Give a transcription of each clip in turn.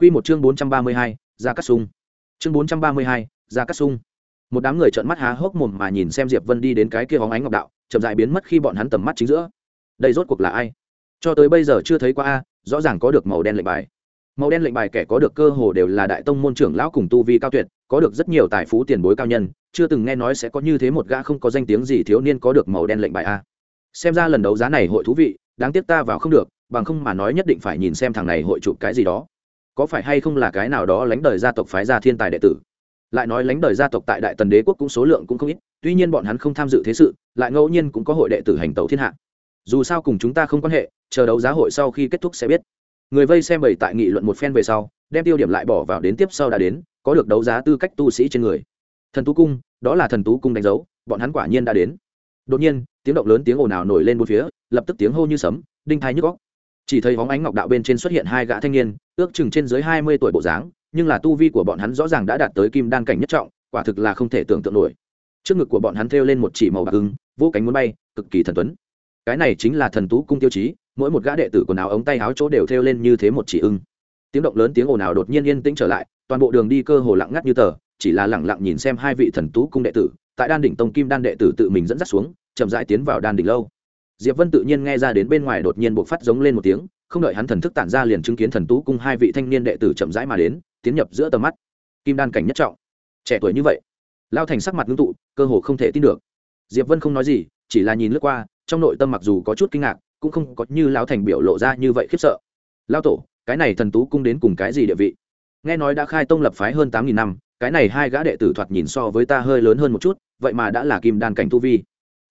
Quy một chương 432, ra cắt sung. Chương 432, ra cắt sung. Một đám người trợn mắt há hốc mồm mà nhìn xem Diệp Vân đi đến cái kia bóng ánh ngọc đạo, chậm rãi biến mất khi bọn hắn tầm mắt chính giữa. Đây rốt cuộc là ai? Cho tới bây giờ chưa thấy qua a, rõ ràng có được màu đen lệnh bài. Màu đen lệnh bài kẻ có được cơ hồ đều là đại tông môn trưởng lão cùng tu vi cao tuyệt, có được rất nhiều tài phú tiền bối cao nhân, chưa từng nghe nói sẽ có như thế một gã không có danh tiếng gì thiếu niên có được màu đen lệnh bài a. Xem ra lần đấu giá này hội thú vị, đáng tiếc ta vào không được, bằng không mà nói nhất định phải nhìn xem thằng này hội chụp cái gì đó có phải hay không là cái nào đó lánh đời gia tộc phái ra thiên tài đệ tử? Lại nói lánh đời gia tộc tại đại tần đế quốc cũng số lượng cũng không ít, tuy nhiên bọn hắn không tham dự thế sự, lại ngẫu nhiên cũng có hội đệ tử hành tẩu thiên hạ. Dù sao cùng chúng ta không quan hệ, chờ đấu giá hội sau khi kết thúc sẽ biết. Người vây xem bày tại nghị luận một phen về sau, đem tiêu điểm lại bỏ vào đến tiếp sau đã đến, có được đấu giá tư cách tu sĩ trên người. Thần tú cung, đó là thần tú cung đánh dấu, bọn hắn quả nhiên đã đến. Đột nhiên, tiếng động lớn tiếng ồn ào nổi lên bốn phía, lập tức tiếng hô như sấm, đinh thai nhức góc chỉ thấy bóng ánh ngọc đạo bên trên xuất hiện hai gã thanh niên, ước chừng trên dưới hai mươi tuổi bộ dáng, nhưng là tu vi của bọn hắn rõ ràng đã đạt tới kim đan cảnh nhất trọng, quả thực là không thể tưởng tượng nổi. Trước ngực của bọn hắn thêu lên một chỉ màu bạc ưng, vô cánh muốn bay, cực kỳ thần tuấn. Cái này chính là thần tú cung tiêu chí, mỗi một gã đệ tử quần áo ống tay áo chỗ đều thêu lên như thế một chỉ ưng. Tiếng động lớn tiếng ồn ào đột nhiên yên tĩnh trở lại, toàn bộ đường đi cơ hồ lặng ngắt như tờ, chỉ là lẳng lặng nhìn xem hai vị thần tú cung đệ tử, tại đan đỉnh tông kim đan đệ tử tự mình dẫn dắt xuống, chậm rãi tiến vào đan đỉnh lâu diệp vân tự nhiên nghe ra đến bên ngoài đột nhiên buộc phát giống lên một tiếng, không đợi hắn thần thức tản ra liền chứng kiến thần tú cung hai vị thanh niên đệ tử chậm rãi mà đến, tiến nhập giữa tầm mắt. Kim đan cảnh nhất trọng. Trẻ tuổi như vậy. Lao thành sắc mặt ngưng tụ, cơ hồ không thể tin được. Diệp vân không nói gì, chỉ là nhìn lướt qua, trong nội tâm mặc dù có chút kinh ngạc, cũng không có như lao thành biểu lộ ra như vậy khiếp sợ. Lao tổ, cái này thần tú cung đến cùng cái gì địa vị? Nghe nói đã khai tông lập phái hơn tám nghìn năm, cái này hai gã đệ tử thoạt nhìn so với ta hơi lớn hơn một chút, vậy mà đã là kim đan cảnh tu vi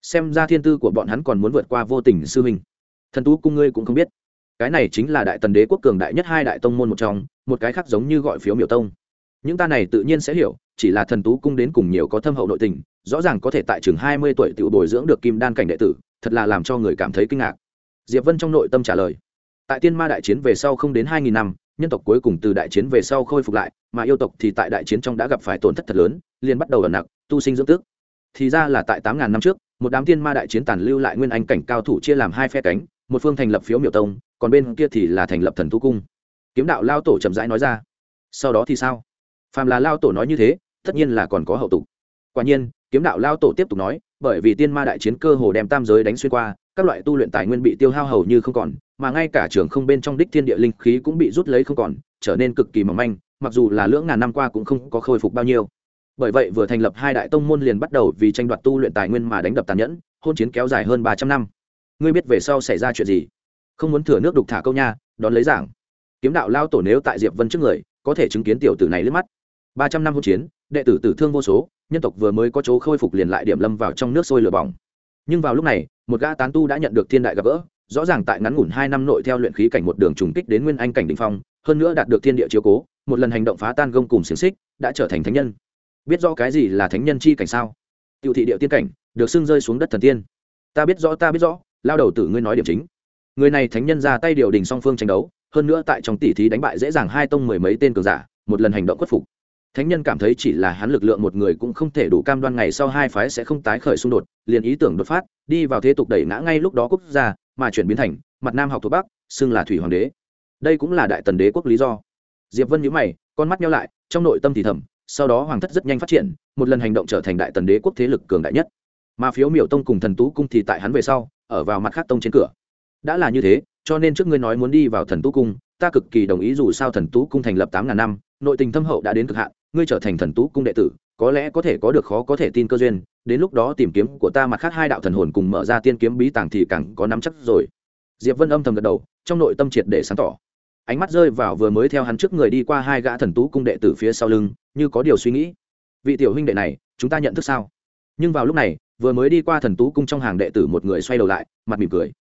xem ra thiên tư của bọn hắn còn muốn vượt qua vô tình sư huynh. Thần tú cung ngươi cũng không biết. Cái này chính là đại tần đế quốc cường đại nhất hai đại tông môn một trong, một cái khác giống như gọi phiếu miểu tông. Những ta này tự nhiên sẽ hiểu, chỉ là thần tú cung đến cùng nhiều có thâm hậu nội tình, rõ ràng có thể tại chừng hai mươi tuổi tự bồi dưỡng được kim đan cảnh đệ tử, thật là làm cho người cảm thấy kinh ngạc. Diệp vân trong nội tâm trả lời, tại tiên ma đại chiến về sau không đến hai nghìn năm, nhân tộc cuối cùng từ đại chiến về sau khôi phục lại, mà yêu tộc thì tại đại chiến trong đã gặp phải tổn thất thật lớn, liền bắt đầu ẩn nặng tu sinh dưỡng tước thì ra là tại tám ngàn năm trước một đám tiên ma đại chiến tàn lưu lại nguyên anh cảnh cao thủ chia làm hai phe cánh, một phương thành lập phiếu miểu tông, còn bên kia thì là thành lập thần tu cung. Kiếm đạo lao tổ chậm rãi nói ra. Sau đó thì sao? Phàm là lao tổ nói như thế, tất nhiên là còn có hậu tục. Quả nhiên, kiếm đạo lao tổ tiếp tục nói, bởi vì tiên ma đại chiến cơ hồ đem tam giới đánh xuyên qua, các loại tu luyện tài nguyên bị tiêu hao hầu như không còn, mà ngay cả trường không bên trong đích thiên địa linh khí cũng bị rút lấy không còn, trở nên cực kỳ mỏng manh, mặc dù là lưỡng ngàn năm qua cũng không có khôi phục bao nhiêu bởi vậy vừa thành lập hai đại tông môn liền bắt đầu vì tranh đoạt tu luyện tài nguyên mà đánh đập tàn nhẫn, hôn chiến kéo dài hơn ba trăm năm. Ngươi biết về sau xảy ra chuyện gì? Không muốn thừa nước đục thả câu nha, đón lấy giảng. Kiếm đạo lao tổ nếu tại diệp vân trước người, có thể chứng kiến tiểu tử này lướt mắt. Ba trăm năm hôn chiến, đệ tử tử thương vô số, nhân tộc vừa mới có chỗ khôi phục liền lại điểm lâm vào trong nước sôi lửa bỏng. Nhưng vào lúc này, một gã tán tu đã nhận được thiên đại gặp gỡ, rõ ràng tại ngắn ngủn hai năm nội theo luyện khí cảnh một đường trùng kích đến nguyên anh cảnh đình phong, hơn nữa đạt được thiên địa chiếu cố, một lần hành động phá tan gông cùng xiềng xích, đã trở thành thánh nhân biết rõ cái gì là thánh nhân chi cảnh sao? Tiểu thị địa tiên cảnh, được xưng rơi xuống đất thần tiên. Ta biết rõ, ta biết rõ, lao đầu tử ngươi nói điểm chính. Người này thánh nhân ra tay điều đình song phương tranh đấu, hơn nữa tại trong tỷ thí đánh bại dễ dàng hai tông mười mấy tên cường giả, một lần hành động khuất phục. Thánh nhân cảm thấy chỉ là hắn lực lượng một người cũng không thể đủ cam đoan ngày sau hai phái sẽ không tái khởi xung đột, liền ý tưởng đột phát, đi vào thế tục đẩy ngã ngay lúc đó quốc gia, mà chuyển biến thành, mặt nam học thuộc bắc, xưng là thủy hoàng đế. Đây cũng là đại tần đế quốc lý do. Diệp vân nhíu mày, con mắt nhau lại, trong nội tâm thì thầm sau đó hoàng thất rất nhanh phát triển, một lần hành động trở thành đại tần đế quốc thế lực cường đại nhất. Mà phiếu miểu tông cùng thần tú cung thì tại hắn về sau, ở vào mặt khác tông trên cửa. Đã là như thế, cho nên trước ngươi nói muốn đi vào thần tú cung, ta cực kỳ đồng ý dù sao thần tú cung thành lập tám ngàn năm, nội tình thâm hậu đã đến cực hạn, ngươi trở thành thần tú cung đệ tử, có lẽ có thể có được khó có thể tin cơ duyên, đến lúc đó tìm kiếm của ta mặt khác hai đạo thần hồn cùng mở ra tiên kiếm bí tàng thì càng có nắm chắc rồi. Diệp vân âm thầm gật đầu, trong nội tâm triệt để sáng tỏ ánh mắt rơi vào vừa mới theo hắn trước người đi qua hai gã thần tú cung đệ tử phía sau lưng, như có điều suy nghĩ. Vị tiểu huynh đệ này, chúng ta nhận thức sao? Nhưng vào lúc này, vừa mới đi qua thần tú cung trong hàng đệ tử một người xoay đầu lại, mặt mỉm cười.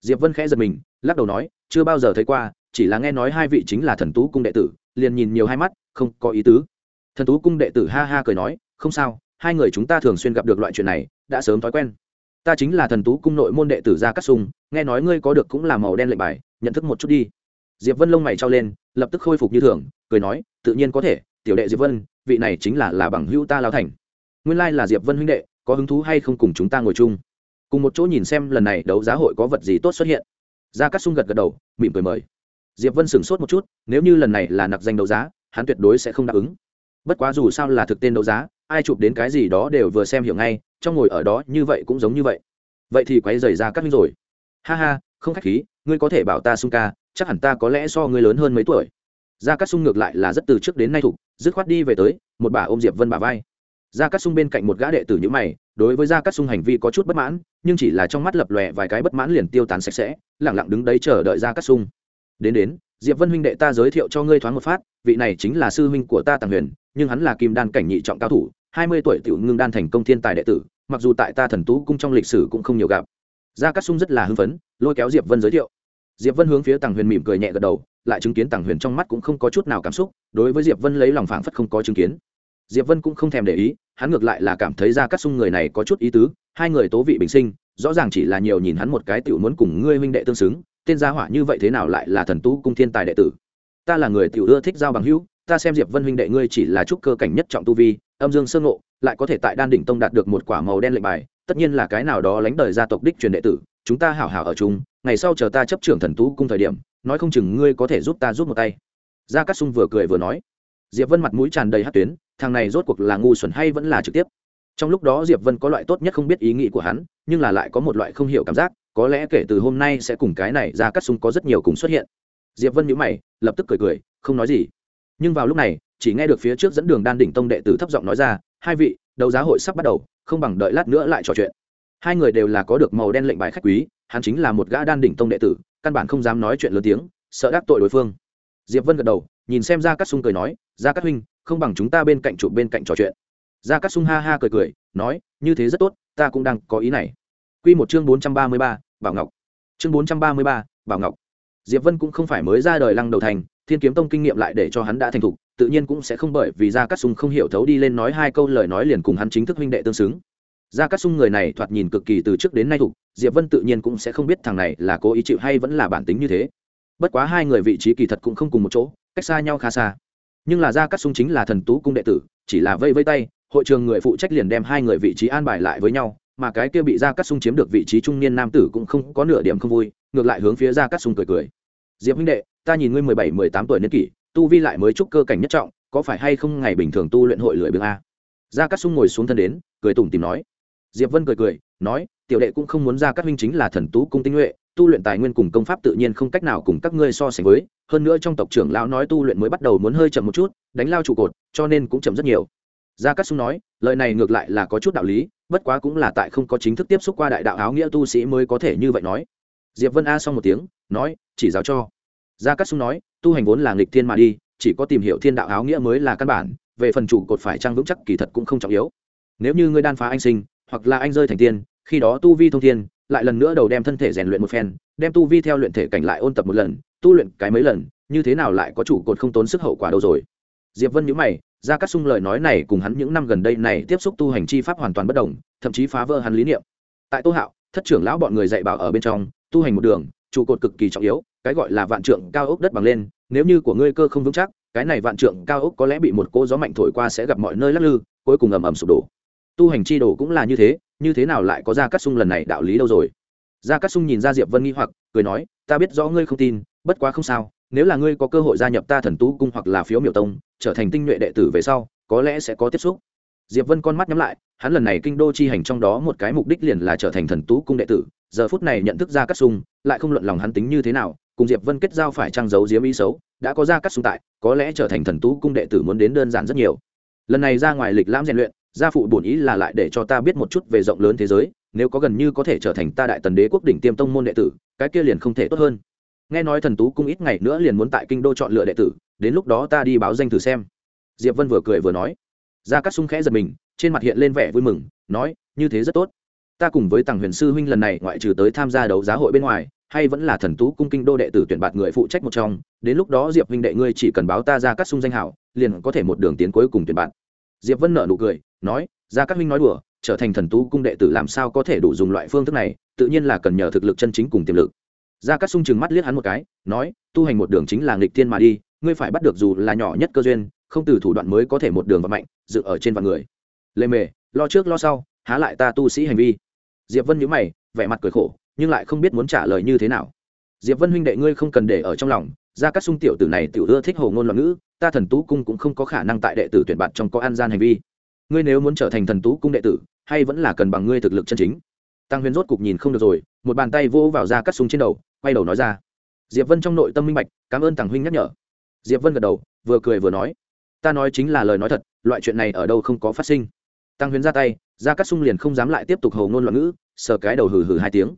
Diệp vân khẽ giật mình, lắc đầu nói, chưa bao giờ thấy qua, chỉ là nghe nói hai vị chính là thần tú cung đệ tử, liền nhìn nhiều hai mắt, không có ý tứ. Thần tú cung đệ tử ha ha cười nói, không sao, hai người chúng ta thường xuyên gặp được loại chuyện này, đã sớm thói quen. Ta chính là thần tú cung nội môn đệ tử gia cát sung, nghe nói ngươi có được cũng là màu đen lệnh bài, nhận thức một chút đi diệp vân lông mày trao lên, lập tức khôi phục như thường, cười nói, tự nhiên có thể, tiểu đệ diệp vân, vị này chính là là bằng hữu ta lao thành. Nguyên lai là diệp vân huynh đệ, có hứng thú hay không cùng chúng ta ngồi chung? Cùng một chỗ nhìn xem lần này đấu giá hội có vật gì tốt xuất hiện. Gia cát sung gật gật đầu, mỉm cười mời. Diệp vân sửng sốt một chút, nếu như lần này là nặc danh đấu giá, hắn tuyệt đối sẽ không đáp ứng. Bất quá dù sao là thực tên đấu giá, ai chụp đến cái gì đó đều vừa xem hiểu ngay, trong ngồi ở đó như vậy cũng giống như vậy. Vậy thì quay dày ra các minh rồi. Ha ha, không khách khí ngươi có thể bảo ta sung ca, chắc hẳn ta có lẽ so ngươi lớn hơn mấy tuổi. Gia cát sung ngược lại là rất từ trước đến nay thục, dứt khoát đi về tới, một bà ôm diệp vân bà vai. Gia cát sung bên cạnh một gã đệ tử nhữ mày, đối với gia cát sung hành vi có chút bất mãn, nhưng chỉ là trong mắt lập lòe vài cái bất mãn liền tiêu tán sạch sẽ lẳng lặng đứng đấy chờ đợi gia cát sung. Đến đến, diệp vân huynh đệ ta giới thiệu cho ngươi thoáng một phát, vị này chính là sư huynh của ta tàng huyền, nhưng hắn là kim đan cảnh nhị trọng cao thủ, hai mươi tuổi tiểu ngưng đan thành công thiên tài đệ tử, mặc dù tại ta thần tú cung trong lịch sử cũng không nhiều gặp. Gia cát sung rất là hưng phấn, lôi kéo diệp vân giới thiệu diệp vân hướng phía tàng huyền mỉm cười nhẹ gật đầu, lại chứng kiến tàng huyền trong mắt cũng không có chút nào cảm xúc, đối với diệp vân lấy lòng phảng phất không có chứng kiến. Diệp vân cũng không thèm để ý, hắn ngược lại là cảm thấy gia cát sung người này có chút ý tứ, hai người tố vị bình sinh, rõ ràng chỉ là nhiều nhìn hắn một cái tiểu muốn cùng ngươi huynh đệ tương xứng, tên gia hỏa như vậy thế nào lại là thần tú cung thiên tài đệ tử. Ta là người tiểu ưa thích giao bằng hữu, ta xem diệp vân huynh đệ ngươi chỉ là trúc cơ cảnh nhất trọng tu vi, âm dương sơ ngộ, lại có thể tại đan đỉnh tông đạt được một quả màu đen lệnh bài tất nhiên là cái nào đó lánh đời gia tộc đích truyền đệ tử, chúng ta hảo hảo ở chung, ngày sau chờ ta chấp trưởng thần tú cung thời điểm, nói không chừng ngươi có thể giúp ta giúp một tay. Gia cát sung vừa cười vừa nói. Diệp vân mặt mũi tràn đầy hát tuyến, thằng này rốt cuộc là ngu xuẩn hay vẫn là trực tiếp? Trong lúc đó diệp vân có loại tốt nhất không biết ý nghĩ của hắn, nhưng là lại có một loại không hiểu cảm giác, có lẽ kể từ hôm nay sẽ cùng cái này gia cát sung có rất nhiều cùng xuất hiện. Diệp vân nhíu mày, lập tức cười cười, không nói gì. Nhưng vào lúc này, chỉ nghe được phía trước dẫn đường đan đỉnh tông đệ tử thấp giọng nói ra, hai vị, đấu giá hội sắp bắt đầu không bằng đợi lát nữa lại trò chuyện. Hai người đều là có được màu đen lệnh bài khách quý hắn chính là một gã đan đỉnh tông đệ tử căn bản không dám nói chuyện lớn tiếng sợ đắc tội đối phương. Diệp vân gật đầu nhìn xem ra cát sung cười nói ra cát huynh không bằng chúng ta bên cạnh chụp bên cạnh trò chuyện. Ra cát sung ha ha cười cười nói như thế rất tốt ta cũng đang có ý này. Quy một chương bốn trăm ba mươi ba, bảo ngọc. Chương bốn trăm ba mươi ba, bảo ngọc. Diệp vân cũng không phải mới ra đời lăng đầu thành thiên kiếm tông kinh nghiệm lại để cho hắn đã thành thục tự nhiên cũng sẽ không bởi vì ra cát sung không hiểu thấu đi lên nói hai câu lời nói liền cùng hắn chính thức huynh đệ tương xứng. Ra cát sung người này thoạt nhìn cực kỳ từ trước đến nay thục diệp vân tự nhiên cũng sẽ không biết thằng này là cố ý chịu hay vẫn là bản tính như thế. Bất quá hai người vị trí kỳ thật cũng không cùng một chỗ, cách xa nhau khá xa. Nhưng là ra cát sung chính là thần tú cung đệ tử, chỉ là vây vây tay, hội trường người phụ trách liền đem hai người vị trí an bài lại với nhau, mà cái kia bị ra cát sung chiếm được vị trí trung niên nam tử cũng không có nửa điểm không vui, ngược lại hướng phía ra cát sung cười cười. Diệp huynh đệ, ta nhìn ngươi mười bảy, mười tám tuổi niên kỷ tu vi lại mới trúc cơ cảnh nhất trọng, có phải hay không ngày bình thường tu luyện hội lười biếng a? Gia cát sung ngồi xuống thân đến, cười tủm tìm nói. Diệp vân cười cười, nói, tiểu đệ cũng không muốn ra các huynh chính là thần tú cung tinh nhuệ, tu luyện tài nguyên cùng công pháp tự nhiên không cách nào cùng các ngươi so sánh với, hơn nữa trong tộc trưởng lão nói tu luyện mới bắt đầu muốn hơi chậm một chút, đánh lao trụ cột, cho nên cũng chậm rất nhiều. Gia cát sung nói, lời này ngược lại là có chút đạo lý, bất quá cũng là tại không có chính thức tiếp xúc qua đại đạo áo nghĩa tu sĩ mới có thể như vậy nói. Diệp vân a xong một tiếng, nói, chỉ giáo cho. Gia cát sung nói tu hành vốn là nghịch thiên mà đi, chỉ có tìm hiểu thiên đạo áo nghĩa mới là căn bản, về phần chủ cột phải trang vững chắc kỳ thật cũng không trọng yếu. Nếu như ngươi đan phá anh sinh, hoặc là anh rơi thành tiên, khi đó tu vi thông thiên, lại lần nữa đầu đem thân thể rèn luyện một phen, đem tu vi theo luyện thể cảnh lại ôn tập một lần, tu luyện cái mấy lần, như thế nào lại có chủ cột không tốn sức hậu quả đâu rồi? Diệp vân nhíu mày, ra cắt sung lời nói này cùng hắn những năm gần đây này tiếp xúc tu hành chi pháp hoàn toàn bất đồng, thậm chí phá vỡ hắn lý niệm. Tại tô hạo, thất trưởng lão bọn người dạy bảo ở bên trong, tu hành một đường, trụ cột cực kỳ trọng yếu cái gọi là vạn trượng cao ốc đất bằng lên, nếu như của ngươi cơ không vững chắc, cái này vạn trượng cao ốc có lẽ bị một cỗ gió mạnh thổi qua sẽ gặp mọi nơi lắc lư, cuối cùng ầm ầm sụp đổ. Tu hành chi đồ cũng là như thế như thế nào lại có ra cắt sung lần này đạo lý đâu rồi? Ra cắt sung nhìn ra diệp vân nghi hoặc, cười nói, ta biết rõ ngươi không tin, bất quá không sao, nếu là ngươi có cơ hội gia nhập ta thần tú cung hoặc là phiếu miểu tông, trở thành tinh nhuệ đệ tử về sau, có lẽ sẽ có tiếp xúc. Diệp vân con mắt nhắm lại, hắn lần này kinh đô chi hành trong đó một cái mục đích liền là trở thành thần tú cung đệ tử, giờ phút này nhận thức ra cắt sung, lại không luận lòng hắn tính như thế nào cùng diệp vân kết giao phải trang giấu diếm ý xấu, đã có ra cắt xung tại, có lẽ trở thành thần tú cung đệ tử muốn đến đơn giản rất nhiều. Lần này ra ngoài lịch lãm rèn luyện, gia phụ bổn ý là lại để cho ta biết một chút về rộng lớn thế giới, nếu có gần như có thể trở thành ta đại tần đế quốc đỉnh tiêm tông môn đệ tử, cái kia liền không thể tốt hơn. Nghe nói thần tú cung ít ngày nữa liền muốn tại kinh đô chọn lựa đệ tử, đến lúc đó ta đi báo danh thử xem. Diệp vân vừa cười vừa nói. Gia cát sung khẽ giật mình, trên mặt hiện lên vẻ vui mừng, nói, như thế rất tốt. Ta cùng với tàng huyền sư huynh lần này ngoại trừ tới tham gia đấu giá hội bên ngoài hay vẫn là thần tú cung kinh đô đệ tử tuyển bạt người phụ trách một trong, đến lúc đó diệp huynh đệ ngươi chỉ cần báo ta ra cát sung danh hảo, liền có thể một đường tiến cuối cùng tuyển bạn diệp vân nở nụ cười, nói, ra các minh nói đùa, trở thành thần tú cung đệ tử làm sao có thể đủ dùng loại phương thức này, tự nhiên là cần nhờ thực lực chân chính cùng tiềm lực. Gia cát sung chừng mắt liếc hắn một cái, nói, tu hành một đường chính là nghịch thiên mà đi, ngươi phải bắt được dù là nhỏ nhất cơ duyên, không từ thủ đoạn mới có thể một đường và mạnh dự ở trên vạn người. Lê mề, lo trước lo sau, há lại ta tu sĩ hành vi. Diệp vân nhíu mày, vẻ mặt cười khổ nhưng lại không biết muốn trả lời như thế nào. Diệp vân huynh đệ ngươi không cần để ở trong lòng ra các sung tiểu tử này tiểu ưa thích hồ ngôn loạn ngữ, ta thần tú cung cũng không có khả năng tại đệ tử tuyển bạn trong có an gian hành vi. Ngươi nếu muốn trở thành thần tú cung đệ tử, hay vẫn là cần bằng ngươi thực lực chân chính. Tăng huyền rốt cục nhìn không được rồi, một bàn tay vỗ vào ra cắt sung trên đầu, quay đầu nói ra. Diệp vân trong nội tâm minh bạch, cảm ơn tàng huynh nhắc nhở. Diệp vân gật đầu, vừa cười vừa nói. Ta nói chính là lời nói thật, loại chuyện này ở đâu không có phát sinh. Tăng huyền ra tay ra cắt sung liền không dám lại tiếp tục hầu ngôn loạn ngữ, sờ cái đầu hừ hừ hai tiếng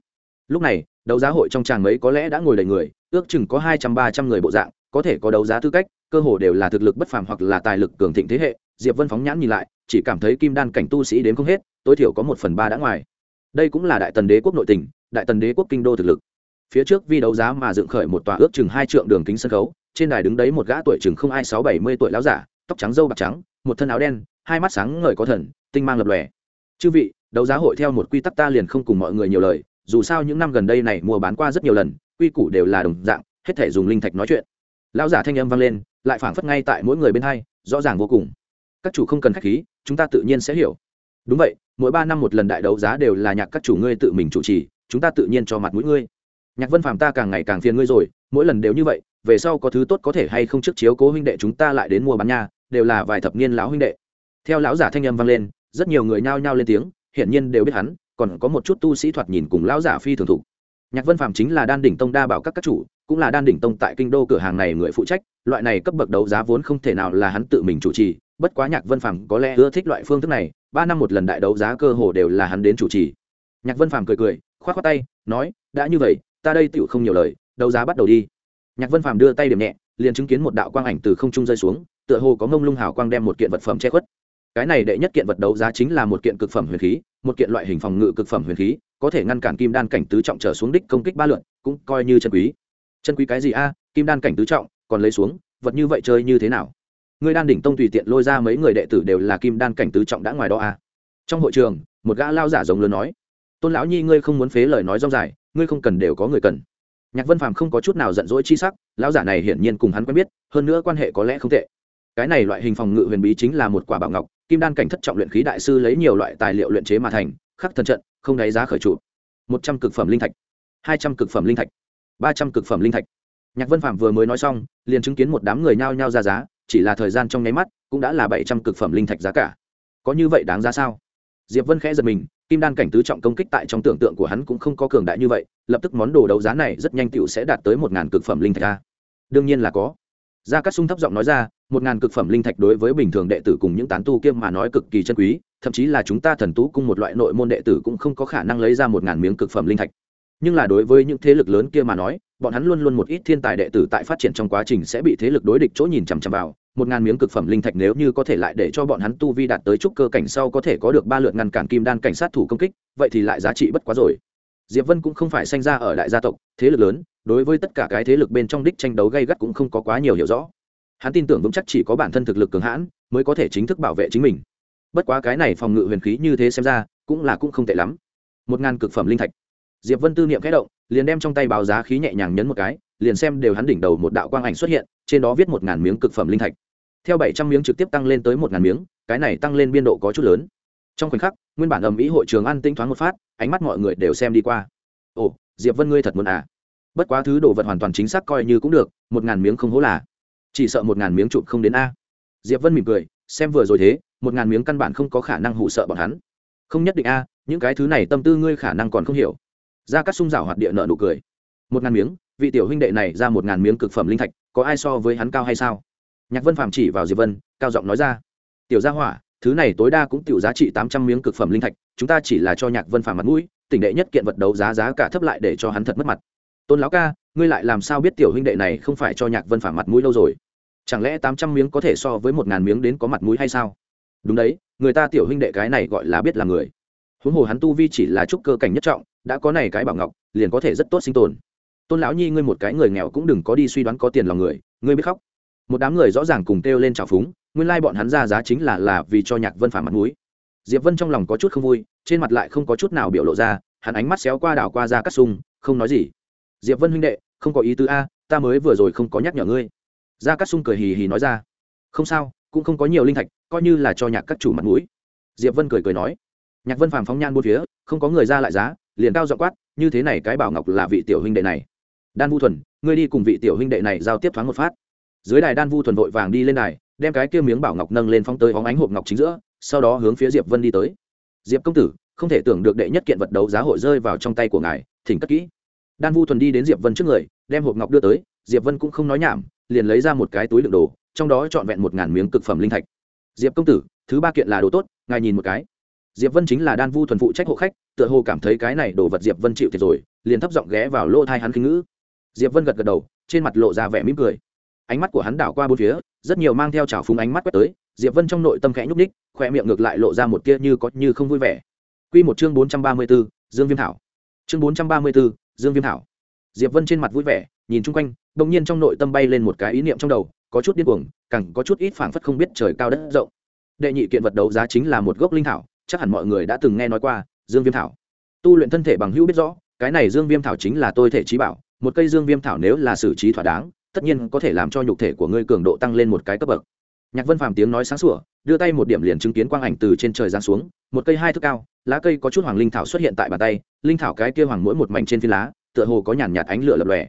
lúc này, đấu giá hội trong tràng mấy có lẽ đã ngồi đầy người, ước chừng có hai trăm ba trăm người bộ dạng, có thể có đấu giá tư cách, cơ hồ đều là thực lực bất phàm hoặc là tài lực cường thịnh thế hệ. Diệp vân phóng nhãn nhìn lại, chỉ cảm thấy kim đan cảnh tu sĩ đến không hết, tối thiểu có một phần ba đã ngoài. Đây cũng là đại tần đế quốc nội tỉnh đại tần đế quốc kinh đô thực lực. Phía trước vi đấu giá mà dựng khởi một tòa ước chừng hai trượng đường kính sân khấu, trên đài đứng đấy một gã tuổi chừng không ai sáu bảy mươi tuổi láo giả, tóc trắng dâu bạc trắng, một thân áo đen, hai mắt sáng ngời có thần, tinh mang lập lòe. Chư vị, đấu giá hội theo một quy tắc ta liền không cùng mọi người nhiều lời dù sao những năm gần đây này mua bán qua rất nhiều lần, quy củ đều là đồng dạng, hết thể dùng linh thạch nói chuyện. Lão giả thanh âm vang lên, lại phảng phất ngay tại mỗi người bên hai, rõ ràng vô cùng. Các chủ không cần khách khí, chúng ta tự nhiên sẽ hiểu. Đúng vậy, mỗi ba năm một lần đại đấu giá đều là nhạc các chủ ngươi tự mình chủ trì, chúng ta tự nhiên cho mặt mũi ngươi. Nhạc vân phàm ta càng ngày càng phiền ngươi rồi, mỗi lần đều như vậy, về sau có thứ tốt có thể hay không trước chiếu cố huynh đệ chúng ta lại đến mua bán nha, đều là vài thập niên lão huynh đệ. Theo lão giả thanh âm vang lên, rất nhiều người nhao nhao lên tiếng, hiển nhiên đều biết hắn còn có một chút tu sĩ thoạt nhìn cùng lão giả phi thường thụ. Nhạc vân phàm chính là đan đỉnh tông đa bảo các các chủ, cũng là đan đỉnh tông tại kinh đô cửa hàng này người phụ trách, loại này cấp bậc đấu giá vốn không thể nào là hắn tự mình chủ trì, bất quá nhạc vân phàm có lẽ ưa thích loại phương thức này, ba năm một lần đại đấu giá cơ hồ đều là hắn đến chủ trì. Nhạc vân phàm cười cười, khoát khoát tay, nói, đã như vậy, ta đây tựu không nhiều lời, đấu giá bắt đầu đi. Nhạc vân phàm đưa tay điểm nhẹ, liền chứng kiến một đạo quang ảnh từ không trung rơi xuống, tựa hồ có ngông lung hào quang đem một kiện vật phẩm che khuất. Cái này đệ nhất kiện vật đấu giá chính là một kiện cực phẩm huyền khí một kiện loại hình phòng ngự cực phẩm huyền khí, có thể ngăn cản kim đan cảnh tứ trọng trở xuống đích công kích ba lượn, cũng coi như chân quý. Chân quý cái gì a? Kim đan cảnh tứ trọng, còn lấy xuống, vật như vậy chơi như thế nào? Người đan đỉnh tông tùy tiện lôi ra mấy người đệ tử đều là kim đan cảnh tứ trọng đã ngoài đó a. Trong hội trường, một gã lao giả giống lớn nói, tôn lão nhi, ngươi không muốn phế lời nói rong dài, ngươi không cần đều có người cần. Nhạc vân phàm không có chút nào giận dỗi chi sắc, lão giả này hiển nhiên cùng hắn quen biết, hơn nữa quan hệ có lẽ không tệ. Cái này loại hình phòng ngự huyền bí chính là một quả bảo ngọc kim đan cảnh thất trọng luyện khí đại sư lấy nhiều loại tài liệu luyện chế mà thành, khắc thần trận, không đáy giá khởi trụ. Một trăm cực phẩm linh thạch, hai trăm cực phẩm linh thạch, ba trăm cực phẩm linh thạch. Nhạc vân phạm vừa mới nói xong, liền chứng kiến một đám người nhao nhao ra giá, chỉ là thời gian trong nháy mắt, cũng đã là bảy trăm cực phẩm linh thạch giá cả. Có như vậy đáng ra sao? Diệp vân khẽ giật mình, kim đan cảnh tứ trọng công kích tại trong tưởng tượng của hắn cũng không có cường đại như vậy, lập tức món đồ đấu giá này rất nhanh tựu sẽ đạt tới một ngàn cực phẩm linh thạch a. Đương nhiên là có gia cát sung thấp giọng nói ra, một ngàn cực phẩm linh thạch đối với bình thường đệ tử cùng những tán tu kiêm mà nói cực kỳ chân quý, thậm chí là chúng ta thần tú cung một loại nội môn đệ tử cũng không có khả năng lấy ra một ngàn miếng cực phẩm linh thạch. Nhưng là đối với những thế lực lớn kia mà nói, bọn hắn luôn luôn một ít thiên tài đệ tử tại phát triển trong quá trình sẽ bị thế lực đối địch chỗ nhìn chằm chằm vào. Một ngàn miếng cực phẩm linh thạch nếu như có thể lại để cho bọn hắn tu vi đạt tới trúc cơ cảnh sau có thể có được ba lượt ngăn cản kim đan cảnh sát thủ công kích, vậy thì lại giá trị bất quá rồi. Diệp vân cũng không phải sanh ra ở đại gia tộc, thế lực lớn đối với tất cả cái thế lực bên trong đích tranh đấu gây gắt cũng không có quá nhiều hiểu rõ. Hắn tin tưởng vững chắc chỉ có bản thân thực lực cường hãn mới có thể chính thức bảo vệ chính mình. Bất quá cái này phòng ngự huyền khí như thế xem ra cũng là cũng không tệ lắm. Một ngàn cực phẩm linh thạch. Diệp vân tư niệm khẽ động, liền đem trong tay báo giá khí nhẹ nhàng nhấn một cái, liền xem đều hắn đỉnh đầu một đạo quang ảnh xuất hiện, trên đó viết một ngàn miếng cực phẩm linh thạch. Theo bảy trăm miếng trực tiếp tăng lên tới một ngàn miếng, cái này tăng lên biên độ có chút lớn. Trong khoảnh khắc, nguyên bản ầm ĩ hội trường ăn tinh thoáng một phát, ánh mắt mọi người đều xem đi qua. Ồ, diệp vân ngươi thật muốn à? Bất quá thứ đồ vật hoàn toàn chính xác coi như cũng được, một ngàn miếng không hố là. Chỉ sợ một ngàn miếng chụp không đến a. Diệp vân mỉm cười, xem vừa rồi thế, một ngàn miếng căn bản không có khả năng hụ sợ bọn hắn. Không nhất định a, những cái thứ này tâm tư ngươi khả năng còn không hiểu. Ra các sung rào hoạt địa nợ nụ cười. Một ngàn miếng, vị tiểu huynh đệ này ra một ngàn miếng cực phẩm linh thạch, có ai so với hắn cao hay sao? Nhạc vân phạm chỉ vào diệp vân, cao giọng nói ra. Tiểu gia hỏa, thứ này tối đa cũng tiểu giá trị tám trăm miếng cực phẩm linh thạch, chúng ta chỉ là cho nhạc vân phạm mặt mũi, tỉnh đệ nhất kiện vật đấu giá giá cả thấp lại để cho hắn thật mất mặt tôn lão ca, ngươi lại làm sao biết tiểu huynh đệ này không phải cho nhạc vân phả mặt mũi lâu rồi? Chẳng lẽ tám trăm miếng có thể so với một ngàn miếng đến có mặt mũi hay sao? Đúng đấy, người ta tiểu huynh đệ cái này gọi là biết là người. Huống hồ hắn tu vi chỉ là trúc cơ cảnh nhất trọng, đã có này cái bảo ngọc, liền có thể rất tốt sinh tồn. Tôn lão nhi, ngươi một cái người nghèo cũng đừng có đi suy đoán có tiền lòng người, ngươi biết khóc. Một đám người rõ ràng cùng kêu lên trào phúng, nguyên lai bọn hắn ra giá chính là là vì cho nhạc vân phản mặt mũi. Diệp vân trong lòng có chút không vui, trên mặt lại không có chút nào biểu lộ ra, hắn ánh mắt xéo qua đảo qua ra cắt sung, không nói gì diệp vân huynh đệ, không có ý tứ a, ta mới vừa rồi không có nhắc nhở ngươi. Ra cát sung cười hì hì nói ra. Không sao, cũng không có nhiều linh thạch, coi như là cho nhạc các chủ mặt mũi. Diệp vân cười cười nói. Nhạc vân phàm phóng nhan buôn phía, không có người ra lại giá, liền cao dọ quát, như thế này cái bảo ngọc là vị tiểu huynh đệ này. Đan vu thuần, ngươi đi cùng vị tiểu huynh đệ này giao tiếp thoáng một phát. Dưới đài đan vu thuần vội vàng đi lên đài, đem cái kia miếng bảo ngọc nâng lên phóng tới hóng ánh hộp ngọc chính giữa, sau đó hướng phía diệp vân đi tới. Diệp công tử, không thể tưởng được đệ nhất kiện vật đấu giá hội rơi vào trong tay của ngài, thỉnh cất kỹ đan vu thuần đi đến diệp vân trước người đem hộp ngọc đưa tới diệp vân cũng không nói nhảm liền lấy ra một cái túi đựng đồ trong đó trọn vẹn một ngàn miếng cực phẩm linh thạch. Diệp công tử thứ ba kiện là đồ tốt ngài nhìn một cái. Diệp vân chính là đan vu thuần phụ trách hộ khách tựa hồ cảm thấy cái này đồ vật diệp vân chịu thiệt rồi liền thấp giọng ghé vào lỗ thai hắn kinh ngữ. Diệp vân gật gật đầu trên mặt lộ ra vẻ mỉm cười. Ánh mắt của hắn đảo qua bốn phía rất nhiều mang theo trào phúng ánh mắt quét tới diệp vân trong nội tâm khẽ nhúc ních khoe miệng ngược lại lộ ra một tia như có như không vui vẻ. Quy một chương bốn trăm ba mươi 434, Dương Viêm Thảo. Chương bốn trăm ba mươi 434, Dương Viêm Thảo. Diệp Vân trên mặt vui vẻ, nhìn chung quanh, đột nhiên trong nội tâm bay lên một cái ý niệm trong đầu, có chút điên cuồng, càng có chút ít phảng phất không biết trời cao đất rộng. Đệ nhị kiện vật đấu giá chính là một gốc linh thảo, chắc hẳn mọi người đã từng nghe nói qua, Dương Viêm Thảo. Tu luyện thân thể bằng hữu biết rõ, cái này Dương Viêm Thảo chính là tôi thể trí bảo, một cây Dương Viêm Thảo nếu là xử trí thỏa đáng, tất nhiên có thể làm cho nhục thể của ngươi cường độ tăng lên một cái cấp bậc nhạc vân phàm tiếng nói sáng sủa, đưa tay một điểm liền chứng kiến quang ảnh từ trên trời giáng xuống, một cây hai thước cao, lá cây có chút hoàng linh thảo xuất hiện tại bàn tay, linh thảo cái kia hoàng mỗi một mảnh trên phi lá, tựa hồ có nhàn nhạt ánh lửa lập lòe.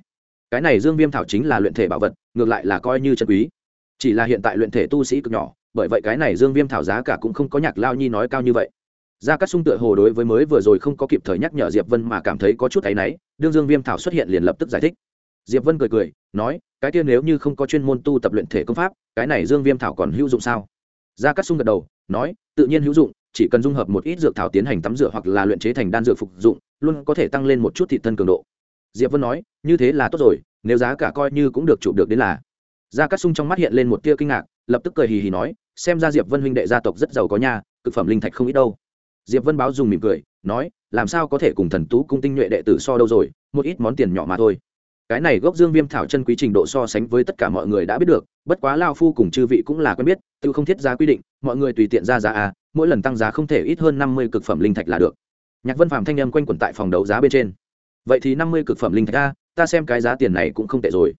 Cái này dương viêm thảo chính là luyện thể bảo vật, ngược lại là coi như chân quý. Chỉ là hiện tại luyện thể tu sĩ cực nhỏ, bởi vậy cái này dương viêm thảo giá cả cũng không có nhạc lao nhi nói cao như vậy. Gia cát sung tựa hồ đối với mới vừa rồi không có kịp thời nhắc nhở diệp vân mà cảm thấy có chút áy náy, đương dương viêm thảo xuất hiện liền lập tức giải thích diệp vân cười cười, nói, cái kia nếu như không có chuyên môn tu tập luyện thể công pháp, cái này dương viêm thảo còn hữu dụng sao? Gia cát sung gật đầu, nói, tự nhiên hữu dụng, chỉ cần dung hợp một ít dược thảo tiến hành tắm rửa hoặc là luyện chế thành đan dược phục dụng, luôn có thể tăng lên một chút thị thân cường độ. Diệp vân nói, như thế là tốt rồi, nếu giá cả coi như cũng được chụp được đến là. Gia cát sung trong mắt hiện lên một tia kinh ngạc, lập tức cười hì hì nói, xem ra diệp vân huynh đệ gia tộc rất giàu có nhà cực phẩm linh thạch không ít đâu. Diệp vân báo dùng mỉm cười, nói, làm sao có thể cùng thần tú cung tinh nhuệ đệ tử so đâu rồi, một ít món tiền nhỏ mà thôi cái này gốc dương viêm thảo chân quý trình độ so sánh với tất cả mọi người đã biết được, bất quá lao phu cùng chư vị cũng là quen biết, tự không thiết giá quy định, mọi người tùy tiện ra giá à mỗi lần tăng giá không thể ít hơn năm mươi cực phẩm linh thạch là được. Nhạc vân phàm thanh â m quanh quẩn tại phòng đấu giá bên trên. Vậy thì năm mươi cực phẩm linh thạch a, ta xem cái giá tiền này cũng không tệ rồi.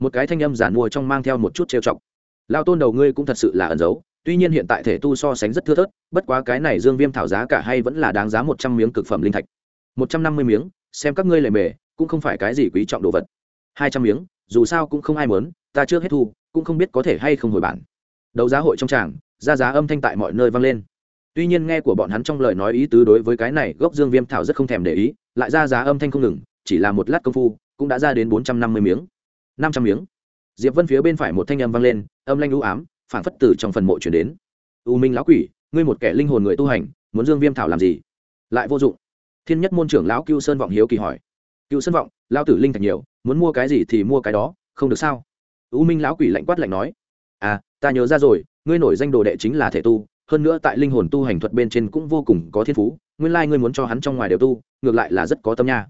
Một cái thanh âm giản mua trong mang theo một chút trêu chọc. Lao tôn đầu ngươi cũng thật sự là ẩn giấu, tuy nhiên hiện tại thể tu so sánh rất thưa thớt, bất quá cái này dương viêm thảo giá cả hay vẫn là đáng giá một trăm miếng cực phẩm linh thạch. Một trăm năm mươi miếng, xem các ngươi lề mề, cũng không phải cái gì quý trọng đồ vật hai trăm miếng, dù sao cũng không ai muốn, ta chưa hết thu, cũng không biết có thể hay không hồi bản. Đấu giá hội trong tràng, ra giá âm thanh tại mọi nơi vang lên. Tuy nhiên nghe của bọn hắn trong lời nói ý tứ đối với cái này gốc dương viêm thảo rất không thèm để ý, lại ra giá âm thanh không ngừng, chỉ là một lát công phu, cũng đã ra đến bốn trăm năm mươi miếng. Năm trăm miếng. Diệp vân phía bên phải một thanh âm vang lên, âm lanh u ám phản phất tử trong phần mộ chuyển đến. U minh lão quỷ, ngươi một kẻ linh hồn người tu hành, muốn dương viêm thảo làm gì? Lại vô dụng. Thiên nhất môn trưởng lão cưu sơn vọng hiếu kỳ hỏi cựu sân vọng, lao tử linh thạch nhiều, muốn mua cái gì thì mua cái đó, không được sao? U minh lão quỷ lạnh quát lạnh nói. À ta nhớ ra rồi, ngươi nổi danh đồ đệ chính là thể tu, hơn nữa tại linh hồn tu hành thuật bên trên cũng vô cùng có thiên phú, nguyên lai ngươi muốn cho hắn trong ngoài đều tu, ngược lại là rất có tâm nha.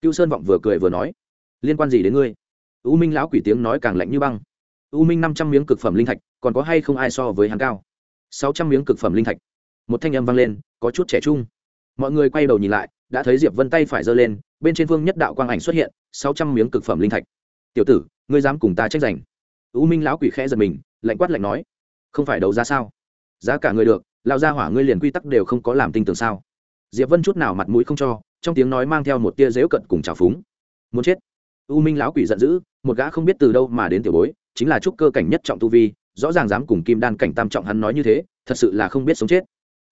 Cựu sơn vọng vừa cười vừa nói. Liên quan gì đến ngươi? U minh lão quỷ tiếng nói càng lạnh như băng. U minh năm trăm miếng cực phẩm linh thạch, còn có hay không ai so với hắn cao? sáu trăm miếng cực phẩm linh thạch. Một thanh âm vang lên, có chút trẻ trung. Mọi người quay đầu nhìn lại, đã thấy diệp vân tay phải giơ lên bên trên vương nhất đạo quang ảnh xuất hiện, sáu trăm miếng cực phẩm linh thạch. Tiểu tử, ngươi dám cùng ta trách giành? U minh lão quỷ khẽ giật mình, lạnh quát lạnh nói. Không phải đấu giá sao? Giá cả ngươi được lao ra hỏa ngươi liền quy tắc đều không có làm tinh tường sao? Diệp vân chút nào mặt mũi không cho, trong tiếng nói mang theo một tia dễu cận cùng trào phúng. Muốn chết? U minh lão quỷ giận dữ, một gã không biết từ đâu mà đến tiểu bối, chính là trúc cơ cảnh nhất trọng tu vi, rõ ràng dám cùng kim đan cảnh tam trọng hắn nói như thế, thật sự là không biết sống chết.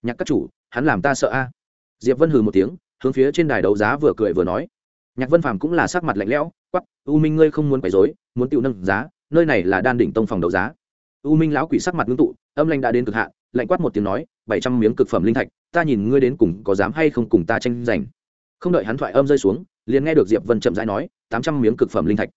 Nhạc các chủ, hắn làm ta sợ a. Diệp vân hừ một tiếng hướng phía trên đài đấu giá vừa cười vừa nói. Nhạc vân phàm cũng là sắc mặt lạnh lẽo quắp u minh ngươi không muốn quấy dối muốn tiêu nâng giá, nơi này là đan đỉnh tông phòng đấu giá. U minh lão quỷ sắc mặt ngưng tụ, âm lanh đã đến cực hạn, lạnh quát một tiếng nói, bảy trăm miếng cực phẩm linh thạch, ta nhìn ngươi đến cùng có dám hay không cùng ta tranh giành. Không đợi hắn thoại âm rơi xuống, liền nghe được diệp vân chậm rãi nói, tám trăm miếng cực phẩm linh thạch.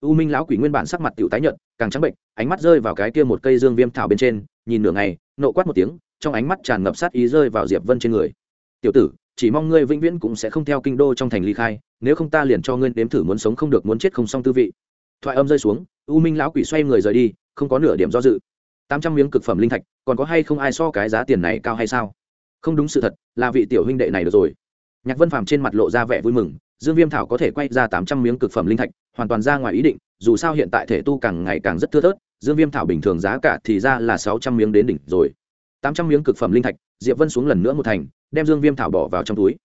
U minh lão quỷ nguyên bản sắc mặt tiểu tái nhợt, càng trắng bệnh, ánh mắt rơi vào cái kia một cây dương viêm thảo bên trên, nhìn nửa ngày, nộ quát một tiếng, trong ánh mắt tràn ngập sát ý rơi vào diệp vân trên người. Tiểu tử chỉ mong ngươi vĩnh viễn cũng sẽ không theo kinh đô trong thành ly khai, nếu không ta liền cho ngươi nếm thử muốn sống không được muốn chết không xong tư vị. Thoại âm rơi xuống, u minh lão quỷ xoay người rời đi, không có nửa điểm do dự. Tám trăm miếng cực phẩm linh thạch, còn có hay không ai so cái giá tiền này cao hay sao? Không đúng sự thật, là vị tiểu huynh đệ này được rồi. Nhạc vân phàm trên mặt lộ ra vẻ vui mừng, dương viêm thảo có thể quay ra tám trăm miếng cực phẩm linh thạch, hoàn toàn ra ngoài ý định, dù sao hiện tại thể tu càng ngày càng rất thưa thớt, dương viêm thảo bình thường giá cả thì ra là sáu trăm miếng đến đỉnh rồi. Tám trăm miếng cực phẩm linh thạch, diệp vân xuống lần nữa một thành đem dương viêm thảo bỏ vào trong túi.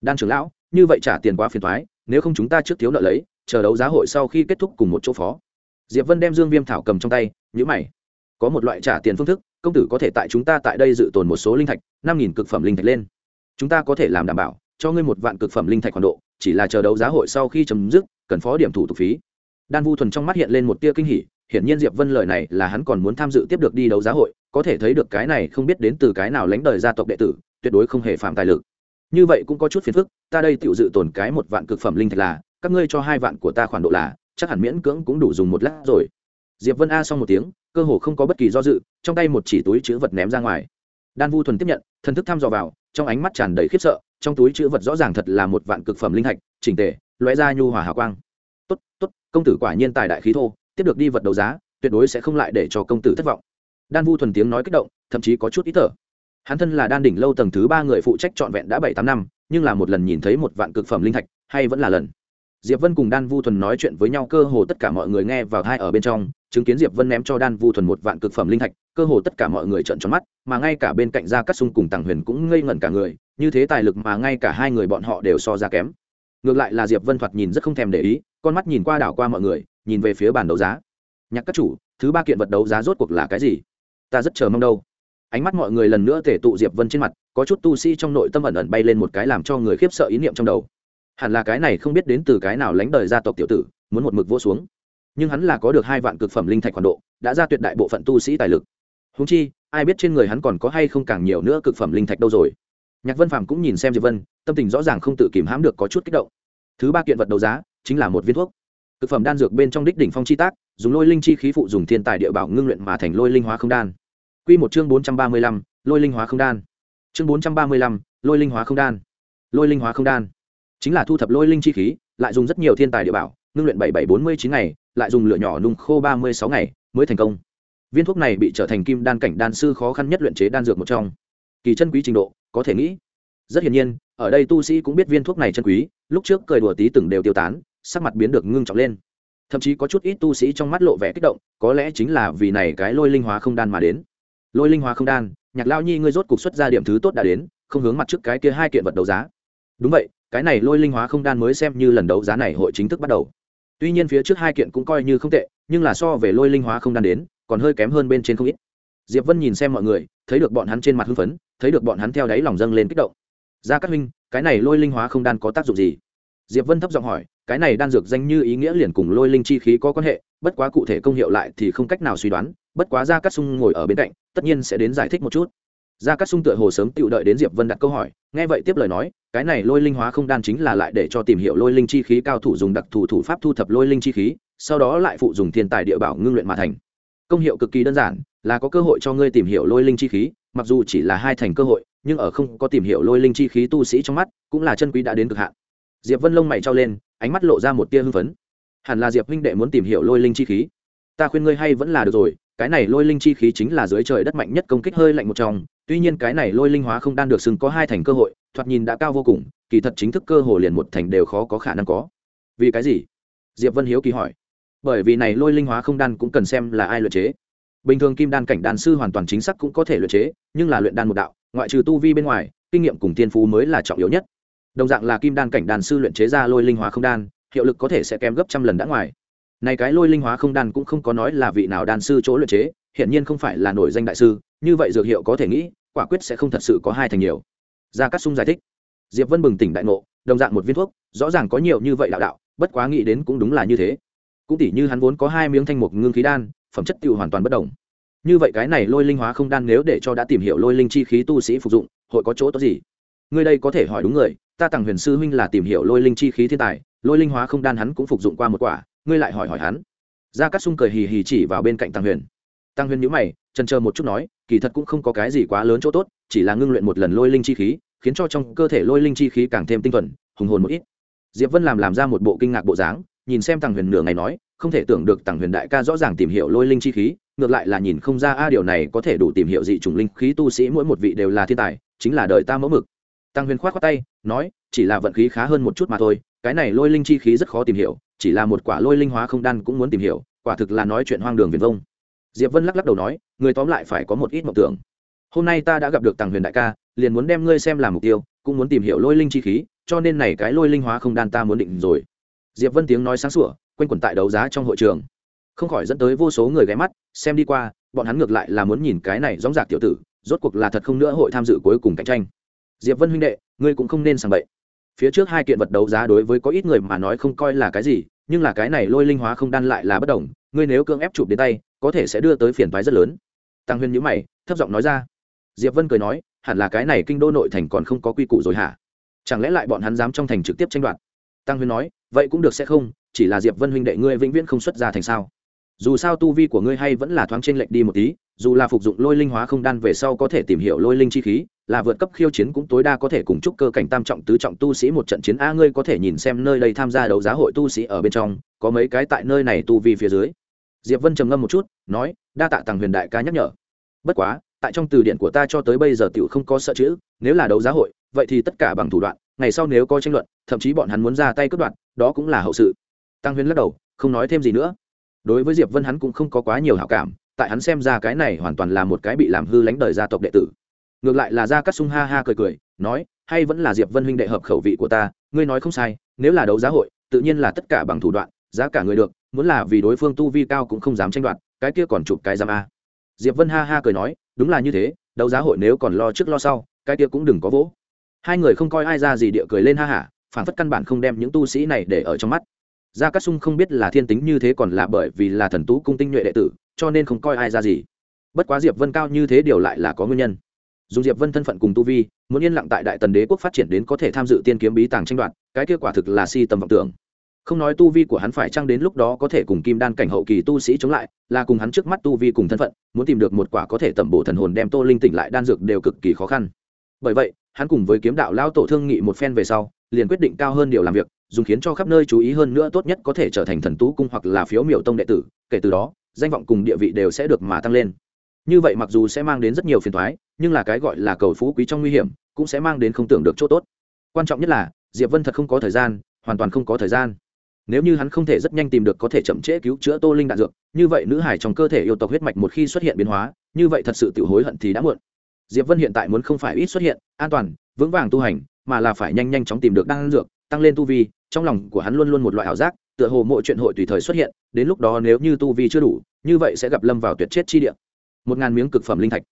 Đan trưởng lão, như vậy trả tiền quá phiền thoái nếu không chúng ta trước thiếu nợ lấy, chờ đấu giá hội sau khi kết thúc cùng một chỗ phó. Diệp vân đem dương viêm thảo cầm trong tay nhữ mày. Có một loại trả tiền phương thức, công tử có thể tại chúng ta tại đây dự tồn một số linh thạch, năm nghìn cực phẩm linh thạch lên. Chúng ta có thể làm đảm bảo, cho ngươi một vạn cực phẩm linh thạch khoản độ, chỉ là chờ đấu giá hội sau khi chấm dứt, cần phó điểm thủ tục phí. Đan vu thuần trong mắt hiện lên một tia kinh hỉ, hiển nhiên diệp vân lời này là hắn còn muốn tham dự tiếp được đi đấu giá hội, có thể thấy được cái này không biết đến từ cái nào lãnh đời gia tộc đệ tử tuyệt đối không hề phạm tài lực. Như vậy cũng có chút phiền phức, ta đây tự dự tồn cái một vạn cực phẩm linh thạch là, các ngươi cho hai vạn của ta khoản độ là, chắc hẳn miễn cưỡng cũng đủ dùng một lát rồi. Diệp vân a xong một tiếng, cơ hồ không có bất kỳ do dự, trong tay một chỉ túi chữ vật ném ra ngoài. Đan vu thuần tiếp nhận, thần thức thăm dò vào, trong ánh mắt tràn đầy khiếp sợ, trong túi chữ vật rõ ràng thật là một vạn cực phẩm linh thạch, chỉnh tề, lóe ra nhu hòa hào quang. Tốt tốt, công tử quả nhiên tài đại khí thô, tiếp được đi vật đấu giá, tuyệt đối sẽ không lại để cho công tử thất vọng. Đan vu thuần tiếng nói kích động, thậm chí có chút ít thở hắn thân là đan đỉnh lâu tầng thứ ba người phụ trách trọn vẹn đã bảy tám năm, nhưng là một lần nhìn thấy một vạn cực phẩm linh thạch, hay vẫn là lần. Diệp vân cùng đan vu thuần nói chuyện với nhau, cơ hồ tất cả mọi người nghe vào hai ở bên trong, chứng kiến diệp vân ném cho đan vu thuần một vạn cực phẩm linh thạch, cơ hồ tất cả mọi người trợn tròn mắt, mà ngay cả bên cạnh gia cát sung cùng tàng huyền cũng ngây ngẩn cả người, như thế tài lực mà ngay cả hai người bọn họ đều so ra kém. Ngược lại là diệp vân thoạt nhìn rất không thèm để ý, con mắt nhìn qua đảo qua mọi người, nhìn về phía bàn đấu giá. Nhạc các chủ, thứ ba kiện vật đấu giá rốt cuộc là cái gì? Ta rất chờ mong đâu ánh mắt mọi người lần nữa tể tụ diệp vân trên mặt, có chút tu sĩ trong nội tâm ẩn ẩn bay lên một cái làm cho người khiếp sợ ý niệm trong đầu. Hẳn là cái này không biết đến từ cái nào lánh đời gia tộc tiểu tử, muốn một mực vô xuống. Nhưng hắn là có được hai vạn cực phẩm linh thạch khoản độ, đã ra tuyệt đại bộ phận tu sĩ tài lực. Húng chi, ai biết trên người hắn còn có hay không càng nhiều nữa cực phẩm linh thạch đâu rồi. Nhạc vân phàm cũng nhìn xem diệp vân, tâm tình rõ ràng không tự kìm hãm được có chút kích động. Thứ ba kiện vật đấu giá, chính là một viên thuốc. Cực phẩm đan dược bên trong đích đỉnh phong chi tác, dùng lôi linh chi khí phụ dùng thiên tài địa bảo ngưng luyện mà thành lôi linh hóa không đan. Quy một chương bốn trăm ba mươi lăm, lôi linh hóa không đan. Chương bốn trăm ba mươi lăm, lôi linh hóa không đan. Lôi linh hóa không đan. Chính là thu thập lôi linh chi khí lại dùng rất nhiều thiên tài địa bảo ngưng luyện bảy bảy bốn mươi chín ngày lại dùng lửa nhỏ nung khô ba mươi sáu ngày mới thành công. Viên thuốc này bị trở thành kim đan cảnh đan sư khó khăn nhất luyện chế đan dược một trong. Kỳ chân quý trình độ có thể nghĩ. Rất hiển nhiên ở đây tu sĩ cũng biết viên thuốc này chân quý lúc trước cười đùa tí từng đều tiêu tán sắc mặt biến được ngưng trọng lên. Thậm chí có chút ít tu sĩ trong mắt lộ vẻ kích động có lẽ chính là vì này cái lôi linh hóa không đan mà đến lôi linh hóa không đan, nhạc lao nhi ngươi rốt cục xuất ra điểm thứ tốt đã đến, không hướng mặt trước cái kia hai kiện vật đấu giá. Đúng vậy, cái này lôi linh hóa không đan mới xem như lần đấu giá này hội chính thức bắt đầu. Tuy nhiên phía trước hai kiện cũng coi như không tệ, nhưng là so về lôi linh hóa không đan đến, còn hơi kém hơn bên trên không ít. Diệp vân nhìn xem mọi người, thấy được bọn hắn trên mặt hưng phấn, thấy được bọn hắn theo đáy lòng dâng lên kích động. Ra các huynh, cái này lôi linh hóa không đan có tác dụng gì? Diệp vân thấp giọng hỏi cái này đan dược danh như ý nghĩa liền cùng lôi linh chi khí có quan hệ, bất quá cụ thể công hiệu lại thì không cách nào suy đoán, bất quá gia cát sung ngồi ở bên cạnh, tất nhiên sẽ đến giải thích một chút. Gia cát sung tựa hồ sớm tự đợi đến diệp vân đặt câu hỏi, nghe vậy tiếp lời nói, cái này lôi linh hóa không đan chính là lại để cho tìm hiểu lôi linh chi khí cao thủ dùng đặc thù thủ pháp thu thập lôi linh chi khí, sau đó lại phụ dùng thiên tài địa bảo ngưng luyện mà thành. Công hiệu cực kỳ đơn giản, là có cơ hội cho ngươi tìm hiểu lôi linh chi khí, mặc dù chỉ là hai thành cơ hội, nhưng ở không có tìm hiểu lôi linh chi khí tu sĩ trong mắt, cũng là chân quý đã đến cực hạn. Diệp vân lông mày trao lên ánh mắt lộ ra một tia hưng phấn. Hẳn là diệp huynh đệ muốn tìm hiểu lôi linh chi khí. Ta khuyên ngươi hay vẫn là được rồi, cái này lôi linh chi khí chính là dưới trời đất mạnh nhất công kích hơi lạnh một trong. Tuy nhiên cái này lôi linh hóa không đan được xưng có hai thành cơ hội, thoạt nhìn đã cao vô cùng, kỳ thật chính thức cơ hồ liền một thành đều khó có khả năng có. Vì cái gì? Diệp vân hiếu kỳ hỏi. Bởi vì này lôi linh hóa không đan cũng cần xem là ai luyện chế. Bình thường kim đan cảnh đan sư hoàn toàn chính xác cũng có thể luyện chế, nhưng là luyện đan một đạo, ngoại trừ tu vi bên ngoài, kinh nghiệm cùng tiên phú mới là trọng yếu nhất đồng dạng là kim đan cảnh đàn sư luyện chế ra lôi linh hóa không đan, hiệu lực có thể sẽ kém gấp trăm lần đã ngoài. Này cái lôi linh hóa không đan cũng không có nói là vị nào đan sư chỗ luyện chế hiện nhiên không phải là nổi danh đại sư, như vậy dược hiệu có thể nghĩ, quả quyết sẽ không thật sự có hai thành nhiều. Gia cát sung giải thích. Diệp vân bừng tỉnh đại ngộ, đồng dạng một viên thuốc, rõ ràng có nhiều như vậy đạo đạo, bất quá nghĩ đến cũng đúng là như thế. Cũng tỉ như hắn vốn có hai miếng thanh mục ngưng khí đan, phẩm chất tiêu hoàn toàn bất đồng. Như vậy cái này lôi linh hóa không đan nếu để cho đã tìm hiểu lôi linh chi khí tu sĩ phục dụng, hội có chỗ tốt gì? Ngươi đây có thể hỏi đúng người, ta tặng huyền sư huynh là tìm hiểu lôi linh chi khí thiên tài, lôi linh hóa không đan hắn cũng phục dụng qua một quả, ngươi lại hỏi hỏi hắn. Gia cát sung cười hì hì chỉ vào bên cạnh tăng huyền. Tăng huyền nhíu mày chần chờ một chút nói, kỳ thật cũng không có cái gì quá lớn chỗ tốt, chỉ là ngưng luyện một lần lôi linh chi khí, khiến cho trong cơ thể lôi linh chi khí càng thêm tinh thuần, hùng hồn một ít. Diệp vân làm làm ra một bộ kinh ngạc bộ dáng, nhìn xem tăng huyền nửa ngày nói, không thể tưởng được tăng huyền đại ca rõ ràng tìm hiểu lôi linh chi khí, ngược lại là nhìn không ra a, điều này có thể đủ tìm hiểu dị chủng linh khí tu sĩ mỗi một vị đều là thiên tài, chính là đời ta mẫu mực tăng huyền khoát khoát tay, nói, chỉ là vận khí khá hơn một chút mà thôi, cái này lôi linh chi khí rất khó tìm hiểu, chỉ là một quả lôi linh hóa không đan cũng muốn tìm hiểu, quả thực là nói chuyện hoang đường viền vông. Diệp vân lắc lắc đầu nói, người tóm lại phải có một ít mộng tưởng. Hôm nay ta đã gặp được Tăng huyền đại ca, liền muốn đem ngươi xem làm mục tiêu, cũng muốn tìm hiểu lôi linh chi khí, cho nên này cái lôi linh hóa không đan ta muốn định rồi. Diệp vân tiếng nói sáng sủa, quanh quẩn tại đấu giá trong hội trường. Không khỏi dẫn tới vô số người ghé mắt, xem đi qua, bọn hắn ngược lại là muốn nhìn cái này dóng dạc tiểu tử, rốt cuộc là thật không nữa hội tham dự cuối cùng cạnh tranh diệp vân huynh đệ, ngươi cũng không nên sàng bậy. Phía trước hai kiện vật đấu giá đối với có ít người mà nói không coi là cái gì, nhưng là cái này lôi linh hóa không đan lại là bất đồng, ngươi nếu cưỡng ép chụp đến tay, có thể sẽ đưa tới phiền toái rất lớn. Tăng huyên nhữ mày, thấp giọng nói ra. Diệp vân cười nói, hẳn là cái này kinh đô nội thành còn không có quy củ rồi hả? Chẳng lẽ lại bọn hắn dám trong thành trực tiếp tranh đoạt? Tăng huyên nói, vậy cũng được sẽ không, chỉ là diệp vân huynh đệ ngươi vĩnh viễn không xuất ra thành sao. Dù sao tu vi của ngươi hay vẫn là thoáng trên lệnh đi một tí, dù là phục dụng lôi linh hóa không đan về sau có thể tìm hiểu lôi linh chi khí là vượt cấp khiêu chiến cũng tối đa có thể cùng chúc cơ cảnh tam trọng tứ trọng tu sĩ một trận chiến. A, ngươi có thể nhìn xem nơi đây tham gia đấu giá hội tu sĩ ở bên trong, có mấy cái tại nơi này tu vi phía dưới. Diệp vân trầm ngâm một chút, nói, đa tạ tàng huyền đại ca nhắc nhở. Bất quá, tại trong từ điển của ta cho tới bây giờ tiểu không có sợ chữ, nếu là đấu giá hội, vậy thì tất cả bằng thủ đoạn, ngày sau nếu có tranh luận, thậm chí bọn hắn muốn ra tay cướp đoạt, đó cũng là hậu sự. Tăng huyền lắc đầu, không nói thêm gì nữa. Đối với diệp vân hắn cũng không có quá nhiều hảo cảm, tại hắn xem ra cái này hoàn toàn là một cái bị làm hư lánh đời gia tộc đệ tử ngược lại là gia cắt sung ha ha cười cười, nói, hay vẫn là diệp vân huynh đệ hợp khẩu vị của ta, ngươi nói không sai, nếu là đấu giá hội, tự nhiên là tất cả bằng thủ đoạn, giá cả người được, muốn là vì đối phương tu vi cao cũng không dám tranh đoạt, cái kia còn chụp cái giam a. Diệp vân ha ha cười nói, đúng là như thế, đấu giá hội nếu còn lo trước lo sau, cái kia cũng đừng có vỗ. Hai người không coi ai ra gì địa cười lên ha hả phản phất căn bản không đem những tu sĩ này để ở trong mắt. Gia cát sung không biết là thiên tính như thế còn là bởi vì là thần tú cung tinh nhuệ đệ tử, cho nên không coi ai ra gì. Bất quá diệp vân cao như thế điều lại là có nguyên nhân dùng diệp vân thân phận cùng tu vi, muốn yên lặng tại đại tần đế quốc phát triển đến có thể tham dự tiên kiếm bí tàng tranh đoạt, cái kết quả thực là si tầm vọng tưởng. Không nói tu vi của hắn phải chăng đến lúc đó có thể cùng kim đan cảnh hậu kỳ tu sĩ chống lại, là cùng hắn trước mắt tu vi cùng thân phận, muốn tìm được một quả có thể tẩm bổ thần hồn đem tô linh tỉnh lại đan dược đều cực kỳ khó khăn. Bởi vậy, hắn cùng với kiếm đạo lao tổ thương nghị một phen về sau, liền quyết định cao hơn điều làm việc, dùng khiến cho khắp nơi chú ý hơn nữa tốt nhất có thể trở thành thần tú cung hoặc là phiếu miểu tông đệ tử, kể từ đó, danh vọng cùng địa vị đều sẽ được mà tăng lên như vậy mặc dù sẽ mang đến rất nhiều phiền thoái nhưng là cái gọi là cầu phú quý trong nguy hiểm, cũng sẽ mang đến không tưởng được chỗ tốt. Quan trọng nhất là, diệp vân thật không có thời gian, hoàn toàn không có thời gian. Nếu như hắn không thể rất nhanh tìm được có thể chậm trễ cứu chữa tô linh đạn dược, như vậy nữ hải trong cơ thể yêu tộc huyết mạch một khi xuất hiện biến hóa, như vậy thật sự tự hối hận thì đã muộn. Diệp vân hiện tại muốn không phải ít xuất hiện, an toàn, vững vàng tu hành, mà là phải nhanh nhanh chóng tìm được đan dược, tăng lên tu vi, trong lòng của hắn luôn luôn một loại ảo giác, tựa hồ mỗi chuyện hội tùy thời xuất hiện, đến lúc đó nếu như tu vi chưa đủ, như vậy sẽ gặp lâm vào tuyệt chết chi địa một ngàn miếng cực phẩm linh thạch.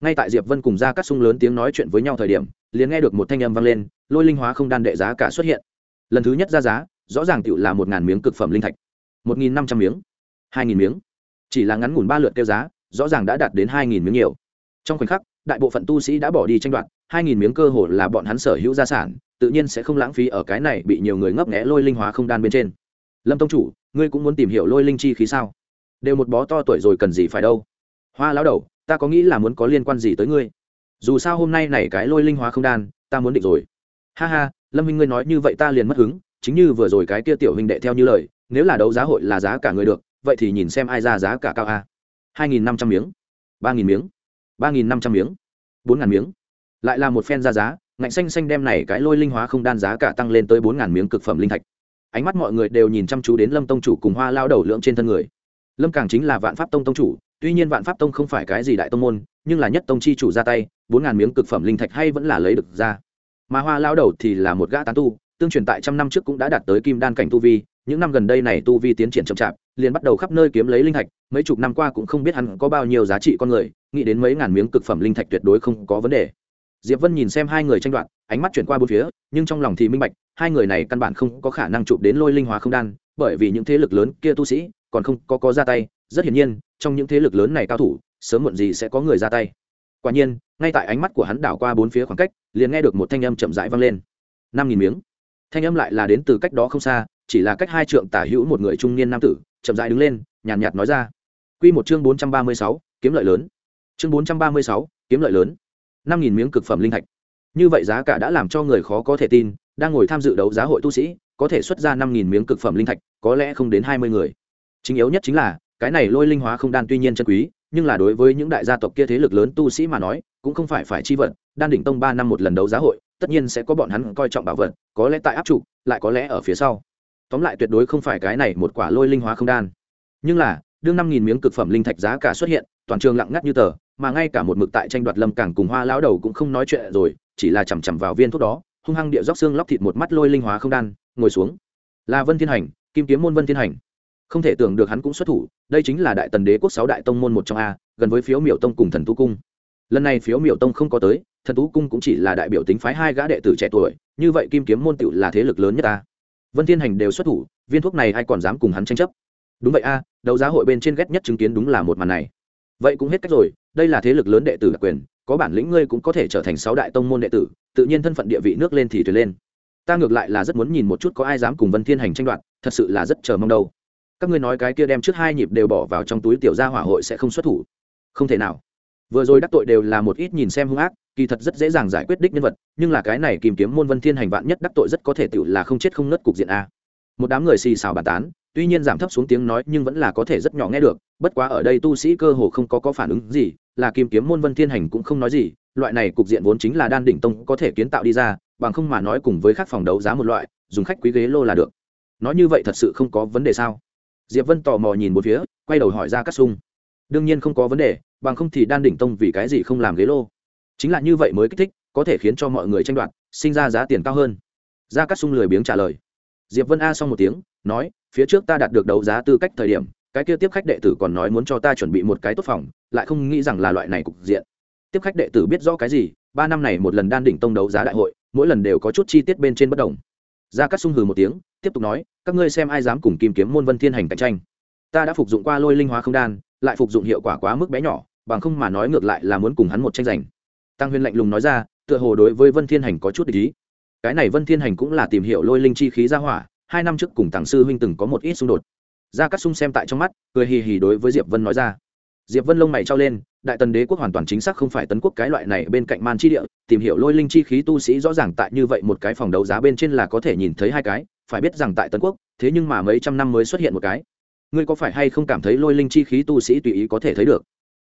Ngay tại diệp vân cùng ra các sung lớn tiếng nói chuyện với nhau thời điểm, liền nghe được một thanh âm vang lên, lôi linh hóa không đan đệ giá cả xuất hiện. Lần thứ nhất ra giá, rõ ràng tự là một ngàn miếng cực phẩm linh thạch. Một nghìn năm trăm miếng, hai nghìn miếng. Chỉ là ngắn ngủn ba lượt kêu giá, rõ ràng đã đạt đến hai nghìn miếng nhiều. Trong khoảnh khắc, đại bộ phận tu sĩ đã bỏ đi tranh đoạt, hai nghìn miếng cơ hồ là bọn hắn sở hữu gia sản, tự nhiên sẽ không lãng phí ở cái này bị nhiều người ngấp nghẽ lôi linh hóa không đan bên trên. Lâm tông chủ, ngươi cũng muốn tìm hiểu lôi linh chi khí sao? Đều một bó to tuổi rồi cần gì phải đâu? Hoa lão đầu, ta có nghĩ là muốn có liên quan gì tới ngươi? Dù sao hôm nay này cái lôi linh hóa không đan, ta muốn định rồi. Ha ha, lâm huynh ngươi nói như vậy ta liền mất hứng, chính như vừa rồi cái kia tiểu huynh đệ theo như lời, nếu là đấu giá hội là giá cả người được, vậy thì nhìn xem ai ra giá cả cao a. Hai nghìn năm trăm miếng, ba nghìn miếng, ba nghìn năm trăm miếng, bốn ngàn miếng. Lại là một phen ra giá, ngạnh xanh xanh đem này cái lôi linh hóa không đan giá cả tăng lên tới bốn ngàn miếng cực phẩm linh thạch. Ánh mắt mọi người đều nhìn chăm chú đến lâm tông chủ cùng hoa lao đầu lượng trên thân người. Lâm càng chính là vạn pháp tông tông chủ tuy nhiên vạn pháp tông không phải cái gì đại tông môn, nhưng là nhất tông chi chủ ra tay, bốn ngàn miếng cực phẩm linh thạch hay vẫn là lấy được ra. Mà hoa lao đầu thì là một gã tán tu, tương truyền tại trăm năm trước cũng đã đạt tới kim đan cảnh tu vi, những năm gần đây này tu vi tiến triển chậm chạp, liền bắt đầu khắp nơi kiếm lấy linh thạch, mấy chục năm qua cũng không biết hắn có bao nhiêu giá trị con người, nghĩ đến mấy ngàn miếng cực phẩm linh thạch tuyệt đối không có vấn đề. Diệp vân nhìn xem hai người tranh đoạt, ánh mắt chuyển qua bốn phía, nhưng trong lòng thì minh bạch, hai người này căn bản không có khả năng chụp đến lôi linh hóa không đan, bởi vì những thế lực lớn kia tu sĩ còn không có có ra tay rất hiển nhiên, trong những thế lực lớn này cao thủ, sớm muộn gì sẽ có người ra tay. Quả nhiên, ngay tại ánh mắt của hắn đảo qua bốn phía khoảng cách, liền nghe được một thanh âm chậm rãi vang lên. Năm nghìn miếng. Thanh âm lại là đến từ cách đó không xa, chỉ là cách hai trượng tả hữu một người trung niên nam tử, chậm rãi đứng lên, nhàn nhạt nói ra. Quy một chương bốn trăm ba mươi sáu, kiếm lợi lớn. Chương bốn trăm ba mươi sáu, kiếm lợi lớn. Năm nghìn miếng cực phẩm linh thạch. Như vậy giá cả đã làm cho người khó có thể tin, đang ngồi tham dự đấu giá hội tu sĩ, có thể xuất ra năm nghìn miếng cực phẩm linh thạch, có lẽ không đến hai mươi người. Chính yếu nhất chính là cái này lôi linh hóa không đan tuy nhiên chân quý, nhưng là đối với những đại gia tộc kia thế lực lớn tu sĩ mà nói, cũng không phải phải chi vật, đan đỉnh tông ba năm một lần đấu giá hội, tất nhiên sẽ có bọn hắn coi trọng bảo vật, có lẽ tại áp trụ, lại có lẽ ở phía sau. Tóm lại tuyệt đối không phải cái này một quả lôi linh hóa không đan. Nhưng là, đương năm nghìn miếng cực phẩm linh thạch giá cả xuất hiện, toàn trường lặng ngắt như tờ, mà ngay cả một mực tại tranh đoạt lâm cảng cùng hoa lão đầu cũng không nói chuyện rồi, chỉ là chằm chằm vào viên thuốc đó, hung hăng địa róc xương lóc thịt một mắt lôi linh hóa không đan, ngồi xuống. Là vân thiên hành, kim kiếm môn vân thiên hành không thể tưởng được hắn cũng xuất thủ, đây chính là đại tần đế quốc sáu đại tông môn một trong a, gần với phiếu miểu tông cùng thần tú cung. Lần này phiếu miểu tông không có tới, thần tú cung cũng chỉ là đại biểu tính phái hai gã đệ tử trẻ tuổi, như vậy kim kiếm môn tựu là thế lực lớn nhất ta vân thiên hành đều xuất thủ, viên thuốc này ai còn dám cùng hắn tranh chấp? Đúng vậy a, đấu giá hội bên trên ghét nhất chứng kiến đúng là một màn này. Vậy cũng hết cách rồi, đây là thế lực lớn đệ tử đặc quyền, có bản lĩnh ngươi cũng có thể trở thành sáu đại tông môn đệ tử, tự nhiên thân phận địa vị nước lên thì thuyền lên. Ta ngược lại là rất muốn nhìn một chút có ai dám cùng vân thiên hành tranh đoạt, thật sự là rất chờ mong đâu các ngươi nói cái kia đem trước hai nhịp đều bỏ vào trong túi tiểu gia hỏa hội sẽ không xuất thủ. Không thể nào. Vừa rồi đắc tội đều là một ít nhìn xem hung ác, kỳ thật rất dễ dàng giải quyết đích nhân vật, nhưng là cái này kìm kiếm môn vân thiên hành vạn nhất đắc tội rất có thể tự là không chết không nứt cục diện a. Một đám người xì xào bàn tán, tuy nhiên giảm thấp xuống tiếng nói nhưng vẫn là có thể rất nhỏ nghe được, bất quá ở đây tu sĩ cơ hồ không có có phản ứng gì, là kim kiếm môn vân thiên hành cũng không nói gì, loại này cục diện vốn chính là đan đỉnh tông có thể kiến tạo đi ra, bằng không mà nói cùng với các phòng đấu giá một loại, dùng khách quý ghế lô là được. Nói như vậy thật sự không có vấn đề sao? Diệp vân tò mò nhìn một phía, quay đầu hỏi ra cát sung. Đương nhiên không có vấn đề, bằng không thì đan đỉnh tông vì cái gì không làm ghế lô? Chính là như vậy mới kích thích, có thể khiến cho mọi người tranh đoạt, sinh ra giá tiền cao hơn. Gia cát sung lười biếng trả lời. Diệp vân a xong một tiếng, nói, phía trước ta đạt được đấu giá tư cách thời điểm, cái kia tiếp khách đệ tử còn nói muốn cho ta chuẩn bị một cái tốt phòng, lại không nghĩ rằng là loại này cục diện. Tiếp khách đệ tử biết rõ cái gì, ba năm này một lần đan đỉnh tông đấu giá đại hội, mỗi lần đều có chút chi tiết bên trên bất đồng gia cát sung hừ một tiếng, tiếp tục nói, các ngươi xem ai dám cùng kim kiếm môn vân thiên hành cạnh tranh. Ta đã phục dụng qua lôi linh hóa không đan, lại phục dụng hiệu quả quá mức bé nhỏ, bằng không mà nói ngược lại là muốn cùng hắn một tranh giành. Tăng huyền lạnh lùng nói ra, tựa hồ đối với vân thiên hành có chút ý. Cái này vân thiên hành cũng là tìm hiểu lôi linh chi khí ra hỏa, hai năm trước cùng tàng sư huynh từng có một ít xung đột. Gia cát sung xem tại trong mắt, cười hì hì đối với diệp vân nói ra. Diệp vân lông mày trao lên đại tần đế quốc hoàn toàn chính xác không phải tấn quốc cái loại này bên cạnh man chi địa, tìm hiểu lôi linh chi khí tu sĩ rõ ràng tại như vậy một cái phòng đấu giá bên trên là có thể nhìn thấy hai cái, phải biết rằng tại tấn quốc, thế nhưng mà mấy trăm năm mới xuất hiện một cái. Ngươi có phải hay không cảm thấy lôi linh chi khí tu sĩ tùy ý có thể thấy được?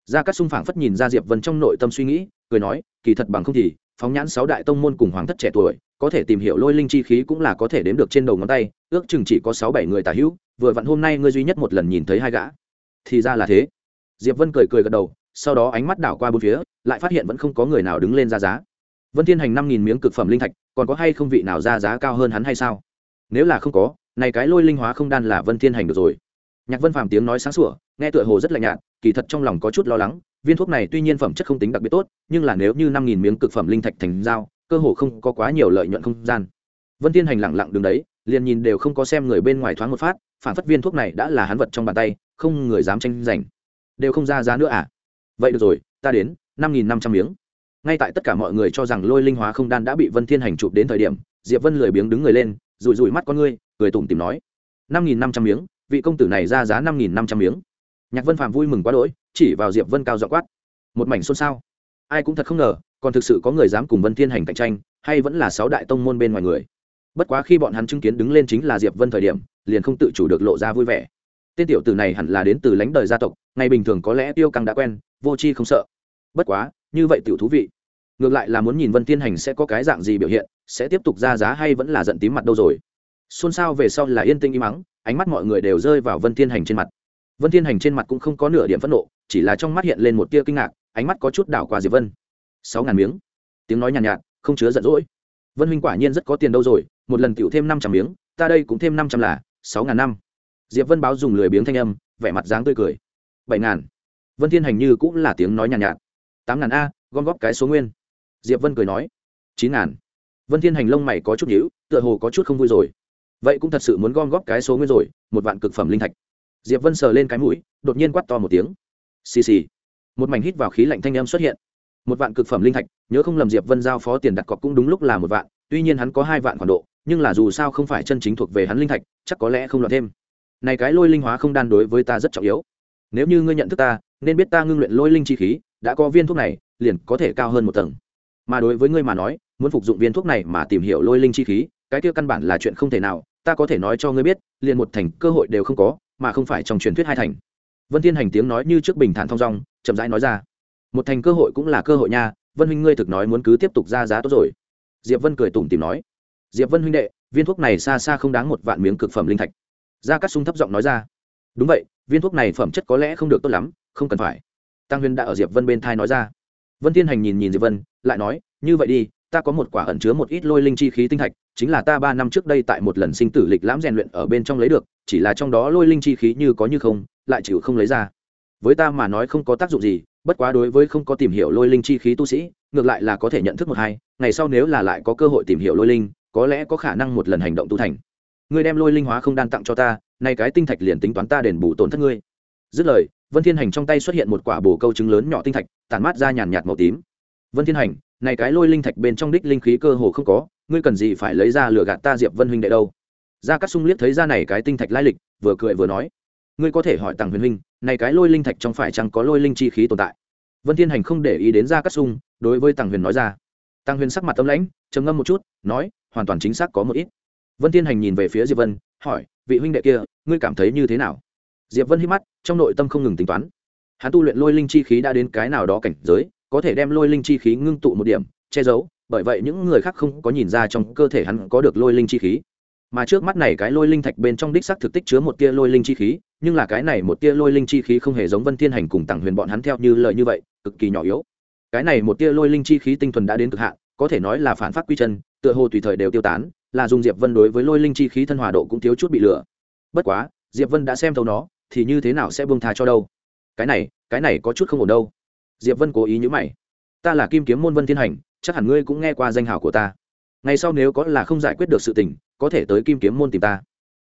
Ra các sung phảng phất nhìn ra diệp vân trong nội tâm suy nghĩ, cười nói, kỳ thật bằng không thì, phóng nhãn sáu đại tông môn cùng hoàng thất trẻ tuổi, có thể tìm hiểu lôi linh chi khí cũng là có thể đếm được trên đầu ngón tay, ước chừng chỉ có sáu bảy người tả hữu, vừa vặn hôm nay ngươi duy nhất một lần nhìn thấy hai gã. Thì ra là thế. Diệp vân cười cười gật đầu sau đó ánh mắt đảo qua bốn phía, lại phát hiện vẫn không có người nào đứng lên ra giá. Vân thiên hành năm nghìn miếng cực phẩm linh thạch, còn có hay không vị nào ra giá cao hơn hắn hay sao? Nếu là không có, này cái lôi linh hóa không đan là vân thiên hành được rồi. Nhạc vân phàm tiếng nói sáng sủa, nghe tựa hồ rất lạnh nhạt, kỳ thật trong lòng có chút lo lắng, viên thuốc này tuy nhiên phẩm chất không tính đặc biệt tốt, nhưng là nếu như năm nghìn miếng cực phẩm linh thạch thành dao cơ hồ không có quá nhiều lợi nhuận không gian. Vân thiên hành lặng lặng đứng đấy, liền nhìn đều không có xem người bên ngoài thoáng một phát, phản phất viên thuốc này đã là hắn vật trong bàn tay, không người dám tranh giành. Đều không ra giá nữa à? Vậy được rồi, ta đến, năm nghìn năm trăm miếng. Ngay tại tất cả mọi người cho rằng lôi linh hóa không đan đã bị vân thiên hành chụp đến thời điểm, diệp vân lười biếng đứng người lên rụi rụi mắt con ngươi, cười tủm tìm nói, năm nghìn năm trăm miếng, vị công tử này ra giá năm nghìn năm trăm miếng. Nhạc vân phạm vui mừng quá đỗi, chỉ vào diệp vân cao dọ quát, một mảnh xôn xao. Ai cũng thật không ngờ, còn thực sự có người dám cùng vân thiên hành cạnh tranh, hay vẫn là sáu đại tông môn bên ngoài người. Bất quá khi bọn hắn chứng kiến đứng lên chính là diệp vân thời điểm, liền không tự chủ được lộ ra vui vẻ tên tiểu tử này hẳn là đến từ lãnh đời gia tộc ngày bình thường có lẽ tiêu căng đã quen vô chi không sợ. Bất quá như vậy tiểu thú vị. Ngược lại là muốn nhìn vân tiên hành sẽ có cái dạng gì biểu hiện sẽ tiếp tục ra giá hay vẫn là giận tím mặt đâu rồi. Xôn xao về sau là yên tinh im mắng ánh mắt mọi người đều rơi vào vân tiên hành trên mặt. Vân tiên hành trên mặt cũng không có nửa điểm phẫn nộ chỉ là trong mắt hiện lên một tia kinh ngạc ánh mắt có chút đảo qua diệp vân. Sáu ngàn miếng. Tiếng nói nhàn nhạt, nhạt không chứa giận dỗi. Vân huynh quả nhiên rất có tiền đâu rồi một lần tiểu thêm năm trăm miếng ta đây cũng thêm năm trăm là sáu ngàn năm diệp vân báo dùng lười biếng thanh âm vẻ mặt dáng tươi cười. Bảy ngàn. Vân thiên hành như cũng là tiếng nói nhàn nhạt, nhạt tám ngàn a gom góp cái số nguyên. Diệp vân cười nói. Chín ngàn. Vân thiên hành lông mày có chút nhíu tựa hồ có chút không vui rồi. Vậy cũng thật sự muốn gom góp cái số nguyên rồi một vạn cực phẩm linh thạch. Diệp vân sờ lên cái mũi đột nhiên quát to một tiếng. Xì xì. Một mảnh hít vào khí lạnh thanh âm xuất hiện. Một vạn cực phẩm linh thạch nhớ không lầm diệp vân giao phó tiền đặt cọc cũng đúng lúc là một vạn tuy nhiên hắn có hai vạn khoản độ nhưng là dù sao không phải chân chính thuộc về hắn linh thạch chắc có lẽ không loạn thêm này cái lôi linh hóa không đan đối với ta rất trọng yếu. Nếu như ngươi nhận thức ta, nên biết ta ngưng luyện lôi linh chi khí, đã có viên thuốc này, liền có thể cao hơn một tầng. Mà đối với ngươi mà nói, muốn phục dụng viên thuốc này mà tìm hiểu lôi linh chi khí, cái kia căn bản là chuyện không thể nào, ta có thể nói cho ngươi biết, liền một thành cơ hội đều không có, mà không phải trong truyền thuyết hai thành. Vân thiên hành tiếng nói như trước bình thản thong dong, chậm rãi nói ra. Một thành cơ hội cũng là cơ hội nha, vân huynh ngươi thực nói muốn cứ tiếp tục ra giá tốt rồi. Diệp vân cười tủm tìm nói. Diệp vân huynh đệ, viên thuốc này xa xa không đáng một vạn miếng cực phẩm linh thạch gia cát sung thấp giọng nói ra. Đúng vậy, viên thuốc này phẩm chất có lẽ không được tốt lắm, không cần phải. Tăng huyên đã ở diệp vân bên thai nói ra. Vân thiên hành nhìn nhìn diệp vân, lại nói, như vậy đi, ta có một quả ẩn chứa một ít lôi linh chi khí tinh thạch, chính là ta ba năm trước đây tại một lần sinh tử lịch lãm rèn luyện ở bên trong lấy được, chỉ là trong đó lôi linh chi khí như có như không, lại chịu không lấy ra. Với ta mà nói không có tác dụng gì, bất quá đối với không có tìm hiểu lôi linh chi khí tu sĩ, ngược lại là có thể nhận thức một hai, ngày sau nếu là lại có cơ hội tìm hiểu lôi linh, có lẽ có khả năng một lần hành động tu thành ngươi đem lôi linh hóa không đan tặng cho ta, nay cái tinh thạch liền tính toán ta đền bù tổn thất ngươi. Dứt lời, vân thiên hành trong tay xuất hiện một quả bồ câu trứng lớn nhỏ tinh thạch, tản mát ra nhàn nhạt màu tím. Vân thiên hành, này cái lôi linh thạch bên trong đích linh khí cơ hồ không có, ngươi cần gì phải lấy ra lừa gạt ta diệp vân huynh đệ đâu? Gia cát sung liếc thấy ra này cái tinh thạch lai lịch, vừa cười vừa nói, ngươi có thể hỏi tàng huyền huynh, này cái lôi linh thạch trong phải chăng có lôi linh chi khí tồn tại? Vân thiên hành không để ý đến gia cát sung, đối với tàng huyền nói ra. Tàng huyền sắc mặt tâm lãnh, trầm ngâm một chút, nói, hoàn toàn chính xác có một ít vân thiên hành nhìn về phía diệp vân, hỏi, vị huynh đệ kia, ngươi cảm thấy như thế nào? Diệp vân hít mắt, trong nội tâm không ngừng tính toán. Hắn tu luyện lôi linh chi khí đã đến cái nào đó cảnh giới, có thể đem lôi linh chi khí ngưng tụ một điểm, che giấu, bởi vậy những người khác không có nhìn ra trong cơ thể hắn có được lôi linh chi khí. Mà trước mắt này cái lôi linh thạch bên trong đích sắc thực tích chứa một tia lôi linh chi khí, nhưng là cái này một tia lôi linh chi khí không hề giống vân thiên hành cùng tặng huyền bọn hắn theo như lời như vậy, cực kỳ nhỏ yếu. Cái này một tia lôi linh chi khí tinh thuần đã đến cực hạn, có thể nói là phản phát quy chân, tựa hồ tùy thời đều tiêu tán là dùng diệp vân đối với lôi linh chi khí thân hòa độ cũng thiếu chút bị lửa bất quá, diệp vân đã xem thấu nó, thì như thế nào sẽ buông tha cho đâu? Cái này cái này có chút không ổn đâu. Diệp vân cố ý nhữ mày. Ta là kim kiếm môn vân thiên hành, chắc hẳn ngươi cũng nghe qua danh hào của ta. Ngày sau nếu có là không giải quyết được sự tình, có thể tới kim kiếm môn tìm ta.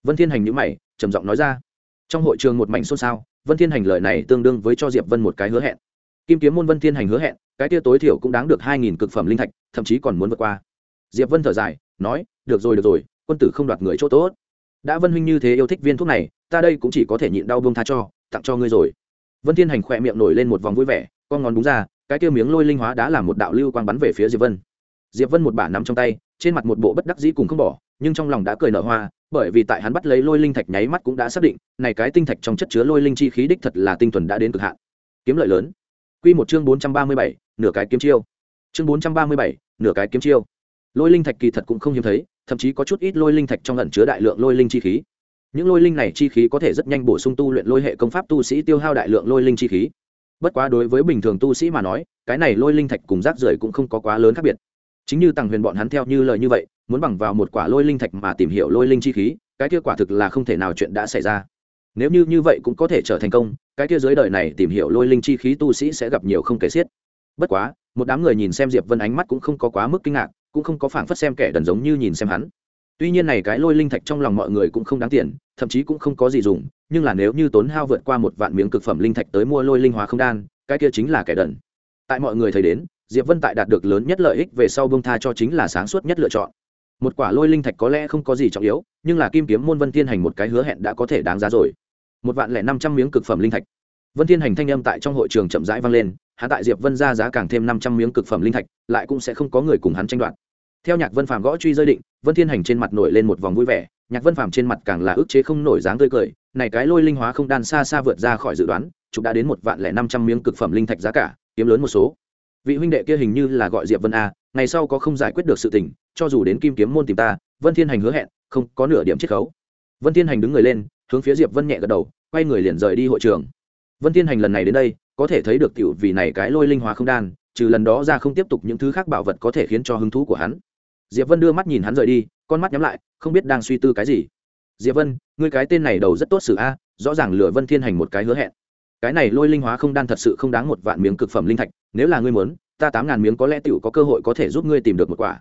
Vân thiên hành nhữ mày, trầm giọng nói ra. Trong hội trường một mảnh xôn xao, vân thiên hành lời này tương đương với cho diệp vân một cái hứa hẹn. Kim kiếm môn vân thiên hành hứa hẹn, cái tia tối thiểu cũng đáng được hai nghìn cực phẩm linh thạch, thậm chí còn muốn vượt qua diệp vân thở dài nói được rồi được rồi quân tử không đoạt người chỗ tốt. Đã vân huynh như thế yêu thích viên thuốc này ta đây cũng chỉ có thể nhịn đau buông tha cho tặng cho ngươi rồi. Vân thiên hành khỏe miệng nổi lên một vòng vui vẻ con ngón đúng ra cái kia miếng lôi linh hóa đã làm một đạo lưu quang bắn về phía diệp vân. Diệp vân một bả nắm trong tay trên mặt một bộ bất đắc dĩ cùng không bỏ nhưng trong lòng đã cười nở hoa bởi vì tại hắn bắt lấy lôi linh thạch nháy mắt cũng đã xác định này cái tinh thạch trong chất chứa lôi linh chi khí đích thật là tinh thuần đã đến cực hạn. Kiếm lợi lớn. Quy một chương bốn trăm ba mươi bảy, nửa cái kiếm chiêu. Chương bốn trăm ba mươi bảy, nửa cái kiếm chiêu lôi linh thạch kỳ thật cũng không hiếm thấy, thậm chí có chút ít lôi linh thạch trong lần chứa đại lượng lôi linh chi khí. Những lôi linh này chi khí có thể rất nhanh bổ sung tu luyện lôi hệ công pháp tu sĩ tiêu hao đại lượng lôi linh chi khí. Bất quá đối với bình thường tu sĩ mà nói, cái này lôi linh thạch cùng rác rưởi cũng không có quá lớn khác biệt. Chính như tàng huyền bọn hắn theo như lời như vậy, muốn bằng vào một quả lôi linh thạch mà tìm hiểu lôi linh chi khí, cái kia quả thực là không thể nào chuyện đã xảy ra. Nếu như như vậy cũng có thể trở thành công, cái kia dưới đời này tìm hiểu lôi linh chi khí tu sĩ sẽ gặp nhiều không kể xiết. Bất quá, một đám người nhìn xem diệp vân ánh mắt cũng không có quá mức kinh ngạc cũng không có phảng phất xem kẻ đần giống như nhìn xem hắn. Tuy nhiên này cái lôi linh thạch trong lòng mọi người cũng không đáng tiền, thậm chí cũng không có gì dùng, nhưng là nếu như tốn hao vượt qua một vạn miếng cực phẩm linh thạch tới mua lôi linh hóa không đan, cái kia chính là kẻ đần. Tại mọi người thấy đến, diệp vân tại đạt được lớn nhất lợi ích về sau bông tha cho chính là sáng suốt nhất lựa chọn. Một quả lôi linh thạch có lẽ không có gì trọng yếu, nhưng là kim kiếm môn vân thiên hành một cái hứa hẹn đã có thể đáng giá rồi. Một vạn lẻ năm trăm miếng cực phẩm linh thạch. Vân thiên hành thanh âm tại trong hội trường chậm rãi vang lên hắn tại diệp vân ra giá càng thêm năm trăm miếng cực phẩm linh thạch, lại cũng sẽ không có người cùng hắn tranh đoạt theo nhạc vân phàm gõ truy rơi định, vân thiên hành trên mặt nổi lên một vòng vui vẻ, nhạc vân phàm trên mặt càng là ức chế không nổi dáng tươi cười, này cái lôi linh hóa không đan xa xa vượt ra khỏi dự đoán chúng đã đến một vạn lẻ năm trăm miếng cực phẩm linh thạch giá cả, kiếm lớn một số. Vị huynh đệ kia hình như là gọi diệp vân a, ngày sau có không giải quyết được sự tình, cho dù đến kim kiếm môn tìm ta, vân thiên hành hứa hẹn, không có nửa điểm chiết khấu. Vân thiên hành đứng người lên, hướng phía diệp vân nhẹ gật đầu, quay người liền rời đi hội trường. Vân thiên hành lần này đến đây, có thể thấy được tiểu vì này cái lôi linh hóa không đan, trừ lần đó ra không tiếp tục những thứ khác bảo vật có thể khiến cho hứng thú của hắn diệp vân đưa mắt nhìn hắn rời đi, con mắt nhắm lại, không biết đang suy tư cái gì. Diệp vân, ngươi cái tên này đầu rất tốt xử a, rõ ràng lừa vân thiên hành một cái hứa hẹn. Cái này lôi linh hóa không đan thật sự không đáng một vạn miếng cực phẩm linh thạch, nếu là ngươi muốn, ta tám ngàn miếng có lẽ tiểu có cơ hội có thể giúp ngươi tìm được một quả.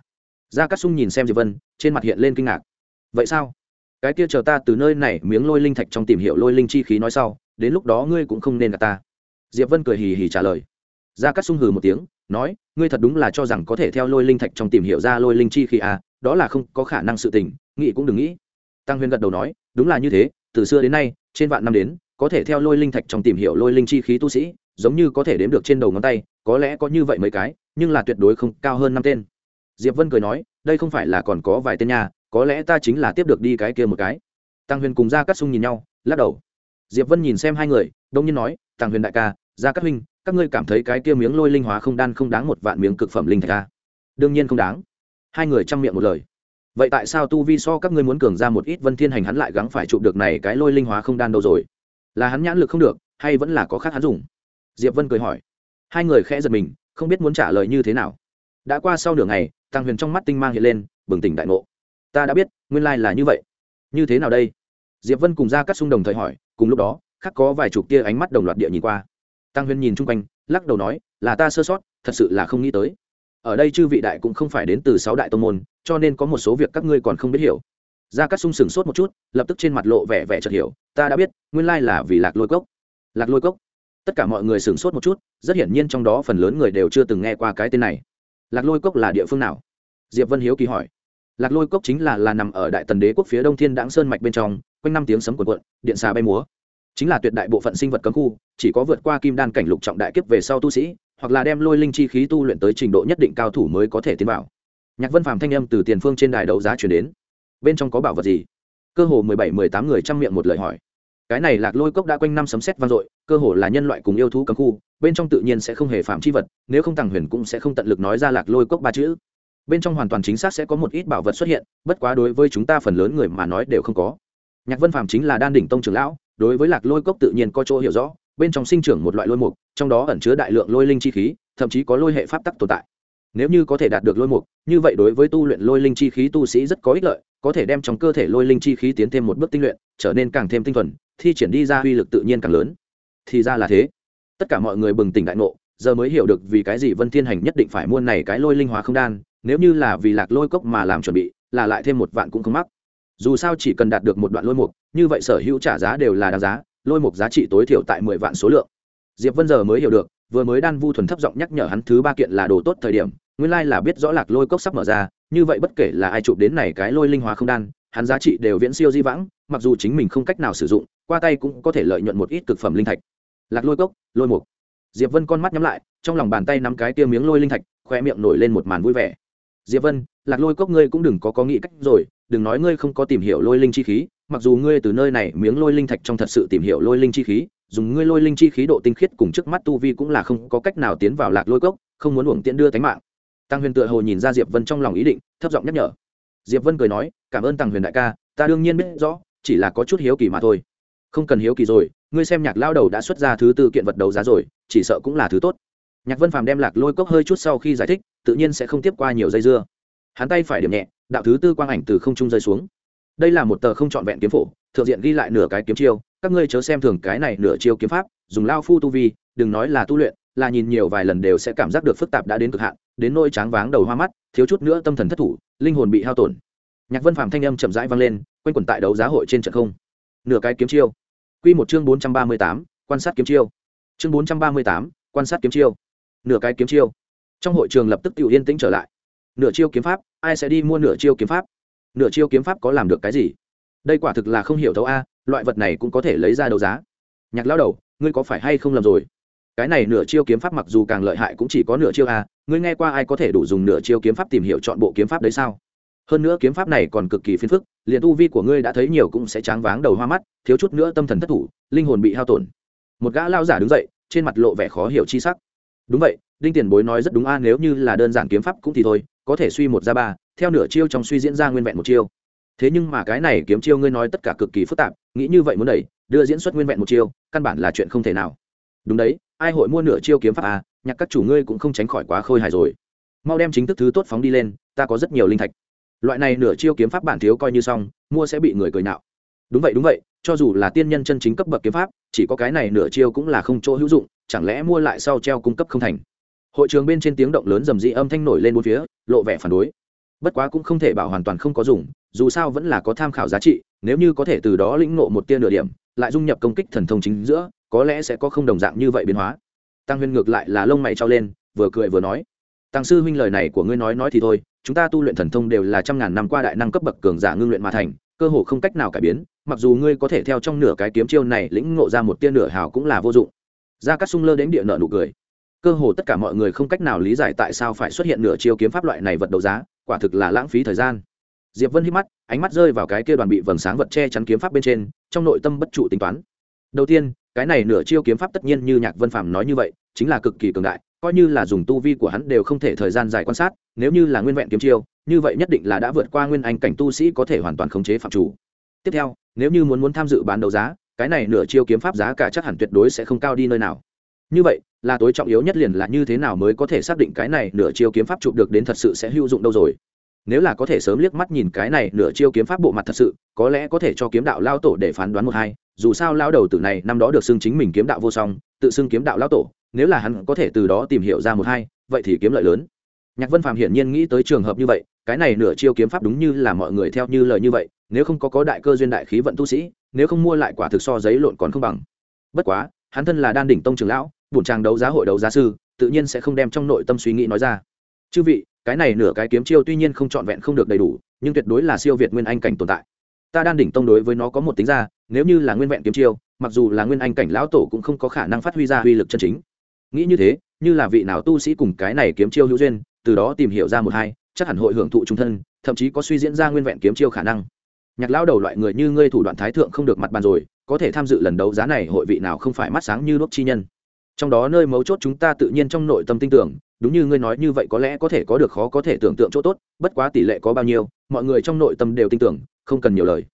Gia cát sung nhìn xem diệp vân, trên mặt hiện lên kinh ngạc. Vậy sao? Cái kia chờ ta từ nơi này miếng lôi linh thạch trong tìm hiểu lôi linh chi khí nói sau, đến lúc đó ngươi cũng không nên gặp ta. Diệp vân cười hì hì trả lời. Gia cát sung hừ một tiếng nói, ngươi thật đúng là cho rằng có thể theo lôi linh thạch trong tìm hiểu ra lôi linh chi khí à đó là không có khả năng sự tình, nghĩ cũng đừng nghĩ. Tăng huyền gật đầu nói, đúng là như thế, từ xưa đến nay, trên vạn năm đến, có thể theo lôi linh thạch trong tìm hiểu lôi linh chi khí tu sĩ, giống như có thể đếm được trên đầu ngón tay, có lẽ có như vậy mấy cái, nhưng là tuyệt đối không cao hơn năm tên. Diệp vân cười nói, đây không phải là còn có vài tên nhà có lẽ ta chính là tiếp được đi cái kia một cái. Tăng huyền cùng gia cát sung nhìn nhau, lắc đầu. Diệp vân nhìn xem hai người, đông nhiên nói, tăng huyền đại ca gia cát huynh, các ngươi cảm thấy cái kia miếng lôi linh hóa không đan không đáng một vạn miếng cực phẩm linh thạch a đương nhiên không đáng. Hai người chăm miệng một lời. Vậy tại sao tu vi so các ngươi muốn cường ra một ít vân thiên hành hắn lại gắng phải chụp được này cái lôi linh hóa không đan đâu rồi? Là hắn nhãn lực không được, hay vẫn là có khác hắn dùng? Diệp vân cười hỏi. Hai người khẽ giật mình, không biết muốn trả lời như thế nào. Đã qua sau nửa ngày, tăng huyền trong mắt tinh mang hiện lên, bừng tỉnh đại ngộ. Ta đã biết, nguyên lai là như vậy. Như thế nào đây? Diệp vân cùng ra cắt xung đồng thời hỏi, cùng lúc đó, khắc có vài chục tia ánh mắt đồng loạt địa nhìn qua tăng huyên nhìn chung quanh, lắc đầu nói, là ta sơ sót, thật sự là không nghĩ tới. Ở đây chư vị đại cũng không phải đến từ sáu đại tông môn, cho nên có một số việc các ngươi còn không biết hiểu. Ra cát sung sừng sốt một chút, lập tức trên mặt lộ vẻ vẻ chợt hiểu, ta đã biết, nguyên lai là vì lạc lôi cốc. Lạc lôi cốc? Tất cả mọi người sửng sốt một chút, rất hiển nhiên trong đó phần lớn người đều chưa từng nghe qua cái tên này. Lạc lôi cốc là địa phương nào? Diệp vân hiếu kỳ hỏi. Lạc lôi cốc chính là là nằm ở đại tần đế quốc phía đông thiên đãng sơn mạch bên trong, quanh năm tiếng sấm cuộn cuộn, điện xà bay múa. Chính là tuyệt đại bộ phận sinh vật cấm khu chỉ có vượt qua kim đan cảnh lục trọng đại kiếp về sau tu sĩ, hoặc là đem lôi linh chi khí tu luyện tới trình độ nhất định cao thủ mới có thể tiến vào. Nhạc vân phàm thanh âm từ tiền phương trên đài đấu giá chuyển đến. Bên trong có bảo vật gì? Cơ hồ mười bảy, mười tám người chăm miệng một lời hỏi. Cái này lạc lôi cốc đã quanh năm sấm xét vang dội, cơ hồ là nhân loại cùng yêu thú cấm khu, bên trong tự nhiên sẽ không hề phạm chi vật, nếu không tàng huyền cũng sẽ không tận lực nói ra lạc lôi cốc ba chữ. Bên trong hoàn toàn chính xác sẽ có một ít bảo vật xuất hiện, bất quá đối với chúng ta phần lớn người mà nói đều không có. Nhạc vân phàm chính là đan đỉnh tông trưởng lão, đối với lạc lôi cốc tự nhiên có chỗ hiểu rõ bên trong sinh trưởng một loại lôi mục, trong đó ẩn chứa đại lượng lôi linh chi khí, thậm chí có lôi hệ pháp tắc tồn tại. Nếu như có thể đạt được lôi mục, như vậy đối với tu luyện lôi linh chi khí tu sĩ rất có ích lợi, có thể đem trong cơ thể lôi linh chi khí tiến thêm một bước tinh luyện, trở nên càng thêm tinh thuần, thi triển đi ra uy lực tự nhiên càng lớn. Thì ra là thế. Tất cả mọi người bừng tỉnh đại ngộ, giờ mới hiểu được vì cái gì vân thiên hành nhất định phải mua này cái lôi linh hóa không đan, nếu như là vì lạc lôi cốc mà làm chuẩn bị, là lại thêm một vạn cũng không mắc. Dù sao chỉ cần đạt được một đoạn lôi mục, như vậy sở hữu trả giá đều là đáng giá lôi mục giá trị tối thiểu tại mười vạn số lượng. Diệp vân giờ mới hiểu được, vừa mới đan vu thuần thấp giọng nhắc nhở hắn thứ ba kiện là đồ tốt thời điểm, nguyên lai là biết rõ lạc lôi cốc sắp mở ra, như vậy bất kể là ai chụp đến này cái lôi linh hóa không đan, hắn giá trị đều viễn siêu di vãng, mặc dù chính mình không cách nào sử dụng, qua tay cũng có thể lợi nhuận một ít cực phẩm linh thạch. Lạc lôi cốc, lôi mục. Diệp vân con mắt nhắm lại, trong lòng bàn tay nắm cái tia miếng lôi linh thạch khoe miệng nổi lên một màn vui vẻ. Diệp vân, lạc lôi cốc ngươi cũng đừng có có nghĩ cách rồi đừng nói ngươi không có tìm hiểu lôi linh chi khí, mặc dù ngươi từ nơi này miếng lôi linh thạch trong thật sự tìm hiểu lôi linh chi khí, dùng ngươi lôi linh chi khí độ tinh khiết cùng trước mắt tu vi cũng là không có cách nào tiến vào lạc lôi cốc, không muốn uổng tiện đưa tánh mạng. Tăng huyền tựa hồ nhìn ra diệp vân trong lòng ý định, thấp giọng nhắc nhở. Diệp vân cười nói, cảm ơn tăng huyền đại ca, ta đương nhiên biết rõ, chỉ là có chút hiếu kỳ mà thôi. Không cần hiếu kỳ rồi, ngươi xem nhạc lao đầu đã xuất ra thứ tư kiện vật đấu giá rồi, chỉ sợ cũng là thứ tốt. Nhạc vân phàm đem lạc lôi cốc hơi chút sau khi giải thích, tự nhiên sẽ không tiếp qua nhiều dây dưa. Hắn tay phải điểm nhẹ đạo thứ tư quang ảnh từ không trung rơi xuống. Đây là một tờ không trọn vẹn kiếm phổ, thượng diện ghi lại nửa cái kiếm chiêu, các ngươi chớ xem thường cái này nửa chiêu kiếm pháp, dùng lao phu tu vi, đừng nói là tu luyện, là nhìn nhiều vài lần đều sẽ cảm giác được phức tạp đã đến cực hạn, đến nỗi tráng váng đầu hoa mắt, thiếu chút nữa tâm thần thất thủ, linh hồn bị hao tổn. Nhạc vân phàm thanh âm chậm rãi vang lên, quanh quẩn tại đấu giá hội trên trận không. Nửa cái kiếm chiêu. Quy một chương bốn trăm ba mươi tám, quan sát kiếm chiêu. Chương bốn trăm ba mươi tám, quan sát kiếm chiêu. Nửa cái kiếm chiêu. Trong hội trường lập tức tự yên tĩnh trở lại nửa chiêu kiếm pháp, ai sẽ đi mua nửa chiêu kiếm pháp? Nửa chiêu kiếm pháp có làm được cái gì? Đây quả thực là không hiểu thấu a, loại vật này cũng có thể lấy ra đấu giá. Nhạc lao đầu, ngươi có phải hay không lầm rồi? Cái này nửa chiêu kiếm pháp mặc dù càng lợi hại cũng chỉ có nửa chiêu a, ngươi nghe qua ai có thể đủ dùng nửa chiêu kiếm pháp tìm hiểu chọn bộ kiếm pháp đấy sao? Hơn nữa kiếm pháp này còn cực kỳ phiền phức, liền tu vi của ngươi đã thấy nhiều cũng sẽ tráng váng đầu hoa mắt, thiếu chút nữa tâm thần thất thủ, linh hồn bị hao tổn. Một gã lao giả đứng dậy, trên mặt lộ vẻ khó hiểu chi sắc. Đúng vậy, đinh tiền bối nói rất đúng a, nếu như là đơn giản kiếm pháp cũng thì thôi có thể suy một ra ba, theo nửa chiêu trong suy diễn ra nguyên vẹn một chiêu. Thế nhưng mà cái này kiếm chiêu ngươi nói tất cả cực kỳ phức tạp, nghĩ như vậy muốn đẩy, đưa diễn xuất nguyên vẹn một chiêu, căn bản là chuyện không thể nào. Đúng đấy, ai hội mua nửa chiêu kiếm pháp à nhạc các chủ ngươi cũng không tránh khỏi quá khôi hài rồi. Mau đem chính thức thứ tốt phóng đi lên, ta có rất nhiều linh thạch. Loại này nửa chiêu kiếm pháp bản thiếu coi như xong, mua sẽ bị người cười nạo đúng vậy đúng vậy, cho dù là tiên nhân chân chính cấp bậc kiếm pháp, chỉ có cái này nửa chiêu cũng là không chỗ hữu dụng, chẳng lẽ mua lại sau treo cung cấp không thành? Hội trường bên trên tiếng động lớn rầm rĩ âm thanh nổi lên bốn phía, lộ vẻ phản đối. Bất quá cũng không thể bảo hoàn toàn không có dùng, dù sao vẫn là có tham khảo giá trị, nếu như có thể từ đó lĩnh ngộ một tia nửa điểm, lại dung nhập công kích thần thông chính giữa, có lẽ sẽ có không đồng dạng như vậy biến hóa. Tăng huyên ngược lại là lông mày trao lên, vừa cười vừa nói, tăng sư huynh lời này của ngươi nói nói thì thôi, chúng ta tu luyện thần thông đều là trăm ngàn năm qua đại năng cấp bậc cường giả ngưng luyện mà thành, cơ hồ không cách nào cải biến, mặc dù ngươi có thể theo trong nửa cái kiếm chiêu này lĩnh ngộ ra một tia nửa hào cũng là vô dụng. Ra các sung lơ đến địa nợ nụ cười cơ hồ tất cả mọi người không cách nào lý giải tại sao phải xuất hiện nửa chiêu kiếm pháp loại này vật đấu giá, quả thực là lãng phí thời gian. Diệp vân hít mắt, ánh mắt rơi vào cái kia đoàn bị vầng sáng vật che chắn kiếm pháp bên trên, trong nội tâm bất trụ tính toán. Đầu tiên, cái này nửa chiêu kiếm pháp tất nhiên như nhạc vân phàm nói như vậy, chính là cực kỳ cường đại, coi như là dùng tu vi của hắn đều không thể thời gian dài quan sát, nếu như là nguyên vẹn kiếm chiêu, như vậy nhất định là đã vượt qua nguyên anh cảnh tu sĩ có thể hoàn toàn khống chế phạm chủ. Tiếp theo, nếu như muốn muốn tham dự bán đấu giá, cái này nửa chiêu kiếm pháp giá cả chắc hẳn tuyệt đối sẽ không cao đi nơi nào. Như vậy là tối trọng yếu nhất liền là như thế nào mới có thể xác định cái này nửa chiêu kiếm pháp chụp được đến thật sự sẽ hữu dụng đâu rồi. Nếu là có thể sớm liếc mắt nhìn cái này nửa chiêu kiếm pháp bộ mặt thật sự, có lẽ có thể cho kiếm đạo lao tổ để phán đoán một hai. Dù sao lao đầu tử này năm đó được xưng chính mình kiếm đạo vô song, tự xưng kiếm đạo lao tổ, nếu là hắn có thể từ đó tìm hiểu ra một hai, vậy thì kiếm lợi lớn. Nhạc vân phạm hiển nhiên nghĩ tới trường hợp như vậy, cái này nửa chiêu kiếm pháp đúng như là mọi người theo như lời như vậy, nếu không có có đại cơ duyên đại khí vận tu sĩ, nếu không mua lại quả thực so giấy lộn còn không bằng. Bất quá, hắn thân là đan đỉnh tông trường lão bổn tràng đấu giá hội đấu giá sư, tự nhiên sẽ không đem trong nội tâm suy nghĩ nói ra. Chư vị, cái này nửa cái kiếm chiêu tuy nhiên không trọn vẹn không được đầy đủ, nhưng tuyệt đối là siêu việt nguyên anh cảnh tồn tại. Ta đan đỉnh tông đối với nó có một tính ra, nếu như là nguyên vẹn kiếm chiêu, mặc dù là nguyên anh cảnh lão tổ cũng không có khả năng phát huy ra uy lực chân chính. Nghĩ như thế, như là vị nào tu sĩ cùng cái này kiếm chiêu hữu duyên, từ đó tìm hiểu ra một hai, chắc hẳn hội hưởng thụ trung thân, thậm chí có suy diễn ra nguyên vẹn kiếm chiêu khả năng. Nhạc lão đầu loại người như ngươi thủ đoạn thái thượng không được mặt bàn rồi, có thể tham dự lần đấu giá này hội vị nào không phải mắt sáng như đuốc chi nhân trong đó nơi mấu chốt chúng ta tự nhiên trong nội tâm tin tưởng, đúng như ngươi nói như vậy có lẽ có thể có được khó có thể tưởng tượng chỗ tốt, bất quá tỷ lệ có bao nhiêu, mọi người trong nội tâm đều tin tưởng, không cần nhiều lời.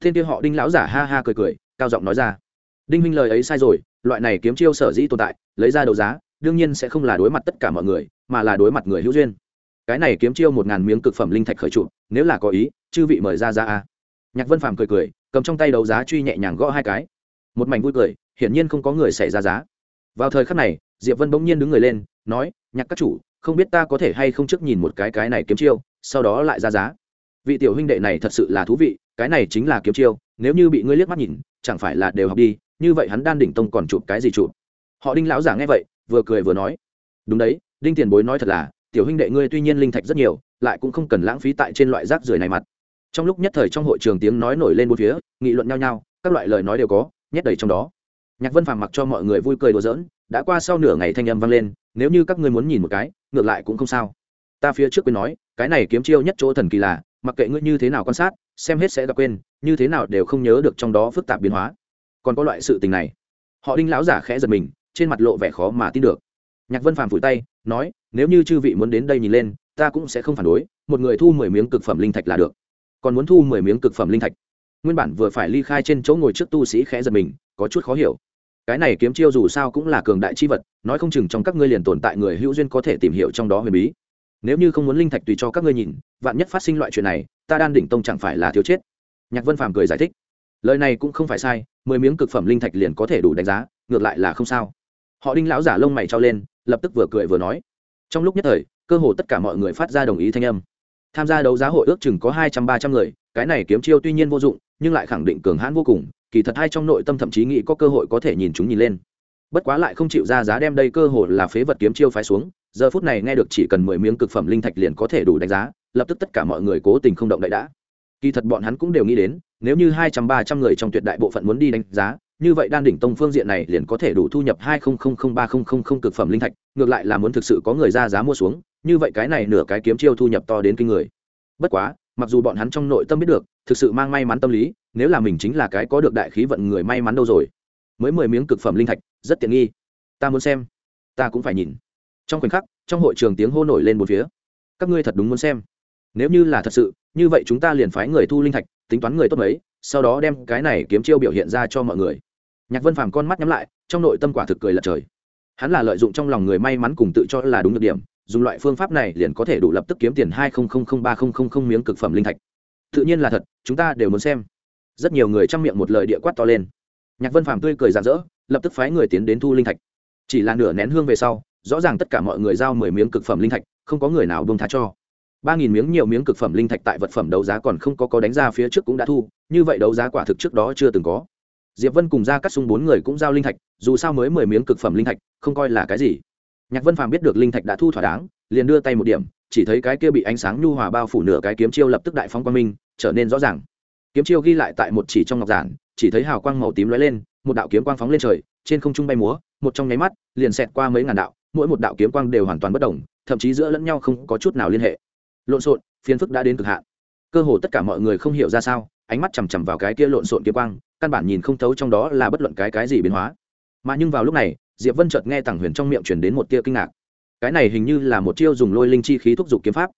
Thiên kia họ đinh lão giả ha ha cười cười, cao giọng nói ra. Đinh minh lời ấy sai rồi, loại này kiếm chiêu sở dĩ tồn tại, lấy ra đấu giá, đương nhiên sẽ không là đối mặt tất cả mọi người, mà là đối mặt người hữu duyên. Cái này kiếm chiêu một ngàn miếng cực phẩm linh thạch khởi trụ, nếu là có ý, chư vị mời ra ra a. Nhạc vân phàm cười cười, cầm trong tay đấu giá truy nhẹ nhàng gõ hai cái. Một mảnh vui cười, hiển nhiên không có người xảy ra giá vào thời khắc này, diệp vân bỗng nhiên đứng người lên, nói, nhạc các chủ, không biết ta có thể hay không trước nhìn một cái cái này kiếm chiêu, sau đó lại ra giá. Vị tiểu huynh đệ này thật sự là thú vị, cái này chính là kiếm chiêu, nếu như bị ngươi liếc mắt nhìn, chẳng phải là đều học đi, như vậy hắn đan đỉnh tông còn chụp cái gì chụp? Họ đinh lão giả nghe vậy, vừa cười vừa nói, đúng đấy, đinh tiền bối nói thật là, tiểu huynh đệ ngươi tuy nhiên linh thạch rất nhiều, lại cũng không cần lãng phí tại trên loại rác rưởi này mặt. Trong lúc nhất thời trong hội trường tiếng nói nổi lên bốn phía, nghị luận nhau nhau, các loại lời nói đều có, nhét đầy trong đó nhạc vân phàm mặc cho mọi người vui cười đùa giỡn, đã qua sau nửa ngày thanh âm vang lên, nếu như các ngươi muốn nhìn một cái, ngược lại cũng không sao. Ta phía trước quên nói, cái này kiếm chiêu nhất chỗ thần kỳ là, mặc kệ ngươi như thế nào quan sát, xem hết sẽ gặp quên, như thế nào đều không nhớ được trong đó phức tạp biến hóa. Còn có loại sự tình này. Họ đinh lão giả khẽ giật mình, trên mặt lộ vẻ khó mà tin được. Nhạc vân phàm phủi tay, nói, nếu như chư vị muốn đến đây nhìn lên, ta cũng sẽ không phản đối, một người thu mười miếng cực phẩm linh thạch là được. Còn muốn thu mười miếng cực phẩm linh thạch. Nguyên bản vừa phải ly khai trên chỗ ngồi trước tu sĩ khẽ giật mình, có chút khó hiểu cái này kiếm chiêu dù sao cũng là cường đại chi vật, nói không chừng trong các ngươi liền tồn tại người hữu duyên có thể tìm hiểu trong đó huyền bí. Nếu như không muốn linh thạch tùy cho các ngươi nhìn, vạn nhất phát sinh loại chuyện này, ta đan đỉnh tông chẳng phải là thiếu chết. Nhạc vân phàm cười giải thích. Lời này cũng không phải sai, mười miếng cực phẩm linh thạch liền có thể đủ đánh giá, ngược lại là không sao. Họ đinh lão giả lông mày trao lên, lập tức vừa cười vừa nói. Trong lúc nhất thời, cơ hồ tất cả mọi người phát ra đồng ý thanh âm. Tham gia đấu giá hội ước chừng có hai trăm ba trăm người, cái này kiếm chiêu tuy nhiên vô dụng, nhưng lại khẳng định cường hãn vô cùng kỳ thật hai trong nội tâm thậm chí nghĩ có cơ hội có thể nhìn chúng nhìn lên. Bất quá lại không chịu ra giá đem đây cơ hội là phế vật kiếm chiêu phái xuống, giờ phút này nghe được chỉ cần mười miếng cực phẩm linh thạch liền có thể đủ đánh giá, lập tức tất cả mọi người cố tình không động đậy đã. Kỳ thật bọn hắn cũng đều nghĩ đến, nếu như hai trăm ba trăm người trong tuyệt đại bộ phận muốn đi đánh giá, như vậy đan đỉnh tông phương diện này liền có thể đủ thu nhập hai ba cực phẩm linh thạch, ngược lại là muốn thực sự có người ra giá mua xuống, như vậy cái này nửa cái kiếm chiêu thu nhập to đến kinh người. Bất quá, mặc dù bọn hắn trong nội tâm biết được, thực sự mang may mắn tâm lý nếu là mình chính là cái có được đại khí vận người may mắn đâu rồi. Mới mười miếng cực phẩm linh thạch, rất tiện nghi. Ta muốn xem. Ta cũng phải nhìn. Trong khoảnh khắc, trong hội trường tiếng hô nổi lên một phía. Các ngươi thật đúng muốn xem. Nếu như là thật sự, như vậy chúng ta liền phái người thu linh thạch, tính toán người tốt mấy, sau đó đem cái này kiếm chiêu biểu hiện ra cho mọi người. Nhạc vân phàm con mắt nhắm lại, trong nội tâm quả thực cười lật trời. Hắn là lợi dụng trong lòng người may mắn cùng tự cho là đúng được điểm, dùng loại phương pháp này liền có thể đủ lập tức kiếm tiền hai ba miếng cực phẩm linh thạch. Tự nhiên là thật, chúng ta đều muốn xem rất nhiều người trong miệng một lời địa quát to lên. Nhạc vân phàm tươi cười rạng rỡ, lập tức phái người tiến đến thu linh thạch. Chỉ là nửa nén hương về sau, rõ ràng tất cả mọi người giao mười miếng cực phẩm linh thạch, không có người nào bông thá cho. Ba nghìn miếng nhiều miếng cực phẩm linh thạch tại vật phẩm đấu giá còn không có có đánh ra phía trước cũng đã thu, như vậy đấu giá quả thực trước đó chưa từng có. Diệp vân cùng ra cắt xung bốn người cũng giao linh thạch, dù sao mới mười miếng cực phẩm linh thạch, không coi là cái gì. Nhạc vân phàm biết được linh thạch đã thu thỏa đáng, liền đưa tay một điểm, chỉ thấy cái kia bị ánh sáng nhu hòa bao phủ nửa cái kiếm chiêu lập tức đại phóng quang minh, trở nên rõ ràng kiếm chiêu ghi lại tại một chỉ trong ngọc giản, chỉ thấy hào quang màu tím lóe lên, một đạo kiếm quang phóng lên trời, trên không trung bay múa, một trong nháy mắt, liền xẹt qua mấy ngàn đạo, mỗi một đạo kiếm quang đều hoàn toàn bất đồng thậm chí giữa lẫn nhau không có chút nào liên hệ. Lộn xộn, phiền phức đã đến cực hạn. Cơ hồ tất cả mọi người không hiểu ra sao, ánh mắt chằm chằm vào cái kia lộn xộn kiếm quang, căn bản nhìn không thấu trong đó là bất luận cái cái gì biến hóa. Mà nhưng vào lúc này, diệp vân chợt nghe tàng huyền trong miệng chuyển đến một tia kinh ngạc. Cái này hình như là một chiêu dùng lôi linh chi khí thúc giục kiếm pháp.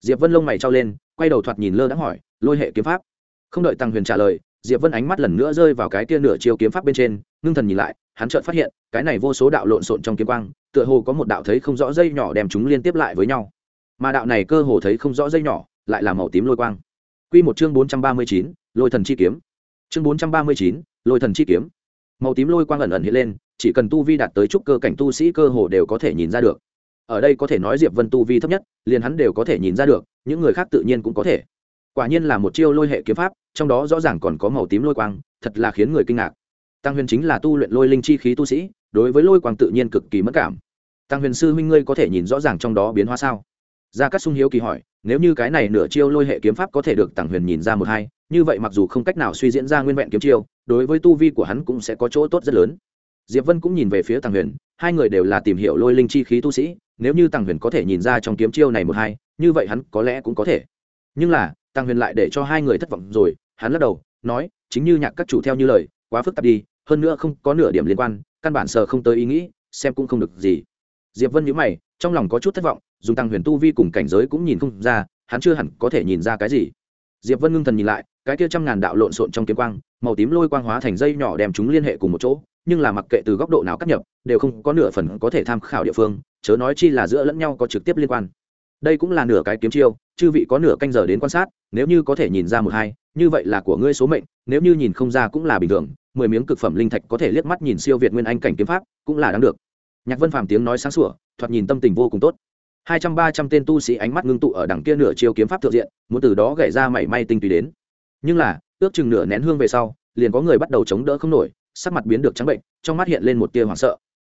Diệp vân lông mày trao lên, quay đầu thoạt nhìn lơ đã hỏi, lôi hệ kiếm pháp? Không đợi tăng huyền trả lời, diệp vân ánh mắt lần nữa rơi vào cái tia nửa chiều kiếm pháp bên trên, ngưng thần nhìn lại, hắn chợt phát hiện, cái này vô số đạo lộn xộn trong kiếm quang, tựa hồ có một đạo thấy không rõ dây nhỏ đem chúng liên tiếp lại với nhau. Mà đạo này cơ hồ thấy không rõ dây nhỏ, lại là màu tím lôi quang. Quy một chương bốn trăm ba mươi chín, lôi thần chi kiếm. Chương bốn trăm ba mươi chín, lôi thần chi kiếm. Màu tím lôi quang ẩn ẩn hiện lên, chỉ cần tu vi đạt tới trúc cơ cảnh tu sĩ cơ hồ đều có thể nhìn ra được. Ở đây có thể nói diệp vân tu vi thấp nhất, liền hắn đều có thể nhìn ra được, những người khác tự nhiên cũng có thể quả nhiên là một chiêu lôi hệ kiếm pháp, trong đó rõ ràng còn có màu tím lôi quang, thật là khiến người kinh ngạc. Tăng huyền chính là tu luyện lôi linh chi khí tu sĩ, đối với lôi quang tự nhiên cực kỳ mất cảm. Tăng huyền sư huynh ngươi có thể nhìn rõ ràng trong đó biến hóa sao? Gia cát sung hiếu kỳ hỏi, nếu như cái này nửa chiêu lôi hệ kiếm pháp có thể được tăng huyền nhìn ra một hai, như vậy mặc dù không cách nào suy diễn ra nguyên vẹn kiếm chiêu, đối với tu vi của hắn cũng sẽ có chỗ tốt rất lớn. Diệp vân cũng nhìn về phía tăng huyền, hai người đều là tìm hiểu lôi linh chi khí tu sĩ, nếu như tăng huyền có thể nhìn ra trong kiếm chiêu này một hai, như vậy hắn có lẽ cũng có thể. Nhưng là tăng huyền lại để cho hai người thất vọng rồi, hắn lắc đầu, nói, chính như nhạc các chủ theo như lời, quá phức tạp đi, hơn nữa không có nửa điểm liên quan, căn bản sờ không tới ý nghĩ, xem cũng không được gì. Diệp vân nhíu mày, trong lòng có chút thất vọng, dùng tăng huyền tu vi cùng cảnh giới cũng nhìn không ra, hắn chưa hẳn có thể nhìn ra cái gì. Diệp vân ngưng thần nhìn lại, cái kia trăm ngàn đạo lộn xộn trong kiếm quang, màu tím lôi quang hóa thành dây nhỏ đem chúng liên hệ cùng một chỗ, nhưng là mặc kệ từ góc độ nào cắt nhập, đều không có nửa phần có thể tham khảo địa phương, chớ nói chi là giữa lẫn nhau có trực tiếp liên quan đây cũng là nửa cái kiếm chiêu, chư vị có nửa canh giờ đến quan sát, nếu như có thể nhìn ra một hai, như vậy là của ngươi số mệnh, nếu như nhìn không ra cũng là bình thường, mười miếng cực phẩm linh thạch có thể liếc mắt nhìn siêu việt nguyên anh cảnh kiếm pháp, cũng là đáng được. Nhạc vân phàm tiếng nói sáng sủa, thoạt nhìn tâm tình vô cùng tốt. Hai trăm ba trăm tên tu sĩ ánh mắt ngưng tụ ở đằng kia nửa chiêu kiếm pháp thượng diện, muốn từ đó gảy ra mảy may tinh tùy đến. Nhưng là, ước chừng nửa nén hương về sau, liền có người bắt đầu chống đỡ không nổi, sắc mặt biến được trắng bệnh, trong mắt hiện lên một tia hoảng sợ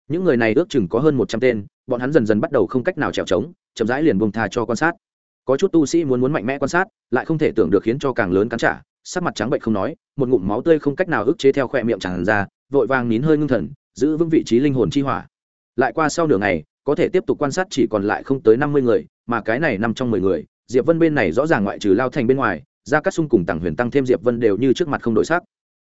những người này ước chừng có hơn một trăm tên, bọn hắn dần dần bắt đầu không cách nào trèo trống, chậm rãi liền buông tha cho quan sát. Có chút tu sĩ muốn muốn mạnh mẽ quan sát, lại không thể tưởng được khiến cho càng lớn cắn trả, sắc mặt trắng bệnh không nói, một ngụm máu tươi không cách nào ức chế theo khoe miệng tràn ra, vội vàng nín hơi ngưng thần, giữ vững vị trí linh hồn chi hỏa. Lại qua sau nửa ngày, có thể tiếp tục quan sát chỉ còn lại không tới năm mươi người, mà cái này nằm trong mười người, diệp vân bên này rõ ràng ngoại trừ lao thành bên ngoài ra cắt xung cùng tàng huyền tăng thêm diệp vân đều như trước mặt không đổi sắc.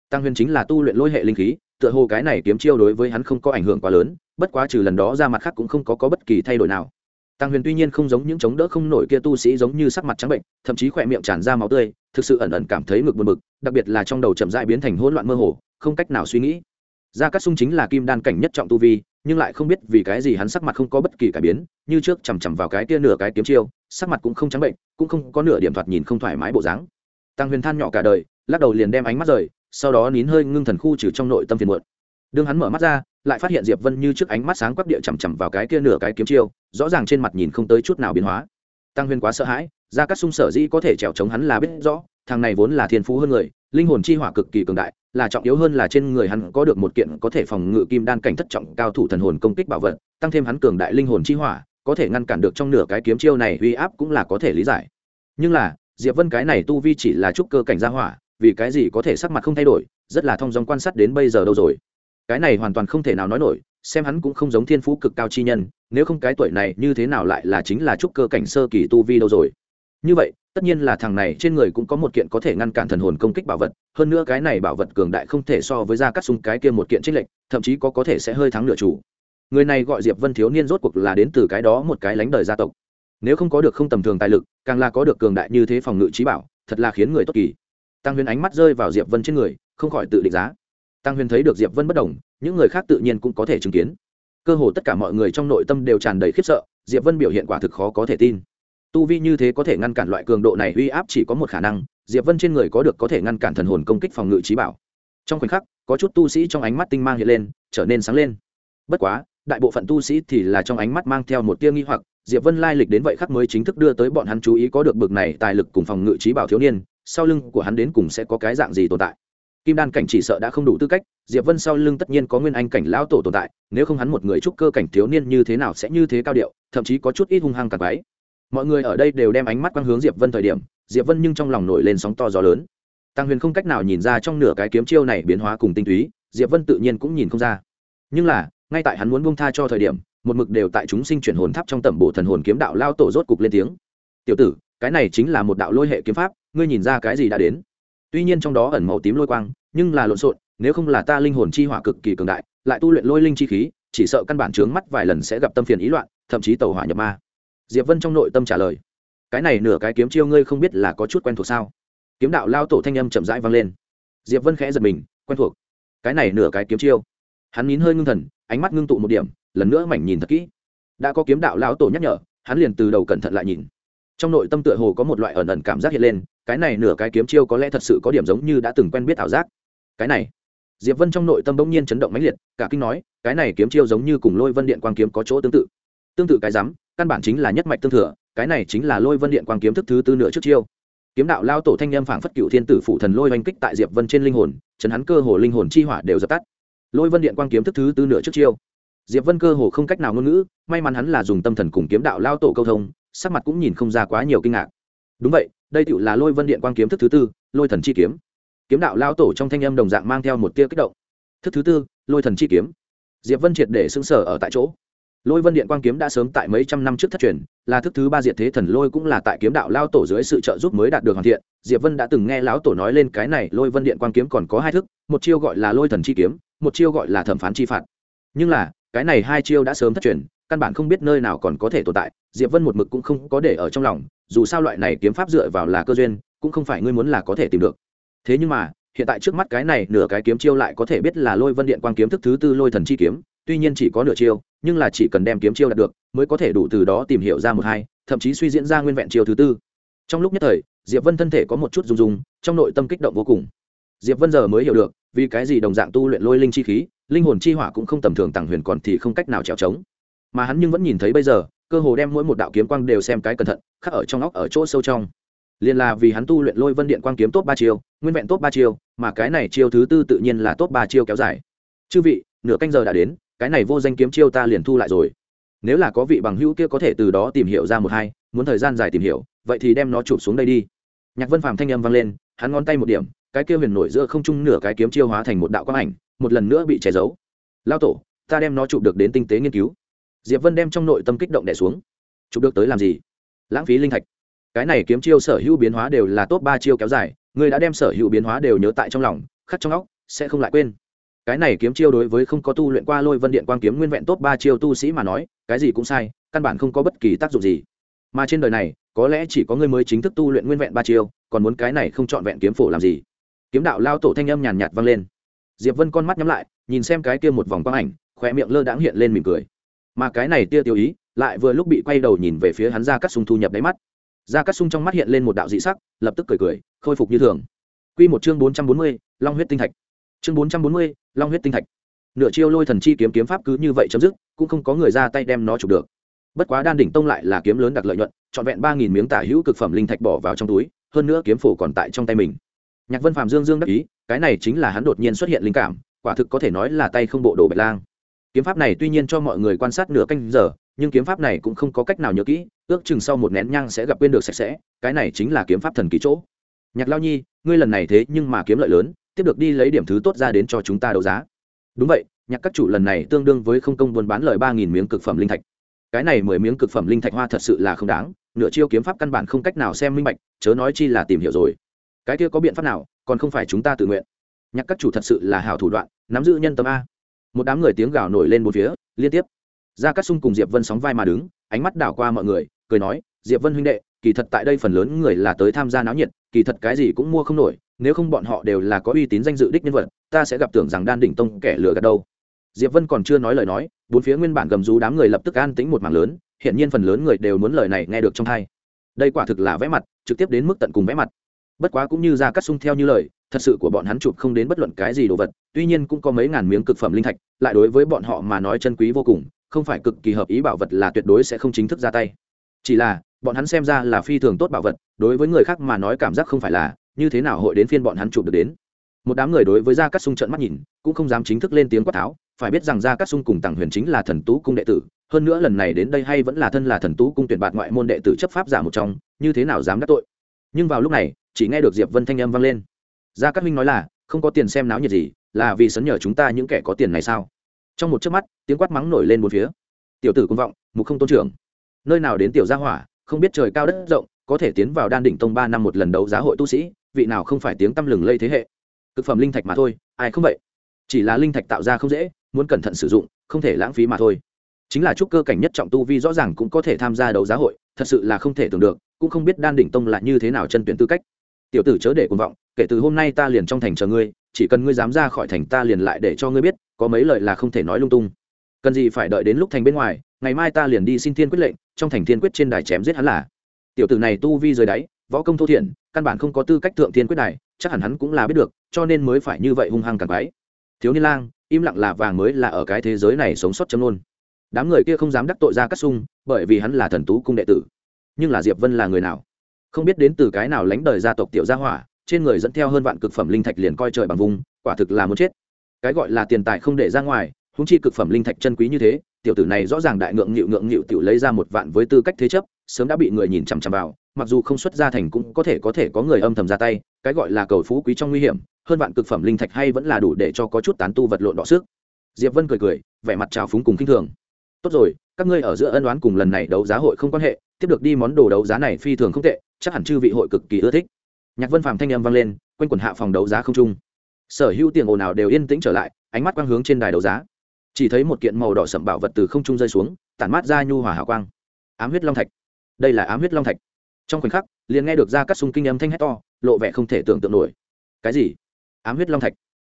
Tăng huyền chính là tu luyện lôi hệ linh khí tựa hồ cái này kiếm chiêu đối với hắn không có ảnh hưởng quá lớn bất quá trừ lần đó ra mặt khác cũng không có, có bất kỳ thay đổi nào. Tăng huyền tuy nhiên không giống những chống đỡ không nổi kia tu sĩ giống như sắc mặt trắng bệnh thậm chí khỏe miệng tràn ra máu tươi thực sự ẩn ẩn cảm thấy ngực buồn bực đặc biệt là trong đầu chậm dại biến thành hỗn loạn mơ hồ không cách nào suy nghĩ. Gia cát sung chính là kim đan cảnh nhất trọng tu vi nhưng lại không biết vì cái gì hắn sắc mặt không có bất kỳ cải biến như trước chằm chằm vào cái kia nửa cái kiếm chiêu sắc mặt cũng không trắng bệnh cũng không có nửa điểm thoạt nhìn không thoải mái bộ dáng. Tăng huyền than nhỏ cả đời lắc đầu liền đem ánh mắt rời sau đó nín hơi ngưng thần khu trừ trong nội tâm phiền muộn. Đương hắn mở mắt ra, lại phát hiện diệp vân như trước ánh mắt sáng quắc địa chằm chằm vào cái kia nửa cái kiếm chiêu, rõ ràng trên mặt nhìn không tới chút nào biến hóa. Tăng huyền quá sợ hãi ra các sung sở dĩ có thể trèo chống hắn là biết rõ, thằng này vốn là thiên phú hơn người, linh hồn chi hỏa cực kỳ cường đại, là trọng yếu hơn là trên người hắn có được một kiện có thể phòng ngự kim đan cảnh thất trọng cao thủ thần hồn công kích bảo vật, tăng thêm hắn cường đại linh hồn chi hỏa, có thể ngăn cản được trong nửa cái kiếm chiêu này uy áp cũng là có thể lý giải. Nhưng là, diệp vân cái này tu vi chỉ là chút cơ cảnh gia hỏa vì cái gì có thể sắc mặt không thay đổi, rất là thông dong quan sát đến bây giờ đâu rồi. Cái này hoàn toàn không thể nào nói nổi, xem hắn cũng không giống thiên phú cực cao chi nhân, nếu không cái tuổi này như thế nào lại là chính là trúc cơ cảnh sơ kỳ tu vi đâu rồi. Như vậy, tất nhiên là thằng này trên người cũng có một kiện có thể ngăn cản thần hồn công kích bảo vật, hơn nữa cái này bảo vật cường đại không thể so với ra cắt sung cái kia một kiện trích lệnh thậm chí có có thể sẽ hơi thắng nửa chủ. Người này gọi diệp vân thiếu niên rốt cuộc là đến từ cái đó một cái lánh đời gia tộc. Nếu không có được không tầm thường tài lực, càng là có được cường đại như thế phòng ngự trí bảo, thật là khiến người tốt kỳ tăng huyền ánh mắt rơi vào diệp vân trên người, không khỏi tự định giá. Tăng huyền thấy được diệp vân bất đồng, những người khác tự nhiên cũng có thể chứng kiến. Cơ hồ tất cả mọi người trong nội tâm đều tràn đầy khiếp sợ, diệp vân biểu hiện quả thực khó có thể tin. Tu vi như thế có thể ngăn cản loại cường độ này uy áp chỉ có một khả năng, diệp vân trên người có được có thể ngăn cản thần hồn công kích phòng ngự trí bảo. Trong khoảnh khắc, có chút tu sĩ trong ánh mắt tinh mang hiện lên, trở nên sáng lên. Bất quá, đại bộ phận tu sĩ thì là trong ánh mắt mang theo một tia nghi hoặc, diệp vân lai lịch đến vậy khắc mới chính thức đưa tới bọn hắn chú ý có được bực này tài lực cùng phòng ngự trí bảo thiếu niên sau lưng của hắn đến cùng sẽ có cái dạng gì tồn tại? Kim đan cảnh chỉ sợ đã không đủ tư cách, diệp vân sau lưng tất nhiên có nguyên anh cảnh lão tổ tồn tại, nếu không hắn một người trúc cơ cảnh thiếu niên như thế nào sẽ như thế cao điệu, thậm chí có chút ít hung hăng cả váy mọi người ở đây đều đem ánh mắt quang hướng diệp vân thời điểm, diệp vân nhưng trong lòng nổi lên sóng to gió lớn. Tăng huyền không cách nào nhìn ra trong nửa cái kiếm chiêu này biến hóa cùng tinh túy, diệp vân tự nhiên cũng nhìn không ra. Nhưng là, ngay tại hắn muốn buông tha cho thời điểm, một mực đều tại chúng sinh chuyển hồn tháp trong tẩm bộ thần hồn kiếm đạo lao tổ rốt cục lên tiếng. Tiểu tử, cái này chính là một đạo lôi hệ kiếm pháp ngươi nhìn ra cái gì đã đến. Tuy nhiên trong đó ẩn màu tím lôi quang, nhưng là lộn xộn, nếu không là ta linh hồn chi hỏa cực kỳ cường đại, lại tu luyện lôi linh chi khí, chỉ sợ căn bản trướng mắt vài lần sẽ gặp tâm phiền ý loạn, thậm chí tàu hỏa nhập ma. Diệp vân trong nội tâm trả lời, cái này nửa cái kiếm chiêu ngươi không biết là có chút quen thuộc sao? Kiếm đạo lao tổ thanh âm chậm rãi vang lên. Diệp vân khẽ giật mình, quen thuộc. Cái này nửa cái kiếm chiêu. Hắn nín hơi ngưng thần, ánh mắt ngưng tụ một điểm, lần nữa mảnh nhìn thật kỹ. Đã có kiếm đạo lao tổ nhắc nhở, hắn liền từ đầu cẩn thận lại nhìn trong nội tâm tựa hồ có một loại ẩn ẩn cảm giác hiện lên, cái này nửa cái kiếm chiêu có lẽ thật sự có điểm giống như đã từng quen biết ảo giác. Cái này, diệp vân trong nội tâm bỗng nhiên chấn động mãnh liệt, cả kinh nói, cái này kiếm chiêu giống như cùng lôi vân điện quang kiếm có chỗ tương tự. Tương tự cái rắm, căn bản chính là nhất mạch tương thừa, cái này chính là lôi vân điện quang kiếm thức thứ tư nửa trước chiêu. Kiếm đạo lao tổ thanh em phảng phất cựu thiên tử phụ thần lôi oanh kích tại diệp vân trên linh hồn, chấn hắn cơ hồ linh hồn chi hỏa đều dập tắt. Lôi vân điện quang kiếm thức thứ tư nửa trước chiêu. Diệp vân cơ hồ không cách nào ngôn ngữ, may mắn hắn là dùng tâm thần cùng kiếm đạo lao tổ câu thông sắc mặt cũng nhìn không ra quá nhiều kinh ngạc. Đúng vậy, đây tựu là lôi vân điện quang kiếm thức thứ tư, lôi thần chi kiếm. Kiếm đạo lao tổ trong thanh âm đồng dạng mang theo một tia kích động. Thức thứ tư, lôi thần chi kiếm. Diệp vân triệt để xứng sở ở tại chỗ. Lôi vân điện quang kiếm đã sớm tại mấy trăm năm trước thất truyền, là thức thứ ba diệt thế thần lôi cũng là tại kiếm đạo lao tổ dưới sự trợ giúp mới đạt được hoàn thiện. Diệp vân đã từng nghe lão tổ nói lên cái này, lôi vân điện quang kiếm còn có hai thức, một chiêu gọi là lôi thần chi kiếm, một chiêu gọi là thẩm phán chi phạt. Nhưng là, cái này hai chiêu đã sớm thất truyền căn bản không biết nơi nào còn có thể tồn tại, diệp vân một mực cũng không có để ở trong lòng, dù sao loại này kiếm pháp dựa vào là cơ duyên, cũng không phải ngươi muốn là có thể tìm được. Thế nhưng mà, hiện tại trước mắt cái này nửa cái kiếm chiêu lại có thể biết là lôi vân điện quang kiếm thức thứ tư lôi thần chi kiếm, tuy nhiên chỉ có nửa chiêu, nhưng là chỉ cần đem kiếm chiêu đạt được, mới có thể đủ từ đó tìm hiểu ra một hai, thậm chí suy diễn ra nguyên vẹn chiêu thứ tư. Trong lúc nhất thời, diệp vân thân thể có một chút rung rung, trong nội tâm kích động vô cùng. Diệp vân giờ mới hiểu được, vì cái gì đồng dạng tu luyện lôi linh chi khí, linh hồn chi hỏa cũng không tầm thường, tàng huyền còn thì không cách nào trèo trống mà hắn nhưng vẫn nhìn thấy bây giờ, cơ hồ đem mỗi một đạo kiếm quang đều xem cái cẩn thận, khắc ở trong óc ở chỗ sâu trong. Liền là vì hắn tu luyện lôi vân điện quang kiếm tốt ba chiêu, nguyên vẹn tốt ba chiêu, mà cái này chiêu thứ tư tự nhiên là tốt ba chiêu kéo dài. Chư vị, nửa canh giờ đã đến, cái này vô danh kiếm chiêu ta liền thu lại rồi. Nếu là có vị bằng hữu kia có thể từ đó tìm hiểu ra một hai, muốn thời gian dài tìm hiểu, vậy thì đem nó chụp xuống đây đi. Nhạc vân phàm thanh âm vang lên, hắn ngón tay một điểm, cái kia huyền nổi giữa không trung nửa cái kiếm chiêu hóa thành một đạo quang ảnh, một lần nữa bị che giấu. Lao tổ, ta đem nó chụp được đến tinh tế nghiên cứu diệp vân đem trong nội tâm kích động đẻ xuống. Chụp được tới làm gì? Lãng phí linh thạch. Cái này kiếm chiêu sở hữu biến hóa đều là top ba chiêu kéo dài, người đã đem sở hữu biến hóa đều nhớ tại trong lòng, khắc trong óc, sẽ không lại quên. Cái này kiếm chiêu đối với không có tu luyện qua lôi vân điện quang kiếm nguyên vẹn top ba chiêu tu sĩ mà nói, cái gì cũng sai, căn bản không có bất kỳ tác dụng gì. Mà trên đời này, có lẽ chỉ có người mới chính thức tu luyện nguyên vẹn ba chiêu, còn muốn cái này không chọn vẹn kiếm phổ làm gì? Kiếm đạo lao tổ thanh âm nhàn nhạt vang lên. Diệp vân con mắt nhắm lại, nhìn xem cái kia một vòng quang ảnh khỏe miệng lơ đãng hiện lên mỉm cười mà cái này tia tiêu ý lại vừa lúc bị quay đầu nhìn về phía hắn ra cắt sung thu nhập đáy mắt. Ra cắt sung trong mắt hiện lên một đạo dị sắc, lập tức cười cười, khôi phục như thường. Quy một chương bốn trăm bốn mươi, long huyết tinh thạch. Chương bốn trăm bốn mươi, long huyết tinh thạch. Nửa chiêu lôi thần chi kiếm kiếm pháp cứ như vậy chấm dứt, cũng không có người ra tay đem nó chụp được. Bất quá đan đỉnh tông lại là kiếm lớn đặc lợi nhuận, trọn vẹn ba nghìn miếng tả hữu cực phẩm linh thạch bỏ vào trong túi, hơn nữa kiếm phổ còn tại trong tay mình. Nhạc vân phạm dương dương đắc ý, cái này chính là hắn đột nhiên xuất hiện linh cảm, quả thực có thể nói là tay không bộ đồ bạch lang kiếm pháp này tuy nhiên cho mọi người quan sát nửa canh giờ, nhưng kiếm pháp này cũng không có cách nào nhớ kỹ, ước chừng sau một nén nhang sẽ gặp quên được sạch sẽ, cái này chính là kiếm pháp thần kỳ chỗ. Nhạc lao nhi, ngươi lần này thế nhưng mà kiếm lợi lớn, tiếp được đi lấy điểm thứ tốt ra đến cho chúng ta đấu giá. Đúng vậy, nhạc các chủ lần này tương đương với không công buôn bán lời ba nghìn miếng cực phẩm linh thạch. Cái này mười miếng cực phẩm linh thạch hoa thật sự là không đáng, nửa chiêu kiếm pháp căn bản không cách nào xem minh bạch, chớ nói chi là tìm hiểu rồi. Cái kia có biện pháp nào, còn không phải chúng ta tự nguyện. Nhạc các chủ thật sự là hảo thủ đoạn, nắm giữ nhân tâm a một đám người tiếng gào nổi lên một phía, liên tiếp. Ra cắt sung cùng diệp vân sóng vai mà đứng, ánh mắt đảo qua mọi người, cười nói, diệp vân huynh đệ, kỳ thật tại đây phần lớn người là tới tham gia náo nhiệt, kỳ thật cái gì cũng mua không nổi, nếu không bọn họ đều là có uy tín danh dự đích nhân vật, ta sẽ gặp tưởng rằng đan đỉnh tông kẻ lừa gạt đâu. Diệp vân còn chưa nói lời nói, bốn phía nguyên bản gầm rú đám người lập tức an tĩnh một mảng lớn hiện nhiên phần lớn người đều muốn lời này nghe được trong thai đây quả thực là vẽ mặt, trực tiếp đến mức tận cùng vẽ mặt. Bất quá cũng như ra cắt sung theo như lời thật sự của bọn hắn chụp không đến bất luận cái gì đồ vật, tuy nhiên cũng có mấy ngàn miếng cực phẩm linh thạch, lại đối với bọn họ mà nói chân quý vô cùng, không phải cực kỳ hợp ý bảo vật là tuyệt đối sẽ không chính thức ra tay. Chỉ là, bọn hắn xem ra là phi thường tốt bảo vật, đối với người khác mà nói cảm giác không phải là, như thế nào hội đến phiên bọn hắn chụp được đến. Một đám người đối với gia cát sung trận mắt nhìn, cũng không dám chính thức lên tiếng quát tháo, phải biết rằng gia cát sung cùng tàng huyền chính là thần tú cung đệ tử, hơn nữa lần này đến đây hay vẫn là thân là thần tú cung tuyển bạt ngoại môn đệ tử chấp pháp giả một trong, như thế nào dám đắc tội. Nhưng vào lúc này, chỉ nghe được diệp vân thanh âm vang lên gia cát minh nói là, không có tiền xem náo nhiệt gì, là vì sấn nhờ chúng ta những kẻ có tiền này sao? Trong một chớp mắt, tiếng quát mắng nổi lên một phía. Tiểu tử công vọng, mục không tôn trưởng. Nơi nào đến tiểu gia hỏa, không biết trời cao đất rộng, có thể tiến vào đan đỉnh tông ba năm một lần đấu giá hội tu sĩ, vị nào không phải tiếng tăm lừng lây thế hệ. Cực phẩm linh thạch mà thôi, ai không vậy? Chỉ là linh thạch tạo ra không dễ, muốn cẩn thận sử dụng, không thể lãng phí mà thôi. Chính là chút cơ cảnh nhất trọng tu vi rõ ràng cũng có thể tham gia đấu giá hội, thật sự là không thể tưởng được, cũng không biết đan đỉnh tông là như thế nào chân tuyển tư cách tiểu tử chớ để cuồng vọng, kể từ hôm nay ta liền trong thành chờ ngươi, chỉ cần ngươi dám ra khỏi thành ta liền lại để cho ngươi biết, có mấy lời là không thể nói lung tung. Cần gì phải đợi đến lúc thành bên ngoài, ngày mai ta liền đi xin thiên quyết lệnh, trong thành thiên quyết trên đài chém giết hắn là. Tiểu tử này tu vi dưới đáy, võ công thô thiển, căn bản không có tư cách thượng thiên quyết đài, chắc hẳn hắn cũng là biết được, cho nên mới phải như vậy hung hăng càng quái thiếu niên lang, im lặng là vàng mới là ở cái thế giới này sống sót chấm luôn. Đám người kia không dám đắc tội ra cắt sung, bởi vì hắn là thần tú cung đệ tử. Nhưng là diệp vân là người nào? Không biết đến từ cái nào lánh đời gia tộc tiểu gia hỏa, trên người dẫn theo hơn vạn cực phẩm linh thạch liền coi trời bằng vùng, quả thực là muốn chết. Cái gọi là tiền tài không để ra ngoài húng chi cực phẩm linh thạch chân quý như thế, tiểu tử này rõ ràng đại ngượng nghịu ngượng nghịu tiểu lấy ra một vạn với tư cách thế chấp, sớm đã bị người nhìn chằm chằm vào, mặc dù không xuất ra thành cũng có thể có thể có người âm thầm ra tay, cái gọi là cầu phú quý trong nguy hiểm, hơn vạn cực phẩm linh thạch hay vẫn là đủ để cho có chút tán tu vật lộn đọ sức. Diệp vân cười cười, vẻ mặt trào phúng cùng kinh thường. Tốt rồi, các ngươi ở giữa ân đoán cùng lần này đấu giá hội không quan hệ tiếp được đi món đồ đấu giá này phi thường không tệ, chắc hẳn chư vị hội cực kỳ ưa thích. Nhạc vân phàm thanh âm vang lên, quanh quần hạ phòng đấu giá không trung. Sở hữu tiền ồn nào đều yên tĩnh trở lại, ánh mắt quang hướng trên đài đấu giá. Chỉ thấy một kiện màu đỏ sậm bảo vật từ không trung rơi xuống, tản mát ra nhu hòa hào quang. Ám huyết long thạch. Đây là ám huyết long thạch. Trong khoảnh khắc, liền nghe được ra các sung kinh âm thanh hét to, lộ vẻ không thể tưởng tượng nổi. Cái gì? Ám huyết long thạch.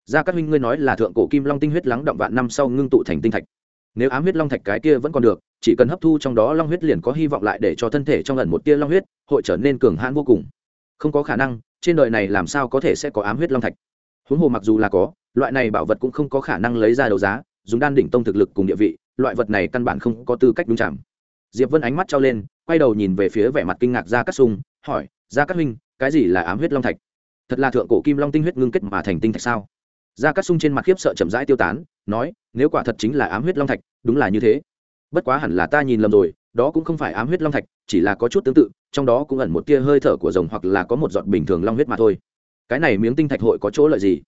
Ra các huynh ngươi nói là thượng cổ kim long tinh huyết lắng động vạn năm sau ngưng tụ thành tinh thạch. Nếu ám huyết long thạch cái kia vẫn còn được chỉ cần hấp thu trong đó long huyết liền có hy vọng lại để cho thân thể trong lần một tia long huyết, hội trở nên cường hãn vô cùng. Không có khả năng, trên đời này làm sao có thể sẽ có ám huyết long thạch? Huống hồ mặc dù là có, loại này bảo vật cũng không có khả năng lấy ra đấu giá, dùng đan đỉnh tông thực lực cùng địa vị, loại vật này căn bản không có tư cách đúng chạm. Diệp vân ánh mắt trao lên, quay đầu nhìn về phía vẻ mặt kinh ngạc gia cát sung, hỏi, gia cát huynh, cái gì là ám huyết long thạch? Thật là thượng cổ kim long tinh huyết ngưng kết mà thành tinh thạch sao? Gia cát sung trên mặt khiếp sợ chậm rãi tiêu tán, nói, nếu quả thật chính là ám huyết long thạch, đúng là như thế bất quá hẳn là ta nhìn lầm rồi, đó cũng không phải ám huyết long thạch, chỉ là có chút tương tự, trong đó cũng ẩn một tia hơi thở của rồng hoặc là có một giọt bình thường long huyết mà thôi. Cái này miếng tinh thạch hội có chỗ lợi gì?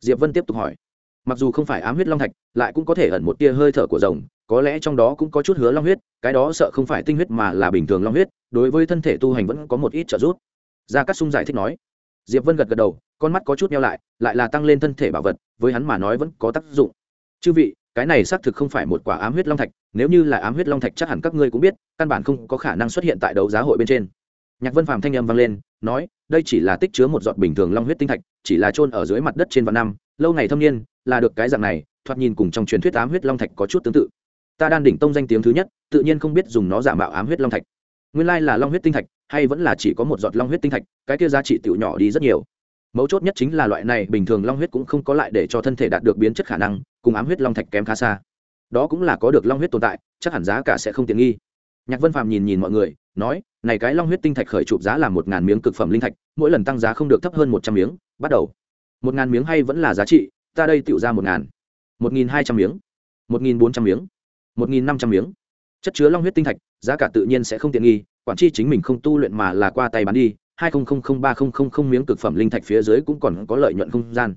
Diệp vân tiếp tục hỏi. Mặc dù không phải ám huyết long thạch, lại cũng có thể ẩn một tia hơi thở của rồng, có lẽ trong đó cũng có chút hứa long huyết, cái đó sợ không phải tinh huyết mà là bình thường long huyết, đối với thân thể tu hành vẫn có một ít trợ giúp. Gia cát sung giải thích nói. Diệp vân gật gật đầu, con mắt có chút nhau lại lại là tăng lên thân thể bảo vật, với hắn mà nói vẫn có tác dụng. Chư vị, cái này xác thực không phải một quả ám huyết long thạch nếu như là ám huyết long thạch chắc hẳn các ngươi cũng biết, căn bản không có khả năng xuất hiện tại đấu giá hội bên trên. Nhạc vân phàm thanh âm vang lên, nói, đây chỉ là tích chứa một giọt bình thường long huyết tinh thạch, chỉ là trôn ở dưới mặt đất trên vạn năm, lâu ngày thâm niên, là được cái dạng này, thoạt nhìn cùng trong truyền thuyết ám huyết long thạch có chút tương tự. Ta đan đỉnh tông danh tiếng thứ nhất, tự nhiên không biết dùng nó giả mạo ám huyết long thạch. Nguyên lai là long huyết tinh thạch, hay vẫn là chỉ có một giọt long huyết tinh thạch, cái kia giá trị tiểu nhỏ đi rất nhiều. Mấu chốt nhất chính là loại này bình thường long huyết cũng không có lại để cho thân thể đạt được biến chất khả năng, cùng ám huyết long thạch kém khá xa đó cũng là có được long huyết tồn tại, chắc hẳn giá cả sẽ không tiện nghi. Nhạc vân phạm nhìn nhìn mọi người, nói, này cái long huyết tinh thạch khởi chụp giá là một ngàn miếng cực phẩm linh thạch, mỗi lần tăng giá không được thấp hơn một trăm miếng, bắt đầu. Một ngàn miếng hay vẫn là giá trị, ta đây tự ra một ngàn. Một nghìn hai trăm miếng. Một nghìn bốn trăm miếng. Một nghìn năm trăm miếng. Chất chứa long huyết tinh thạch, giá cả tự nhiên sẽ không tiện nghi, quản tri chính mình không tu luyện mà là qua tay bán đi, hai ba miếng cực phẩm linh thạch phía dưới cũng còn có lợi nhuận không gian.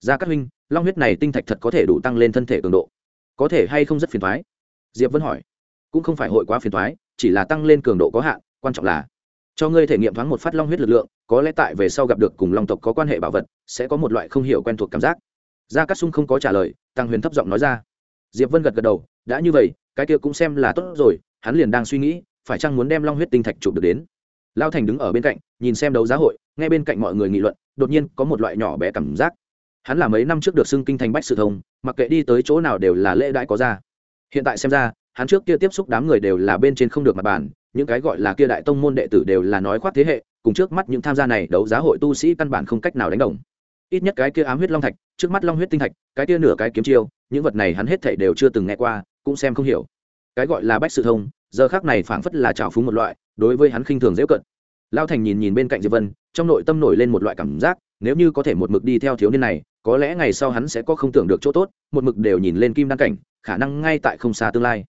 Gia cát huynh, long huyết này tinh thạch thật có thể đủ tăng lên thân thể cường độ có thể hay không rất phiền thoái? Diệp vẫn hỏi. Cũng không phải hội quá phiền thoái, chỉ là tăng lên cường độ có hạn, quan trọng là cho ngươi thể nghiệm thoáng một phát long huyết lực lượng, có lẽ tại về sau gặp được cùng long tộc có quan hệ bảo vật, sẽ có một loại không hiểu quen thuộc cảm giác. Gia cát sung không có trả lời, tăng huyền thấp giọng nói ra. Diệp vân gật gật đầu, đã như vậy, cái kia cũng xem là tốt rồi, hắn liền đang suy nghĩ, phải chăng muốn đem long huyết tinh thạch chụp được đến. Lao thành đứng ở bên cạnh, nhìn xem đấu giá hội ngay bên cạnh mọi người nghị luận, đột nhiên có một loại nhỏ bé cảm giác hắn là mấy năm trước được xưng kinh thành bách sự thông, mặc kệ đi tới chỗ nào đều là lễ đãi có ra. Hiện tại xem ra, hắn trước kia tiếp xúc đám người đều là bên trên không được mặt bàn, những cái gọi là kia đại tông môn đệ tử đều là nói khoác thế hệ, cùng trước mắt những tham gia này đấu giá hội tu sĩ căn bản không cách nào đánh đồng. Ít nhất cái kia ám huyết long thạch, trước mắt long huyết tinh thạch, cái kia nửa cái kiếm chiêu, những vật này hắn hết thảy đều chưa từng nghe qua, cũng xem không hiểu. Cái gọi là bách sự thông, giờ khác này phảng phất là trào phúng một loại, đối với hắn khinh thường dễ cận. Lao thành nhìn nhìn bên cạnh diệp vân, trong nội tâm nổi lên một loại cảm giác, nếu như có thể một mực đi theo thiếu niên này có lẽ ngày sau hắn sẽ có không tưởng được chỗ tốt, một mực đều nhìn lên kim đăng cảnh, khả năng ngay tại không xa tương lai.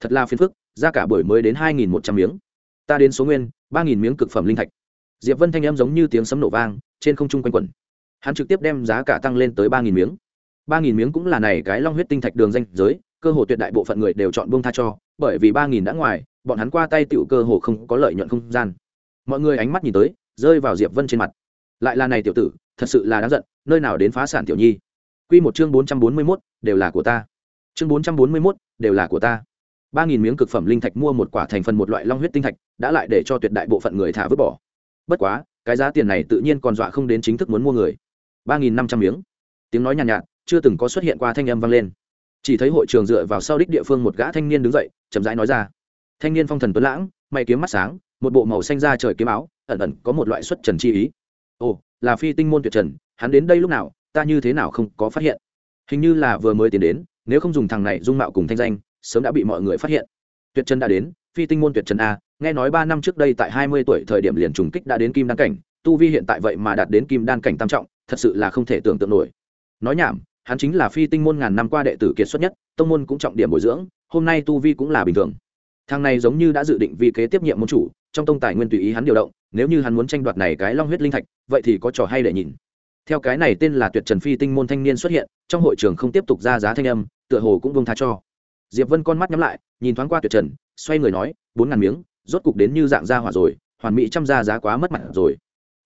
Thật là phiền phức giá cả buổi mới đến hai nghìn một trăm miếng. Ta đến số nguyên, ba nghìn miếng cực phẩm linh thạch. Diệp vân thanh em giống như tiếng sấm nổ vang, trên không trung quanh quẩn. Hắn trực tiếp đem giá cả tăng lên tới ba nghìn miếng. ba nghìn miếng cũng là này cái long huyết tinh thạch đường danh giới, cơ hồ tuyệt đại bộ phận người đều chọn buông tha cho, bởi vì ba nghìn đã ngoài, bọn hắn qua tay tiểu cơ hồ không có lợi nhuận không gian. Mọi người ánh mắt nhìn tới, rơi vào diệp vân trên mặt. Lại là này tiểu tử thật sự là đáng giận nơi nào đến phá sản tiểu nhi. Quy một chương bốn trăm bốn mươi 441, đều là của ta. Chương bốn trăm bốn mươi 441, đều là của ta. ba nghìn miếng cực phẩm linh thạch mua một quả thành phần một loại long huyết tinh thạch đã lại để cho tuyệt đại bộ phận người thả vứt bỏ. Bất quá cái giá tiền này tự nhiên còn dọa không đến chính thức muốn mua người. ba nghìn năm trăm miếng. Tiếng nói nhàn nhạt, nhạt chưa từng có xuất hiện qua thanh âm vang lên. Chỉ thấy hội trường dựa vào sau đích địa phương một gã thanh niên đứng dậy chậm rãi nói ra. Thanh niên phong thần tuấn lãng mày kiếm mắt sáng một bộ màu xanh da trời kiếm áo ẩn ẩn có một loại xuất trần chi ý. Ồ là phi tinh môn tuyệt trần, hắn đến đây lúc nào, ta như thế nào không có phát hiện. Hình như là vừa mới tiến đến, nếu không dùng thằng này dung mạo cùng thanh danh, sớm đã bị mọi người phát hiện. Tuyệt trần đã đến, phi tinh môn tuyệt trần a, nghe nói ba năm trước đây tại hai mươi tuổi thời điểm liền trùng kích đã đến kim đan cảnh, tu vi hiện tại vậy mà đạt đến kim đan cảnh tam trọng, thật sự là không thể tưởng tượng nổi. Nói nhảm, hắn chính là phi tinh môn ngàn năm qua đệ tử kiệt xuất nhất, tông môn cũng trọng điểm bồi dưỡng, hôm nay tu vi cũng là bình thường. Thằng này giống như đã dự định vì kế tiếp nhiệm môn chủ, trong tông tài nguyên tùy ý hắn điều động nếu như hắn muốn tranh đoạt này cái long huyết linh thạch, vậy thì có trò hay để nhìn. Theo cái này tên là tuyệt trần phi tinh môn thanh niên xuất hiện, trong hội trường không tiếp tục ra giá thanh âm, tựa hồ cũng bông tha cho. Diệp vân con mắt nhắm lại, nhìn thoáng qua tuyệt trần, xoay người nói, bốn ngàn miếng, rốt cục đến như dạng ra hỏa rồi, hoàn mỹ trăm ra giá quá mất mặt rồi.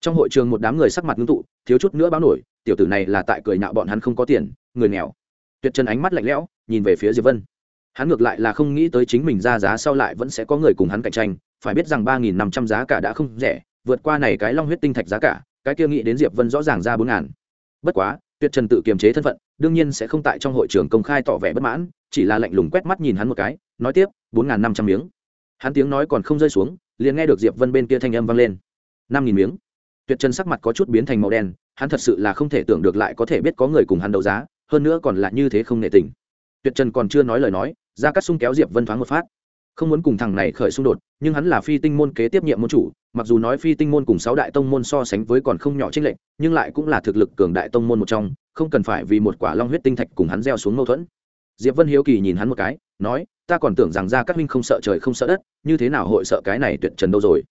Trong hội trường một đám người sắc mặt ngưng tụ, thiếu chút nữa báo nổi, tiểu tử này là tại cười nhạo bọn hắn không có tiền, người nghèo. Tuyệt trần ánh mắt lạnh lẽo, nhìn về phía diệp vân. Hắn ngược lại là không nghĩ tới chính mình ra giá sau lại vẫn sẽ có người cùng hắn cạnh tranh phải biết rằng ba nghìn năm trăm giá cả đã không rẻ, vượt qua này cái long huyết tinh thạch giá cả, cái kia nghĩ đến diệp vân rõ ràng ra bốn ngàn bất quá, tuyệt trần tự kiềm chế thân phận, đương nhiên sẽ không tại trong hội trường công khai tỏ vẻ bất mãn, chỉ là lạnh lùng quét mắt nhìn hắn một cái, nói tiếp, bốn ngàn năm trăm miếng. Hắn tiếng nói còn không rơi xuống, liền nghe được diệp vân bên kia thanh âm vang lên. năm nghìn miếng. Tuyệt trần sắc mặt có chút biến thành màu đen, hắn thật sự là không thể tưởng được lại có thể biết có người cùng hắn đấu giá, hơn nữa còn là như thế không nệ tình. Tuyệt trần còn chưa nói lời nói ra cắt sung kéo diệp vân thoáng một phát không muốn cùng thằng này khởi xung đột, nhưng hắn là phi tinh môn kế tiếp nhiệm môn chủ, mặc dù nói phi tinh môn cùng sáu đại tông môn so sánh với còn không nhỏ trích lệnh nhưng lại cũng là thực lực cường đại tông môn một trong, không cần phải vì một quả long huyết tinh thạch cùng hắn gieo xuống mâu thuẫn. Diệp vân hiếu kỳ nhìn hắn một cái, nói, ta còn tưởng rằng gia cát minh không sợ trời không sợ đất, như thế nào hội sợ cái này tuyệt trần đâu rồi?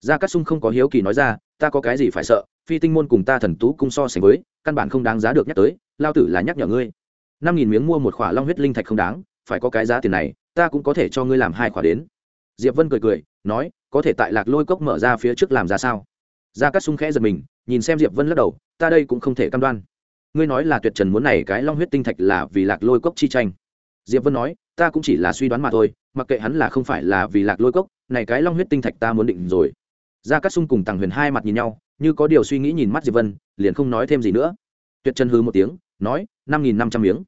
Gia cát sung không có hiếu kỳ nói ra, ta có cái gì phải sợ, phi tinh môn cùng ta thần tú cung so sánh với, căn bản không đáng giá được nhắc tới, lao tử là nhắc nhở ngươi. Năm nghìn miếng mua một khỏa long huyết linh thạch không đáng, phải có cái giá tiền này ta cũng có thể cho ngươi làm hai khỏa đến. Diệp vân cười cười, nói, có thể tại lạc lôi cốc mở ra phía trước làm ra sao? Gia cát sung khẽ giật mình, nhìn xem diệp vân lắc đầu, ta đây cũng không thể cam đoan. Ngươi nói là tuyệt trần muốn này cái long huyết tinh thạch là vì lạc lôi cốc chi tranh. Diệp vân nói, ta cũng chỉ là suy đoán mà thôi, mặc kệ hắn là không phải là vì lạc lôi cốc, này cái long huyết tinh thạch ta muốn định rồi. Gia cát sung cùng tàng huyền hai mặt nhìn nhau, như có điều suy nghĩ nhìn mắt diệp vân, liền không nói thêm gì nữa. Tuyệt trần hư một tiếng, nói, năm nghìn năm trăm miếng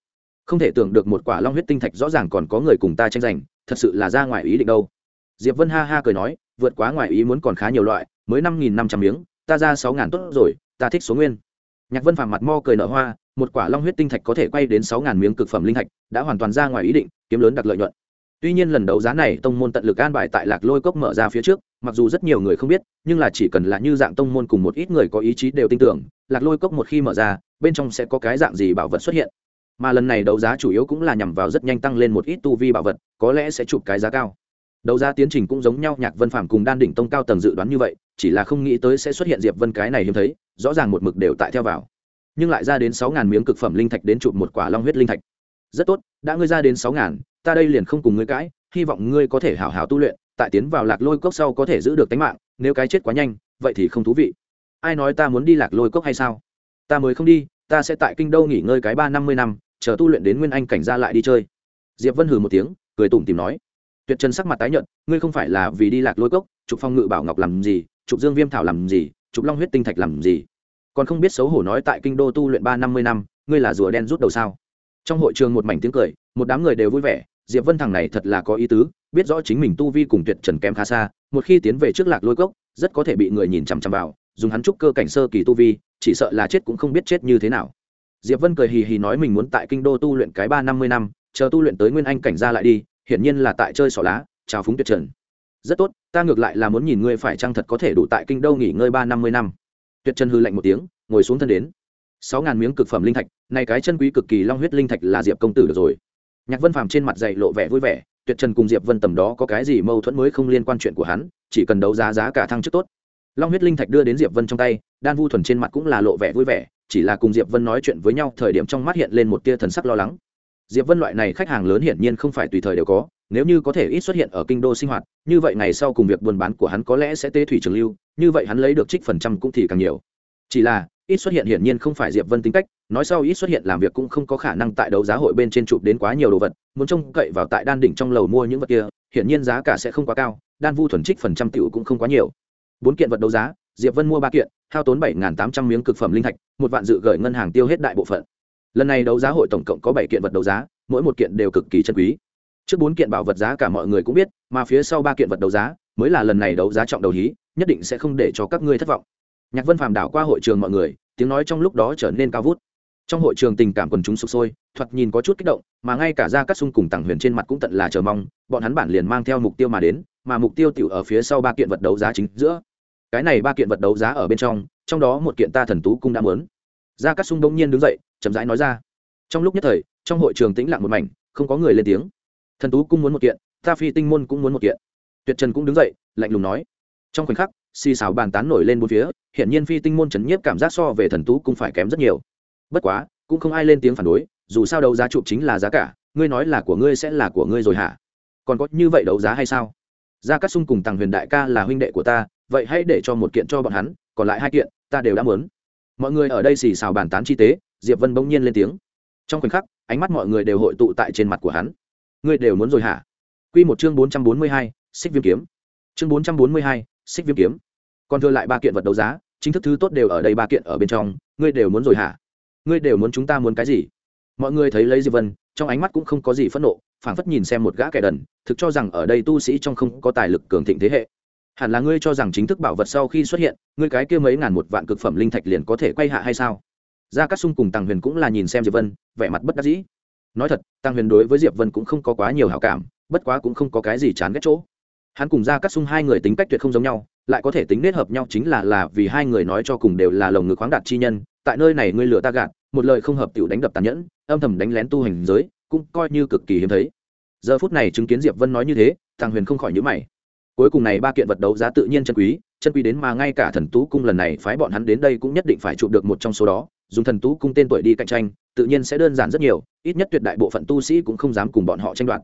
không thể tưởng được một quả long huyết tinh thạch rõ ràng còn có người cùng ta tranh giành, thật sự là ra ngoài ý định đâu. Diệp vân ha ha cười nói, vượt quá ngoài ý muốn còn khá nhiều loại, mới năm nghìn năm trăm miếng, ta ra sáu ngàn tốt rồi, ta thích số nguyên. Nhạc vân phàm mặt mo cười nở hoa, một quả long huyết tinh thạch có thể quay đến sáu ngàn miếng cực phẩm linh thạch, đã hoàn toàn ra ngoài ý định, kiếm lớn đặc lợi nhuận. Tuy nhiên lần đấu giá này, tông môn tận lực an bài tại lạc lôi cốc mở ra phía trước, mặc dù rất nhiều người không biết, nhưng là chỉ cần là như dạng tông môn cùng một ít người có ý chí đều tin tưởng, lạc lôi cốc một khi mở ra, bên trong sẽ có cái dạng gì bảo vật xuất hiện mà lần này đấu giá chủ yếu cũng là nhằm vào rất nhanh tăng lên một ít tu vi bảo vật, có lẽ sẽ chụp cái giá cao. Đấu giá tiến trình cũng giống nhau, nhạc vân phạm cùng đan đỉnh tông cao tầng dự đoán như vậy, chỉ là không nghĩ tới sẽ xuất hiện diệp vân cái này hiếm thấy, rõ ràng một mực đều tại theo vào. Nhưng lại ra đến sáu ngàn miếng cực phẩm linh thạch đến chụp một quả long huyết linh thạch. Rất tốt, đã ngươi ra đến sáu ngàn, ta đây liền không cùng ngươi cãi, hy vọng ngươi có thể hảo hảo tu luyện, tại tiến vào lạc lôi cốc sau có thể giữ được tính mạng, nếu cái chết quá nhanh, vậy thì không thú vị. Ai nói ta muốn đi lạc lôi cốc hay sao? Ta mới không đi, ta sẽ tại kinh đô nghỉ ngơi cái ba năm mươi năm chờ tu luyện đến nguyên anh cảnh ra lại đi chơi. Diệp vân hừ một tiếng, cười tủm tìm nói, tuyệt trần sắc mặt tái nhợt, ngươi không phải là vì đi lạc lôi cốc, chụp phong ngự bảo ngọc làm gì, chụp dương viêm thảo làm gì, chụp long huyết tinh thạch làm gì? Còn không biết xấu hổ nói tại kinh đô tu luyện ba năm mươi năm, ngươi là rùa đen rút đầu sao? Trong hội trường một mảnh tiếng cười, một đám người đều vui vẻ, diệp vân thằng này thật là có ý tứ, biết rõ chính mình tu vi cùng tuyệt trần kém khá xa, một khi tiến về trước lạc lôi cốc, rất có thể bị người nhìn chằm chằm vào, dùng hắn trúc cơ cảnh sơ kỳ tu vi, chỉ sợ là chết cũng không biết chết như thế nào diệp vân cười hì hì nói mình muốn tại kinh đô tu luyện cái ba năm mươi năm, chờ tu luyện tới nguyên anh cảnh ra lại đi, hiển nhiên là tại chơi xỏ lá, chào phúng tuyệt trần. Rất tốt, ta ngược lại là muốn nhìn ngươi phải chăng thật có thể đủ tại kinh đô nghỉ ngơi ba năm mươi năm. Tuyệt trần hư lạnh một tiếng, ngồi xuống thân đến. Sáu ngàn miếng cực phẩm linh thạch này cái chân quý cực kỳ long huyết linh thạch là diệp công tử được rồi. Nhạc vân phàm trên mặt dày lộ vẻ vui vẻ, tuyệt trần cùng diệp vân tầm đó có cái gì mâu thuẫn mới không liên quan chuyện của hắn, chỉ cần đấu giá giá cả thăng chức tốt. Long huyết linh thạch đưa đến diệp vân trong tay, đan vu thuần trên mặt cũng là lộ vẻ vui vẻ chỉ là cùng diệp vân nói chuyện với nhau, thời điểm trong mắt hiện lên một tia thần sắc lo lắng. Diệp vân loại này khách hàng lớn hiển nhiên không phải tùy thời đều có, nếu như có thể ít xuất hiện ở kinh đô sinh hoạt, như vậy ngày sau cùng việc buôn bán của hắn có lẽ sẽ tế thủy trường lưu, như vậy hắn lấy được trích phần trăm cũng thì càng nhiều. Chỉ là, ít xuất hiện hiển nhiên không phải diệp vân tính cách, nói sau ít xuất hiện làm việc cũng không có khả năng tại đấu giá hội bên trên chụp đến quá nhiều đồ vật, muốn trông cậy vào tại đan đỉnh trong lầu mua những vật kia, hiển nhiên giá cả sẽ không quá cao, đan vu thuần trích phần trăm tiểu cũng không quá nhiều. Bốn kiện vật đấu giá diệp vân mua ba kiện, hao tốn bảy tám trăm miếng cực phẩm linh thạch, một vạn dự gửi ngân hàng tiêu hết đại bộ phận. Lần này đấu giá hội tổng cộng có bảy kiện vật đấu giá, mỗi một kiện đều cực kỳ chân quý. Trước bốn kiện bảo vật giá cả mọi người cũng biết, mà phía sau ba kiện vật đấu giá, mới là lần này đấu giá trọng đầu hí, nhất định sẽ không để cho các ngươi thất vọng. Nhạc vân phàm đảo qua hội trường mọi người, tiếng nói trong lúc đó trở nên cao vút. Trong hội trường tình cảm quần chúng sụp sôi, thoạt nhìn có chút kích động, mà ngay cả ra các xung cùng tàng huyền trên mặt cũng tận là chờ mong, bọn hắn bản liền mang theo mục tiêu mà đến, mà mục tiêu tiểu ở phía sau ba kiện vật đấu giá chính giữa cái này ba kiện vật đấu giá ở bên trong trong đó một kiện ta thần tú cung đã muốn. Ra các sung đông nhiên đứng dậy, chậm rãi nói ra. Trong lúc nhất thời, trong hội trường tĩnh lặng một mảnh, không có người lên tiếng. Thần tú cung muốn một kiện, ta phi tinh môn cũng muốn một kiện. Tuyệt trần cũng đứng dậy, lạnh lùng nói. Trong khoảnh khắc, xì xào bàn tán nổi lên bốn phía hiện nhiên phi tinh môn chấn nhiếp cảm giác so về thần tú cũng phải kém rất nhiều. Bất quá, cũng không ai lên tiếng phản đối, dù sao đấu giá chụp chính là giá cả, ngươi nói là của ngươi sẽ là của ngươi rồi hả? Còn có như vậy đấu giá hay sao? Gia cát sung cùng tàng huyền đại ca là huynh đệ của ta vậy hãy để cho một kiện cho bọn hắn, còn lại hai kiện, ta đều đã muốn. Mọi người ở đây xì xào bàn tán chi tế, diệp vân bỗng nhiên lên tiếng. Trong khoảnh khắc, ánh mắt mọi người đều hội tụ tại trên mặt của hắn. Ngươi đều muốn rồi hả? Quy một chương bốn trăm bốn mươi hai, xích viêm kiếm. Chương bốn trăm bốn mươi hai, xích viêm kiếm. Còn thừa lại ba kiện vật đấu giá, chính thức thứ tốt đều ở đây ba kiện ở bên trong, ngươi đều muốn rồi hả? Ngươi đều muốn chúng ta muốn cái gì? Mọi người thấy lấy diệp vân, trong ánh mắt cũng không có gì phẫn nộ, phảng phất nhìn xem một gã kẻ đần, thực cho rằng ở đây tu sĩ trong không có tài lực cường thịnh thế hệ hẳn là ngươi cho rằng chính thức bảo vật sau khi xuất hiện, ngươi cái kia mấy ngàn một vạn cực phẩm linh thạch liền có thể quay hạ hay sao? Gia cát sung cùng tàng huyền cũng là nhìn xem diệp vân, vẻ mặt bất đắc dĩ. Nói thật tàng huyền đối với diệp vân cũng không có quá nhiều hảo cảm, bất quá cũng không có cái gì chán ghét chỗ. Hắn cùng gia cát sung hai người tính cách tuyệt không giống nhau, lại có thể tính nết hợp nhau chính là là vì hai người nói cho cùng đều là lồng ngực khoáng đạt chi nhân, tại nơi này ngươi lừa ta gạt, một lời không hợp tiểu đánh đập tàn nhẫn, âm thầm đánh lén tu hành giới, cũng coi như cực kỳ hiếm thấy. Giờ phút này chứng kiến diệp vân nói như thế thằng huyền không khỏi nhíu mày cuối cùng này ba kiện vật đấu giá tự nhiên chân quý chân quý đến mà ngay cả thần tú cung lần này phái bọn hắn đến đây cũng nhất định phải chụp được một trong số đó, dùng thần tú cung tên tuổi đi cạnh tranh, tự nhiên sẽ đơn giản rất nhiều, ít nhất tuyệt đại bộ phận tu sĩ cũng không dám cùng bọn họ tranh đoạt.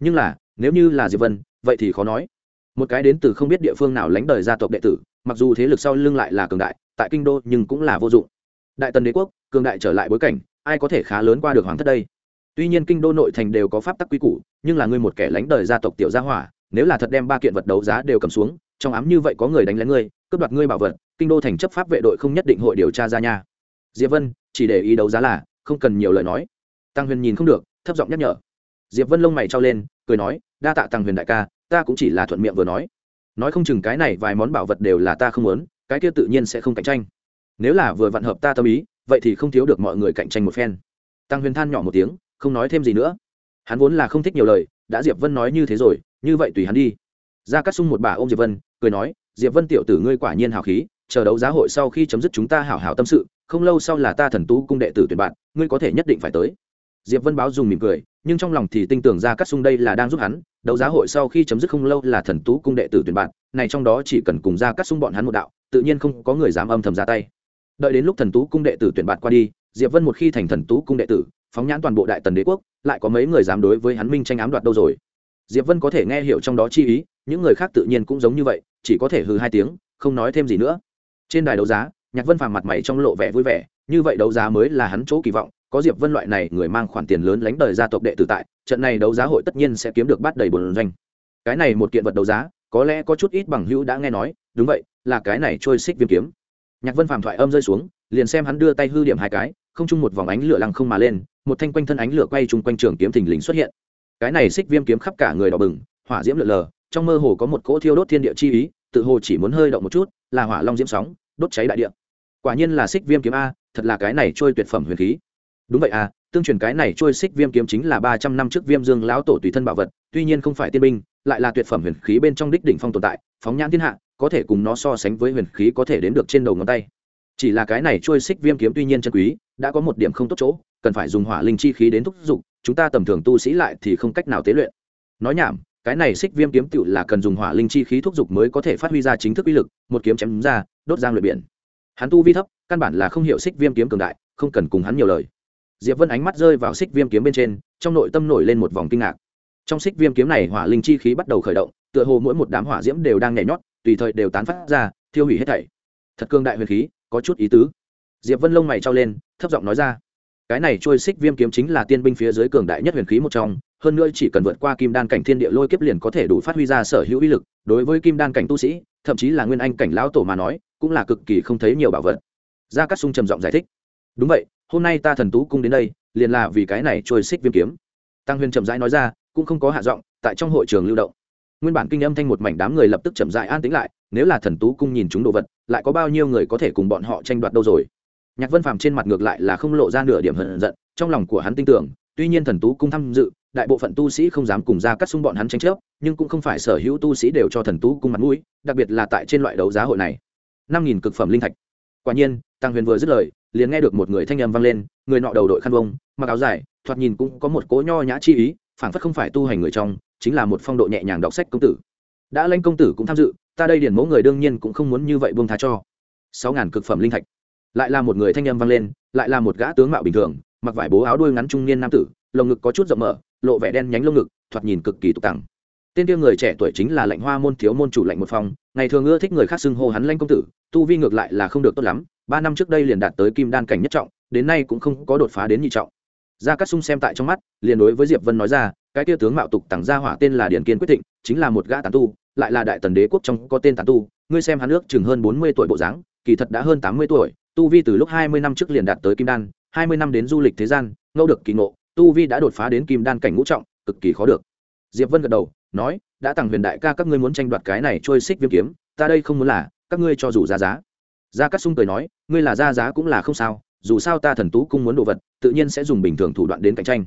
Nhưng là, nếu như là diệp vân, vậy thì khó nói. Một cái đến từ không biết địa phương nào lánh đời gia tộc đệ tử, mặc dù thế lực sau lưng lại là cường đại, tại kinh đô nhưng cũng là vô dụng. Đại tần đế quốc, cường đại trở lại bối cảnh, ai có thể khá lớn qua được hoàng thất đây? Tuy nhiên kinh đô nội thành đều có pháp tắc quy củ, nhưng là ngươi một kẻ lánh đời gia tộc tiểu gia hỏa nếu là thật đem ba kiện vật đấu giá đều cầm xuống, trong ám như vậy có người đánh lén ngươi, cướp đoạt ngươi bảo vật, kinh đô thành chấp pháp vệ đội không nhất định hội điều tra ra nha. Diệp vân, chỉ để ý đấu giá là, không cần nhiều lời nói. Tăng huyền nhìn không được, thấp giọng nhắc nhở. Diệp vân lông mày trao lên, cười nói, đa tạ tăng huyền đại ca, ta cũng chỉ là thuận miệng vừa nói. Nói không chừng cái này vài món bảo vật đều là ta không muốn, cái kia tự nhiên sẽ không cạnh tranh. Nếu là vừa vặn hợp ta tâm ý, vậy thì không thiếu được mọi người cạnh tranh một phen. Tăng huyền than nhỏ một tiếng, không nói thêm gì nữa. Hắn vốn là không thích nhiều lời, đã diệp vân nói như thế rồi như vậy tùy hắn đi. Ra cắt sung một bà ôm diệp vân, cười nói, diệp vân tiểu tử ngươi quả nhiên hào khí, chờ đấu giá hội sau khi chấm dứt chúng ta hảo hảo tâm sự, không lâu sau là ta thần tú cung đệ tử tuyển bạn, ngươi có thể nhất định phải tới. Diệp vân báo dùng mỉm cười, nhưng trong lòng thì tin tưởng ra cắt sung đây là đang giúp hắn, đấu giá hội sau khi chấm dứt không lâu là thần tú cung đệ tử tuyển bạn, này trong đó chỉ cần cùng ra cắt sung bọn hắn một đạo, tự nhiên không có người dám âm thầm ra tay. Đợi đến lúc thần tú cung đệ tử tuyển bạn qua đi, diệp vân một khi thành thần tú cung đệ tử, phóng nhãn toàn bộ đại tần đế quốc, lại có mấy người dám đối với hắn minh tranh ám đoạt đâu rồi? Diệp vân có thể nghe hiểu trong đó chi ý, những người khác tự nhiên cũng giống như vậy, chỉ có thể hừ hai tiếng, không nói thêm gì nữa. Trên đài đấu giá, nhạc vân phàm mặt mày trong lộ vẻ vui vẻ, như vậy đấu giá mới là hắn chỗ kỳ vọng, có diệp vân loại này người mang khoản tiền lớn lánh đời gia tộc đệ tử tại, trận này đấu giá hội tất nhiên sẽ kiếm được bát đầy bồn doanh. Cái này một kiện vật đấu giá, có lẽ có chút ít bằng hữu đã nghe nói, đúng vậy, là cái này trôi xích viêm kiếm. Nhạc vân phàm thoại âm rơi xuống, liền xem hắn đưa tay hư điểm hai cái, không chung một vòng ánh lửa lăng không mà lên, một thanh quanh thân ánh lửa quay chung quanh trường kiếm thình lình xuất hiện cái này xích viêm kiếm khắp cả người đỏ bừng, hỏa diễm lượn lờ, trong mơ hồ có một cỗ thiêu đốt thiên địa chi ý, tự hồ chỉ muốn hơi động một chút, là hỏa long diễm sóng, đốt cháy đại địa. Quả nhiên là xích viêm kiếm a, thật là cái này trôi tuyệt phẩm huyền khí. Đúng vậy à tương truyền cái này trôi xích viêm kiếm chính là ba trăm năm trước viêm dương lão tổ tùy thân bảo vật, tuy nhiên không phải tiên binh, lại là tuyệt phẩm huyền khí bên trong đích đỉnh phong tồn tại, phóng nhãn thiên hạ, có thể cùng nó so sánh với huyền khí có thể đến được trên đầu ngón tay. Chỉ là cái này trôi xích viêm kiếm tuy nhiên chân quý, đã có một điểm không tốt chỗ, cần phải dùng hỏa linh chi khí đến thúc giục chúng ta tầm thường tu sĩ lại thì không cách nào tế luyện. Nói nhảm, cái này xích viêm kiếm tựu là cần dùng hỏa linh chi khí thúc giục mới có thể phát huy ra chính thức uy lực, một kiếm chém ra, đốt giang luyện biển. Hắn tu vi thấp, căn bản là không hiểu xích viêm kiếm cường đại, không cần cùng hắn nhiều lời. Diệp vân ánh mắt rơi vào xích viêm kiếm bên trên, trong nội tâm nổi lên một vòng kinh ngạc. Trong xích viêm kiếm này hỏa linh chi khí bắt đầu khởi động, tựa hồ mỗi một đám hỏa diễm đều đang nhảy nhót, tùy thời đều tán phát ra, thiêu hủy hết thảy. Thật cương đại huyền khí, có chút ý tứ. Diệp vân lông mày trao lên, thấp giọng nói ra cái này trôi xích viêm kiếm chính là tiên binh phía dưới cường đại nhất huyền khí một trong, hơn nữa chỉ cần vượt qua kim đan cảnh thiên địa lôi kiếp liền có thể đủ phát huy ra sở hữu uy lực, đối với kim đan cảnh tu sĩ, thậm chí là nguyên anh cảnh lão tổ mà nói, cũng là cực kỳ không thấy nhiều bảo vật. Gia cát sung trầm giọng giải thích. Đúng vậy, hôm nay ta thần tú cung đến đây, liền là vì cái này trôi xích viêm kiếm. Tăng huyền trầm rãi nói ra, cũng không có hạ giọng, tại trong hội trường lưu động. Nguyên bản kinh âm thanh một mảnh đám người lập tức chậm dại an tĩnh lại, nếu là thần tú cung nhìn chúng đồ vật, lại có bao nhiêu người có thể cùng bọn họ tranh đoạt đâu rồi? Nhạc vân phàm trên mặt ngược lại là không lộ ra nửa điểm hận giận, trong lòng của hắn tin tưởng, tuy nhiên thần tú cung tham dự, đại bộ phận tu sĩ không dám cùng ra cắt xung bọn hắn tranh chấp, nhưng cũng không phải sở hữu tu sĩ đều cho thần tú cung mặt mũi, đặc biệt là tại trên loại đấu giá hội này. Năm nghìn cực phẩm linh thạch. Quả nhiên, tăng huyền vừa dứt lời, liền nghe được một người thanh âm vang lên, người nọ đầu đội khăn vông, mặc áo dài, thoạt nhìn cũng có một cố nho nhã chi ý, phảng phất không phải tu hành người trong, chính là một phong độ nhẹ nhàng đọc sách công tử. Đã lanh công tử cũng tham dự, ta đây điển mẫu người đương nhiên cũng không muốn như vậy buông tha cho. Sáu ngàn cực phẩm linh thạch lại là một người thanh âm vang lên, lại là một gã tướng mạo bình thường, mặc vải bố áo đuôi ngắn trung niên nam tử, lồng ngực có chút rộng mở, lộ vẻ đen nhánh lông ngực, thoạt nhìn cực kỳ tục tằng tên tiêu người trẻ tuổi chính là lệnh hoa môn thiếu môn chủ lệnh một phòng ngày thường ưa thích người khác xưng hô hắn lanh công tử, tu vi ngược lại là không được tốt lắm, ba năm trước đây liền đạt tới kim đan cảnh nhất trọng, đến nay cũng không có đột phá đến nhị trọng. Gia cát sung xem tại trong mắt, liền đối với diệp vân nói ra, cái kia tướng mạo tục tằng gia hỏa tên là Điền kiên quyết định chính là một gã tán tu, lại là đại tần đế quốc trong có tên tán tu, ngươi xem hắn ước chừng hơn bốn mươi tuổi bộ dáng, kỳ thật đã hơn tám mươi tuổi tu vi từ lúc hai mươi năm trước liền đạt tới kim đan, hai mươi năm đến du lịch thế gian, ngẫu được kỳ ngộ, tu vi đã đột phá đến kim đan cảnh ngũ trọng, cực kỳ khó được. Diệp vân gật đầu, nói, đã tặng huyền đại ca các ngươi muốn tranh đoạt cái này trôi xích viêm kiếm, ta đây không muốn là, các ngươi cho dù ra giá. Gia cát sung cười nói, ngươi là ra giá cũng là không sao, dù sao ta thần tú cung muốn đồ vật, tự nhiên sẽ dùng bình thường thủ đoạn đến cạnh tranh.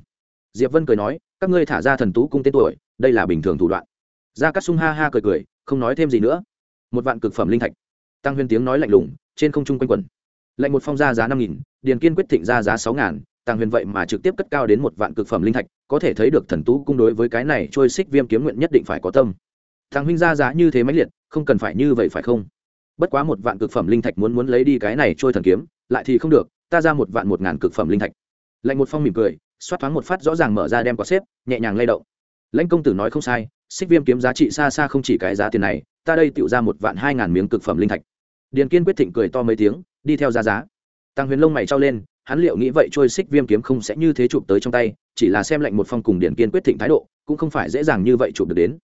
Diệp vân cười nói, các ngươi thả ra thần tú cung tên tuổi, đây là bình thường thủ đoạn. Gia cát sung ha ha cười cười, không nói thêm gì nữa. Một vạn cực phẩm linh thạch. Tăng huyền tiếng nói lạnh lùng, trên không trung quanh quẩn lệnh một phong ra giá năm nghìn, điền kiên quyết thịnh ra giá sáu ngàn tăng huyền vậy mà trực tiếp cất cao đến một vạn cực phẩm linh thạch, có thể thấy được thần tú cung đối với cái này trôi xích viêm kiếm nguyện nhất định phải có tâm. Thằng huynh ra giá như thế mãnh liệt, không cần phải như vậy phải không? Bất quá một vạn cực phẩm linh thạch muốn muốn lấy đi cái này trôi thần kiếm, lại thì không được, ta ra một vạn một ngàn cực phẩm linh thạch. Lệnh một phong mỉm cười, xoát thoáng một phát rõ ràng mở ra đem có xếp, nhẹ nhàng lay động. Lãnh công tử nói không sai, xích viêm kiếm giá trị xa xa không chỉ cái giá tiền này, ta đây tự ra một vạn hai ngàn miếng cực phẩm linh thạch. Điền kiên quyết thịnh cười to mấy tiếng đi theo giá giá. Tăng huyền lông mày trao lên hắn liệu nghĩ vậy trôi xích viêm kiếm không sẽ như thế chụp tới trong tay chỉ là xem lệnh một phong cùng điển kiên quyết thịnh thái độ cũng không phải dễ dàng như vậy chụp được đến.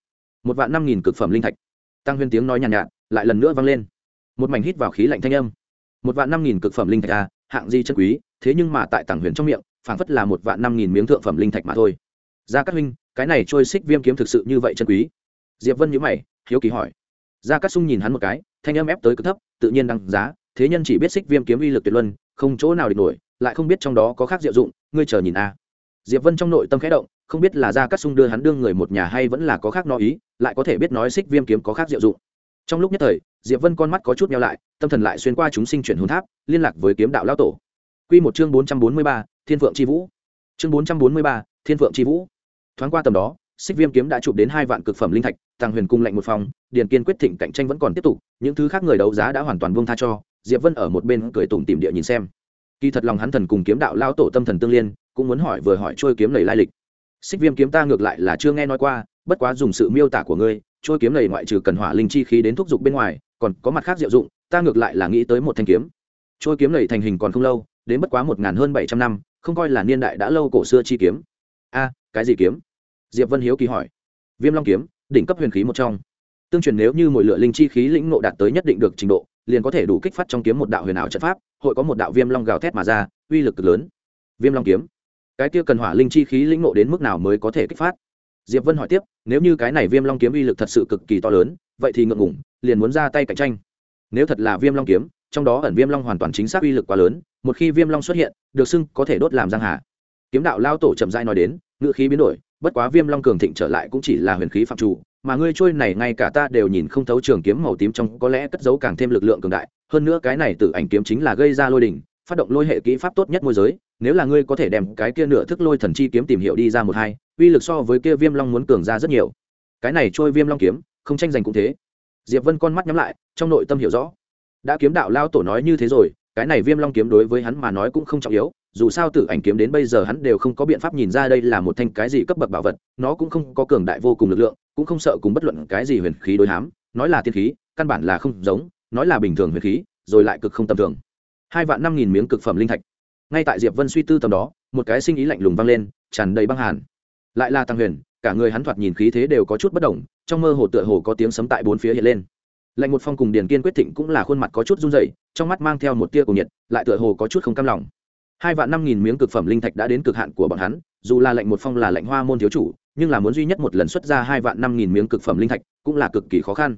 Một vạn năm nghìn cực phẩm linh thạch. Tăng huyền tiếng nói nhàn nhạt, nhạt lại lần nữa vang lên. Một mảnh hít vào khí lạnh thanh âm. Một vạn năm nghìn cực phẩm linh thạch a à, hạng gì chân quý thế nhưng mà tại tàng huyền trong miệng phảng phất là một vạn năm nghìn miếng thượng phẩm linh thạch mà thôi. Gia cát huynh cái này trôi xích viêm kiếm thực sự như vậy chân quý? Diệp vân nhíu mày hiếu kỳ hỏi. Gia cát sung nhìn hắn một cái thanh âm ép tới cực thấp tự nhiên đăng giá thế nhân chỉ biết xích viêm kiếm uy lực tuyệt luân, không chỗ nào địch nổi, lại không biết trong đó có khác diệu dụng, ngươi chờ nhìn a. Diệp vân trong nội tâm khẽ động, không biết là gia cát sung đưa hắn đương người một nhà hay vẫn là có khác nói ý, lại có thể biết nói xích viêm kiếm có khác diệu dụng. Trong lúc nhất thời, diệp vân con mắt có chút nhau lại, tâm thần lại xuyên qua chúng sinh chuyển hồn tháp, liên lạc với kiếm đạo lao tổ. Quy một chương bốn trăm bốn mươi ba, thiên phượng chi vũ. Chương bốn trăm bốn mươi ba, thiên phượng chi vũ. Thoáng qua tầm đó, xích viêm kiếm đã chụp đến hai vạn cực phẩm linh thạch, tàng huyền cung lạnh một phòng, điền kiên quyết thịnh cạnh tranh vẫn còn tiếp tục, những thứ khác người đấu giá đã hoàn toàn buông tha cho diệp vân ở một bên cười tủm tìm địa nhìn xem. Kỳ thật lòng hắn thần cùng kiếm đạo lao tổ tâm thần tương liên, cũng muốn hỏi vừa hỏi trôi kiếm lầy lai lịch. Xích viêm kiếm ta ngược lại là chưa nghe nói qua, bất quá dùng sự miêu tả của ngươi, trôi kiếm này ngoại trừ cần hỏa linh chi khí đến thúc giục bên ngoài, còn có mặt khác diệu dụng, ta ngược lại là nghĩ tới một thanh kiếm. Trôi kiếm này thành hình còn không lâu, đến bất quá một ngàn hơn bảy trăm năm, không coi là niên đại đã lâu cổ xưa chi kiếm. A, cái gì kiếm? Diệp vân hiếu kỳ hỏi. Viêm long kiếm, đỉnh cấp huyền khí một trong. Tương truyền nếu như mỗi lựa linh chi khí lĩnh nộ đạt tới nhất định được trình độ liền có thể đủ kích phát trong kiếm một đạo huyền ảo trận pháp, hội có một đạo viêm long gào thét mà ra, uy lực cực lớn. Viêm long kiếm. Cái kia cần hỏa linh chi khí lĩnh nộ đến mức nào mới có thể kích phát? Diệp vân hỏi tiếp, nếu như cái này viêm long kiếm uy lực thật sự cực kỳ to lớn, vậy thì ngượng ngủng liền muốn ra tay cạnh tranh. Nếu thật là viêm long kiếm, trong đó ẩn viêm long hoàn toàn chính xác uy lực quá lớn, một khi viêm long xuất hiện, được xưng có thể đốt làm giang hà. Kiếm đạo lao tổ chậm rãi nói đến, ngựa khí biến đổi bất quá viêm long cường thịnh trở lại cũng chỉ là huyền khí phạm chủ, mà ngươi trôi này ngay cả ta đều nhìn không thấu trường kiếm màu tím trong, có lẽ cất giấu càng thêm lực lượng cường đại. Hơn nữa cái này tự ảnh kiếm chính là gây ra lôi đỉnh, phát động lôi hệ kỹ pháp tốt nhất môi giới. Nếu là ngươi có thể đem cái kia nửa thức lôi thần chi kiếm tìm hiểu đi ra một hai, uy lực so với kia viêm long muốn cường ra rất nhiều. Cái này trôi viêm long kiếm, không tranh giành cũng thế. Diệp vân con mắt nhắm lại, trong nội tâm hiểu rõ. Đã kiếm đạo lao tổ nói như thế rồi, cái này viêm long kiếm đối với hắn mà nói cũng không trọng yếu dù sao tử ảnh kiếm đến bây giờ hắn đều không có biện pháp nhìn ra đây là một thanh cái gì cấp bậc bảo vật, nó cũng không có cường đại vô cùng lực lượng, cũng không sợ cùng bất luận cái gì huyền khí đối hám, nói là tiên khí, căn bản là không giống, nói là bình thường huyền khí, rồi lại cực không tầm thường. Hai vạn năm nghìn miếng cực phẩm linh thạch. Ngay tại diệp vân suy tư tầm đó, một cái sinh ý lạnh lùng vang lên, tràn đầy băng hàn. Lại là tăng huyền, cả người hắn thoạt nhìn khí thế đều có chút bất đồng trong mơ hồ tựa hồ có tiếng sấm tại bốn phía hiện lên. Lạnh một phong cùng điền kiên quyết thịnh cũng là khuôn mặt có chút run rẩy, trong mắt mang theo một tia cùng nhiệt, lại tựa hồ có chút không cam lòng hai vạn năm nghìn miếng cực phẩm linh thạch đã đến cực hạn của bọn hắn, dù là lệnh một phong là lệnh hoa môn thiếu chủ, nhưng là muốn duy nhất một lần xuất ra hai vạn năm nghìn miếng cực phẩm linh thạch cũng là cực kỳ khó khăn.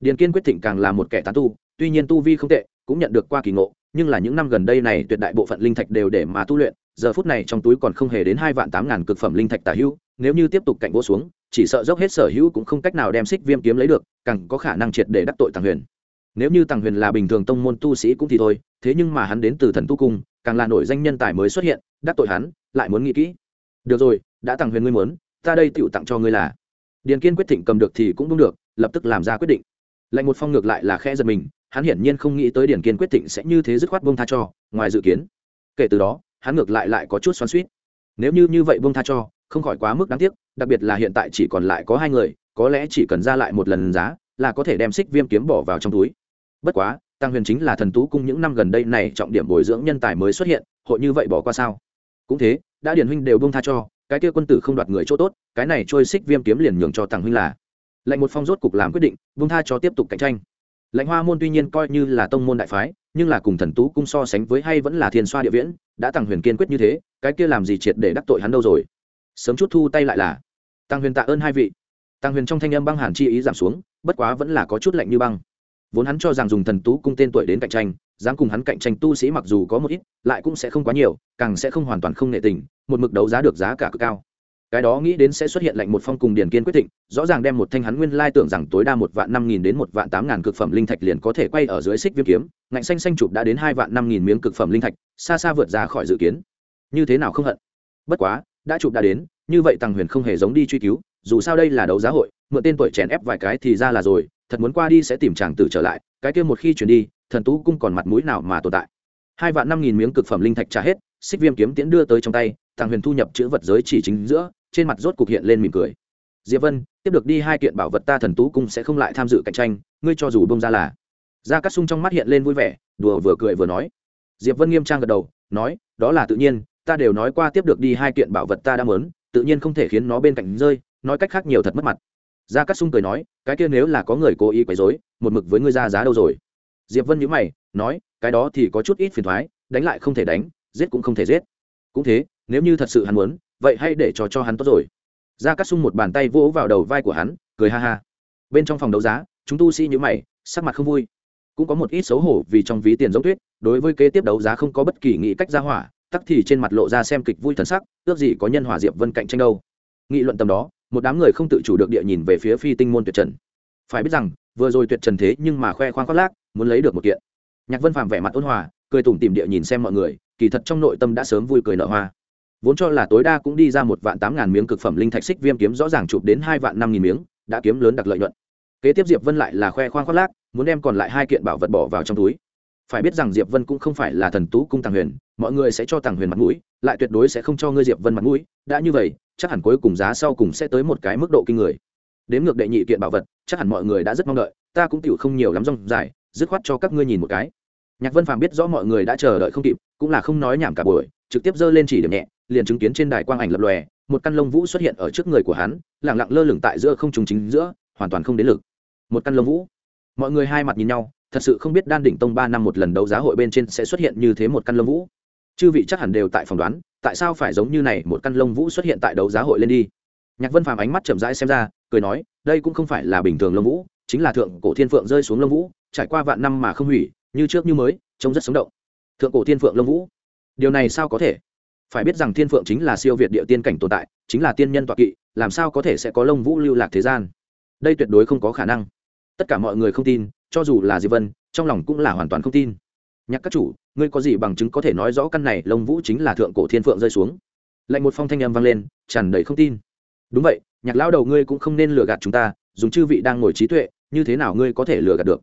Điền kiên quyết thịnh càng là một kẻ tán tu, tuy nhiên tu vi không tệ, cũng nhận được qua kỳ ngộ, nhưng là những năm gần đây này tuyệt đại bộ phận linh thạch đều để mà tu luyện, giờ phút này trong túi còn không hề đến hai vạn tám ngàn cực phẩm linh thạch tả hữu, nếu như tiếp tục cạnh vỗ xuống, chỉ sợ dốc hết sở hữu cũng không cách nào đem xích viêm kiếm lấy được, càng có khả năng triệt để đắc tội tàng huyền nếu như tàng huyền là bình thường tông môn tu sĩ cũng thì thôi, thế nhưng mà hắn đến từ thần tu cung, càng là nổi danh nhân tài mới xuất hiện, đắc tội hắn, lại muốn nghĩ kỹ. Được rồi, đã tàng huyền ngươi muốn, ta đây tựu tặng cho ngươi là. Điền kiên quyết thịnh cầm được thì cũng đúng được, lập tức làm ra quyết định. Lạnh một phong ngược lại là khe giật mình, hắn hiển nhiên không nghĩ tới điền kiên quyết thịnh sẽ như thế dứt khoát bông tha cho, ngoài dự kiến. Kể từ đó, hắn ngược lại lại có chút xoắn suýt nếu như như vậy bông tha cho, không khỏi quá mức đáng tiếc, đặc biệt là hiện tại chỉ còn lại có hai người, có lẽ chỉ cần ra lại một lần giá, là có thể đem xích viêm kiếm bỏ vào trong túi bất quá, tăng huyền chính là thần tú cung những năm gần đây này trọng điểm bồi dưỡng nhân tài mới xuất hiện, hội như vậy bỏ qua sao? Cũng thế, đã điển huynh đều bông tha cho, cái kia quân tử không đoạt người chỗ tốt, cái này trôi xích viêm kiếm liền nhường cho tăng huynh là. Lệnh một phong rốt cục làm quyết định bông tha cho tiếp tục cạnh tranh. Lệnh hoa môn tuy nhiên coi như là tông môn đại phái, nhưng là cùng thần tú cung so sánh với hay vẫn là thiên xoa địa viễn, đã tăng huyền kiên quyết như thế, cái kia làm gì triệt để đắc tội hắn đâu rồi? Sớm chút thu tay lại là. Tăng huyền tạ ơn hai vị. Tăng huyền trong thanh âm băng hàn chi ý giảm xuống, bất quá vẫn là có chút lạnh như băng vốn hắn cho rằng dùng thần tú cung tên tuổi đến cạnh tranh, dám cùng hắn cạnh tranh tu sĩ mặc dù có một ít, lại cũng sẽ không quá nhiều, càng sẽ không hoàn toàn không nệ tình, một mực đấu giá được giá cả cực cao. Cái đó nghĩ đến sẽ xuất hiện lệnh một phong cùng điền kiên quyết định, rõ ràng đem một thanh hắn nguyên lai tưởng rằng tối đa một vạn năm nghìn đến một vạn tám ngàn cực phẩm linh thạch liền có thể quay ở dưới xích viêm kiếm, ngạnh xanh xanh chụp đã đến hai vạn năm nghìn miếng cực phẩm linh thạch, xa xa vượt ra khỏi dự kiến. Như thế nào không hận? Bất quá, đã chụp đã đến, như vậy tàng huyền không hề giống đi truy cứu, dù sao đây là đấu giá hội, mượn tên tuổi chèn ép vài cái thì ra là rồi thật muốn qua đi sẽ tìm chàng tử trở lại, cái kia một khi chuyển đi, thần tú cung còn mặt mũi nào mà tồn tại. Hai vạn năm nghìn miếng cực phẩm linh thạch trả hết, xích viêm kiếm tiễn đưa tới trong tay thằng huyền thu nhập chữ vật giới chỉ chính giữa, trên mặt rốt cục hiện lên mỉm cười. Diệp vân, tiếp được đi hai kiện bảo vật ta thần tú cung sẽ không lại tham dự cạnh tranh, ngươi cho dù bông ra là. Ra cắt sung trong mắt hiện lên vui vẻ, đùa vừa cười vừa nói. Diệp vân nghiêm trang gật đầu, nói, đó là tự nhiên, ta đều nói qua tiếp được đi hai kiện bảo vật ta đã mớn tự nhiên không thể khiến nó bên cạnh rơi, nói cách khác nhiều thật mất mặt gia cát sung cười nói, cái kia nếu là có người cố ý quấy rối, một mực với ngươi ra giá đâu rồi? Diệp vân nhíu mày, nói, cái đó thì có chút ít phiền thoái, đánh lại không thể đánh, giết cũng không thể giết. Cũng thế, nếu như thật sự hắn muốn, vậy hay để cho cho hắn tốt rồi. Gia cát sung một bàn tay vỗ vào đầu vai của hắn, cười ha ha. Bên trong phòng đấu giá, chúng tu sĩ nhíu mày, sắc mặt không vui. Cũng có một ít xấu hổ vì trong ví tiền giống tuyết, đối với kế tiếp đấu giá không có bất kỳ nghĩ cách ra hỏa, tắc thì trên mặt lộ ra xem kịch vui thần sắc, ước gì có nhân hòa diệp vân cạnh tranh đâu. Nghị luận tầm đó một đám người không tự chủ được địa nhìn về phía phi tinh môn tuyệt trần. Phải biết rằng, vừa rồi tuyệt trần thế nhưng mà khoe khoang khoác lác, muốn lấy được một kiện. Nhạc vân phàm vẻ mặt ôn hòa, cười tủm tìm địa nhìn xem mọi người, kỳ thật trong nội tâm đã sớm vui cười nở hoa. Vốn cho là tối đa cũng đi ra một vạn tám ngàn miếng cực phẩm linh thạch xích viêm kiếm rõ ràng chụp đến hai vạn năm nghìn miếng, đã kiếm lớn đặc lợi nhuận. Kế tiếp diệp vân lại là khoe khoang khoác lác, muốn đem còn lại hai kiện bảo vật bỏ vào trong túi phải biết rằng diệp vân cũng không phải là thần tú cung tàng huyền, mọi người sẽ cho tàng huyền mặt mũi, lại tuyệt đối sẽ không cho ngươi diệp vân mặt mũi, đã như vậy, chắc hẳn cuối cùng giá sau cùng sẽ tới một cái mức độ kinh người. Đếm ngược đệ nhị kiện bảo vật, chắc hẳn mọi người đã rất mong đợi, ta cũng tiểu không nhiều lắm rong dài, dứt khoát cho các ngươi nhìn một cái. Nhạc vân phàm biết rõ mọi người đã chờ đợi không kịp, cũng là không nói nhảm cả buổi, trực tiếp giơ lên chỉ điểm nhẹ, liền chứng kiến trên đài quang ảnh lập lòe, một căn lông vũ xuất hiện ở trước người của hắn lẳng lặng lơ lửng tại giữa không trùng chính giữa, hoàn toàn không đến lực. Một căn lông vũ. Mọi người hai mặt nhìn nhau thật sự không biết đan đỉnh tông ba năm một lần đấu giá hội bên trên sẽ xuất hiện như thế một căn lông vũ. Chư vị chắc hẳn đều tại phỏng đoán, tại sao phải giống như này một căn lông vũ xuất hiện tại đấu giá hội lên đi? Nhạc vân phàm ánh mắt chậm rãi xem ra, cười nói, đây cũng không phải là bình thường lông vũ, chính là thượng cổ thiên phượng rơi xuống lông vũ, trải qua vạn năm mà không hủy, như trước như mới, trông rất sống động. Thượng cổ thiên phượng lông vũ. Điều này sao có thể? Phải biết rằng thiên phượng chính là siêu việt địa tiên cảnh tồn tại, chính là tiên nhân toạ kỵ, làm sao có thể sẽ có lông vũ lưu lạc thế gian? Đây tuyệt đối không có khả năng. Tất cả mọi người không tin cho dù là diệp vân, trong lòng cũng là hoàn toàn không tin. Nhạc các chủ, ngươi có gì bằng chứng có thể nói rõ căn này lông vũ chính là thượng cổ thiên phượng rơi xuống? Lạnh một phong thanh âm vang lên, tràn đầy không tin. Đúng vậy, nhạc lão đầu ngươi cũng không nên lừa gạt chúng ta, dùng chư vị đang ngồi trí tuệ, như thế nào ngươi có thể lừa gạt được?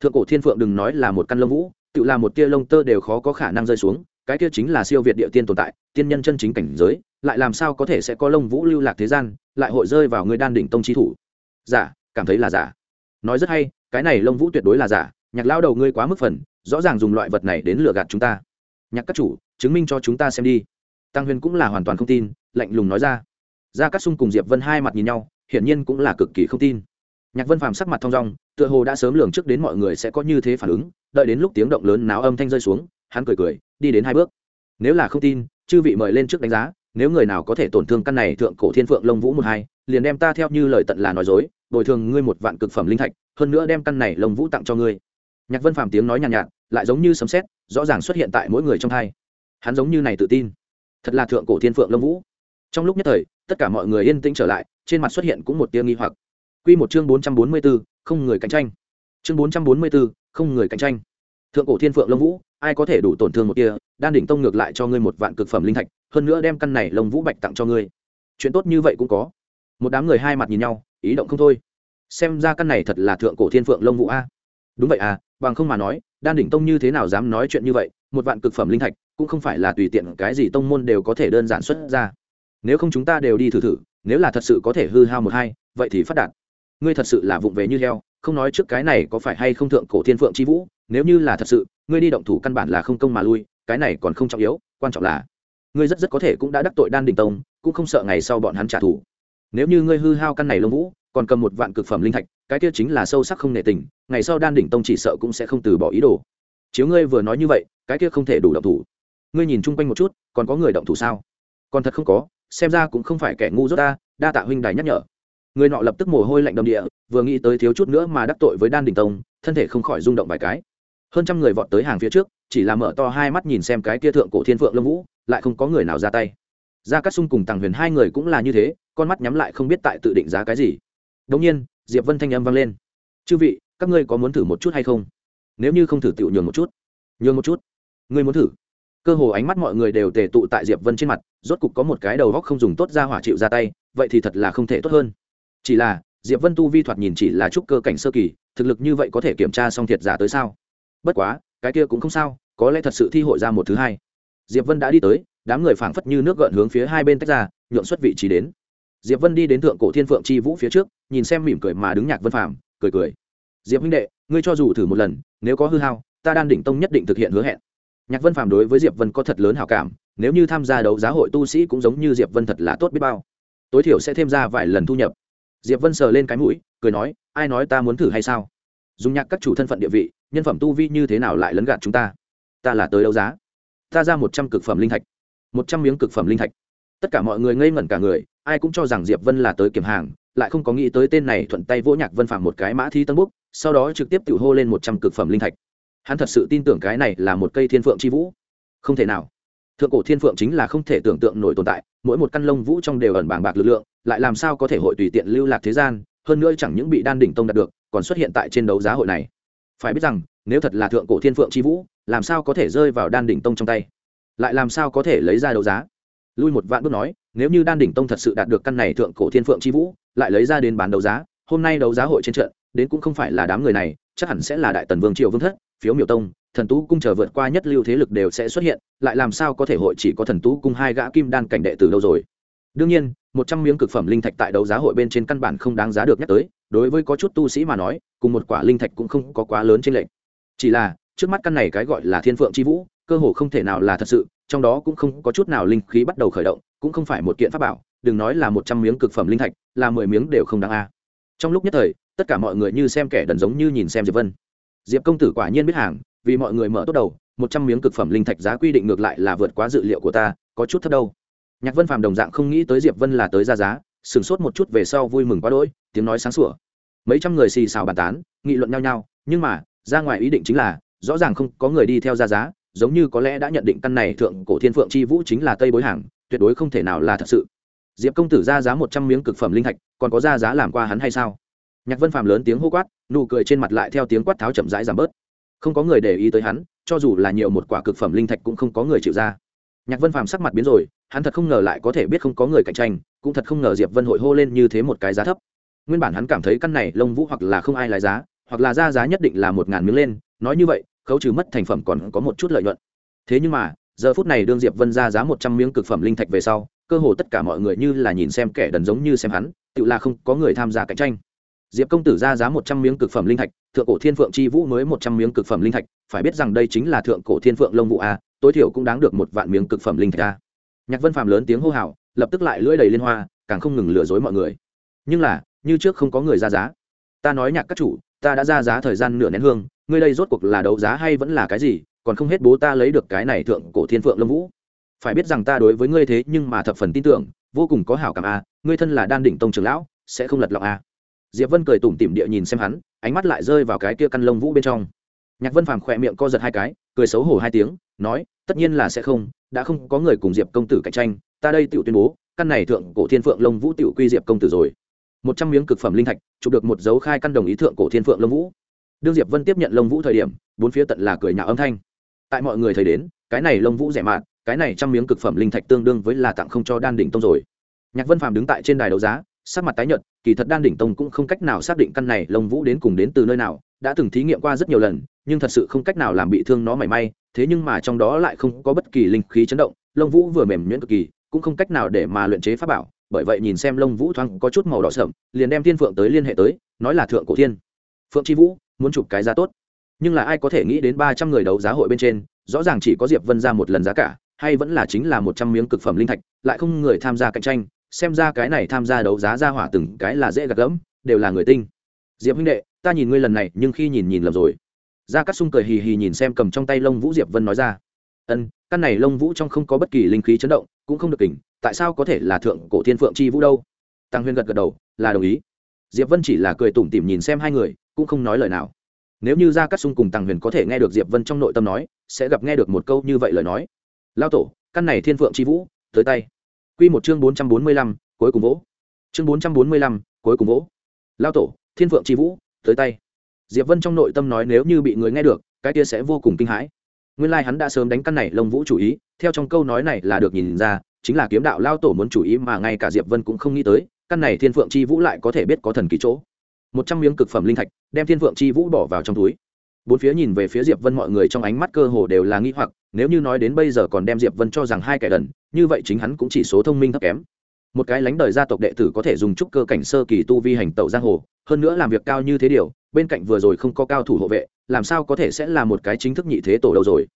Thượng cổ thiên phượng đừng nói là một căn lông vũ, tự là một tia lông tơ đều khó có khả năng rơi xuống, cái kia chính là siêu việt địa tiên tồn tại, tiên nhân chân chính cảnh giới, lại làm sao có thể sẽ có lông vũ lưu lạc thế gian, lại hội rơi vào ngươi đan đỉnh tông trí thủ? Giả cảm thấy là giả nói rất hay cái này lông vũ tuyệt đối là giả, nhạc lao đầu ngươi quá mức phần, rõ ràng dùng loại vật này đến lừa gạt chúng ta. Nhạc các chủ, chứng minh cho chúng ta xem đi. Tăng huyền cũng là hoàn toàn không tin, lạnh lùng nói ra. Gia cát sung cùng diệp vân hai mặt nhìn nhau, hiển nhiên cũng là cực kỳ không tin. Nhạc vân phàm sắc mặt thong dong, tựa hồ đã sớm lường trước đến mọi người sẽ có như thế phản ứng, đợi đến lúc tiếng động lớn náo âm thanh rơi xuống, hắn cười cười, đi đến hai bước. Nếu là không tin, chư vị mời lên trước đánh giá, nếu người nào có thể tổn thương căn này thượng cổ thiên phượng lông vũ một hai, liền đem ta theo như lời tận là nói dối, bồi thường ngươi một vạn cực phẩm linh thạch hơn nữa đem căn này lông vũ tặng cho ngươi nhạc vân phàm tiếng nói nhàn nhạt, nhạt lại giống như sấm sét rõ ràng xuất hiện tại mỗi người trong hai hắn giống như này tự tin thật là thượng cổ thiên phượng lông vũ trong lúc nhất thời tất cả mọi người yên tĩnh trở lại trên mặt xuất hiện cũng một tia nghi hoặc Quy một chương bốn trăm bốn mươi 444, không người cạnh tranh. Chương bốn trăm bốn mươi 444, không người cạnh tranh. Thượng cổ thiên phượng lông vũ, ai có thể đủ tổn thương một tia, đan đỉnh tông ngược lại cho ngươi một vạn cực phẩm linh thạch, hơn nữa đem căn này lông vũ bạch tặng cho ngươi. Chuyện tốt như vậy cũng có. Một đám người hai mặt nhìn nhau, ý động không thôi. Xem ra căn này thật là thượng cổ thiên phượng lông vũ a. Đúng vậy à, bằng không mà nói, đan đỉnh tông như thế nào dám nói chuyện như vậy, một vạn cực phẩm linh thạch, cũng không phải là tùy tiện cái gì tông môn đều có thể đơn giản xuất ra. Nếu không chúng ta đều đi thử thử, nếu là thật sự có thể hư hao một hai, vậy thì phát đạt ngươi thật sự là vụng về như heo không nói trước cái này có phải hay không thượng cổ thiên phượng c h i vũ nếu như là thật sự ngươi đi động thủ căn bản là không công mà lui cái này còn không trọng yếu quan trọng là ngươi rất rất có thể cũng đã đắc tội đan đình tông cũng không sợ ngày sau bọn hắn trả thù nếu như ngươi hư hao căn này lông vũ còn cầm một vạn cực phẩm linh thạch, cái kia chính là sâu sắc không nể tình, ngày sau đan đỉnh tông chỉ sợ cũng sẽ không từ bỏ ý đồ. Chiếu ngươi vừa nói như vậy, cái kia không thể đủ động thủ. Ngươi nhìn chung quanh một chút, còn có người động thủ sao? Còn thật không có, xem ra cũng không phải kẻ ngu dốt ta, đa tạ huynh đài nhắc nhở. Người nọ lập tức mồ hôi lạnh đầm địa, vừa nghĩ tới thiếu chút nữa mà đắc tội với đan đình tông, thân thể không khỏi rung động vài cái. Hơn trăm người vọt tới hàng phía trước, chỉ là mở to hai mắt nhìn xem cái kia thượng cổ thiên phượng lâm vũ, lại không có người nào ra tay. Gia cát sung cùng tàng huyền hai người cũng là như thế, con mắt nhắm lại không biết tại tự định giá cái gì đống nhiên, diệp vân thanh âm vang lên. Chư vị, các ngươi có muốn thử một chút hay không? Nếu như không thử tiểu nhường một chút. Nhường một chút? Ngươi muốn thử? Cơ hồ ánh mắt mọi người đều tề tụ tại diệp vân trên mặt, rốt cục có một cái đầu góc không dùng tốt ra hỏa chịu ra tay, vậy thì thật là không thể tốt hơn. Chỉ là, diệp vân tu vi thoạt nhìn chỉ là chút cơ cảnh sơ kỳ, thực lực như vậy có thể kiểm tra xong thiệt giả tới sao? Bất quá, cái kia cũng không sao, có lẽ thật sự thi hội ra một thứ hai. Diệp vân đã đi tới, đám người phảng phất như nước gợn hướng phía hai bên tách ra, nhượng xuất vị trí đến diệp vân đi đến thượng cổ thiên phượng chi vũ phía trước, nhìn xem mỉm cười mà đứng nhạc vân phàm, cười cười. Diệp huynh đệ, ngươi cho dù thử một lần, nếu có hư hao, ta đan đỉnh tông nhất định thực hiện hứa hẹn. Nhạc vân phàm đối với diệp vân có thật lớn hảo cảm, nếu như tham gia đấu giá hội tu sĩ cũng giống như diệp vân thật là tốt biết bao. Tối thiểu sẽ thêm ra vài lần thu nhập. Diệp vân sờ lên cái mũi, cười nói, ai nói ta muốn thử hay sao? Dùng nhạc các chủ thân phận địa vị, nhân phẩm tu vi như thế nào lại lấn gạt chúng ta? Ta là tới đấu giá. Ta ra một trăm cực phẩm linh thạch. Một trăm miếng cực phẩm linh thạch. Tất cả mọi người ngây ngẩn cả người ai cũng cho rằng diệp vân là tới kiểm hàng, lại không có nghĩ tới tên này thuận tay vỗ nhạc vân phạm một cái mã thi tân búc sau đó trực tiếp tự hô lên một trăm cực phẩm linh thạch. Hắn thật sự tin tưởng cái này là một cây thiên phượng c h i vũ. Không thể nào. Thượng cổ thiên phượng chính là không thể tưởng tượng nổi tồn tại, mỗi một căn lông vũ trong đều ẩn bàng bạc lực lượng, lại làm sao có thể hội tùy tiện lưu lạc thế gian, hơn nữa chẳng những bị đan đỉnh tông đạt được, còn xuất hiện tại trên đấu giá hội này. Phải biết rằng, nếu thật là thượng cổ thiên phượng c h i vũ, làm sao có thể rơi vào đan đỉnh tông trong tay? Lại làm sao có thể lấy ra đấu giá? Lui một vạn bước nói, nếu như đan đỉnh tông thật sự đạt được căn này thượng cổ thiên phượng c h i vũ, lại lấy ra đến bán đấu giá, hôm nay đấu giá hội trên trận, đến cũng không phải là đám người này, chắc hẳn sẽ là đại tần vương triều vương thất, phiếu miểu tông, thần tú cung chờ vượt qua nhất lưu thế lực đều sẽ xuất hiện, lại làm sao có thể hội chỉ có thần tú cung hai gã kim đan cảnh đệ từ đâu rồi? Đương nhiên, một trăm miếng cực phẩm linh thạch tại đấu giá hội bên trên căn bản không đáng giá được nhắc tới, đối với có chút tu sĩ mà nói, cùng một quả linh thạch cũng không có quá lớn trên lệnh chỉ là, trước mắt căn này cái gọi là thiên phượng c h i vũ, cơ hồ không thể nào là thật sự trong đó cũng không có chút nào linh khí bắt đầu khởi động, cũng không phải một kiện pháp bảo, đừng nói là một trăm miếng cực phẩm linh thạch, là mười miếng đều không đáng a. Trong lúc nhất thời, tất cả mọi người như xem kẻ đần giống như nhìn xem diệp vân. Diệp công tử quả nhiên biết hàng, vì mọi người mở tốt đầu, một trăm miếng cực phẩm linh thạch giá quy định ngược lại là vượt quá dự liệu của ta, có chút thấp đâu. Nhạc vân phàm đồng dạng không nghĩ tới diệp vân là tới ra giá, sửng sốt một chút về sau vui mừng quá đỗi, tiếng nói sáng sủa. Mấy trăm người xì xào bàn tán, nghị luận nhau nhau, nhưng mà, ra ngoài ý định chính là, rõ ràng không có người đi theo ra giá giống như có lẽ đã nhận định căn này thượng cổ thiên phượng chi vũ chính là tây bối hàng, tuyệt đối không thể nào là thật sự. Diệp công tử ra giá một trăm miếng cực phẩm linh thạch, còn có ra giá làm qua hắn hay sao? Nhạc vân phàm lớn tiếng hô quát, nụ cười trên mặt lại theo tiếng quát tháo chậm rãi giảm bớt. Không có người để ý tới hắn, cho dù là nhiều một quả cực phẩm linh thạch cũng không có người chịu ra. Nhạc vân phàm sắc mặt biến rồi, hắn thật không ngờ lại có thể biết không có người cạnh tranh, cũng thật không ngờ diệp vân hội hô lên như thế một cái giá thấp. Nguyên bản hắn cảm thấy căn này lông vũ hoặc là không ai lái giá, hoặc là ra giá nhất định là một ngàn miếng lên, nói như vậy khấu trừ mất thành phẩm còn có một chút lợi nhuận. Thế nhưng mà, giờ phút này đương diệp vân ra giá một trăm miếng cực phẩm linh thạch về sau, cơ hồ tất cả mọi người như là nhìn xem kẻ đần giống như xem hắn, tự là không có người tham gia cạnh tranh. Diệp công tử ra giá một trăm miếng cực phẩm linh thạch, thượng cổ thiên phượng chi vũ mới một trăm miếng cực phẩm linh thạch, phải biết rằng đây chính là thượng cổ thiên phượng lông vũ a, tối thiểu cũng đáng được một vạn miếng cực phẩm linh thạch a. Nhạc vân phàm lớn tiếng hô hào, lập tức lại lưỡi đầy liên hoa, càng không ngừng lừa dối mọi người. Nhưng là, như trước không có người ra giá. Ta nói nhạc các chủ, ta đã ra giá thời gian nửa nén hương ngươi đây rốt cuộc là đấu giá hay vẫn là cái gì, còn không hết bố ta lấy được cái này thượng cổ thiên phượng lông vũ. Phải biết rằng ta đối với ngươi thế nhưng mà thập phần tin tưởng, vô cùng có hảo cảm a, ngươi thân là đan đỉnh tông trưởng lão, sẽ không lật lọng a. Diệp vân cười tủm tỉm địa nhìn xem hắn, ánh mắt lại rơi vào cái kia căn lông vũ bên trong. Nhạc vân phàm khỏe miệng co giật hai cái, cười xấu hổ hai tiếng, nói, tất nhiên là sẽ không, đã không có người cùng diệp công tử cạnh tranh, ta đây tự tuyên bố, căn này thượng cổ thiên phượng lông vũ tự quy diệp công tử rồi. Một trăm miếng cực phẩm linh thạch, chụp được một dấu khai căn đồng ý thượng cổ thiên phượng lông vũ đương diệp vân tiếp nhận lông vũ thời điểm, bốn phía tận là cười nhạo âm thanh. Tại mọi người thấy đến, cái này lông vũ rẻ mạt, cái này trăm miếng cực phẩm linh thạch tương đương với là tặng không cho đan đỉnh tông rồi. Nhạc vân phàm đứng tại trên đài đấu giá, sắc mặt tái nhợt, kỳ thật đan đỉnh tông cũng không cách nào xác định căn này lông vũ đến cùng đến từ nơi nào, đã từng thí nghiệm qua rất nhiều lần, nhưng thật sự không cách nào làm bị thương nó mảy may, thế nhưng mà trong đó lại không có bất kỳ linh khí chấn động lông vũ vừa mềm nhuyễn cực kỳ, cũng không cách nào để mà luyện chế pháp bảo, bởi vậy nhìn xem lông vũ thoáng có chút màu đỏ sậm liền đem thiên phượng tới liên hệ tới, nói là thượng cổ thiên. Phượng c vũ muốn chụp cái giá tốt. Nhưng là ai có thể nghĩ đến ba trăm người đấu giá hội bên trên, rõ ràng chỉ có diệp vân ra một lần giá cả, hay vẫn là chính là một trăm miếng cực phẩm linh thạch, lại không người tham gia cạnh tranh, xem ra cái này tham gia đấu giá ra hỏa từng cái là dễ gạt gẫm, đều là người tinh. Diệp huynh đệ, ta nhìn ngươi lần này, nhưng khi nhìn nhìn lầm rồi. Gia cát sung cười hì hì nhìn xem cầm trong tay lông vũ diệp vân nói ra. Ân, căn này lông vũ trong không có bất kỳ linh khí chấn động, cũng không được kỉnh, tại sao có thể là thượng cổ thiên phượng chi vũ đâu? Tăng huyên gật gật đầu, là đồng ý. Diệp vân chỉ là cười tủm tỉm nhìn xem hai người cũng không nói lời nào. Nếu như gia cát sung cùng tăng huyền có thể nghe được diệp vân trong nội tâm nói, sẽ gặp nghe được một câu như vậy lời nói. Lao tổ, căn này thiên phượng chi vũ, tới tay. Quy một chương bốn trăm bốn mươi lăm, cuối cùng vỗ. Chương bốn trăm bốn mươi lăm, cuối cùng vỗ. Lao tổ, thiên phượng chi vũ, tới tay. Diệp vân trong nội tâm nói nếu như bị người nghe được, cái kia sẽ vô cùng kinh hãi. Nguyên lai hắn đã sớm đánh căn này lông vũ chủ ý, theo trong câu nói này là được nhìn ra, chính là kiếm đạo lao tổ muốn chủ ý mà ngay cả diệp vân cũng không nghĩ tới, căn này thiên phượng chi vũ lại có thể biết có thần kỳ chỗ. Một trăm miếng cực phẩm linh thạch đem thiên phượng chi vũ bỏ vào trong túi. Bốn phía nhìn về phía diệp vân mọi người trong ánh mắt cơ hồ đều là nghi hoặc, nếu như nói đến bây giờ còn đem diệp vân cho rằng hai kẻ đần, như vậy chính hắn cũng chỉ số thông minh thấp kém. Một cái lánh đời gia tộc đệ tử có thể dùng trúc cơ cảnh sơ kỳ tu vi hành tẩu giang hồ, hơn nữa làm việc cao như thế điều, bên cạnh vừa rồi không có cao thủ hộ vệ, làm sao có thể sẽ là một cái chính thức nhị thế tổ đầu rồi.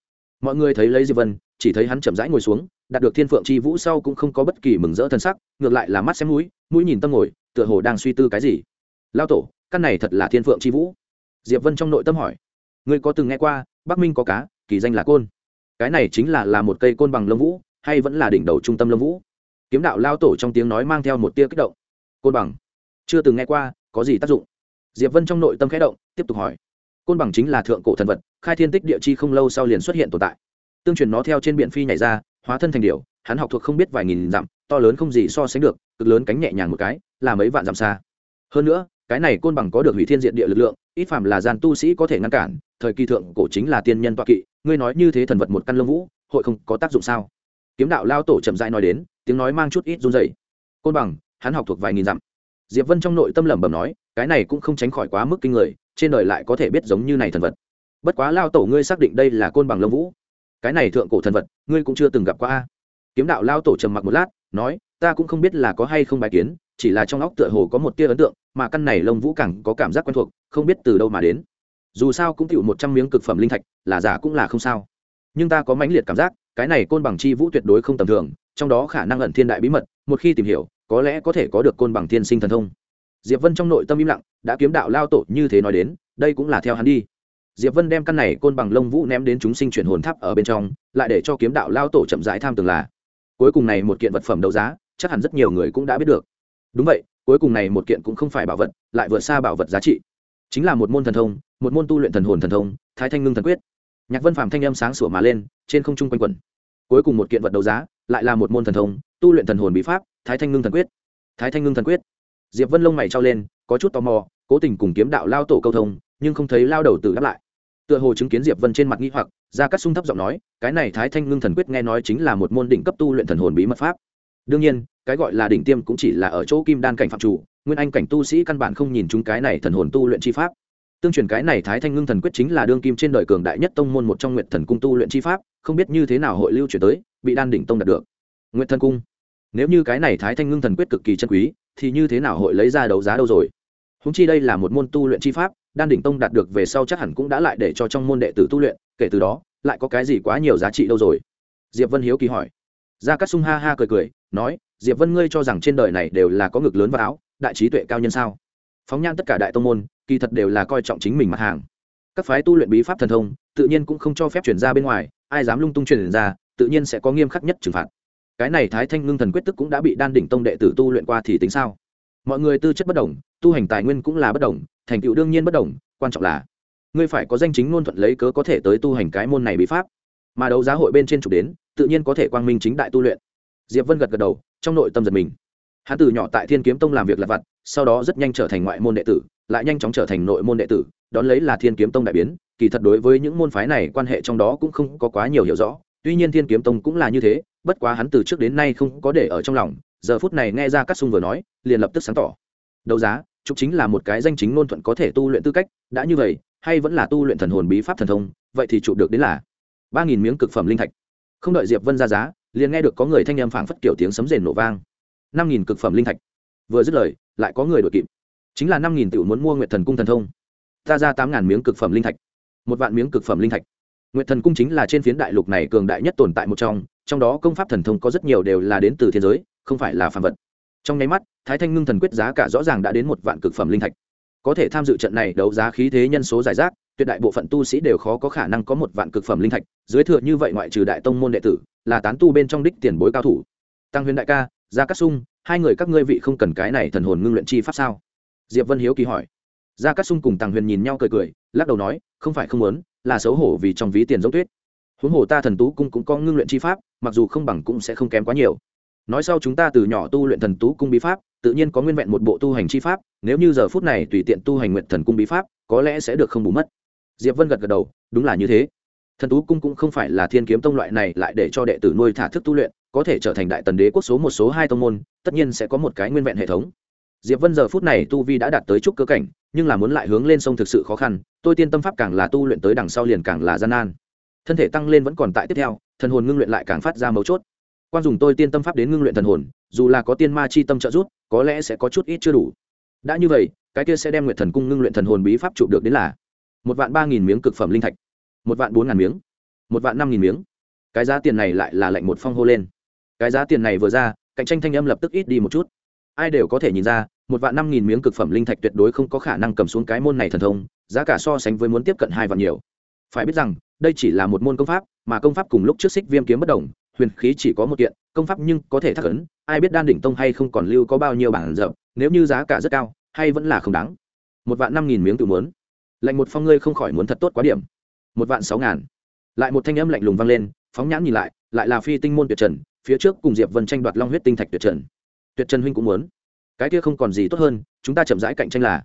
Mọi người thấy lấy diệp vân, chỉ thấy hắn chậm rãi ngồi xuống, đạt được thiên phượng chi vũ sau cũng không có bất kỳ mừng rỡ thân sắc, ngược lại là mắt xem mũi mũi nhìn tâm ngồi, tựa hồ đang suy tư cái gì. Lao tổ căn này thật là thiên phượng chi vũ. Diệp vân trong nội tâm hỏi, ngươi có từng nghe qua bắc minh có cá, kỳ danh là côn? Cái này chính là là một cây côn bằng lông vũ, hay vẫn là đỉnh đầu trung tâm lông vũ? Kiếm đạo lao tổ trong tiếng nói mang theo một tia kích động. Côn bằng? Chưa từng nghe qua, có gì tác dụng? Diệp vân trong nội tâm khẽ động, tiếp tục hỏi, côn bằng chính là thượng cổ thần vật, khai thiên tích địa chi không lâu sau liền xuất hiện tồn tại. Tương truyền nó theo trên biển phi nhảy ra, hóa thân thành điều hắn học thuộc không biết vài nghìn dặm, to lớn không gì so sánh được, cực lớn cánh nhẹ nhàng một cái, là mấy vạn dặm xa. Hơn nữa cái này côn bằng có được hủy thiên diện địa lực lượng, ít phàm là gian tu sĩ có thể ngăn cản, thời kỳ thượng cổ chính là tiên nhân toa kỵ, ngươi nói như thế thần vật một căn lông vũ, hội không có tác dụng sao? Kiếm đạo lao tổ chậm rãi nói đến, tiếng nói mang chút ít run rẩy. Côn bằng, hắn học thuộc vài nghìn dặm. Diệp vân trong nội tâm lẩm bẩm nói, cái này cũng không tránh khỏi quá mức kinh người, trên đời lại có thể biết giống như này thần vật. Bất quá lao tổ ngươi xác định đây là côn bằng lông vũ. Cái này thượng cổ thần vật, ngươi cũng chưa từng gặp qua a. Kiếm đạo lao tổ trầm mặc một lát, nói, ta cũng không biết là có hay không bài kiến chỉ là trong óc tựa hồ có một tia ấn tượng, mà căn này lông vũ càng có cảm giác quen thuộc, không biết từ đâu mà đến. Dù sao cũng chịu một trăm miếng cực phẩm linh thạch, là giả cũng là không sao. Nhưng ta có mãnh liệt cảm giác, cái này côn bằng chi vũ tuyệt đối không tầm thường, trong đó khả năng ẩn thiên đại bí mật, một khi tìm hiểu, có lẽ có thể có được côn bằng thiên sinh thần thông. Diệp vân trong nội tâm im lặng, đã kiếm đạo lao tổ như thế nói đến, đây cũng là theo hắn đi. Diệp vân đem căn này côn bằng lông vũ ném đến chúng sinh chuyển hồn tháp ở bên trong, lại để cho kiếm đạo lao tổ chậm rãi tham tường là, cuối cùng này một kiện vật phẩm đấu giá, chắc hẳn rất nhiều người cũng đã biết được đúng vậy, cuối cùng này một kiện cũng không phải bảo vật, lại vượt xa bảo vật giá trị. Chính là một môn thần thông, một môn tu luyện thần hồn thần thông, thái thanh ngưng thần quyết. Nhạc vân phàm thanh âm sáng sủa mà lên, trên không trung quanh quẩn. Cuối cùng một kiện vật đấu giá, lại là một môn thần thông, tu luyện thần hồn bí pháp, thái thanh ngưng thần quyết. Thái thanh ngưng thần quyết. Diệp vân lông mày trao lên, có chút tò mò, cố tình cùng kiếm đạo lao tổ câu thông, nhưng không thấy lao đầu tử đáp lại. Tựa hồ chứng kiến diệp vân trên mặt nghi hoặc ra cắt sung thấp giọng nói, cái này thái thanh ngưng thần quyết nghe nói chính là một môn đỉnh cấp tu luyện thần hồn bí mật pháp đương nhiên, cái gọi là đỉnh tiêm cũng chỉ là ở chỗ kim đan cảnh phạm chủ, nguyên anh cảnh tu sĩ căn bản không nhìn chúng cái này thần hồn tu luyện chi pháp. Tương truyền cái này thái thanh ngưng thần quyết chính là đương kim trên đời cường đại nhất tông môn một trong nguyện thần cung tu luyện chi pháp, không biết như thế nào hội lưu chuyển tới, bị đan đỉnh tông đạt được. Nguyện thần cung. Nếu như cái này thái thanh ngưng thần quyết cực kỳ chân quý, thì như thế nào hội lấy ra đấu giá đâu rồi? Húng chi đây là một môn tu luyện chi pháp, đan đỉnh tông đạt được về sau chắc hẳn cũng đã lại để cho trong môn đệ tử tu luyện, kể từ đó, lại có cái gì quá nhiều giá trị đâu rồi? Diệp vân hiếu kỳ hỏi gia cát sung ha ha cười cười, nói, diệp vân ngươi cho rằng trên đời này đều là có ngực lớn và áo, đại trí tuệ cao nhân sao? Phóng nhan tất cả đại tông môn, kỳ thật đều là coi trọng chính mình mặt hàng. Các phái tu luyện bí pháp thần thông, tự nhiên cũng không cho phép chuyển ra bên ngoài, ai dám lung tung truyền ra, tự nhiên sẽ có nghiêm khắc nhất trừng phạt. Cái này thái thanh ngưng thần quyết tức cũng đã bị đan đỉnh tông đệ tử tu luyện qua thì tính sao? Mọi người tư chất bất đồng, tu hành tài nguyên cũng là bất đồng, thành tựu đương nhiên bất đồng, quan trọng là, ngươi phải có danh chính ngôn thuận lấy cớ có thể tới tu hành cái môn này bí pháp. Mà đấu giá hội bên trên chụp đến tự nhiên có thể quang minh chính đại tu luyện. Diệp vân gật gật đầu, trong nội tâm giật mình. Hắn từ nhỏ tại thiên kiếm tông làm việc lặt vặt, sau đó rất nhanh trở thành ngoại môn đệ tử, lại nhanh chóng trở thành nội môn đệ tử, đón lấy là thiên kiếm tông đại biến, kỳ thật đối với những môn phái này quan hệ trong đó cũng không có quá nhiều hiểu rõ, tuy nhiên thiên kiếm tông cũng là như thế, bất quá hắn từ trước đến nay không có để ở trong lòng, giờ phút này nghe ra Cát sung vừa nói, liền lập tức sáng tỏ. Đấu giá, trục chính là một cái danh chính ngôn thuận có thể tu luyện tư cách, đã như vậy, hay vẫn là tu luyện thần hồn bí pháp thần thông, vậy thì trụ được đến là ba nghìn miếng cực phẩm linh thạch không đợi diệp vân ra giá liền nghe được có người thanh âm phảng phất kiểu tiếng sấm rền nổ vang năm nghìn cực phẩm linh thạch vừa dứt lời lại có người đội kịp chính là năm nghìn tự muốn mua nguyệt thần cung thần thông ta ra tám ngàn miếng cực phẩm linh thạch một vạn miếng cực phẩm linh thạch nguyệt thần cung chính là trên phiến đại lục này cường đại nhất tồn tại một trong trong đó công pháp thần thông có rất nhiều đều là đến từ thiên giới không phải là phàm vật trong nháy mắt thái thanh ngưng thần quyết giá cả rõ ràng đã đến một vạn cực phẩm linh thạch có thể tham dự trận này đấu giá khí thế nhân số giải rác tuyệt đại bộ phận tu sĩ đều khó có khả năng có một vạn cực phẩm linh thạch, dưới thừa như vậy ngoại trừ đại tông môn đệ tử, là tán tu bên trong đích tiền bối cao thủ. Tăng huyền đại ca, gia cát sung, hai người các ngươi vị không cần cái này thần hồn ngưng luyện chi pháp sao? Diệp vân hiếu kỳ hỏi. Gia cát sung cùng tăng huyền nhìn nhau cười cười, lắc đầu nói, không phải không muốn, là xấu hổ vì trong ví tiền giống tuyết. Huống hồ ta thần tú cung cũng có ngưng luyện chi pháp, mặc dù không bằng cũng sẽ không kém quá nhiều. Nói sau chúng ta từ nhỏ tu luyện thần tú cung bí pháp, tự nhiên có nguyên vẹn một bộ tu hành chi pháp, nếu như giờ phút này tùy tiện tu hành nguyện thần cung bí pháp, có lẽ sẽ được không bù mất diệp vân gật gật đầu, đúng là như thế. Thần tú cung cũng không phải là thiên kiếm tông loại này lại để cho đệ tử nuôi thả thức tu luyện, có thể trở thành đại tần đế quốc số một, số hai tông môn, tất nhiên sẽ có một cái nguyên vẹn hệ thống. Diệp vân giờ phút này tu vi đã đạt tới chút cơ cảnh, nhưng là muốn lại hướng lên sông thực sự khó khăn, tôi tiên tâm pháp càng là tu luyện tới đằng sau liền càng là gian nan. Thân thể tăng lên vẫn còn tại tiếp theo, thần hồn ngưng luyện lại càng phát ra mấu chốt. Quan dùng tôi tiên tâm pháp đến ngưng luyện thần hồn, dù là có tiên ma chi tâm trợ giúp, có lẽ sẽ có chút ít chưa đủ. Đã như vậy, cái kia sẽ đem nguyện thần cung ngưng luyện thần hồn bí pháp trụ được đến là một vạn ba nghìn miếng cực phẩm linh thạch. Một vạn bốn ngàn miếng. Một vạn năm nghìn miếng. Cái giá tiền này lại là lệnh một phong hô lên. Cái giá tiền này vừa ra, cạnh tranh thanh âm lập tức ít đi một chút. Ai đều có thể nhìn ra, một vạn năm nghìn miếng cực phẩm linh thạch tuyệt đối không có khả năng cầm xuống cái môn này thần thông, giá cả so sánh với muốn tiếp cận hai vạn nhiều. Phải biết rằng, đây chỉ là một môn công pháp, mà công pháp cùng lúc trước xích viêm kiếm bất đồng, huyền khí chỉ có một kiện, công pháp nhưng có thể thắc ấn, ai biết đan đỉnh tông hay không còn lưu có bao nhiêu bản rộng, nếu như giá cả rất cao, hay vẫn là không đáng. Một vạn năm nghìn miếng tự muốn lạnh một phong ngươi không khỏi muốn thật tốt quá điểm. Một vạn sáu ngàn. Lại một thanh âm lạnh lùng vang lên, phóng nhãn nhìn lại lại là phi tinh môn tuyệt trần, phía trước cùng diệp vân tranh đoạt long huyết tinh thạch tuyệt trần. Tuyệt trần huynh cũng muốn. Cái kia không còn gì tốt hơn, chúng ta chậm rãi cạnh tranh là.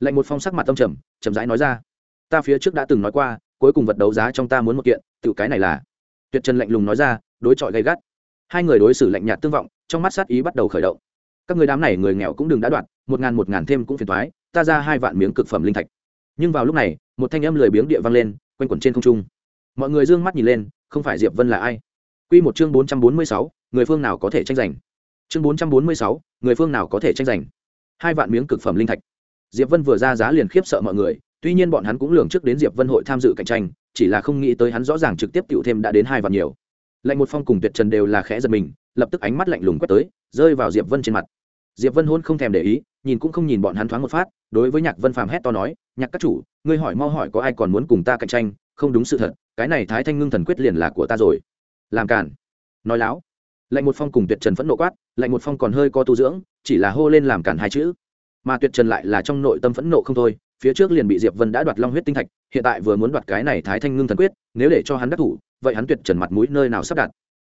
Lạnh một phong sắc mặt tâm trầm, chậm rãi nói ra. Ta phía trước đã từng nói qua, cuối cùng vật đấu giá trong ta muốn một kiện tự cái này là. Tuyệt trần lạnh lùng nói ra, đối chọi gay gắt. Hai người đối xử lạnh nhạt tương vọng, trong mắt sát ý bắt đầu khởi động. Các người đám này người nghèo cũng đừng đã đoạt, một ngàn một ngàn thêm cũng phiền thoái ta ra hai vạn miếng cực phẩm linh thạch nhưng vào lúc này, một thanh âm lười biếng địa vang lên, quanh quẩn trên không trung. Mọi người d ư ơ n g mắt nhìn lên, không phải diệp vân là ai? Q một chương bốn trăm bốn mươi sáu, người phương nào có thể tranh giành? Chương bốn trăm bốn mươi sáu, người phương nào có thể tranh giành? Hai vạn miếng cực phẩm linh thạch. Diệp vân vừa ra giá liền khiếp sợ mọi người, tuy nhiên bọn hắn cũng lường trước đến diệp vân hội tham dự cạnh tranh, chỉ là không nghĩ tới hắn rõ ràng trực tiếp cựu thêm đã đến hai vạn nhiều. Lạnh một phong cùng tuyệt trần đều là khẽ giật mình, lập tức ánh mắt lạnh lùng quét tới, rơi vào diệp vân trên mặt diệp vân hôn không thèm để ý, nhìn cũng không nhìn bọn hắn thoáng một phát, đối với nhạc vân phàm hét to nói, nhạc các chủ, ngươi hỏi mau hỏi có ai còn muốn cùng ta cạnh tranh? Không đúng sự thật, cái này thái thanh ngưng thần quyết liền là của ta rồi. Làm cản nói láo. Lạnh một phong cùng tuyệt trần phẫn nộ quát, lạnh một phong còn hơi co tu dưỡng, chỉ là hô lên làm cản hai chữ. Mà tuyệt trần lại là trong nội tâm phẫn nộ không thôi, phía trước liền bị diệp vân đã đoạt long huyết tinh thạch, hiện tại vừa muốn đoạt cái này thái thanh ngưng thần quyết, nếu để cho hắn đắc thủ, vậy hắn tuyệt trần mặt mũi nơi nào sắp đặt?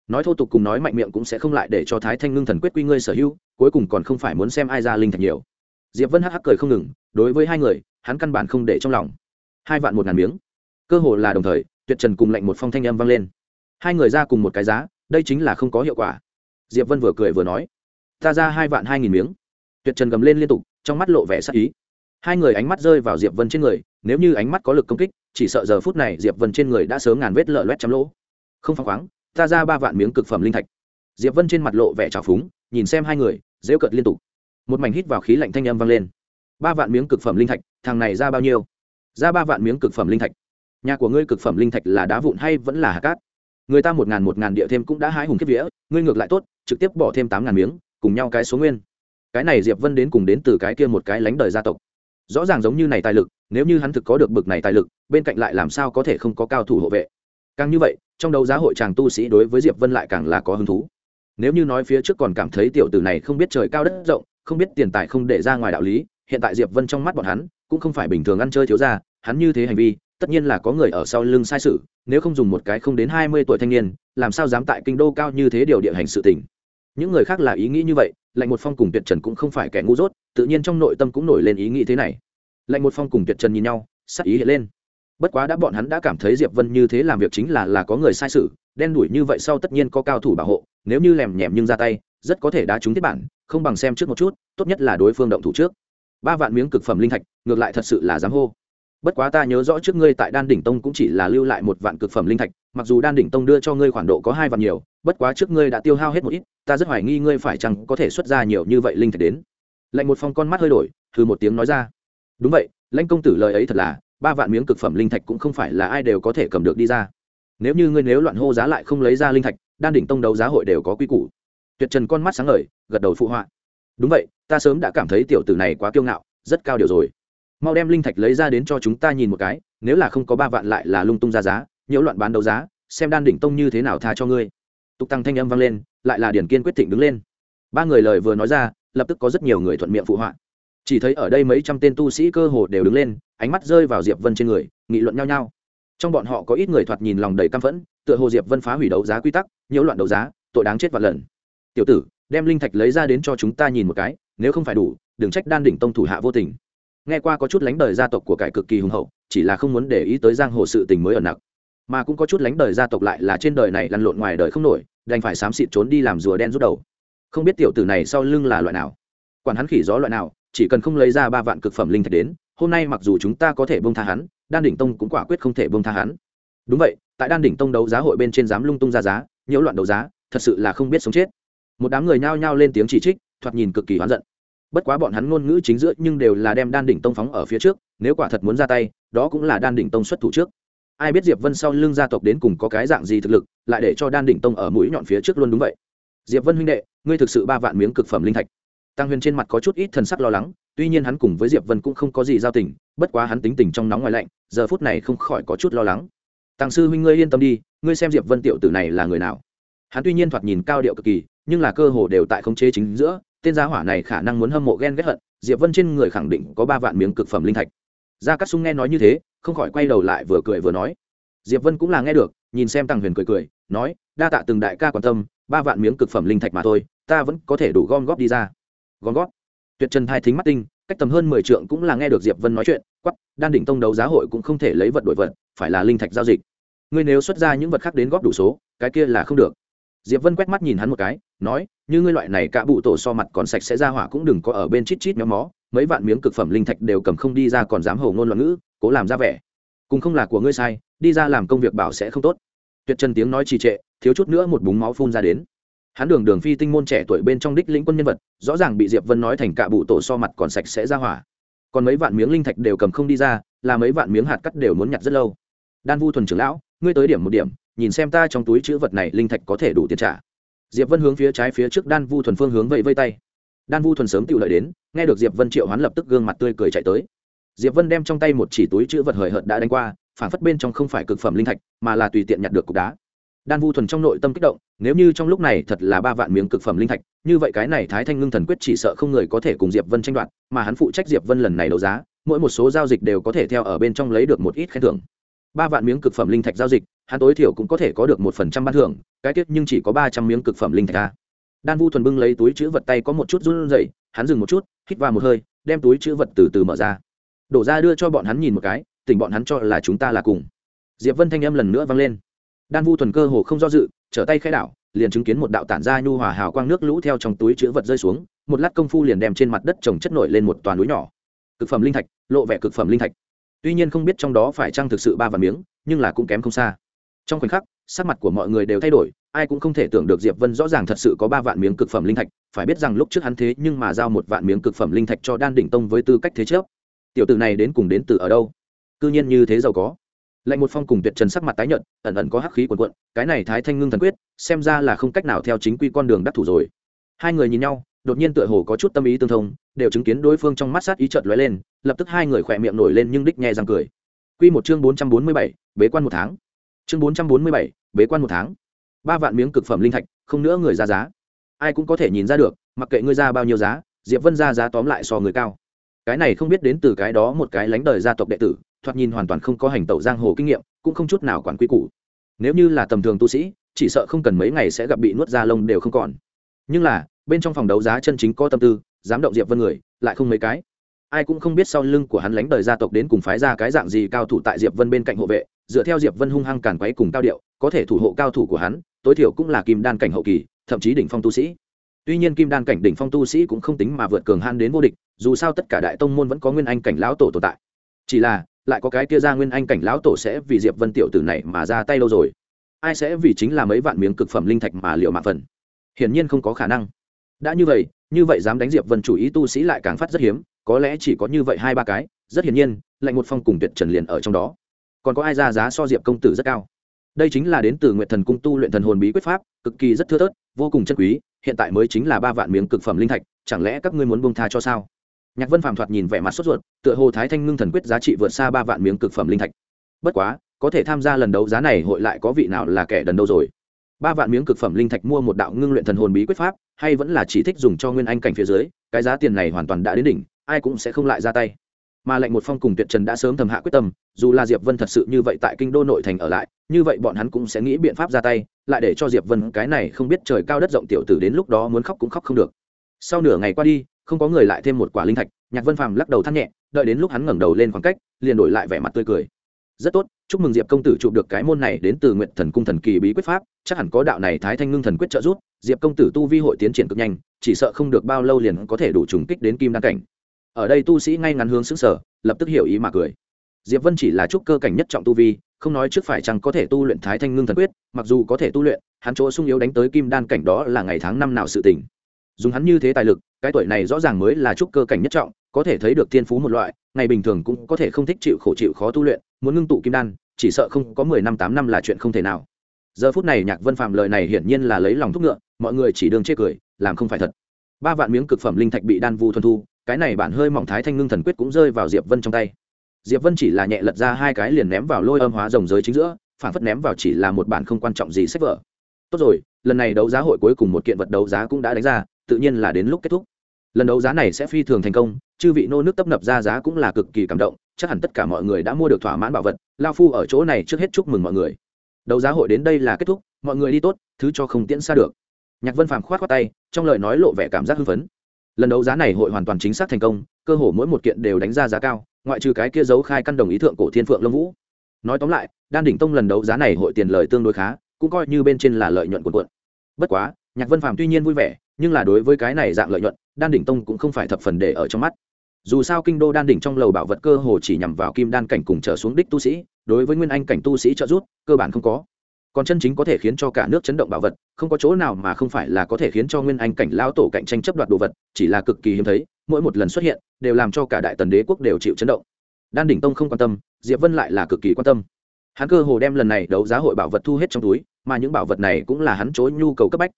Nói thô tục cùng nói mạnh miệng cũng sẽ không lại để cho thái thanh ngưng thần quyết quy ngươi sở hữu cuối cùng còn không phải muốn xem ai ra linh thạch nhiều. Diệp vân hắc hắc cười không ngừng, đối với hai người, hắn căn bản không để trong lòng. Hai vạn một ngàn miếng. Cơ hồ là đồng thời, tuyệt trần cùng lệnh một phong thanh âm vang lên. Hai người ra cùng một cái giá, đây chính là không có hiệu quả. Diệp vân vừa cười vừa nói, ta ra hai vạn hai nghìn miếng. Tuyệt trần gầm lên liên tục, trong mắt lộ vẻ sắc ý. Hai người ánh mắt rơi vào diệp vân trên người, nếu như ánh mắt có lực công kích, chỉ sợ giờ phút này diệp vân trên người đã sớm ngàn vết lợ loét chấm lỗ. Không phăng khoáng, ta ra ba vạn miếng cực phẩm linh thạch. Diệp vân trên mặt lộ vẻ trào phúng, nhìn xem hai người rêu cợt liên tục. Một mảnh hít vào khí lạnh thanh âm vang lên. Ba vạn miếng cực phẩm linh thạch, thằng này ra bao nhiêu? Ra ba vạn miếng cực phẩm linh thạch. Nhà của ngươi cực phẩm linh thạch là đá vụn hay vẫn là hạt cát? Người ta một ngàn một ngàn địa thêm cũng đã hái hùng kiếp vía, ngươi ngược lại tốt, trực tiếp bỏ thêm tám ngàn miếng, cùng nhau cái số nguyên. Cái này diệp vân đến cùng đến từ cái kia một cái lánh đời gia tộc. Rõ ràng giống như này tài lực, nếu như hắn thực có được bực này tài lực, bên cạnh lại làm sao có thể không có cao thủ hộ vệ? Càng như vậy, trong đấu giá hội chàng tu sĩ đối với diệp vân lại càng là có hứng thú nếu như nói phía trước còn cảm thấy tiểu tử này không biết trời cao đất rộng, không biết tiền tài không để ra ngoài đạo lý, hiện tại diệp vân trong mắt bọn hắn cũng không phải bình thường ăn chơi thiếu ra hắn như thế hành vi, tất nhiên là có người ở sau lưng sai sự, nếu không dùng một cái không đến hai mươi tuổi thanh niên, làm sao dám tại kinh đô cao như thế điều địa hành sự tình. Những người khác là ý nghĩ như vậy, lạnh một phong cùng tuyệt trần cũng không phải kẻ ngu dốt, tự nhiên trong nội tâm cũng nổi lên ý nghĩ thế này. Lạnh một phong cùng tuyệt trần nhìn nhau, sắc ý hiện lên. Bất quá đã bọn hắn đã cảm thấy diệp vân như thế làm việc chính là là có người sai sự, đen đuổi như vậy sau tất nhiên có cao thủ bảo hộ nếu như lèm nhèm nhưng ra tay, rất có thể đá trúng tiết bản, không bằng xem trước một chút, tốt nhất là đối phương động thủ trước. Ba vạn miếng cực phẩm linh thạch, ngược lại thật sự là dám hô. Bất quá ta nhớ rõ trước ngươi tại đan đỉnh tông cũng chỉ là lưu lại một vạn cực phẩm linh thạch, mặc dù đan đỉnh tông đưa cho ngươi khoản độ có hai vạn nhiều, bất quá trước ngươi đã tiêu hao hết một ít, ta rất hoài nghi ngươi phải chăng có thể xuất ra nhiều như vậy linh thạch đến. Lạnh một phong con mắt hơi đổi thư một tiếng nói ra. Đúng vậy, lãnh công tử lời ấy thật là, ba vạn miếng cực phẩm linh thạch cũng không phải là ai đều có thể cầm được đi ra nếu như ngươi nếu loạn hô giá lại không lấy ra linh thạch, đan đỉnh tông đấu giá hội đều có quy củ. Tuyệt trần con mắt sáng ngời, gật đầu phụ họa. Đúng vậy, ta sớm đã cảm thấy tiểu tử này quá kiêu ngạo, rất cao điều rồi. Mau đem linh thạch lấy ra đến cho chúng ta nhìn một cái, nếu là không có ba vạn lại là lung tung ra giá, nhiễu loạn bán đấu giá, xem đan đỉnh tông như thế nào tha cho ngươi. Tục tăng thanh âm vang lên, lại là điển kiên quyết thịnh đứng lên. Ba người lời vừa nói ra, lập tức có rất nhiều người thuận miệng phụ họa. Chỉ thấy ở đây mấy trăm tên tu sĩ cơ hồ đều đứng lên, ánh mắt rơi vào diệp vân trên người, nghị luận nhau nhau trong bọn họ có ít người thoạt nhìn lòng đầy căm phẫn tựa hồ diệp vân phá hủy đấu giá quy tắc nhiễu loạn đấu giá tội đáng chết vạn lần. Tiểu tử đem linh thạch lấy ra đến cho chúng ta nhìn một cái nếu không phải đủ đừng trách đan đỉnh tông thủ hạ vô tình. Nghe qua có chút lánh đời gia tộc của cải cực kỳ hùng hậu chỉ là không muốn để ý tới giang hồ sự tình mới ở nặc, mà cũng có chút lánh đời gia tộc lại là trên đời này lăn lộn ngoài đời không nổi đành phải xám xịt trốn đi làm rùa đen rút đầu. Không biết tiểu tử này sau lưng là loại nào. Quản hắn khỉ gió loại nào chỉ cần không lấy ra ba vạn cực phẩm linh thạch đến hôm nay mặc dù chúng ta có thể bông tha hắn đan đỉnh tông cũng quả quyết không thể bông tha hắn. Đúng vậy, tại đan đỉnh tông đấu giá hội bên trên dám lung tung ra giá, nhiễu loạn đấu giá, thật sự là không biết sống chết. Một đám người nhao nhao lên tiếng chỉ trích, thoạt nhìn cực kỳ oán giận. Bất quá bọn hắn ngôn ngữ chính giữa nhưng đều là đem đan đỉnh tông phóng ở phía trước, nếu quả thật muốn ra tay, đó cũng là đan đỉnh tông xuất thủ trước. Ai biết diệp vân sau lưng gia tộc đến cùng có cái dạng gì thực lực, lại để cho đan đỉnh tông ở mũi nhọn phía trước luôn đúng vậy. Diệp vân huynh đệ, ngươi thực sự ba vạn miếng cực phẩm linh thạch tăng huyền trên mặt có chút ít thần sắc lo lắng, tuy nhiên hắn cùng với diệp vân cũng không có gì giao tình, bất quá hắn tính tình trong nóng ngoài lạnh, giờ phút này không khỏi có chút lo lắng. Tăng sư huynh ngươi yên tâm đi, ngươi xem diệp vân tiểu tử này là người nào? Hắn tuy nhiên thoạt nhìn cao điệu cực kỳ, nhưng là cơ hồ đều tại khống chế chính giữa, tên gia hỏa này khả năng muốn hâm mộ ghen ghét hận, diệp vân trên người khẳng định có ba vạn miếng cực phẩm linh thạch. Gia cát sung nghe nói như thế, không khỏi quay đầu lại vừa cười vừa nói. Diệp vân cũng là nghe được, nhìn xem tăng huyền cười cười, nói, đa tạ từng đại ca quan tâm, ba vạn miếng cực phẩm linh thạch mà thôi, ta vẫn có thể đủ gom góp đi ra gom góp tuyệt trần thai thính mắt tinh, cách tầm hơn mười trượng cũng là nghe được diệp vân nói chuyện quắp đan đỉnh tông đấu giá hội cũng không thể lấy vật đổi vật, phải là linh thạch giao dịch. Ngươi nếu xuất ra những vật khác đến góp đủ số, cái kia là không được. Diệp vân quét mắt nhìn hắn một cái, nói, như ngươi loại này cả bụ tổ so mặt còn sạch sẽ ra hỏa cũng đừng có ở bên chít chít méo mó, mấy vạn miếng cực phẩm linh thạch đều cầm không đi ra còn dám hầu ngôn loạn ngữ, cố làm ra vẻ. Cùng không là của ngươi sai, đi ra làm công việc bảo sẽ không tốt. Tuyệt trần tiếng nói trì trệ, thiếu chút nữa một búng máu phun ra đến hắn đường đường phi tinh môn trẻ tuổi bên trong đích lĩnh quân nhân vật, rõ ràng bị diệp vân nói thành cả bụ tổ so mặt còn sạch sẽ ra hỏa. Còn mấy vạn miếng linh thạch đều cầm không đi ra, là mấy vạn miếng hạt cắt đều muốn nhặt rất lâu. Đan vu thuần trưởng lão, ngươi tới điểm một điểm, nhìn xem ta trong túi chữ vật này linh thạch có thể đủ tiền trả. Diệp vân hướng phía trái phía trước đan vu thuần phương hướng vẫy vây tay. Đan vu thuần sớm tự lợi đến, nghe được diệp vân triệu hoán lập tức gương mặt tươi cười chạy tới. Diệp vân đem trong tay một chỉ túi chữ vật hời hợt đã đánh qua, phản phất bên trong không phải cực phẩm linh thạch, mà là tùy tiện nhặt được cục đá đan vu thuần trong nội tâm kích động, nếu như trong lúc này thật là ba vạn miếng cực phẩm linh thạch, như vậy cái này thái thanh ngưng thần quyết chỉ sợ không người có thể cùng diệp vân tranh đoạt, mà hắn phụ trách diệp vân lần này đấu giá, mỗi một số giao dịch đều có thể theo ở bên trong lấy được một ít khen thưởng. Ba vạn miếng cực phẩm linh thạch giao dịch, hắn tối thiểu cũng có thể có được một phần trăm ban thưởng, cái tiết nhưng chỉ có ba trăm miếng cực phẩm linh thạch a. Đan vu thuần bưng lấy túi chữ vật tay có một chút run rẩy, hắn dừng một chút, hít vào một hơi, đem túi chữ vật từ từ mở ra. Đổ ra đưa cho bọn hắn nhìn một cái, tỉnh bọn hắn cho là chúng ta là cùng. Diệp vân thanh âm lần nữa vang lên đan vu thuần cơ hồ không do dự trở tay khai đảo liền chứng kiến một đạo tản ra nhu hòa hào quang nước lũ theo trong túi chữ vật rơi xuống một lát công phu liền đem trên mặt đất trồng chất nổi lên một toàn núi nhỏ. Cực phẩm linh thạch lộ vẻ cực phẩm linh thạch. Tuy nhiên không biết trong đó phải chăng thực sự ba vạn miếng nhưng là cũng kém không xa. Trong khoảnh khắc sắc mặt của mọi người đều thay đổi ai cũng không thể tưởng được diệp vân rõ ràng thật sự có ba vạn miếng cực phẩm linh thạch phải biết rằng lúc trước hắn thế nhưng mà giao một vạn miếng cực phẩm linh thạch cho đan đỉnh tông với tư cách thế chấp, tiểu tử này đến cùng đến từ ở đâu? Cư nhiên như thế giàu có lạnh một phong cùng tuyệt trần sắc mặt tái nhợt, ẩn ẩn có hắc khí quần quận cái này thái thanh ngưng thần quyết, xem ra là không cách nào theo chính quy con đường đắc thủ rồi. Hai người nhìn nhau, đột nhiên tựa hồ có chút tâm ý tương thông, đều chứng kiến đối phương trong mắt sát ý chợt lóe lên, lập tức hai người khỏe miệng nổi lên nhưng đích nhẹ răng cười. Quy một chương bốn trăm bốn mươi bảy, bế quan một tháng. Chương bốn trăm bốn mươi bảy, bế quan một tháng. Ba vạn miếng cực phẩm linh thạch, không nữa người ra giá. Ai cũng có thể nhìn ra được, mặc kệ ngươi ra bao nhiêu giá, diệp vân ra giá tóm lại so người cao. Cái này không biết đến từ cái đó một cái lánh đời gia tộc đệ tử thoạt nhìn hoàn toàn không có hành tẩu giang hồ kinh nghiệm, cũng không chút nào quản quy củ. Nếu như là tầm thường tu sĩ, chỉ sợ không cần mấy ngày sẽ gặp bị nuốt da lông đều không còn. Nhưng là, bên trong phòng đấu giá chân chính có tâm tư, dám động diệp vân người, lại không mấy cái. Ai cũng không biết sau lưng của hắn lánh đời gia tộc đến cùng phái ra cái dạng gì cao thủ tại diệp vân bên cạnh hộ vệ, dựa theo diệp vân hung hăng càn quấy cùng cao điệu, có thể thủ hộ cao thủ của hắn, tối thiểu cũng là kim đan cảnh hậu kỳ, thậm chí đỉnh phong tu sĩ. Tuy nhiên kim đan cảnh đỉnh phong tu sĩ cũng không tính mà vượt cường han đến vô địch, dù sao tất cả đại tông môn vẫn có nguyên anh cảnh lão tổ tồn tại. Chỉ là lại có cái kia ra nguyên anh cảnh lão tổ sẽ vì diệp vân tiểu tử này mà ra tay lâu rồi. Ai sẽ vì chính là mấy vạn miếng cực phẩm linh thạch mà liệu mạng phần? Hiển nhiên không có khả năng. Đã như vậy như vậy dám đánh diệp vân chủ ý tu sĩ lại càng phát rất hiếm, có lẽ chỉ có như vậy hai ba cái, rất hiển nhiên, lạnh một phong cùng tuyệt trần liền ở trong đó. Còn có ai ra giá so diệp công tử rất cao? Đây chính là đến từ nguyện thần cung tu luyện thần hồn bí quyết pháp, cực kỳ rất thưa thớt, vô cùng chân quý, hiện tại mới chính là ba vạn miếng cực phẩm linh thạch, chẳng lẽ các ngươi muốn bông tha cho sao? Nhạc vân phàm thoạt nhìn vẻ mặt sốt ruột, tựa hồ thái thanh ngưng thần quyết giá trị vượt xa ba vạn miếng cực phẩm linh thạch. Bất quá, có thể tham gia lần đấu giá này hội lại có vị nào là kẻ đần đâu rồi? Ba vạn miếng cực phẩm linh thạch mua một đạo ngưng luyện thần hồn bí quyết pháp, hay vẫn là chỉ thích dùng cho nguyên anh cảnh phía dưới, cái giá tiền này hoàn toàn đã đến đỉnh, ai cũng sẽ không lại ra tay. Mà lệnh một phong cùng tuyệt trần đã sớm thầm hạ quyết tâm, dù là diệp vân thật sự như vậy tại kinh đô nội thành ở lại, như vậy bọn hắn cũng sẽ nghĩ biện pháp ra tay, lại để cho diệp vân cái này không biết trời cao đất rộng tiểu tử đến lúc đó muốn khóc cũng khóc không được. Sau nửa ngày qua đi không có người lại thêm một quả linh thạch, nhạc vân phàm lắc đầu than nhẹ, đợi đến lúc hắn ngẩng đầu lên khoảng cách, liền đổi lại vẻ mặt tươi cười. Rất tốt, chúc mừng diệp công tử chụp được cái môn này đến từ nguyện thần cung thần kỳ bí quyết pháp, chắc hẳn có đạo này thái thanh ngưng thần quyết trợ giúp, diệp công tử tu vi hội tiến triển cực nhanh, chỉ sợ không được bao lâu liền có thể đủ trùng kích đến kim đan cảnh. Ở đây tu sĩ ngay ngắn hướng xứng sở lập tức hiểu ý mà cười. Diệp vân chỉ là trúc cơ cảnh nhất trọng tu vi, không nói trước phải chăng có thể tu luyện thái thanh ngưng thần quyết, mặc dù có thể tu luyện, hắn chỗ sung yếu đánh tới kim đan cảnh đó là ngày tháng năm nào sự tỉnh dùng hắn như thế tài lực cái tuổi này rõ ràng mới là trúc cơ cảnh nhất trọng, có thể thấy được thiên phú một loại, ngày bình thường cũng có thể không thích chịu khổ chịu khó tu luyện, muốn ngưng tụ kim đan, chỉ sợ không có mười năm tám năm là chuyện không thể nào. Giờ phút này nhạc vân phạm lời này hiển nhiên là lấy lòng thúc ngựa, mọi người chỉ đường chê cười, làm không phải thật. Ba vạn miếng cực phẩm linh thạch bị đan vu thuần thu, cái này bản hơi mỏng thái thanh ngưng thần quyết cũng rơi vào diệp vân trong tay. Diệp vân chỉ là nhẹ lật ra hai cái liền ném vào lôi âm hóa rồng giới chính giữa, phản phất ném vào chỉ là một bản không quan trọng gì sách vở. Tốt rồi, lần này đấu giá hội cuối cùng một kiện vật đấu giá cũng đã đánh ra, tự nhiên là đến lúc kết thúc lần đấu giá này sẽ phi thường thành công, chư vị nô nước tấp nập ra giá cũng là cực kỳ cảm động, chắc hẳn tất cả mọi người đã mua được thỏa mãn bảo vật, lao phu ở chỗ này trước hết chúc mừng mọi người. Đấu giá hội đến đây là kết thúc, mọi người đi tốt, thứ cho không tiễn xa được. Nhạc vân phàm khoát khoát tay, trong lời nói lộ vẻ cảm giác hưng phấn. Lần đấu giá này hội hoàn toàn chính xác thành công, cơ hồ mỗi một kiện đều đánh ra giá cao, ngoại trừ cái kia giấu khai căn đồng ý thượng cổ thiên phượng lâm vũ. Nói tóm lại, đan đỉnh tông lần đấu giá này hội tiền lời tương đối khá, cũng coi như bên trên là lợi nhuận quần quận bất quá, nhạc vân phàm tuy nhiên vui vẻ, nhưng là đối với cái này dạng lợi nhuận đan đỉnh tông cũng không phải thập phần để ở trong mắt. Dù sao kinh đô đan đỉnh trong lầu bảo vật cơ hồ chỉ nhằm vào kim đan cảnh cùng trở xuống đích tu sĩ, đối với nguyên anh cảnh tu sĩ trợ giúp, cơ bản không có. Còn chân chính có thể khiến cho cả nước chấn động bảo vật, không có chỗ nào mà không phải là có thể khiến cho nguyên anh cảnh lao tổ cạnh tranh chấp đoạt đồ vật, chỉ là cực kỳ hiếm thấy, mỗi một lần xuất hiện, đều làm cho cả đại tần đế quốc đều chịu chấn động. Đan đỉnh tông không quan tâm, diệp vân lại là cực kỳ quan tâm. Hắn cơ hồ đem lần này đấu giá hội bảo vật thu hết trong túi, mà những bảo vật này cũng là hắn chối nhu cầu cấp bách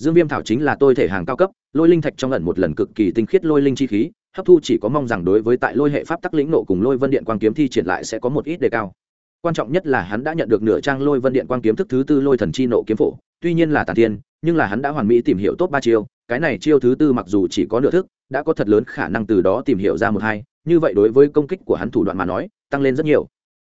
dương viêm thảo chính là tôi thể hàng cao cấp, lôi linh thạch trong lần một lần cực kỳ tinh khiết lôi linh chi khí, hấp thu chỉ có mong rằng đối với tại lôi hệ pháp tắc lĩnh nộ cùng lôi vân điện quang kiếm thi triển lại sẽ có một ít đề cao. Quan trọng nhất là hắn đã nhận được nửa trang lôi vân điện quang kiếm thức thứ tư lôi thần chi nộ kiếm phổ, tuy nhiên là tàn thiên, nhưng là hắn đã hoàn mỹ tìm hiểu tốt ba chiêu, cái này chiêu thứ tư mặc dù chỉ có nửa thức, đã có thật lớn khả năng từ đó tìm hiểu ra một hai, như vậy đối với công kích của hắn thủ đoạn mà nói, tăng lên rất nhiều.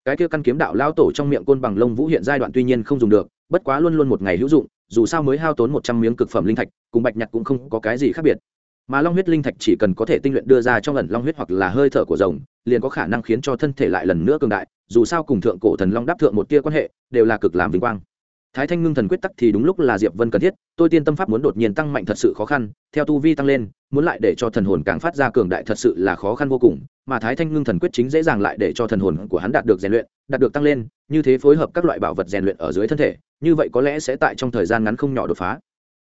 Cái kia căn kiếm đạo lao tổ trong miệng côn bằng lông vũ hiện giai đoạn tuy nhiên không dùng được, bất quá luôn luôn một ngày hữu dụng dù sao mới hao tốn một trăm miếng cực phẩm linh thạch, cùng bạch nhặt cũng không có cái gì khác biệt. Mà long huyết linh thạch chỉ cần có thể tinh luyện đưa ra trong lần long huyết hoặc là hơi thở của rồng, liền có khả năng khiến cho thân thể lại lần nữa cường đại, dù sao cùng thượng cổ thần long đáp thượng một tia quan hệ, đều là cực làm vinh quang. Thái thanh ngưng thần quyết tắc thì đúng lúc là diệp vân cần thiết, tôi tiên tâm pháp muốn đột nhiên tăng mạnh thật sự khó khăn, theo tu vi tăng lên, muốn lại để cho thần hồn càng phát ra cường đại thật sự là khó khăn vô cùng, mà thái thanh ngưng thần quyết chính dễ dàng lại để cho thần hồn của hắn đạt được rèn luyện, đạt được tăng lên, như thế phối hợp các loại bảo vật rèn luyện ở dưới thân thể như vậy có lẽ sẽ tại trong thời gian ngắn không nhỏ đột phá.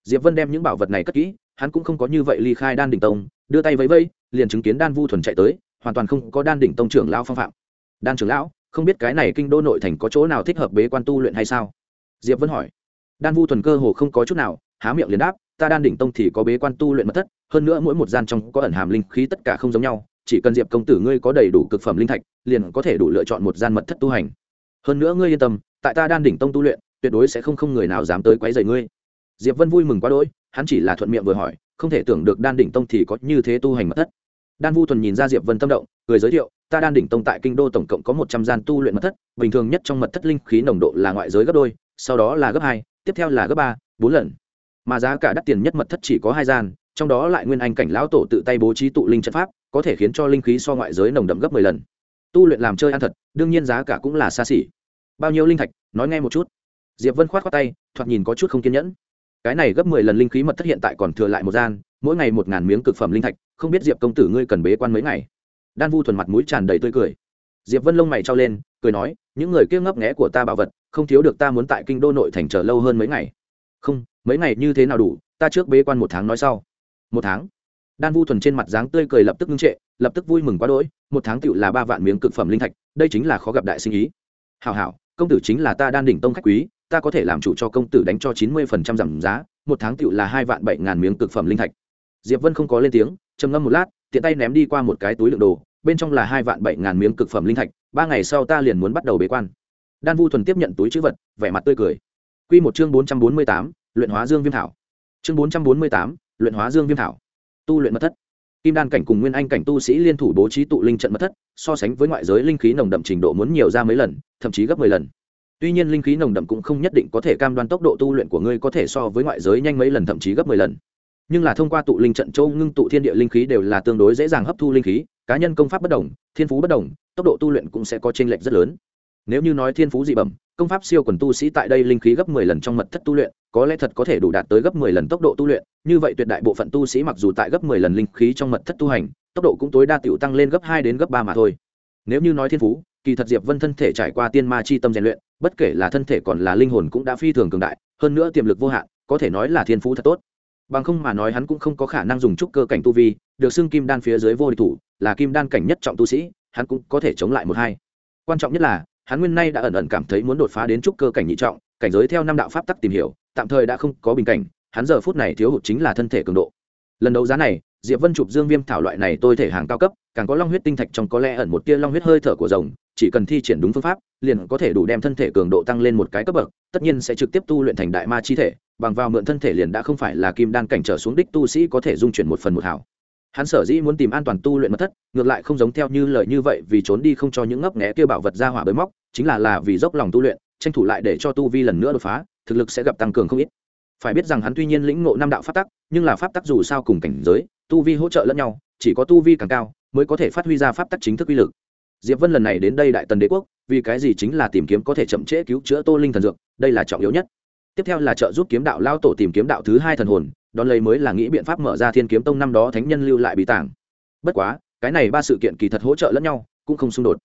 Diệp vân đem những bảo vật này cất kỹ, hắn cũng không có như vậy ly khai đan đỉnh tông, đưa tay vẫy vẫy, liền chứng kiến đan vu thuần chạy tới, hoàn toàn không có đan đỉnh tông trưởng lão phong phạm. Đan trưởng lão, không biết cái này kinh đô nội thành có chỗ nào thích hợp bế quan tu luyện hay sao? Diệp vân hỏi. Đan vu thuần cơ hồ không có chút nào, há miệng liền đáp, ta đan đỉnh tông thì có bế quan tu luyện mật thất, hơn nữa mỗi một gian trong có ẩn hàm linh khí tất cả không giống nhau, chỉ cần diệp công tử ngươi có đầy đủ cực phẩm linh thạch, liền có thể đủ lựa chọn một gian mật thất tu hành. Hơn nữa ngươi yên tâm, tại ta đan đỉnh tông tu luyện tuyệt đối sẽ không không người nào dám tới quấy rầy ngươi. Diệp vân vui mừng quá đỗi, hắn chỉ là thuận miệng vừa hỏi, không thể tưởng được đan đỉnh tông thì có như thế tu hành mật thất. Đan vu thuần nhìn ra diệp vân tâm động, cười giới thiệu, ta đan đỉnh tông tại kinh đô tổng cộng có một trăm gian tu luyện mật thất, bình thường nhất trong mật thất linh khí nồng độ là ngoại giới gấp đôi, sau đó là gấp hai, tiếp theo là gấp ba, bốn lần. Mà giá cả đắt tiền nhất mật thất chỉ có hai gian, trong đó lại nguyên anh cảnh lão tổ tự tay bố trí tụ linh trận pháp, có thể khiến cho linh khí so ngoại giới nồng đậm gấp mười lần. Tu luyện làm chơi ăn thật, đương nhiên giá cả cũng là xa xỉ. Bao nhiêu linh thạch, nói nghe một chút diệp vân khoát khoát tay, thoạt nhìn có chút không kiên nhẫn. Cái này gấp mười lần linh khí mật thất hiện tại còn thừa lại một gian, mỗi ngày một ngàn miếng cực phẩm linh thạch, không biết diệp công tử ngươi cần bế quan mấy ngày. Đan vu thuần mặt mũi tràn đầy tươi cười. Diệp vân lông mày trao lên, cười nói, những người kia ngấp nghé của ta bảo vật, không thiếu được ta muốn tại kinh đô nội thành chờ lâu hơn mấy ngày. Không, mấy ngày như thế nào đủ, ta trước bế quan một tháng nói sau. Một tháng? Đan vu thuần trên mặt dáng tươi cười lập tức ngưng trệ, lập tức vui mừng quá đỗi, một tháng tựu là ba vạn miếng cực phẩm linh thạch, đây chính là khó gặp đại sinh ý. Hảo hảo, công tử chính là ta đan đỉnh tông khách quý ta có thể làm chủ cho công tử đánh cho chín mươi phần trăm giảm giá, một tháng tựu là hai vạn bảy ngàn miếng cực phẩm linh thạch. Diệp vân không có lên tiếng, trầm ngâm một lát, tiện tay ném đi qua một cái túi lượng đồ, bên trong là hai vạn bảy ngàn miếng cực phẩm linh thạch, ba ngày sau ta liền muốn bắt đầu bế quan. Đan vu thuần tiếp nhận túi chữ vật, vẻ mặt tươi cười. Quy một chương bốn trăm bốn mươi tám, luyện hóa dương viêm thảo. Chương bốn trăm bốn mươi tám, luyện hóa dương viêm thảo. Tu luyện mật thất. Kim đan cảnh cùng nguyên anh cảnh tu sĩ liên thủ bố trí tụ linh trận mật thất, so sánh với ngoại giới linh khí nồng đậm trình độ muốn nhiều ra mấy lần, thậm chí gấp mười lần tuy nhiên linh khí nồng đậm cũng không nhất định có thể cam đoan tốc độ tu luyện của ngươi có thể so với ngoại giới nhanh mấy lần, thậm chí gấp mười lần. Nhưng là thông qua tụ linh trận châu ngưng tụ thiên địa linh khí đều là tương đối dễ dàng hấp thu linh khí, cá nhân công pháp bất đồng, thiên phú bất đồng, tốc độ tu luyện cũng sẽ có t r ê n lệch rất lớn. Nếu như nói thiên phú dị bẩm, công pháp siêu quần tu sĩ tại đây linh khí gấp mười lần trong mật thất tu luyện, có lẽ thật có thể đủ đạt tới gấp mười lần tốc độ tu luyện. Như vậy tuyệt đại bộ phận tu sĩ mặc dù tại gấp mười lần linh khí trong mật thất tu hành, tốc độ cũng tối đa t tăng lên gấp hai đến gấp ba mà thôi. Nếu như nói thiên phú kỳ thật diệp vân thân thể trải qua tiên ma chi tâm rèn luyện, bất kể là thân thể còn là linh hồn cũng đã phi thường cường đại, hơn nữa tiềm lực vô hạn, có thể nói là thiên phú thật tốt. Bằng không mà nói hắn cũng không có khả năng dùng trúc cơ cảnh tu vi, được xưng kim đan phía dưới vô địch thủ, là kim đan cảnh nhất trọng tu sĩ, hắn cũng có thể chống lại một hai. Quan trọng nhất là, hắn nguyên nay đã ẩn ẩn cảm thấy muốn đột phá đến trúc cơ cảnh nhị trọng, cảnh giới theo năm đạo pháp tắc tìm hiểu, tạm thời đã không có bình cảnh, hắn giờ phút này thiếu hụt chính là thân thể cường độ. Lần đấu giá này, diệp vân chụp dương viêm thảo loại này tôi thể hàng cao cấp càng có long huyết tinh thạch trong có lẽ ẩn một tia long huyết hơi thở của rồng, chỉ cần thi triển đúng phương pháp, liền có thể đủ đem thân thể cường độ tăng lên một cái cấp bậc, tất nhiên sẽ trực tiếp tu luyện thành đại ma chi thể, bằng vào mượn thân thể liền đã không phải là kim đan cảnh trở xuống đích tu sĩ có thể dung chuyển một phần một hảo hắn sở dĩ muốn tìm an toàn tu luyện mật thất, ngược lại không giống theo như lời như vậy vì trốn đi không cho những ngấp nghé kia bảo vật ra hỏa bới móc, chính là là vì dốc lòng tu luyện, tranh thủ lại để cho tu vi lần nữa đột phá, thực lực sẽ gặp tăng cường không ít. Phải biết rằng hắn tuy nhiên lĩnh ngộ năm đạo pháp tắc, nhưng là pháp tắc dù sao cùng cảnh giới, tu vi hỗ trợ lẫn nhau chỉ có tu vi càng cao, mới có thể phát huy ra pháp tắc chính thức uy lực. Diệp vân lần này đến đây đại tần đế quốc, vì cái gì chính là tìm kiếm có thể chậm trễ cứu chữa tô linh thần dược, đây là trọng yếu nhất. Tiếp theo là trợ giúp kiếm đạo lao tổ tìm kiếm đạo thứ hai thần hồn, đón lấy mới là nghĩ biện pháp mở ra thiên kiếm tông năm đó thánh nhân lưu lại bí tảng bất quá, cái này ba sự kiện kỳ thật hỗ trợ lẫn nhau, cũng không xung đột.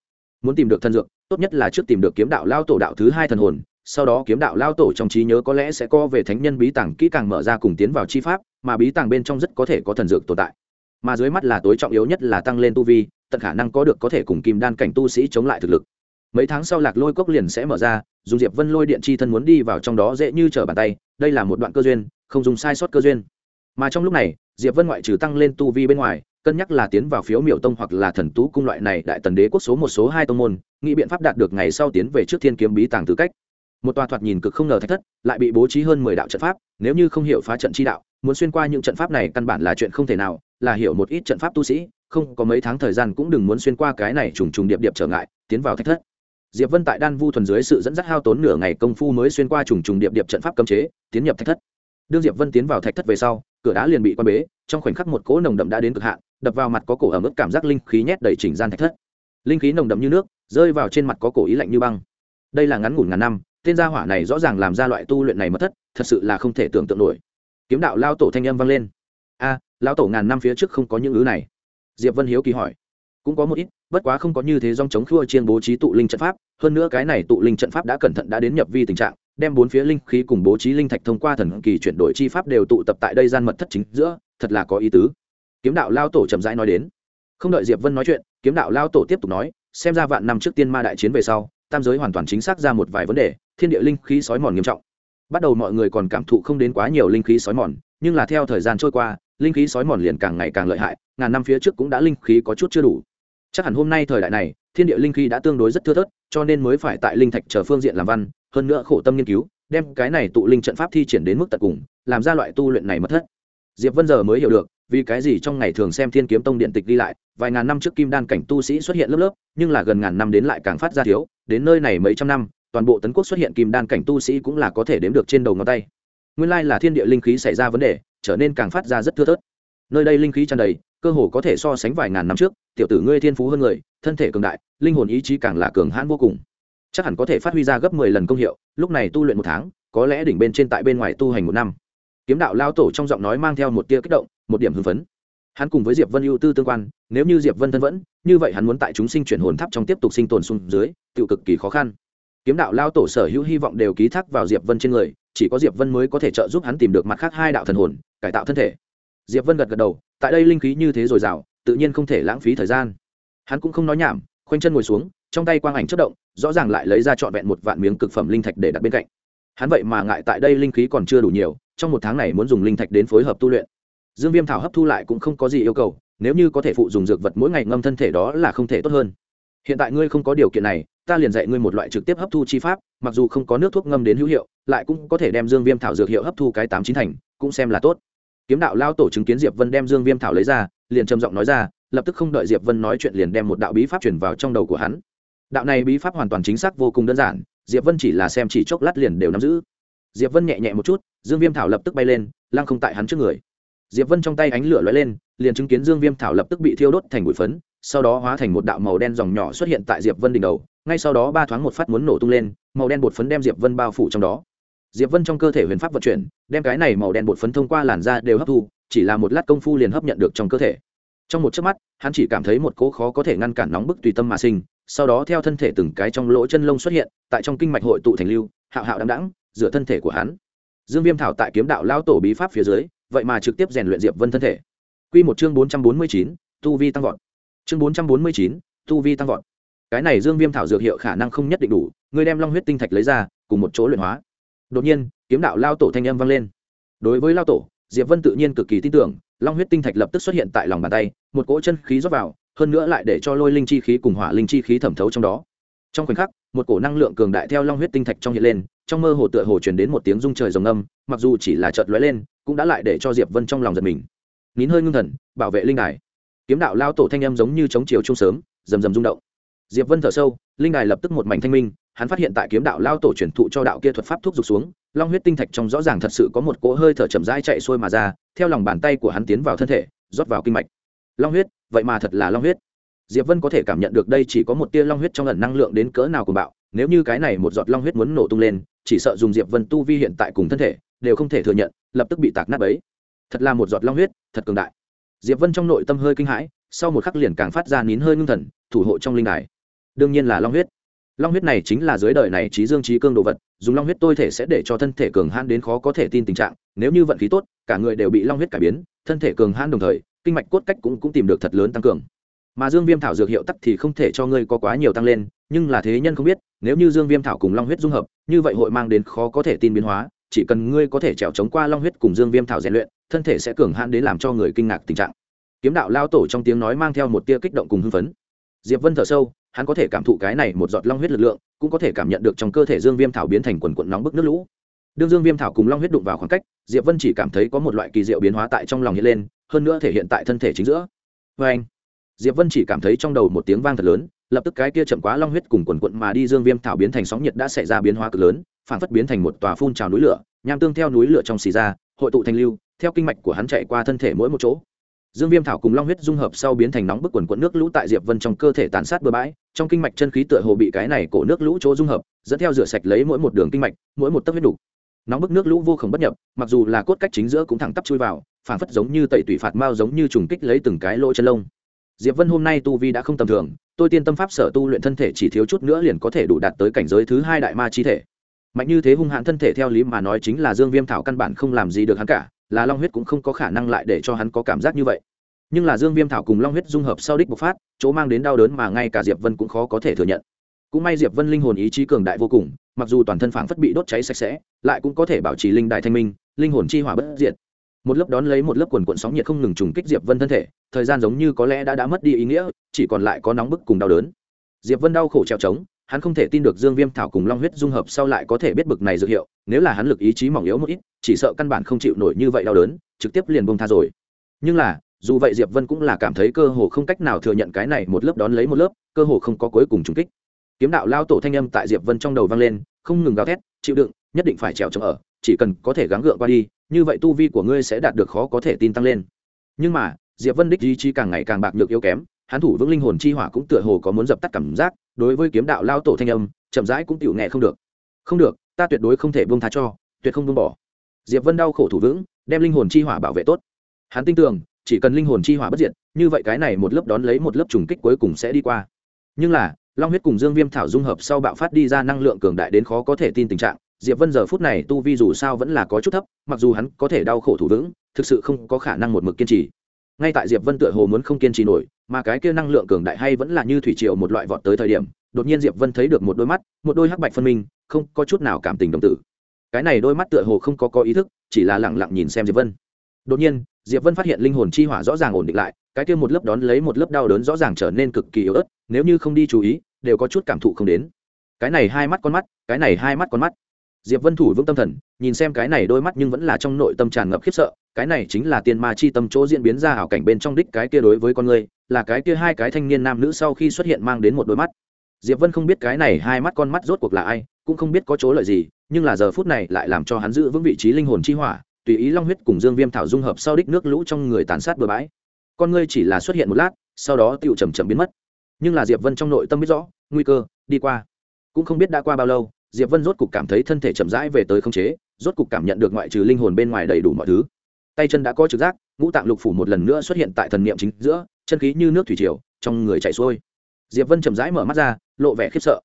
Muốn tìm được thần dược, tốt nhất là trước tìm được kiếm đạo lao tổ đạo thứ hai thần hồn, sau đó kiếm đạo lao tổ trong trí nhớ có lẽ sẽ co về thánh nhân bí tàng kỹ càng mở ra cùng tiến vào chi pháp, mà bí tàng bên trong rất có thể có thần dược tồn tại mà dưới mắt là tối trọng yếu nhất là tăng lên tu vi, tận khả năng có được có thể cùng kim đan cảnh tu sĩ chống lại thực lực. Mấy tháng sau lạc lôi cốc liền sẽ mở ra, dùng diệp vân lôi điện chi thân muốn đi vào trong đó dễ như trở bàn tay, đây là một đoạn cơ duyên, không dùng sai sót cơ duyên. Mà trong lúc này, diệp vân ngoại trừ tăng lên tu vi bên ngoài, cân nhắc là tiến vào phiếu miểu tông hoặc là thần tú cung loại này đại tần đế quốc số một, số hai tông môn, nghĩ biện pháp đạt được ngày sau tiến về trước thiên kiếm bí tàng tư cách. Một tòa thoạt nhìn cực không ngờ thách thất, lại bị bố trí hơn mười đạo trận pháp, nếu như không hiểu phá trận chi đạo, muốn xuyên qua những trận pháp này căn bản là chuyện không thể nào là hiểu một ít trận pháp tu sĩ, không có mấy tháng thời gian cũng đừng muốn xuyên qua cái này trùng trùng điệp điệp trở ngại, tiến vào thách thất. Diệp vân tại đan vu thuần dưới sự dẫn dắt hao tốn nửa ngày công phu mới xuyên qua trùng trùng điệp điệp trận pháp cấm chế, tiến nhập thạch thất. Đương diệp vân tiến vào thạch thất về sau, cửa đá liền bị quan bế, trong khoảnh khắc một cỗ nồng đậm đã đến cực hạn, đập vào mặt có cổ ẩm ướt cảm giác linh khí nhét đầy chỉnh gian thạch thất. Linh khí nồng đậm như nước, rơi vào trên mặt có cổ ý lạnh như băng. Đây là ngắn ngủn ngàn năm, tên gia hỏa này rõ ràng làm ra loại tu luyện này mất thất, thật sự là không thể tưởng tượng nổi. Kiếm đạo lao tổ thanh âm vang lên. A Lão tổ ngàn năm phía trước không có những thứ này. Diệp vân hiếu kỳ hỏi. Cũng có một ít, bất quá không có như thế dòng chống khua chiên bố trí tụ linh trận pháp, hơn nữa cái này tụ linh trận pháp đã cẩn thận đã đến nhập vi tình trạng, đem bốn phía linh khí cùng bố trí linh thạch thông qua thần kỳ chuyển đổi chi pháp đều tụ tập tại đây gian mật thất chính giữa, thật là có ý tứ. Kiếm đạo lao tổ chậm rãi nói đến. Không đợi diệp vân nói chuyện, kiếm đạo lao tổ tiếp tục nói, xem ra vạn năm trước tiên ma đại chiến về sau, tam giới hoàn toàn chính xác ra một vài vấn đề, thiên địa linh khí sói mòn nghiêm trọng. Bắt đầu mọi người còn cảm thụ không đến quá nhiều linh khí sói mòn, nhưng là theo thời gian trôi qua linh khí sói mòn liền càng ngày càng lợi hại, ngàn năm phía trước cũng đã linh khí có chút chưa đủ. Chắc hẳn hôm nay thời đại này, thiên địa linh khí đã tương đối rất thưa thớt, cho nên mới phải tại linh thạch chờ phương diện làm văn, hơn nữa khổ tâm nghiên cứu, đem cái này tụ linh trận pháp thi triển đến mức tận cùng, làm ra loại tu luyện này mất thất. Diệp vân giờ mới hiểu được, vì cái gì trong ngày thường xem thiên kiếm tông điện tịch đi lại, vài ngàn năm trước kim đan cảnh tu sĩ xuất hiện lớp lớp, nhưng là gần ngàn năm đến lại càng phát ra thiếu, đến nơi này mấy trăm năm, toàn bộ tấn quốc xuất hiện kim đan cảnh tu sĩ cũng là có thể đếm được trên đầu ngón tay. Nguyên lai là thiên địa linh khí xảy ra vấn đề trở nên càng phát ra rất thưa thớt. Nơi đây linh khí tràn đầy, cơ hồ có thể so sánh vài ngàn năm trước, tiểu tử ngươi thiên phú hơn người, thân thể cường đại, linh hồn ý chí càng là cường hãn vô cùng. Chắc hẳn có thể phát huy ra gấp mười lần công hiệu, lúc này tu luyện một tháng, có lẽ đỉnh bên trên tại bên ngoài tu hành một năm. Kiếm đạo lao tổ trong giọng nói mang theo một tia kích động, một điểm hưng phấn. Hắn cùng với diệp vân ưu tư tương quan, nếu như diệp vân thân vẫn, như vậy hắn muốn tại chúng sinh chuyển hồn tháp trong tiếp tục sinh tồn xuống dưới tự cực kỳ khó khăn. Kiếm đạo lao tổ sở hữu hy vọng đều ký thác vào diệp vân trên người, chỉ có diệp vân mới có thể trợ giúp hắn tìm được mặt khác hai đạo thần hồn cải tạo thân thể. Diệp vân gật gật đầu, tại đây linh khí như thế dồi dào, tự nhiên không thể lãng phí thời gian. Hắn cũng không nói nhảm, khoanh chân ngồi xuống, trong tay quang ảnh chất động, rõ ràng lại lấy ra trọn vẹn một vạn miếng cực phẩm linh thạch để đặt bên cạnh. Hắn vậy mà ngại tại đây linh khí còn chưa đủ nhiều, trong một tháng này muốn dùng linh thạch đến phối hợp tu luyện. Dương viêm thảo hấp thu lại cũng không có gì yêu cầu, nếu như có thể phụ dùng dược vật mỗi ngày ngâm thân thể đó là không thể tốt hơn. Hiện tại ngươi không có điều kiện này, ta liền dạy ngươi một loại trực tiếp hấp thu chi pháp, mặc dù không có nước thuốc ngâm đến hữu hiệu, lại cũng có thể đem dương viêm thảo dược hiệu hấp thu cái tám chín thành, cũng xem là tốt kiếm đạo lao tổ chứng kiến diệp vân đem dương viêm thảo lấy ra, liền trầm giọng nói ra, lập tức không đợi diệp vân nói chuyện liền đem một đạo bí pháp chuyển vào trong đầu của hắn. Đạo này bí pháp hoàn toàn chính xác vô cùng đơn giản, diệp vân chỉ là xem chỉ chốc lát liền đều nắm giữ. Diệp vân nhẹ nhẹ một chút, dương viêm thảo lập tức bay lên, lăng không tại hắn trước người. Diệp vân trong tay ánh lửa lóe lên, liền chứng kiến dương viêm thảo lập tức bị thiêu đốt thành bụi phấn, sau đó hóa thành một đạo màu đen dòng nhỏ xuất hiện tại diệp vân đỉnh đầu, ngay sau đó ba thoáng một phát muốn nổ tung lên, màu đen bột phấn đem diệp vân bao phủ trong đó diệp vân trong cơ thể huyền pháp vận chuyển, đem cái này màu đen bột phấn thông qua làn da đều hấp thu, chỉ là một lát công phu liền hấp nhận được trong cơ thể. Trong một chớp mắt, hắn chỉ cảm thấy một cỗ khó có thể ngăn cản nóng bức tùy tâm mà sinh, sau đó theo thân thể từng cái trong lỗ chân lông xuất hiện, tại trong kinh mạch hội tụ thành lưu, hạo hạo đăng đẳng dựa thân thể của hắn. Dương viêm thảo tại kiếm đạo lao tổ bí pháp phía dưới, vậy mà trực tiếp rèn luyện diệp vân thân thể. Quy một chương bốn trăm bốn mươi chín, tu vi tăng vọt. Chương bốn trăm bốn mươi chín, tu vi tăng vọt. Cái này dương viêm thảo dược hiệu khả năng không nhất định đủ, ngươi đem long huyết tinh thạch lấy ra, cùng một chỗ luyện hóa đột nhiên, kiếm đạo lao tổ thanh âm vang lên. Đối với lao tổ, diệp vân tự nhiên cực kỳ tin tưởng, long huyết tinh thạch lập tức xuất hiện tại lòng bàn tay, một cỗ chân khí rót vào, hơn nữa lại để cho lôi linh chi khí cùng hỏa linh chi khí thẩm thấu trong đó. Trong khoảnh khắc, một cổ năng lượng cường đại theo long huyết tinh thạch trong hiện lên, trong mơ hồ tựa hồ truyền đến một tiếng rung trời rồng âm mặc dù chỉ là chợt lóe lên, cũng đã lại để cho diệp vân trong lòng giật mình. Nín hơi ngưng thần, bảo vệ linh đài. Kiếm đạo lao tổ thanh âm giống như chống chiều chung sớm, rầm rầm rung động. Diệp vân thở sâu, linh đài lập tức một mảnh thanh minh hắn phát hiện tại kiếm đạo lao tổ truyền thụ cho đạo kia thuật pháp thuốc rục xuống, long huyết tinh thạch trong rõ ràng thật sự có một cỗ hơi thở chậm rãi chạy xuôi mà ra, theo lòng bàn tay của hắn tiến vào thân thể, rót vào kinh mạch. Long huyết, vậy mà thật là long huyết. Diệp vân có thể cảm nhận được đây chỉ có một tia long huyết trong lần năng lượng đến cỡ nào của bạo, nếu như cái này một giọt long huyết muốn nổ tung lên, chỉ sợ dùng diệp vân tu vi hiện tại cùng thân thể, đều không thể thừa nhận, lập tức bị tạc nát ấy thật là một giọt long huyết, thật cường đại. Diệp vân trong nội tâm hơi kinh hãi, sau một khắc liền càng phát ra nín hơi ngưng thần, thủ hộ trong linh đài. Đương nhiên là long huyết long huyết này chính là dưới đời này trí dương trí cương đồ vật, dùng long huyết tôi thể sẽ để cho thân thể cường hãn đến khó có thể tin tình trạng, nếu như vận khí tốt, cả người đều bị long huyết cải biến, thân thể cường hãn đồng thời, kinh mạch cốt cách cũng cũng tìm được thật lớn tăng cường. Mà dương viêm thảo dược hiệu tắc thì không thể cho ngươi có quá nhiều tăng lên, nhưng là thế nhân không biết, nếu như dương viêm thảo cùng long huyết dung hợp, như vậy hội mang đến khó có thể tin biến hóa, chỉ cần ngươi có thể trèo chống qua long huyết cùng dương viêm thảo rèn luyện, thân thể sẽ cường hãn đến làm cho người kinh ngạc tình trạng. Kiếm đạo lao tổ trong tiếng nói mang theo một tia kích động cùng hưng phấn diệp vân thở sâu, hắn có thể cảm thụ cái này một giọt long huyết lực lượng, cũng có thể cảm nhận được trong cơ thể dương viêm thảo biến thành quần quận nóng bức nước lũ. Đương dương viêm thảo cùng long huyết đụng vào khoảng cách, diệp vân chỉ cảm thấy có một loại kỳ diệu biến hóa tại trong lòng hiện lên, hơn nữa thể hiện tại thân thể chính giữa. Vê anh, diệp vân chỉ cảm thấy trong đầu một tiếng vang thật lớn, lập tức cái kia chậm quá long huyết cùng quần quận mà đi dương viêm thảo biến thành sóng nhiệt đã xảy ra biến hóa cực lớn, phản phất biến thành một tòa phun trào núi lửa, nham tương theo núi lửa trong xì ra, hội tụ thành lưu, theo kinh mạch của hắn chạy qua thân thể mỗi một chỗ dương viêm thảo cùng long huyết dung hợp sau biến thành nóng bức quần quận nước lũ tại diệp vân trong cơ thể tàn sát bừa bãi, trong kinh mạch chân khí tựa hồ bị cái này cổ nước lũ chỗ dung hợp, dẫn theo rửa sạch lấy mỗi một đường kinh mạch, mỗi một tấc huyết đủ. Nóng bức nước lũ vô khổng bất nhập, mặc dù là cốt cách chính giữa cũng thẳng tắp chui vào phản phất giống như tẩy tủy phạt mao giống như trùng kích lấy từng cái lỗ chân lông. Diệp vân hôm nay tu vi đã không tầm thường, tôi tiên tâm pháp sở tu luyện thân thể chỉ thiếu chút nữa liền có thể đủ đạt tới cảnh giới thứ hai đại ma chi thể. Mạnh như thế hung hãn thân thể theo lý mà nói chính là dương viêm thảo căn bản không làm gì được hắn cả là long huyết cũng không có khả năng lại để cho hắn có cảm giác như vậy. Nhưng là dương viêm thảo cùng long huyết dung hợp sau đích bộc phát, chỗ mang đến đau đớn mà ngay cả diệp vân cũng khó có thể thừa nhận. Cũng may diệp vân linh hồn ý chí cường đại vô cùng, mặc dù toàn thân phảng phất bị đốt cháy sạch sẽ, lại cũng có thể bảo trì linh đại thanh minh, linh hồn chi hỏa bất diệt. Một lớp đón lấy một lớp quần cuộn sóng nhiệt không ngừng trùng kích diệp vân thân thể, thời gian giống như có lẽ đã đã mất đi ý nghĩa, chỉ còn lại có nóng bức cùng đau đớn. Diệp vân đau khổ trèo trống hắn không thể tin được dương viêm thảo cùng long huyết dung hợp sau lại có thể biết bực này dược hiệu, nếu là hắn lực ý chí mỏng yếu một ít, chỉ sợ căn bản không chịu nổi như vậy đau đớn, trực tiếp liền bông tha rồi. Nhưng là, dù vậy diệp vân cũng là cảm thấy cơ hồ không cách nào thừa nhận cái này một lớp đón lấy một lớp, cơ hồ không có cuối cùng trùng kích. Kiếm đạo lao tổ thanh âm tại diệp vân trong đầu vang lên, không ngừng gào thét, chịu đựng, nhất định phải trèo trống ở, chỉ cần có thể gắng gượng qua đi, như vậy tu vi của ngươi sẽ đạt được khó có thể tin tăng lên. Nhưng mà, diệp vân đích ý chí càng ngày càng bạc nhược yếu kém hắn thủ vững linh hồn chi hỏa cũng tựa hồ có muốn dập tắt cảm giác, đối với kiếm đạo lao tổ thanh âm, chậm rãi cũng tiểu nghe không được. Không được, ta tuyệt đối không thể buông tha cho, tuyệt không buông bỏ. Diệp vân đau khổ thủ vững, đem linh hồn chi hỏa bảo vệ tốt. Hắn tin tưởng, chỉ cần linh hồn chi hỏa bất diệt, như vậy cái này một lớp đón lấy một lớp trùng kích cuối cùng sẽ đi qua. Nhưng là, long huyết cùng dương viêm thảo dung hợp sau bạo phát đi ra năng lượng cường đại đến khó có thể tin tình trạng, diệp vân giờ phút này tu vi dù sao vẫn là có chút thấp, mặc dù hắn có thể đau khổ thủ vững, thực sự không có khả năng một mực kiên trì ngay tại diệp vân tựa hồ muốn không kiên trì nổi, mà cái kia năng lượng cường đại hay vẫn là như thủy triều một loại vọt tới thời điểm, đột nhiên diệp vân thấy được một đôi mắt, một đôi hắc bạch phân minh, không có chút nào cảm tình đồng tử. Cái này đôi mắt tựa hồ không có có ý thức, chỉ là lẳng lặng nhìn xem diệp vân. Đột nhiên, diệp vân phát hiện linh hồn chi hỏa rõ ràng ổn định lại, cái kia một lớp đón lấy một lớp đau đớn rõ ràng trở nên cực kỳ yếu ớt, nếu như không đi chú ý, đều có chút cảm thụ không đến. Cái này hai mắt con mắt, cái này hai mắt con mắt. Diệp vân thủ vững tâm thần, nhìn xem cái này đôi mắt nhưng vẫn là trong nội tâm tràn ngập khiếp sợ cái này chính là tiên ma chi tâm chỗ diễn biến ra ảo cảnh bên trong đích cái kia đối với con người, là cái kia hai cái thanh niên nam nữ sau khi xuất hiện mang đến một đôi mắt. Diệp vân không biết cái này hai mắt con mắt rốt cuộc là ai, cũng không biết có chỗ lợi gì, nhưng là giờ phút này lại làm cho hắn giữ vững vị trí linh hồn chi hỏa, tùy ý long huyết cùng dương viêm thảo dung hợp sau đích nước lũ trong người tàn sát bừa bãi. Con ngươi chỉ là xuất hiện một lát, sau đó tựu chầm chậm biến mất. Nhưng là diệp vân trong nội tâm biết rõ, nguy cơ, đi qua. Cũng không biết đã qua bao lâu, diệp vân rốt cục cảm thấy thân thể chậm rãi về tới không chế, rốt cục cảm nhận được ngoại trừ linh hồn bên ngoài đầy đủ mọi thứ tay chân đã có trực giác, ngũ tạng lục phủ một lần nữa xuất hiện tại thần niệm chính giữa, chân khí như nước thủy triều, trong người chảy xuôi. Diệp vân chậm rãi mở mắt ra, lộ vẻ khiếp sợ.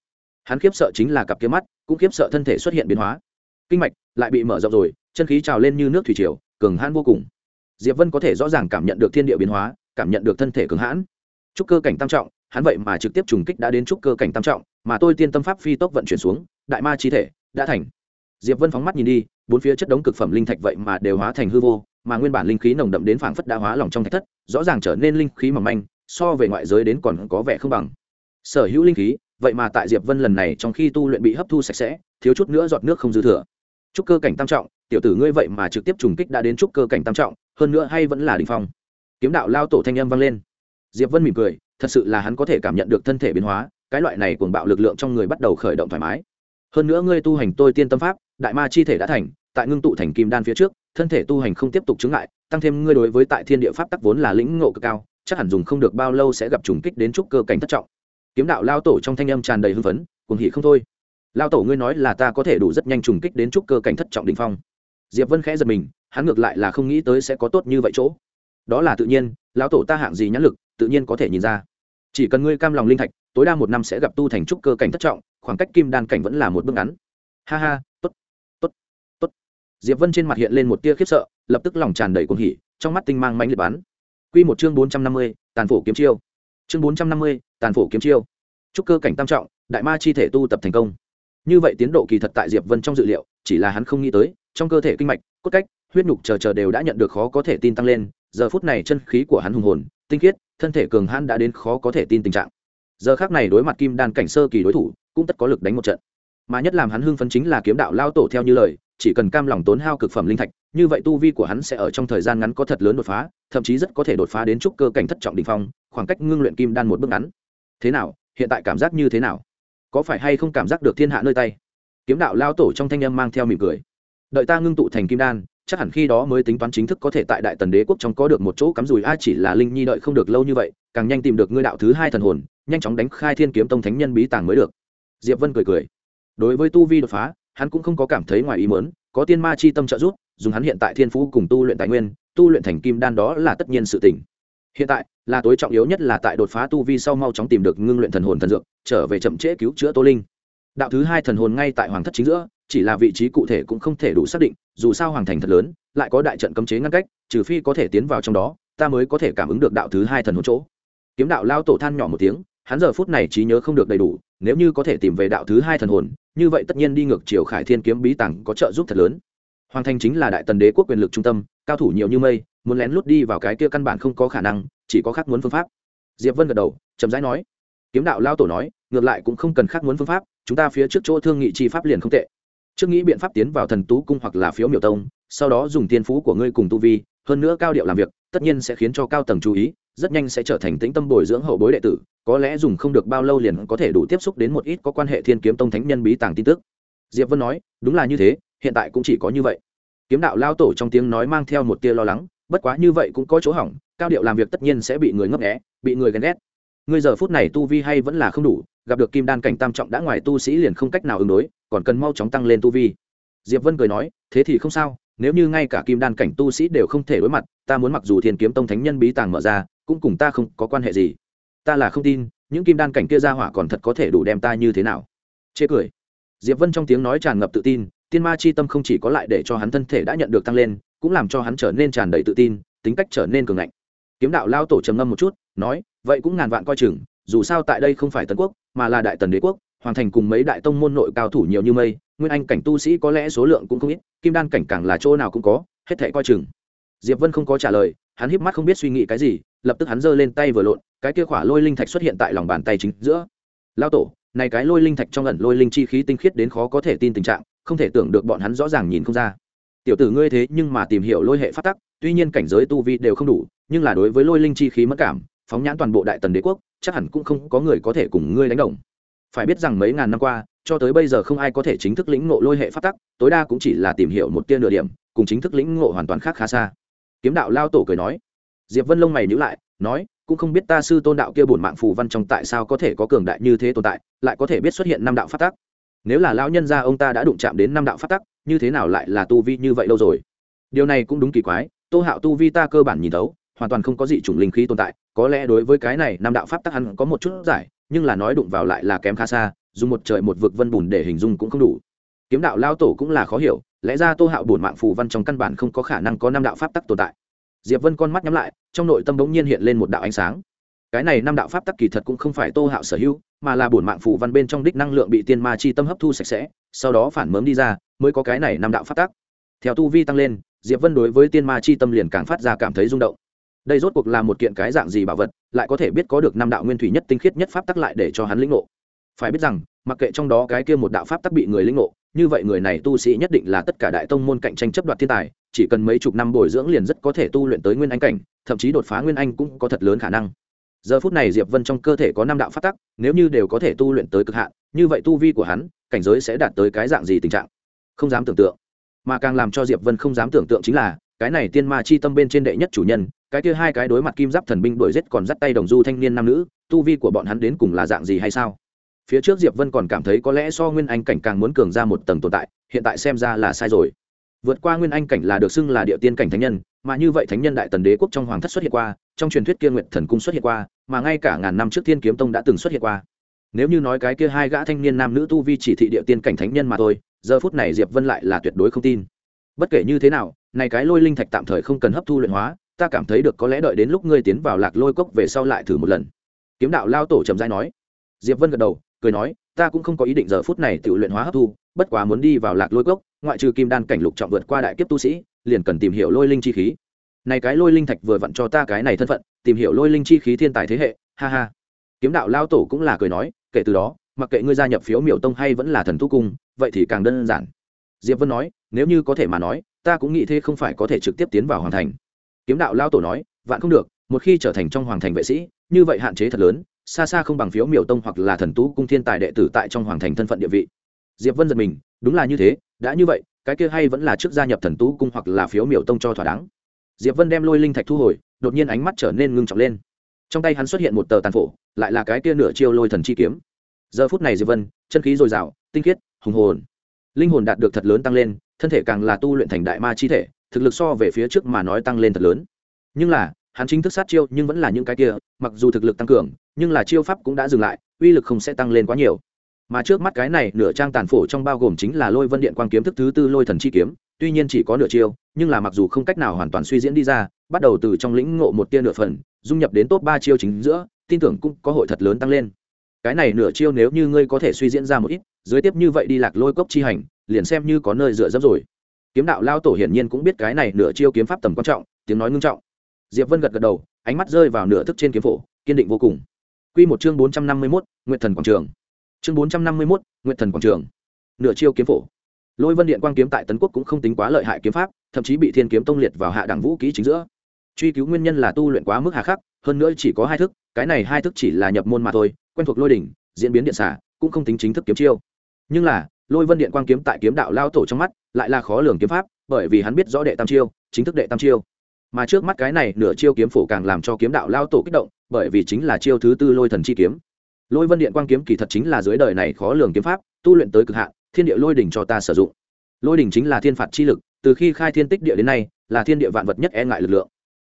Hắn khiếp sợ chính là cặp kia mắt, cũng khiếp sợ thân thể xuất hiện biến hóa. Kinh mạch lại bị mở rộng rồi, chân khí trào lên như nước thủy triều, cường hãn vô cùng. Diệp vân có thể rõ ràng cảm nhận được thiên địa biến hóa, cảm nhận được thân thể cường hãn. Trúc cơ cảnh tam trọng, hắn vậy mà trực tiếp trùng kích đã đến trúc cơ cảnh tam trọng, mà tôi tiên tâm pháp phi tốc vận chuyển xuống, đại ma chi thể đã thành. Diệp vân phóng mắt nhìn đi, bốn phía chất đống cực phẩm linh thạch vậy mà đều hóa thành hư vô mà nguyên bản linh khí nồng đậm đến phảng phất đã hóa lòng trong thạch thất, rõ ràng trở nên linh khí mỏng manh, so về ngoại giới đến còn có vẻ không bằng. Sở hữu linh khí, vậy mà tại diệp vân lần này trong khi tu luyện bị hấp thu sạch sẽ, thiếu chút nữa giọt nước không dư thừa. Trúc cơ cảnh tam trọng, tiểu tử ngươi vậy mà trực tiếp trùng kích đã đến trúc cơ cảnh tam trọng, hơn nữa hay vẫn là đỉnh phong. Kiếm đạo lao tổ thanh âm vang lên. Diệp vân mỉm cười, thật sự là hắn có thể cảm nhận được thân thể biến hóa, cái loại này cuồng bạo lực lượng trong người bắt đầu khởi động thoải mái. Hơn nữa ngươi tu hành tôi tiên tâm pháp, đại ma chi thể đã thành, tại ngưng tụ thành kim đan phía trước thân thể tu hành không tiếp tục chứng lại tăng thêm ngươi đối với tại thiên địa pháp tắc vốn là lĩnh ngộ cực cao, chắc hẳn dùng không được bao lâu sẽ gặp trùng kích đến trúc cơ cảnh thất trọng. Kiếm đạo lao tổ trong thanh âm tràn đầy hưng phấn, cuồng hỉ không thôi. Lao tổ ngươi nói là ta có thể đủ rất nhanh trùng kích đến trúc cơ cảnh thất trọng đình phong. Diệp vân khẽ giật mình, hắn ngược lại là không nghĩ tới sẽ có tốt như vậy chỗ. Đó là tự nhiên, lão tổ ta hạng gì nhãn lực, tự nhiên có thể nhìn ra. Chỉ cần ngươi cam lòng linh thạch, tối đa một năm sẽ gặp tu thành trúc cơ cảnh thất trọng, khoảng cách kim đan cảnh vẫn là một bước ngắn. Ha ha tốt tốt diệp vân trên mặt hiện lên một tia khiếp sợ lập tức lòng tràn đầy cuồng hỉ trong mắt tinh mang mãnh liệt bắn. Quy một chương bốn trăm năm mươi, tàn phổ kiếm chiêu. Chương bốn trăm năm mươi, tàn phổ kiếm chiêu. Trúc cơ cảnh tam trọng đại ma chi thể tu tập thành công. Như vậy tiến độ kỳ thật tại diệp vân trong dự liệu chỉ là hắn không nghĩ tới trong cơ thể kinh mạch cốt cách huyết nhục chờ chờ đều đã nhận được khó có thể tin tăng lên giờ phút này chân khí của hắn hùng hồn tinh khiết thân thể cường hãn đã đến khó có thể tin tình trạng. Giờ khác này đối mặt kim đan cảnh sơ kỳ đối thủ cũng tất có lực đánh một trận mà nhất làm hắn hưng phấn chính là kiếm đạo lao tổ theo như lời, chỉ cần cam lòng tốn hao cực phẩm linh thạch, như vậy tu vi của hắn sẽ ở trong thời gian ngắn có thật lớn đột phá, thậm chí rất có thể đột phá đến trúc cơ cảnh thất trọng đình phong, khoảng cách ngưng luyện kim đan một bước ngắn. Thế nào? Hiện tại cảm giác như thế nào? Có phải hay không cảm giác được thiên hạ nơi tay? Kiếm đạo lao tổ trong thanh âm mang theo mỉm cười. Đợi ta ngưng tụ thành kim đan, chắc hẳn khi đó mới tính toán chính thức có thể tại đại tần đế quốc trong có được một chỗ cắm rùi a, chỉ là linh nhi đợi không được lâu như vậy, càng nhanh tìm được ngươi đạo thứ hai thần hồn, nhanh chóng đánh khai thiên kiếm tông thánh nhân bí tàng mới được. Diệp vân cười cười đối với tu vi đột phá, hắn cũng không có cảm thấy ngoài ý mớn có tiên ma chi tâm trợ giúp, dùng hắn hiện tại thiên phú cùng tu luyện tài nguyên, tu luyện thành kim đan đó là tất nhiên sự tỉnh hiện tại, là tối trọng yếu nhất là tại đột phá tu vi sau mau chóng tìm được ngưng luyện thần hồn thần dược, trở về chậm trễ cứu chữa tô linh. Đạo thứ hai thần hồn ngay tại hoàng thất chính giữa, chỉ là vị trí cụ thể cũng không thể đủ xác định, dù sao hoàng thành thật lớn, lại có đại trận cấm chế ngăn cách, trừ phi có thể tiến vào trong đó, ta mới có thể cảm ứng được đạo thứ hai thần hồn chỗ. Kiếm đạo lao tổ than nhỏ một tiếng, hắn giờ phút này trí nhớ không được đầy đủ nếu như có thể tìm về đạo thứ hai thần hồn, như vậy tất nhiên đi ngược chiều khải thiên kiếm bí tàng có trợ giúp thật lớn. Hoàng thành chính là đại tần đế quốc quyền lực trung tâm, cao thủ nhiều như mây, muốn lén lút đi vào cái kia căn bản không có khả năng, chỉ có khác muốn phương pháp. Diệp vân gật đầu, chậm rãi nói. Kiếm đạo lao tổ nói, ngược lại cũng không cần khác muốn phương pháp, chúng ta phía trước chỗ thương nghị chi pháp liền không tệ. Trước nghĩ biện pháp tiến vào thần tú cung hoặc là phiếu miểu tông, sau đó dùng tiên phú của ngươi cùng tu vi, hơn nữa cao điệu làm việc, tất nhiên sẽ khiến cho cao tầng chú ý rất nhanh sẽ trở thành tĩnh tâm bồi dưỡng hậu bối đệ tử, có lẽ dùng không được bao lâu liền có thể đủ tiếp xúc đến một ít có quan hệ thiên kiếm tông thánh nhân bí tàng tin tức. Diệp vân nói, đúng là như thế, hiện tại cũng chỉ có như vậy. Kiếm đạo lao tổ trong tiếng nói mang theo một tia lo lắng, bất quá như vậy cũng có chỗ hỏng, cao điệu làm việc tất nhiên sẽ bị người ngấp nghé, bị người ghen ghét. Ngươi giờ phút này tu vi hay vẫn là không đủ, gặp được kim đan cảnh tam trọng đã ngoài tu sĩ liền không cách nào ứng đối, còn cần mau chóng tăng lên tu vi. Diệp vân cười nói, thế thì không sao nếu như ngay cả kim đan cảnh tu sĩ đều không thể đối mặt, ta muốn mặc dù thiên kiếm tông thánh nhân bí tàng mở ra, cũng cùng ta không có quan hệ gì. Ta là không tin, những kim đan cảnh kia ra hỏa còn thật có thể đủ đem ta như thế nào. Chê cười. Diệp vân trong tiếng nói tràn ngập tự tin, tiên ma chi tâm không chỉ có lại để cho hắn thân thể đã nhận được tăng lên, cũng làm cho hắn trở nên tràn đầy tự tin, tính cách trở nên cường ngạnh. Kiếm đạo lao tổ trầm ngâm một chút, nói, vậy cũng ngàn vạn coi chừng, dù sao tại đây không phải tần quốc, mà là đại tần đế quốc hoàng thành cùng mấy đại tông môn nội cao thủ nhiều như mây, nguyên anh cảnh tu sĩ có lẽ số lượng cũng không ít, kim đan cảnh càng là chỗ nào cũng có, hết thể coi chừng. Diệp vân không có trả lời, hắn híp mắt không biết suy nghĩ cái gì, lập tức hắn giơ lên tay vừa lộn, cái kia khỏa lôi linh thạch xuất hiện tại lòng bàn tay chính giữa. Lao tổ, này cái lôi linh thạch trong ẩn lôi linh chi khí tinh khiết đến khó có thể tin tình trạng, không thể tưởng được bọn hắn rõ ràng nhìn không ra. Tiểu tử ngươi thế nhưng mà tìm hiểu lôi hệ phát tắc, tuy nhiên cảnh giới tu vi đều không đủ, nhưng là đối với lôi linh chi khí mất cảm, phóng nhãn toàn bộ đại tần đế quốc, chắc hẳn cũng không có người có thể cùng ngươi đánh đồng phải biết rằng mấy ngàn năm qua, cho tới bây giờ không ai có thể chính thức lĩnh ngộ lôi hệ phát tắc, tối đa cũng chỉ là tìm hiểu một tia nửa điểm, cùng chính thức lĩnh ngộ hoàn toàn khác khá xa. Kiếm đạo lao tổ cười nói. Diệp vân lông mày nhữ lại, nói, cũng không biết ta sư tôn đạo kia bổn mạng phù văn trong tại sao có thể có cường đại như thế tồn tại, lại có thể biết xuất hiện năm đạo phát tắc. Nếu là lão nhân gia ông ta đã đụng chạm đến năm đạo phát tắc, như thế nào lại là tu vi như vậy lâu rồi? Điều này cũng đúng kỳ quái, tô hạo tu vi ta cơ bản nhìn thấu, hoàn toàn không có gì chủng linh khí tồn tại, có lẽ đối với cái này năm đạo pháp tắc hắn có một chút giải nhưng là nói đụng vào lại là kém khá xa, dùng một trời một vực vân bùn để hình dung cũng không đủ. Kiếm đạo lao tổ cũng là khó hiểu, lẽ ra tô hạo bổn mạng phù văn trong căn bản không có khả năng có năm đạo pháp tắc tồn tại. Diệp vân con mắt nhắm lại, trong nội tâm bỗng nhiên hiện lên một đạo ánh sáng. Cái này năm đạo pháp tắc kỳ thật cũng không phải tô hạo sở hữu, mà là bổn mạng phù văn bên trong đích năng lượng bị tiên ma chi tâm hấp thu sạch sẽ, sau đó phản mớm đi ra, mới có cái này năm đạo pháp tắc. Theo tu vi tăng lên, diệp vân đối với tiên ma chi tâm liền càng phát ra cảm thấy rung động đây rốt cuộc là một kiện cái dạng gì bảo vật, lại có thể biết có được năm đạo nguyên thủy nhất tinh khiết nhất pháp tắc lại để cho hắn lĩnh ngộ. Phải biết rằng, mặc kệ trong đó cái kia một đạo pháp tắc bị người lĩnh ngộ, như vậy người này tu sĩ nhất định là tất cả đại tông môn cạnh tranh chấp đoạt thiên tài, chỉ cần mấy chục năm bồi dưỡng liền rất có thể tu luyện tới nguyên anh cảnh, thậm chí đột phá nguyên anh cũng có thật lớn khả năng. Giờ phút này diệp vân trong cơ thể có năm đạo pháp tắc, nếu như đều có thể tu luyện tới cực hạn, như vậy tu vi của hắn, cảnh giới sẽ đạt tới cái dạng gì tình trạng? Không dám tưởng tượng. Mà càng làm cho diệp vân không dám tưởng tượng chính là, cái này tiên ma chi tâm bên trên đệ nhất chủ nhân cái kia hai cái đối mặt kim giáp thần binh đuổi giết còn dắt tay đồng du thanh niên nam nữ, tu vi của bọn hắn đến cùng là dạng gì hay sao? Phía trước diệp vân còn cảm thấy có lẽ so nguyên anh cảnh càng muốn cường ra một tầng tồn tại, hiện tại xem ra là sai rồi. Vượt qua nguyên anh cảnh là được xưng là địa tiên cảnh thánh nhân, mà như vậy thánh nhân đại tần đế quốc trong hoàng thất xuất hiện qua, trong truyền thuyết kia nguyện thần cung xuất hiện qua, mà ngay cả ngàn năm trước thiên kiếm tông đã từng xuất hiện qua. Nếu như nói cái kia hai gã thanh niên nam nữ tu vi chỉ thị địa tiên cảnh thánh nhân mà thôi, giờ phút này diệp vân lại là tuyệt đối không tin. Bất kể như thế nào, này cái lôi linh thạch tạm thời không cần hấp thu luyện hóa ta cảm thấy được có lẽ đợi đến lúc ngươi tiến vào lạc lôi cốc về sau lại thử một lần. Kiếm đạo lao tổ trầm giai nói. Diệp vân gật đầu, cười nói, ta cũng không có ý định giờ phút này tự luyện hóa hấp thu, bất quá muốn đi vào lạc lôi cốc, ngoại trừ kim đan cảnh lục trọng vượt qua đại kiếp tu sĩ, liền cần tìm hiểu lôi linh chi khí. Này cái lôi linh thạch vừa vặn cho ta cái này thân phận, tìm hiểu lôi linh chi khí thiên tài thế hệ, ha ha. Kiếm đạo lao tổ cũng là cười nói, kể từ đó, mặc kệ ngươi gia nhập phiếu miểu tông hay vẫn là thần tu cung, vậy thì càng đơn giản. Diệp vân nói, nếu như có thể mà nói, ta cũng nghĩ thế không phải có thể trực tiếp tiến vào hoàn thành kiếm đạo lao tổ nói, vạn không được, một khi trở thành trong hoàng thành vệ sĩ, như vậy hạn chế thật lớn, xa xa không bằng phiếu miểu tông hoặc là thần tú cung thiên tài đệ tử tại trong hoàng thành thân phận địa vị. Diệp vân giật mình, đúng là như thế, đã như vậy, cái kia hay vẫn là trước gia nhập thần tú cung hoặc là phiếu miểu tông cho thỏa đáng. Diệp vân đem lôi linh thạch thu hồi, đột nhiên ánh mắt trở nên ngưng trọng lên. Trong tay hắn xuất hiện một tờ tàn phổ, lại là cái kia nửa chiêu lôi thần chi kiếm. Giờ phút này diệp vân, chân khí dồi dào, tinh khiết, hùng hồn. Linh hồn đạt được thật lớn tăng lên, thân thể càng là tu luyện thành đại ma chi thể thực lực so về phía trước mà nói tăng lên thật lớn. Nhưng là, hắn chính thức sát chiêu nhưng vẫn là những cái kia, mặc dù thực lực tăng cường, nhưng là chiêu pháp cũng đã dừng lại, uy lực không sẽ tăng lên quá nhiều. Mà trước mắt cái này nửa trang tàn phổ trong bao gồm chính là lôi vân điện quang kiếm thức thứ tư lôi thần chi kiếm, tuy nhiên chỉ có nửa chiêu, nhưng là mặc dù không cách nào hoàn toàn suy diễn đi ra, bắt đầu từ trong lĩnh ngộ một tia nửa phần, dung nhập đến top ba chiêu chính giữa, tin tưởng cũng có hội thật lớn tăng lên. Cái này nửa chiêu nếu như ngươi có thể suy diễn ra một ít, dưới tiếp như vậy đi lạc lôi cốc chi hành, liền xem như có nơi dựa dẫm rồi kiếm đạo lao tổ hiển nhiên cũng biết cái này nửa chiêu kiếm pháp tầm quan trọng tiếng nói ngưng trọng diệp vân gật gật đầu ánh mắt rơi vào nửa thức trên kiếm phổ kiên định vô cùng Quy một chương bốn trăm năm mươi mốt nguyện Thần quảng trường. Chương bốn trăm năm mươi mốt nguyện Thần quảng trường. Nửa chiêu kiếm phổ. Lôi Vân Điện quang kiếm tại Tấn Quốc cũng không tính quá lợi hại kiếm pháp, thậm chí bị Thiên kiếm tông liệt vào hạ đẳng vũ ký chính giữa. Truy cứu nguyên nhân là tu luyện quá mức hà khắc, hơn nữa chỉ có hai thức, cái này hai thức chỉ là nhập môn mà thôi, quen thuộc lôi đỉnh, diễn biến điện xả, cũng không tính chính thức kiếm chiêu. Nhưng là, Lôi Vân Điện quang kiếm tại kiếm đạo lao tổ trong mắt, lại là khó lường kiếm pháp, bởi vì hắn biết rõ đệ tam chiêu, chính thức đệ tam chiêu. Mà trước mắt cái này nửa chiêu kiếm phổ càng làm cho kiếm đạo lao tổ kích động, bởi vì chính là chiêu thứ tư Lôi Thần chi kiếm. Lôi Vân Điện quang kiếm kỳ thật chính là dưới đời này khó lường kiếm pháp, tu luyện tới cực hạn, thiên địa lôi đỉnh cho ta sử dụng. Lôi đỉnh chính là thiên phạt chi lực, từ khi khai thiên tích địa đến nay, là thiên địa vạn vật nhất e ngại lực lượng.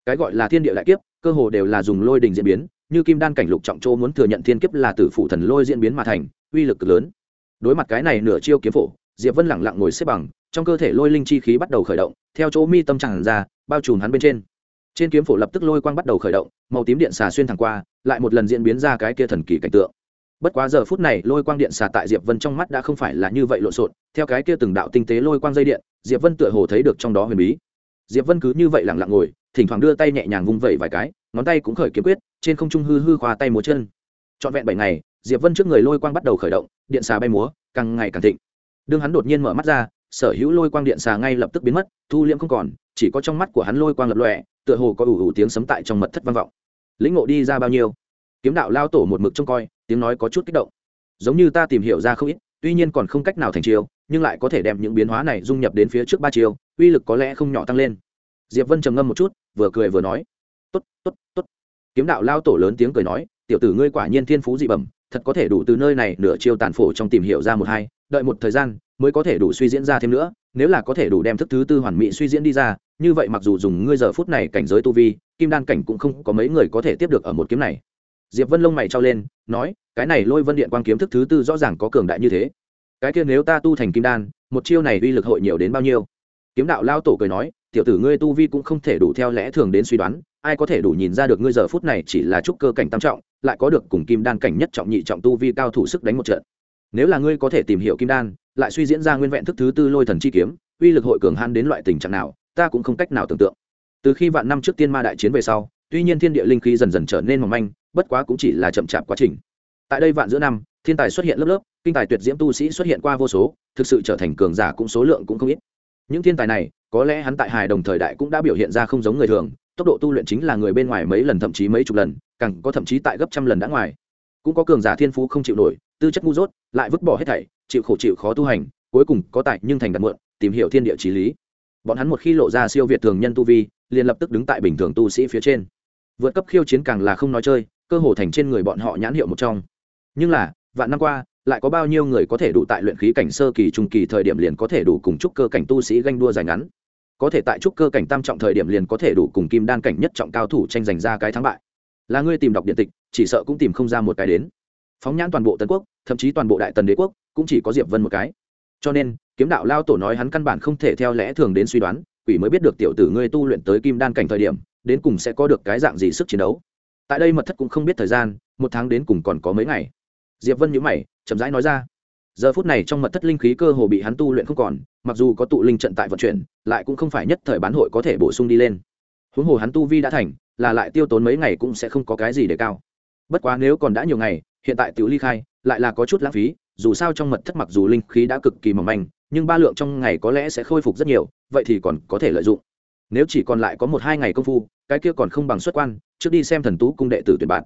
Cái gọi là thiên địa đại kiếp, cơ hồ đều là dùng lôi đỉnh diễn biến, như kim đan cảnh lục trọng châu muốn thừa nhận thiên kiếp là tử phụ thần lôi diễn biến mà thành, uy lực cực lớn. Đối mặt cái này nửa chiêu kiếm phổ, Diệp Vân lặng lặng ngồi xếp bằng, trong cơ thể lôi linh chi khí bắt đầu khởi động, theo chỗ mi tâm tràn ra, bao trùm hắn bên trên. Trên kiếm phổ lập tức lôi quang bắt đầu khởi động, màu tím điện xà xuyên thẳng qua, lại một lần diễn biến ra cái kia thần kỳ cảnh tượng. Bất quá giờ phút này lôi quang điện xà tại diệp vân trong mắt đã không phải là như vậy lộn xộn theo cái kia từng đạo tinh tế lôi quang dây điện diệp vân tựa hồ thấy được trong đó huyền bí. Diệp vân cứ như vậy lặng lặng ngồi thỉnh thoảng đưa tay nhẹ nhàng vung vẩy vài cái ngón tay cũng khởi kiếm quyết trên không trung hư hư khoa tay múa chân. Trọn vẹn bảy ngày diệp vân trước người lôi quang bắt đầu khởi động, điện xà bay múa, càng ngày càng thịnh. Đương hắn đột nhiên mở mắt ra, sở hữu lôi quang điện xà ngay lập tức biến mất, thu liễm không còn, chỉ có trong mắt của hắn lôi quang lập lòe, tựa hồ có ủ ủ tiếng sấm tại trong mật thất vang vọng. Lĩnh ngộ đi ra bao nhiêu? Kiếm đạo lao tổ một mực trông coi, tiếng nói có chút kích động. Giống như ta tìm hiểu ra không ít, tuy nhiên còn không cách nào thành chiêu, nhưng lại có thể đem những biến hóa này dung nhập đến phía trước ba chiêu, uy lực có lẽ không nhỏ tăng lên. Diệp vân trầm ngâm một chút, vừa cười vừa nói, tốt tốt tốt. Kiếm đạo lao tổ lớn tiếng cười nói, tiểu tử ngươi quả nhiên thiên phú dị bẩm thật có thể đủ từ nơi này nửa chiêu tàn phổ trong tìm hiểu ra một hai, đợi một thời gian mới có thể đủ suy diễn ra thêm nữa, nếu là có thể đủ đem thức thứ tư hoàn mỹ suy diễn đi ra, như vậy mặc dù dùng ngươi giờ phút này cảnh giới tu vi, kim đan cảnh cũng không có mấy người có thể tiếp được ở một kiếm này. Diệp vân lông mày trao lên, nói, cái này lôi vân điện quang kiếm thức thứ tư rõ ràng có cường đại như thế. Cái kia nếu ta tu thành kim đan, một chiêu này uy lực hội nhiều đến bao nhiêu? Kiếm đạo lao tổ cười nói, tiểu tử ngươi tu vi cũng không thể đủ theo lẽ thường đến suy đoán ai có thể đủ nhìn ra được ngươi giờ phút này chỉ là trúc cơ cảnh tam trọng, lại có được cùng kim đan cảnh nhất trọng nhị trọng tu vi cao thủ sức đánh một trận. Nếu là ngươi có thể tìm hiểu kim đan, lại suy diễn ra nguyên vẹn thức thứ tư lôi thần chi kiếm, uy lực hội cường han đến loại tình trạng nào, ta cũng không cách nào tưởng tượng. Từ khi vạn năm trước tiên ma đại chiến về sau, tuy nhiên thiên địa linh khí dần dần trở nên mỏng manh, bất quá cũng chỉ là chậm chạp quá trình. Tại đây vạn giữa năm, thiên tài xuất hiện lớp lớp, kinh tài tuyệt diễm tu sĩ xuất hiện qua vô số, thực sự trở thành cường giả cũng số lượng cũng không ít. Những thiên tài này, có lẽ hắn tại hài đồng thời đại cũng đã biểu hiện ra không giống người thường tốc độ tu luyện chính là người bên ngoài mấy lần thậm chí mấy chục lần, càng có thậm chí tại gấp trăm lần đã ngoài. Cũng có cường giả thiên phú không chịu nổi, tư chất ngu dốt, lại vứt bỏ hết thảy, chịu khổ chịu khó tu hành, cuối cùng có tài nhưng thành đặt mượn tìm hiểu thiên địa trí lý. Bọn hắn một khi lộ ra siêu việt thường nhân tu vi, liền lập tức đứng tại bình thường tu sĩ phía trên. Vượt cấp khiêu chiến càng là không nói chơi, cơ hồ thành trên người bọn họ nhãn hiệu một trong. Nhưng là, vạn năm qua, lại có bao nhiêu người có thể đủ tại luyện khí cảnh sơ kỳ trung kỳ thời điểm liền có thể đủ cùng trúc cơ cảnh tu sĩ ganh đua dài ngắn? Có thể tại trúc cơ cảnh tam trọng thời điểm liền có thể đủ cùng kim đan cảnh nhất trọng cao thủ tranh giành ra cái thắng bại. Là ngươi tìm đọc điện tịch, chỉ sợ cũng tìm không ra một cái đến. Phóng nhãn toàn bộ tần quốc, thậm chí toàn bộ đại tần đế quốc, cũng chỉ có diệp vân một cái. Cho nên, kiếm đạo lao tổ nói hắn căn bản không thể theo lẽ thường đến suy đoán, quỷ mới biết được tiểu tử ngươi tu luyện tới kim đan cảnh thời điểm, đến cùng sẽ có được cái dạng gì sức chiến đấu. Tại đây mật thất cũng không biết thời gian, một tháng đến cùng còn có mấy ngày. Diệp vân nhữ mày, chậm rãi nói ra giờ phút này trong mật thất linh khí cơ hồ bị hắn tu luyện không còn, mặc dù có tụ linh trận tại vận chuyển, lại cũng không phải nhất thời bán hội có thể bổ sung đi lên. Huống hồ hắn tu vi đã thành, là lại tiêu tốn mấy ngày cũng sẽ không có cái gì để cao. Bất quá nếu còn đã nhiều ngày, hiện tại tiểu ly khai, lại là có chút lãng phí, dù sao trong mật thất mặc dù linh khí đã cực kỳ mỏng manh, nhưng ba lượng trong ngày có lẽ sẽ khôi phục rất nhiều, vậy thì còn có thể lợi dụng. Nếu chỉ còn lại có một hai ngày công phu, cái kia còn không bằng xuất quan, trước đi xem thần tú cung đệ tử tuyển bạn.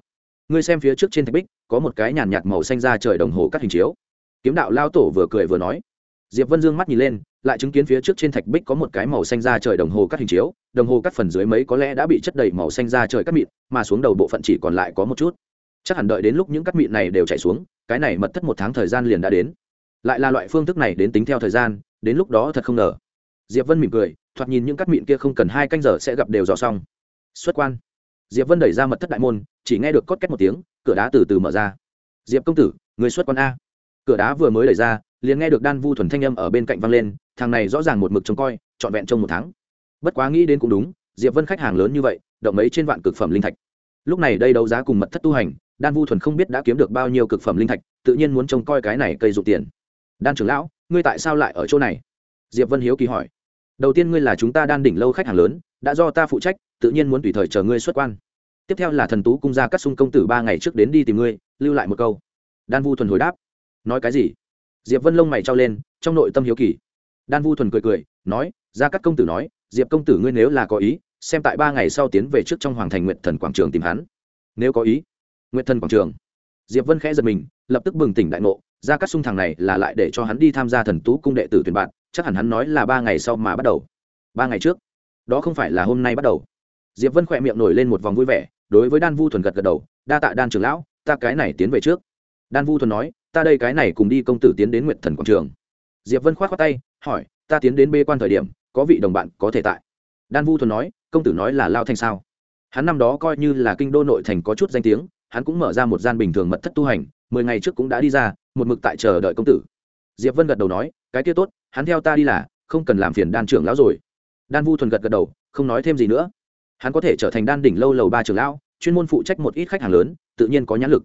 Ngươi xem phía trước trên thạch bích, có một cái nhàn nhạt màu xanh ra trời đồng hồ cắt hình chiếu kiếm đạo lao tổ vừa cười vừa nói. Diệp vân dương mắt nhìn lên, lại chứng kiến phía trước trên thạch bích có một cái màu xanh ra trời đồng hồ cắt hình chiếu, đồng hồ cắt phần dưới mấy có lẽ đã bị chất đầy màu xanh ra trời cắt mịn, mà xuống đầu bộ phận chỉ còn lại có một chút. Chắc hẳn đợi đến lúc những cắt mịn này đều chảy xuống, cái này mật thất một tháng thời gian liền đã đến. Lại là loại phương thức này đến tính theo thời gian, đến lúc đó thật không ngờ. Diệp vân mỉm cười, thoạt nhìn những cắt mịn kia không cần hai canh giờ sẽ gặp đều dò xong. Xuất quan. Diệp vân đẩy ra mật thất đại môn, chỉ nghe được cốt két một tiếng, cửa đá từ từ mở ra. Diệp công tử, người xuất quan a cửa đá vừa mới đẩy ra, liền nghe được đan vu thuần thanh âm ở bên cạnh vang lên, thằng này rõ ràng một mực trông coi, trọn vẹn trong một tháng. Bất quá nghĩ đến cũng đúng, diệp vân khách hàng lớn như vậy, động mấy trên vạn cực phẩm linh thạch. Lúc này đây đấu giá cùng mật thất tu hành, đan vu thuần không biết đã kiếm được bao nhiêu cực phẩm linh thạch, tự nhiên muốn trông coi cái này cây dụ tiền. Đan trưởng lão, ngươi tại sao lại ở chỗ này? Diệp vân hiếu kỳ hỏi. Đầu tiên ngươi là chúng ta đan đỉnh lâu khách hàng lớn, đã do ta phụ trách, tự nhiên muốn tùy thời chờ ngươi xuất quan. Tiếp theo là thần tú cung gia cắt sung công tử ba ngày trước đến đi tìm ngươi, lưu lại một câu. Đan vu thuần hồi đáp nói cái gì? Diệp vân lông mày trao lên, trong nội tâm hiếu kỳ. Đan vu thuần cười cười, nói ra các công tử nói, diệp công tử ngươi nếu là có ý, xem tại ba ngày sau tiến về trước trong hoàng thành nguyện thần quảng trường tìm hắn. Nếu có ý? Nguyện thần quảng trường. Diệp vân khẽ giật mình, lập tức bừng tỉnh đại ngộ ra các sung thằng này là lại để cho hắn đi tham gia thần tú cung đệ tử tuyển bạn, chắc hẳn hắn nói là ba ngày sau mà bắt đầu. Ba ngày trước? Đó không phải là hôm nay bắt đầu. Diệp vân khỏe miệng nổi lên một vòng vui vẻ, đối với đan vu thuần gật gật đầu, đa tạ đan trưởng lão, ta cái này tiến về trước. Đan vu thuần nói ta đây cái này cùng đi công tử tiến đến nguyện thần quảng trường. Diệp vân khoát khoát tay, hỏi, ta tiến đến bê quan thời điểm, có vị đồng bạn có thể tại. Đan vu thuần nói, công tử nói là lao thành sao? Hắn năm đó coi như là kinh đô nội thành có chút danh tiếng, hắn cũng mở ra một gian bình thường mật thất tu hành, mười ngày trước cũng đã đi ra, một mực tại chờ đợi công tử. Diệp vân gật đầu nói, cái kia tốt, hắn theo ta đi là, không cần làm phiền đan trưởng lão rồi. Đan vu thuần gật gật đầu, không nói thêm gì nữa. Hắn có thể trở thành đan đỉnh lâu lầu ba trưởng lão, chuyên môn phụ trách một ít khách hàng lớn, tự nhiên có nhãn lực.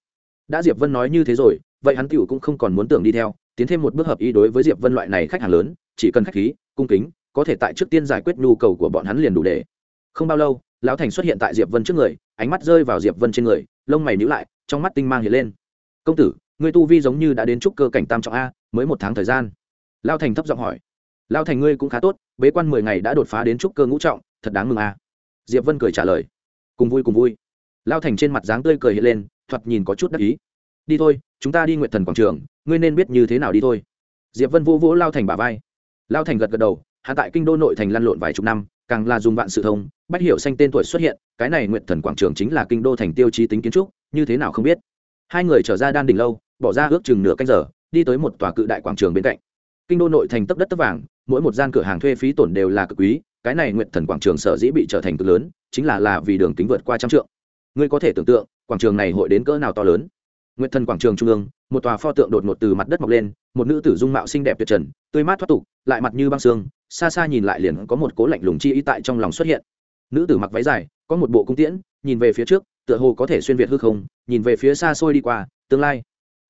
Đã diệp vân nói như thế rồi vậy hắn tiểu cũng không còn muốn tưởng đi theo, tiến thêm một bước hợp ý đối với diệp vân loại này khách hàng lớn, chỉ cần khách khí, cung kính, có thể tại trước tiên giải quyết nhu cầu của bọn hắn liền đủ để. Không bao lâu, lão thành xuất hiện tại diệp vân trước người, ánh mắt rơi vào diệp vân trên người, lông mày nhíu lại, trong mắt tinh mang hiện lên. Công tử ngươi tu vi giống như đã đến trúc cơ cảnh tam trọng a, mới một tháng thời gian. Lão thành thấp giọng hỏi. Lão thành ngươi cũng khá tốt, bế quan mười ngày đã đột phá đến trúc cơ ngũ trọng, thật đáng mừng a. Diệp vân cười trả lời. Cùng vui cùng vui. Lão thành trên mặt dáng tươi cười hiện lên, thoạt nhìn có chút đắc ý. Đi thôi chúng ta đi nguyện thần quảng trường, ngươi nên biết như thế nào đi thôi. Diệp vân vô vỗ lao thành bả vai. Lao thành gật gật đầu, hạ tại kinh đô nội thành lăn lộn vài chục năm, càng là dùng vạn sự thông, bách hiểu xanh tên tuổi xuất hiện, cái này nguyện thần quảng trường chính là kinh đô thành tiêu chí tính kiến trúc, như thế nào không biết. Hai người trở ra đan đỉnh lâu, bỏ ra ước chừng nửa canh giờ, đi tới một tòa cự đại quảng trường bên cạnh. Kinh đô nội thành tấp đất tấp vàng, mỗi một gian cửa hàng thuê phí tổn đều là cực quý, cái này nguyện thần quảng trường sở dĩ bị trở thành cực lớn, chính là là vì đường kính vượt qua trăm trượng. Ngươi có thể tưởng tượng, quảng trường này hội đến cỡ nào to lớn nguyện thần quảng trường trung ương, một tòa pho tượng đột ngột từ mặt đất mọc lên, một nữ tử dung mạo xinh đẹp tuyệt trần, tươi mát thoát tục, lại mặt như băng xương, xa xa nhìn lại liền có một cố lạnh lùng chi ý tại trong lòng xuất hiện. Nữ tử mặc váy dài, có một bộ cung tiễn, nhìn về phía trước, tựa hồ có thể xuyên việt hư không, nhìn về phía xa xôi đi qua, tương lai.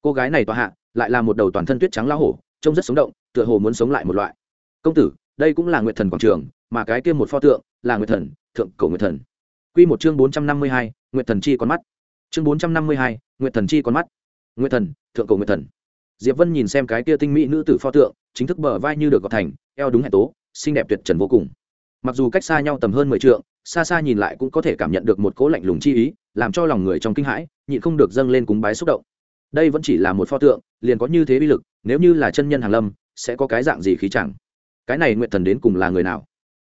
Cô gái này tòa hạ, lại là một đầu toàn thân tuyết trắng lao hổ, trông rất sống động, tựa hồ muốn sống lại một loại. Công tử, đây cũng là nguyệt thần quảng trường, mà cái kia một pho tượng là nguyệt thần, thượng cổ nguyệt thần. Quy một chương bốn trăm năm mươi hai, nguyệt thần chi con mắt chương bốn trăm năm mươi hai, nguyệt thần chi con mắt. Nguyệt thần, thượng cổ nguyệt thần. Diệp vân nhìn xem cái kia tinh mỹ nữ tử pho tượng, chính thức bờ vai như được gọt thành, eo đúng hẹn tố, xinh đẹp tuyệt trần vô cùng. Mặc dù cách xa nhau tầm hơn mười trượng, xa xa nhìn lại cũng có thể cảm nhận được một cỗ lạnh lùng chi ý, làm cho lòng người trong kinh hãi, nhịn không được dâng lên cúng bái xúc động. Đây vẫn chỉ là một pho tượng, liền có như thế bi lực, nếu như là chân nhân hàng lâm, sẽ có cái dạng gì khí chẳng? Cái này nguyện thần đến cùng là người nào?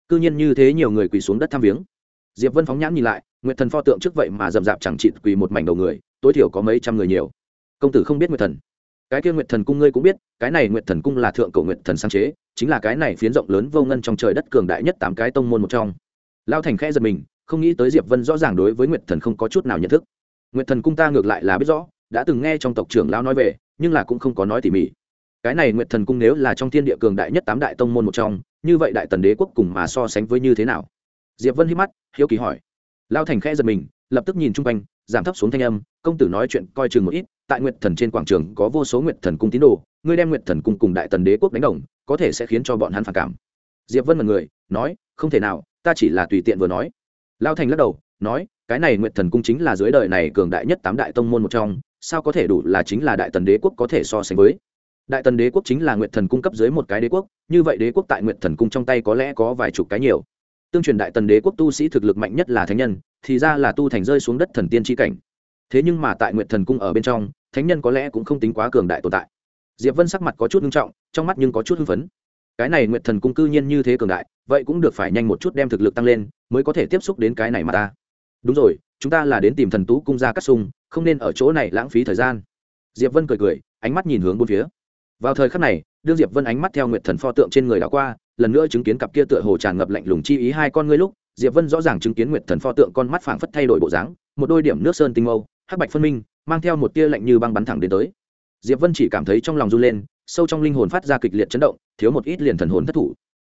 Cư nhiên như thế nhiều người quỳ xuống đất tham viếng. Diệp vân phóng nhãn nhìn lại Nguyệt thần pho tượng trước vậy mà rậm rạp chẳng chịt quỳ một mảnh đầu người, tối thiểu có mấy trăm người nhiều. Công tử không biết Nguyệt thần. Cái kia Nguyệt thần cung ngươi cũng biết, cái này Nguyệt thần cung là thượng cổ Nguyệt thần sáng chế, chính là cái này phiến rộng lớn vô ngân trong trời đất cường đại nhất tám cái tông môn một trong. Lao thành khẽ giật mình, không nghĩ tới diệp vân rõ ràng đối với Nguyệt thần không có chút nào nhận thức. Nguyệt thần cung ta ngược lại là biết rõ, đã từng nghe trong tộc trưởng lao nói về, nhưng là cũng không có nói tỉ mỉ. Cái này Nguyệt thần cung nếu là trong thiên địa cường đại nhất tám đại tông môn một trong, như vậy đại tần đế quốc cùng mà so sánh với như thế nào? Diệp vân hít mắt, hiếu kỳ hỏi lao thành khẽ giật mình, lập tức nhìn chung quanh, giảm thấp xuống thanh âm, công tử nói chuyện coi chừng một ít, tại nguyện thần trên quảng trường có vô số nguyện thần cung tín đồ, ngươi đem nguyện thần cung cùng đại tần đế quốc đánh đồng, có thể sẽ khiến cho bọn hắn phản cảm. Diệp vân mật người, nói, không thể nào, ta chỉ là tùy tiện vừa nói. Lao thành lắc đầu, nói, cái này nguyện thần cung chính là dưới đời này cường đại nhất tám đại tông môn một trong, sao có thể đủ là chính là đại tần đế quốc có thể so sánh với? Đại tần đế quốc chính là nguyệt thần cung cấp dưới một cái đế quốc, như vậy đế quốc tại nguyệt thần cung trong tay có lẽ có vài chục cái nhiều tương truyền đại tần đế quốc tu sĩ thực lực mạnh nhất là thánh nhân, thì ra là tu thành rơi xuống đất thần tiên tri cảnh. Thế nhưng mà tại nguyện thần cung ở bên trong, thánh nhân có lẽ cũng không tính quá cường đại tồn tại. Diệp vân sắc mặt có chút nghiêm trọng, trong mắt nhưng có chút hưng phấn. Cái này nguyện thần cung cư nhiên như thế cường đại, vậy cũng được phải nhanh một chút đem thực lực tăng lên, mới có thể tiếp xúc đến cái này mà ta. Đúng rồi, chúng ta là đến tìm thần tú cung ra cắt sung, không nên ở chỗ này lãng phí thời gian. Diệp vân cười cười, ánh mắt nhìn hướng bốn phía vào thời khắc này, đương diệp vân ánh mắt theo nguyệt thần pho tượng trên người đã qua, lần nữa chứng kiến cặp kia tựa hồ tràn ngập lạnh lùng chi ý hai con ngươi lúc, diệp vân rõ ràng chứng kiến nguyệt thần pho tượng con mắt phảng phất thay đổi bộ dáng, một đôi điểm nước sơn tinh mâu, hắc bạch phân minh, mang theo một tia lạnh như băng bắn thẳng đến tới. Diệp vân chỉ cảm thấy trong lòng run lên, sâu trong linh hồn phát ra kịch liệt chấn động, thiếu một ít liền thần hồn thất thủ.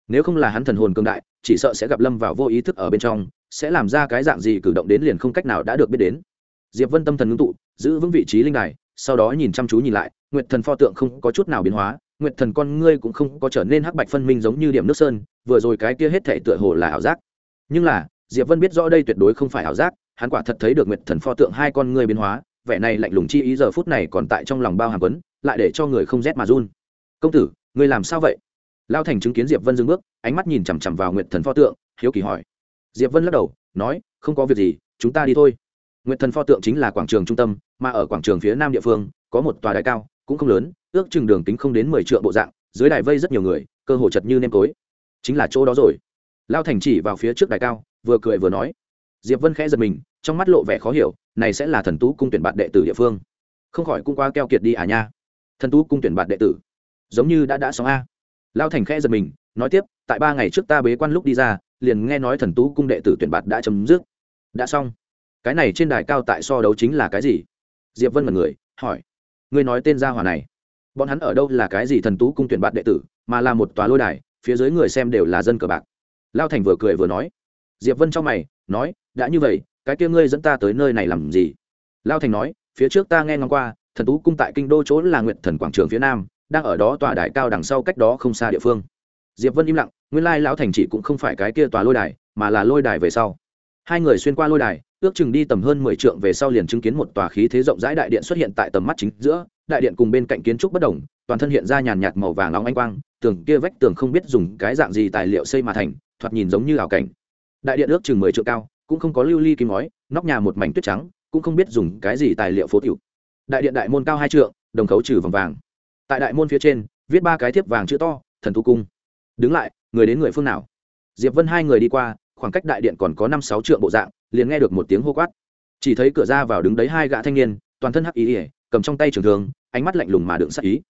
Nếu không là hắn thần hồn cường đại, chỉ sợ sẽ gặp lâm vào vô ý thức ở bên trong, sẽ làm ra cái dạng gì cử động đến liền không cách nào đã được biết đến. Diệp vân tâm thần ngưng tụ, giữ vững vị trí linh đài sau đó nhìn chăm chú nhìn lại, nguyệt thần pho tượng không có chút nào biến hóa, nguyệt thần con ngươi cũng không có trở nên hắc bạch phân minh giống như điểm nước sơn, vừa rồi cái kia hết thể tựa hồ là ảo giác. Nhưng là, diệp vân biết rõ đây tuyệt đối không phải ảo giác, hắn quả thật thấy được nguyệt thần pho tượng hai con ngươi biến hóa, vẻ này lạnh lùng chi ý giờ phút này còn tại trong lòng bao hàm quấn, lại để cho người không rét mà run. Công tử, ngươi làm sao vậy? Lao thành chứng kiến diệp vân dừng bước, ánh mắt nhìn chằm chằm vào nguyệt thần pho tượng, hiếu kỳ hỏi. Diệp vân lắc đầu, nói, không có việc gì, chúng ta đi thôi. Nguyệt thần pho tượng chính là quảng trường trung tâm mà ở quảng trường phía nam địa phương, có một tòa đài cao, cũng không lớn, ước chừng đường kính không đến mười triệu bộ dạng, dưới đài vây rất nhiều người, cơ hồ chật như nêm tối. Chính là chỗ đó rồi. Lao thành chỉ vào phía trước đài cao, vừa cười vừa nói. Diệp vân khẽ giật mình, trong mắt lộ vẻ khó hiểu, này sẽ là thần tú cung tuyển bạn đệ tử địa phương. Không khỏi cũng qua keo kiệt đi à nha. Thần tú cung tuyển bạn đệ tử. Giống như đã đã xong a. Lao thành khẽ giật mình, nói tiếp, tại ba ngày trước ta bế quan lúc đi ra, liền nghe nói thần tú cung đệ tử tuyển bạn đã chấm dứt. Đã xong. Cái này trên đài cao tại so đấu chính là cái gì? Diệp vân mật người, hỏi, ngươi nói tên gia hỏa này, bọn hắn ở đâu là cái gì thần tú cung tuyển bạn đệ tử, mà là một tòa lôi đài, phía dưới người xem đều là dân cờ bạc? Lao thành vừa cười vừa nói. Diệp vân trong mày, nói, đã như vậy, cái kia ngươi dẫn ta tới nơi này làm gì? Lao thành nói, phía trước ta nghe ngóng qua, thần tú cung tại kinh đô chỗ là nguyện thần quảng trường phía nam, đang ở đó tòa đài cao đằng sau cách đó không xa địa phương. Diệp vân im lặng, nguyên lai lão thành chỉ cũng không phải cái kia tòa lôi đài, mà là lôi đài về sau. Hai người xuyên qua lôi đài ước chừng đi tầm hơn mười trượng về sau liền chứng kiến một tòa khí thế rộng rãi đại điện xuất hiện tại tầm mắt chính giữa, đại điện cùng bên cạnh kiến trúc bất đồng, toàn thân hiện ra nhàn nhạt màu vàng nóng ánh quang, tường kia vách tường không biết dùng cái dạng gì tài liệu xây mà thành, thoạt nhìn giống như ảo cảnh. Đại điện ước chừng mười trượng cao, cũng không có lưu ly kim ngói, nóc nhà một mảnh tuyết trắng, cũng không biết dùng cái gì tài liệu phố tiểu. Đại điện đại môn cao hai trượng, đồng khấu trừ vòng vàng. Tại đại môn phía trên, viết ba cái thiếp vàng chữ to, thần tu cung. Đứng lại, người đến người phương nào? Diệp vân hai người đi qua, khoảng cách đại điện còn có năm sáu trượng bộ dạng liền nghe được một tiếng hô quát. Chỉ thấy cửa ra vào đứng đấy hai gã thanh niên, toàn thân hắc ý ỉa cầm trong tay trường thường ánh mắt lạnh lùng mà đựng sắc ý.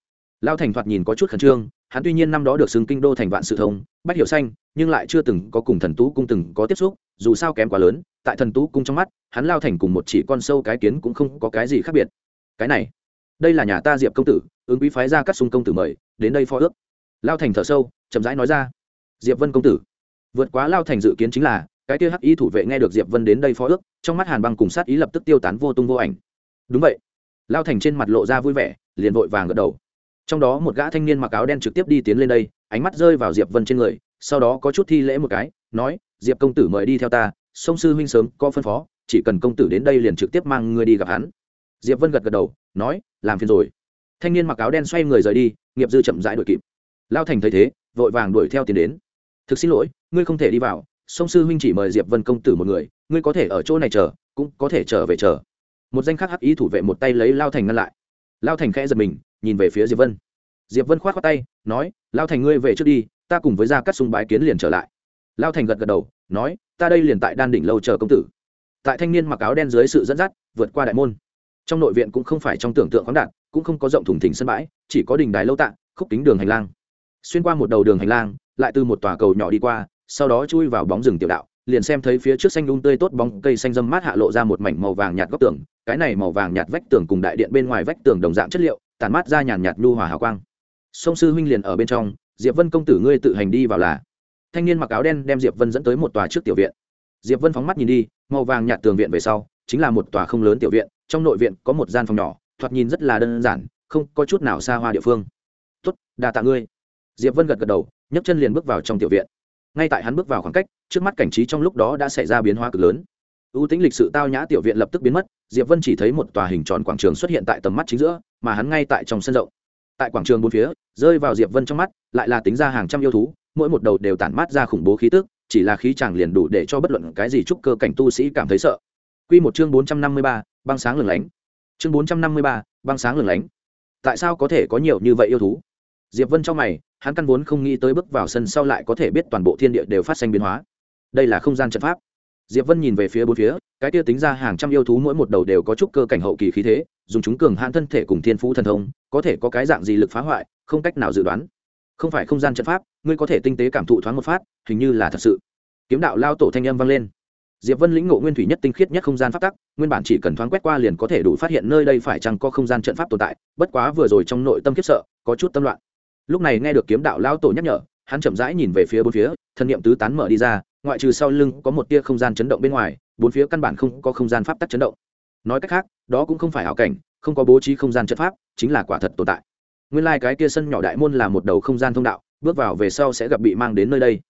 Lao thành thoạt nhìn có chút khẩn trương, hắn tuy nhiên năm đó được xưng kinh đô thành vạn sự thông, bách hiểu xanh, nhưng lại chưa từng có cùng thần tú cung từng có tiếp xúc, dù sao kém quá lớn, tại thần tú cung trong mắt, hắn lao thành cùng một chỉ con sâu cái kiến cũng không có cái gì khác biệt. Cái này, đây là nhà ta diệp công tử, ứng quý phái ra các sung công tử mời, đến đây phó ước. Lao thành thở sâu, chậm rãi nói ra, diệp vân công tử, vượt quá lao thành dự kiến chính là cái kia hắc y thủ vệ nghe được diệp vân đến đây phó ước, trong mắt hàn băng cùng sát ý lập tức tiêu tán vô tung vô ảnh. Đúng vậy. Lao thành trên mặt lộ ra vui vẻ, liền vội vàng gật đầu. Trong đó một gã thanh niên mặc áo đen trực tiếp đi tiến lên đây, ánh mắt rơi vào diệp vân trên người, sau đó có chút thi lễ một cái, nói, diệp công tử mời đi theo ta, sông sư huynh sớm có phân phó, chỉ cần công tử đến đây liền trực tiếp mang người đi gặp hắn. Diệp vân gật gật đầu, nói, làm phiền rồi. Thanh niên mặc áo đen xoay người rời đi, nghiệp dư chậm rãi đuổi kịp. Lao thành thấy thế, vội vàng đuổi theo tiến đến. Thực xin lỗi, ngươi không thể đi vào sông sư huynh chỉ mời diệp vân công tử một người, ngươi có thể ở chỗ này chờ, cũng có thể trở về chờ. Một danh khác hắc ý thủ vệ một tay lấy lao thành ngăn lại. Lao thành khẽ giật mình, nhìn về phía diệp vân. Diệp vân khoát khoát tay, nói, lao thành ngươi về trước đi, ta cùng với gia cắt sung bái kiến liền trở lại. Lao thành gật gật đầu, nói, ta đây liền tại đan đỉnh lâu chờ công tử. Tại thanh niên mặc áo đen dưới sự dẫn dắt, vượt qua đại môn. Trong nội viện cũng không phải trong tưởng tượng khoáng đạt, cũng không có rộng thùng thình sân bãi, chỉ có đình đài lâu tạ khúc kính đường hành lang. Xuyên qua một đầu đường hành lang, lại từ một tòa cầu nhỏ đi qua sau đó chui vào bóng rừng tiểu đạo, liền xem thấy phía trước xanh lung tươi tốt bóng cây xanh dâm mát hạ lộ ra một mảnh màu vàng nhạt góc tường, cái này màu vàng nhạt vách tường cùng đại điện bên ngoài vách tường đồng dạng chất liệu, tản mát ra nhàn nhạt nhu hòa hào quang. Sông sư huynh liền ở bên trong, diệp vân công tử ngươi tự hành đi vào là. Thanh niên mặc áo đen đem diệp vân dẫn tới một tòa trước tiểu viện. Diệp vân phóng mắt nhìn đi, màu vàng nhạt tường viện về sau, chính là một tòa không lớn tiểu viện, trong nội viện có một gian phòng nhỏ, thoạt nhìn rất là đơn giản, không có chút nào xa hoa địa phương. Tốt, đa tạ ngươi. Diệp vân gật gật đầu, nhấc chân liền bước vào trong tiểu viện ngay tại hắn bước vào khoảng cách trước mắt cảnh trí trong lúc đó đã xảy ra biến hóa cực lớn ưu tính lịch sự tao nhã tiểu viện lập tức biến mất diệp vân chỉ thấy một tòa hình tròn quảng trường xuất hiện tại tầm mắt chính giữa mà hắn ngay tại trong sân rộng tại quảng trường bốn phía rơi vào diệp vân trong mắt lại là tính ra hàng trăm yêu thú mỗi một đầu đều tản mát ra khủng bố khí tức chỉ là khí chàng liền đủ để cho bất luận cái gì trúc cơ cảnh tu sĩ cảm thấy sợ Quy một chương bốn trăm năm mươi ba, băng sáng lửng lánh. Chương bốn trăm năm mươi ba, băng sáng lửng lánh. Tại sao có thể có nhiều như vậy yêu thú? Diệp Vân trong mày, hắn căn vốn không nghĩ tới bước vào sân sau lại có thể biết toàn bộ thiên địa đều phát sinh biến hóa. Đây là không gian trận pháp. Diệp Vân nhìn về phía bốn phía, cái kia tính ra hàng trăm yêu thú mỗi một đầu đều có chút cơ cảnh hậu kỳ khí thế, dùng chúng cường hãn thân thể cùng thiên phú thần thông, có thể có cái dạng gì lực phá hoại, không cách nào dự đoán. Không phải không gian trận pháp, ngươi có thể tinh tế cảm thụ thoáng một phát, hình như là thật sự. Kiếm đạo lao tổ thanh âm vang lên. Diệp Vân lĩnh ngộ nguyên thủy nhất tinh khiết nhất không gian pháp tắc, nguyên bản chỉ cần thoáng quét qua liền có thể đủ phát hiện nơi đây phải chăng có không gian trận pháp tồn tại, bất quá vừa rồi trong nội tâm khiếp sợ, có chút tâm loạn. Lúc này nghe được kiếm đạo lao tổ nhắc nhở, hắn chậm rãi nhìn về phía bốn phía, thân niệm tứ tán mở đi ra, ngoại trừ sau lưng có một tia không gian chấn động bên ngoài, bốn phía căn bản không có không gian pháp tắc chấn động. Nói cách khác đó cũng không phải ảo cảnh không có bố trí không gian trận pháp chính là quả thật tồn tại. Nguyên lai、like、cái kia sân nhỏ đại môn là một đầu không gian thông đạo bước vào về sau sẽ gặp bị mang đến nơi đây.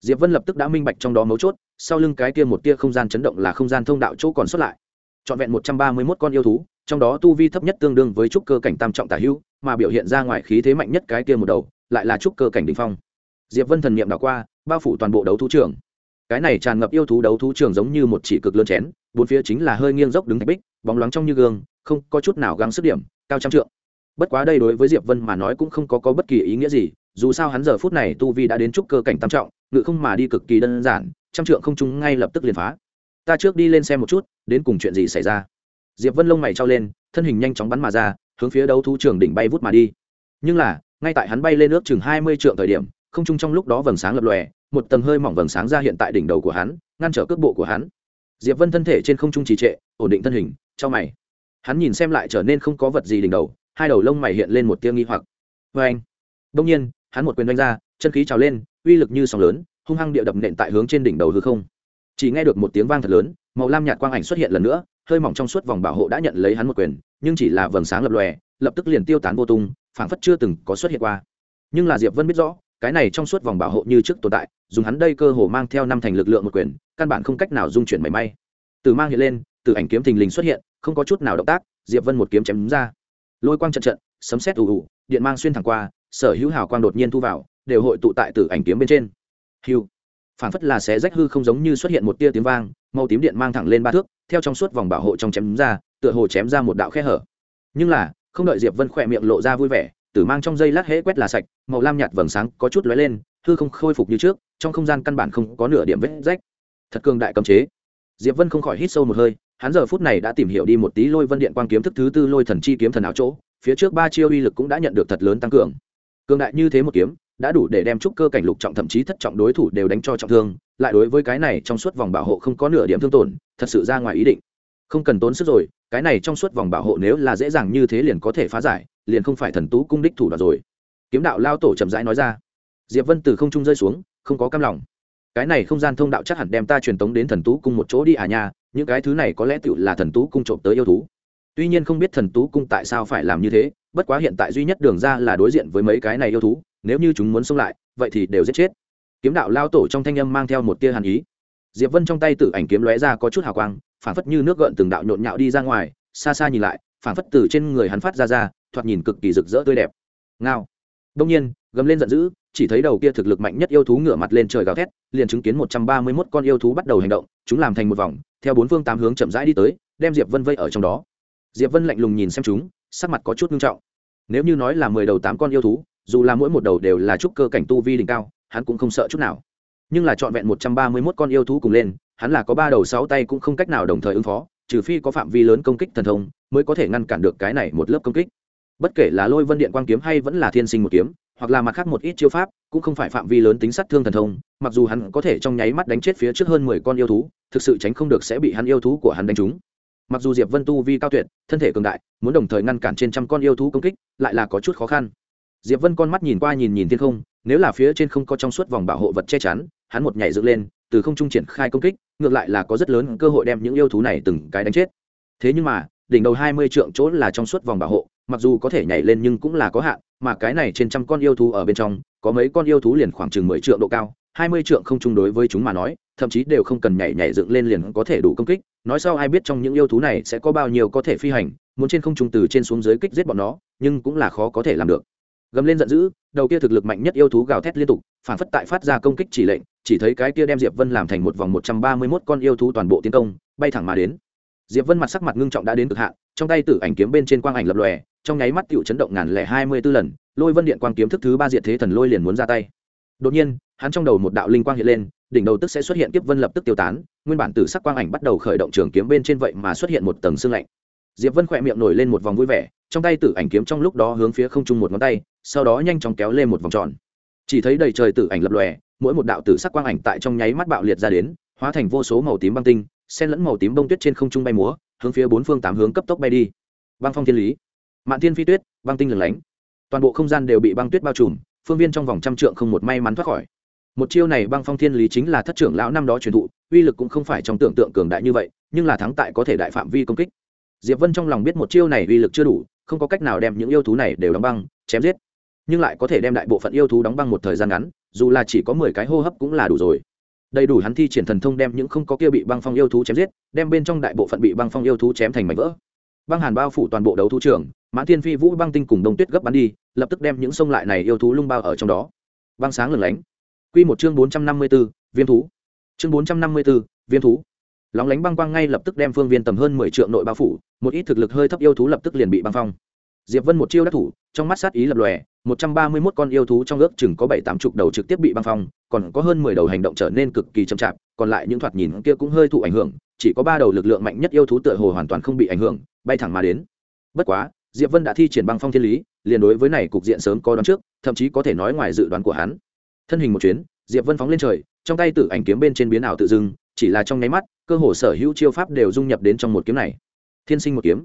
Diệp vân lập tức đã minh bạch trong đó mấu chốt sau lưng cái kia một tia không gian chấn động là không gian thông đạo chỗ còn xuất lại. Trọn vẹn một trăm ba mươi mốt con yêu thú trong đó tu vi thấp nhất tương đương với trúc cơ cảnh tam trọng tả hữu mà biểu hiện ra ngoài khí thế mạnh nhất cái kia một đầu lại là trúc cơ cảnh đ ỉ n h phong. Diệp vân thần n i ệ m đảo qua bao phủ toàn bộ đấu thú trường. Cái này tràn ngập yêu thú đấu thú trường giống như một chỉ cực lớn chén bốn phía chính là hơi nghiêng dốc đứng thạch bích bóng loáng trong như gương không có chút nào gắng sức điểm cao trăm trượng. Bất quá đây đối với diệp vân mà nói cũng không có, có bất kỳ ý nghĩa gì dù sao hắn giờ phút này tu vi đã đến trúc cơ cảnh tam trọng ngự không mà đi cực kỳ đơn giản trăm trượng không trung ngay lập tức liền phá. Ta trước đi lên xem một chút đến cùng chuyện gì xảy ra. Diệp vân lông mày trao lên thân hình nhanh chóng bắn mà ra hướng phía đấu thú trường đỉnh bay vút mà đi. Nhưng là, ngay tại hắn bay lên nước chừng hai mươi trượng thời điểm, không trung trong lúc đó vầng sáng lập lòe, một tầng hơi mỏng vầng sáng ra hiện tại đỉnh đầu của hắn, ngăn trở cước bộ của hắn. Diệp vân thân thể trên không trung trì trệ, ổn định thân hình trong mày. Hắn nhìn xem lại trở nên không có vật gì đỉnh đầu, hai đầu lông mày hiện lên một tia nghi hoặc. Vê anh đông nhiên, hắn một quyền đánh ra, chân khí trào lên, uy lực như sóng lớn, hung hăng địa đập nện tại hướng trên đỉnh đầu hư không. Chỉ nghe được một tiếng vang thật lớn, màu lam nhạt quang ảnh xuất hiện lần nữa, hơi mỏng trong suốt vòng bảo hộ đã nhận lấy hắn một quyền nhưng chỉ là vầng sáng lập lòe lập tức liền tiêu tán vô tung phảng phất chưa từng có xuất hiện qua. Nhưng là diệp vân biết rõ cái này trong suốt vòng bảo hộ như trước tồn tại dùng hắn đây cơ hồ mang theo năm thành lực lượng một quyền căn bản không cách nào dung chuyển mảy may. Từ mang hiện lên từ ảnh kiếm thình lình xuất hiện không có chút nào động tác diệp vân một kiếm chém đúng ra. Lôi quang trận trận sấm sét ù ù điện mang xuyên thẳng qua sở hữu hào quang đột nhiên thu vào đều hội tụ tại từ ảnh kiếm bên trên. Hưu, phảng phất là xé rách hư không giống như xuất hiện một tia tiếng vang màu tím điện mang thẳng lên ba thước theo trong suốt vòng bảo hộ trong chém ra tựa hồ chém ra một đạo khe hở. Nhưng là, không đợi diệp vân khỏe miệng lộ ra vui vẻ, tử mang trong dây lát hễ quét là sạch, màu lam nhạt vầng sáng có chút lóe lên, hư không khôi phục như trước, trong không gian căn bản không có nửa điểm vết rách. Thật cường đại cấm chế. Diệp vân không khỏi hít sâu một hơi, hắn giờ phút này đã tìm hiểu đi một tí lôi vân điện quang kiếm thức thứ tư lôi thần chi kiếm thần áo chỗ, phía trước ba chiêu uy lực cũng đã nhận được thật lớn tăng cường. Cường đại như thế một kiếm, đã đủ để đem trúc cơ cảnh lục trọng thậm chí thất trọng đối thủ đều đánh cho trọng thương, lại đối với cái này trong suốt vòng bảo hộ không có nửa điểm thương tổn, thật sự ra ngoài ý định. Không cần tốn sức rồi cái này trong suốt vòng bảo hộ nếu là dễ dàng như thế liền có thể phá giải, liền không phải thần tú cung đích thủ đoạn rồi. Kiếm đạo lao tổ chậm rãi nói ra. Diệp vân từ không trung rơi xuống, không có cam lòng. Cái này không gian thông đạo chắc hẳn đem ta truyền tống đến thần tú cung một chỗ đi à nha, những cái thứ này có lẽ tựu là thần tú cung trộm tới yêu thú. Tuy nhiên không biết thần tú cung tại sao phải làm như thế, bất quá hiện tại duy nhất đường ra là đối diện với mấy cái này yêu thú, nếu như chúng muốn xông lại, vậy thì đều giết chết. Kiếm đạo lao tổ trong thanh âm mang theo một tia hàn ý. Diệp vân trong tay tự ảnh kiếm lóe ra có chút hào quang Phảng phất như nước gợn từng đạo nhộn nhạo đi ra ngoài, xa xa nhìn lại, phảng phất từ trên người hắn phát ra ra, thoạt nhìn cực kỳ rực rỡ tươi đẹp. Ngao. Đông nhiên, gầm lên giận dữ, chỉ thấy đầu kia thực lực mạnh nhất yêu thú ngửa mặt lên trời gào thét, liền chứng kiến một trăm ba mươi mốt con yêu thú bắt đầu hành động, chúng làm thành một vòng, theo bốn phương tám hướng chậm rãi đi tới, đem diệp vân vây ở trong đó. Diệp vân lạnh lùng nhìn xem chúng, sắc mặt có chút nghiêm trọng. Nếu như nói là mười đầu tám con yêu thú, dù là mỗi một đầu đều là trúc cơ cảnh tu vi đỉnh cao, hắn cũng không sợ chút nào. Nhưng là trọn vẹn một trăm ba mươi mốt con yêu thú cùng lên hắn là có ba đầu sáu tay cũng không cách nào đồng thời ứng phó, trừ phi có phạm vi lớn công kích thần thông mới có thể ngăn cản được cái này một lớp công kích. Bất kể là lôi vân điện quang kiếm hay vẫn là thiên sinh một kiếm, hoặc là mặt khác một ít chiêu pháp, cũng không phải phạm vi lớn tính sát thương thần thông, mặc dù hắn có thể trong nháy mắt đánh chết phía trước hơn mười con yêu thú, thực sự tránh không được sẽ bị hắn yêu thú của hắn đánh trúng. Mặc dù diệp vân tu vi cao tuyệt, thân thể cường đại, muốn đồng thời ngăn cản trên trăm con yêu thú công kích, lại là có chút khó khăn. Diệp vân con mắt nhìn qua nhìn nhìn thiên không, nếu là phía trên không có trong suốt vòng bảo hộ vật che chắn, hắn một nhảy dựng lên từ không trung triển khai công kích, ngược lại là có rất lớn cơ hội đem những yêu thú này từng cái đánh chết. Thế nhưng mà, đỉnh đầu hai mươi trượng chỗ là trong suốt vòng bảo hộ, mặc dù có thể nhảy lên nhưng cũng là có hạn, mà cái này trên trăm con yêu thú ở bên trong, có mấy con yêu thú liền khoảng chừng mười trượng độ cao, hai mươi trượng không chung đối với chúng mà nói, thậm chí đều không cần nhảy nhảy dựng lên liền có thể đủ công kích. Nói sau ai biết trong những yêu thú này sẽ có bao nhiêu có thể phi hành, muốn trên không trung từ trên xuống dưới kích giết bọn nó, nhưng cũng là khó có thể làm được. Gầm lên giận dữ, đầu kia thực lực mạnh nhất yêu thú gào thét liên tục, phản phất tại phát ra công kích chỉ lệnh chỉ thấy cái kia đem diệp vân làm thành một vòng một trăm ba mươi mốt con yêu thú toàn bộ tiến công, bay thẳng mà đến. Diệp vân mặt sắc mặt ngưng trọng đã đến cực hạn, trong tay tử ảnh kiếm bên trên quang ảnh lập lòe, trong nháy mắt tựu chấn động ngàn lẻ hai mươi b ố lần, lôi vân điện quang kiếm thức thứ ba diện thế thần lôi liền muốn ra tay. Đột nhiên, hắn trong đầu một đạo linh quang hiện lên, đỉnh đầu tức sẽ xuất hiện kiếp vân lập tức tiêu tán, nguyên bản tử sắc quang ảnh bắt đầu khởi động trường kiếm bên trên vậy mà xuất hiện một tầng xương lạnh. Diệp vân khỏe miệng nổi lên một vòng vui vẻ, trong tay tử ảnh kiếm trong lúc đó hướng phía không trung một ngón tay, sau đó nhanh chóng kéo lên một vòng tròn chỉ thấy đầy trời tử ảnh lập lòe, mỗi một đạo tử sắc quang ảnh tại trong nháy mắt bạo liệt ra đến, hóa thành vô số màu tím băng tinh, xen lẫn màu tím bông tuyết trên không trung bay múa, hướng phía bốn phương tám hướng cấp tốc bay đi. Băng phong thiên lý, mạn thiên phi tuyết, băng tinh lửng lánh. Toàn bộ không gian đều bị băng tuyết bao trùm, phương viên trong vòng trăm trượng không một may mắn thoát khỏi. Một chiêu này băng phong thiên lý chính là thất trưởng lão năm đó truyền thụ, uy lực cũng không phải trong tưởng tượng cường đại như vậy, nhưng là thắng tại có thể đại phạm vi công kích. Diệp vân trong lòng biết một chiêu này uy lực chưa đủ, không có cách nào đem những yêu thú này đều đóng băng, chém giết nhưng lại có thể đem đại bộ phận yêu thú đóng băng một thời gian ngắn dù là chỉ có mười cái hô hấp cũng là đủ rồi. Đầy đủ hắn thi triển thần thông đem những không có kia bị băng phong yêu thú chém giết đem bên trong đại bộ phận bị băng phong yêu thú chém thành mảnh vỡ. Băng hàn bao phủ toàn bộ đấu thú trưởng, mãn thiên phi vũ băng tinh cùng đông tuyết gấp bắn đi lập tức đem những sông lại này yêu thú lung bao ở trong đó. Băng sáng lửng lánh. Q một chương bốn trăm năm mươi b ố viêm thú. Chương bốn trăm năm mươi b ố viêm thú. Lóng lánh băng quang ngay lập tức đem phương viên tầm hơn mười triệu nội bao phủ một ít thực lực hơi thấp yêu thú lập tức liền bị băng phong diệp vân một chiêu đắc thủ, trong mắt sát ý lập lòe, một trăm ba mươi mốt con yêu thú trong ước chừng có bảy tám chục đầu trực tiếp bị băng phong, còn có hơn mười đầu hành động trở nên cực kỳ chậm chạp, còn lại những thoạt nhìn kia cũng hơi thụ ảnh hưởng, chỉ có ba đầu lực lượng mạnh nhất yêu thú tựa hồ hoàn toàn không bị ảnh hưởng, bay thẳng mà đến. Bất quá, diệp vân đã thi triển băng phong thiên lý, liền đối với này cục diện sớm có đoán trước, thậm chí có thể nói ngoài dự đoán của hắn. Thân hình một chuyến, diệp vân phóng lên trời, trong tay tự ảnh kiếm bên trên biến ảo tự dưng, chỉ là trong nháy mắt, cơ hồ sở hữu chiêu pháp đều dung nhập đến trong một kiếm này. Thiên sinh một kiếm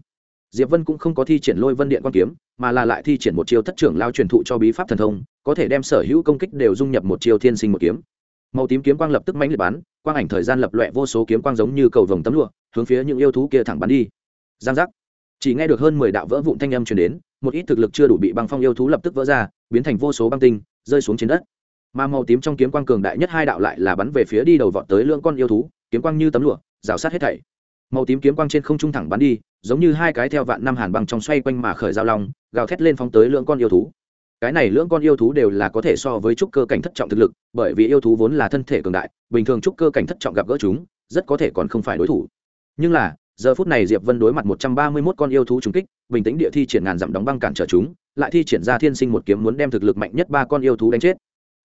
diệp vân cũng không có thi triển lôi vân điện quan kiếm, mà là lại thi triển một chiêu thất trưởng lao truyền thụ cho bí pháp thần thông, có thể đem sở hữu công kích đều dung nhập một chiêu thiên sinh một kiếm. Màu tím kiếm quang lập tức mãnh liệt bắn, quang ảnh thời gian lập loẹ vô số kiếm quang giống như cầu vồng tấm lụa, hướng phía những yêu thú kia thẳng bắn đi. Giang giác. Chỉ nghe được hơn mười đạo vỡ vụn thanh âm truyền đến, một ít thực lực chưa đủ bị băng phong yêu thú lập tức vỡ ra, biến thành vô số băng tinh, rơi xuống trên đất. Mà màu tím trong kiếm quang cường đại nhất hai đạo lại là bắn về phía đi đầu vọt tới lưỡng con yêu thú, kiếm quang như tấm lụa, rào sát hết thảy màu tím kiếm quang trên không trung thẳng bắn đi, giống như hai cái theo vạn năm hàn băng trong xoay quanh mà khởi giao long, gào thét lên phóng tới lưỡng con yêu thú. Cái này lưỡng con yêu thú đều là có thể so với trúc cơ cảnh thất trọng thực lực, bởi vì yêu thú vốn là thân thể cường đại, bình thường trúc cơ cảnh thất trọng gặp gỡ chúng, rất có thể còn không phải đối thủ. Nhưng là, giờ phút này diệp vân đối mặt một trăm ba mươi mốt con yêu thú trúng kích, bình tĩnh địa thi triển ngàn dặm đóng băng cản trở chúng, lại thi triển ra thiên sinh một kiếm muốn đem thực lực mạnh nhất ba con yêu thú đánh chết.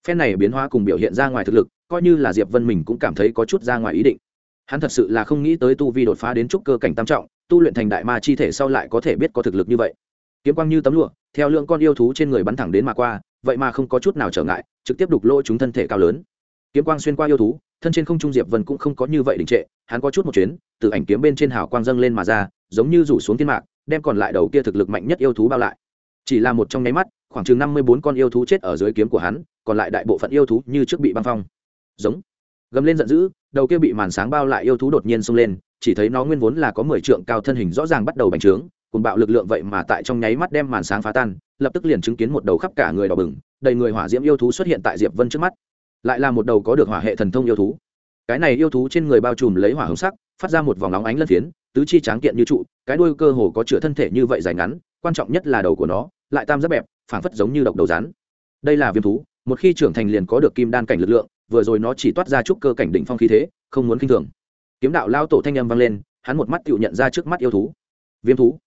Phen này biến hóa cùng biểu hiện ra ngoài thực lực, coi như là diệp vân mình cũng cảm thấy có chút ra ngoài ý định hắn thật sự là không nghĩ tới tu vi đột phá đến trúc cơ cảnh tam trọng, tu luyện thành đại ma chi thể sau lại có thể biết có thực lực như vậy. Kiếm quang như tấm lụa, theo lượng con yêu thú trên người bắn thẳng đến mà qua, vậy mà không có chút nào trở ngại, trực tiếp đục lỗ chúng thân thể cao lớn. Kiếm quang xuyên qua yêu thú, thân trên không trung diệp vân cũng không có như vậy đình trệ, hắn có chút một chuyến, từ ảnh kiếm bên trên hào quang dâng lên mà ra, giống như rủ xuống thiên mạc, đem còn lại đầu kia thực lực mạnh nhất yêu thú bao lại. Chỉ là một trong nháy mắt, khoảng chừng năm mươi bốn con yêu thú chết ở dưới kiếm của hắn, còn lại đại bộ phận yêu thú như trước bị băng phong. Giống gầm lên giận dữ, đầu kia bị màn sáng bao lại yêu thú đột nhiên xông lên, chỉ thấy nó nguyên vốn là có mười trượng cao thân hình rõ ràng bắt đầu bành trướng, cùng bạo lực lượng vậy mà tại trong nháy mắt đem màn sáng phá tan, lập tức liền chứng kiến một đầu khắp cả người đỏ bừng, đầy người hỏa diễm yêu thú xuất hiện tại diệp vân trước mắt. Lại là một đầu có được hỏa hệ thần thông yêu thú. Cái này yêu thú trên người bao trùm lấy hỏa hồng sắc, phát ra một vòng nóng ánh lân phiến, tứ chi tráng kiện như trụ, cái đuôi cơ hồ có chữa thân thể như vậy dài ngắn, quan trọng nhất là đầu của nó, lại tam giác bẹp, phảng phất giống như độc đầu rắn. Đây là viêm thú, một khi trưởng thành liền có được kim đan cảnh lực lượng vừa rồi nó chỉ toát ra chút cơ cảnh đỉnh phong khí thế, không muốn kinh thường. Kiếm đạo lao tổ thanh âm vang lên, hắn một mắt tựu nhận ra trước mắt yêu thú. Viêm thú.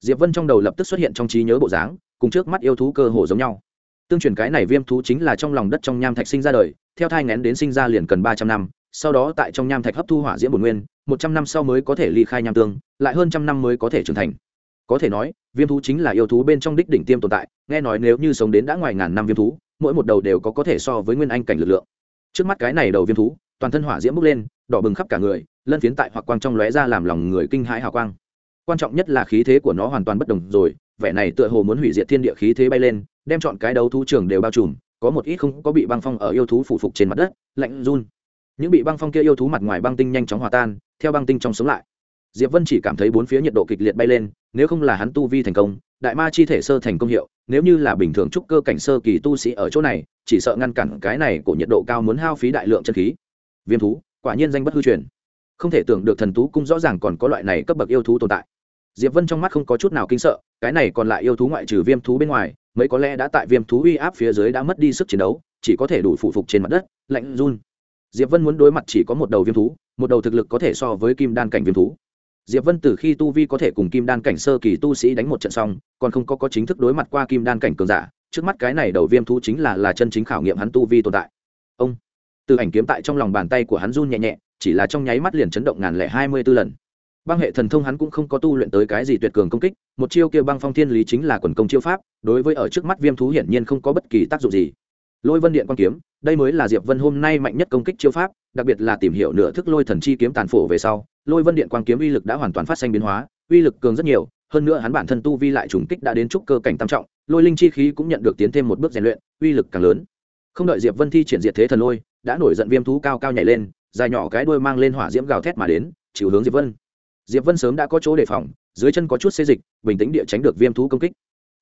Diệp vân trong đầu lập tức xuất hiện trong trí nhớ bộ dáng, cùng trước mắt yêu thú cơ hồ giống nhau. Tương truyền cái này viêm thú chính là trong lòng đất trong nham thạch sinh ra đời, theo thai nghén đến sinh ra liền cần ba trăm năm, sau đó tại trong nham thạch hấp thu hỏa diễm bổn nguyên, một trăm năm sau mới có thể ly khai nham tương, lại hơn trăm năm mới có thể trưởng thành. Có thể nói, viêm thú chính là yêu thú bên trong đích đỉnh tiêm tồn tại, nghe nói nếu như sống đến đã ngoài ngàn năm viêm thú, mỗi một đầu đều có có thể so với nguyên anh cảnh lực lượng trước mắt cái này đầu viêm thú, toàn thân hỏa diễm bốc lên, đỏ bừng khắp cả người, lân phiến tại hoặc quang trong lóe ra làm lòng người kinh hãi hào quang. Quan trọng nhất là khí thế của nó hoàn toàn bất đồng rồi, vẻ này tựa hồ muốn hủy diệt thiên địa khí thế bay lên, đem chọn cái đấu thú trường đều bao trùm, có một ít không có bị băng phong ở yêu thú phủ phục trên mặt đất, lạnh run. Những bị băng phong kia yêu thú mặt ngoài băng tinh nhanh chóng hòa tan, theo băng tinh trong sống lại diệp vân chỉ cảm thấy bốn phía nhiệt độ kịch liệt bay lên, nếu không là hắn tu vi thành công, đại ma chi thể sơ thành công hiệu, nếu như là bình thường trúc cơ cảnh sơ kỳ tu sĩ ở chỗ này, chỉ sợ ngăn cản cái này của nhiệt độ cao muốn hao phí đại lượng chân khí. Viêm thú, quả nhiên danh bất hư truyền. Không thể tưởng được thần tú cung rõ ràng còn có loại này cấp bậc yêu thú tồn tại. Diệp vân trong mắt không có chút nào kinh sợ, cái này còn lại yêu thú ngoại trừ viêm thú bên ngoài, mấy có lẽ đã tại viêm thú uy áp phía dưới đã mất đi sức chiến đấu, chỉ có thể đủ phụ phục trên mặt đất, lạnh run. Diệp vân muốn đối mặt chỉ có một đầu viêm thú, một đầu thực lực có thể so với kim đan cảnh viêm thú diệp vân từ khi tu vi có thể cùng kim đan cảnh sơ kỳ tu sĩ đánh một trận xong, còn không có có chính thức đối mặt qua kim đan cảnh cường giả, trước mắt cái này đầu viêm thú chính là là chân chính khảo nghiệm hắn tu vi tồn tại. Ông, từ ảnh kiếm tại trong lòng bàn tay của hắn run nhẹ nhẹ, chỉ là trong nháy mắt liền chấn động ngàn lẻ hai mươi b ố lần. Băng hệ thần thông hắn cũng không có tu luyện tới cái gì tuyệt cường công kích, một chiêu kia băng phong thiên lý chính là quần công chiêu pháp, đối với ở trước mắt viêm thú hiển nhiên không có bất kỳ tác dụng gì. Lôi vân điện quan kiếm, đây mới là diệp vân hôm nay mạnh nhất công kích chiêu pháp, đặc biệt là tìm hiểu nửa thức lôi thần chi kiếm tàn phổ về sau lôi vân điện quang kiếm uy lực đã hoàn toàn phát sinh biến hóa, uy lực cường rất nhiều, hơn nữa hắn bản thân tu vi lại trùng kích đã đến trúc cơ cảnh tam trọng, lôi linh chi khí cũng nhận được tiến thêm một bước rèn luyện, uy lực càng lớn. Không đợi diệp vân thi triển diệt thế thần lôi, đã nổi giận viêm thú cao cao nhảy lên, dài nhỏ cái đuôi mang lên hỏa diễm gào thét mà đến chịu hướng diệp vân. Diệp vân sớm đã có chỗ đề phòng, dưới chân có chút xê dịch, bình tĩnh địa tránh được viêm thú công kích.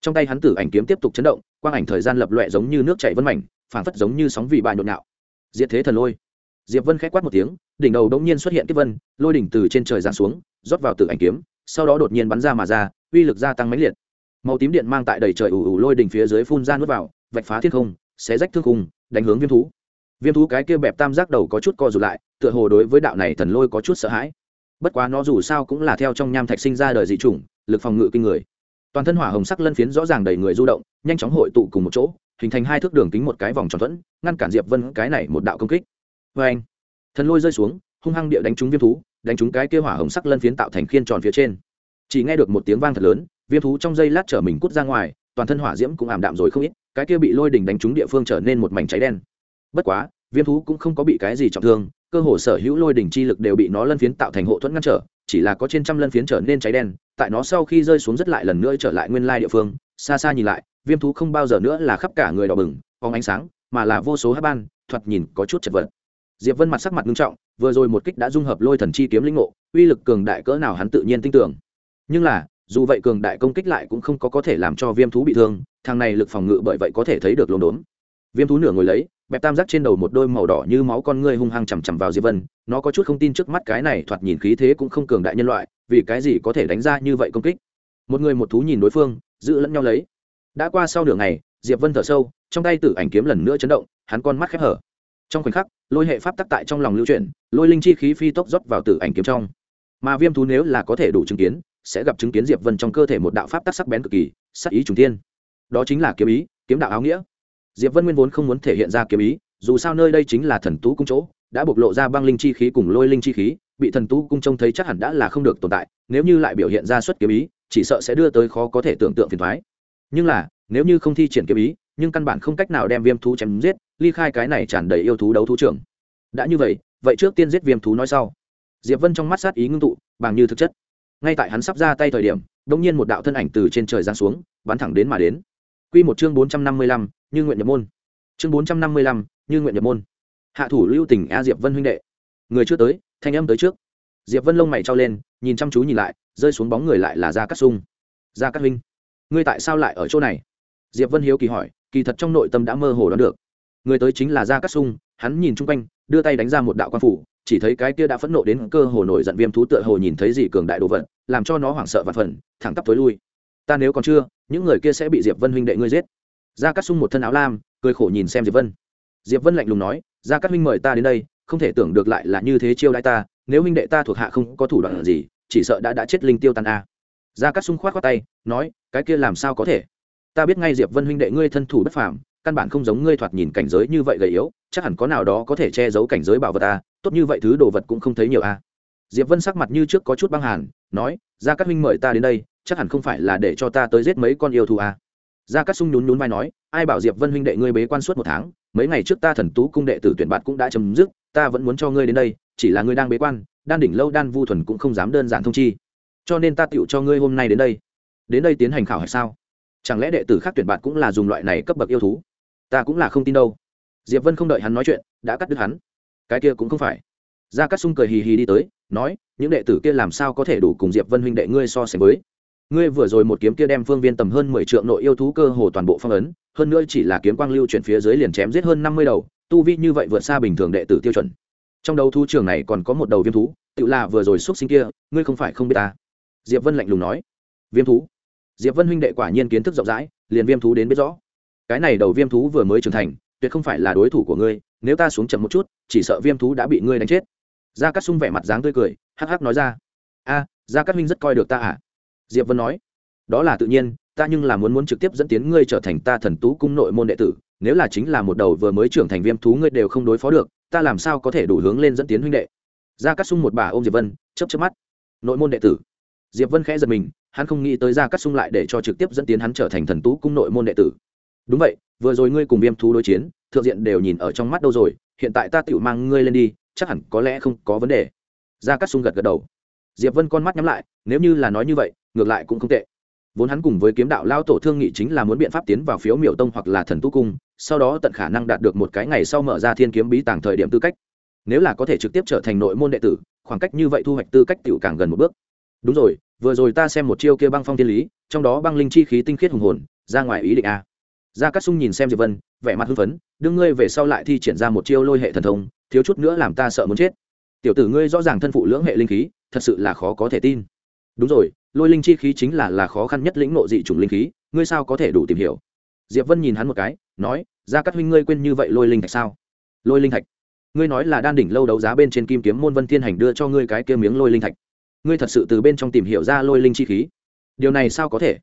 Trong tay hắn tử ảnh kiếm tiếp tục chấn động, quang ảnh thời gian lập loẹ giống như nước chảy vân mảnh, phảng phất giống như sóng vị bà nhộn nhạo. Diệt thế thần lôi diệp vân khẽ quát một tiếng, đỉnh đầu đống nhiên xuất hiện kiếp vân, lôi đỉnh từ trên trời giáng xuống, rót vào từ ảnh kiếm, sau đó đột nhiên bắn ra mà ra, uy lực gia tăng mãnh liệt. Màu tím điện mang tại đầy trời ủ ủ lôi đỉnh phía dưới phun ra nuốt vào, vạch phá thiên không, xé rách thương khung, đánh hướng viêm thú. Viêm thú cái kia bẹp tam giác đầu có chút co rụt lại, tựa hồ đối với đạo này thần lôi có chút sợ hãi. Bất quá nó dù sao cũng là theo trong nham thạch sinh ra đời dị chủng, lực phòng ngự kinh người. Toàn thân hỏa hồng sắc lân phiến rõ ràng đầy người du động, nhanh chóng hội tụ cùng một chỗ, hình thành hai thước đường kính một cái vòng tròn thuẫn, ngăn cản diệp vân cái này một đạo công kích vê anh, thần lôi rơi xuống, hung hăng địa đánh trúng viêm thú, đánh trúng cái kia hỏa hồng sắc lân phiến tạo thành khiên tròn phía trên. Chỉ nghe được một tiếng vang thật lớn, viêm thú trong dây lát trở mình cút ra ngoài, toàn thân hỏa diễm cũng ảm đạm rồi không ít, cái kia bị lôi đỉnh đánh trúng địa phương trở nên một mảnh cháy đen. Bất quá, viêm thú cũng không có bị cái gì trọng thương, cơ hồ sở hữu lôi đỉnh chi lực đều bị nó lân phiến tạo thành hộ thuẫn ngăn trở, chỉ là có trên trăm lân phiến trở nên cháy đen, tại nó sau khi rơi xuống rất lại lần nữa trở lại nguyên lai địa phương, xa xa nhìn lại, viêm thú không bao giờ nữa là khắp cả người đỏ bừng phóng ánh sáng, mà là vô số hát ban, thoạt nhìn có chút chật vật diệp vân mặt sắc mặt nghiêm trọng, vừa rồi một kích đã dung hợp lôi thần chi kiếm linh ngộ, uy lực cường đại cỡ nào hắn tự nhiên tin tưởng. Nhưng là, dù vậy cường đại công kích lại cũng không có có thể làm cho viêm thú bị thương, thằng này lực phòng ngự bởi vậy có thể thấy được lồn đốn. Viêm thú nửa ngồi lấy, bẹp tam giác trên đầu một đôi màu đỏ như máu con ngươi hung hăng chằm chằm vào diệp vân, nó có chút không tin trước mắt cái này thoạt nhìn khí thế cũng không cường đại nhân loại, vì cái gì có thể đánh ra như vậy công kích? Một người một thú nhìn đối phương, giữ lẫn nhau lấy. Đã qua sau nửa ngày, diệp vân thở sâu, trong tay tử ảnh kiếm lần nữa chấn động, hắn con mắt khép hở trong khoảnh khắc, lôi hệ pháp tắc tại trong lòng lưu chuyển, lôi linh chi khí phi tốc rót vào tử ảnh kiếm trong. Mà viêm thú nếu là có thể đủ chứng kiến, sẽ gặp chứng kiến diệp vân trong cơ thể một đạo pháp tắc sắc bén cực kỳ, sắc ý trùng tiên đó chính là kiếm ý, kiếm đạo áo nghĩa. Diệp vân nguyên vốn không muốn thể hiện ra kiếm ý, dù sao nơi đây chính là thần tú cung chỗ, đã bộc lộ ra băng linh chi khí cùng lôi linh chi khí, bị thần tú cung trông thấy chắc hẳn đã là không được tồn tại, nếu như lại biểu hiện ra xuất kiếm ý, chỉ sợ sẽ đưa tới khó có thể tưởng tượng phiền thoái nhưng là, nếu như không thi triển kiếm ý, nhưng căn bản không cách nào đem viêm thú chém giết ly khai cái này tràn đầy yêu thú đấu thú trưởng đã như vậy vậy trước tiên giết viêm thú nói sau diệp vân trong mắt sát ý ngưng tụ bằng như thực chất ngay tại hắn sắp ra tay thời điểm đông nhiên một đạo thân ảnh từ trên trời giáng xuống bắn thẳng đến mà đến Quy một chương bốn trăm năm mươi lăm, như nguyện nhập môn. Chương bốn trăm năm mươi lăm, như nguyện nhập môn. Hạ thủ lưu tình a Diệp Vân huynh đệ. Người chưa tới, thanh âm tới trước. Diệp Vân lông mày trao lên, nhìn chăm chú nhìn lại, rơi xuống bóng người lại là Gia Cát Sung. Gia Cát huynh, ngươi tại sao lại ở chỗ này? Diệp Vân hiếu kỳ hỏi, kỳ thật trong nội tâm đã mơ hồ đoán được. Người tới chính là Gia Cát Sung, hắn nhìn chung quanh, đưa tay đánh ra một đạo quan phủ, chỉ thấy cái kia đã phẫn nộ đến cơ hồ nổi giận viêm thú tựa hồ nhìn thấy gì cường đại đồ vật, làm cho nó hoảng sợ và phần, thẳng tắp tối lui. Ta nếu còn chưa, những người kia sẽ bị Diệp Vân huynh đệ ngươi giết. Gia Cát Sung một thân áo lam, cười khổ nhìn xem Diệp Vân. Diệp Vân lạnh lùng nói, Gia Cát huynh mời ta đến đây, không thể tưởng được lại là như thế chiêu đãi ta, nếu huynh đệ ta thuộc hạ không có thủ đoạn gì, chỉ sợ đã đã chết linh tiêu tan a. Gia Cát Sung khoát khoát tay, nói, cái kia làm sao có thể? Ta biết ngay Diệp Vân huynh đệ ngươi thân thủ bất phàm, căn bản không giống ngươi thoạt nhìn cảnh giới như vậy gầy yếu, chắc hẳn có nào đó có thể che giấu cảnh giới bảo vật ta, tốt như vậy thứ đồ vật cũng không thấy nhiều a diệp vân sắc mặt như trước có chút băng hàn nói gia cát huynh mời ta đến đây chắc hẳn không phải là để cho ta tới giết mấy con yêu thú a gia cát sung nhún nhún vai nói ai bảo diệp vân huynh đệ ngươi bế quan suốt một tháng mấy ngày trước ta thần tú cung đệ tử tuyển bạn cũng đã chấm dứt ta vẫn muốn cho ngươi đến đây chỉ là ngươi đang bế quan đan đỉnh lâu đan vu thuần cũng không dám đơn giản thông chi. Cho nên ta tựu cho ngươi hôm nay đến đây. Đến đây tiến hành khảo hạch sao? Chẳng lẽ đệ tử khác tuyển bạn cũng là dùng loại này cấp bậc yêu thú? Ta cũng là không tin đâu. Diệp vân không đợi hắn nói chuyện, đã cắt đứt hắn. Cái kia cũng không phải. Gia cát sung cười hì hì đi tới, nói, những đệ tử kia làm sao có thể đủ cùng diệp vân huynh đệ ngươi so sánh với? Ngươi vừa rồi một kiếm kia đem phương viên tầm hơn mười triệu nội yêu thú cơ hồ toàn bộ phong ấn, hơn nữa chỉ là kiếm quang lưu chuyển phía dưới liền chém giết hơn năm mươi đầu, tu vi như vậy vượt xa bình thường đệ tử tiêu chuẩn. Trong đầu thú trường này còn có một đầu viêm thú, tự là vừa rồi xuất sinh kia, ngươi không phải không biết ta. Diệp vân lạnh lùng nói. Viêm thú? Diệp vân huynh đệ quả nhiên kiến thức rộng rãi, liền viêm thú đến biết rõ cái này đầu viêm thú vừa mới trưởng thành, tuyệt không phải là đối thủ của ngươi, nếu ta xuống chậm một chút, chỉ sợ viêm thú đã bị ngươi đánh chết. Gia cát sung vẻ mặt dáng tươi cười, hắc hắc nói ra. A, gia cát minh rất coi được ta à? Diệp vân nói. Đó là tự nhiên, ta nhưng là muốn muốn trực tiếp dẫn tiến ngươi trở thành ta thần tú cung nội môn đệ tử, nếu là chính là một đầu vừa mới trưởng thành viêm thú ngươi đều không đối phó được, ta làm sao có thể đủ hướng lên dẫn tiến huynh đệ? Gia cát sung một bà ôm diệp vân, chớp chớp mắt. Nội môn đệ tử. Diệp vân khẽ giật mình, hắn không nghĩ tới gia cát sung lại để cho trực tiếp dẫn tiến hắn trở thành thần tú cung nội môn đệ tử đúng vậy, vừa rồi ngươi cùng viêm thú đối chiến, thượng diện đều nhìn ở trong mắt đâu rồi, hiện tại ta tự mang ngươi lên đi, chắc hẳn có lẽ không có vấn đề. Gia cát sung gật gật đầu. Diệp vân con mắt nhắm lại, nếu như là nói như vậy, ngược lại cũng không tệ. Vốn hắn cùng với kiếm đạo lao tổ thương nghị chính là muốn biện pháp tiến vào phiếu miểu tông hoặc là thần tu cung, sau đó tận khả năng đạt được một cái ngày sau mở ra thiên kiếm bí tàng thời điểm tư cách. Nếu là có thể trực tiếp trở thành nội môn đệ tử, khoảng cách như vậy thu hoạch tư cách tiểu càng gần một bước. Đúng rồi, vừa rồi ta xem một chiêu kia băng phong thiên lý, trong đó băng linh chi khí tinh khiết hùng hồn, ra ngoài ý định a gia cát sung nhìn xem diệp vân, vẻ mặt hưng phấn đương ngươi về sau lại thi triển ra một chiêu lôi hệ thần thông, thiếu chút nữa làm ta sợ muốn chết. Tiểu tử ngươi rõ ràng thân phụ lưỡng hệ linh khí, thật sự là khó có thể tin. Đúng rồi, lôi linh chi khí chính là là khó khăn nhất lĩnh nộ dị chủng linh khí, ngươi sao có thể đủ tìm hiểu? Diệp vân nhìn hắn một cái, nói, Gia Cát huynh ngươi quên như vậy lôi linh thạch sao? Lôi linh thạch? Ngươi nói là đan đỉnh lâu đấu giá bên trên kim kiếm môn vân thiên hành đưa cho ngươi cái kia miếng lôi linh thạch. Ngươi thật sự từ bên trong tìm hiểu ra lôi linh chi khí? Điều này sao có thể?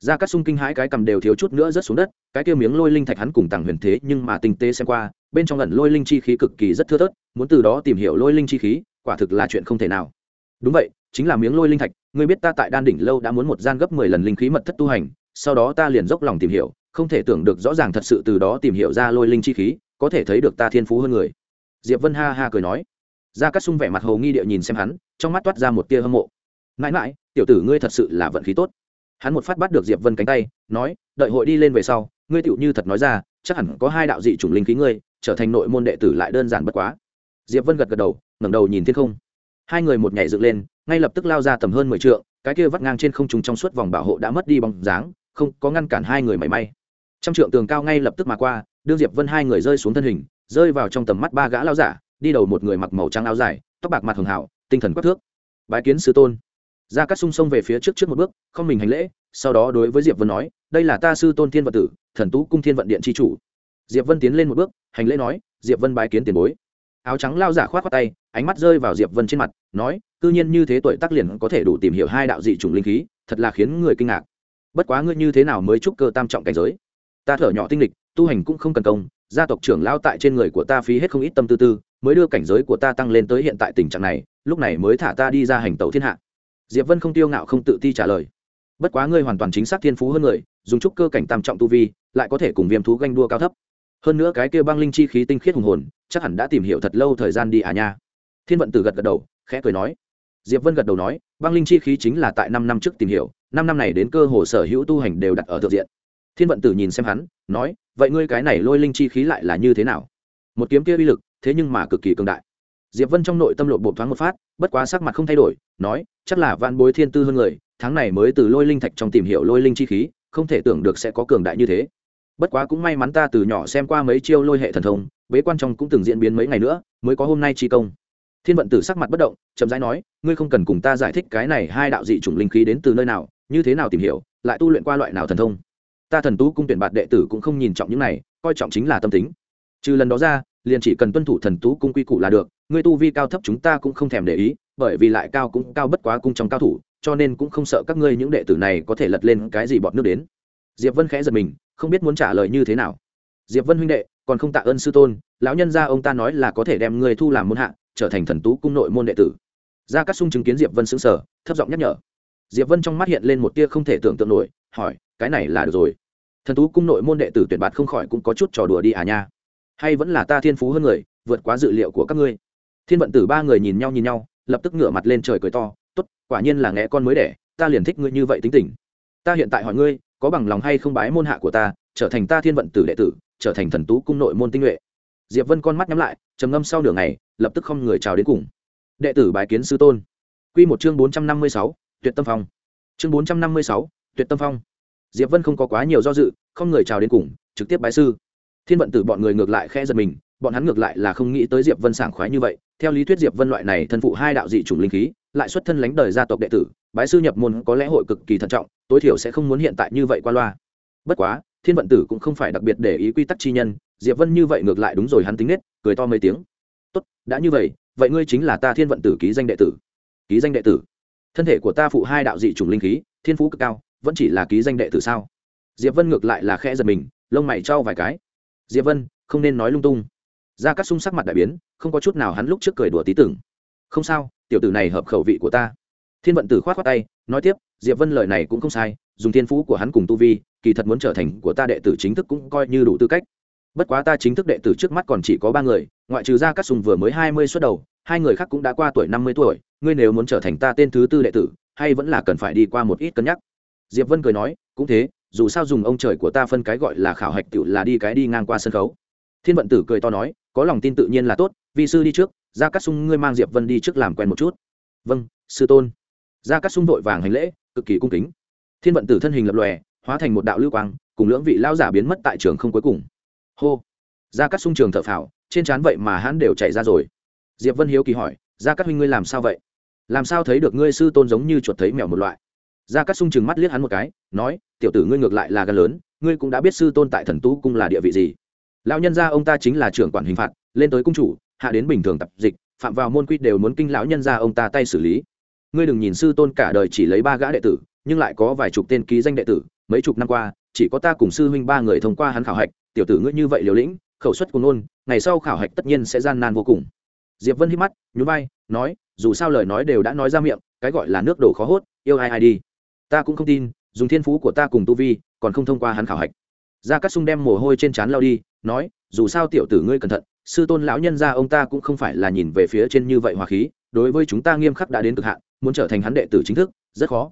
Ra các sung kinh hãi cái cầm đều thiếu chút nữa rớt xuống đất, cái kia miếng lôi linh thạch hắn cùng tàng huyền thế nhưng mà tinh tế xem qua, bên trong ẩn lôi linh chi khí cực kỳ rất thưa thớt, muốn từ đó tìm hiểu lôi linh chi khí, quả thực là chuyện không thể nào. Đúng vậy, chính là miếng lôi linh thạch, ngươi biết ta tại đan đỉnh lâu đã muốn một gian gấp mười lần linh khí mật thất tu hành, sau đó ta liền dốc lòng tìm hiểu, không thể tưởng được rõ ràng thật sự từ đó tìm hiểu ra lôi linh chi khí, có thể thấy được ta thiên phú hơn người. Diệp vân ha ha cười nói. Ra Cát sung vẻ mặt hồ nghi địa nhìn xem hắn, trong mắt toát ra một tia hâm mộ. Mãi mãi, tiểu tử ngươi thật sự là vận khí tốt hắn một phát bắt được diệp vân cánh tay, nói, đợi hội đi lên về sau, ngươi tựu như thật nói ra, chắc hẳn có hai đạo dị chủng linh khí ngươi, trở thành nội môn đệ tử lại đơn giản bất quá. Diệp vân gật gật đầu, ngẩng đầu nhìn thiên không. Hai người một nhảy dựng lên, ngay lập tức lao ra tầm hơn mười trượng, cái kia vắt ngang trên không trùng trong suốt vòng bảo hộ đã mất đi bóng dáng, không có ngăn cản hai người mảy may. Trăm trượng tường cao ngay lập tức mà qua, đương diệp vân hai người rơi xuống thân hình, rơi vào trong tầm mắt ba gã lao giả, đi đầu một người mặc màu trắng áo dài, tóc bạc mặt hường hảo tinh thần quắc thước. Bái kiến sư tôn ra cắt sung sông về phía trước trước một bước, không mình hành lễ, sau đó đối với diệp vân nói, đây là ta sư tôn thiên vận tử, thần tú cung thiên vận điện tri chủ. Diệp vân tiến lên một bước, hành lễ nói, diệp vân bái kiến tiền bối. Áo trắng lao giả khoát khoát tay, ánh mắt rơi vào diệp vân trên mặt, nói, cư nhiên như thế tuổi tác liền có thể đủ tìm hiểu hai đạo dị chủng linh khí, thật là khiến người kinh ngạc. Bất quá ngươi như thế nào mới chúc cơ tam trọng cảnh giới? Ta thở nhỏ tinh lịch, tu hành cũng không cần công, gia tộc trưởng lao tại trên người của ta phí hết không ít tâm tư tư, mới đưa cảnh giới của ta tăng lên tới hiện tại tình trạng này, lúc này mới thả ta đi ra hành tẩu thiên hạ diệp vân không tiêu ngạo không tự ti trả lời. Bất quá ngươi hoàn toàn chính xác thiên phú hơn người, dùng trúc cơ cảnh tam trọng tu vi, lại có thể cùng viêm thú ganh đua cao thấp. Hơn nữa cái kia băng linh chi khí tinh khiết hùng hồn, chắc hẳn đã tìm hiểu thật lâu thời gian đi à nha. Thiên vận tử gật gật đầu, khẽ cười nói. Diệp vân gật đầu nói, băng linh chi khí chính là tại năm năm trước tìm hiểu, năm năm này đến cơ hồ sở hữu tu hành đều đặt ở thượng diện. Thiên vận tử nhìn xem hắn, nói, vậy ngươi cái này lôi linh chi khí lại là như thế nào? Một kiếm kia uy lực, thế nhưng mà cực kỳ cường đại diệp vân trong nội tâm lộ bộ thoáng một phát, bất quá sắc mặt không thay đổi, nói, chắc là vạn bối thiên tư hơn người, tháng này mới từ lôi linh thạch trong tìm hiểu lôi linh chi khí, không thể tưởng được sẽ có cường đại như thế. Bất quá cũng may mắn ta từ nhỏ xem qua mấy chiêu lôi hệ thần thông, bế quan trong cũng từng diễn biến mấy ngày nữa, mới có hôm nay chi công. Thiên vận tử sắc mặt bất động, chậm rãi nói, ngươi không cần cùng ta giải thích cái này hai đạo dị chủng linh khí đến từ nơi nào, như thế nào tìm hiểu, lại tu luyện qua loại nào thần thông. Ta thần tú cung tuyển bạt đệ tử cũng không nhìn trọng những này, coi trọng chính là tâm tính trừ lần đó ra, liền chỉ cần tuân thủ thần tú cung quy củ là được, ngươi tu vi cao thấp chúng ta cũng không thèm để ý, bởi vì lại cao cũng cao bất quá cung trong cao thủ, cho nên cũng không sợ các ngươi những đệ tử này có thể lật lên cái gì bọt nước đến. Diệp vân khẽ giật mình, không biết muốn trả lời như thế nào. Diệp vân huynh đệ, còn không tạ ơn sư tôn, lão nhân gia ông ta nói là có thể đem ngươi thu làm môn hạ, trở thành thần tú cung nội môn đệ tử. Gia cát sung chứng kiến diệp vân sững sờ, thấp giọng nhắc nhở. Diệp vân trong mắt hiện lên một tia không thể tưởng tượng nổi, hỏi, cái này là được rồi. Thần tú cung nội môn đệ tử tuyển bạt không khỏi cũng có chút trò đùa đi à nha hay vẫn là ta thiên phú hơn người, vượt quá dự liệu của các ngươi. Thiên vận tử ba người nhìn nhau nhìn nhau, lập tức ngửa mặt lên trời cười to, tốt, quả nhiên là nghe con mới đẻ, ta liền thích ngươi như vậy tính tình. Ta hiện tại hỏi ngươi, có bằng lòng hay không bái môn hạ của ta, trở thành ta thiên vận tử đệ tử, trở thành thần tú cung nội môn tinh nhuệ? Diệp vân con mắt nhắm lại, trầm ngâm sau nửa ngày, lập tức không người chào đến cùng. Đệ tử bái kiến sư tôn. Quy một chương bốn trăm năm mươi sáu, tuyệt tâm phong. Chương bốn trăm năm mươi sáu, tuyệt tâm phong. Diệp vân không có quá nhiều do dự, không người chào đến cùng, trực tiếp bái sư thiên vận tử bọn người ngược lại khẽ giật mình, bọn hắn ngược lại là không nghĩ tới diệp vân sảng khoái như vậy, theo lý thuyết diệp vân loại này thân phụ hai đạo dị chủng linh khí, lại xuất thân lánh đời gia tộc đệ tử, bái sư nhập môn có lẽ hội cực kỳ thận trọng, tối thiểu sẽ không muốn hiện tại như vậy qua loa. Bất quá, thiên vận tử cũng không phải đặc biệt để ý quy tắc chi nhân, diệp vân như vậy ngược lại đúng rồi hắn tính nết, cười to mấy tiếng. Tốt, đã như vậy vậy ngươi chính là ta thiên vận tử ký danh đệ tử. Ký danh đệ tử? Thân thể của ta phụ hai đạo dị chủng linh khí, thiên phú cực cao, vẫn chỉ là ký danh đệ tử sao? Diệp vân ngược lại là khẽ giật mình, lông mày trao vài cái diệp vân, không nên nói lung tung. Ra các sung sắc mặt đại biến, không có chút nào hắn lúc trước cười đùa tí tưởng. Không sao, tiểu tử này hợp khẩu vị của ta. Thiên vận tử khoát khoát tay, nói tiếp, diệp vân lời này cũng không sai, dùng thiên phú của hắn cùng tu vi, kỳ thật muốn trở thành của ta đệ tử chính thức cũng coi như đủ tư cách. Bất quá ta chính thức đệ tử trước mắt còn chỉ có ba người, ngoại trừ ra các sùng vừa mới hai mươi suất đầu, hai người khác cũng đã qua tuổi năm mươi tuổi, ngươi nếu muốn trở thành ta tên thứ tư đệ tử, hay vẫn là cần phải đi qua một ít cân nhắc. Diệp vân cười nói, cũng thế dù sao dùng ông trời của ta phân cái gọi là khảo hạch tựu là đi cái đi ngang qua sân khấu. Thiên vận tử cười to nói, có lòng tin tự nhiên là tốt, vi sư đi trước ra cắt sung, ngươi mang diệp vân đi trước làm quen một chút. Vâng sư tôn. Ra cắt sung vội vàng hành lễ, cực kỳ cung kính. Thiên vận tử thân hình lập lòe, hóa thành một đạo lưu quang, cùng lưỡng vị lao giả biến mất tại trường không cuối cùng. Hô. Ra cắt sung trường thợ phào, trên trán vậy mà hắn đều chạy ra rồi. Diệp vân hiếu kỳ hỏi, gia cát huynh ngươi làm sao vậy? Làm sao thấy được ngươi sư tôn giống như chuột thấy mèo một loại? Gia cát sung chừng mắt liếc hắn một cái, nói, tiểu tử ngươi ngược lại là gan lớn, ngươi cũng đã biết sư tôn tại thần tú cung là địa vị gì. Lão nhân gia ông ta chính là trưởng quản hình phạt, lên tới cung chủ, hạ đến bình thường tập dịch, phạm vào môn quy đều muốn kinh lão nhân gia ông ta tay xử lý. Ngươi đừng nhìn sư tôn cả đời chỉ lấy ba gã đệ tử, nhưng lại có vài chục tên ký danh đệ tử, mấy chục năm qua, chỉ có ta cùng sư huynh ba người thông qua hắn khảo hạch, tiểu tử ngươi như vậy liều lĩnh, khẩu suất cùng nôn ngày sau khảo hạch tất nhiên sẽ gian nan vô cùng. Diệp vân hít mắt, nhún vai, nói, dù sao lời nói đều đã nói ra miệng, cái gọi là nước đổ khó hốt, yêu ai ai đi ta cũng không tin, dùng thiên phú của ta cùng tu vi, còn không thông qua hắn khảo hạch. Gia cát sung đem mồ hôi trên trán lao đi, nói, dù sao tiểu tử ngươi cẩn thận, sư tôn lão nhân gia ông ta cũng không phải là nhìn về phía trên như vậy hòa khí, đối với chúng ta nghiêm khắc đã đến cực hạn, muốn trở thành hắn đệ tử chính thức, rất khó.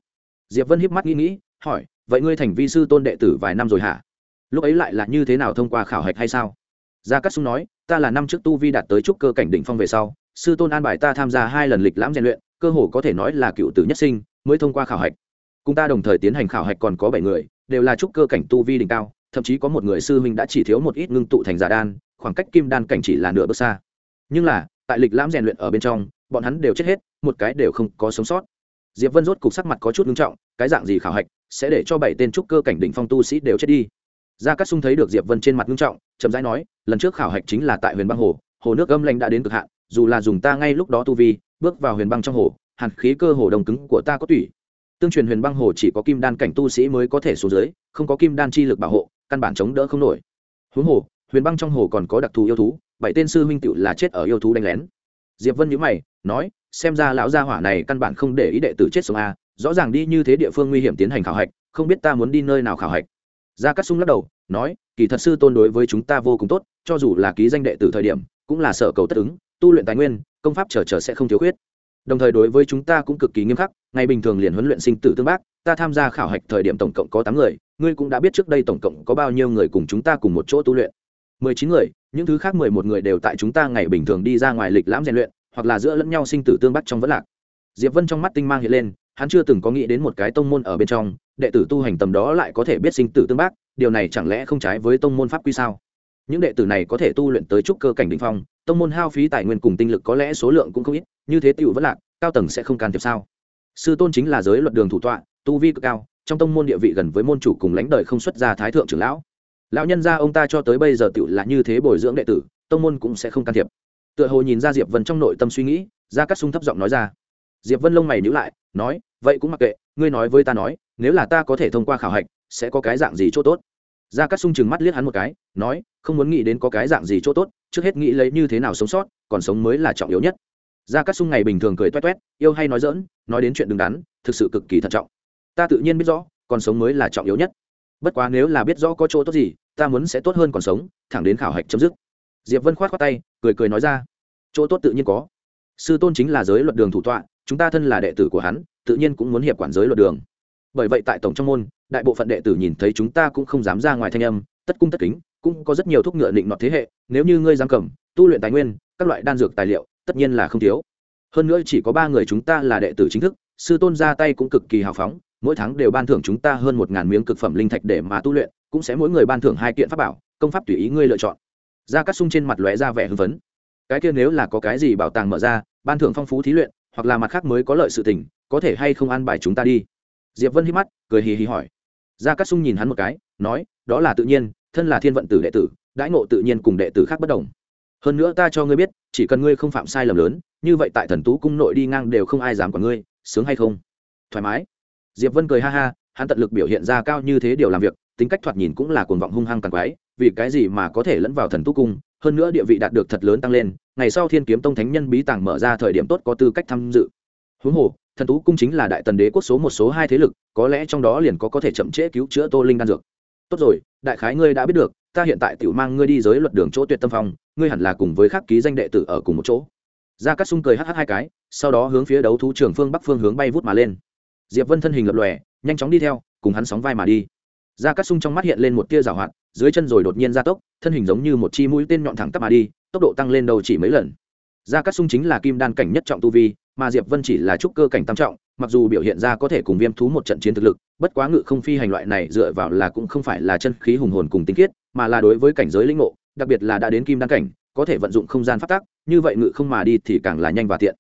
Diệp vân híp mắt nghĩ nghĩ, hỏi, vậy ngươi thành vi sư tôn đệ tử vài năm rồi hả? Lúc ấy lại là như thế nào thông qua khảo hạch hay sao? Gia cát sung nói, ta là năm trước tu vi đạt tới trúc cơ cảnh đỉnh phong về sau, sư tôn an bài ta tham gia hai lần lịch lãm rèn luyện, cơ hồ có thể nói là cựu tử nhất sinh, mới thông qua khảo hạch cùng ta đồng thời tiến hành khảo hạch còn có bảy người, đều là trúc cơ cảnh tu vi đỉnh cao, thậm chí có một người sư huynh đã chỉ thiếu một ít ngưng tụ thành giả đan, khoảng cách kim đan cảnh chỉ là nửa bước xa. Nhưng là, tại lịch lãm rèn luyện ở bên trong, bọn hắn đều chết hết, một cái đều không có sống sót. Diệp vân rốt cục sắc mặt có chút nghiêm trọng, cái dạng gì khảo hạch, sẽ để cho bảy tên trúc cơ cảnh đỉnh phong tu sĩ đều chết đi. Gia cát sung thấy được diệp vân trên mặt nghiêm trọng, chậm rãi nói, lần trước khảo hạch chính là tại huyền băng hồ hồ nước âm lanh đã đến cực hạn, dù là dùng ta ngay lúc đó tu vi, bước vào huyền băng trong hồ, hàn khí cơ hồ đồng cứng của ta có tủy tương truyền huyền băng hồ chỉ có kim đan cảnh tu sĩ mới có thể xuống dưới, không có kim đan chi lực bảo hộ, căn bản chống đỡ không nổi. Huống hồ, huyền băng trong hồ còn có đặc thù yêu thú, bảy tên sư huynh tựu là chết ở yêu thú đánh lén. Diệp vân nhữ mày, nói, xem ra lão gia hỏa này căn bản không để ý đệ tử chết sống a, rõ ràng đi như thế địa phương nguy hiểm tiến hành khảo hạch, không biết ta muốn đi nơi nào khảo hạch. Gia cát sung lắc đầu, nói, kỳ thật sư tôn đối với chúng ta vô cùng tốt, cho dù là ký danh đệ tử thời điểm, cũng là sở cầu tất ứng, tu luyện tài nguyên, công pháp chờ chờ sẽ không thiếu khuyết đồng thời đối với chúng ta cũng cực kỳ nghiêm khắc, ngày bình thường liền huấn luyện sinh tử tương bác, ta tham gia khảo hạch thời điểm tổng cộng có tám người, ngươi cũng đã biết trước đây tổng cộng có bao nhiêu người cùng chúng ta cùng một chỗ tu luyện. Mười chín người, những thứ khác mười một người đều tại chúng ta ngày bình thường đi ra ngoài lịch lãm rèn luyện, hoặc là giữa lẫn nhau sinh tử tương bắc trong vẫn lạc. Diệp vân trong mắt tinh mang hiện lên, hắn chưa từng có nghĩ đến một cái tông môn ở bên trong, đệ tử tu hành tầm đó lại có thể biết sinh tử tương bác, điều này chẳng lẽ không trái với tông môn pháp quy sao? Những đệ tử này có thể tu luyện tới trúc cơ cảnh đ ỉ n h phong, tông môn hao phí tài nguyên cùng tinh lực có lẽ số lượng cũng không ít, như thế tựu vẫn lạc, cao tầng sẽ không can thiệp sao? Sư tôn chính là giới luật đường thủ tọa, tu vi cực cao, trong tông môn địa vị gần với môn chủ cùng lãnh đời không xuất ra thái thượng trưởng lão. Lão nhân gia ông ta cho tới bây giờ tựu là như thế bồi dưỡng đệ tử, tông môn cũng sẽ không can thiệp. Tựa hồ nhìn ra diệp vân trong nội tâm suy nghĩ ra cắt sung thấp giọng nói ra. Diệp vân lông mày nhữ lại, nói, vậy cũng mặc kệ, ngươi nói với ta nói, nếu là ta có thể thông qua khảo hạch, sẽ có cái dạng gì chỗ tốt? Gia cát sung chừng mắt liếc hắn một cái, nói, không muốn nghĩ đến có cái dạng gì chỗ tốt, trước hết nghĩ lấy như thế nào sống sót, còn sống mới là trọng yếu nhất. Gia cát sung ngày bình thường cười toét toét, yêu hay nói dỡn nói đến chuyện đứng đắn, thực sự cực kỳ thận trọng. Ta tự nhiên biết rõ, còn sống mới là trọng yếu nhất. Bất quá nếu là biết rõ có chỗ tốt gì, ta muốn sẽ tốt hơn còn sống, thẳng đến khảo hạch chấm dứt. Diệp vân khoát khoát tay, cười cười nói ra, chỗ tốt tự nhiên có. Sư tôn chính là giới luật đường thủ tọa, chúng ta thân là đệ tử của hắn, tự nhiên cũng muốn hiệp quản giới luật đường. Bởi vậy tại tổng trong môn đại bộ phận đệ tử nhìn thấy chúng ta cũng không dám ra ngoài thanh âm, tất cung tất kính, cũng có rất nhiều thuốc ngựa định nọt thế hệ, nếu như ngươi giam cầm, tu luyện tài nguyên, các loại đan dược tài liệu, tất nhiên là không thiếu. Hơn nữa chỉ có ba người chúng ta là đệ tử chính thức, sư tôn ra tay cũng cực kỳ hào phóng, mỗi tháng đều ban thưởng chúng ta hơn một ngàn miếng cực phẩm linh thạch để mà tu luyện, cũng sẽ mỗi người ban thưởng hai kiện pháp bảo, công pháp tùy ý ngươi lựa chọn. Ra cắt sung trên mặt lóe ra vẻ hưng phấn. Cái kia nếu là có cái gì bảo tàng mở ra, ban thưởng phong phú thí luyện, hoặc là mặt khác mới có lợi sự tình, có thể hay không ăn bài chúng ta đi? Diệp vân hít mắt, cười hì hì hỏi gia cát sung nhìn hắn một cái, nói, đó là tự nhiên, thân là thiên vận tử đệ tử, đãi ngộ tự nhiên cùng đệ tử khác bất đồng. Hơn nữa ta cho ngươi biết, chỉ cần ngươi không phạm sai lầm lớn, như vậy tại thần tú cung nội đi ngang đều không ai dám quản ngươi, sướng hay không? Thoải mái. Diệp vân cười ha ha, hắn tận lực biểu hiện ra cao như thế điều làm việc, tính cách thoạt nhìn cũng là cuồng vọng hung hăng càng quái, vì cái gì mà có thể lẫn vào thần tú cung, hơn nữa địa vị đạt được thật lớn tăng lên, ngày sau thiên kiếm tông thánh nhân bí tàng mở ra thời điểm tốt có tư cách tham dự. Huống hồ thần tú cung chính là đại tần đế quốc số một số hai thế lực, có lẽ trong đó liền có có thể chậm trễ cứu chữa tô linh đan dược. Tốt rồi, đại khái ngươi đã biết được, ta hiện tại tiểu mang ngươi đi giới luật đường chỗ tuyệt tâm phong, ngươi hẳn là cùng với khắc ký danh đệ tử ở cùng một chỗ. Gia cát sung cười hh hai cái, sau đó hướng phía đấu thú trường phương bắc phương hướng bay vút mà lên. Diệp vân thân hình lập lòe, nhanh chóng đi theo, cùng hắn sóng vai mà đi. Gia cát sung trong mắt hiện lên một tia rào hoạt, dưới chân rồi đột nhiên gia tốc, thân hình giống như một chi mũi tên nhọn thẳng tắp mà đi, tốc độ tăng lên đầu chỉ mấy lần. Gia cát sung chính là kim đan cảnh nhất trọng tu vi mà diệp vân chỉ là trúc cơ cảnh tam trọng, mặc dù biểu hiện ra có thể cùng viêm thú một trận chiến thực lực, bất quá ngự không phi hành loại này dựa vào là cũng không phải là chân khí hùng hồn cùng tinh khiết, mà là đối với cảnh giới linh ngộ, đặc biệt là đã đến kim đan cảnh, có thể vận dụng không gian phát tắc, như vậy ngự không mà đi thì càng là nhanh và tiện.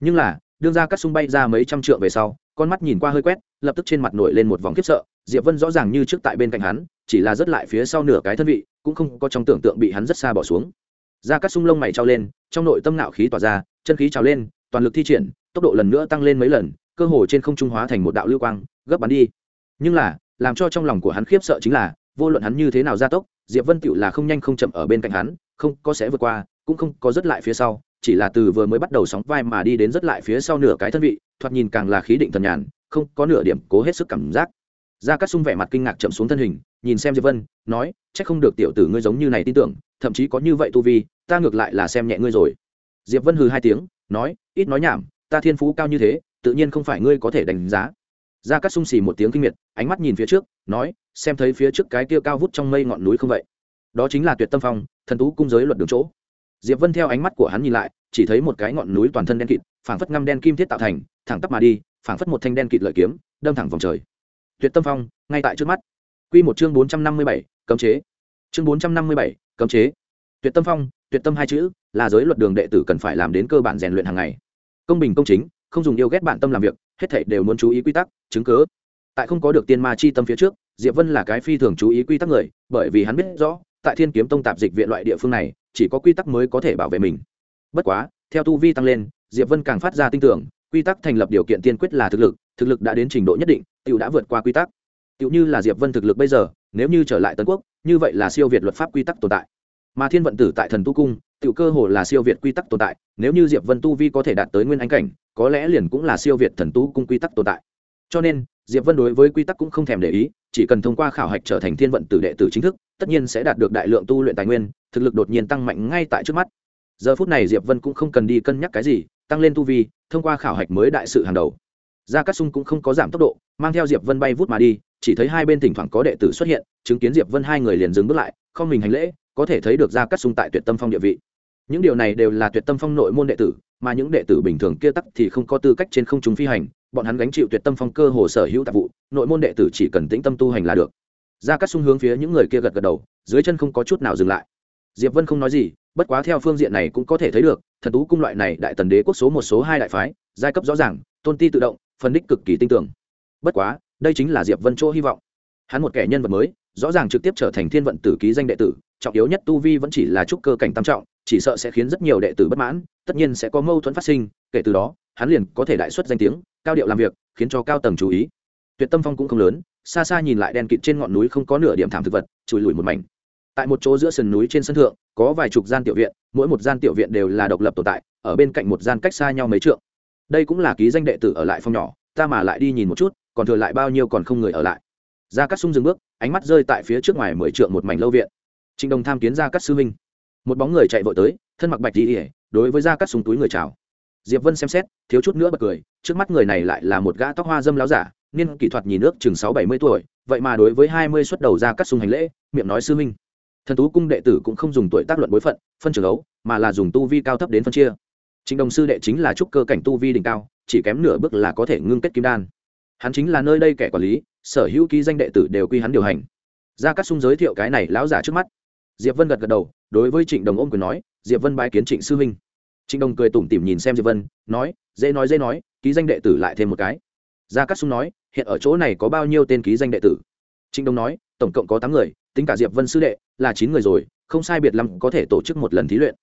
Nhưng là, đương ra cắt sung bay ra mấy trăm trượng về sau, con mắt nhìn qua hơi quét, lập tức trên mặt nổi lên một vòng khiếp sợ, diệp vân rõ ràng như trước tại bên cạnh hắn, chỉ là rất lại phía sau nửa cái thân vị, cũng không có trong tưởng tượng bị hắn rất xa bỏ xuống. Ra cắt sung lông mày trao lên, trong nội tâm nạo khí tỏa ra, chân khí trào lên toàn lực thi triển, tốc độ lần nữa tăng lên mấy lần, cơ hồ trên không trung hóa thành một đạo lưu quang, gấp bắn đi. Nhưng là, làm cho trong lòng của hắn khiếp sợ chính là, vô luận hắn như thế nào gia tốc, diệp vân tựu là không nhanh không chậm ở bên cạnh hắn, không có sẽ vượt qua, cũng không có rất lại phía sau, chỉ là từ vừa mới bắt đầu sóng vai mà đi đến rất lại phía sau nửa cái thân vị, thoạt nhìn càng là khí định thần nhàn, không có nửa điểm cố hết sức cảm giác. Ra các sung vẻ mặt kinh ngạc chậm xuống thân hình, nhìn xem diệp vân, nói, chắc không được tiểu tử ngươi giống như này tin tưởng, thậm chí có như vậy tu vi, ta ngược lại là xem nhẹ ngươi rồi diệp vân hừ hai tiếng, nói, ít nói nhảm, ta thiên phú cao như thế, tự nhiên không phải ngươi có thể đánh giá. Ra cát sung xì một tiếng kinh miệt, ánh mắt nhìn phía trước, nói, xem thấy phía trước cái kia cao vút trong mây ngọn núi không vậy? Đó chính là tuyệt tâm phong, thần tú cung giới luật đường chỗ. Diệp vân theo ánh mắt của hắn nhìn lại, chỉ thấy một cái ngọn núi toàn thân đen kịt, phảng phất ngăm đen kim thiết tạo thành, thẳng tắp mà đi, phảng phất một thanh đen kịt lợi kiếm, đâm thẳng vòng trời. Tuyệt tâm phong, ngay tại trước mắt. Quy một chương bốn trăm năm mươi bảy, cấm chế. Chương bốn trăm năm mươi bảy, cấm chế. Tuyệt tâm phong tuyệt tâm hai chữ, là giới luật đường đệ tử cần phải làm đến cơ bản rèn luyện hàng ngày. Công bình công chính, không dùng yêu ghét bạn tâm làm việc, hết thảy đều muốn chú ý quy tắc, chứng cớ tại không có được tiên ma chi tâm phía trước, diệp vân là cái phi thường chú ý quy tắc người, bởi vì hắn biết rõ, tại thiên kiếm tông tạp dịch viện loại địa phương này, chỉ có quy tắc mới có thể bảo vệ mình. Bất quá, theo tu vi tăng lên, diệp vân càng phát ra tin tưởng, quy tắc thành lập điều kiện tiên quyết là thực lực thực lực đã đến trình độ nhất định, tiểu đã vượt qua quy tắc. Tiểu như là diệp vân thực lực bây giờ, nếu như trở lại tân quốc, như vậy là siêu việt luật pháp quy tắc tồn tại mà thiên vận tử tại thần tu cung, tiểu cơ hồ là siêu việt quy tắc tồn tại, nếu như diệp vân tu vi có thể đạt tới nguyên anh cảnh, có lẽ liền cũng là siêu việt thần tu cung quy tắc tồn tại. Cho nên, diệp vân đối với quy tắc cũng không thèm để ý, chỉ cần thông qua khảo hạch trở thành thiên vận tử đệ tử chính thức, tất nhiên sẽ đạt được đại lượng tu luyện tài nguyên, thực lực đột nhiên tăng mạnh ngay tại trước mắt. Giờ phút này diệp vân cũng không cần đi cân nhắc cái gì, tăng lên tu vi, thông qua khảo hạch mới đại sự hàng đầu. Gia cát sung cũng không có giảm tốc độ, mang theo diệp vân bay vút mà đi, chỉ thấy hai bên thỉnh thoảng có đệ tử xuất hiện, chứng kiến diệp vân hai người liền dừng bước lại, không mình hành lễ có thể thấy được gia cát sung tại tuyệt tâm phong địa vị. Những điều này đều là tuyệt tâm phong nội môn đệ tử, mà những đệ tử bình thường kia tắc thì không có tư cách trên không trung phi hành, bọn hắn gánh chịu tuyệt tâm phong cơ hồ sở hữu tạp vụ, nội môn đệ tử chỉ cần tĩnh tâm tu hành là được. Gia cát sung hướng phía những người kia gật gật đầu, dưới chân không có chút nào dừng lại. Diệp vân không nói gì, bất quá theo phương diện này cũng có thể thấy được, thần tú cung loại này đại tần đế quốc số một số hai đại phái, giai cấp rõ ràng, tôn ti tự động, phân đích cực kỳ tinh tưởng bất quá, đây chính là diệp vân chỗ hy vọng. Hắn một kẻ nhân vật mới rõ ràng trực tiếp trở thành thiên vận tử ký danh đệ tử, trọng yếu nhất tu vi vẫn chỉ là trúc cơ cảnh tam trọng, chỉ sợ sẽ khiến rất nhiều đệ tử bất mãn, tất nhiên sẽ có mâu thuẫn phát sinh, kể từ đó, hắn liền có thể đại xuất danh tiếng, cao điệu làm việc, khiến cho cao tầng chú ý. Tuyệt tâm phong cũng không lớn, xa xa nhìn lại đen kịt trên ngọn núi không có nửa điểm thảm thực vật, chùi lùi một mảnh. Tại một chỗ giữa sườn núi trên sân thượng, có vài chục gian tiểu viện, mỗi một gian tiểu viện đều là độc lập tồn tại, ở bên cạnh một gian cách xa nhau mấy trượng. Đây cũng là ký danh đệ tử ở lại phong nhỏ, ta mà lại đi nhìn một chút, còn thừa lại bao nhiêu còn không người ở lại ra cắt sung dừng bước, ánh mắt rơi tại phía trước ngoài mười trượng một mảnh lâu viện. Trịnh đồng tham kiến ra cắt sư minh một bóng người chạy vội tới, thân mặc bạch đi ỉa đối với ra cắt súng túi người chào. Diệp vân xem xét, thiếu chút nữa bật cười, trước mắt người này lại là một gã tóc hoa dâm láo giả, niên kỹ thuật nhìn nước chừng sáu bảy mươi tuổi, vậy mà đối với hai mươi xuất đầu ra cắt sung hành lễ, miệng nói sư minh thần tú cung đệ tử cũng không dùng tuổi tác luận bối phận, phân trường ấu mà là dùng tu vi cao thấp đến phân chia. Trịnh đồng sư đệ chính là trúc cơ cảnh tu vi đỉnh cao, chỉ kém nửa bước là có thể ngưng kết kim đan. Hắn chính là nơi đây kẻ quản lý sở hữu ký danh đệ tử đều quy hắn điều hành. Ra cát sung giới thiệu cái này lão giả trước mắt. Diệp vân gật gật đầu, đối với trịnh đồng ôm quyền nói, diệp vân bái kiến trịnh sư huynh. Trịnh đồng cười tủm tỉm nhìn xem diệp vân, nói, dễ nói dễ nói, ký danh đệ tử lại thêm một cái. Gia cát sung nói, hiện ở chỗ này có bao nhiêu tên ký danh đệ tử? Trịnh đồng nói, tổng cộng có tám người, tính cả diệp vân sư đệ là chín người rồi, không sai biệt lắm có thể tổ chức một lần thí luyện.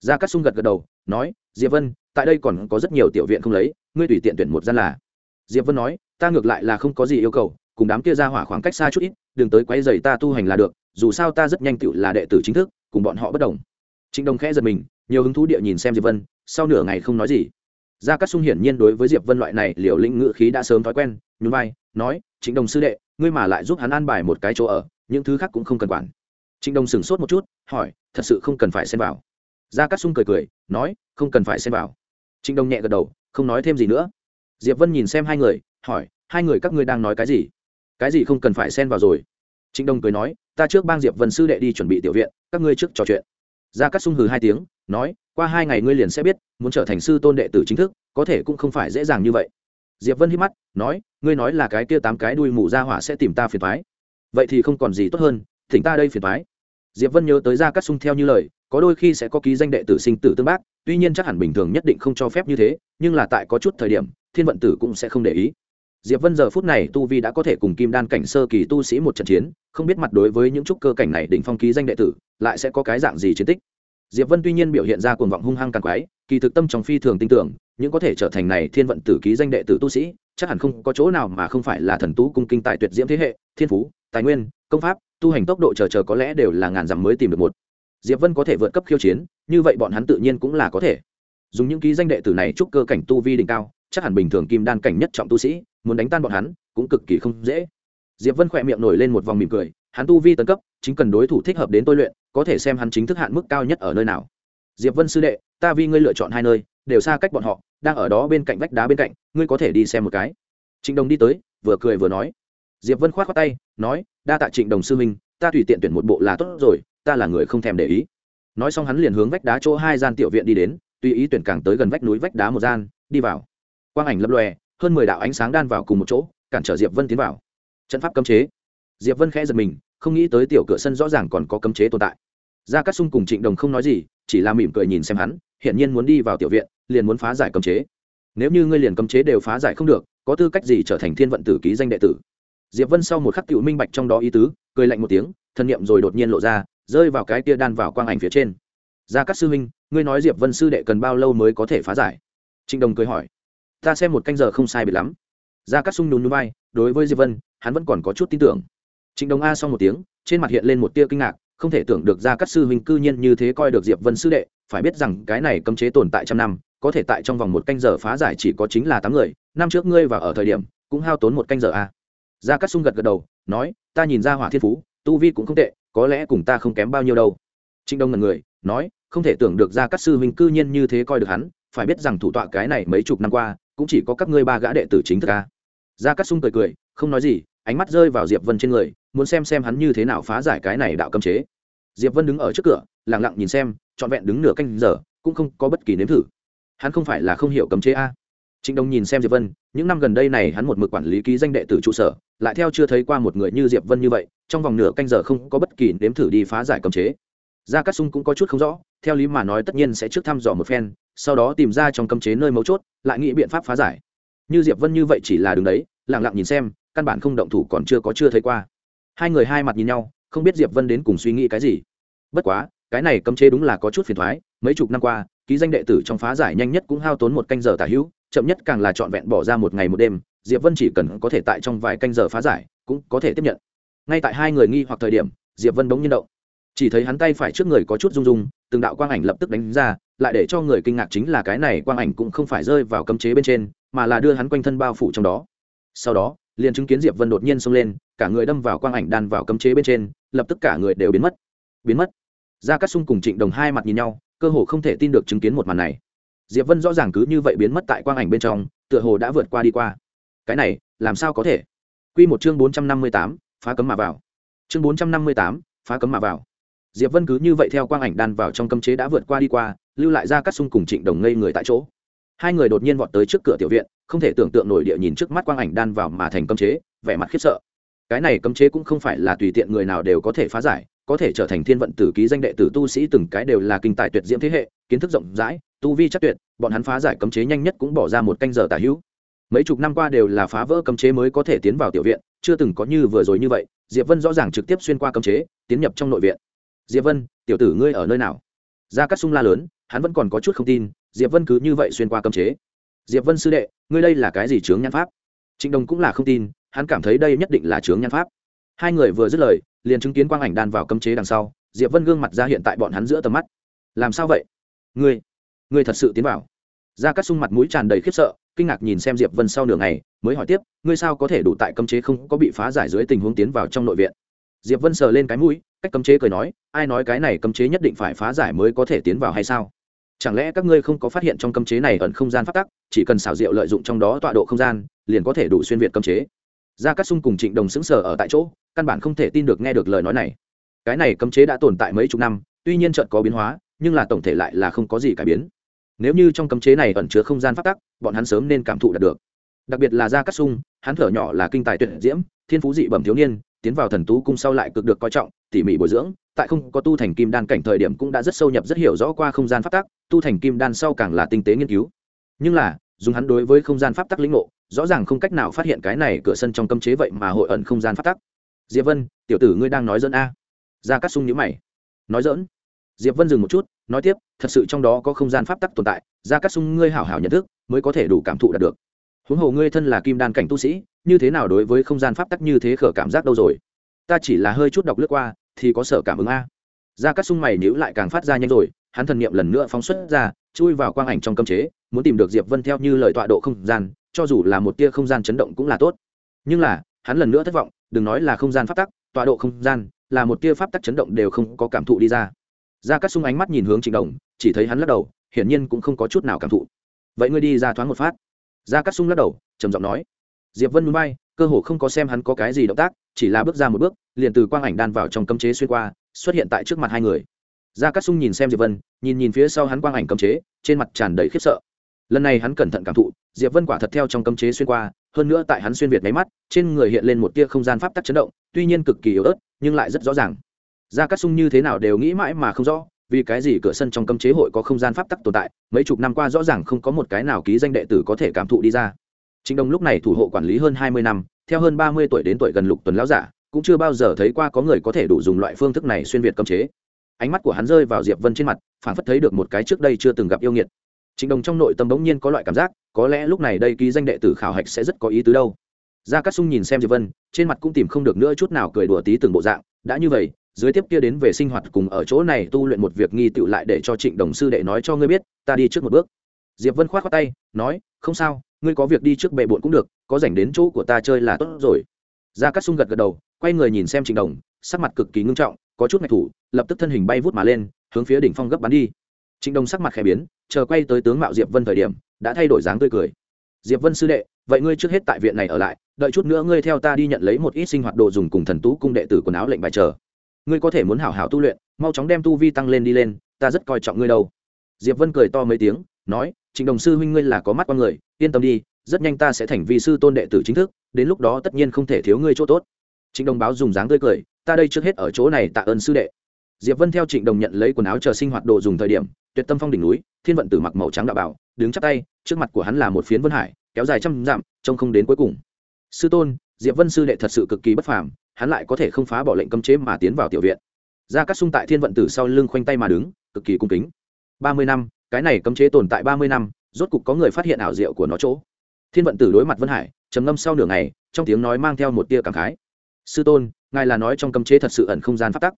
Gia cát sung gật gật đầu, nói, diệp vân, tại đây còn có rất nhiều tiểu viện không lấy, ngươi tùy tiện tuyển một gian là. Diệp vân nói, ta ngược lại là không có gì yêu cầu cùng đám kia ra hỏa khoảng cách xa chút ít, đừng tới quấy rầy ta tu hành là được, dù sao ta rất nhanh tựu là đệ tử chính thức, cùng bọn họ bất đồng. Trịnh Đông khẽ giật mình, nhiều hứng thú địa nhìn xem diệp vân, sau nửa ngày không nói gì. Gia cát sung hiển nhiên đối với diệp vân loại này liều lĩnh ngự khí đã sớm thói quen, nhún vai, nói, trịnh đồng sư đệ, ngươi mà lại giúp hắn an bài một cái chỗ ở, những thứ khác cũng không cần quản. Trịnh đồng sửng sốt một chút, hỏi, thật sự không cần phải xem vào? Gia cát sung cười cười, nói, không cần phải xem vào. Trịnh đồng nhẹ gật đầu, không nói thêm gì nữa. Diệp vân nhìn xem hai người, hỏi, hai người các ngươi đang nói cái gì? Cái gì không cần phải xen vào rồi. Trịnh Đông cười nói, ta trước bang diệp vân sư đệ đi chuẩn bị tiểu viện, các ngươi trước trò chuyện. Gia cát sung hừ hai tiếng, nói, qua hai ngày ngươi liền sẽ biết, muốn trở thành sư tôn đệ tử chính thức, có thể cũng không phải dễ dàng như vậy. Diệp vân hít mắt, nói, ngươi nói là cái kia tám cái đuôi mù ra hỏa sẽ tìm ta phiền thoái vậy thì không còn gì tốt hơn, thỉnh ta đây phiền thoái diệp vân nhớ tới gia cát sung theo như lời, có đôi khi sẽ có ký danh đệ tử sinh tử tương bác, tuy nhiên chắc hẳn bình thường nhất định không cho phép như thế, nhưng là tại có chút thời điểm, thiên vận tử cũng sẽ không để ý diệp vân giờ phút này tu vi đã có thể cùng kim đan cảnh sơ kỳ tu sĩ một trận chiến, không biết mặt đối với những trúc cơ cảnh này đỉnh phong ký danh đệ tử, lại sẽ có cái dạng gì chiến tích. Diệp vân tuy nhiên biểu hiện ra cuồng vọng hung hăng càng quái, kỳ thực tâm trong phi thường tin tưởng, những có thể trở thành này thiên vận tử ký danh đệ tử tu sĩ, chắc hẳn không có chỗ nào mà không phải là thần tú cung kinh tài tuyệt diễm thế hệ, thiên phú, tài nguyên, công pháp, tu hành tốc độ chờ chờ có lẽ đều là ngàn dặm mới tìm được một. Diệp vân có thể vượt cấp khiêu chiến, như vậy bọn hắn tự nhiên cũng là có thể. Dùng những ký danh đệ tử này chúc cơ cảnh tu vi đỉnh cao chắc hẳn bình thường kim đan cảnh nhất trọng tu sĩ, muốn đánh tan bọn hắn, cũng cực kỳ không dễ. Diệp vân khỏe miệng nổi lên một vòng mỉm cười, hắn tu vi tấn cấp, chính cần đối thủ thích hợp đến tôi luyện, có thể xem hắn chính thức hạn mức cao nhất ở nơi nào. Diệp vân sư đệ, ta vì ngươi lựa chọn hai nơi, đều xa cách bọn họ, đang ở đó bên cạnh vách đá bên cạnh, ngươi có thể đi xem một cái. Trịnh đồng đi tới, vừa cười vừa nói. Diệp vân khoát khoát tay, nói, đa tạ trịnh đồng sư minh ta tùy tiện tuyển một bộ là tốt rồi, ta là người không thèm để ý. Nói xong hắn liền hướng vách đá chỗ hai gian tiểu viện đi đến, tùy ý tuyển càng tới gần vách núi vách đá một gian, đi vào quang ảnh lập lòe, hơn mười đạo ánh sáng đan vào cùng một chỗ, cản trở diệp vân tiến vào. Trận pháp cấm chế. Diệp vân khẽ giật mình, không nghĩ tới tiểu cửa sân rõ ràng còn có cấm chế tồn tại. Gia cát sung cùng trịnh đồng không nói gì, chỉ là mỉm cười nhìn xem hắn, hiển nhiên muốn đi vào tiểu viện, liền muốn phá giải cấm chế. Nếu như ngươi liền cấm chế đều phá giải không được, có tư cách gì trở thành thiên vận tử ký danh đệ tử? Diệp vân sau một khắc cựu minh bạch trong đó ý tứ, cười lạnh một tiếng thân niệm rồi đột nhiên lộ ra, rơi vào cái tia đan vào quang ảnh phía trên. Gia cát sư huynh ngươi nói diệp vân sư đệ cần bao lâu mới có thể phá giải? Trịnh đồng cười hỏi ta xem một canh giờ không sai biệt lắm. Gia cát sung nhún núi vai, đối với diệp vân, hắn vẫn còn có chút tin tưởng. Trịnh đồng a sau một tiếng, trên mặt hiện lên một tia kinh ngạc, không thể tưởng được gia cát sư huynh cư nhiên như thế coi được diệp vân sư đệ, phải biết rằng cái này cấm chế tồn tại trăm năm, có thể tại trong vòng một canh giờ phá giải chỉ có chính là tám người, năm trước ngươi và ở thời điểm, cũng hao tốn một canh giờ a. Gia cát sung gật gật đầu, nói, ta nhìn ra hỏa thiên phú, tu vi cũng không tệ, có lẽ cùng ta không kém bao nhiêu đâu. Trịnh đông ngần người, nói, không thể tưởng được gia cát sư huynh cư nhiên như thế coi được hắn, phải biết rằng thủ tọa cái này mấy chục năm qua cũng chỉ có các ngươi ba gã đệ tử chính thức a. Gia cát sung cười cười, không nói gì, ánh mắt rơi vào diệp vân trên người, muốn xem xem hắn như thế nào phá giải cái này đạo cấm chế. Diệp vân đứng ở trước cửa, lặng lặng nhìn xem, trọn vẹn đứng nửa canh giờ, cũng không có bất kỳ nếm thử. Hắn không phải là không hiểu cấm chế a. Trịnh đông nhìn xem diệp vân, những năm gần đây này hắn một mực quản lý ký danh đệ tử trụ sở, lại theo chưa thấy qua một người như diệp vân như vậy, trong vòng nửa canh giờ không có bất kỳ nếm thử đi phá giải cấm chế gia cát sung cũng có chút không rõ, theo lý mà nói tất nhiên sẽ trước thăm dò một phen, sau đó tìm ra trong cấm chế nơi mấu chốt, lại nghĩ biện pháp phá giải. Như diệp vân như vậy chỉ là đứng đấy, lặng lặng nhìn xem, căn bản không động thủ còn chưa có chưa thấy qua. Hai người hai mặt nhìn nhau, không biết diệp vân đến cùng suy nghĩ cái gì. Bất quá, cái này cấm chế đúng là có chút phiền thoái, mấy chục năm qua, ký danh đệ tử trong phá giải nhanh nhất cũng hao tốn một canh giờ tả hữu, chậm nhất càng là trọn vẹn bỏ ra một ngày một đêm, diệp vân chỉ cần có thể tại trong vài canh giờ phá giải, cũng có thể tiếp nhận. Ngay tại hai người nghi hoặc thời điểm, diệp vân bỗng nhiên động chỉ thấy hắn tay phải trước người có chút rung rung từng đạo quang ảnh lập tức đánh ra lại để cho người kinh ngạc chính là cái này quang ảnh cũng không phải rơi vào cấm chế bên trên mà là đưa hắn quanh thân bao phủ trong đó. Sau đó liền chứng kiến diệp vân đột nhiên xông lên cả người đâm vào quang ảnh đan vào cấm chế bên trên lập tức cả người đều biến mất. Biến mất. Gia cát sung cùng trịnh đồng hai mặt nhìn nhau cơ hồ không thể tin được chứng kiến một màn này. Diệp vân rõ ràng cứ như vậy biến mất tại quang ảnh bên trong tựa hồ đã vượt qua đi qua. Cái này làm sao có thể? Quy một chương bốn trăm năm mươi tám, phá cấm mà vào. Chương bốn trăm năm mươi tám, phá cấm mà vào diệp vân cứ như vậy theo quang ảnh đan vào trong cấm chế đã vượt qua đi qua, lưu lại ra cắt sung cùng trịnh đồng ngây người tại chỗ. Hai người đột nhiên vọt tới trước cửa tiểu viện, không thể tưởng tượng nổi địa nhìn trước mắt quang ảnh đan vào mà thành cấm chế, vẻ mặt khiếp sợ. Cái này cấm chế cũng không phải là tùy tiện người nào đều có thể phá giải, có thể trở thành thiên vận tử ký danh đệ tử tu sĩ từng cái đều là kinh tài tuyệt diễm thế hệ, kiến thức rộng rãi, tu vi chắc tuyệt, bọn hắn phá giải cấm chế nhanh nhất cũng bỏ ra một canh giờ tả hữu. Mấy chục năm qua đều là phá vỡ cấm chế mới có thể tiến vào tiểu viện, chưa từng có như vừa rồi như vậy, diệp vân rõ ràng trực tiếp xuyên qua cấm chế, tiến nhập trong nội viện diệp vân, tiểu tử ngươi ở nơi nào? Gia cát sung la lớn, hắn vẫn còn có chút không tin, diệp vân cứ như vậy xuyên qua cấm chế. Diệp vân sư đệ, ngươi đây là cái gì chướng nhan pháp? Trịnh đồng cũng là không tin, hắn cảm thấy đây nhất định là chướng nhan pháp. Hai người vừa dứt lời, liền chứng kiến quang ảnh đan vào cấm chế đằng sau, diệp vân gương mặt ra hiện tại bọn hắn giữa tầm mắt. Làm sao vậy? Ngươi ngươi thật sự tiến vào. Gia cát sung mặt mũi tràn đầy khiếp sợ, kinh ngạc nhìn xem diệp vân sau nửa ngày, mới hỏi tiếp, ngươi sao có thể đủ tại cấm chế không có bị phá giải dưới tình huống tiến vào trong nội viện? Diệp vân sờ lên cái mũi, cách cấm chế cười nói, ai nói cái này cấm chế nhất định phải phá giải mới có thể tiến vào hay sao? Chẳng lẽ các ngươi không có phát hiện trong cấm chế này ẩn không gian phát tắc, chỉ cần xảo diệu lợi dụng trong đó tọa độ không gian, liền có thể đủ xuyên việt cấm chế? Gia cát sung cùng trịnh đồng xứng sờ ở tại chỗ, căn bản không thể tin được nghe được lời nói này. Cái này cấm chế đã tồn tại mấy chục năm, tuy nhiên trận có biến hóa, nhưng là tổng thể lại là không có gì cải biến. Nếu như trong cấm chế này ẩn chứa không gian phát tắc, bọn hắn sớm nên cảm thụ đạt được. Đặc biệt là gia cát sung, hắn thở nhỏ là kinh tài tuyệt diễm, thiên phú dị bẩm thiếu niên tiến vào thần tú cung sau lại cực được coi trọng, tỉ mỉ bồi dưỡng, tại không có tu thành kim đan cảnh thời điểm cũng đã rất sâu nhập, rất hiểu rõ qua không gian pháp tắc, tu thành kim đan sau càng là tinh tế nghiên cứu. Nhưng là, dùng hắn đối với không gian pháp tắc lĩnh ngộ, rõ ràng không cách nào phát hiện cái này cửa sân trong cấm chế vậy mà hội ẩn không gian pháp tắc. Diệp vân, tiểu tử ngươi đang nói dẫn a. Ra cắt sung nhữ mày. Nói dỡn diệp vân dừng một chút, nói tiếp, thật sự trong đó có không gian pháp tắc tồn tại ra cắt sung ngươi hảo hảo nhận thức, mới có thể đủ cảm thụ đạt được huống hồ ngươi thân là kim đan cảnh tu sĩ, như thế nào đối với không gian pháp tắc như thế khở cảm giác đâu rồi? Ta chỉ là hơi chút đọc lướt qua, thì có sở cảm ứng a. Ra các sung mày nhữ lại càng phát ra nhanh rồi, hắn thần niệm lần nữa phóng xuất ra, chui vào quang ảnh trong cấm chế, muốn tìm được diệp vân theo như lời tọa độ không gian, cho dù là một tia không gian chấn động cũng là tốt. Nhưng là, hắn lần nữa thất vọng, đừng nói là không gian pháp tắc, tọa độ không gian, là một tia pháp tắc chấn động đều không có cảm thụ đi ra. Ra các sung ánh mắt nhìn hướng trịnh đồng, chỉ thấy hắn lắc đầu, hiển nhiên cũng không có chút nào cảm thụ. Vậy ngươi đi ra thoáng một phát ra cắt sung lắc đầu, trầm giọng nói, diệp vân núi bay, cơ hồ không có xem hắn có cái gì động tác, chỉ là bước ra một bước, liền từ quang ảnh đan vào trong cấm chế xuyên qua, xuất hiện tại trước mặt hai người. Gia cát sung nhìn xem diệp vân, nhìn nhìn phía sau hắn quang ảnh cấm chế, trên mặt tràn đầy khiếp sợ. Lần này hắn cẩn thận cảm thụ, diệp vân quả thật theo trong cấm chế xuyên qua, hơn nữa tại hắn xuyên việt máy mắt, trên người hiện lên một tia không gian pháp tắc chấn động, tuy nhiên cực kỳ yếu ớt, nhưng lại rất rõ ràng. Gia cát sung như thế nào đều nghĩ mãi mà không rõ vì cái gì cửa sân trong cấm chế hội có không gian pháp tắc tồn tại mấy chục năm qua rõ ràng không có một cái nào ký danh đệ tử có thể cảm thụ đi ra Trịnh Đông lúc này thủ hộ quản lý hơn hai mươi năm, theo hơn ba mươi tuổi đến tuổi gần lục tuần lão giả, cũng chưa bao giờ thấy qua có người có thể đủ dùng loại phương thức này xuyên việt cấm chế. Ánh mắt của hắn rơi vào Diệp Vân trên mặt, phản phất thấy được một cái trước đây chưa từng gặp yêu nghiệt. Trịnh Đông trong nội tâm bỗng nhiên có loại cảm giác, có lẽ lúc này đây ký danh đệ tử khảo hạch sẽ rất có ý tứ đâu. Gia Cát Sung nhìn xem Diệp Vân, trên mặt cũng tìm không được nữa chút nào cười đùa tí từng bộ dạng, đã như vậy, dưới tiếp kia đến về sinh hoạt cùng ở chỗ này tu luyện một việc nghi tựu lại để cho Trịnh Đồng sư đệ nói cho ngươi biết, ta đi trước một bước. Diệp Vân khoát khoát tay, nói, không sao, ngươi có việc đi trước bệ bộn cũng được có dành đến chỗ của ta chơi là tốt rồi. Ra cát sung gật gật đầu quay người nhìn xem trịnh đồng sắc mặt cực kỳ ngưng trọng có chút ngạch thủ lập tức thân hình bay vút mà lên hướng phía đỉnh phong gấp bắn đi. Trịnh đồng sắc mặt khẽ biến chờ quay tới tướng mạo diệp vân thời điểm đã thay đổi dáng tươi cười. Diệp vân sư đệ vậy ngươi trước hết tại viện này ở lại đợi chút nữa ngươi theo ta đi nhận lấy một ít sinh hoạt đồ dùng cùng thần tú cung đệ tử quần áo lệnh bài chờ ngươi có thể muốn hảo hảo tu luyện, mau chóng đem tu vi tăng lên đi lên, ta rất coi trọng ngươi đâu. Diệp vân cười to mấy tiếng, nói, trịnh đồng sư huynh ngươi là có mắt con người, yên tâm đi, rất nhanh ta sẽ thành vi sư tôn đệ tử chính thức, đến lúc đó tất nhiên không thể thiếu ngươi chỗ tốt. Trịnh đồng báo dùng dáng tươi cười, ta đây trước hết ở chỗ này tạ ơn sư đệ. Diệp vân theo trịnh đồng nhận lấy quần áo chờ sinh hoạt đồ dùng thời điểm, tuyệt tâm phong đỉnh núi, thiên vận tử mặc màu trắng đạo bảo, đứng chắp tay, trước mặt của hắn là một phiến vân hải, kéo dài trăm dặm, trông không đến cuối cùng. Sư tôn diệp vân sư đệ thật sự cực kỳ bất phàm, hắn lại có thể không phá bỏ lệnh cấm chế mà tiến vào tiểu viện. Ra Cát sung tại thiên vận tử sau lưng khoanh tay mà đứng, cực kỳ cung kính. Ba mươi năm, cái này cấm chế tồn tại ba mươi năm, rốt cục có người phát hiện ảo diệu của nó chỗ. Thiên vận tử đối mặt vân hải, trầm ngâm sau nửa ngày, trong tiếng nói mang theo một tia cảm khái. Sư tôn, ngài là nói trong cấm chế thật sự ẩn không gian phát tắc.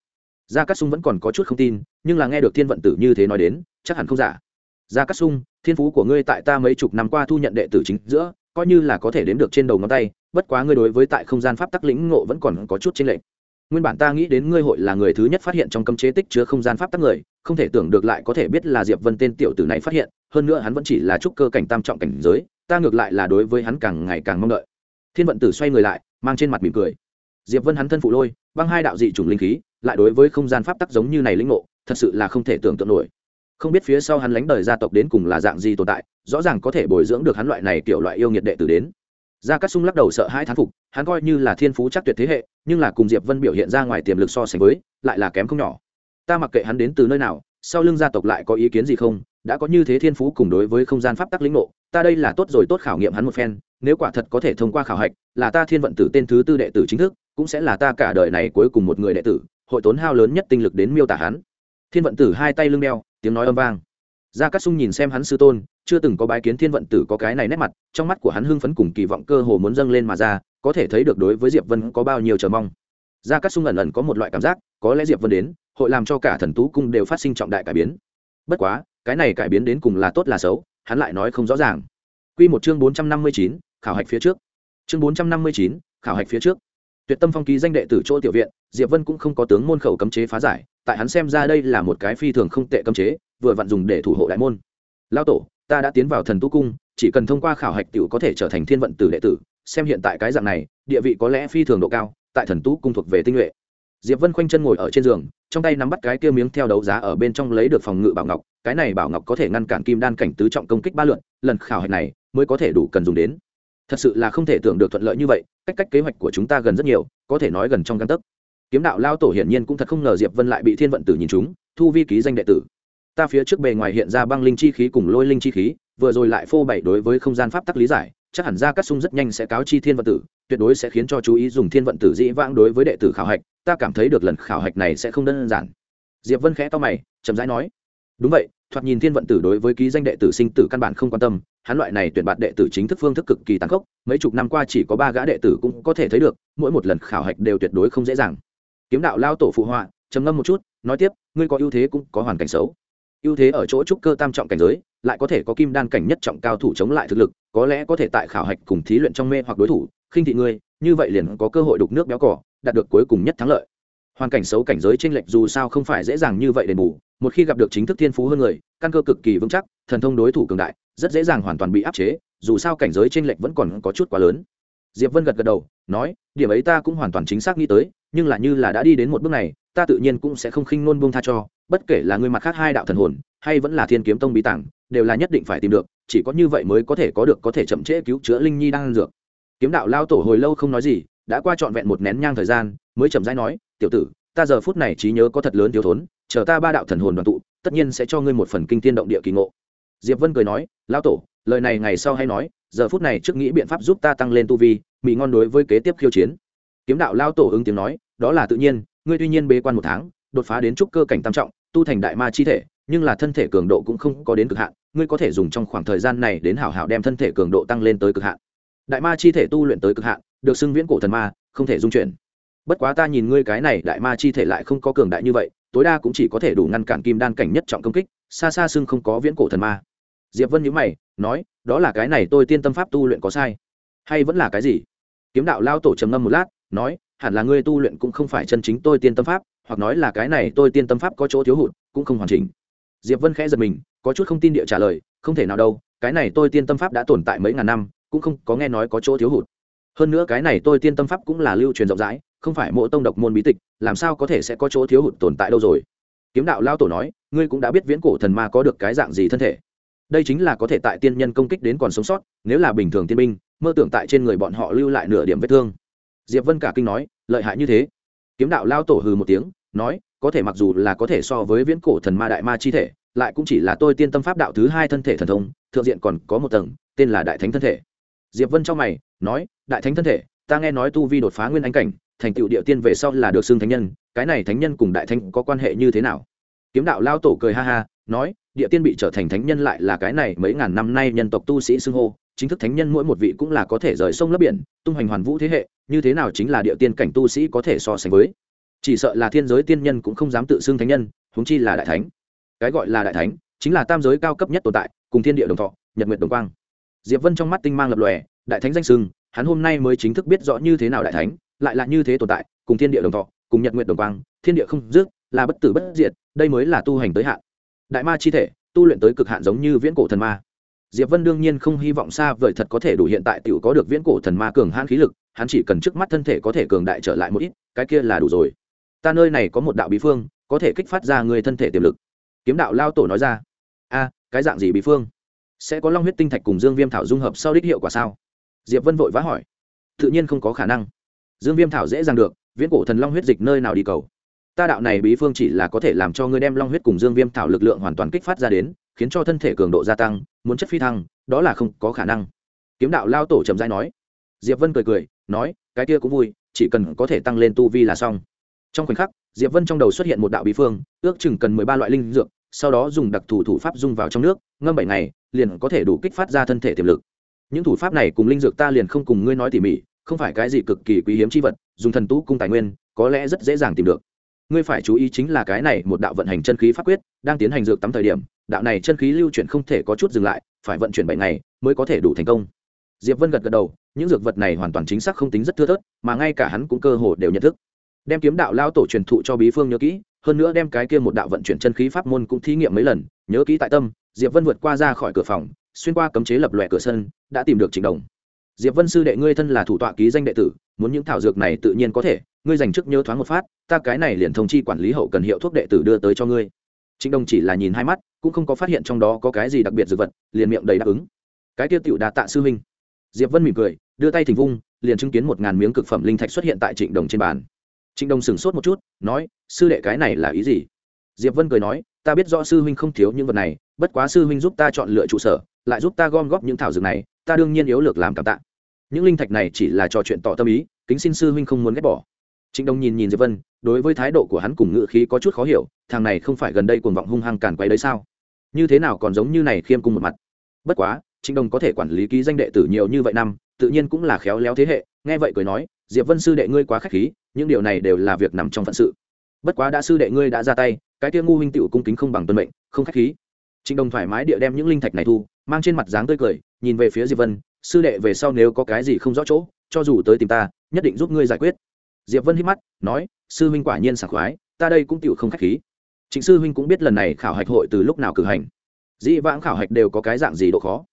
Gia cát sung vẫn còn có chút không tin, nhưng là nghe được thiên vận tử như thế nói đến, chắc hẳn không giả. Gia cát sung, thiên phú của ngươi tại ta mấy chục năm qua thu nhận đệ tử chính giữa, coi như là có thể đếm được trên đầu ngón tay bất quá ngươi đối với tại không gian pháp tắc lĩnh ngộ vẫn còn có chút chênh lệch. Nguyên bản ta nghĩ đến ngươi hội là người thứ nhất phát hiện trong cấm chế tích chứa không gian pháp tắc người, không thể tưởng được lại có thể biết là diệp vân tên tiểu tử này phát hiện, hơn nữa hắn vẫn chỉ là trúc cơ cảnh tam trọng cảnh giới, ta ngược lại là đối với hắn càng ngày càng mong đợi. Thiên vận tử xoay người lại, mang trên mặt mỉm cười. Diệp vân hắn thân phụ lôi, băng hai đạo dị chủng linh khí, lại đối với không gian pháp tắc giống như này lĩnh ngộ, thật sự là không thể tưởng tượng nổi. Không biết phía sau hắn lánh đời gia tộc đến cùng là dạng gì tồn tại, rõ ràng có thể bồi dưỡng được hắn loại này kiểu loại yêu nghiệt đệ tử đến gia cát sung lắc đầu sợ hai thán phục, hắn coi như là thiên phú chắc tuyệt thế hệ, nhưng là cùng diệp vân biểu hiện ra ngoài tiềm lực so sánh với, lại là kém không nhỏ. Ta mặc kệ hắn đến từ nơi nào, sau lưng gia tộc lại có ý kiến gì không, đã có như thế thiên phú cùng đối với không gian pháp tắc lĩnh ngộ, ta đây là tốt rồi tốt khảo nghiệm hắn một phen, nếu quả thật có thể thông qua khảo hạch, là ta thiên vận tử tên thứ tư đệ tử chính thức, cũng sẽ là ta cả đời này cuối cùng một người đệ tử, hội tốn hao lớn nhất tinh lực đến miêu tả hắn. Thiên vận tử hai tay lưng đeo, tiếng nói âm vang gia cát sung nhìn xem hắn sư tôn, chưa từng có bái kiến thiên vận tử có cái này nét mặt, trong mắt của hắn hưng phấn cùng kỳ vọng cơ hồ muốn dâng lên mà ra, có thể thấy được đối với diệp vân có bao nhiêu chờ mong. Gia cát sung ẩn ẩn có một loại cảm giác, có lẽ diệp vân đến, hội làm cho cả thần tú cung đều phát sinh trọng đại cải biến. Bất quá, cái này cải biến đến cùng là tốt là xấu, hắn lại nói không rõ ràng. Quy một chương bốn trăm năm mươi chín, khảo hạch phía trước. Chương bốn trăm năm mươi chín, khảo hạch phía trước. Tuyệt tâm phong ký danh đệ tử chỗ tiểu viện, diệp vân cũng không có tướng môn khẩu cấm chế phá giải, tại hắn xem ra đây là một cái phi thường không tệ cấm chế vừa vặn dùng để thủ hộ đại môn. Lão tổ, ta đã tiến vào thần tú cung, chỉ cần thông qua khảo hạch tiểu có thể trở thành thiên vận tử đệ tử, xem hiện tại cái dạng này, địa vị có lẽ phi thường độ cao, tại thần tú cung thuộc về tinh nhuệ. Diệp vân khoanh chân ngồi ở trên giường, trong tay nắm bắt cái kia miếng theo đấu giá ở bên trong lấy được phòng ngự bảo ngọc, cái này bảo ngọc có thể ngăn cản kim đan cảnh tứ trọng công kích ba lượn lần khảo hạch này mới có thể đủ cần dùng đến. Thật sự là không thể tưởng được thuận lợi như vậy, cách cách kế hoạch của chúng ta gần rất nhiều, có thể nói gần trong căn tấc. Kiếm đạo lao tổ hiển nhiên cũng thật không ngờ diệp vân lại bị thiên vận tử nhìn chúng thu vi ký danh đệ tử ta phía trước bề ngoài hiện ra băng linh chi khí cùng lôi linh chi khí, vừa rồi lại phô bày đối với không gian pháp tắc lý giải, chắc hẳn ra cắt sung rất nhanh sẽ cáo chi thiên vận tử, tuyệt đối sẽ khiến cho chú ý dùng thiên vận tử dĩ vãng đối với đệ tử khảo hạch, ta cảm thấy được lần khảo hạch này sẽ không đơn giản. Diệp vân khẽ to mày, chậm rãi nói, đúng vậy, thoạt nhìn thiên vận tử đối với ký danh đệ tử sinh tử căn bản không quan tâm, hắn loại này tuyển bạt đệ tử chính thức phương thức cực kỳ tàn khốc, mấy chục năm qua chỉ có ba gã đệ tử cũng có thể thấy được, mỗi một lần khảo hạch đều tuyệt đối không dễ dàng. Kiếm đạo lao tổ phụ họa, trầm ngâm một chút, nói tiếp, ngươi có ưu thế cũng có hoàn cảnh xấu ưu thế ở chỗ trúc cơ tam trọng cảnh giới, lại có thể có kim đan cảnh nhất trọng cao thủ chống lại thực lực, có lẽ có thể tại khảo hạch cùng thí luyện trong mê hoặc đối thủ, khinh thị ngươi, như vậy liền có cơ hội đục nước béo cỏ đạt được cuối cùng nhất thắng lợi. Hoàn cảnh xấu cảnh giới tranh lệch dù sao không phải dễ dàng như vậy đền bù, một khi gặp được chính thức thiên phú hơn người, căn cơ cực kỳ vững chắc, thần thông đối thủ cường đại, rất dễ dàng hoàn toàn bị áp chế, dù sao cảnh giới tranh lệch vẫn còn có chút quá lớn. Diệp vân gật gật đầu, nói, điểm ấy ta cũng hoàn toàn chính xác nghĩ tới, nhưng là như là đã đi đến một bước này, ta tự nhiên cũng sẽ không khinh nôn buông tha cho bất kể là người mặt khác hai đạo thần hồn, hay vẫn là thiên kiếm tông bí tảng đều là nhất định phải tìm được, chỉ có như vậy mới có thể có được, có thể chậm trễ cứu chữa linh nhi đang ăn dược. Kiếm đạo lao tổ hồi lâu không nói gì, đã qua trọn vẹn một nén nhang thời gian, mới chậm rãi nói, tiểu tử, ta giờ phút này trí nhớ có thật lớn thiếu thốn, chờ ta ba đạo thần hồn đoàn tụ, tất nhiên sẽ cho ngươi một phần kinh tiên động địa kỳ ngộ. Diệp vân cười nói, lao tổ, lời này ngày sau hay nói, giờ phút này trước nghĩ biện pháp giúp ta tăng lên tu vi, mì ngon đối với kế tiếp khiêu chiến. Kiếm đạo lao tổ ứng tiếng nói, đó là tự nhiên, ngươi tuy nhiên bế quan một tháng, đột phá đến trúc cơ cảnh tam trọng tu thành đại ma chi thể, nhưng là thân thể cường độ cũng không có đến cực hạn, ngươi có thể dùng trong khoảng thời gian này đến hảo hảo đem thân thể cường độ tăng lên tới cực hạn. Đại ma chi thể tu luyện tới cực hạn, được xưng viễn cổ thần ma, không thể dung chuyển. Bất quá ta nhìn ngươi cái này đại ma chi thể lại không có cường đại như vậy, tối đa cũng chỉ có thể đủ ngăn cản kim đan cảnh nhất trọng công kích, xa xa xưng không có viễn cổ thần ma. Diệp vân nhíu mày, nói, đó là cái này tôi tiên tâm pháp tu luyện có sai. Hay vẫn là cái gì? Kiếm đạo lao tổ trầm ngâm một lát, nói, hẳn là ngươi tu luyện cũng không phải chân chính tôi tiên tâm pháp hoặc nói là cái này tôi tiên tâm pháp có chỗ thiếu hụt, cũng không hoàn chỉnh. Diệp vân khẽ giật mình, có chút không tin địa trả lời, không thể nào đâu, cái này tôi tiên tâm pháp đã tồn tại mấy ngàn năm, cũng không có nghe nói có chỗ thiếu hụt. Hơn nữa cái này tôi tiên tâm pháp cũng là lưu truyền rộng rãi, không phải mộ tông độc môn bí tịch, làm sao có thể sẽ có chỗ thiếu hụt tồn tại đâu rồi? Kiếm đạo lao tổ nói, ngươi cũng đã biết viễn cổ thần ma có được cái dạng gì thân thể. Đây chính là có thể tại tiên nhân công kích đến còn sống sót, nếu là bình thường tiên binh, mơ tưởng tại trên người bọn họ lưu lại nửa điểm vết thương. Diệp vân cả kinh nói, lợi hại như thế kiếm đạo lao tổ hừ một tiếng, nói, có thể mặc dù là có thể so với viễn cổ thần ma đại ma chi thể, lại cũng chỉ là tôi tiên tâm pháp đạo thứ hai thân thể thần thông, thượng diện còn có một tầng, tên là đại thánh thân thể. Diệp vân trong mày, nói, đại thánh thân thể, ta nghe nói tu vi đột phá nguyên anh cảnh, thành tựu địa tiên về sau là được xưng thánh nhân, cái này thánh nhân cùng đại thánh có quan hệ như thế nào? Kiếm đạo lao tổ cười ha ha, nói, địa tiên bị trở thành thánh nhân lại là cái này mấy ngàn năm nay nhân tộc tu sĩ xưng hô chính thức thánh nhân mỗi một vị cũng là có thể rời sông lấp biển, tung hoành hoàn vũ thế hệ, như thế nào chính là địa tiên cảnh tu sĩ có thể so sánh với. Chỉ sợ là thiên giới tiên nhân cũng không dám tự xưng thánh nhân, huống chi là đại thánh. Cái gọi là đại thánh, chính là tam giới cao cấp nhất tồn tại, cùng thiên địa đồng thọ, nhật nguyệt đồng quang. Diệp vân trong mắt tinh mang lập lòe, đại thánh danh sưng, hắn hôm nay mới chính thức biết rõ như thế nào đại thánh, lại là như thế tồn tại, cùng thiên địa đồng thọ, cùng nhật nguyệt đồng quang, thiên địa không dứt, là bất tử bất diệt, đây mới là tu hành tới hạn. Đại ma chi thể, tu luyện tới cực hạn giống như viễn cổ thần ma diệp vân đương nhiên không hy vọng xa vời thật có thể đủ hiện tại tiểu có được viễn cổ thần ma cường hãn khí lực, hắn chỉ cần trước mắt thân thể có thể cường đại trở lại một ít, cái kia là đủ rồi. Ta nơi này có một đạo bí phương, có thể kích phát ra người thân thể tiềm lực. Kiếm đạo lao tổ nói ra. A, cái dạng gì bí phương? Sẽ có long huyết tinh thạch cùng dương viêm thảo dung hợp sau đích hiệu quả sao? Diệp vân vội vã hỏi. Tự nhiên không có khả năng. Dương viêm thảo dễ dàng được, viễn cổ thần long huyết dịch nơi nào đi cầu? Ta đạo này bí phương chỉ là có thể làm cho ngươi đem long huyết cùng dương viêm thảo lực lượng hoàn toàn kích phát ra đến khiến cho thân thể cường độ gia tăng, muốn chất phi thăng, đó là không có khả năng. Kiếm đạo lao tổ trầm dai nói. Diệp vân cười cười, nói, cái kia cũng vui, chỉ cần có thể tăng lên tu vi là xong. Trong khoảnh khắc, diệp vân trong đầu xuất hiện một đạo bí phương, ước chừng cần mười ba loại linh dược, sau đó dùng đặc thù thủ pháp dung vào trong nước, ngâm bảy ngày, liền có thể đủ kích phát ra thân thể tiềm lực. Những thủ pháp này cùng linh dược ta liền không cùng ngươi nói tỉ mỉ, không phải cái gì cực kỳ quý hiếm chi vật, dùng thần tú cung tài nguyên, có lẽ rất dễ dàng tìm được ngươi phải chú ý chính là cái này một đạo vận hành chân khí pháp quyết đang tiến hành dược tắm thời điểm, đạo này chân khí lưu chuyển không thể có chút dừng lại, phải vận chuyển bảy ngày mới có thể đủ thành công. Diệp vân gật gật đầu, những dược vật này hoàn toàn chính xác không tính rất thưa thớt, mà ngay cả hắn cũng cơ hồ đều nhận thức. Đem kiếm đạo lao tổ truyền thụ cho bí phương nhớ kỹ, hơn nữa đem cái kia một đạo vận chuyển chân khí pháp môn cũng thí nghiệm mấy lần, nhớ kỹ tại tâm, diệp vân vượt qua ra khỏi cửa phòng, xuyên qua cấm chế lập lòe cửa sân, đã tìm được trịnh đồng diệp vân sư đệ ngươi thân là thủ tọa ký danh đệ tử, muốn những thảo dược này tự nhiên có thể, ngươi dành trước nhớ thoáng một phát, ta cái này liền thông chi quản lý hậu cần hiệu thuốc đệ tử đưa tới cho ngươi. Trịnh đồng chỉ là nhìn hai mắt, cũng không có phát hiện trong đó có cái gì đặc biệt dược vật, liền miệng đầy đáp ứng. Cái tiêu tiểu đà tạ sư huynh. Diệp vân mỉm cười, đưa tay thỉnh vung, liền chứng kiến một ngàn miếng cực phẩm linh thạch xuất hiện tại trịnh đồng trên bàn. Trịnh đồng sửng sốt một chút, nói, sư đệ cái này là ý gì? Diệp vân cười nói, ta biết rõ sư huynh không thiếu những vật này, bất quá sư huynh giúp ta chọn lựa trụ sở, lại giúp ta gom góp những thảo dược này, ta đương nhiên yếu lược làm cảm tạ những linh thạch này chỉ là trò chuyện tỏ tâm ý, kính xin sư huynh không muốn ghét bỏ. Trịnh Đông nhìn nhìn diệp vân, đối với thái độ của hắn cùng ngự khí có chút khó hiểu, thằng này không phải gần đây cuồng vọng hung hăng càn quay đấy sao? Như thế nào còn giống như này khiêm cung một mặt? Bất quá, trịnh Đông có thể quản lý ký danh đệ tử nhiều như vậy năm, tự nhiên cũng là khéo léo thế hệ, nghe vậy cười nói, diệp vân sư đệ ngươi quá khách khí, những điều này đều là việc nằm trong phận sự. Bất quá đã sư đệ ngươi đã ra tay, cái kia ngu huynh tựu cung kính không bằng tuân mệnh, không khách khí. Trịnh Đông thoải mái địa đem những linh thạch này thu, mang trên mặt dáng tươi cười, nhìn về phía diệp vân sư đệ về sau nếu có cái gì không rõ chỗ, cho dù tới tìm ta, nhất định giúp ngươi giải quyết. Diệp vân hít mắt, nói, sư huynh quả nhiên sảng khoái, ta đây cũng tựu không khách khí. Trịnh sư huynh cũng biết lần này khảo hạch hội từ lúc nào cử hành. Dĩ vãng khảo hạch đều có cái dạng gì độ khó?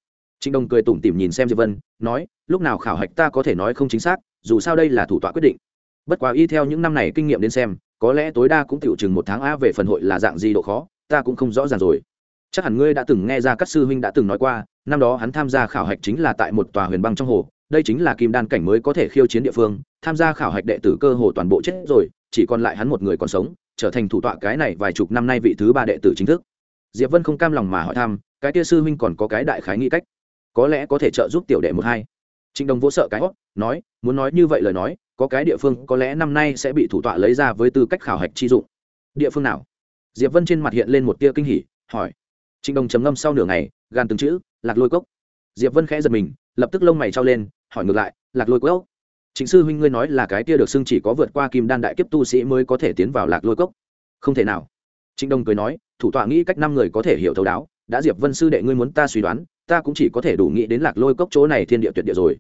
Trịnh đồng cười tủm tỉm nhìn xem diệp vân, nói, lúc nào khảo hạch ta có thể nói không chính xác, dù sao đây là thủ tọa quyết định. Bất quá y theo những năm này kinh nghiệm đến xem, có lẽ tối đa cũng tiểu chừng một tháng a về phần hội là dạng gì độ khó, ta cũng không rõ ràng rồi. Chắc hẳn ngươi đã từng nghe ra các sư huynh đã từng nói qua năm đó hắn tham gia khảo hạch chính là tại một tòa huyền băng trong hồ, đây chính là kim đan cảnh mới có thể khiêu chiến địa phương, tham gia khảo hạch đệ tử cơ hồ toàn bộ chết rồi, chỉ còn lại hắn một người còn sống, trở thành thủ tọa cái này vài chục năm nay vị thứ ba đệ tử chính thức. Diệp vân không cam lòng mà hỏi thăm, cái tia sư huynh còn có cái đại khái nghĩ cách? Có lẽ có thể trợ giúp tiểu đệ một hai. Trịnh đồng vỗ sợ cái hót, nói, muốn nói như vậy lời nói, có cái địa phương có lẽ năm nay sẽ bị thủ tọa lấy ra với tư cách khảo hạch chi dụng. Địa phương nào? Diệp vân trên mặt hiện lên một tia kinh hỉ, hỏi. Trịnh đồng chấm ngâm sau nửa ngày gan từng chữ, lạc lôi cốc. Diệp vân khẽ giật mình, lập tức lông mày trao lên, hỏi ngược lại, lạc lôi cốc? Chính sư huynh ngươi nói là cái kia được xưng chỉ có vượt qua kim đan đại kiếp tu sĩ mới có thể tiến vào lạc lôi cốc. Không thể nào. Trịnh Đông cười nói, thủ tọa nghĩ cách năm người có thể hiểu thấu đáo, đã diệp vân sư đệ ngươi muốn ta suy đoán, ta cũng chỉ có thể đủ nghĩ đến lạc lôi cốc chỗ này thiên địa tuyệt địa rồi.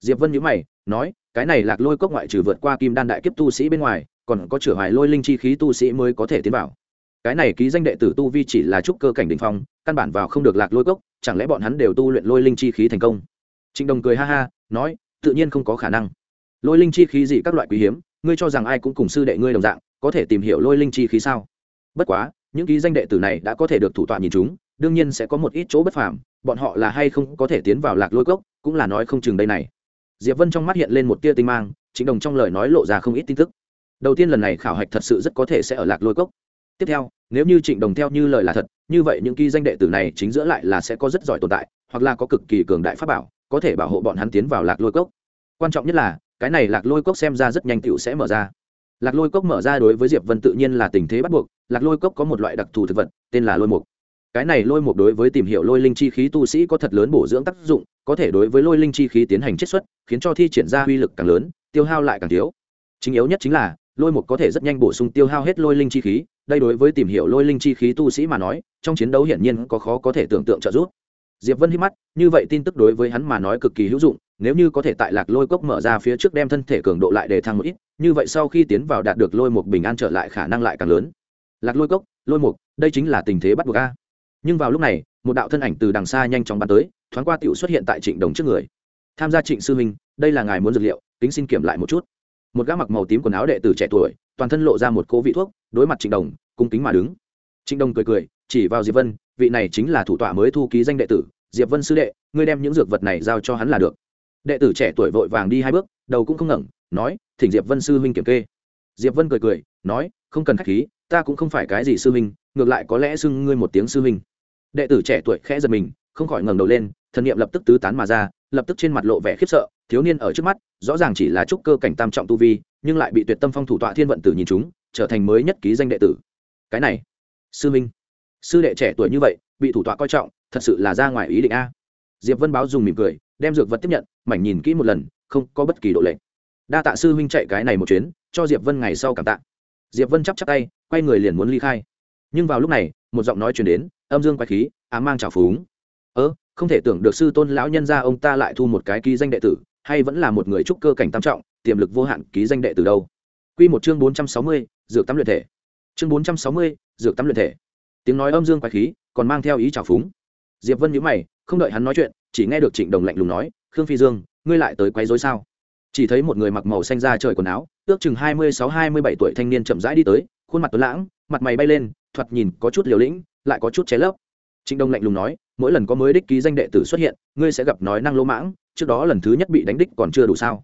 Diệp vân nhíu mày, nói, cái này lạc lôi cốc ngoại trừ vượt qua kim đan đại kiếp tu sĩ bên ngoài, còn có chửa hoài lôi linh chi khí tu sĩ mới có thể tiến vào. Cái này ký danh đệ tử tu vi chỉ là trúc cơ cảnh đỉnh phong căn bản vào không được lạc lôi cốc, chẳng lẽ bọn hắn đều tu luyện lôi linh chi khí thành công? Trịnh đồng cười ha ha, nói, tự nhiên không có khả năng. Lôi linh chi khí gì các loại quý hiếm, ngươi cho rằng ai cũng cùng sư đệ ngươi đồng dạng, có thể tìm hiểu lôi linh chi khí sao? Bất quá, những ký danh đệ tử này đã có thể được thủ tọa nhìn chúng, đương nhiên sẽ có một ít chỗ bất phàm, bọn họ là hay không có thể tiến vào lạc lôi cốc, cũng là nói không chừng đây này. Diệp vân trong mắt hiện lên một tia tinh mang chính đồng trong lời nói lộ ra không ít tin tức. Đầu tiên lần này khảo hạch thật sự rất có thể sẽ ở lạc lôi cốc tiếp theo, nếu như trịnh đồng theo như lời là thật, như vậy những ký danh đệ tử này chính giữa lại là sẽ có rất giỏi tồn tại, hoặc là có cực kỳ cường đại pháp bảo, có thể bảo hộ bọn hắn tiến vào lạc lôi cốc. Quan trọng nhất là, cái này lạc lôi cốc xem ra rất nhanh tựu sẽ mở ra. Lạc lôi cốc mở ra đối với diệp vân tự nhiên là tình thế bắt buộc, lạc lôi cốc có một loại đặc thù thực vật, tên là lôi mục. Cái này lôi mục đối với tìm hiểu lôi linh chi khí tu sĩ có thật lớn bổ dưỡng tác dụng, có thể đối với lôi linh chi khí tiến hành chiết xuất, khiến cho thi triển ra uy lực càng lớn, tiêu hao lại càng thiếu. Chính yếu nhất chính là, lôi mục có thể rất nhanh bổ sung tiêu hao hết lôi linh chi khí đây đối với tìm hiểu lôi linh chi khí tu sĩ mà nói, trong chiến đấu hiển nhiên có khó có thể tưởng tượng trợ giúp. Diệp vân hít mắt, như vậy tin tức đối với hắn mà nói cực kỳ hữu dụng, nếu như có thể tại lạc lôi cốc mở ra phía trước đem thân thể cường độ lại để thăng một ít, như vậy sau khi tiến vào đạt được lôi mục bình an trở lại khả năng lại càng lớn. Lạc lôi cốc, lôi mục, đây chính là tình thế bắt buộc a. Nhưng vào lúc này, một đạo thân ảnh từ đằng xa nhanh chóng bắn tới, thoáng qua tiểu xuất hiện tại trịnh đồng trước người. Tham gia trịnh sư huynh, đây là ngài muốn dược liệu tính xin kiểm lại một chút. Một gã mặc màu tím quần áo đệ tử trẻ tuổi toàn thân lộ ra một cố vị thuốc, đối mặt trịnh đồng, cung kính mà đứng. Trịnh đồng cười cười, chỉ vào diệp vân, vị này chính là thủ tọa mới thu ký danh đệ tử, diệp vân sư đệ, ngươi đem những dược vật này giao cho hắn là được. Đệ tử trẻ tuổi vội vàng đi hai bước, đầu cũng không ngẩng, nói, thỉnh diệp vân sư huynh kiểm kê. Diệp vân cười cười, nói, không cần khách khí, ta cũng không phải cái gì sư huynh, ngược lại có lẽ xưng ngươi một tiếng sư huynh. Đệ tử trẻ tuổi khẽ giật mình, không khỏi ngẩng đầu lên thần niệm lập tức tứ tán mà ra lập tức trên mặt lộ vẻ khiếp sợ thiếu niên ở trước mắt rõ ràng chỉ là trúc cơ cảnh tam trọng tu vi nhưng lại bị tuyệt tâm phong thủ tọa thiên vận tử nhìn trúng, trở thành mới nhất ký danh đệ tử. Cái này sư minh sư đệ trẻ tuổi như vậy bị thủ tọa coi trọng thật sự là ra ngoài ý định a. Diệp vân báo dùng mỉm cười đem dược vật tiếp nhận mảnh nhìn kỹ một lần không có bất kỳ độ lệ đa tạ sư huynh chạy cái này một chuyến cho diệp vân ngày sau cảm tạ. Diệp vân chắp chắp tay quay người liền muốn ly khai. Nhưng vào lúc này một giọng nói truyền đến âm dương quái khí ám mang trào phúng. Ơ không thể tưởng được sư tôn lão nhân ra ông ta lại thu một cái ký danh đệ tử hay vẫn là một người trúc cơ cảnh tam trọng tiềm lực vô hạn ký danh đệ tử đâu Quy một chương bốn trăm sáu mươi, dược tắm luyện thể. Chương bốn trăm sáu mươi, dược tắm luyện thể. Tiếng nói âm dương quái khí, còn mang theo ý trào phúng. Diệp Vân nhíu mày, không đợi hắn nói chuyện, chỉ nghe được Trịnh Đồng lạnh lùng nói, "Khương Phi Dương, ngươi lại tới quấy rối sao?" Chỉ thấy một người mặc màu xanh da trời quần áo, ước chừng hai mươi sáu hai mươi bảy tuổi thanh niên chậm rãi đi tới, khuôn mặt tuấn lãng, mặt mày bay lên, thoạt nhìn có chút liều lĩnh, lại có chút chế lấp trịnh đông lạnh lùng nói, mỗi lần có mới đích ký danh đệ tử xuất hiện, ngươi sẽ gặp nói năng lỗ mãng, trước đó lần thứ nhất bị đánh đích còn chưa đủ sao?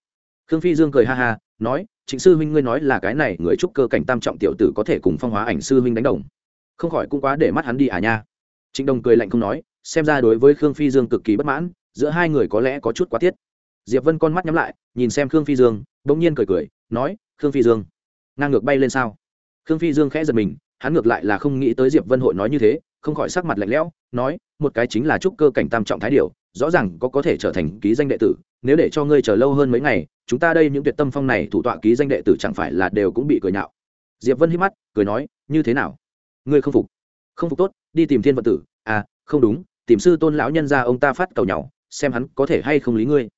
Khương phi dương cười ha ha, nói, trịnh sư huynh ngươi nói là cái này người trúc cơ cảnh tam trọng tiểu tử có thể cùng phong hóa ảnh sư huynh đánh đồng. Không khỏi cũng quá để mắt hắn đi à nha. Trịnh Đông cười lạnh không nói, xem ra đối với khương phi dương cực kỳ bất mãn, giữa hai người có lẽ có chút quá thiết. diệp vân con mắt nhắm lại, nhìn xem khương phi dương, bỗng nhiên cười cười, nói, khương phi dương, ngang ngược bay lên sao? Khương phi dương khẽ giật mình, hắn ngược lại là không nghĩ tới diệp vân hội nói như thế không khỏi sắc mặt lạnh lẽo, nói, một cái chính là trúc cơ cảnh tam trọng thái điều, rõ ràng có có thể trở thành ký danh đệ tử, nếu để cho ngươi chờ lâu hơn mấy ngày, chúng ta đây những tuyệt tâm phong này thủ tọa ký danh đệ tử chẳng phải là đều cũng bị cười nhạo. Diệp vân hít mắt, cười nói, như thế nào? Ngươi không phục? Không phục tốt, đi tìm thiên vận tử. À không đúng, tìm sư tôn lão nhân ra ông ta phát cầu nhau xem hắn có thể hay không lý ngươi.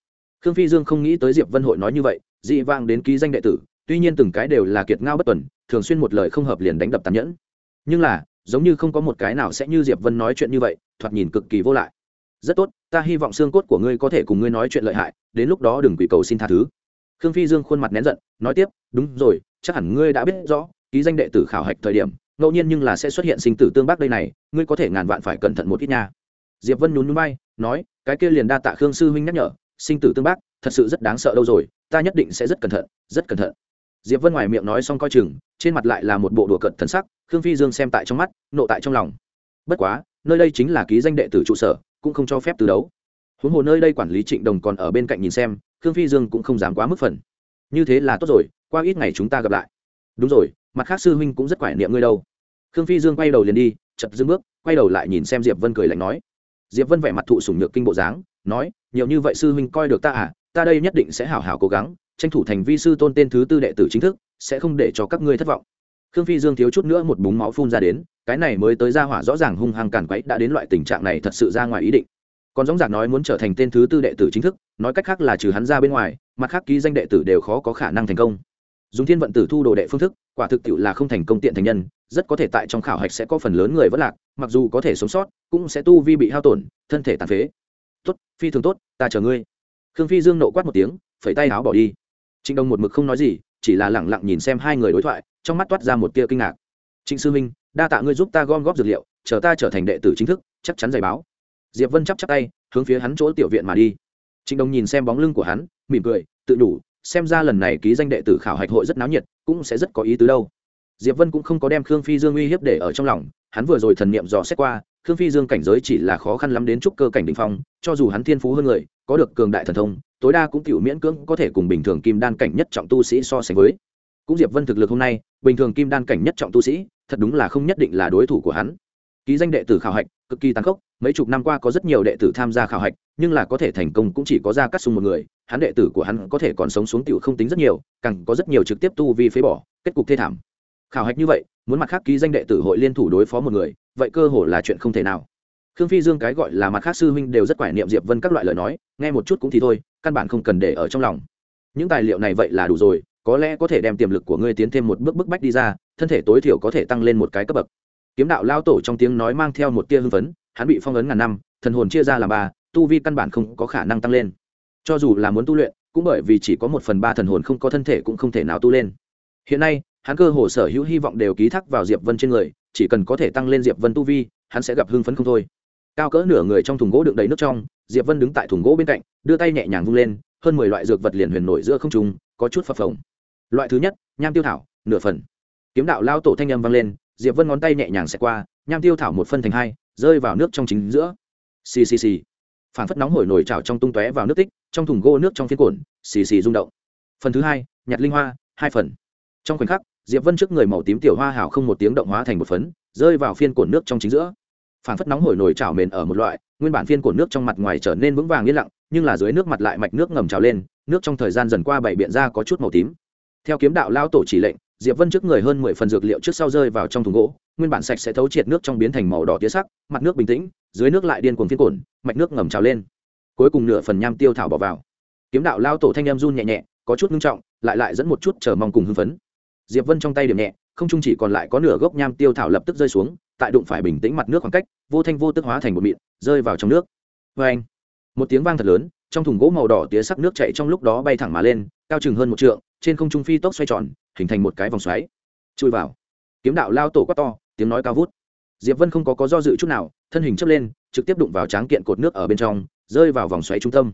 Khương phi dương không nghĩ tới diệp vân hội nói như vậy, dị vang đến ký danh đệ tử, tuy nhiên từng cái đều là kiệt ngao bất tuần, thường xuyên một lời không hợp liền đánh đập tàn nhẫn. Nhưng là giống như không có một cái nào sẽ như diệp vân nói chuyện như vậy, thoạt nhìn cực kỳ vô lại. Rất tốt, ta hy vọng xương cốt của ngươi có thể cùng ngươi nói chuyện lợi hại, đến lúc đó đừng quỷ cầu xin tha thứ. Khương phi dương khuôn mặt nén giận, nói tiếp, đúng rồi, chắc hẳn ngươi đã biết rõ, ký danh đệ tử khảo hạch thời điểm, ngẫu nhiên nhưng là sẽ xuất hiện sinh tử tương bác đây này, ngươi có thể ngàn vạn phải cẩn thận một ít nha. Diệp vân nhún núi bay nói, cái kia liền đa tạ khương sư huynh nhắc nhở, sinh tử tương bác, thật sự rất đáng sợ đâu rồi, ta nhất định sẽ rất cẩn thận, rất cẩn thận. Diệp vân ngoài miệng nói xong coi chừng, trên mặt lại là một bộ đùa cận thần sắc khương phi dương xem tại trong mắt, nộ tại trong lòng. Bất quá, nơi đây chính là ký danh đệ tử trụ sở, cũng không cho phép từ đấu. Huống hồ nơi đây quản lý trịnh đồng còn ở bên cạnh nhìn xem, khương phi dương cũng không dám quá mức phần. Như thế là tốt rồi, qua ít ngày chúng ta gặp lại. Đúng rồi, mặt khác sư huynh cũng rất quải niệm ngươi đâu. Khương phi dương quay đầu liền đi chật dưng bước, quay đầu lại nhìn xem diệp vân cười lạnh nói. Diệp vân vẻ mặt thụ sủng nhược kinh bộ dáng, nói, nhiều như vậy sư huynh coi được ta à ta đây nhất định sẽ hảo hảo cố gắng, tranh thủ thành vi sư tôn tên thứ tư đệ tử chính thức, sẽ không để cho các ngươi thất vọng khương phi dương thiếu chút nữa một búng máu phun ra đến, cái này mới tới ra hỏa rõ ràng hung hăng càn quấy đã đến loại tình trạng này thật sự ra ngoài ý định. Còn dõng dạc nói muốn trở thành tên thứ tư đệ tử chính thức, nói cách khác là trừ hắn ra bên ngoài, mặt khác ký danh đệ tử đều khó có khả năng thành công. Dùng thiên vận tử thu đồ đệ phương thức, quả thực tiệu là không thành công tiện thành nhân, rất có thể tại trong khảo hạch sẽ có phần lớn người vất lạc, mặc dù có thể sống sót, cũng sẽ tu vi bị hao tổn, thân thể tàn phế. Tốt, phi thường tốt, ta chờ ngươi. Khương phi dương nộ quát một tiếng, phẩy tay áo bỏ đi. Trịnh đông một mực không nói gì, chỉ là lẳng lặng nhìn xem hai người đối thoại trong mắt toát ra một tia kinh ngạc. Trịnh sư minh đa tạ ngươi giúp ta gom góp dược liệu, chờ ta trở thành đệ tử chính thức, chắc chắn giày báo. Diệp vân chắp chắp tay, hướng phía hắn chỗ tiểu viện mà đi. Trịnh đông nhìn xem bóng lưng của hắn, mỉm cười, tự đủ, xem ra lần này ký danh đệ tử khảo hạch hội rất náo nhiệt, cũng sẽ rất có ý tứ đâu. Diệp vân cũng không có đem khương phi dương uy hiếp để ở trong lòng, hắn vừa rồi thần niệm dò xét qua, khương phi dương cảnh giới chỉ là khó khăn lắm đến trúc cơ cảnh đ ỉ n h phong, cho dù hắn thiên phú hơn người, có được cường đại thần thông, tối đa cũng tiểu miễn cưỡng có thể cùng bình thường kim đan cảnh nhất trọng tu sĩ so sánh với. Cũng diệp vân thực lực hôm nay bình thường kim đan cảnh nhất trọng tu sĩ, thật đúng là không nhất định là đối thủ của hắn. Ký danh đệ tử khảo hạch, cực kỳ tàn khốc, mấy chục năm qua có rất nhiều đệ tử tham gia khảo hạch, nhưng là có thể thành công cũng chỉ có ra cắt xung một người, hắn đệ tử của hắn có thể còn sống xuống tiểu không tính rất nhiều, càng có rất nhiều trực tiếp tu vi phế bỏ, kết cục thê thảm. Khảo hạch như vậy, muốn mặt khác ký danh đệ tử hội liên thủ đối phó một người, vậy cơ hồ là chuyện không thể nào. Khương phi dương cái gọi là mặt khác sư huynh đều rất quải niệm diệp vân các loại lời nói, nghe một chút cũng thì thôi, căn bản không cần để ở trong lòng. Những tài liệu này vậy là đủ rồi có lẽ có thể đem tiềm lực của ngươi tiến thêm một bước bức bách đi ra, thân thể tối thiểu có thể tăng lên một cái cấp bậc. Kiếm đạo lao tổ trong tiếng nói mang theo một tia hưng phấn, hắn bị phong ấn ngàn năm, thần hồn chia ra làm ba, tu vi căn bản không có khả năng tăng lên. Cho dù là muốn tu luyện, cũng bởi vì chỉ có một phần ba thần hồn không có thân thể cũng không thể nào tu lên. Hiện nay, hắn cơ hồ sở hữu hy vọng đều ký thác vào diệp vân trên người, chỉ cần có thể tăng lên diệp vân tu vi, hắn sẽ gặp hưng phấn không thôi. Cao cỡ nửa người trong thùng gỗ đựng đầy nước trong, diệp vân đứng tại thùng gỗ bên cạnh, đưa tay nhẹ nhàng vung lên, hơn mười loại dược vật liền huyền nổi giữa không trung, có chút phập phồng loại thứ nhất, nham tiêu thảo, nửa phần. Kiếm đạo lao tổ thanh âm vang lên, diệp vân ngón tay nhẹ nhàng xẹt qua, nham tiêu thảo một phân thành hai, rơi vào nước trong chính giữa. Xì xì xì. Phản phất nóng hổi nổi trào trong tung tóe vào nước tích, trong thùng gỗ nước trong phiên cổn xì xì rung động. Phần thứ hai, nhặt linh hoa, hai phần. Trong khoảnh khắc, diệp vân trước người màu tím tiểu hoa hảo không một tiếng động hóa thành một phấn, rơi vào phiên cổn nước trong chính giữa. Phản phất nóng hổi nổi trào mền ở một loại, nguyên bản phiên cổn nước trong mặt ngoài trở nên vững vàng yên lặng, nhưng là dưới nước mặt lại mạch nước ngầm trào lên, nước trong thời gian dần qua bảy biện ra có chút màu tím theo kiếm đạo lao tổ chỉ lệnh, diệp vân trước người hơn mười phần dược liệu trước sau rơi vào trong thùng gỗ, nguyên bản sạch sẽ thấu triệt nước trong biến thành màu đỏ tía sắc, mặt nước bình tĩnh, dưới nước lại điên cuồng phiên cổn mạch nước ngầm trào lên. Cuối cùng nửa phần nham tiêu thảo bỏ vào. Kiếm đạo lao tổ thanh em run nhẹ nhẹ, có chút ngưng trọng, lại lại dẫn một chút chờ mong cùng hưng phấn. Diệp vân trong tay điểm nhẹ, không trung chỉ còn lại có nửa gốc nham tiêu thảo lập tức rơi xuống, tại đụng phải bình tĩnh mặt nước khoảng cách, vô thanh vô tức hóa thành một mịn, rơi vào trong nước. Vê anh một tiếng vang thật lớn trong thùng gỗ màu đỏ tía sắc nước chảy trong lúc đó bay thẳng mà lên, cao chừng hơn một trượng, trên không trung phi tốc xoay tròn, hình thành một cái vòng xoáy. Chui vào. Kiếm đạo lao tổ quá to, tiếng nói cao vút. Diệp vân không có có do dự chút nào, thân hình chấp lên, trực tiếp đụng vào tráng kiện cột nước ở bên trong, rơi vào vòng xoáy trung tâm.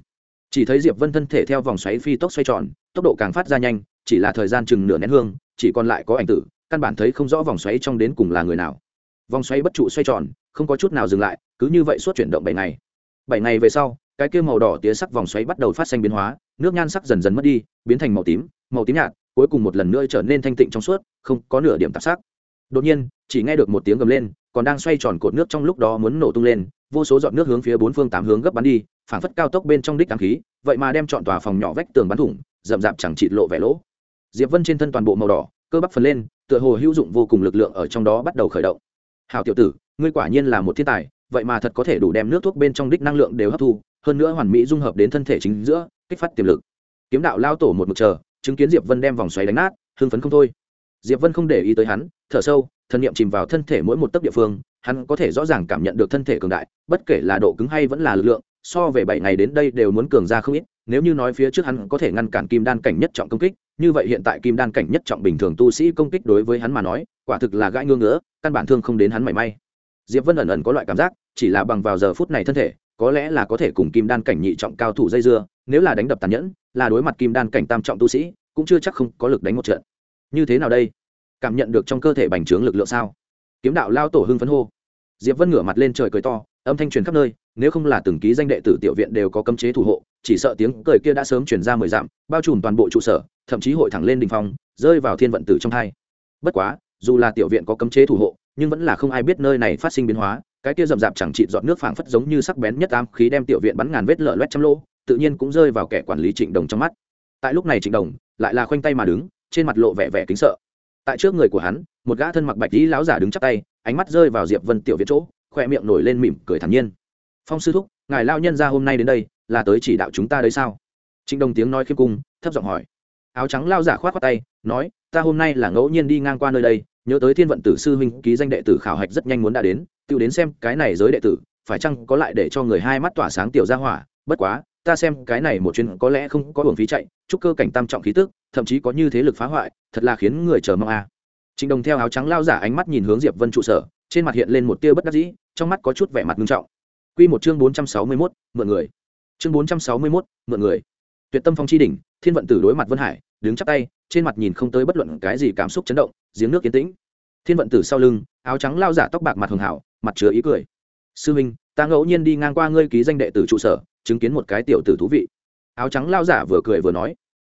Chỉ thấy diệp vân thân thể theo vòng xoáy phi tốc xoay tròn, tốc độ càng phát ra nhanh, chỉ là thời gian chừng nửa nén hương, chỉ còn lại có ảnh tử, căn bản thấy không rõ vòng xoáy trong đến cùng là người nào. Vòng xoáy bất trụ xoay tròn, không có chút nào dừng lại, cứ như vậy suốt chuyển động bảy ngày. Bảy ngày về sau cái kia màu đỏ tía sắc vòng xoáy bắt đầu phát xanh biến hóa, nước nhan sắc dần dần mất đi, biến thành màu tím màu tím nhạt, cuối cùng một lần nữa trở nên thanh tịnh trong suốt, không có nửa điểm tạp sắc. Đột nhiên, chỉ nghe được một tiếng gầm lên, còn đang xoay tròn cột nước trong lúc đó muốn nổ tung lên, vô số giọt nước hướng phía bốn phương tám hướng gấp bắn đi, phảng phất cao tốc bên trong đích ám khí, vậy mà đem chọn tòa phòng nhỏ vách tường bắn thủng, rậm rạp chẳng chịt lộ vẻ lỗ. Diệp vân trên thân toàn bộ màu đỏ, cơ bắp phần lên, tựa hồ hữu dụng vô cùng lực lượng ở trong đó bắt đầu khởi động. Hào tiểu tử, ngươi quả nhiên là một thiên tài, vậy mà thật có thể đủ đem nước thuốc bên trong đích năng lượng đều hấp thu hơn nữa hoàn mỹ dung hợp đến thân thể chính giữa, kích phát tiềm lực. Kiếm đạo lao tổ một mực chờ, chứng kiến diệp vân đem vòng xoáy đánh nát, hưng phấn không thôi. Diệp vân không để ý tới hắn, thở sâu, thần niệm chìm vào thân thể mỗi một tấc địa phương, hắn có thể rõ ràng cảm nhận được thân thể cường đại, bất kể là độ cứng hay vẫn là lực lượng, so về bảy ngày đến đây đều muốn cường ra không ít, nếu như nói phía trước hắn có thể ngăn cản kim đan cảnh nhất trọng công kích, như vậy hiện tại kim đan cảnh nhất trọng bình thường tu sĩ công kích đối với hắn mà nói, quả thực là gãi ngưỡng ngỡ căn bản thương không đến hắn mảy may. Diệp vân ẩn ẩn có loại cảm giác, chỉ là bằng vào giờ phút này thân thể có lẽ là có thể cùng kim đan cảnh nhị trọng cao thủ dây dưa, nếu là đánh đập tàn nhẫn, là đối mặt kim đan cảnh tam trọng tu sĩ, cũng chưa chắc không có lực đánh một trận. Như thế nào đây? Cảm nhận được trong cơ thể bành trướng lực lượng sao? Kiếm đạo lao tổ hưng phấn hô. Diệp vân ngửa mặt lên trời cười to, âm thanh truyền khắp nơi, nếu không là từng ký danh đệ tử tiểu viện đều có cấm chế thủ hộ, chỉ sợ tiếng cười kia đã sớm truyền ra mười dặm, bao trùm toàn bộ trụ sở, thậm chí hội thẳng lên đình phong, rơi vào thiên vận tử trong hai. Bất quá, dù là tiểu viện có cấm chế thủ hộ, nhưng vẫn là không ai biết nơi này phát sinh biến hóa cái kia rậm rạp chẳng trị dọn nước phảng phất giống như sắc bén nhất ám khí đem tiểu viện bắn ngàn vết lở loét trăm lỗ, tự nhiên cũng rơi vào kẻ quản lý trịnh đồng trong mắt. Tại lúc này trịnh đồng lại là khoanh tay mà đứng trên mặt lộ vẻ vẻ kính sợ. Tại trước người của hắn một gã thân mặc bạch y lão giả đứng chắp tay ánh mắt rơi vào diệp vân tiểu viện chỗ khoe miệng nổi lên mỉm cười thản nhiên. Phong sư thúc ngài lao nhân ra hôm nay đến đây là tới chỉ đạo chúng ta đấy sao? Trịnh đồng tiếng nói khiêm cung thấp giọng hỏi. Áo trắng lao giả khoát khoát tay nói ta hôm nay là ngẫu nhiên đi ngang qua nơi đây nhớ tới thiên vận tử sư huynh ký danh đệ tử khảo hạch rất nhanh muốn đã đến tự đến xem cái này giới đệ tử phải chăng có lại để cho người hai mắt tỏa sáng tiểu ra hỏa? Bất quá ta xem cái này một chuyến có lẽ không có hưởng phí chạy chúc cơ cảnh tam trọng khí tức thậm chí có như thế lực phá hoại thật là khiến người chờ mong a. À. trịnh đồng theo áo trắng lao giả ánh mắt nhìn hướng diệp vân trụ sở trên mặt hiện lên một tia bất đắc dĩ trong mắt có chút vẻ mặt nghiêm trọng. Quy một chương bốn trăm sáu mươi 461, mượn người. Chương bốn trăm sáu mươi 461, mượn người. Tuyệt tâm phong chi đỉnh thiên vận tử đối mặt vân hải đứng chắp tay trên mặt nhìn không tới bất luận cái gì cảm xúc chấn động giếng nước yên tĩnh. Thiên vận tử sau lưng áo trắng lao giả tóc bạc mặt hường hảo mặt chứa ý cười. Sư minh ta ngẫu nhiên đi ngang qua ngươi ký danh đệ tử trụ sở, chứng kiến một cái tiểu tử thú vị. Áo trắng lao giả vừa cười vừa nói.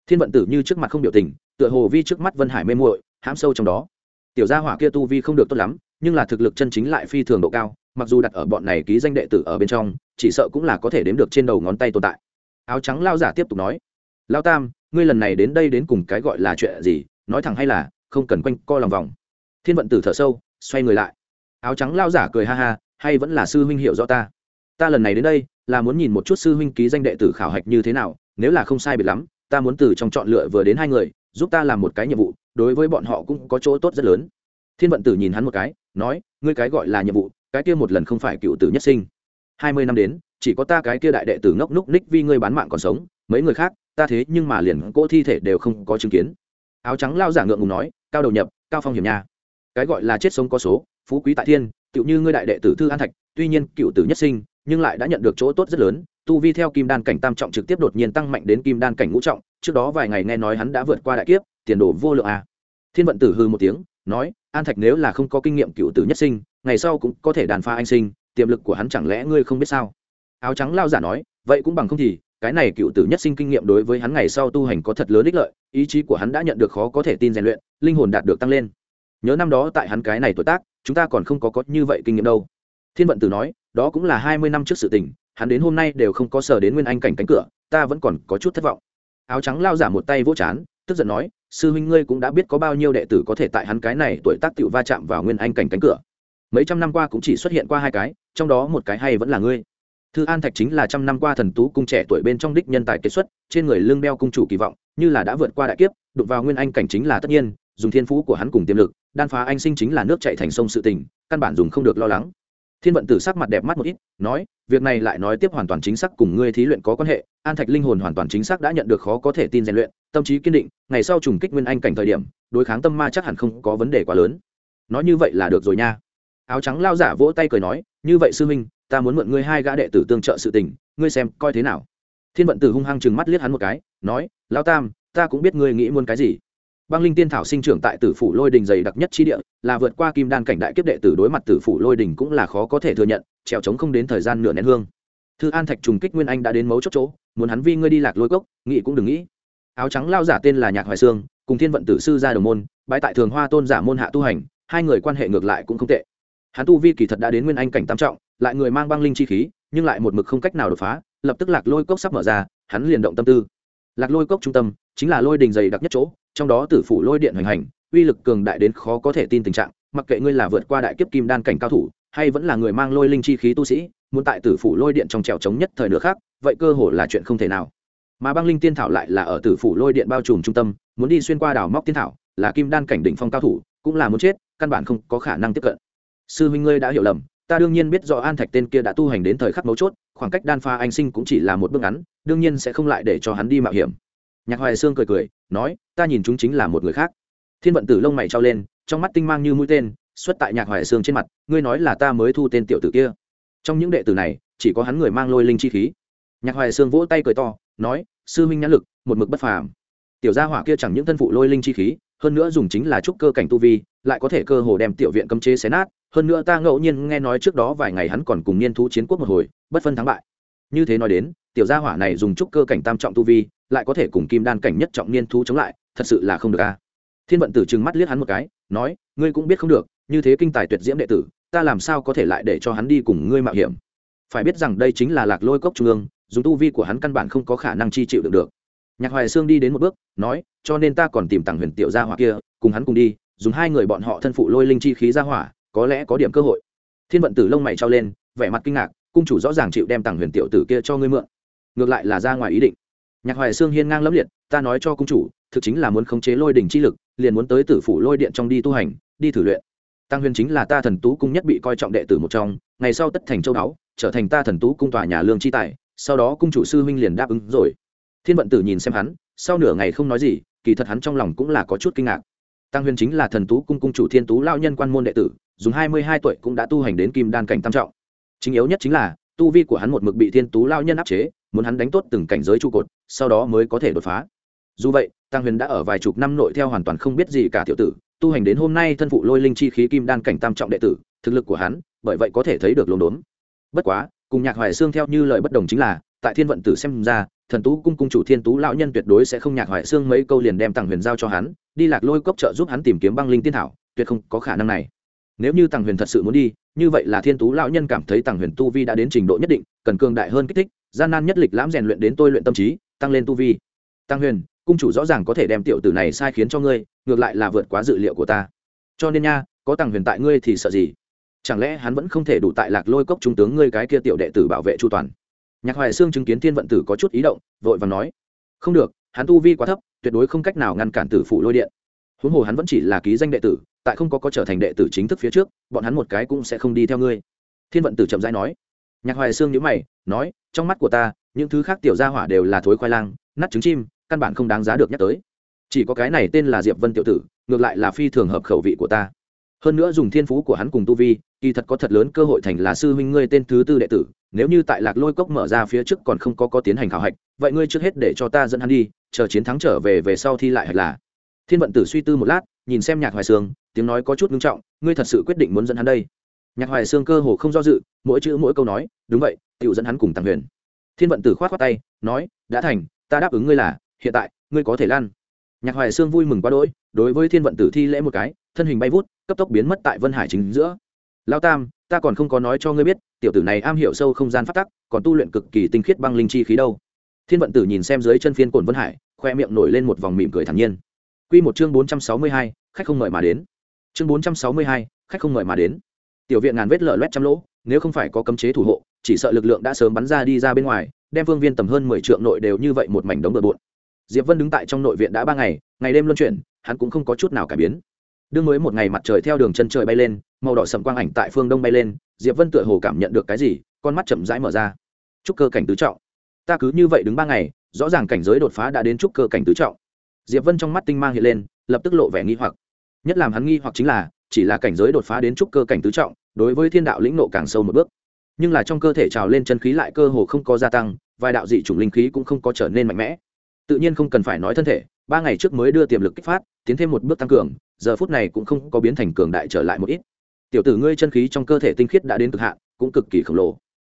Thiên vận tử như trước mặt không biểu tình, tựa hồ vi trước mắt vân hải mê muội, hãm sâu trong đó. Tiểu gia hỏa kia tu vi không được tốt lắm, nhưng là thực lực chân chính lại phi thường độ cao, mặc dù đặt ở bọn này ký danh đệ tử ở bên trong, chỉ sợ cũng là có thể đếm được trên đầu ngón tay tồn tại. Áo trắng lao giả tiếp tục nói. Lao tam, ngươi lần này đến đây đến cùng cái gọi là chuyện gì, nói thẳng hay là, không cần quanh co lòng vòng. Thiên vận tử thở sâu, xoay người lại áo trắng lao giả cười ha ha, hay vẫn là sư huynh hiểu rõ ta? Ta lần này đến đây, là muốn nhìn một chút sư huynh ký danh đệ tử khảo hạch như thế nào, nếu là không sai biệt lắm, ta muốn từ trong chọn lựa vừa đến hai người, giúp ta làm một cái nhiệm vụ, đối với bọn họ cũng có chỗ tốt rất lớn. Thiên vận tử nhìn hắn một cái, nói, ngươi cái gọi là nhiệm vụ, cái kia một lần không phải cựu tử nhất sinh. Hai mươi năm đến, chỉ có ta cái kia đại đệ tử ngốc núc ních vì ngươi bán mạng còn sống, mấy người khác, ta thế nhưng mà liền cỗ thi thể đều không có chứng kiến. Áo trắng lao giả ngượng ngùng nói, cao đầu nhập, cao phong hiểm nha. Cái gọi là chết sống có số phú quý tại thiên, tựu như ngươi đại đệ tử thư an thạch, tuy nhiên cựu tử nhất sinh, nhưng lại đã nhận được chỗ tốt rất lớn, tu vi theo kim đan cảnh tam trọng trực tiếp đột nhiên tăng mạnh đến kim đan cảnh ngũ trọng, trước đó vài ngày nghe nói hắn đã vượt qua đại kiếp, tiền đồ vô lượng à. thiên vận tử hư một tiếng, nói, an thạch nếu là không có kinh nghiệm cựu tử nhất sinh, ngày sau cũng có thể đàn pha anh sinh, tiềm lực của hắn chẳng lẽ ngươi không biết sao áo trắng lao giả nói, vậy cũng bằng không thì, cái này cựu tử nhất sinh kinh nghiệm đối với hắn ngày sau tu hành có thật lớn ích lợi, ý chí của hắn đã nhận được khó có thể tin rèn luyện, linh hồn đạt được tăng lên nhớ năm đó tại hắn cái này tuổi tác, chúng ta còn không có có như vậy kinh nghiệm đâu. Thiên vận tử nói, đó cũng là hai mươi năm trước sự tình, hắn đến hôm nay đều không có sở đến nguyên anh cảnh cánh cửa, ta vẫn còn có chút thất vọng. Áo trắng lao giả một tay vỗ chán, tức giận nói, sư huynh ngươi cũng đã biết có bao nhiêu đệ tử có thể tại hắn cái này tuổi tác tựu va chạm vào nguyên anh cảnh cánh cửa. Mấy trăm năm qua cũng chỉ xuất hiện qua hai cái, trong đó một cái hay vẫn là ngươi. Thư an thạch chính là trăm năm qua thần tú cung trẻ tuổi bên trong đích nhân tài kết xuất, trên người lương đeo cung chủ kỳ vọng, như là đã vượt qua đại kiếp, đụng vào nguyên anh cảnh chính là tất nhiên dùng thiên phú của hắn cùng tiềm lực, đan phá anh sinh chính là nước chạy thành sông sự tình, căn bản dùng không được lo lắng. Thiên vận tử sắc mặt đẹp mắt một ít, nói, việc này lại nói tiếp hoàn toàn chính xác cùng ngươi thí luyện có quan hệ, an thạch linh hồn hoàn toàn chính xác đã nhận được khó có thể tin rèn luyện, tâm trí kiên định, ngày sau trùng kích nguyên anh cảnh thời điểm, đối kháng tâm ma chắc hẳn không có vấn đề quá lớn. Nói như vậy là được rồi nha. Áo trắng lao giả vỗ tay cười nói, như vậy sư minh ta muốn mượn ngươi hai gã đệ tử tương trợ sự tình, ngươi xem coi thế nào. Thiên vận tử hung hăng chừng mắt liếc hắn một cái, nói, lao tam, ta cũng biết ngươi nghĩ muốn cái gì băng linh tiên thảo sinh trưởng tại tử phủ lôi đình dày đặc nhất chi địa, là vượt qua kim đan cảnh đại kiếp đệ tử đối mặt tử phủ lôi đình cũng là khó có thể thừa nhận, trèo trống không đến thời gian nửa nén hương. Thư an thạch trùng kích nguyên anh đã đến mấu chốt chỗ, muốn hắn vi ngươi đi lạc lôi cốc, nghĩ cũng đừng nghĩ. Áo trắng lao giả tên là nhạc hoài sương, cùng thiên vận tử sư ra đồng môn, bãi tại thường hoa tôn giả môn hạ tu hành, hai người quan hệ ngược lại cũng không tệ. Hắn tu vi kỳ thật đã đến nguyên anh cảnh tam trọng, lại người mang băng linh chi khí, nhưng lại một mực không cách nào đột phá, lập tức lạc lôi cốc sắp mở ra, hắn liền động tâm tư. Lạc lôi cốc trung tâm chính là lôi đình dày đặc nhất chỗ trong đó tử phủ lôi điện hoành hành, uy lực cường đại đến khó có thể tin tình trạng, mặc kệ ngươi là vượt qua đại kiếp kim đan cảnh cao thủ, hay vẫn là người mang lôi linh chi khí tu sĩ, muốn tại tử phủ lôi điện trong trèo chống nhất thời nữa khác vậy cơ hồ là chuyện không thể nào. Mà băng linh tiên thảo lại là ở tử phủ lôi điện bao trùm trung tâm, muốn đi xuyên qua đảo móc tiên thảo, là kim đan cảnh đỉnh phong cao thủ, cũng là muốn chết, căn bản không có khả năng tiếp cận. Sư huynh ngươi đã hiểu lầm, ta đương nhiên biết rõ an thạch tên kia đã tu hành đến thời khắc mấu chốt, khoảng cách đan pha anh sinh cũng chỉ là một bước ngắn, đương nhiên sẽ không lại để cho hắn đi mạo hiểm nhạc hoài sương cười cười, nói, ta nhìn chúng chính là một người khác. Thiên vận tử lông mày trao lên, trong mắt tinh mang như mũi tên, xuất tại nhạc hoài sương trên mặt, ngươi nói là ta mới thu tên tiểu tử kia. Trong những đệ tử này, chỉ có hắn người mang lôi linh chi khí. Nhạc hoài sương vỗ tay cười to, nói, sư huynh nhãn lực, một mực bất phàm. Tiểu gia hỏa kia chẳng những thân phụ lôi linh chi khí, hơn nữa dùng chính là trúc cơ cảnh tu vi, lại có thể cơ hồ đem tiểu viện cấm chế xé nát. Hơn nữa ta ngẫu nhiên nghe nói trước đó vài ngày hắn còn cùng niên thú chiến quốc một hồi, bất phân thắng bại. Như thế nói đến, tiểu gia hỏa này dùng trúc cơ cảnh tam trọng tu vi lại có thể cùng kim đan cảnh nhất trọng niên thú chống lại, thật sự là không được a. Thiên vận tử trừng mắt liếc hắn một cái, nói, ngươi cũng biết không được, như thế kinh tài tuyệt diễm đệ tử, ta làm sao có thể lại để cho hắn đi cùng ngươi mạo hiểm? Phải biết rằng đây chính là lạc lôi cốc trung ương, dùng tu vi của hắn căn bản không có khả năng chi chịu được được. Nhạc hoài sương đi đến một bước, nói, cho nên ta còn tìm tặng huyền tiểu gia hỏa kia, cùng hắn cùng đi, dùng hai người bọn họ thân phụ lôi linh chi khí ra hỏa, có lẽ có điểm cơ hội. Thiên vận tử lông mày trao lên, vẻ mặt kinh ngạc, cung chủ rõ ràng chịu đem tặng huyền tiểu tử kia cho ngươi mượn. Ngược lại là ra ngoài ý định nhạc hoài sương hiên ngang lẫm liệt, ta nói cho cung chủ, thực chính là muốn khống chế lôi đỉnh chi lực, liền muốn tới tử phủ lôi điện trong đi tu hành, đi thử luyện. Tăng huyền chính là ta thần tú cung nhất bị coi trọng đệ tử một trong, ngày sau tất thành châu đáo trở thành ta thần tú cung tòa nhà lương chi tài, sau đó cung chủ sư huynh liền đáp ứng rồi. Thiên vận tử nhìn xem hắn, sau nửa ngày không nói gì, kỳ thật hắn trong lòng cũng là có chút kinh ngạc. Tăng huyền chính là thần tú cung cung chủ thiên tú lao nhân quan môn đệ tử, dùng hai mươi hai tuổi cũng đã tu hành đến kim đan cảnh tam trọng. Chính yếu nhất chính là, tu vi của hắn một mực bị thiên tú lao nhân áp chế, muốn hắn đánh tốt từng cảnh giới trụ cột sau đó mới có thể đột phá. Dù vậy, tăng huyền đã ở vài chục năm nội theo hoàn toàn không biết gì cả tiểu tử, tu hành đến hôm nay thân phụ lôi linh chi khí kim đan cảnh tam trọng đệ tử, thực lực của hắn, bởi vậy có thể thấy được lồn đốn. Bất quá, cùng nhạc hoài xương theo như lời bất đồng chính là, tại thiên vận tử xem ra, thần tú cung cung chủ thiên tú lão nhân tuyệt đối sẽ không nhạc hoài xương mấy câu liền đem tàng huyền giao cho hắn, đi lạc lôi cốc trợ giúp hắn tìm kiếm băng linh tiên thảo, tuyệt không có khả năng này. Nếu như tàng huyền thật sự muốn đi, như vậy là thiên tú lão nhân cảm thấy tàng huyền tu vi đã đến trình độ nhất định, cần cường đại hơn kích thích, gian nan nhất lịch lãm rèn luyện đến tôi luyện tâm trí tăng lên tu vi. Tăng huyền, cung chủ rõ ràng có thể đem tiểu tử này sai khiến cho ngươi, ngược lại là vượt quá dự liệu của ta. Cho nên nha, có tăng huyền tại ngươi thì sợ gì? Chẳng lẽ hắn vẫn không thể đủ tại lạc lôi cốc trung tướng ngươi cái kia tiểu đệ tử bảo vệ chu toàn? Nhạc hoài sương chứng kiến thiên vận tử có chút ý động, vội và nói, không được, hắn tu vi quá thấp, tuyệt đối không cách nào ngăn cản tử phụ lôi điện. Huống hồ hắn vẫn chỉ là ký danh đệ tử, tại không có có trở thành đệ tử chính thức phía trước, bọn hắn một cái cũng sẽ không đi theo ngươi. Thiên vận tử chậm rãi nói nhạc hoài sương nhữ mày, nói, trong mắt của ta, những thứ khác tiểu gia hỏa đều là thối khoai lang, nát trứng chim, căn bản không đáng giá được nhắc tới. Chỉ có cái này tên là diệp vân tiểu tử, ngược lại là phi thường hợp khẩu vị của ta. Hơn nữa dùng thiên phú của hắn cùng tu vi, kỳ thật có thật lớn cơ hội thành là sư huynh ngươi tên thứ tư đệ tử, nếu như tại lạc lôi cốc mở ra phía trước còn không có có tiến hành khảo hạch, vậy ngươi trước hết để cho ta dẫn hắn đi, chờ chiến thắng trở về về sau thi lại hạch là. Thiên vận tử suy tư một lát, nhìn xem nhạc hoài sương, tiếng nói có chút ngưng trọng, ngươi thật sự quyết định muốn dẫn hắn đây nhạc hoài sương cơ hồ không do dự, mỗi chữ mỗi câu nói, đúng vậy tự dẫn hắn cùng tàng huyền. Thiên vận tử khoát khoát tay, nói, đã thành, ta đáp ứng ngươi là, hiện tại, ngươi có thể lan. Nhạc hoài sương vui mừng quá đỗi, đối với thiên vận tử thi lễ một cái, thân hình bay vút, cấp tốc biến mất tại vân hải chính giữa. Lao tam, ta còn không có nói cho ngươi biết, tiểu tử này am hiểu sâu không gian phát tắc, còn tu luyện cực kỳ tinh khiết băng linh chi khí đâu. Thiên vận tử nhìn xem dưới chân phiên cồn vân hải, khoe miệng nổi lên một vòng mỉm cười thản nhiên. Q một chương bốn trăm sáu mươi hai, khách không mời mà đến. Chương bốn trăm sáu mươi hai, khách không mời mà đến tiểu viện ngàn vết lở loét trăm lỗ, nếu không phải có cấm chế thủ hộ, chỉ sợ lực lượng đã sớm bắn ra đi ra bên ngoài, đem vương viên tầm hơn mười triệu nội đều như vậy một mảnh đống bừa bộn. Diệp vân đứng tại trong nội viện đã ba ngày ngày đêm luân chuyển, hắn cũng không có chút nào cải biến. Đương mới một ngày mặt trời theo đường chân trời bay lên, màu đỏ sầm quang ảnh tại phương đông bay lên, diệp vân tựa hồ cảm nhận được cái gì, con mắt chậm rãi mở ra. Trúc cơ cảnh tứ trọng. Ta cứ như vậy đứng ba ngày, rõ ràng cảnh giới đột phá đã đến trúc cơ cảnh tứ trọng. Diệp vân trong mắt tinh mang hiện lên, lập tức lộ vẻ nghi hoặc. Nhất làm hắn nghi hoặc chính là chỉ là cảnh giới đột phá đến trúc cơ cảnh tứ trọng, đối với thiên đạo lĩnh nộ càng sâu một bước. Nhưng là trong cơ thể trào lên chân khí lại cơ hồ không có gia tăng, vài đạo dị chủng linh khí cũng không có trở nên mạnh mẽ. Tự nhiên không cần phải nói thân thể, ba ngày trước mới đưa tiềm lực kích phát, tiến thêm một bước tăng cường, giờ phút này cũng không có biến thành cường đại trở lại một ít. Tiểu tử ngươi chân khí trong cơ thể tinh khiết đã đến cực hạn, cũng cực kỳ khổng lồ.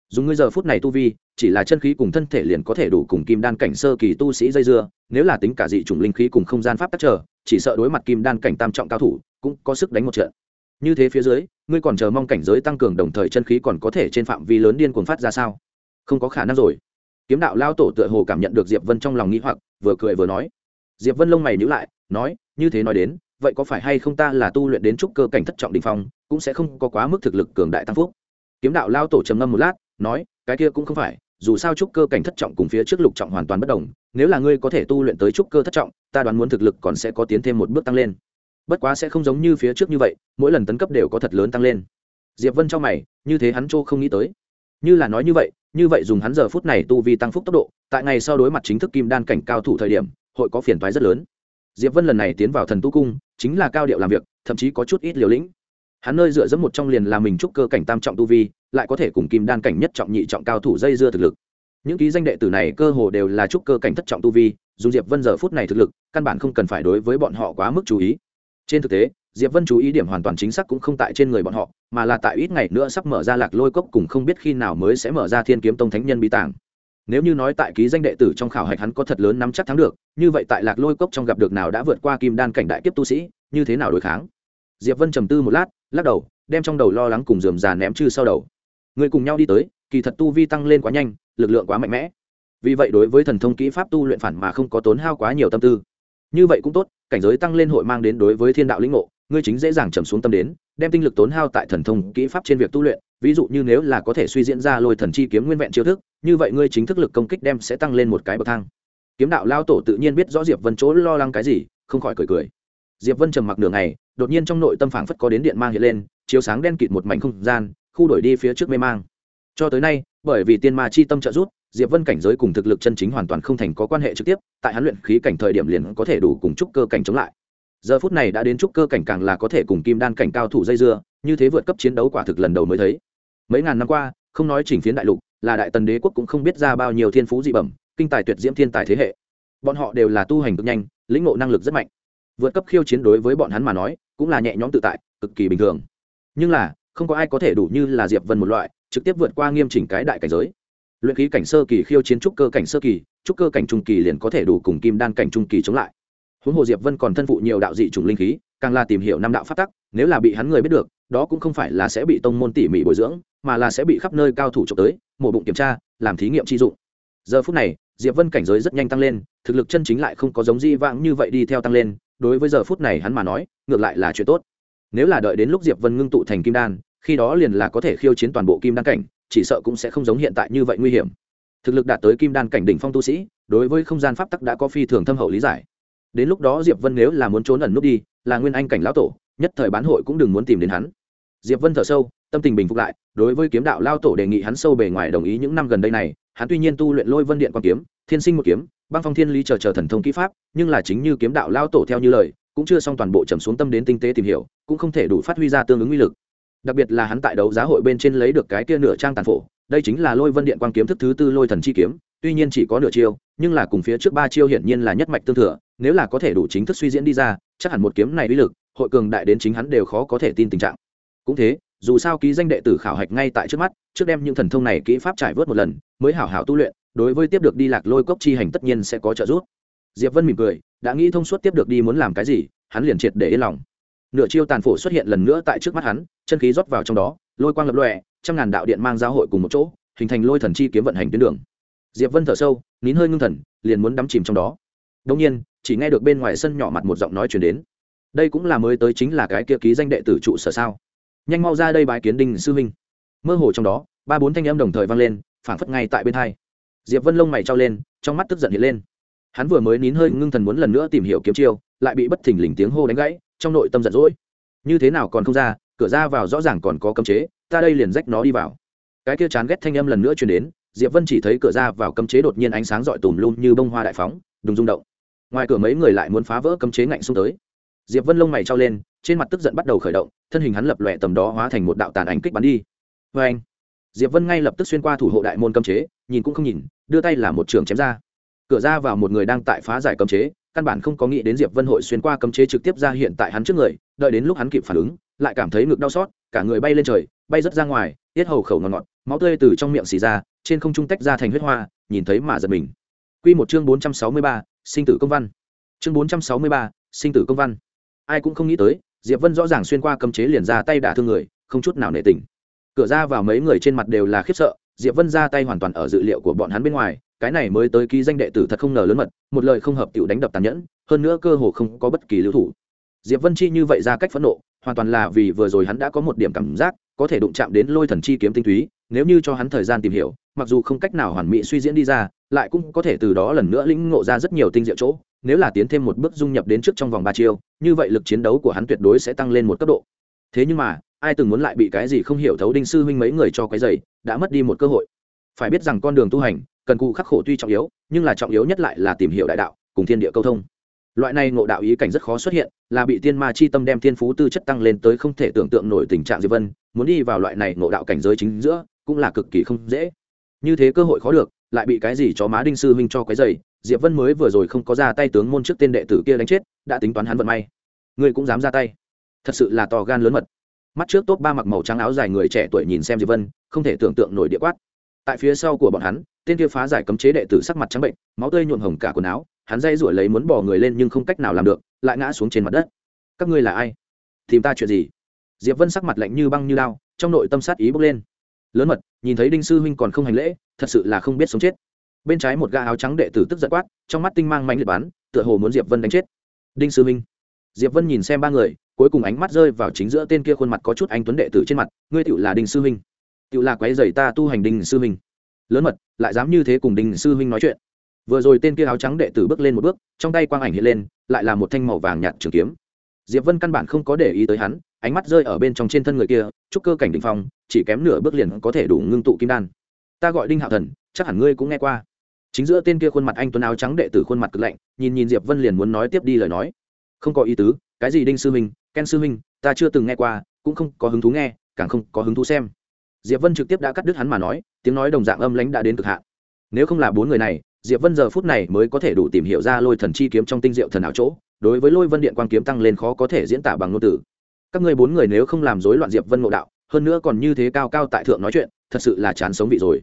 Dùng ngươi giờ phút này tu vi, chỉ là chân khí cùng thân thể liền có thể đủ cùng kim đan cảnh sơ kỳ tu sĩ dây dưa, nếu là tính cả dị chủng linh khí cùng không gian pháp tắc trở chỉ sợ đối mặt kim đan cảnh tam trọng cao thủ, cũng có sức đánh một trận. Như thế phía dưới, ngươi còn chờ mong cảnh giới tăng cường đồng thời chân khí còn có thể trên phạm vi lớn điên cuồng phát ra sao? Không có khả năng rồi. Kiếm đạo lao tổ tựa hồ cảm nhận được diệp vân trong lòng nghĩ hoặc, vừa cười vừa nói. Diệp vân lông mày nhíu lại, nói, như thế nói đến, vậy có phải hay không ta là tu luyện đến trúc cơ cảnh thất trọng đỉnh phong, cũng sẽ không có quá mức thực lực cường đại tăng phúc? Kiếm đạo lao tổ trầm ngâm một lát, nói, cái kia cũng không phải dù sao trúc cơ cảnh thất trọng cùng phía trước lục trọng hoàn toàn bất đồng, nếu là ngươi có thể tu luyện tới trúc cơ thất trọng, ta đoán muốn thực lực còn sẽ có tiến thêm một bước tăng lên. Bất quá sẽ không giống như phía trước như vậy, mỗi lần tấn cấp đều có thật lớn tăng lên. Diệp vân cho mày, như thế hắn châu không nghĩ tới. Như là nói như vậy như vậy dùng hắn giờ phút này tu vi tăng phúc tốc độ, tại ngày sau đối mặt chính thức kim đan cảnh cao thủ thời điểm, hội có phiền toái rất lớn. Diệp vân lần này tiến vào thần tu cung, chính là cao điệu làm việc, thậm chí có chút ít liều lĩnh. Hắn nơi dựa dẫm một trong liền là mình trúc cơ cảnh tam trọng tu vi lại có thể cùng kim đan cảnh nhất trọng nhị trọng cao thủ dây dưa thực lực. Những ký danh đệ tử này cơ hồ đều là trúc cơ cảnh thất trọng tu vi dù diệp vân giờ phút này thực lực, căn bản không cần phải đối với bọn họ quá mức chú ý. Trên thực tế, diệp vân chú ý điểm hoàn toàn chính xác cũng không tại trên người bọn họ, mà là tại ít ngày nữa sắp mở ra lạc lôi cốc cùng không biết khi nào mới sẽ mở ra thiên kiếm tông thánh nhân bí tàng. Nếu như nói tại ký danh đệ tử trong khảo hạch hắn có thật lớn nắm chắc thắng được, như vậy tại lạc lôi cốc trong gặp được nào đã vượt qua kim đan cảnh đại kiếp tu sĩ, như thế nào đối kháng? Diệp vân trầm tư một lát, lắc đầu, đem trong đầu lo lắng cùng dườm già ném chư sau đầu người cùng nhau đi tới, kỳ thật tu vi tăng lên quá nhanh, lực lượng quá mạnh mẽ. Vì vậy đối với thần thông kỹ pháp tu luyện phản mà không có tốn hao quá nhiều tâm tư. Như vậy cũng tốt, cảnh giới tăng lên hội mang đến đối với thiên đạo lĩnh ngộ, ngươi chính dễ dàng trầm xuống tâm đến, đem tinh lực tốn hao tại thần thông kỹ pháp trên việc tu luyện. Ví dụ như nếu là có thể suy diễn ra lôi thần chi kiếm nguyên vẹn chiêu thức, như vậy ngươi chính thức lực công kích đem sẽ tăng lên một cái bậc thang. Kiếm đạo lao tổ tự nhiên biết rõ diệp vân chỗ lo lắng cái gì, không khỏi cười cười. Diệp vân trầm mặc nửa ngày, đột nhiên trong nội tâm phảng phất có đến điện mang hiện lên, chiếu sáng đen kịt một mảnh không gian khu đổi đi phía trước mê mang. Cho tới nay, bởi vì tiên ma chi tâm trợ giúp, diệp vân cảnh giới cùng thực lực chân chính hoàn toàn không thành có quan hệ trực tiếp, tại hắn luyện khí cảnh thời điểm liền có thể đủ cùng trúc cơ cảnh chống lại. Giờ phút này đã đến trúc cơ cảnh càng là có thể cùng kim đan cảnh cao thủ dây dưa, như thế vượt cấp chiến đấu quả thực lần đầu mới thấy. Mấy ngàn năm qua, không nói chỉnh phiến đại lục, là đại tần đế quốc cũng không biết ra bao nhiêu thiên phú dị bẩm, kinh tài tuyệt diễm thiên tài thế hệ. Bọn họ đều là tu hành cực nhanh, lĩnh ngộ năng lực rất mạnh. Vượt cấp khiêu chiến đối với bọn hắn mà nói, cũng là nhẹ nhõm tự tại, cực kỳ bình thường. Nhưng là không có ai có thể đủ như là diệp vân một loại, trực tiếp vượt qua nghiêm chỉnh cái đại cảnh giới. Luyện khí cảnh sơ kỳ khiêu chiến trúc cơ cảnh sơ kỳ, trúc cơ cảnh trung kỳ liền có thể đủ cùng kim đan cảnh trung kỳ chống lại. Huống hồ diệp vân còn thân phụ nhiều đạo dị chủng linh khí, càng là tìm hiểu năm đạo phát tắc, nếu là bị hắn người biết được, đó cũng không phải là sẽ bị tông môn tỉ mỉ bồi dưỡng, mà là sẽ bị khắp nơi cao thủ trộm tới, mổ bụng kiểm tra, làm thí nghiệm chi dụng. Giờ phút này, diệp vân cảnh giới rất nhanh tăng lên, thực lực chân chính lại không có giống di vãng như vậy đi theo tăng lên, đối với giờ phút này hắn mà nói, ngược lại là chuyện tốt. Nếu là đợi đến lúc diệp vân ngưng tụ thành kim đan khi đó liền là có thể khiêu chiến toàn bộ kim đan cảnh, chỉ sợ cũng sẽ không giống hiện tại như vậy nguy hiểm. Thực lực đạt tới kim đan cảnh đỉnh phong tu sĩ, đối với không gian pháp tắc đã có phi thường thâm hậu lý giải. Đến lúc đó diệp vân nếu là muốn trốn ẩn nút đi, là nguyên anh cảnh lão tổ, nhất thời bán hội cũng đừng muốn tìm đến hắn. Diệp vân thở sâu, tâm tình bình phục lại, đối với kiếm đạo lao tổ đề nghị hắn sâu bề ngoài đồng ý những năm gần đây này, hắn tuy nhiên tu luyện lôi vân điện quan kiếm, thiên sinh một kiếm, băng phong thiên lý chờ chờ thần thông kỹ pháp, nhưng là chính như kiếm đạo lao tổ theo như lời, cũng chưa xong toàn bộ trầm xuống tâm đến tinh tế tìm hiểu, cũng không thể đủ phát huy ra tương ứng uy lực đặc biệt là hắn tại đấu giá hội bên trên lấy được cái kia nửa trang tàn phổ, đây chính là lôi vân điện quan kiếm thức thứ tư lôi thần chi kiếm, tuy nhiên chỉ có nửa chiêu, nhưng là cùng phía trước ba chiêu hiển nhiên là nhất mạch tương thừa, nếu là có thể đủ chính thức suy diễn đi ra, chắc hẳn một kiếm này uy lực, hội cường đại đến chính hắn đều khó có thể tin tình trạng. Cũng thế, dù sao ký danh đệ tử khảo hạch ngay tại trước mắt, trước đem những thần thông này kỹ pháp trải vớt một lần, mới hảo hảo tu luyện, đối với tiếp được đi lạc lôi cốc chi hành tất nhiên sẽ có trợ giúp. Diệp vân mỉm cười, đã nghĩ thông suốt tiếp được đi muốn làm cái gì, hắn liền triệt để yên lòng nửa chiêu tàn phổ xuất hiện lần nữa tại trước mắt hắn, chân khí rót vào trong đó, lôi quang lập lòe, trăm ngàn đạo điện mang giao hội cùng một chỗ, hình thành lôi thần chi kiếm vận hành tuyến đường. Diệp vân thở sâu, nín hơi ngưng thần, liền muốn đắm chìm trong đó. Đông nhiên, chỉ nghe được bên ngoài sân nhỏ mặt một giọng nói chuyển đến. Đây cũng là mới tới chính là cái kia ký danh đệ tử trụ sở sao? Nhanh mau ra đây bái kiến đinh sư huynh mơ hồ trong đó, ba bốn thanh âm đồng thời vang lên, phảng phất ngay tại bên hai. Diệp vân lông mày trao lên, trong mắt tức giận hiện lên. Hắn vừa mới nín hơi ngưng thần muốn lần nữa tìm hiểu kiếm chiêu, lại bị bất thình lình tiếng hô đánh gãy trong nội tâm giận dỗi. Như thế nào còn không ra, cửa ra vào rõ ràng còn có cấm chế, ta đây liền rách nó đi vào. Cái kia chán ghét thanh âm lần nữa truyền đến, diệp vân chỉ thấy cửa ra vào cấm chế đột nhiên ánh sáng rọi tùm lum như bông hoa đại phóng, đùng rung động. Ngoài cửa mấy người lại muốn phá vỡ cấm chế ngạnh xung tới. Diệp vân lông mày trao lên, trên mặt tức giận bắt đầu khởi động, thân hình hắn lập lòe tầm đó hóa thành một đạo tàn ảnh kích bắn đi. Vê anh, diệp vân ngay lập tức xuyên qua thủ hộ đại môn cấm chế, nhìn cũng không nhìn, đưa tay là một trường chém ra. Cửa ra vào một người đang tại phá giải cấm chế căn bản không có nghĩ đến diệp vân hội xuyên qua cấm chế trực tiếp ra hiện tại hắn trước người đợi đến lúc hắn kịp phản ứng lại cảm thấy ngực đau xót cả người bay lên trời bay rất ra ngoài tiết hầu khẩu ngọt ngọt máu tươi từ trong miệng xì ra trên không trung tách ra thành huyết hoa nhìn thấy mà giật mình Quy một chương 463, sinh tử công văn. Chương 463, sinh tử công văn. Ai cũng không nghĩ tới, Diệp Vân rõ ràng xuyên qua cấm chế liền ra tay đả thương người, không chút nào nể tình. Cửa ra vào mấy người trên mặt đều là khiếp sợ, Diệp Vân ra tay hoàn toàn ở dự liệu của bọn hắn bên ngoài, cái này mới tới ký danh đệ tử thật không ngờ lớn mật, một lời không hợp tiểu đánh đập tàn nhẫn, hơn nữa cơ hồ không có bất kỳ lưu thủ. Diệp Vân chi như vậy ra cách phẫn nộ, hoàn toàn là vì vừa rồi hắn đã có một điểm cảm giác, có thể đụng chạm đến lôi thần chi kiếm tinh túy, nếu như cho hắn thời gian tìm hiểu, mặc dù không cách nào hoàn mỹ suy diễn đi ra, lại cũng có thể từ đó lần nữa lĩnh ngộ ra rất nhiều tinh diệu chỗ nếu là tiến thêm một bước dung nhập đến trước trong vòng ba chiêu như vậy lực chiến đấu của hắn tuyệt đối sẽ tăng lên một cấp độ thế nhưng mà ai từng muốn lại bị cái gì không hiểu thấu đinh sư huynh mấy người cho cái giày đã mất đi một cơ hội. Phải biết rằng con đường tu hành, cần cụ khắc khổ tuy trọng yếu, nhưng là trọng yếu nhất lại là tìm hiểu đại đạo, cùng thiên địa câu thông. Loại này ngộ đạo ý cảnh rất khó xuất hiện, là bị tiên ma chi tâm đem thiên phú tư chất tăng lên tới không thể tưởng tượng nổi tình trạng diệp vân, muốn đi vào loại này ngộ đạo cảnh giới chính giữa, cũng là cực kỳ không dễ. Như thế cơ hội khó được, lại bị cái gì cho má đinh sư huynh cho cái dày diệp vân mới vừa rồi không có ra tay tướng môn trước tên đệ tử kia đánh chết, đã tính toán hắn vận may. Ngươi cũng dám ra tay. Thật sự là to gan lớn mật mắt trước tốt ba mặc màu trắng áo dài người trẻ tuổi nhìn xem diệp vân, không thể tưởng tượng nổi địa quát. Tại phía sau của bọn hắn, tên kia phá giải cấm chế đệ tử sắc mặt trắng bệnh, máu tươi nhuộm hồng cả quần áo, hắn dây rủi lấy muốn bỏ người lên nhưng không cách nào làm được, lại ngã xuống trên mặt đất. Các ngươi là ai? Tìm ta chuyện gì? Diệp vân sắc mặt lạnh như băng như lao, trong nội tâm sát ý bốc lên. Lớn mật, nhìn thấy đinh sư huynh còn không hành lễ, thật sự là không biết sống chết. Bên trái một gã áo trắng đệ tử tức giận quát, trong mắt tinh mang mạnh liệt bắn, tựa hồ muốn diệp vân đánh chết. Đinh sư huynh. Diệp vân nhìn xem ba người cuối cùng ánh mắt rơi vào chính giữa tên kia khuôn mặt có chút anh tuấn đệ tử trên mặt, ngươi tựu là đinh sư huynh tựu là quái dày ta tu hành đinh sư huynh lớn mật, lại dám như thế cùng đinh sư huynh nói chuyện. Vừa rồi tên kia áo trắng đệ tử bước lên một bước, trong tay quang ảnh hiện lên, lại là một thanh màu vàng nhạt trường kiếm. Diệp vân căn bản không có để ý tới hắn, ánh mắt rơi ở bên trong trên thân người kia, chúc cơ cảnh đ ỉ n h phong, chỉ kém nửa bước liền có thể đủ ngưng tụ kim đan. Ta gọi đinh hạo thần, chắc hẳn ngươi cũng nghe qua. Chính giữa tên kia khuôn mặt anh tuấn áo trắng đệ tử khuôn mặt cực lạnh, nhìn nhìn diệp vân liền muốn nói tiếp đi lời nói. Không có ý tứ, cái gì đinh sư minh ken sư huynh, ta chưa từng nghe qua cũng không có hứng thú nghe càng không có hứng thú xem. Diệp vân trực tiếp đã cắt đứt hắn mà nói tiếng nói đồng dạng âm lãnh đã đến cực hạn. Nếu không là bốn người này diệp vân giờ phút này mới có thể đủ tìm hiểu ra lôi thần chi kiếm trong tinh diệu thần ảo chỗ đối với lôi vân điện quan kiếm tăng lên khó có thể diễn tả bằng ngôn từ. Các người bốn người nếu không làm rối loạn diệp vân ngộ đạo hơn nữa còn như thế cao cao tại thượng nói chuyện thật sự là chán sống vị rồi.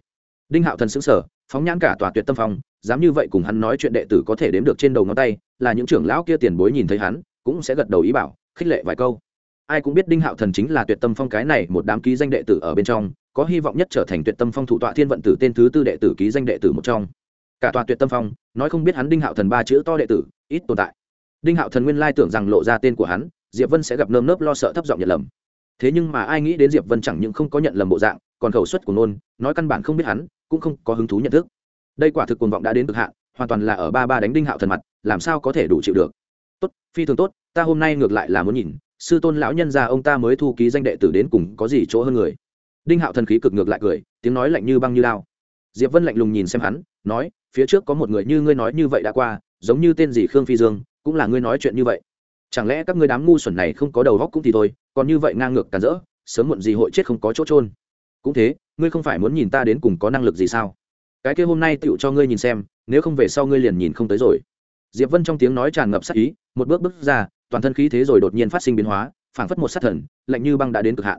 Đinh hạo thần xứng sở phóng nhãn cả tòa tuyệt tâm phong dám như vậy cùng hắn nói chuyện đệ tử có thể đếm được trên đầu ngón tay là những trưởng lão kia tiền bối nhìn thấy hắn cũng sẽ gật đầu ý bảo khích lệ vài câu. Ai cũng biết đinh hạo thần chính là tuyệt tâm phong cái này một đám ký danh đệ tử ở bên trong, có hy vọng nhất trở thành tuyệt tâm phong thủ tọa thiên vận tử tên thứ tư đệ tử ký danh đệ tử một trong. Cả tòa tuyệt tâm phong, nói không biết hắn đinh hạo thần ba chữ to đệ tử, ít tồn tại. Đinh hạo thần nguyên lai tưởng rằng lộ ra tên của hắn, diệp vân sẽ gặp nơm nớp lo sợ thấp giọng nhận lầm. Thế nhưng mà ai nghĩ đến diệp vân chẳng những không có nhận lầm bộ dạng, còn khẩu suất của nôn nói căn bản không biết hắn, cũng không có hứng thú nhận thức. Đây quả thực cuồng vọng đã đến cực hạn, hoàn toàn là ở ba ba đánh đinh hạo thần mặt, làm sao có thể đủ chịu được? Tốt, phi thường tốt, ta hôm nay ngược lại là muốn nhìn, sư tôn lão nhân gia ông ta mới thu ký danh đệ tử đến cùng có gì chỗ hơn người. Đinh hạo thần khí cực ngược lại cười, tiếng nói lạnh như băng như lao. Diệp vân lạnh lùng nhìn xem hắn, nói, phía trước có một người như ngươi nói như vậy đã qua, giống như tên gì khương phi dương, cũng là ngươi nói chuyện như vậy. Chẳng lẽ các ngươi đám ngu xuẩn này không có đầu góc cũng thì thôi, còn như vậy ngang ngược cản rỡ, sớm muộn gì hội chết không có chỗ trôn cũng thế, ngươi không phải muốn nhìn ta đến cùng có năng lực gì sao? Cái kia hôm nay tựu cho ngươi nhìn xem, nếu không về sau ngươi liền nhìn không tới rồi. Diệp vân trong tiếng nói tràn ngập sát ý một bước bước ra, toàn thân khí thế rồi đột nhiên phát sinh biến hóa, phảng phất một sát thần, lạnh như băng đã đến cực hạn.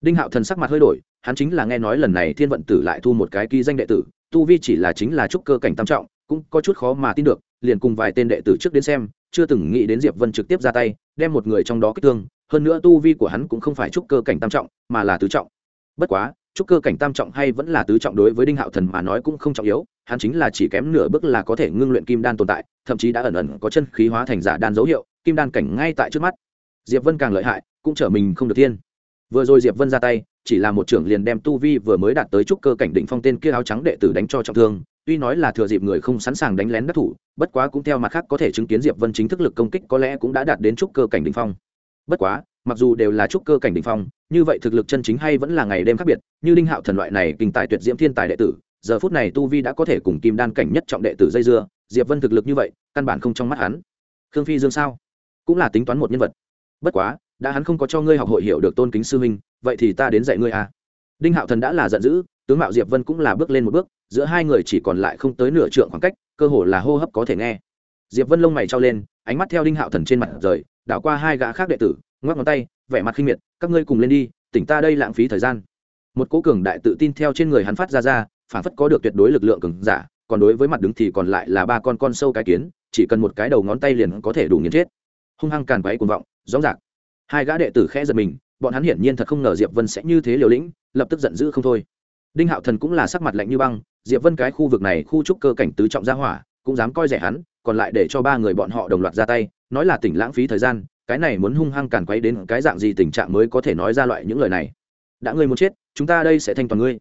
Đinh hạo thần sắc mặt hơi đổi, hắn chính là nghe nói lần này thiên vận tử lại thu một cái ký danh đệ tử, tu vi chỉ là chính là trúc cơ cảnh tam trọng, cũng có chút khó mà tin được, liền cùng vài tên đệ tử trước đến xem, chưa từng nghĩ đến diệp vân trực tiếp ra tay, đem một người trong đó kích thương, hơn nữa tu vi của hắn cũng không phải trúc cơ cảnh tam trọng, mà là tứ trọng. Bất quá, trúc cơ cảnh tam trọng hay vẫn là tứ trọng đối với đinh hạo thần mà nói cũng không trọng yếu hắn chính là chỉ kém nửa bước là có thể ngưng luyện kim đan tồn tại, thậm chí đã ẩn ẩn có chân khí hóa thành giả đan dấu hiệu, kim đan cảnh ngay tại trước mắt diệp vân càng lợi hại, cũng trở mình không được thiên. vừa rồi diệp vân ra tay, chỉ là một trưởng liền đem tu vi vừa mới đạt tới trúc cơ cảnh định phong tên kia áo trắng đệ tử đánh cho trọng thương, tuy nói là thừa dịp người không sẵn sàng đánh lén đắc thủ, bất quá cũng theo mặt khác có thể chứng kiến diệp vân chính thức lực công kích có lẽ cũng đã đạt đến trúc cơ cảnh đỉnh phong bất quá, mặc dù đều là trúc cơ cảnh đỉnh phong, như vậy thực lực chân chính hay vẫn là ngày đêm khác biệt, như linh hạo thần loại này kinh tài tuyệt diễm thiên tài đệ tử giờ phút này tu vi đã có thể cùng kim đan cảnh nhất trọng đệ tử dây dưa, diệp vân thực lực như vậy, căn bản không trong mắt hắn. Khương phi dương sao? Cũng là tính toán một nhân vật. Bất quá, đã hắn không có cho ngươi học hội hiểu được tôn kính sư huynh, vậy thì ta đến dạy ngươi à. Đinh hạo thần đã là giận dữ, tướng mạo diệp vân cũng là bước lên một bước, giữa hai người chỉ còn lại không tới nửa trượng khoảng cách, cơ hồ là hô hấp có thể nghe. Diệp vân lông mày trao lên, ánh mắt theo đinh hạo thần trên mặt rời, đảo qua hai gã khác đệ tử, ngoắc ngón tay, vẻ mặt khinh miệt, các ngươi cùng lên đi, tỉnh ta đây lãng phí thời gian. Một cố cường đại tự tin theo trên người hắn phát ra ra phản phất có được tuyệt đối lực lượng cường giả, còn đối với mặt đứng thì còn lại là ba con con sâu cái kiến, chỉ cần một cái đầu ngón tay liền có thể đủ nghiền chết. Hung hăng càn quấy cuồng vọng rõ rạc hai gã đệ tử khẽ giật mình, bọn hắn hiển nhiên thật không ngờ diệp vân sẽ như thế liều lĩnh, lập tức giận dữ không thôi. Đinh hạo thần cũng là sắc mặt lạnh như băng, diệp vân cái khu vực này khu trúc cơ cảnh tứ trọng gia hỏa, cũng dám coi rẻ hắn, còn lại để cho ba người bọn họ đồng loạt ra tay, nói là tỉnh lãng phí thời gian, cái này muốn hung hăng càn quấy đến cái dạng gì tình trạng mới có thể nói ra loại những lời này. Đã ngươi muốn chết, chúng ta đây sẽ thanh toàn ngươi.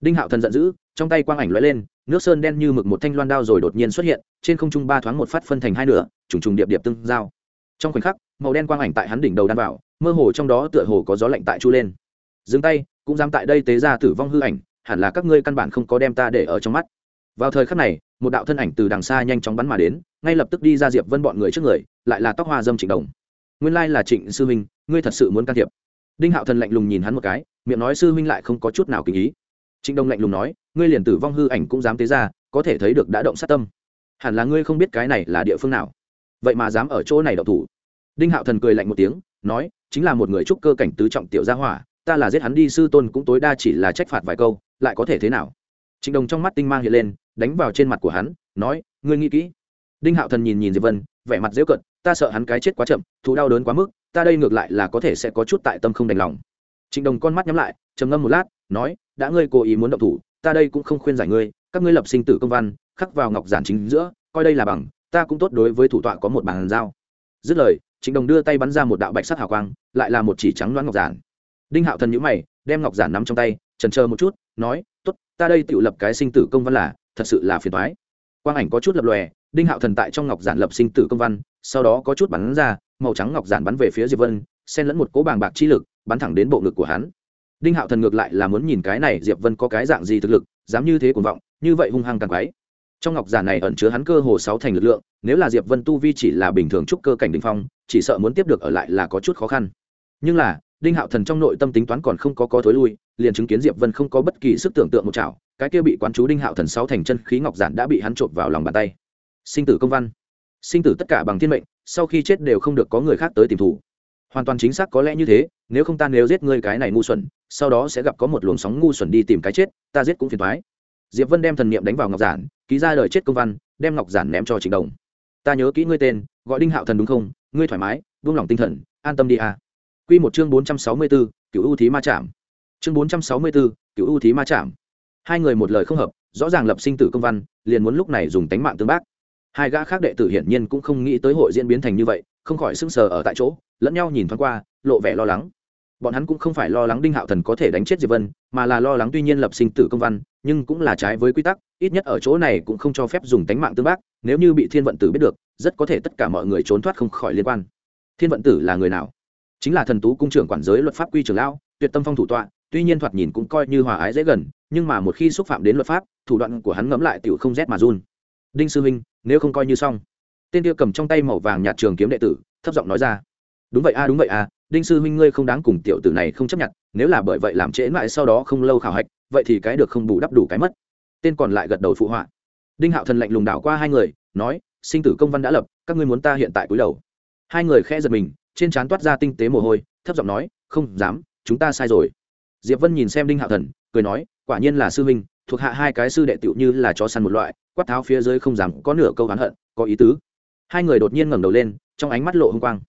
Đinh hạo thần giận dữ trong tay quang ảnh lóe lên, nước sơn đen như mực một thanh loan đao rồi đột nhiên xuất hiện, trên không trung ba thoáng một phát phân thành hai nửa, trùng trùng điệp điệp tương giao. Trong khoảnh khắc, màu đen quang ảnh tại hắn đỉnh đầu đan vào, mơ hồ trong đó tựa hồ có gió lạnh tại chu lên. Dừng tay, cũng dám tại đây tế ra tử vong hư ảnh, hẳn là các ngươi căn bản không có đem ta để ở trong mắt. Vào thời khắc này, một đạo thân ảnh từ đằng xa nhanh chóng bắn mà đến, ngay lập tức đi ra diệp vân bọn người trước người, lại là tóc hoa dâm trịnh đồng. Nguyên lai là trịnh sư huynh ngươi thật sự muốn can thiệp. Đinh hạo thần lạnh lùng nhìn hắn một cái, miệng nói sư huynh lại không có chút nào kinh ý. Trịnh đồng lạnh lùng nói ngươi liền tử vong hư ảnh cũng dám tế ra, có thể thấy được đã động sát tâm. Hẳn là ngươi không biết cái này là địa phương nào. Vậy mà dám ở chỗ này đậu thủ. Đinh hạo thần cười lạnh một tiếng, nói, chính là một người trúc cơ cảnh tứ trọng tiểu gia hỏa, ta là giết hắn đi sư tôn cũng tối đa chỉ là trách phạt vài câu, lại có thể thế nào? Trịnh đồng trong mắt tinh mang hiện lên, đánh vào trên mặt của hắn, nói, ngươi nghĩ kỹ. Đinh hạo thần nhìn nhìn diệp vân, vẻ mặt dễ cận ta sợ hắn cái chết quá chậm thú đau đớn quá mức, ta đây ngược lại là có thể sẽ có chút tại tâm không đành lòng. Trịnh đồng con mắt nhắm lại, trầm ngâm một lát, nói, đã ngươi cố ý muốn động thủ ta đây cũng không khuyên giải ngươi, các ngươi lập sinh tử công văn, khắc vào ngọc giản chính giữa, coi đây là bằng, ta cũng tốt đối với thủ tọa có một bàn giao. Dứt lời, trịnh đồng đưa tay bắn ra một đạo bạch sắc hào quang, lại là một chỉ trắng loãng ngọc giản. Đinh hạo thần nhữ mày, đem ngọc giản nắm trong tay trần chờ một chút, nói t ố t ta đây tự lập cái sinh tử công văn là, thật sự là phiền thoái quang ảnh có chút lập lòe, đinh hạo thần tại trong ngọc giản lập sinh tử công văn, sau đó có chút bắn ra, màu trắng ngọc giản bắn về phía diệp vân, xen lẫn một cố bàng bạc chi lực, bắn thẳng đến bộ ngực của hắn đinh hạo thần ngược lại là muốn nhìn cái này diệp vân có cái dạng gì thực lực, dám như thế cuồng vọng, như vậy hung hăng càng quái. Trong ngọc giản này ẩn chứa hắn cơ hồ sáu thành lực lượng, nếu là diệp vân tu vi chỉ là bình thường trúc cơ cảnh đình phong, chỉ sợ muốn tiếp được ở lại là có chút khó khăn. Nhưng là, đinh hạo thần trong nội tâm tính toán còn không có có thối lui, liền chứng kiến diệp vân không có bất kỳ sức tưởng tượng một chảo, cái kia bị quán chú đinh hạo thần sáu thành chân khí ngọc giản đã bị hắn trộn vào lòng bàn tay. Sinh tử công văn. Sinh tử tất cả bằng thiên mệnh, sau khi chết đều không được có người khác tới tìm thủ hoàn toàn chính xác có lẽ như thế nếu không ta nếu giết ngươi cái này ngu xuẩn sau đó sẽ gặp có một luồng sóng ngu xuẩn đi tìm cái chết ta giết cũng phiền thoái diệp vân đem thần niệm đánh vào ngọc giản ký ra lời chết công văn đem ngọc giản ném cho trịnh đồng ta nhớ kỹ ngươi tên gọi đinh hạo thần đúng không ngươi thoải mái buông lòng tinh thần an tâm đi à. Quy một chương 464, Cửu U thí ma chạm. Chương 464, Cửu U thí ma chạm. Hai người một lời không hợp, rõ ràng lập sinh tử công văn, liền muốn lúc này dùng tánh mạng tương bác. Hai gã khác đệ tử hiển nhiên cũng không nghĩ tới hội diễn biến thành như vậy, không khỏi sững sờ ở tại chỗ, lẫn nhau nhìn thoáng qua, lộ vẻ lo lắng. Bọn hắn cũng không phải lo lắng Đinh Hạo Thần có thể đánh chết Diệp Vân, mà là lo lắng tuy nhiên lập sinh tử công văn, nhưng cũng là trái với quy tắc, ít nhất ở chỗ này cũng không cho phép dùng tánh mạng tương bác, nếu như bị Thiên vận tử biết được, rất có thể tất cả mọi người trốn thoát không khỏi liên quan. Thiên vận tử là người nào? chính là thần tú cung trưởng quản giới luật pháp quy trường lão tuyệt tâm phong thủ tọa tuy nhiên thoạt nhìn cũng coi như hòa ái dễ gần nhưng mà một khi xúc phạm đến luật pháp thủ đoạn của hắn ngẫm lại tiểu không rét mà run đinh sư huynh nếu không coi như xong. Tên kia cầm trong tay màu vàng nhạt trường kiếm đệ tử, thấp giọng nói ra. Đúng vậy a, đúng vậy a, đinh sư huynh ngươi không đáng cùng tiểu tử này không chấp nhận, nếu là bởi vậy làm trễ mãi sau đó không lâu khảo hạch, vậy thì cái được không bù đắp đủ cái mất. Tên còn lại gật đầu phụ họa. Đinh hạo thần lạnh lùng đảo qua hai người, nói, sinh tử công văn đã lập, các ngươi muốn ta hiện tại cúi đầu? Hai người khẽ giật mình, trên trán toát ra tinh tế mồ hôi, thấp giọng nói, không dám, chúng ta sai rồi. Diệp vân nhìn xem đinh hạo thần, cười nói, quả nhiên là sư huynh, thuộc hạ hai cái sư đệ tựu như là chó săn một loại quát tháo phía dưới không dám có nửa câu oán hận, có ý tứ. Hai người đột nhiên ngẩng đầu lên, trong ánh mắt lộ hung quang.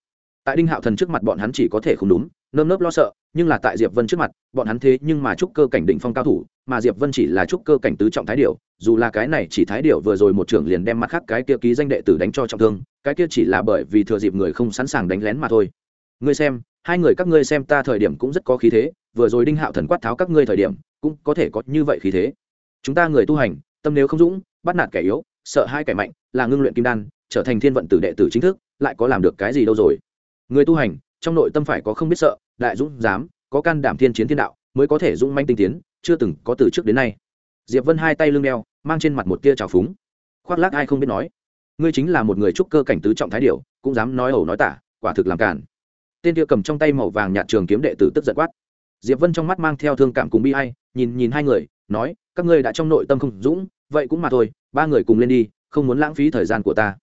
Tại đinh hạo thần trước mặt bọn hắn chỉ có thể không đúng, nơm nớp lo sợ, nhưng là tại diệp vân trước mặt, bọn hắn thế nhưng mà trúc cơ cảnh định phong cao thủ, mà diệp vân chỉ là trúc cơ cảnh tứ trọng thái điểu, dù là cái này chỉ thái điểu vừa rồi một trưởng liền đem mặt khác cái kia ký danh đệ tử đánh cho trọng thương, cái kia chỉ là bởi vì thừa dịp người không sẵn sàng đánh lén mà thôi. Ngươi xem, hai người các ngươi xem ta thời điểm cũng rất có khí thế, vừa rồi đinh hạo thần quát tháo các ngươi thời điểm, cũng có thể có như vậy khí thế. Chúng ta người tu hành, tâm nếu không dũng bắt nạt kẻ yếu, sợ hai kẻ mạnh, là ngưng luyện kim đan, trở thành thiên vận tử đệ tử chính thức, lại có làm được cái gì đâu rồi? Người tu hành, trong nội tâm phải có không biết sợ, đại dũng dám, có can đảm thiên chiến thiên đạo, mới có thể dũng manh tinh tiến, chưa từng có từ trước đến nay. Diệp vân hai tay lưng đeo, mang trên mặt một tia trào phúng. Khoác lác ai không biết nói. Ngươi chính là một người trúc cơ cảnh tứ trọng thái điệu cũng dám nói ẩu nói tả, quả thực làm cản tên kia cầm trong tay màu vàng nhạt trường kiếm đệ tử tức giận quát. Diệp vân trong mắt mang theo thương cảm cùng bi ai, nhìn nhìn hai người, nói, các ngươi đã trong nội tâm không dũng vậy cũng mà thôi, ba người cùng lên đi, không muốn lãng phí thời gian của ta.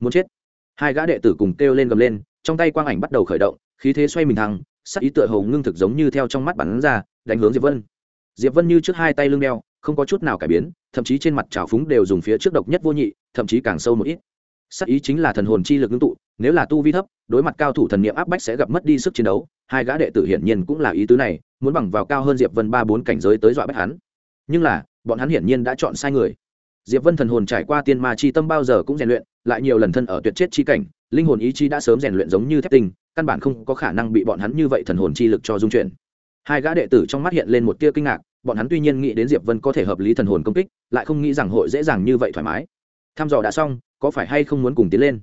Muốn chết. Hai gã đệ tử cùng kêu lên gầm lên, trong tay quang ảnh bắt đầu khởi động, khí thế xoay mình thăng sắc ý tựa hồ ngưng thực giống như theo trong mắt bắn ra, đánh hướng diệp vân. Diệp vân như trước hai tay lưng đeo, không có chút nào cải biến, thậm chí trên mặt trào phúng đều dùng phía trước độc nhất vô nhị, thậm chí càng sâu một ít. Sắc ý chính là thần hồn chi lực ngưng tụ, nếu là tu vi thấp, đối mặt cao thủ thần niệm áp bách sẽ gặp mất đi sức chiến đấu. Hai gã đệ tử hiển nhiên cũng là ý tứ này, muốn bằng vào cao hơn diệp vân ba bốn cảnh giới tới dọa bách hắn. Nhưng là bọn hắn hiển nhiên đã chọn sai người. Diệp vân thần hồn trải qua tiên ma chi tâm bao giờ cũng rèn luyện, lại nhiều lần thân ở tuyệt chết chi cảnh, linh hồn ý chí đã sớm rèn luyện giống như thép tinh, căn bản không có khả năng bị bọn hắn như vậy thần hồn chi lực cho dung chuyển. Hai gã đệ tử trong mắt hiện lên một tia kinh ngạc, bọn hắn tuy nhiên nghĩ đến diệp vân có thể hợp lý thần hồn công kích, lại không nghĩ rằng hội dễ dàng như vậy thoải mái. Tham dò đã xong, có phải hay không muốn cùng tiến lên?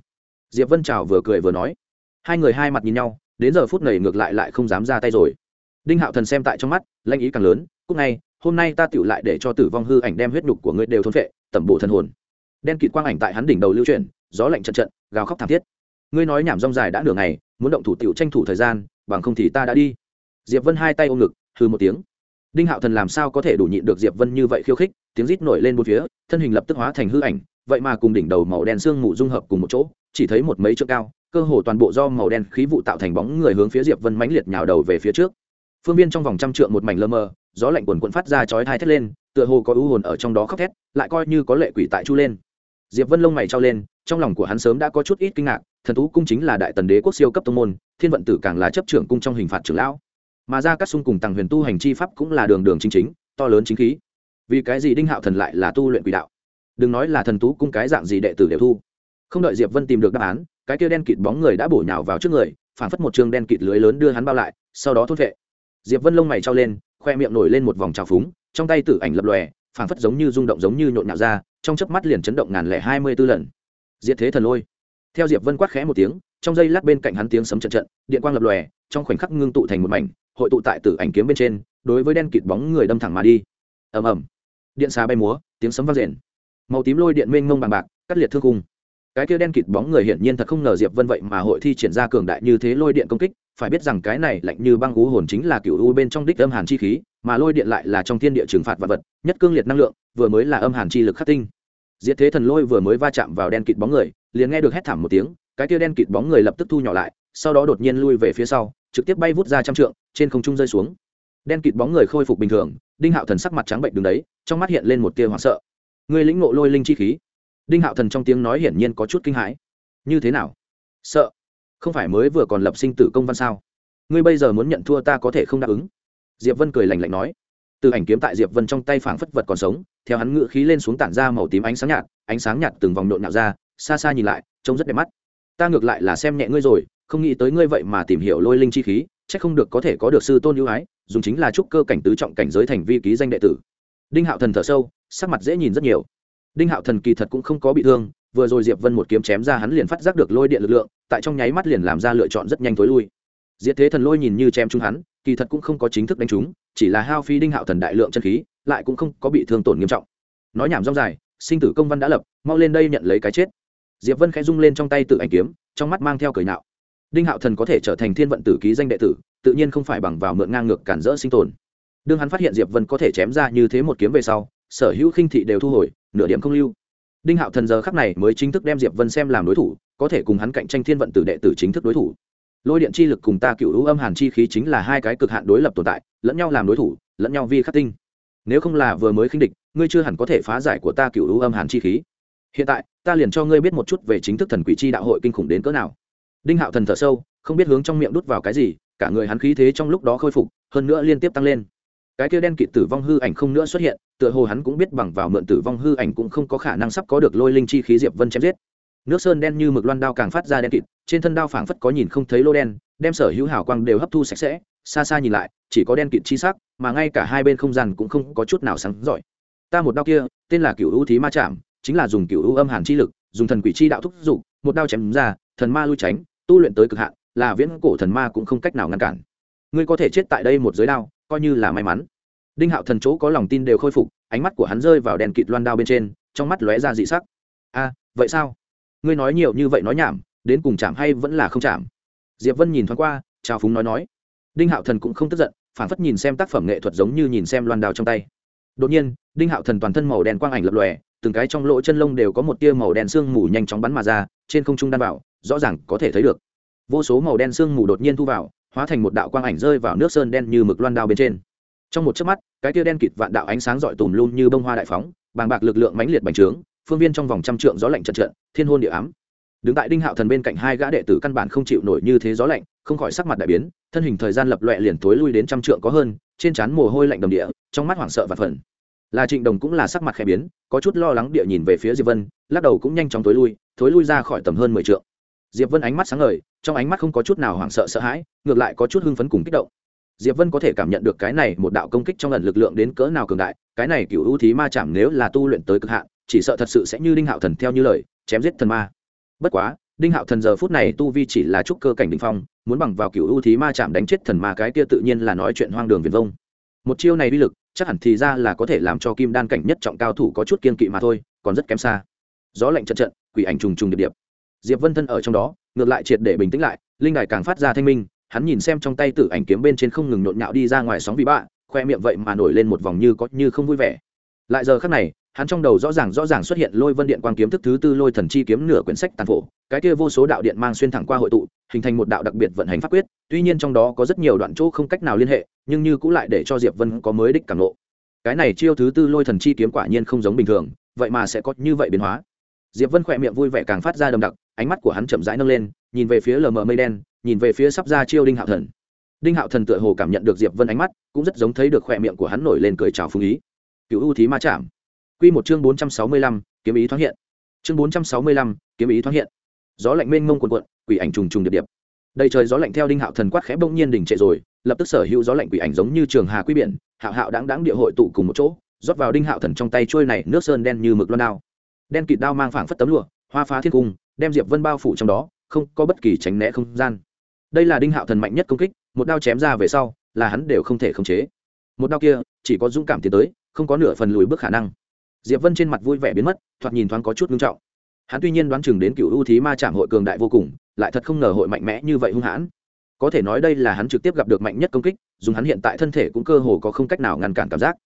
Diệp vân chào vừa cười vừa nói. Hai người hai mặt nhìn nhau, đến giờ phút này ngược lại lại không dám ra tay rồi. Đinh hạo thần xem tại trong mắt lanh ý càng lớn cúc ngay hôm nay ta tựu lại để cho tử vong hư ảnh đem huyết nhục của ngươi đều thôn phệ, tẩm bổ thần hồn. Đen kịt quang ảnh tại hắn đỉnh đầu lưu chuyển, gió lạnh trận trận, gào khóc thảm thiết. Ngươi nói nhảm rong dài đã nửa ngày, muốn động thủ tựu tranh thủ thời gian, bằng không thì ta đã đi. Diệp vân hai tay ôm ngực hư một tiếng. Đinh hạo thần làm sao có thể đủ nhịn được diệp vân như vậy khiêu khích, tiếng rít nổi lên một phía, thân hình lập tức hóa thành hư ảnh, vậy mà cùng đỉnh đầu màu đen xương mù dung hợp cùng một chỗ, chỉ thấy một mấy trượng cao, cơ hồ toàn bộ do màu đen khí vụ tạo thành bóng người hướng phía diệp vân mãnh liệt nhào đầu về phía trước. Phương viên trong vòng trăm trượng một mảnh lơ mơ gió lạnh quần quần phát ra chói thai thét lên, tựa hồ có ưu hồn ở trong đó khóc thét, lại coi như có lệ quỷ tại chu lên. Diệp vân lông mày trao lên, trong lòng của hắn sớm đã có chút ít kinh ngạc, thần thú cung chính là đại tần đế quốc siêu cấp tông môn, thiên vận tử càng là chấp trưởng cung trong hình phạt trưởng lão. Mà ra các xung cùng tàng huyền tu hành chi pháp cũng là đường đường chính chính, to lớn chính khí. Vì cái gì đinh hạo thần lại là tu luyện quỷ đạo? Đừng nói là thần tú cung cái dạng gì đệ tử đều thu. Không đợi diệp vân tìm được đáp án, cái kia đen kịt bóng người đã bổ nhào vào trước người, phản phất một trường đen kịt lưới lớn đưa hắn bao lại, sau đó thốt vệ diệp vân lông mày trao lên khoe miệng nổi lên một vòng trào phúng, trong tay tử ảnh lập lòe, phảng phất giống như rung động giống như nhộn nhạo ra, trong chớp mắt liền chấn động ngàn lẻ hai mươi tư lần. Diệt thế thần lôi. Theo diệp vân quát khẽ một tiếng, trong giây lát bên cạnh hắn tiếng sấm trận trận điện quang lập lòe, trong khoảnh khắc ngưng tụ thành một mảnh, hội tụ tại tử ảnh kiếm bên trên, đối với đen kịt bóng người đâm thẳng mà đi. Ầm ầm. Điện xà bay múa, tiếng sấm vang rền. Màu tím lôi điện mênh mông bằng bạc, cắt liệt thương cung cái kia đen kịt bóng người hiển nhiên thật không ngờ diệp vân vậy mà hội thi triển ra cường đại như thế lôi điện công kích phải biết rằng cái này lạnh như băng ú hồn chính là cựu u bên trong đích âm hàn chi khí, mà lôi điện lại là trong thiên địa trừng phạt vật vật, nhất cương liệt năng lượng, vừa mới là âm hàn chi lực khắc tinh. Diệt thế thần lôi vừa mới va chạm vào đen kịt bóng người, liền nghe được hét thảm một tiếng, cái kia đen kịt bóng người lập tức thu nhỏ lại, sau đó đột nhiên lui về phía sau, trực tiếp bay vút ra trăm trượng, trên không trung rơi xuống. Đen kịt bóng người khôi phục bình thường, đinh hạo thần sắc mặt trắng bệnh đứng đấy, trong mắt hiện lên một tia hoảng sợ. Người lĩnh ngộ lôi linh chi khí. Đinh hạo thần trong tiếng nói hiển nhiên có chút kinh hãi. Như thế nào? Sợ không phải mới vừa còn lập sinh tử công văn sao? Ngươi bây giờ muốn nhận thua ta có thể không đáp ứng? Diệp vân cười lạnh lạnh nói. Từ ảnh kiếm tại diệp vân trong tay phảng phất vật còn sống, theo hắn ngự khí lên xuống tản ra màu tím ánh sáng nhạt, ánh sáng nhạt từng vòng nhộn nhạo ra, xa xa nhìn lại, trông rất đẹp mắt. Ta ngược lại là xem nhẹ ngươi rồi, không nghĩ tới ngươi vậy mà tìm hiểu lôi linh chi khí, chắc không được có thể có được sư tôn ưu ái, dùng chính là trúc cơ cảnh tứ trọng cảnh giới thành vi ký danh đệ tử. Đinh hạo thần thở sâu, sắc mặt dễ nhìn rất nhiều. Đinh hạo thần kỳ thật cũng không có bị thương vừa rồi diệp vân một kiếm chém ra hắn liền phát giác được lôi điện lực lượng, tại trong nháy mắt liền làm ra lựa chọn rất nhanh tối lui. Diệt thế thần lôi nhìn như chém trúng hắn, kỳ thật cũng không có chính thức đánh trúng, chỉ là hao Phi đinh hạo thần đại lượng chân khí, lại cũng không có bị thương tổn nghiêm trọng. Nói nhảm rong dài, sinh tử công văn đã lập, mau lên đây nhận lấy cái chết. Diệp vân khẽ rung lên trong tay tự ảnh kiếm, trong mắt mang theo cười nạo. Đinh hạo thần có thể trở thành thiên vận tử ký danh đệ tử, tự nhiên không phải bằng vào mượn ngang ngược cản rỡ sinh tồn. Đương hắn phát hiện diệp vân có thể chém ra như thế một kiếm về sau, sở hữu khinh thị đều thu hồi, nửa điểm không lưu đinh hạo thần giờ khắc này mới chính thức đem diệp vân xem làm đối thủ, có thể cùng hắn cạnh tranh thiên vận tử đệ tử chính thức đối thủ. Lôi điện chi lực cùng ta cựu hữu âm hàn chi khí chính là hai cái cực hạn đối lập tồn tại, lẫn nhau làm đối thủ, lẫn nhau vi khắc tinh. Nếu không là vừa mới khinh địch, ngươi chưa hẳn có thể phá giải của ta cựu hữu âm hàn chi khí. Hiện tại, ta liền cho ngươi biết một chút về chính thức thần quỷ chi đạo hội kinh khủng đến cỡ nào. Đinh hạo thần thở sâu, không biết hướng trong miệng đút vào cái gì, cả người hắn khí thế trong lúc đó khôi phục, hơn nữa liên tiếp tăng lên cái kia đen kịt tử vong hư ảnh không nữa xuất hiện, tựa hồ hắn cũng biết bằng vào mượn tử vong hư ảnh cũng không có khả năng sắp có được lôi linh chi khí diệp vân chém giết. Nước sơn đen như mực loan đao càng phát ra đen kịt, trên thân đao phảng phất có nhìn không thấy lô đen, đem sở hữu hào quang đều hấp thu sạch sẽ, xa xa nhìn lại, chỉ có đen kịt chi sắc, mà ngay cả hai bên không gian cũng không có chút nào sáng giỏi ta một đao kia, tên là cựu ưu thí ma chạm chính là dùng cựu ưu âm hàn chi lực, dùng thần quỷ chi đạo thúc giục, một đao chém ra, thần ma lui tránh, tu luyện tới cực hạn, là viễn cổ thần ma cũng không cách nào ngăn cản. Ngươi có thể chết tại đây một giới đao coi như là may mắn. Đinh hạo thần chỗ có lòng tin đều khôi phục, ánh mắt của hắn rơi vào đèn kịt loan đao bên trên, trong mắt lóe ra dị sắc. A, vậy sao? Ngươi nói nhiều như vậy nói nhảm, đến cùng chạm hay vẫn là không chạm? Diệp vân nhìn thoáng qua, chào phúng nói nói. Đinh hạo thần cũng không tức giận, phản phất nhìn xem tác phẩm nghệ thuật giống như nhìn xem loan đao trong tay. Đột nhiên, đinh hạo thần toàn thân màu đen quang ảnh lập lòe, từng cái trong lỗ chân lông đều có một tia màu đen sương mù nhanh chóng bắn mà ra, trên không trung đan bảo rõ ràng có thể thấy được. Vô số màu đen sương mù đột nhiên thu vào hóa thành một đạo quang ảnh rơi vào nước sơn đen như mực loan đao bên trên. Trong một chớp mắt, cái tia đen kịt vạn đạo ánh sáng rọi tùm luôn như bông hoa đại phóng, bàng bạc lực lượng mãnh liệt bành trướng, phương viên trong vòng trăm trượng gió lạnh trận trận thiên hôn địa ám. Đứng tại đinh hạo thần bên cạnh hai gã đệ tử căn bản không chịu nổi như thế gió lạnh, không khỏi sắc mặt đại biến, thân hình thời gian lập loẹ liền tối lui đến trăm trượng có hơn, trên trán mồ hôi lạnh đầm địa, trong mắt hoảng sợ và phần là trịnh đồng cũng là sắc mặt khẽ biến, có chút lo lắng địa nhìn về phía diệp vân, lắc đầu cũng nhanh chóng tối lui, thối lui ra khỏi tầm hơn mười trượng. Diệp vân ánh mắt sáng ngời trong ánh mắt không có chút nào hoảng sợ sợ hãi, ngược lại có chút hưng phấn cùng kích động. Diệp vân có thể cảm nhận được cái này một đạo công kích trong lần lực lượng đến cỡ nào cường đại, cái này cựu ưu thí ma chạm nếu là tu luyện tới cực hạn, chỉ sợ thật sự sẽ như đinh hạo thần theo như lời, chém giết thần ma. Bất quá, đinh hạo thần giờ phút này tu vi chỉ là trúc cơ cảnh đỉnh phong, muốn bằng vào cựu ưu thí ma chạm đánh chết thần ma cái kia tự nhiên là nói chuyện hoang đường viền vông. Một chiêu này uy lực, chắc hẳn thì ra là có thể làm cho kim đan cảnh nhất trọng cao thủ có chút kiên kỵ mà thôi, còn rất kém xa. Gió lạnh trận trận, quỷ ảnh trùng trùng điệp điệp. Diệp vân thân ở trong đó ngược lại triệt để bình tĩnh lại, linh đài càng phát ra thanh minh, hắn nhìn xem trong tay tử ảnh kiếm bên trên không ngừng nhộn nhạo đi ra ngoài sóng vị bạ, khoe miệng vậy mà nổi lên một vòng như có như không vui vẻ. Lại giờ khắc này, hắn trong đầu rõ ràng rõ ràng xuất hiện lôi vân điện quang kiếm thức thứ tư lôi thần chi kiếm nửa quyển sách tàn phổ, cái kia vô số đạo điện mang xuyên thẳng qua hội tụ, hình thành một đạo đặc biệt vận hành pháp quyết, tuy nhiên trong đó có rất nhiều đoạn chỗ không cách nào liên hệ, nhưng như cũng lại để cho diệp vân có mới đích cảm lộ cái này chiêu thứ tư lôi thần chi kiếm quả nhiên không giống bình thường, vậy mà sẽ có như vậy biến hóa diệp vân khỏe miệng vui vẻ càng phát ra đầm đặc ánh mắt của hắn chậm rãi nâng lên nhìn về phía lờ mờ mây đen nhìn về phía sắp ra chiêu đinh hạo thần đinh hạo thần tựa hồ cảm nhận được diệp vân ánh mắt cũng rất giống thấy được khỏe miệng của hắn nổi lên cười chào phương ý cựu ưu thí ma chạm Quy một chương 465, kiếm ý thoáng hiện. Chương 465, kiếm ý thoáng hiện. Gió lạnh mênh mông quần cuộn, quỷ ảnh trùng trùng điệp điệp. Đây trời gió lạnh theo đinh hạo thần quát khẽ bỗng nhiên đỉnh trệ rồi, lập tức sở hữu gió lạnh quỷ ảnh giống như trường hà quy biển, hạo hạo đáng đáng địa hội tụ cùng một chỗ, rót vào đinh hạo thần trong tay trôi này nước sơn đen như mực loan đao. Đen kịt đao mang phảng phất tấm lụa, hoa phá thiên cung, đem Diệp Vân bao phủ trong đó, không có bất kỳ tránh né không gian. Đây là đinh hạo thần mạnh nhất công kích, một đao chém ra về sau, là hắn đều không thể khống chế. Một đao kia, chỉ có dũng cảm tiến tới, không có nửa phần lùi bước khả năng diệp vân trên mặt vui vẻ biến mất thoạt nhìn thoáng có chút ngưng trọng hắn tuy nhiên đoán chừng đến cựu ưu thí ma trạm hội cường đại vô cùng lại thật không ngờ hội mạnh mẽ như vậy hung hãn có thể nói đây là hắn trực tiếp gặp được mạnh nhất công kích dùng hắn hiện tại thân thể cũng cơ hồ có không cách nào ngăn cản cảm giác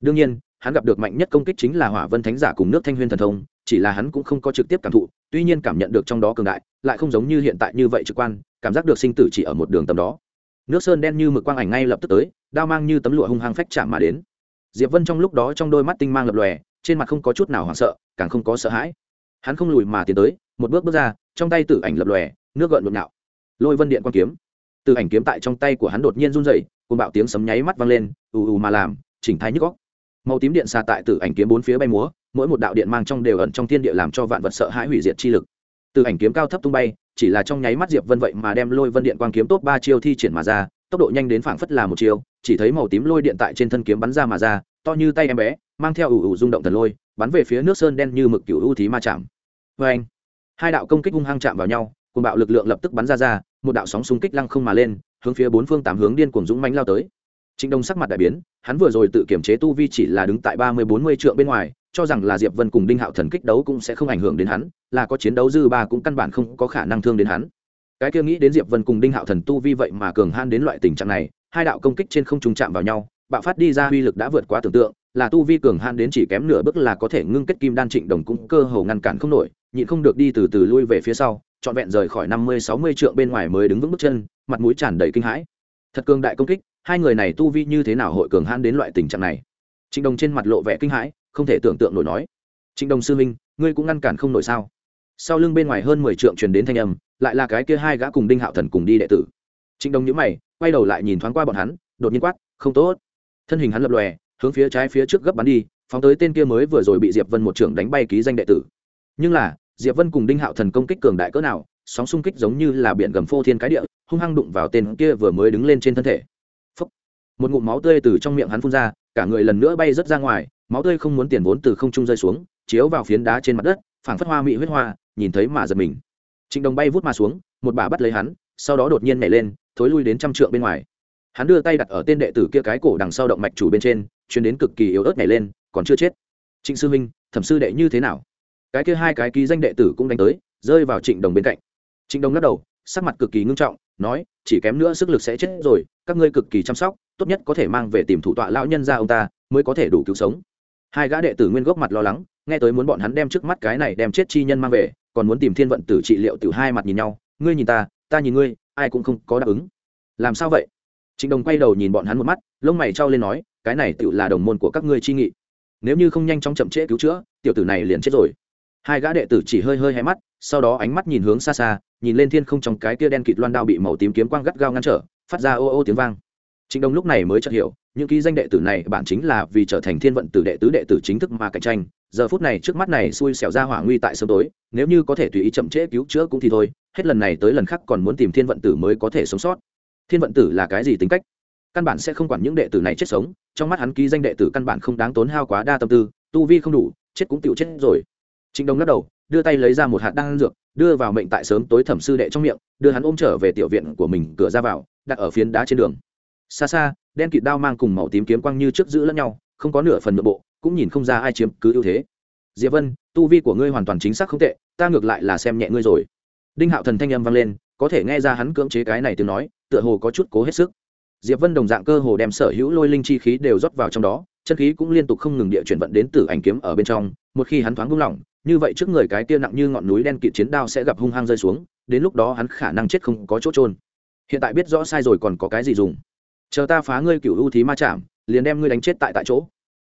đương nhiên hắn gặp được mạnh nhất công kích chính là hỏa vân thánh giả cùng nước thanh huyên thần thông chỉ là hắn cũng không có trực tiếp cảm thụ tuy nhiên cảm nhận được trong đó cường đại lại không giống như hiện tại như vậy trực quan cảm giác được sinh tử chỉ ở một đường tầm đó. Nước sơn đen như mực quang ảnh ngay lập tức tới đao mang như tấm lụa hung hăng phách chạm mà đến. Diệp vân trong lúc đó trong đôi mắt tinh mang lập lòe trên mặt không có chút nào hoảng sợ càng không có sợ hãi. Hắn không lùi mà tiến tới một bước bước ra trong tay tử ảnh lập lòe nước gợn nhộn nhạo lôi vân điện quan kiếm. Tử ảnh kiếm tại trong tay của hắn đột nhiên run rẩy, cùng bạo tiếng sấm nháy mắt vang lên ù ù mà làm chỉnh thái nhức góc màu tím điện xà tại tử ảnh kiếm bốn phía bay múa, mỗi một đạo điện mang trong đều ẩn trong thiên địa làm cho vạn vật sợ hãi hủy diệt chi lực. Tử ảnh kiếm cao thấp tung bay, chỉ là trong nháy mắt diệp vân vậy mà đem lôi vân điện quang kiếm tốt ba chiêu thi triển mà ra, tốc độ nhanh đến phảng phất là một chiêu, chỉ thấy màu tím lôi điện tại trên thân kiếm bắn ra mà ra, to như tay em bé, mang theo ủ ủ rung động thần lôi, bắn về phía nước sơn đen như mực cựu ưu thí ma chạm. Vê anh hai đạo công kích hung hăng chạm vào nhau cùng bạo lực lượng lập tức bắn ra ra, một đạo sóng xung kích lăng không mà lên, hướng phía bốn phương tám hướng điên cuồng dũng mãnh lao tới trịnh đông sắc mặt đại biến, hắn vừa rồi tự kiểm chế tu vi chỉ là đứng tại ba mươi bốn mươi trượng bên ngoài, cho rằng là diệp vân cùng đinh hạo thần kích đấu cũng sẽ không ảnh hưởng đến hắn, là có chiến đấu dư ba cũng căn bản không có khả năng thương đến hắn. Cái kia nghĩ đến diệp vân cùng đinh hạo thần tu vi vậy mà cường han đến loại tình trạng này, hai đạo công kích trên không trung chạm vào nhau, bạo phát đi ra uy lực đã vượt quá tưởng tượng, là tu vi cường han đến chỉ kém nửa bước là có thể ngưng kết kim đan trịnh đồng cũng cơ hồ ngăn cản không nổi, nhịn không được đi từ từ lui về phía sau, trọn vẹn rời khỏi năm mươi, sáu mươi trượng bên ngoài mới đứng vững bước chân, mặt mũi tràn đầy kinh hãi. Thật cường đại công kích hai người này tu vi như thế nào hội cường hãn đến loại tình trạng này? Trịnh đồng trên mặt lộ vẻ kinh hãi, không thể tưởng tượng nổi nói. Trịnh đồng sư minh ngươi cũng ngăn cản không nổi sao? Sau lưng bên ngoài hơn mười trượng truyền đến thanh âm, lại là cái kia hai gã cùng đinh hạo thần cùng đi đệ tử. Trịnh đồng nhữ mày, quay đầu lại nhìn thoáng qua bọn hắn, đột nhiên quát, không tốt. Thân hình hắn lập lòe, hướng phía trái phía trước gấp bắn đi, phóng tới tên kia mới vừa rồi bị diệp vân một trưởng đánh bay ký danh đệ tử. Nhưng là, diệp vân cùng đinh hạo thần công kích cường đại cỡ nào, sóng xung kích giống như là biển gầm phô thiên cái địa, hung hăng đụng vào tên kia vừa mới đứng lên trên thân thể một ngụm máu tươi từ trong miệng hắn phun ra, cả người lần nữa bay rớt ra ngoài, máu tươi không muốn tiền vốn từ không trung rơi xuống, chiếu vào phiến đá trên mặt đất, phảng phất hoa mị huyết hoa, nhìn thấy mà giật mình. Trịnh đồng bay vút mà xuống, một bà bắt lấy hắn, sau đó đột nhiên nhảy lên, thối lui đến trăm trượng bên ngoài. Hắn đưa tay đặt ở tên đệ tử kia cái cổ đằng sau động mạch chủ bên trên chuyến đến cực kỳ yếu ớt nhảy lên, còn chưa chết. Trịnh sư minh thẩm sư đệ như thế nào? Cái kia hai cái ký danh đệ tử cũng đánh tới, rơi vào trịnh đồng bên cạnh. Trịnh đồng lắc đầu, sắc mặt cực kỳ ngưng trọng nói, chỉ kém nữa sức lực sẽ chết rồi, các ngươi cực kỳ chăm sóc, tốt nhất có thể mang về tìm thủ tọa lão nhân ra ông ta, mới có thể đủ cứu sống. Hai gã đệ tử nguyên gốc mặt lo lắng, nghe tới muốn bọn hắn đem trước mắt cái này đem chết chi nhân mang về, còn muốn tìm thiên vận tử trị liệu từ hai mặt nhìn nhau, ngươi nhìn ta ta nhìn ngươi, ai cũng không có đáp ứng. Làm sao vậy? Trịnh đồng quay đầu nhìn bọn hắn một mắt, lông mày trao lên nói, cái này tự là đồng môn của các ngươi chi nghị. Nếu như không nhanh chóng chậm trễ cứu chữa, tiểu tử này liền chết rồi. Hai gã đệ tử chỉ hơi hơi hé mắt sau đó ánh mắt nhìn hướng xa xa, nhìn lên thiên không trong cái kia đen kịt loan đao bị màu tím kiếm quang gắt gao ngăn trở, phát ra ô ô tiếng vang. Trịnh đông lúc này mới chợt hiểu, những ký danh đệ tử này bản chính là vì trở thành thiên vận tử đệ tứ đệ tử chính thức mà cạnh tranh. Giờ phút này trước mắt này xui xẻo ra hỏa nguy tại sớm tối, nếu như có thể tùy ý chậm trễ cứu chữa cũng thì thôi, hết lần này tới lần khác còn muốn tìm thiên vận tử mới có thể sống sót. Thiên vận tử là cái gì tính cách? Căn bản sẽ không quản những đệ tử này chết sống, trong mắt hắn ký danh đệ tử căn bản không đáng tốn hao quá đa tâm tư, tu vi không đủ, chết cũng tựu chết rồi. Trịnh đông lắc đầu đưa tay lấy ra một hạt đan dược, đưa vào mệnh tại sớm tối thẩm sư đệ trong miệng, đưa hắn ôm trở về tiểu viện của mình, cửa ra vào, đặt ở phiến đá trên đường. Xa xa, đen kịt đao mang cùng màu tím kiếm quang như trước giữ lẫn nhau, không có nửa phần nội bộ, cũng nhìn không ra ai chiếm cứ ưu thế. Diệp vân, tu vi của ngươi hoàn toàn chính xác không tệ, ta ngược lại là xem nhẹ ngươi rồi. Đinh hạo thần thanh âm vang lên, có thể nghe ra hắn cưỡng chế cái này tiếng nói, tựa hồ có chút cố hết sức. Diệp vân đồng dạng cơ hồ đem sở hữu lôi linh chi khí đều rót vào trong đó, chân khí cũng liên tục không ngừng địa chuyển vận đến từ ảnh kiếm ở bên trong, một khi hắn thoáng buông lỏng như vậy trước người cái kia nặng như ngọn núi đen kịt chiến đao sẽ gặp hung hăng rơi xuống, đến lúc đó hắn khả năng chết không có chỗ trôn hiện tại biết rõ sai rồi còn có cái gì dùng? Chờ ta phá ngươi cựu ưu thí ma chạm liền đem ngươi đánh chết tại tại chỗ.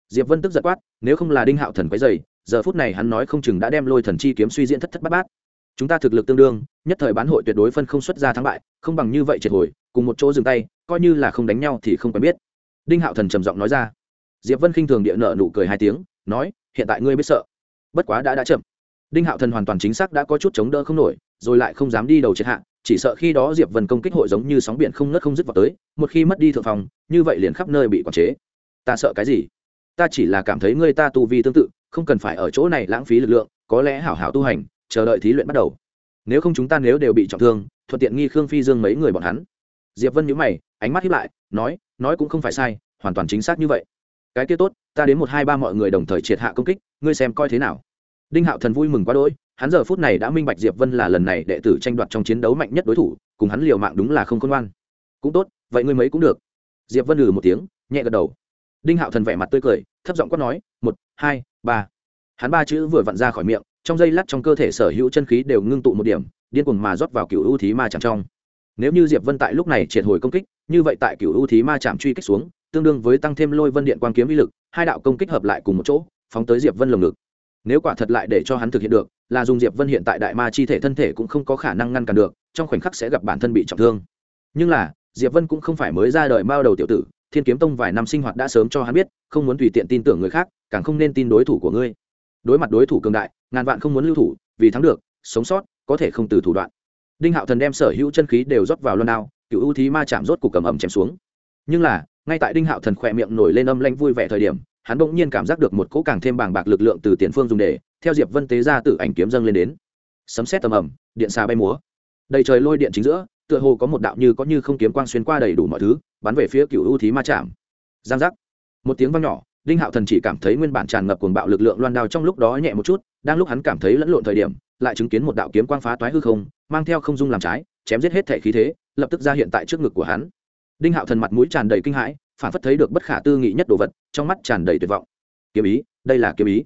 Diệp vân tức giật quát, nếu không là đinh hạo thần quấy dày giờ phút này hắn nói không chừng đã đem lôi thần chi kiếm suy diễn thất thất bát bát. Chúng ta thực lực tương đương, nhất thời bán hội tuyệt đối phân không xuất ra thắng bại, không bằng như vậy triệt hồi, cùng một chỗ dừng tay, coi như là không đánh nhau thì không quen biết. Đinh hạo thần trầm giọng nói ra. Diệp vân khinh thường địa nợ nụ cười hai tiếng, nói, hiện tại ngươi biết sợ bất quá đã đã chậm. Đinh hạo thần hoàn toàn chính xác đã có chút chống đỡ không nổi, rồi lại không dám đi đầu triệt hạ, chỉ sợ khi đó diệp vân công kích hội giống như sóng biển không ngớt không dứt vào tới, một khi mất đi thượng phòng, như vậy liền khắp nơi bị quản chế. Ta sợ cái gì? Ta chỉ là cảm thấy ngươi ta tu vi tương tự, không cần phải ở chỗ này lãng phí lực lượng, có lẽ hảo hảo tu hành, chờ đợi thí luyện bắt đầu. Nếu không chúng ta nếu đều bị trọng thương, thuận tiện nghi khương phi dương mấy người bọn hắn. Diệp vân nhíu mày, ánh mắt hiếp lại, nói nói cũng không phải sai, hoàn toàn chính xác như vậy. Cái kia tốt, ta đến một hai ba mọi người đồng thời triệt hạ công kích, ngươi xem coi thế nào đinh hạo thần vui mừng quá đỗi, hắn giờ phút này đã minh bạch diệp vân là lần này đệ tử tranh đoạt trong chiến đấu mạnh nhất đối thủ, cùng hắn liều mạng đúng là không khôn ngoan. Cũng tốt, vậy ngươi mấy cũng được. Diệp vân lừ một tiếng, nhẹ gật đầu. Đinh hạo thần vẻ mặt tươi cười, thấp giọng quát nói, một, hai, ba. Hắn ba chữ vừa vặn ra khỏi miệng, trong giây lát trong cơ thể sở hữu chân khí đều ngưng tụ một điểm, điên cuồng mà rót vào cựu ưu thí ma chạm trong. Nếu như diệp vân tại lúc này triệt hồi công kích, như vậy tại cựu ưu thí ma chạm truy kích xuống, tương đương với tăng thêm lôi vân điện quang kiếm uy lực, hai đạo công kích hợp lại cùng một chỗ, phóng tới diệp vân lồng ngực nếu quả thật lại để cho hắn thực hiện được, là dùng diệp vân hiện tại đại ma chi thể thân thể cũng không có khả năng ngăn cản được, trong khoảnh khắc sẽ gặp bản thân bị trọng thương. Nhưng là, diệp vân cũng không phải mới ra đời mao đầu tiểu tử, thiên kiếm tông vài năm sinh hoạt đã sớm cho hắn biết, không muốn tùy tiện tin tưởng người khác, càng không nên tin đối thủ của ngươi. Đối mặt đối thủ cường đại, ngàn vạn không muốn lưu thủ, vì thắng được, sống sót, có thể không từ thủ đoạn. Đinh hạo thần đem sở hữu chân khí đều rót vào luân đao, cựu ưu thí ma chạm rốt cục cầm ẩm chém xuống. Nhưng là, ngay tại đinh hạo thần khỏe miệng nổi lên âm lanh vui vẻ thời điểm hắn bỗng nhiên cảm giác được một cỗ càng thêm bàng bạc lực lượng từ tiền phương dùng để, theo diệp vân tế ra từ ảnh kiếm dâng lên đến. Sấm xét tầm ẩm điện xà bay múa. Đầy trời lôi điện chính giữa, tựa hồ có một đạo như có như không kiếm quang xuyên qua đầy đủ mọi thứ, bắn về phía cựu ưu thí ma chạm giang giác. Một tiếng vang nhỏ, đinh hạo thần chỉ cảm thấy nguyên bản tràn ngập cuồng bạo lực lượng loan đao trong lúc đó nhẹ một chút, đang lúc hắn cảm thấy lẫn lộn thời điểm, lại chứng kiến một đạo kiếm quang phá toái hư không, mang theo không dung làm trái, chém giết hết thể khí thế, lập tức ra hiện tại trước ngực của hắn. Đinh hạo thần mặt mũi tràn đầy kinh hãi phản phất thấy được bất khả tư nghị nhất đồ vật, trong mắt tràn đầy tuyệt vọng. Kiếm ý, đây là kiếm ý.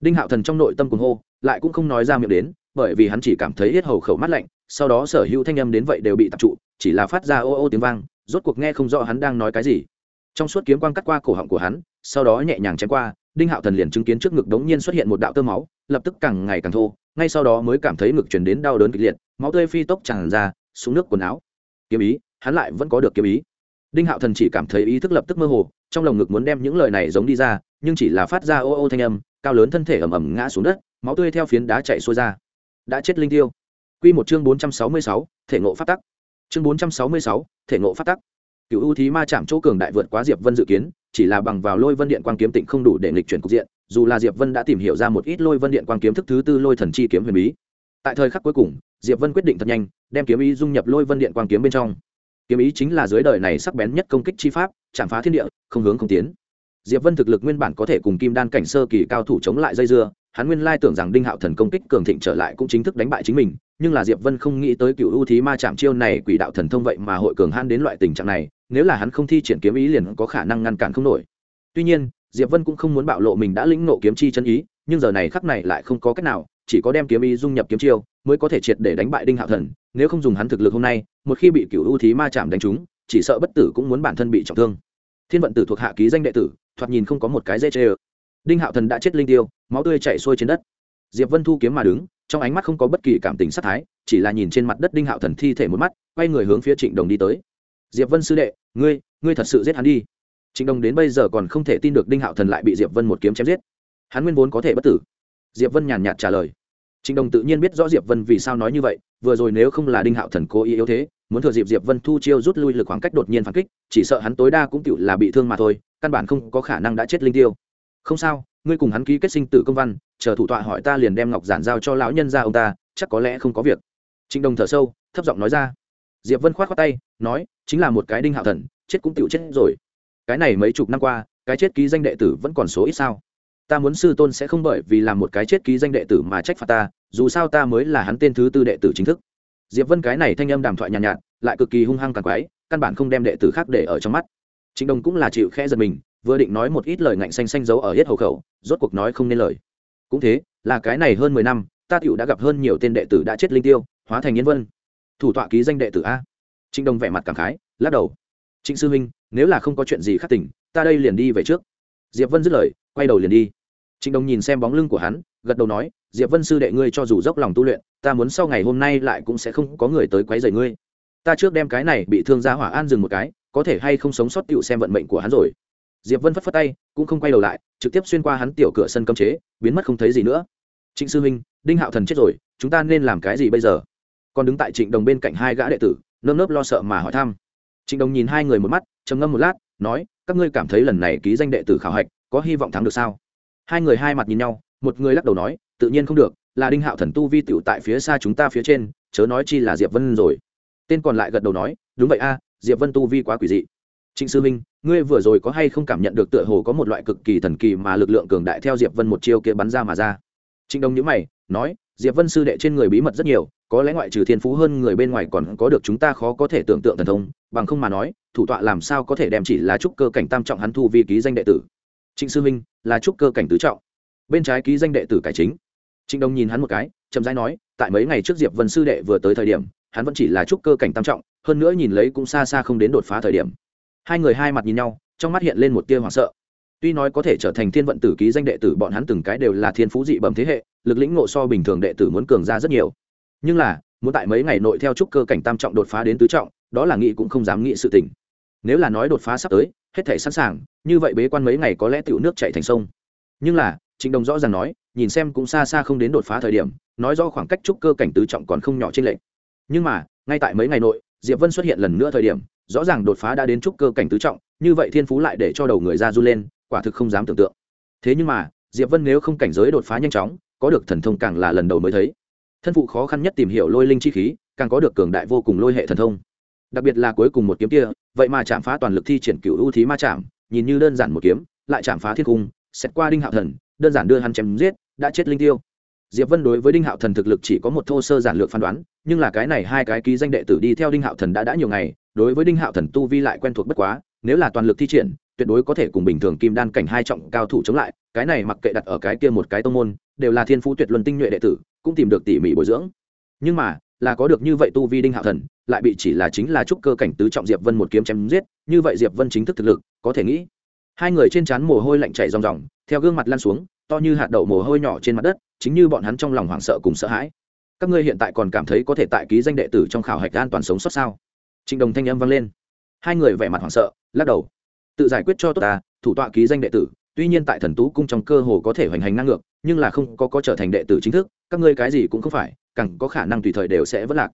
Đinh hạo thần trong nội tâm cuồng hô, lại cũng không nói ra miệng đến, bởi vì hắn chỉ cảm thấy hết hầu khẩu mắt lạnh, sau đó sở hữu thanh âm đến vậy đều bị tập trụ, chỉ là phát ra ô ô tiếng vang, rốt cuộc nghe không rõ hắn đang nói cái gì. Trong suốt kiếm quang cắt qua cổ họng của hắn, sau đó nhẹ nhàng chém qua, đinh hạo thần liền chứng kiến trước ngực đống nhiên xuất hiện một đạo tơ máu, lập tức càng ngày càng thô, ngay sau đó mới cảm thấy ngực chuyển đến đau đớn kịch liệt, máu tươi phi tốc tràn ra, xuống nước quần áo. Kiếm ý, hắn lại vẫn có được kiếm ý đinh hạo thần chỉ cảm thấy ý thức lập tức mơ hồ trong lồng ngực muốn đem những lời này giống đi ra nhưng chỉ là phát ra ô ô thanh âm cao lớn thân thể ầm ầm ngã xuống đất máu tươi theo phiến đá chạy xuôi ra. Đã chết linh tiêu. Quy một chương bốn trăm sáu mươi sáu, thể ngộ phát tắc. Chương bốn trăm sáu mươi sáu, thể ngộ phát tắc. Cựu ưu thí ma chạm chỗ cường đại vượt quá diệp vân dự kiến chỉ là bằng vào lôi vân điện quang kiếm tịnh không đủ để nghịch chuyển cục diện dù là diệp vân đã tìm hiểu ra một ít lôi vân điện quang kiếm thức thứ tư lôi thần chi kiếm huyền bí. Tại thời khắc cuối cùng diệp vân quyết định thật nhanh đem kiếm ý dung nhập lôi vân điện quang kiếm bên trong kiếm ý chính là dưới đời này sắc bén nhất công kích chi pháp, chạm phá thiên địa, không hướng không tiến. Diệp vân thực lực nguyên bản có thể cùng kim đan cảnh sơ kỳ cao thủ chống lại dây dưa, hắn nguyên lai tưởng rằng đinh hạo thần công kích cường thịnh trở lại cũng chính thức đánh bại chính mình, nhưng là diệp vân không nghĩ tới cựu ưu thí ma chạm chiêu này quỷ đạo thần thông vậy mà hội cường han đến loại tình trạng này, nếu là hắn không thi triển kiếm ý liền có khả năng ngăn cản không nổi. Tuy nhiên, diệp vân cũng không muốn bạo lộ mình đã lĩnh nộ kiếm chi chân ý, nhưng giờ này khắc này lại không có cách nào, chỉ có đem kiếm ý dung nhập kiếm chiêu mới có thể triệt để đánh bại đinh hạo thần, nếu không dùng hắn thực lực hôm nay một khi bị cựu ưu thí ma chạm đánh trúng, chỉ sợ bất tử cũng muốn bản thân bị trọng thương. Thiên vận tử thuộc hạ ký danh đệ tử, thoạt nhìn không có một cái dễ chê ơ. Đinh hạo thần đã chết linh tiêu, máu tươi chảy xuôi trên đất. Diệp vân thu kiếm mà đứng, trong ánh mắt không có bất kỳ cảm tình sát thái, chỉ là nhìn trên mặt đất đinh hạo thần thi thể một mắt, quay người hướng phía trịnh đồng đi tới. Diệp vân sư đệ, ngươi ngươi thật sự giết hắn đi. Trịnh đồng đến bây giờ còn không thể tin được đinh hạo thần lại bị diệp vân một kiếm chém giết. Hắn nguyên vốn có thể bất tử. Diệp vân nhàn nhạt trả lời. Trình đồng tự nhiên biết rõ diệp vân vì sao nói như vậy, vừa rồi nếu không là đinh hạo thần cố ý yếu thế, muốn thừa dịp diệp vân thu chiêu rút lui lực khoảng cách đột nhiên phản kích, chỉ sợ hắn tối đa cũng chịu là bị thương mà thôi, căn bản không có khả năng đã chết linh tiêu. Không sao, ngươi cùng hắn ký kết sinh tử công văn, chờ thủ tọa hỏi ta liền đem ngọc giản giao cho lão nhân ra ông ta, chắc có lẽ không có việc. Trình đồng thở sâu, thấp giọng nói ra. Diệp vân khoát khoát tay, nói, chính là một cái đinh hạo thần, chết cũng tiểu chết rồi. Cái này mấy chục năm qua, cái chết ký danh đệ tử vẫn còn số ít sao? Ta muốn sư tôn sẽ không bởi vì làm một cái chết ký danh đệ tử mà trách phạt ta dù sao ta mới là hắn tên thứ tư đệ tử chính thức. Diệp vân cái này thanh âm đàm thoại nhàn nhạt, nhạt lại cực kỳ hung hăng càng quái căn bản không đem đệ tử khác để ở trong mắt. Trịnh đồng cũng là chịu khẽ giật mình vừa định nói một ít lời ngạnh xanh xanh giấu ở hết hầu khẩu rốt cuộc nói không nên lời. Cũng thế là cái này hơn mười năm ta tựu đã gặp hơn nhiều tên đệ tử đã chết linh tiêu hóa thành nhân vân. Thủ tọa ký danh đệ tử a. Trịnh đồng vẻ mặt cảm khái lắc đầu. Trịnh sư huynh nếu là không có chuyện gì khác tỉnh ta đây liền đi về trước. Diệp vân dứt lời quay đầu liền đi. Trịnh đồng nhìn xem bóng lưng của hắn, gật đầu nói, diệp vân sư đệ ngươi cho dù dốc lòng tu luyện, ta muốn sau ngày hôm nay lại cũng sẽ không có người tới quấy rầy ngươi. Ta trước đem cái này bị thương ra hỏa an dừng một cái, có thể hay không sống sót tựu xem vận mệnh của hắn rồi. Diệp vân phất phất tay, cũng không quay đầu lại, trực tiếp xuyên qua hắn tiểu cửa sân cấm chế, biến mất không thấy gì nữa. Trịnh sư huynh, đinh hạo thần chết rồi, chúng ta nên làm cái gì bây giờ? Còn đứng tại trịnh đồng bên cạnh hai gã đệ tử, nơm nớp lo sợ mà hỏi thăm. Trịnh đồng nhìn hai người một mắt, trầm ngâm một lát, nói các ngươi cảm thấy lần này ký danh đệ tử khảo hạch có hy vọng thắng được sao? Hai người hai mặt nhìn nhau, một người lắc đầu nói, tự nhiên không được, là đinh hạo thần tu vi tựu tại phía xa chúng ta phía trên, chớ nói chi là diệp vân rồi. Tên còn lại gật đầu nói, đúng vậy a, diệp vân tu vi quá quỷ dị. Trịnh sư minh, ngươi vừa rồi có hay không cảm nhận được tựa hồ có một loại cực kỳ thần kỳ mà lực lượng cường đại theo diệp vân một chiêu kia bắn ra mà ra? Trịnh đông nhữ mày, nói, diệp vân sư đệ trên người bí mật rất nhiều có lẽ ngoại trừ thiên phú hơn người bên ngoài còn có được chúng ta khó có thể tưởng tượng thần thông, bằng không mà nói, thủ tọa làm sao có thể đem chỉ là trúc cơ cảnh tam trọng hắn thu vi ký danh đệ tử. Trịnh sư minh là trúc cơ cảnh tứ trọng. Bên trái ký danh đệ tử cải chính. Trịnh đông nhìn hắn một cái, chậm rãi nói, tại mấy ngày trước diệp vân sư đệ vừa tới thời điểm, hắn vẫn chỉ là trúc cơ cảnh tam trọng, hơn nữa nhìn lấy cũng xa xa không đến đột phá thời điểm. Hai người hai mặt nhìn nhau, trong mắt hiện lên một tia hoảng sợ. Tuy nói có thể trở thành thiên vận tử ký danh đệ tử, bọn hắn từng cái đều là thiên phú dị bẩm thế hệ, lực lĩnh ngộ so bình thường đệ tử muốn cường ra rất nhiều nhưng là, muốn tại mấy ngày nội theo trúc cơ cảnh tam trọng đột phá đến tứ trọng, đó là nghị cũng không dám nghĩ sự tình. Nếu là nói đột phá sắp tới, hết thể sẵn sàng, như vậy bế quan mấy ngày có lẽ tiểu nước chạy thành sông. Nhưng là, trịnh đồng rõ ràng nói, nhìn xem cũng xa xa không đến đột phá thời điểm, nói do khoảng cách trúc cơ cảnh tứ trọng còn không nhỏ trên lệnh nhưng mà, ngay tại mấy ngày nội, diệp vân xuất hiện lần nữa thời điểm, rõ ràng đột phá đã đến trúc cơ cảnh tứ trọng, như vậy thiên phú lại để cho đầu người ra run lên, quả thực không dám tưởng tượng. Thế nhưng mà, diệp vân nếu không cảnh giới đột phá nhanh chóng, có được thần thông càng là lần đầu mới thấy thân phụ khó khăn nhất tìm hiểu lôi linh chi khí, càng có được cường đại vô cùng lôi hệ thần thông. Đặc biệt là cuối cùng một kiếm kia, vậy mà chạm phá toàn lực thi triển cựu ưu thí ma chạm, nhìn như đơn giản một kiếm, lại chạm phá thiên cung, xét qua đinh hạo thần, đơn giản đưa hắn chém giết, đã chết linh tiêu. Diệp vân đối với đinh hạo thần thực lực chỉ có một thô sơ giản lược phán đoán, nhưng là cái này hai cái ký danh đệ tử đi theo đinh hạo thần đã đã nhiều ngày, đối với đinh hạo thần tu vi lại quen thuộc bất quá, nếu là toàn lực thi triển tuyệt đối có thể cùng bình thường kim đan cảnh hai trọng cao thủ chống lại, cái này mặc kệ đặt ở cái kia một cái tông môn, đều là thiên phú tuyệt luân tinh nhuệ đệ tử, cũng tìm được tỉ mỉ bồi dưỡng. Nhưng mà, là có được như vậy tu vi đinh hạo thần, lại bị chỉ là chính là trúc cơ cảnh tứ trọng diệp vân một kiếm chém giết, như vậy diệp vân chính thức thực lực, có thể nghĩ. Hai người trên trán mồ hôi lạnh chảy ròng ròng, theo gương mặt lan xuống, to như hạt đậu mồ hôi nhỏ trên mặt đất, chính như bọn hắn trong lòng hoảng sợ cùng sợ hãi. Các ngươi hiện tại còn cảm thấy có thể tại ký danh đệ tử trong khảo hạch an toàn sống sót sao? Trịnh đồng thanh âm vang lên. Hai người vẻ mặt hoảng sợ, lắc đầu tự giải quyết cho tốt ta, thủ tọa ký danh đệ tử, tuy nhiên tại thần tú cung trong cơ hồ có thể hoành hành năng ngược, nhưng là không có có trở thành đệ tử chính thức, các ngươi cái gì cũng không phải, càng có khả năng tùy thời đều sẽ vất lạc.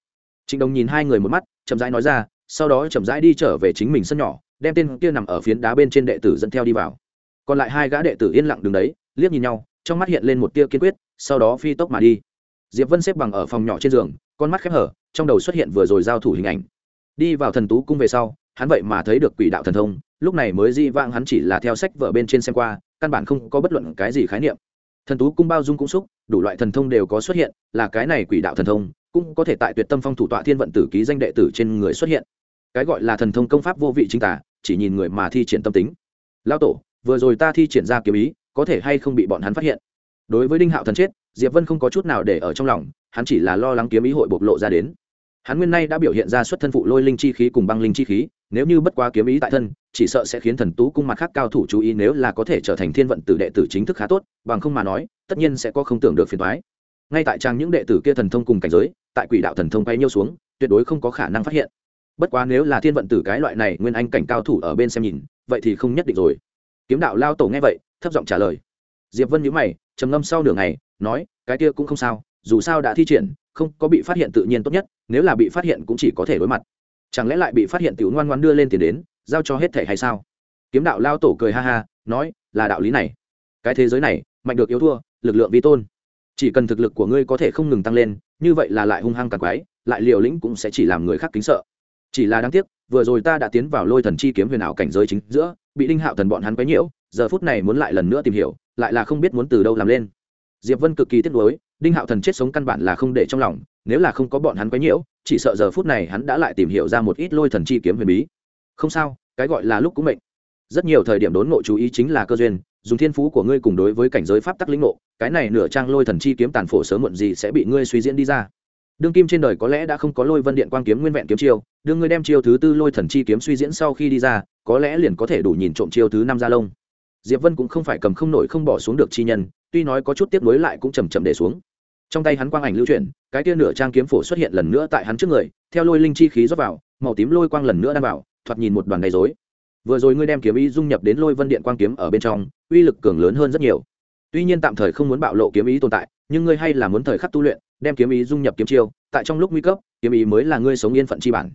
Trịnh đồng nhìn hai người một mắt, chậm rãi nói ra, sau đó chậm rãi đi trở về chính mình sân nhỏ, đem tên kia nằm ở phiến đá bên trên đệ tử dẫn theo đi vào. Còn lại hai gã đệ tử yên lặng đứng đấy, liếc nhìn nhau, trong mắt hiện lên một tia kiên quyết, sau đó phi tốc mà đi. Diệp vân xếp bằng ở phòng nhỏ trên giường, con mắt khép hở, trong đầu xuất hiện vừa rồi giao thủ hình ảnh. Đi vào thần tú cung về sau, hắn vậy mà thấy được quỷ đạo thần thông lúc này mới di vãng hắn chỉ là theo sách vở bên trên xem qua, căn bản không có bất luận cái gì khái niệm. Thần tú cung bao dung cũng xúc, đủ loại thần thông đều có xuất hiện, là cái này quỷ đạo thần thông, cũng có thể tại tuyệt tâm phong thủ tọa thiên vận tử ký danh đệ tử trên người xuất hiện. Cái gọi là thần thông công pháp vô vị chính tả, chỉ nhìn người mà thi triển tâm tính. Lao tổ, vừa rồi ta thi triển ra kiếm ý, có thể hay không bị bọn hắn phát hiện? Đối với đinh hạo thần chết, diệp vân không có chút nào để ở trong lòng, hắn chỉ là lo lắng kiếm ý hội bộc lộ ra đến. Hắn nguyên nay đã biểu hiện ra xuất thân phụ lôi linh chi khí cùng băng linh chi khí nếu như bất quá kiếm ý tại thân, chỉ sợ sẽ khiến thần tú cung mặt khác cao thủ chú ý nếu là có thể trở thành thiên vận tử đệ tử chính thức khá tốt, bằng không mà nói, tất nhiên sẽ có không tưởng được phiền thoái ngay tại trang những đệ tử kia thần thông cùng cảnh giới, tại quỷ đạo thần thông bay nhiêu xuống, tuyệt đối không có khả năng phát hiện. Bất quá nếu là thiên vận tử cái loại này nguyên anh cảnh cao thủ ở bên xem nhìn, vậy thì không nhất định rồi. Kiếm đạo lao tổ nghe vậy, thấp giọng trả lời. Diệp vân nhíu mày, trầm ngâm sau nửa ngày, nói, cái kia cũng không sao, dù sao đã thi triển, không có bị phát hiện tự nhiên tốt nhất, nếu là bị phát hiện cũng chỉ có thể đối mặt chẳng lẽ lại bị phát hiện tiểu ngoan ngoan đưa lên tiền đến, giao cho hết thể hay sao? Kiếm đạo lao tổ cười ha ha, nói, là đạo lý này. Cái thế giới này, mạnh được yếu thua, lực lượng vi tôn. Chỉ cần thực lực của ngươi có thể không ngừng tăng lên, như vậy là lại hung hăng càng quái, lại liều lĩnh cũng sẽ chỉ làm người khác kính sợ. Chỉ là đáng tiếc, vừa rồi ta đã tiến vào lôi thần chi kiếm huyền ảo cảnh giới chính giữa, bị đinh hạo thần bọn hắn quấy nhiễu, giờ phút này muốn lại lần nữa tìm hiểu, lại là không biết muốn từ đâu làm lên. Diệp vân cực kỳ tiếc nuối, đinh hạo thần chết sống căn bản là không để trong lòng, nếu là không có bọn hắn quấy nhiễu chỉ sợ giờ phút này hắn đã lại tìm hiểu ra một ít lôi thần chi kiếm huyền bí. Không sao, cái gọi là lúc cũng mệnh. Rất nhiều thời điểm đốn ngộ chú ý chính là cơ duyên, dùng thiên phú của ngươi cùng đối với cảnh giới pháp tắc lĩnh ngộ, cái này nửa trang lôi thần chi kiếm tàn phổ sớm muộn gì sẽ bị ngươi suy diễn đi ra. Đương kim trên đời có lẽ đã không có lôi vân điện quang kiếm nguyên vẹn kiếm chiêu đương ngươi đem chiêu thứ tư lôi thần chi kiếm suy diễn sau khi đi ra, có lẽ liền có thể đủ nhìn trộm chiêu thứ năm ra lông. Diệp vân cũng không phải cầm không nổi không bỏ xuống được chi nhân, tuy nói có chút tiếp nối lại cũng chầm chậm để xuống trong tay hắn quang ảnh lưu chuyển, cái tia nửa trang kiếm phổ xuất hiện lần nữa tại hắn trước người, theo lôi linh chi khí rót vào, màu tím lôi quang lần nữa đan vào, thoạt nhìn một đoàn gây dối vừa rồi ngươi đem kiếm ý dung nhập đến lôi vân điện quang kiếm ở bên trong, uy lực cường lớn hơn rất nhiều. Tuy nhiên tạm thời không muốn bạo lộ kiếm ý tồn tại, nhưng ngươi hay là muốn thời khắc tu luyện, đem kiếm ý dung nhập kiếm chiêu, tại trong lúc nguy cấp, kiếm ý mới là ngươi sống yên phận chi bản.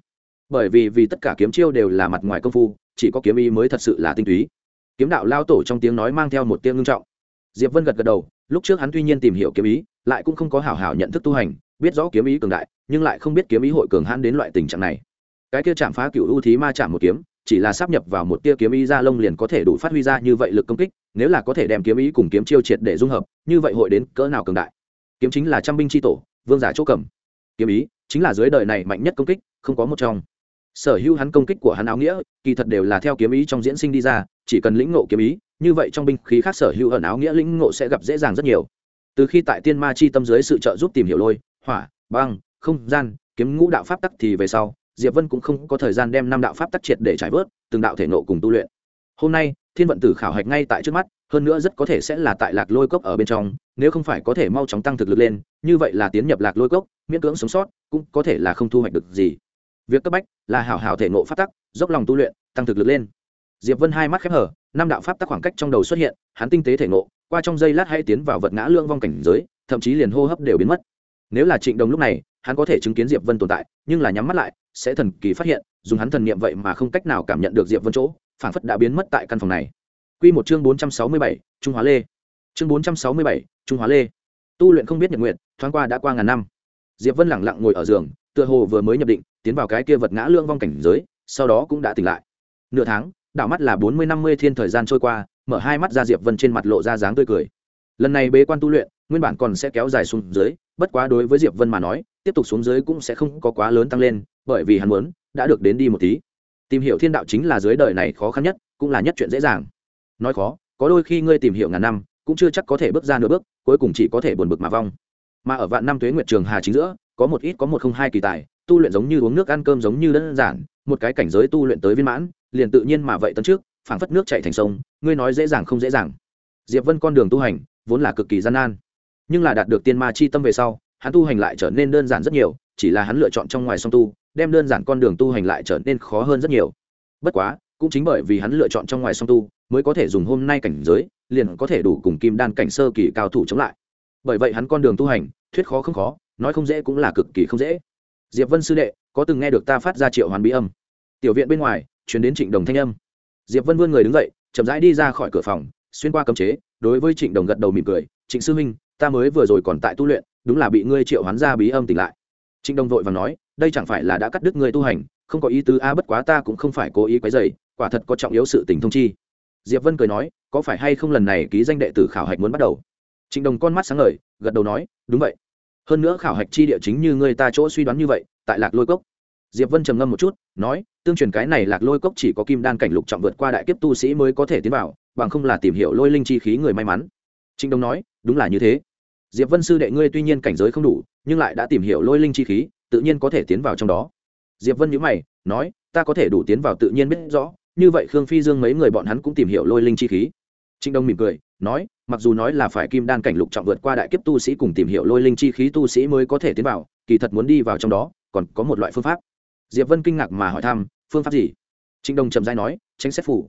Bởi vì vì tất cả kiếm chiêu đều là mặt ngoài công phu, chỉ có kiếm ý mới thật sự là tinh túy. Kiếm đạo lao tổ trong tiếng nói mang theo một tiếng ngưng trọng. Diệp vân gật gật đầu, lúc trước hắn tuy nhiên tìm hiểu kiếm ý lại cũng không có hảo hảo nhận thức tu hành, biết rõ kiếm ý cường đại, nhưng lại không biết kiếm ý hội cường hãn đến loại tình trạng này. Cái kia chạm phá cựu ưu thí ma chạm một kiếm, chỉ là sắp nhập vào một tia kiếm ý ra lông liền có thể đủ phát huy ra như vậy lực công kích, nếu là có thể đem kiếm ý cùng kiếm chiêu triệt để dung hợp, như vậy hội đến cỡ nào cường đại? Kiếm chính là trăm binh chi tổ, vương giả chỗ cầm. Kiếm ý chính là dưới đời này mạnh nhất công kích, không có một trong. Sở hữu hắn công kích của hắn áo nghĩa, kỳ thật đều là theo kiếm ý trong diễn sinh đi ra, chỉ cần lĩnh ngộ kiếm ý, như vậy trong binh khí khác sở hữu ẩn áo nghĩa lĩnh ngộ sẽ gặp dễ dàng rất nhiều từ khi tại tiên ma chi tâm dưới sự trợ giúp tìm hiểu lôi, hỏa, băng, không gian, kiếm ngũ đạo pháp tắc thì về sau, diệp vân cũng không có thời gian đem năm đạo pháp tắc triệt để trải vớt, từng đạo thể nộ cùng tu luyện. Hôm nay, thiên vận tử khảo hạch ngay tại trước mắt, hơn nữa rất có thể sẽ là tại lạc lôi cốc ở bên trong, nếu không phải có thể mau chóng tăng thực lực lên, như vậy là tiến nhập lạc lôi cốc, miễn cưỡng sống sót, cũng có thể là không thu hoạch được gì. Việc cấp bách là hảo hảo thể nộ pháp tắc, dốc lòng tu luyện, tăng thực lực lên. Diệp vân hai mắt khép hở, năm đạo pháp tắc khoảng cách trong đầu xuất hiện, hắn tinh tế thể nộ qua trong giây lát hãy tiến vào vật ngã lương vong cảnh giới thậm chí liền hô hấp đều biến mất nếu là trịnh đồng lúc này hắn có thể chứng kiến diệp vân tồn tại nhưng là nhắm mắt lại sẽ thần kỳ phát hiện dùng hắn thần niệm vậy mà không cách nào cảm nhận được diệp vân chỗ phảng phất đã biến mất tại căn phòng này Quy một chương 467, Trung Hóa Lê. Chương 467, Trung Hóa Lê. Tu luyện không biết nhật nguyện, thoáng qua đã qua ngàn năm. Diệp Vân lặng lặng ngồi ở giường, tựa hồ vừa mới nhập định, tiến vào cái kia vật ngã lương vong cảnh giới, sau đó cũng đã tỉnh lại. Nửa tháng, đảo mắt là 40 50 thiên thời gian trôi qua, mở hai mắt ra Diệp Vân trên mặt lộ ra dáng tươi cười. Lần này bế quan tu luyện, nguyên bản còn sẽ kéo dài xuống dưới, bất quá đối với Diệp Vân mà nói, tiếp tục xuống dưới cũng sẽ không có quá lớn tăng lên, bởi vì hắn muốn đã được đến đi một tí. Tìm hiểu thiên đạo chính là dưới đời này khó khăn nhất, cũng là nhất chuyện dễ dàng nói khó có đôi khi ngươi tìm hiểu ngàn năm cũng chưa chắc có thể bước ra nửa bước cuối cùng chỉ có thể buồn bực mà vong mà ở vạn năm tuế nguyệt trường hà chính giữa có một ít có một không hai kỳ tài tu luyện giống như uống nước ăn cơm giống như đơn giản một cái cảnh giới tu luyện tới viên mãn liền tự nhiên mà vậy tấn trước phảng phất nước chảy thành sông ngươi nói dễ dàng không dễ dàng. Diệp vân con đường tu hành vốn là cực kỳ gian nan, nhưng là đạt được tiên ma chi tâm về sau, hắn tu hành lại trở nên đơn giản rất nhiều, chỉ là hắn lựa chọn trong ngoài song tu, đem đơn giản con đường tu hành lại trở nên khó hơn rất nhiều. Bất quá, cũng chính bởi vì hắn lựa chọn trong ngoài song tu, mới có thể dùng hôm nay cảnh giới, liền có thể đủ cùng kim đan cảnh sơ kỳ cao thủ chống lại. Bởi vậy hắn con đường tu hành, thuyết khó không khó, nói không dễ cũng là cực kỳ không dễ. Diệp vân sư đệ, có từng nghe được ta phát ra triệu hoàn bí âm. Tiểu viện bên ngoài chuyển đến trịnh đồng thanh âm. Diệp vân vươn người đứng dậy chậm rãi đi ra khỏi cửa phòng, xuyên qua cấm chế, đối với trịnh đồng gật đầu mỉm cười, trịnh sư huynh, ta mới vừa rồi còn tại tu luyện, đúng là bị ngươi triệu hoán ra bí âm tỉnh lại. Trịnh đồng vội và nói, đây chẳng phải là đã cắt đứt ngươi tu hành, không có ý tứ a, bất quá ta cũng không phải cố ý quấy dày quả thật có trọng yếu sự tình thông chi. Diệp vân cười nói, có phải hay không lần này ký danh đệ tử khảo hạch muốn bắt đầu? Trịnh đồng con mắt sáng ngời, gật đầu nói, đúng vậy. Hơn nữa khảo hạch chi địa chính như ngươi ta chỗ suy đoán như vậy, tại lạc lôi cốc diệp vân trầm ngâm một chút, nói, tương truyền cái này lạc lôi cốc chỉ có kim đan cảnh lục trọng vượt qua đại kiếp tu sĩ mới có thể tiến vào, bằng không là tìm hiểu lôi linh chi khí người may mắn. Trịnh Đông nói, đúng là như thế. Diệp vân sư đệ ngươi tuy nhiên cảnh giới không đủ, nhưng lại đã tìm hiểu lôi linh chi khí, tự nhiên có thể tiến vào trong đó. Diệp vân nhíu mày, nói, ta có thể đủ tiến vào tự nhiên biết rõ, như vậy khương phi dương mấy người bọn hắn cũng tìm hiểu lôi linh chi khí. Trịnh đông mỉm cười, nói, mặc dù nói là phải kim đan cảnh lục trọng vượt qua đại kiếp tu sĩ cùng tìm hiểu lôi linh chi khí tu sĩ mới có thể tiến vào, kỳ thật muốn đi vào trong đó, còn có một loại phương pháp diệp vân kinh ngạc mà hỏi thăm, phương pháp gì? Trịnh Đồng trầm dai nói, tránh xét phủ.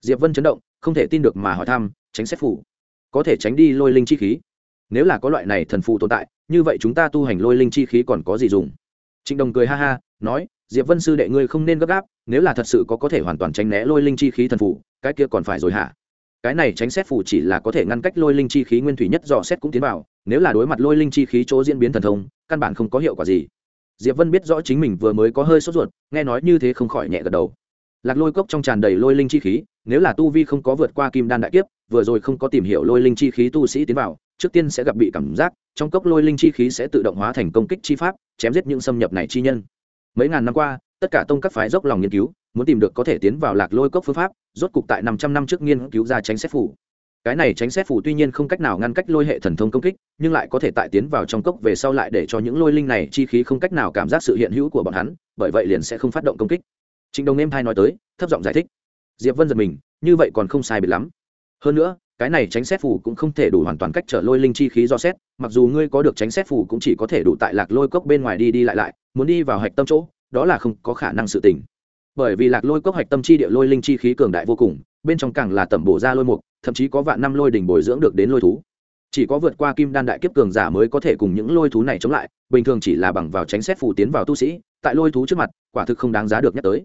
Diệp vân chấn động, không thể tin được mà hỏi thăm, tránh xét phủ. Có thể tránh đi lôi linh chi khí. Nếu là có loại này thần phù tồn tại, như vậy chúng ta tu hành lôi linh chi khí còn có gì dùng? Trịnh đồng cười ha ha, nói, diệp vân sư đệ ngươi không nên gấp gáp, nếu là thật sự có có thể hoàn toàn tránh né lôi linh chi khí thần phù, cái kia còn phải rồi hả? Cái này tránh xét phù chỉ là có thể ngăn cách lôi linh chi khí nguyên thủy nhất dò xét cũng tiến vào, nếu là đối mặt lôi linh chi khí chỗ diễn biến thần thông, căn bản không có hiệu quả gì diệp vân biết rõ chính mình vừa mới có hơi sốt ruột, nghe nói như thế không khỏi nhẹ gật đầu. Lạc lôi cốc trong tràn đầy lôi linh chi khí, nếu là tu vi không có vượt qua kim đan đại kiếp, vừa rồi không có tìm hiểu lôi linh chi khí tu sĩ tiến vào, trước tiên sẽ gặp bị cảm giác, trong cốc lôi linh chi khí sẽ tự động hóa thành công kích chi pháp, chém giết những xâm nhập này chi nhân. Mấy ngàn năm qua, tất cả tông các phái dốc lòng nghiên cứu, muốn tìm được có thể tiến vào lạc lôi cốc phương pháp, rốt cục tại năm trăm năm trước nghiên cứu ra tránh xét phủ cái này tránh xét phủ tuy nhiên không cách nào ngăn cách lôi hệ thần thông công kích, nhưng lại có thể tại tiến vào trong cốc về sau lại để cho những lôi linh này chi khí không cách nào cảm giác sự hiện hữu của bọn hắn, bởi vậy liền sẽ không phát động công kích. Trịnh đồng em thai nói tới, thấp giọng giải thích. Diệp vân giật mình, như vậy còn không sai biệt lắm. Hơn nữa, cái này tránh xét phù cũng không thể đủ hoàn toàn cách trở lôi linh chi khí do xét, mặc dù ngươi có được tránh xét phù cũng chỉ có thể đủ tại lạc lôi cốc bên ngoài đi đi lại lại, muốn đi vào hạch tâm chỗ, đó là không có khả năng sự tình. Bởi vì lạc lôi cốc hạch tâm chi địa lôi linh chi khí cường đại vô cùng, bên trong càng là tẩm bổ ra lôi mục thậm chí có vạn năm lôi đỉnh bồi dưỡng được đến lôi thú. Chỉ có vượt qua kim đan đại kiếp cường giả mới có thể cùng những lôi thú này chống lại, bình thường chỉ là bằng vào tránh xét phù tiến vào tu sĩ, tại lôi thú trước mặt, quả thực không đáng giá được nhắc tới.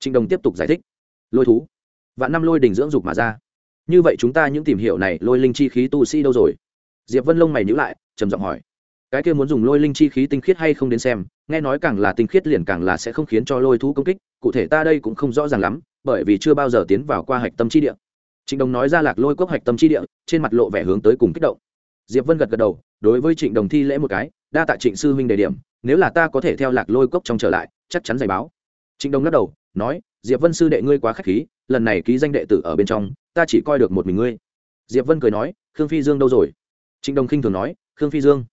Trịnh đồng tiếp tục giải thích. Lôi thú? Vạn năm lôi đỉnh dưỡng dục mà ra. Như vậy chúng ta những tìm hiểu này lôi linh chi khí tu sĩ đâu rồi? Diệp vân lông mày nhữ lại, trầm giọng hỏi. Cái kia muốn dùng lôi linh chi khí tinh khiết hay không đến xem, nghe nói càng là tinh khiết liền càng là sẽ không khiến cho lôi thú công kích, cụ thể ta đây cũng không rõ ràng lắm, bởi vì chưa bao giờ tiến vào qua hạch tâm chi địa trịnh đồng nói ra lạc lôi cốc hạch tâm chi địa, trên mặt lộ vẻ hướng tới cùng kích động. Diệp vân gật gật đầu, đối với trịnh đồng thi lễ một cái, đa tạ trịnh sư huynh đề điểm, nếu là ta có thể theo lạc lôi cốc trong trở lại, chắc chắn giày báo. Trịnh đồng lắc đầu, nói, diệp vân sư đệ ngươi quá k h á c h khí, lần này ký danh đệ tử ở bên trong, ta chỉ coi được một mình ngươi. Diệp vân cười nói, khương phi dương đâu rồi? Trịnh đồng khinh thường nói, khương phi dương.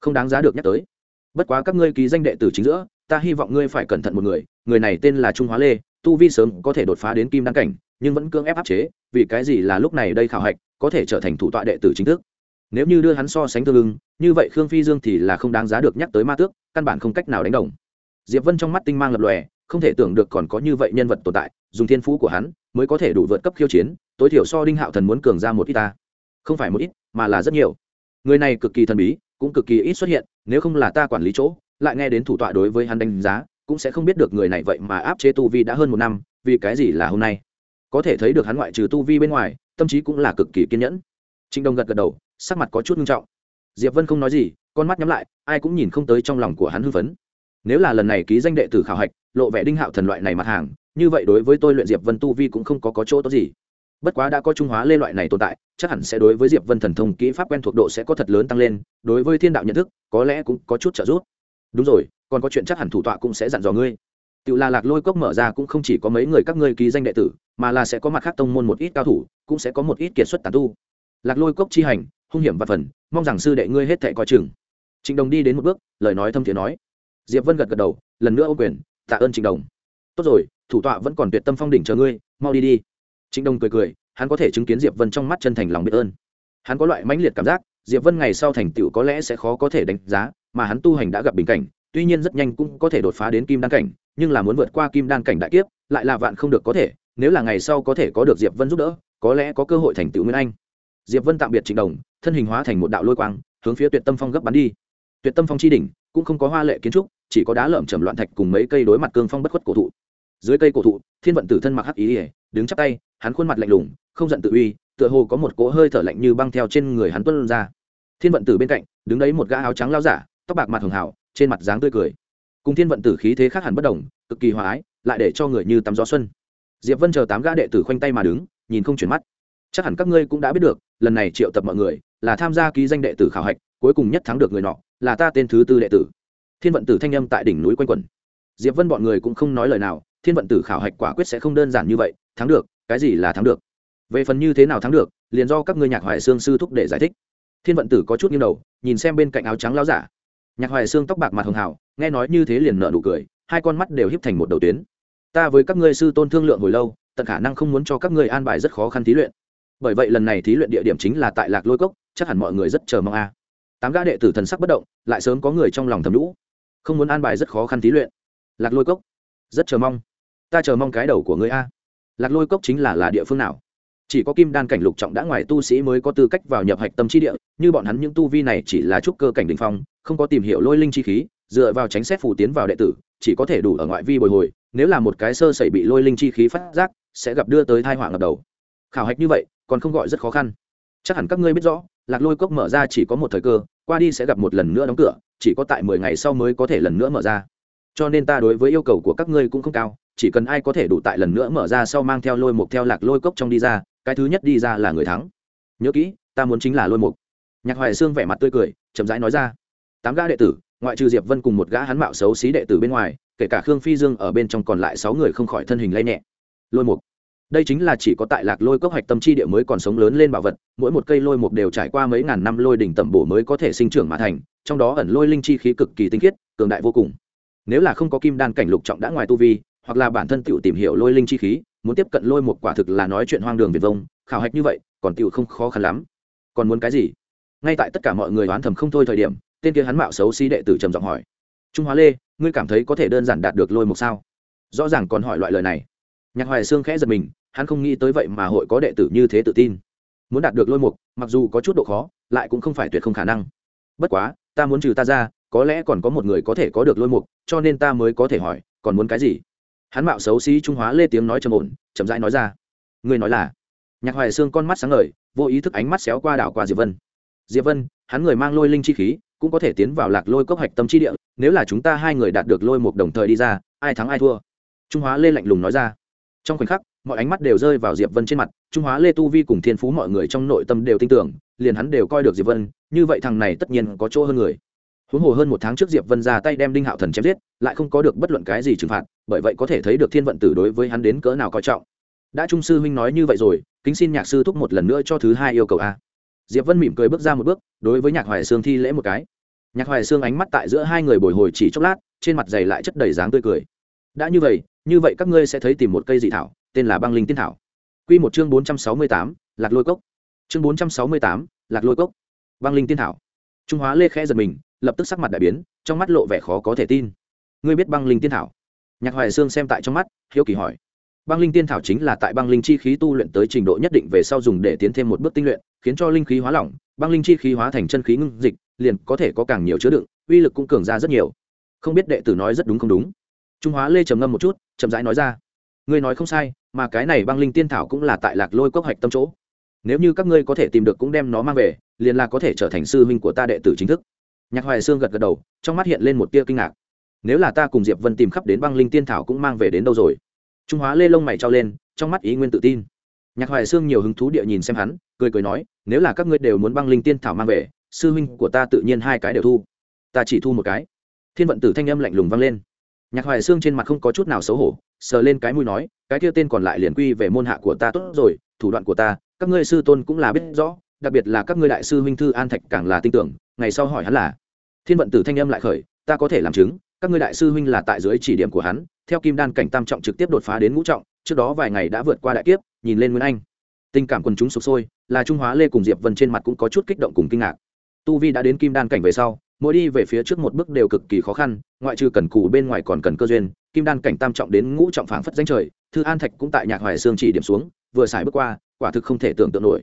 Không đáng giá được nhắc tới. Bất quá các ngươi ký danh đệ tử chính giữa, ta hy vọng ngươi phải cẩn thận một người người này tên là trung hóa lê, tu vi sớm có thể đột phá đến kim đăng cảnh nhưng vẫn cưỡng ép áp chế, vì cái gì là lúc này đây khảo hạch có thể trở thành thủ tọa đệ tử chính thức? Nếu như đưa hắn so sánh tương ưng như vậy khương phi dương thì là không đáng giá được nhắc tới ma tước, căn bản không cách nào đánh đồng. Diệp vân trong mắt tinh mang lập lòe, không thể tưởng được còn có như vậy nhân vật tồn tại, dùng thiên phú của hắn mới có thể đủ vượt cấp khiêu chiến, tối thiểu so đinh hạo thần muốn cường ra một ít ta. Không phải một ít, mà là rất nhiều. Người này cực kỳ thần bí, cũng cực kỳ ít xuất hiện, nếu không là ta quản lý chỗ, lại nghe đến thủ tọa đối với hắn đánh giá, cũng sẽ không biết được người này vậy mà áp chế tu vi đã hơn một năm, vì cái gì là hôm nay? Có thể thấy được hắn ngoại trừ tu vi bên ngoài tâm trí cũng là cực kỳ kiên nhẫn. Trịnh đông gật gật đầu sắc mặt có chút nghiêm trọng. Diệp vân không nói gì con mắt nhắm lại ai cũng nhìn không tới trong lòng của hắn hưng phấn. Nếu là lần này ký danh đệ tử khảo hạch lộ vẻ đinh hạo thần loại này mặt hàng như vậy đối với tôi luyện diệp vân tu vi cũng không có, có chỗ tốt gì. Bất quá đã có trung hóa lê loại này tồn tại chắc hẳn sẽ đối với diệp vân thần thông kỹ pháp quen thuộc độ sẽ có thật lớn tăng lên đối với thiên đạo nhận thức có lẽ cũng có chút trợ giúp. Đúng rồi còn có chuyện chắc hẳn thủ tọa cũng sẽ dặn dò ngươi tự la lạc lôi cốc mở ra cũng không chỉ có mấy người các ngươi ký danh đệ tử, mà là sẽ có mặt khác tông môn một ít cao thủ, cũng sẽ có một ít kiệt xuất tàn tu. Lạc lôi cốc chi hành, hung hiểm và phần, mong rằng sư đệ ngươi hết thệ coi chừng. Trịnh đồng đi đến một bước, lời nói thâm thiện nói. Diệp vân gật gật đầu, lần nữa ô quyền, tạ ơn trịnh đồng. Tốt rồi, thủ tọa vẫn còn tuyệt tâm phong đỉnh chờ ngươi, mau đi đi. Trịnh đồng cười cười, hắn có thể chứng kiến diệp vân trong mắt chân thành lòng biết ơn. Hắn có loại mãnh liệt cảm giác, diệp vân ngày sau thành tựu có lẽ sẽ khó có thể đánh giá, mà hắn tu hành đã gặp bình cảnh, tuy nhiên rất nhanh cũng có thể đột phá đến kim đăng cảnh nhưng là muốn vượt qua kim đan cảnh đại kiếp, lại là vạn không được có thể, nếu là ngày sau có thể có được diệp vân giúp đỡ, có lẽ có cơ hội thành tựu nguyên anh. Diệp vân tạm biệt trịnh đồng, thân hình hóa thành một đạo lôi quang, hướng phía tuyệt tâm phong gấp bắn đi. Tuyệt tâm phong chi đỉnh, cũng không có hoa lệ kiến trúc, chỉ có đá lởm chầm loạn thạch cùng mấy cây đối mặt cương phong bất khuất cổ thụ. Dưới cây cổ thụ, thiên vận tử thân mặc hắc ý ỉa đứng chắp tay, hắn khuôn mặt lạnh lùng, không giận tự uy, tựa hồ có một cỗ hơi thở lạnh như băng theo trên người hắn tuân ra. Thiên vận tử bên cạnh, đứng đấy một gã áo trắng lao giả, tóc bạc mặt hường hảo trên mặt dáng tươi cười cùng thiên vận tử khí thế khác hẳn bất đồng, cực kỳ hòa ái, lại để cho người như tắm gió xuân. Diệp vân chờ tám gã đệ tử khoanh tay mà đứng, nhìn không chuyển mắt. Chắc hẳn các ngươi cũng đã biết được, lần này triệu tập mọi người là tham gia ký danh đệ tử khảo hạch, cuối cùng nhất thắng được người nọ, là ta tên thứ tư đệ tử. Thiên vận tử thanh âm tại đỉnh núi quanh quẩn. Diệp vân bọn người cũng không nói lời nào, thiên vận tử khảo hạch quả quyết sẽ không đơn giản như vậy, thắng được, cái gì là thắng được? Về phần như thế nào thắng được, liền do các ngươi nhạc hoài xương sư thúc để giải thích. Thiên vận tử có chút nghiêng đầu, nhìn xem bên cạnh áo trắng lao giả nhạc hoài xương tóc bạc mặt hường hào, nghe nói như thế liền nợ nụ cười, hai con mắt đều híp thành một đầu tuyến. Ta với các ngươi sư tôn thương lượng hồi lâu, tận khả năng không muốn cho các ngươi an bài rất khó khăn thí luyện. Bởi vậy lần này thí luyện địa điểm chính là tại lạc lôi cốc, chắc hẳn mọi người rất chờ mong a. Tám gã đệ tử thần sắc bất động, lại sớm có người trong lòng thầm lũ không muốn an bài rất khó khăn thí luyện. Lạc lôi cốc, rất chờ mong. Ta chờ mong cái đầu của ngươi a. Lạc lôi cốc chính là là địa phương nào? Chỉ có kim đan cảnh lục trọng đã ngoài tu sĩ mới có tư cách vào nhập hạch tâm trí địa, như bọn hắn những tu vi này chỉ là trúc cơ cảnh đình phong không có tìm hiểu lôi linh chi khí, dựa vào tránh xét phù tiến vào đệ tử, chỉ có thể đủ ở ngoại vi bồi hồi, nếu là một cái sơ sẩy bị lôi linh chi khí phát giác, sẽ gặp đưa tới thai họa ngập đầu. Khảo hạch như vậy, còn không gọi rất khó khăn. Chắc hẳn các ngươi biết rõ, lạc lôi cốc mở ra chỉ có một thời cơ, qua đi sẽ gặp một lần nữa đóng cửa, chỉ có tại mười ngày sau mới có thể lần nữa mở ra. Cho nên ta đối với yêu cầu của các ngươi cũng không cao, chỉ cần ai có thể đủ tại lần nữa mở ra sau mang theo lôi mục theo lạc lôi cốc trong đi ra, cái thứ nhất đi ra là người thắng. Nhớ kỹ, ta muốn chính là lôi mục. Nhạc hoài sương vẻ mặt tươi cười, chậm rãi nói ra tám gã đệ tử, ngoại trừ diệp vân cùng một gã hắn mạo xấu xí đệ tử bên ngoài, kể cả khương phi dương ở bên trong còn lại sáu người không khỏi thân hình lay nhẹ. Lôi mục. Đây chính là chỉ có tại lạc lôi cốc hạch tâm chi địa mới còn sống lớn lên bảo vật, mỗi một cây lôi mục đều trải qua mấy ngàn năm lôi đỉnh tẩm bổ mới có thể sinh trưởng mà thành, trong đó ẩn lôi linh chi khí cực kỳ tinh khiết, cường đại vô cùng. Nếu là không có kim đan cảnh lục trọng đã ngoài tu vi, hoặc là bản thân tự tìm hiểu lôi linh chi khí, muốn tiếp cận lôi một quả thực là nói chuyện hoang đường việt vông, khảo hạch như vậy, còn tự không khó khăn lắm. Còn muốn cái gì? Ngay tại tất cả mọi người đoán thầm không thôi thời điểm tên kia hắn mạo xấu xí đệ tử trầm giọng hỏi. Trung hóa lê, ngươi cảm thấy có thể đơn giản đạt được lôi một sao? Rõ ràng còn hỏi loại lời này. Nhạc hoài sương khẽ giật mình, hắn không nghĩ tới vậy mà hội có đệ tử như thế tự tin. Muốn đạt được lôi mục, mặc dù có chút độ khó, lại cũng không phải tuyệt không khả năng. Bất quá, ta muốn trừ ta ra, có lẽ còn có một người có thể có được lôi mục, cho nên ta mới có thể hỏi, còn muốn cái gì? Hắn mạo xấu xí trung hóa lê tiếng nói trầm ổn, chậm rãi nói ra. Ngươi nói là? Nhạc hoài xương con mắt sáng ngời, vô ý thức ánh mắt xéo qua đảo qua diệp vân. Diệp vân, hắn người mang lôi linh chi khí cũng có thể tiến vào lạc lôi cốc hạch tâm chi địa, nếu là chúng ta hai người đạt được lôi một đồng thời đi ra, ai thắng ai thua. Trung hóa lê lạnh lùng nói ra. Trong khoảnh khắc, mọi ánh mắt đều rơi vào diệp vân trên mặt, trung hóa lê tu vi cùng thiên phú mọi người trong nội tâm đều tin tưởng, liền hắn đều coi được diệp vân, như vậy thằng này tất nhiên có chỗ hơn người. Huống hồ hơn một tháng trước diệp vân ra tay đem đinh hạo thần chém giết, lại không có được bất luận cái gì trừng phạt, bởi vậy có thể thấy được thiên vận tử đối với hắn đến cỡ nào coi trọng. Đã trung sư huynh nói như vậy rồi, kính xin nhạc sư thúc một lần nữa cho thứ hai yêu cầu a diệp vân mỉm cười bước ra một bước, đối với nhạc hoài sương thi lễ một cái. Nhạc hoài sương ánh mắt tại giữa hai người bồi hồi chỉ chốc lát, trên mặt dày lại chất đầy dáng tươi cười. Đã như vậy như vậy các ngươi sẽ thấy tìm một cây dị thảo, tên là băng linh tiên thảo. Quy một chương bốn trăm sáu mươi tám, lạc lôi cốc. Chương bốn trăm sáu mươi tám, lạc lôi cốc. Băng linh tiên thảo. Trung hóa lê khẽ giật mình, lập tức sắc mặt đại biến, trong mắt lộ vẻ khó có thể tin. Ngươi biết băng linh tiên thảo? Nhạc hoài sương xem tại trong mắt, hiếu kỳ hỏi băng linh tiên thảo chính là tại băng linh chi khí tu luyện tới trình độ nhất định về sau dùng để tiến thêm một bước tinh luyện, khiến cho linh khí hóa lỏng, băng linh chi khí hóa thành chân khí ngưng dịch, liền có thể có càng nhiều chứa đựng, uy lực cũng cường ra rất nhiều. Không biết đệ tử nói rất đúng không đúng? Trung hóa lê trầm ngâm một chút, chậm rãi nói ra. Ngươi nói không sai, mà cái này băng linh tiên thảo cũng là tại lạc lôi cốc hạch tâm chỗ. Nếu như các ngươi có thể tìm được cũng đem nó mang về, liền là có thể trở thành sư huynh của ta đệ tử chính thức. Nhạc hoài sương gật gật đầu, trong mắt hiện lên một tia kinh ngạc. Nếu là ta cùng diệp vân tìm khắp đến băng linh tiên thảo cũng mang về đến đâu rồi? Trung hóa lê lông mày trao lên, trong mắt ý nguyên tự tin. Nhạc hoài sương nhiều hứng thú địa nhìn xem hắn, cười cười nói, nếu là các ngươi đều muốn băng linh tiên thảo mang về, sư huynh của ta tự nhiên hai cái đều thu. Ta chỉ thu một cái. Thiên vận tử thanh âm lạnh lùng vang lên. Nhạc hoài sương trên mặt không có chút nào xấu hổ, sờ lên cái mũi nói, cái kia tên còn lại liền quy về môn hạ của ta tốt rồi, thủ đoạn của ta, các ngươi sư tôn cũng là biết rõ, đặc biệt là các ngươi đại sư huynh thư an thạch càng là tin tưởng, ngày sau hỏi hắn là. Thiên vận tử thanh âm lại khởi, ta có thể làm chứng các ngươi đại sư huynh là tại dưới chỉ điểm của hắn, theo kim đan cảnh tam trọng trực tiếp đột phá đến ngũ trọng, trước đó vài ngày đã vượt qua đại kiếp, nhìn lên nguyên anh. Tình cảm quần chúng sụp sôi, là trung hóa lê cùng diệp vân trên mặt cũng có chút kích động cùng kinh ngạc. Tu vi đã đến kim đan cảnh về sau, mỗi đi về phía trước một bước đều cực kỳ khó khăn, ngoại trừ cần cù bên ngoài còn cần cơ duyên, kim đan cảnh tam trọng đến ngũ trọng phảng phất danh trời, thư an thạch cũng tại nhạc hoài sương chỉ điểm xuống, vừa xài bước qua, quả thực không thể tưởng tượng nổi.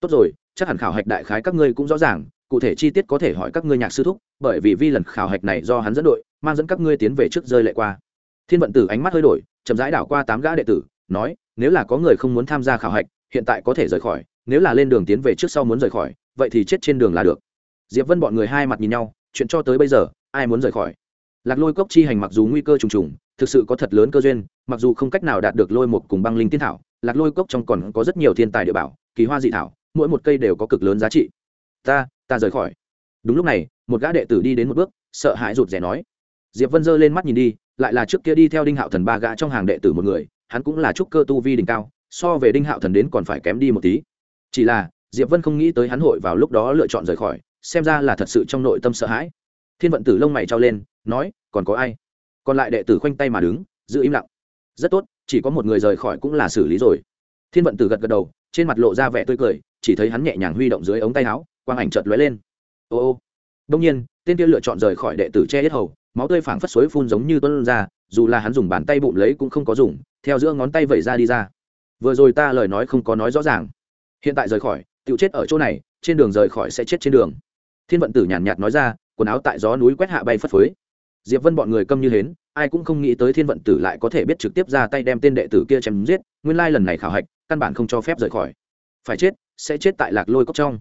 Tốt rồi, chắc hẳn khảo hạch đại khái các ngươi cũng rõ ràng, cụ thể chi tiết có thể hỏi các ngươi nhạc sư thúc, bởi vì vi lần khảo hạch này do hắn dẫn đội mang dẫn các ngươi tiến về trước rơi lệ qua. Thiên vận tử ánh mắt hơi đổi, chậm rãi đảo qua tám gã đệ tử, nói, nếu là có người không muốn tham gia khảo hạch, hiện tại có thể rời khỏi, nếu là lên đường tiến về trước sau muốn rời khỏi, vậy thì chết trên đường là được. Diệp vân bọn người hai mặt nhìn nhau, chuyện cho tới bây giờ, ai muốn rời khỏi? Lạc lôi cốc chi hành mặc dù nguy cơ trùng trùng, thực sự có thật lớn cơ duyên, mặc dù không cách nào đạt được lôi một cùng băng linh tiên thảo, lạc lôi cốc trong còn có rất nhiều thiên tài địa bảo, kỳ hoa dị thảo, mỗi một cây đều có cực lớn giá trị. Ta ta rời khỏi. Đúng lúc này, một gã đệ tử đi đến một bước, sợ hãi rụt rè nói diệp vân giơ lên mắt nhìn đi, lại là trước kia đi theo đinh hạo thần ba gã trong hàng đệ tử một người, hắn cũng là trúc cơ tu vi đỉnh cao, so về đinh hạo thần đến còn phải kém đi một tí. Chỉ là, diệp vân không nghĩ tới hắn hội vào lúc đó lựa chọn rời khỏi, xem ra là thật sự trong nội tâm sợ hãi. Thiên vận tử lông mày trao lên, nói, còn có ai? Còn lại đệ tử khoanh tay mà đứng, giữ im lặng. Rất tốt, chỉ có một người rời khỏi cũng là xử lý rồi. Thiên vận tử gật gật đầu, trên mặt lộ ra vẻ tươi cười, chỉ thấy hắn nhẹ nhàng huy động dưới ống tay áo, quang ảnh chợt lóe lên. Ô ô. Đông nhiên, tên kia lựa chọn rời khỏi đệ tử che hết hầu máu tươi phảng phất suối phun giống như tuân ra, dù là hắn dùng bàn tay bụng lấy cũng không có dùng, theo giữa ngón tay vẩy ra đi ra. Vừa rồi ta lời nói không có nói rõ ràng. Hiện tại rời khỏi tự chết ở chỗ này, trên đường rời khỏi sẽ chết trên đường. Thiên vận tử nhàn nhạt nói ra, quần áo tại gió núi quét hạ bay phất phới. Diệp vân bọn người câm như hến, ai cũng không nghĩ tới thiên vận tử lại có thể biết trực tiếp ra tay đem tên đệ tử kia chém giết, nguyên lai lần này khảo hạch, căn bản không cho phép rời khỏi. Phải chết, sẽ chết tại lạc lôi cốc trong.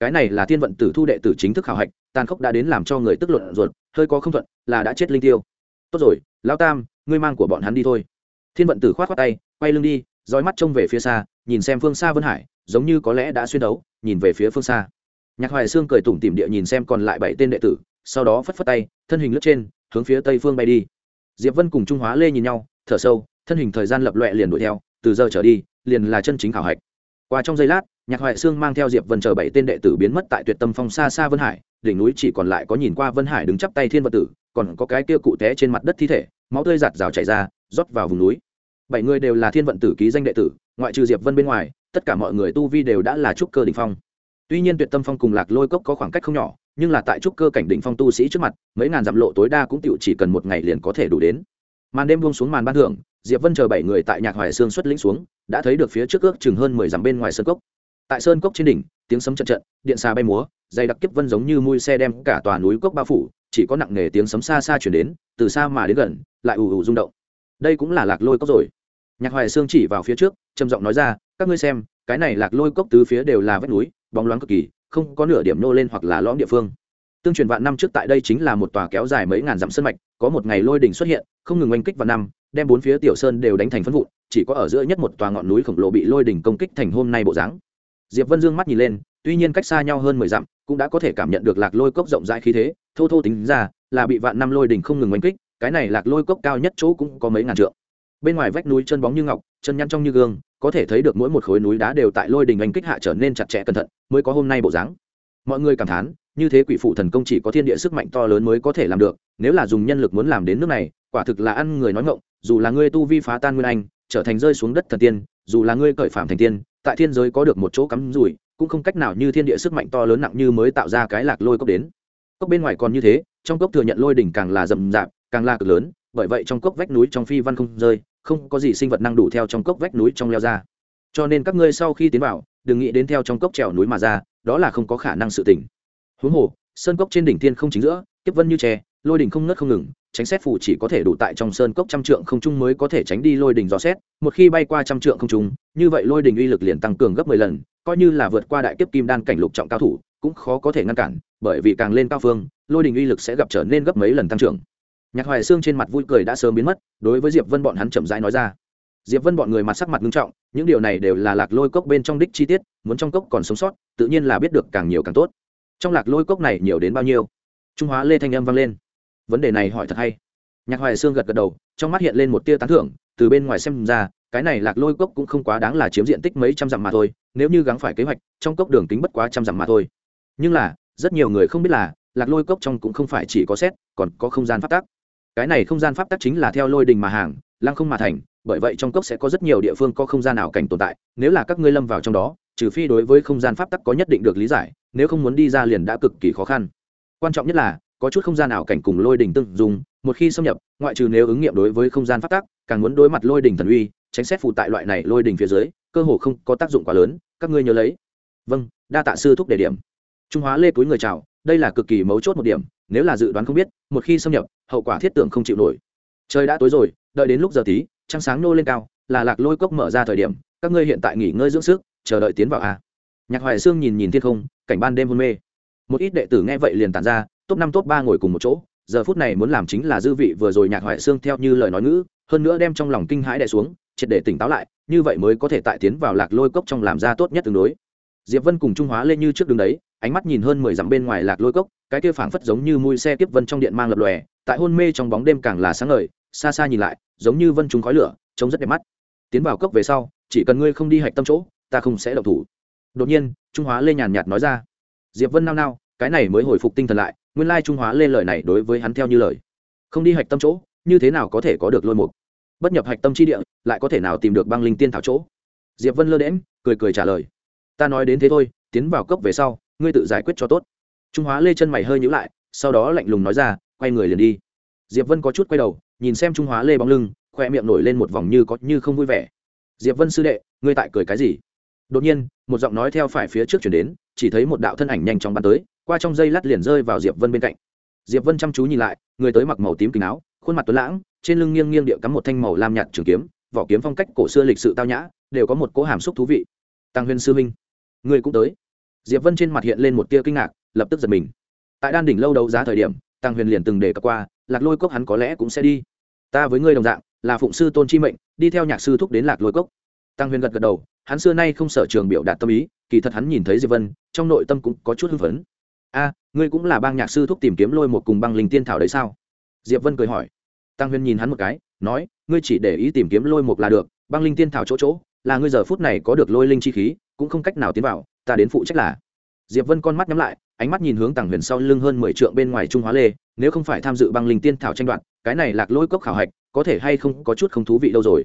Cái này là thiên vận tử thu đệ tử chính thức khảo hạch tàn khốc đã đến làm cho người tức luận ruột, hơi có không thuận, là đã chết linh tiêu. Tốt rồi, lão tam, ngươi mang của bọn hắn đi thôi. Thiên vận tử khoát khoát tay, quay lưng đi, dõi mắt trông về phía xa, nhìn xem phương xa vân hải, giống như có lẽ đã xuyên đấu, nhìn về phía phương xa. Nhạc hoài sương cười tủm tỉm địa nhìn xem còn lại bảy tên đệ tử, sau đó phất phất tay, thân hình lướt trên, hướng phía tây phương bay đi. Diệp vân cùng trung hóa lê nhìn nhau, thở sâu, thân hình thời gian lập loẹ liền đuổi theo, từ giờ trở đi, liền là chân chính khảo hạch. Qua trong giây lát nhạc Hoại sương mang theo diệp vân chờ bảy tên đệ tử biến mất tại tuyệt tâm phong xa xa vân hải, đỉnh núi chỉ còn lại có nhìn qua vân hải đứng chắp tay thiên vật tử, còn có cái kia cụ té trên mặt đất thi thể, máu tươi giạt rào chảy ra, rót vào vùng núi. Bảy người đều là thiên vận tử ký danh đệ tử, ngoại trừ diệp vân bên ngoài, tất cả mọi người tu vi đều đã là trúc cơ đỉnh phong. Tuy nhiên tuyệt tâm phong cùng lạc lôi cốc có khoảng cách không nhỏ, nhưng là tại trúc cơ cảnh đỉnh phong tu sĩ trước mặt, mấy ngàn dặm lộ tối đa cũng tựu chỉ cần một ngày liền có thể đủ đến. Màn đêm buông xuống màn ban thưởng, diệp vân chờ bảy người tại nhạc hoài sương xuất lĩnh xuống, đã thấy được phía trước ước chừng hơn mười dặm bên ngoài sơn cốc tại sơn cốc trên đỉnh, tiếng sấm trận trận điện xa bay múa dày đặc kiếp vân giống như mui xe đem cả tòa núi cốc bao phủ, chỉ có nặng nề tiếng sấm xa xa chuyển đến, từ xa mà đến gần, lại ù ù rung động. Đây cũng là lạc lôi cốc rồi. Nhạc hoài sương chỉ vào phía trước, trầm giọng nói ra, các ngươi xem, cái này lạc lôi cốc tứ phía đều là vách núi, bóng loáng cực kỳ, không có nửa điểm nô lên hoặc là lõm địa phương. Tương truyền vạn năm trước tại đây chính là một tòa kéo dài mấy ngàn dặm sơn mạch, có một ngày lôi đỉnh xuất hiện, không ngừng oanh kích vạn năm, đem bốn phía tiểu sơn đều đánh thành phân vụn, chỉ có ở giữa nhất một tòa ngọn núi khổng lồ bị lôi đỉnh công kích thành hôm nay bộ dáng diệp vân dương mắt nhìn lên, tuy nhiên cách xa nhau hơn mười dặm, cũng đã có thể cảm nhận được lạc lôi cốc rộng rãi khí thế, thô thô tính ra, là bị vạn năm lôi đỉnh không ngừng oanh kích, cái này lạc lôi cốc cao nhất chỗ cũng có mấy ngàn trượng. Bên ngoài vách núi chân bóng như ngọc, chân nhăn trong như gương, có thể thấy được mỗi một khối núi đá đều tại lôi đình oanh kích hạ trở nên chặt chẽ cẩn thận, mới có hôm nay bộ dáng. Mọi người cảm thán, như thế quỷ phụ thần công chỉ có thiên địa sức mạnh to lớn mới có thể làm được, nếu là dùng nhân lực muốn làm đến nước này, quả thực là ăn người nói ngộng dù là ngươi tu vi phá tan nguyên anh, trở thành rơi xuống đất thần tiên, dù là ngươi cởi phạm thành tiên tại thiên giới có được một chỗ cắm rủi, cũng không cách nào như thiên địa sức mạnh to lớn nặng như mới tạo ra cái lạc lôi cốc đến. Cốc bên ngoài còn như thế, trong cốc thừa nhận lôi đỉnh càng là rậm rạp, càng là cực lớn, bởi vậy trong cốc vách núi trong phi văn không rơi, không có gì sinh vật năng đủ theo trong cốc vách núi trong leo ra. Cho nên các ngươi sau khi tiến vào, đừng nghĩ đến theo trong cốc trèo núi mà ra, đó là không có khả năng sự tỉnh. Huống hồ, sơn cốc trên đỉnh thiên không chính giữa tiếp vân như tre lôi đình không ngớt không ngừng, tránh xét phù chỉ có thể đủ tại trong sơn cốc trăm trượng không trung mới có thể tránh đi lôi đình dò xét. Một khi bay qua trăm trượng không trung, như vậy lôi đình uy lực liền tăng cường gấp mười lần, coi như là vượt qua đại kiếp kim đan cảnh lục trọng cao thủ, cũng khó có thể ngăn cản, bởi vì càng lên cao phương, lôi đình uy lực sẽ gặp trở nên gấp mấy lần tăng trưởng. Nhạc hoài xương trên mặt vui cười đã sớm biến mất, đối với diệp vân bọn hắn chậm rãi nói ra. Diệp vân bọn người mặt sắc mặt nghiêm trọng, những điều này đều là lạc lôi cốc bên trong đích chi tiết, muốn trong cốc còn sống sót, tự nhiên là biết được càng nhiều càng tốt. Trong lạc lôi cốc này nhiều đến bao nhiêu? Trung hóa lê thanh âm vang lên vấn đề này hỏi thật hay. Nhạc hoài sương gật gật đầu, trong mắt hiện lên một tia tán thưởng, từ bên ngoài xem ra, cái này lạc lôi cốc cũng không quá đáng là chiếm diện tích mấy trăm dặm mà thôi, nếu như gắng phải kế hoạch, trong cốc đường kính bất quá trăm dặm mà thôi. Nhưng là, rất nhiều người không biết là, lạc lôi cốc trong cũng không phải chỉ có xét, còn có không gian pháp tắc. Cái này không gian pháp tắc chính là theo lôi đình mà hàng, lăng không mà thành, bởi vậy trong cốc sẽ có rất nhiều địa phương có không gian nào cảnh tồn tại, nếu là các ngươi lâm vào trong đó, trừ phi đối với không gian pháp tắc có nhất định được lý giải, nếu không muốn đi ra liền đã cực kỳ khó khăn. Quan trọng nhất là có chút không gian ảo cảnh cùng lôi đình tương dùng một khi xâm nhập, ngoại trừ nếu ứng nghiệm đối với không gian phát tắc càng muốn đối mặt lôi đình thần uy, tránh xét phụ tại loại này lôi đình phía dưới, cơ hồ không có tác dụng quá lớn, các ngươi nhớ lấy. Vâng đa tạ sư thúc đề điểm. Trung hóa lê túi người chào, đây là cực kỳ mấu chốt một điểm, nếu là dự đoán không biết, một khi xâm nhập, hậu quả thiết tưởng không chịu nổi. Trời đã tối rồi, đợi đến lúc giờ tí, trăng sáng nô lên cao, là lạc lôi cốc mở ra thời điểm, các ngươi hiện tại nghỉ ngơi dưỡng sức, chờ đợi tiến vào a nhạc hoài sương nhìn nhìn thiên không, cảnh ban đêm hôn mê. Một ít đệ tử nghe vậy liền tàn ra top năm, top ba ngồi cùng một chỗ, giờ phút này muốn làm chính là dư vị vừa rồi nhạc hoại xương theo như lời nói ngữ, hơn nữa đem trong lòng kinh hãi đè xuống, triệt để tỉnh táo lại, như vậy mới có thể tại tiến vào lạc lôi cốc trong làm ra tốt nhất tương đối. Diệp vân cùng trung hóa lên như trước đường đấy, ánh mắt nhìn hơn mười dặm bên ngoài lạc lôi cốc, cái kia phảng phất giống như mui xe tiếp vân trong điện mang lập lòe, tại hôn mê trong bóng đêm càng là sáng ngời, xa xa nhìn lại, giống như vân trùng khói lửa, trông rất đẹp mắt. Tiến vào cốc về sau, chỉ cần ngươi không đi hạch tâm chỗ, ta không sẽ động thủ. Đột nhiên, trung hóa lê nhàn nhạt nói ra. Diệp vân nao nao, cái này mới hồi phục tinh thần lại nguyên lai trung hóa lê lời này đối với hắn theo như lời. Không đi hạch tâm chỗ, như thế nào có thể có được lôi mục? Bất nhập hạch tâm chi địa, lại có thể nào tìm được băng linh tiên thảo chỗ? Diệp vân lơ đễm cười cười trả lời. Ta nói đến thế thôi, tiến vào cốc về sau, ngươi tự giải quyết cho tốt. Trung hóa lê chân mày hơi nhữ lại, sau đó lạnh lùng nói ra, quay người liền đi. Diệp vân có chút quay đầu, nhìn xem trung hóa lê bóng lưng, khoe miệng nổi lên một vòng như có như không vui vẻ. Diệp vân sư đệ, ngươi tại cười cái gì? Đột nhiên, một giọng nói theo phải phía trước chuyển đến, chỉ thấy một đạo thân ảnh nhanh chóng bắn tới qua trong dây lát liền rơi vào diệp vân bên cạnh. Diệp vân chăm chú nhìn lại, người tới mặc màu tím kính áo, khuôn mặt tuấn lãng, trên lưng nghiêng nghiêng địa cắm một thanh màu lam nhạt trường kiếm, vỏ kiếm phong cách cổ xưa lịch sự tao nhã, đều có một cỗ hàm xúc thú vị. Tăng huyền sư minh người cũng tới. Diệp vân trên mặt hiện lên một tia kinh ngạc, lập tức giật mình. Tại đan đỉnh lâu đấu giá thời điểm, tăng huyền liền từng đề cập qua, lạc lôi cốc hắn có lẽ cũng sẽ đi. Ta với ngươi đồng dạng, là phụng sư tôn chi mệnh, đi theo nhạc sư thúc đến lạc lôi cốc. Tăng huyền gật gật đầu, hắn xưa nay không sở trường biểu đạt tâm ý, kỳ thật hắn nhìn thấy diệp vân, trong nội tâm cũng có chút hưng phấn a, ngươi cũng là bang nhạc sư thúc tìm kiếm lôi một cùng băng linh tiên thảo đấy sao? Diệp vân cười hỏi. Tăng huyền nhìn hắn một cái, nói, ngươi chỉ để ý tìm kiếm lôi một là được, băng linh tiên thảo chỗ chỗ, là ngươi giờ phút này có được lôi linh chi khí, cũng không cách nào tiến vào, ta đến phụ trách là. Diệp vân con mắt nhắm lại, ánh mắt nhìn hướng tàng huyền sau lưng hơn mười trượng bên ngoài trung hóa lê, nếu không phải tham dự băng linh tiên thảo tranh đoạt, cái này lạc lôi cốc khảo hạch, có thể hay không có chút không thú vị đâu rồi.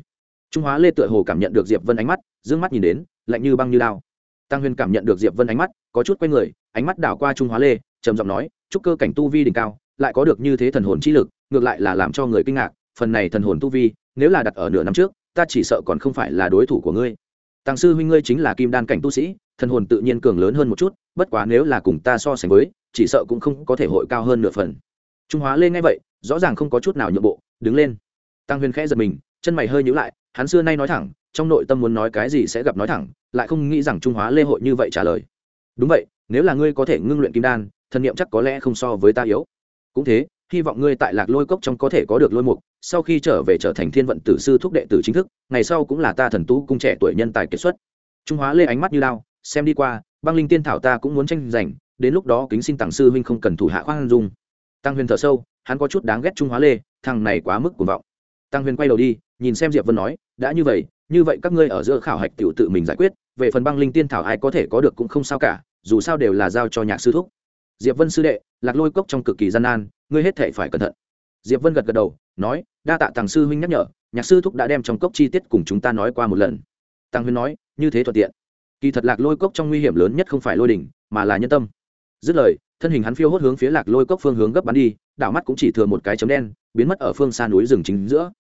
Trung hóa lê tựa hồ cảm nhận được diệp vân ánh mắt d ư ơ n g mắt nhìn đến, lạnh như băng như lao tăng huyền cảm nhận được diệp vân ánh mắt, có chút quay người, ánh mắt đảo qua trung hóa lê, trầm giọng nói, chúc cơ cảnh tu vi đỉnh cao, lại có được như thế thần hồn chi lực, ngược lại là làm cho người kinh ngạc, phần này thần hồn tu vi, nếu là đặt ở nửa năm trước, ta chỉ sợ còn không phải là đối thủ của ngươi. Tăng sư huynh ngươi chính là kim đan cảnh tu sĩ, thần hồn tự nhiên cường lớn hơn một chút, bất quá nếu là cùng ta so sánh với, chỉ sợ cũng không có thể hội cao hơn nửa phần. Trung hóa Lê ngay vậy, rõ ràng không có chút nào nhượng bộ, đứng lên. Tăng huyền khẽ giật mình, chân mày hơi nhíu lại, hắn xưa nay nói thẳng, trong nội tâm muốn nói cái gì sẽ gặp nói thẳng lại không nghĩ rằng trung hóa lê hội như vậy trả lời. Đúng vậy, nếu là ngươi có thể ngưng luyện kim đan, thần niệm chắc có lẽ không so với ta yếu. Cũng thế, hy vọng ngươi tại lạc lôi cốc trong có thể có được lôi mục, sau khi trở về trở thành thiên vận tử sư thúc đệ tử chính thức, ngày sau cũng là ta thần tú cung trẻ tuổi nhân tài kết xuất. Trung hóa lê ánh mắt như lao xem đi qua, băng linh tiên thảo ta cũng muốn tranh giành, đến lúc đó kính xin tàng sư huynh không cần thủ hạ khoan dung. Tăng huyền thở sâu, hắn có chút đáng ghét trung hóa lê, thằng này quá mức cuồng vọng tăng huyền quay đầu đi, nhìn xem diệp vân nói, đã như vậy như vậy các ngươi ở giữa khảo hạch tiểu tự mình giải quyết, về phần băng linh tiên thảo ai có thể có được cũng không sao cả, dù sao đều là giao cho nhạc sư thúc. Diệp vân sư đệ, lạc lôi cốc trong cực kỳ gian nan, ngươi hết thể phải cẩn thận. Diệp vân gật gật đầu, nói, đa tạ tàng sư huynh nhắc nhở, nhạc sư thúc đã đem trong cốc chi tiết cùng chúng ta nói qua một lần. Tăng huyền nói, như thế thuận tiện. Kỳ thật lạc lôi cốc trong nguy hiểm lớn nhất không phải lôi đỉnh, mà là nhân tâm. Dứt lời, thân hình hắn phiêu hốt hướng phía lạc lôi cốc phương hướng gấp bắn đi, đảo mắt cũng chỉ thừa một cái chấm đen, biến mất ở phương xa núi rừng chính giữa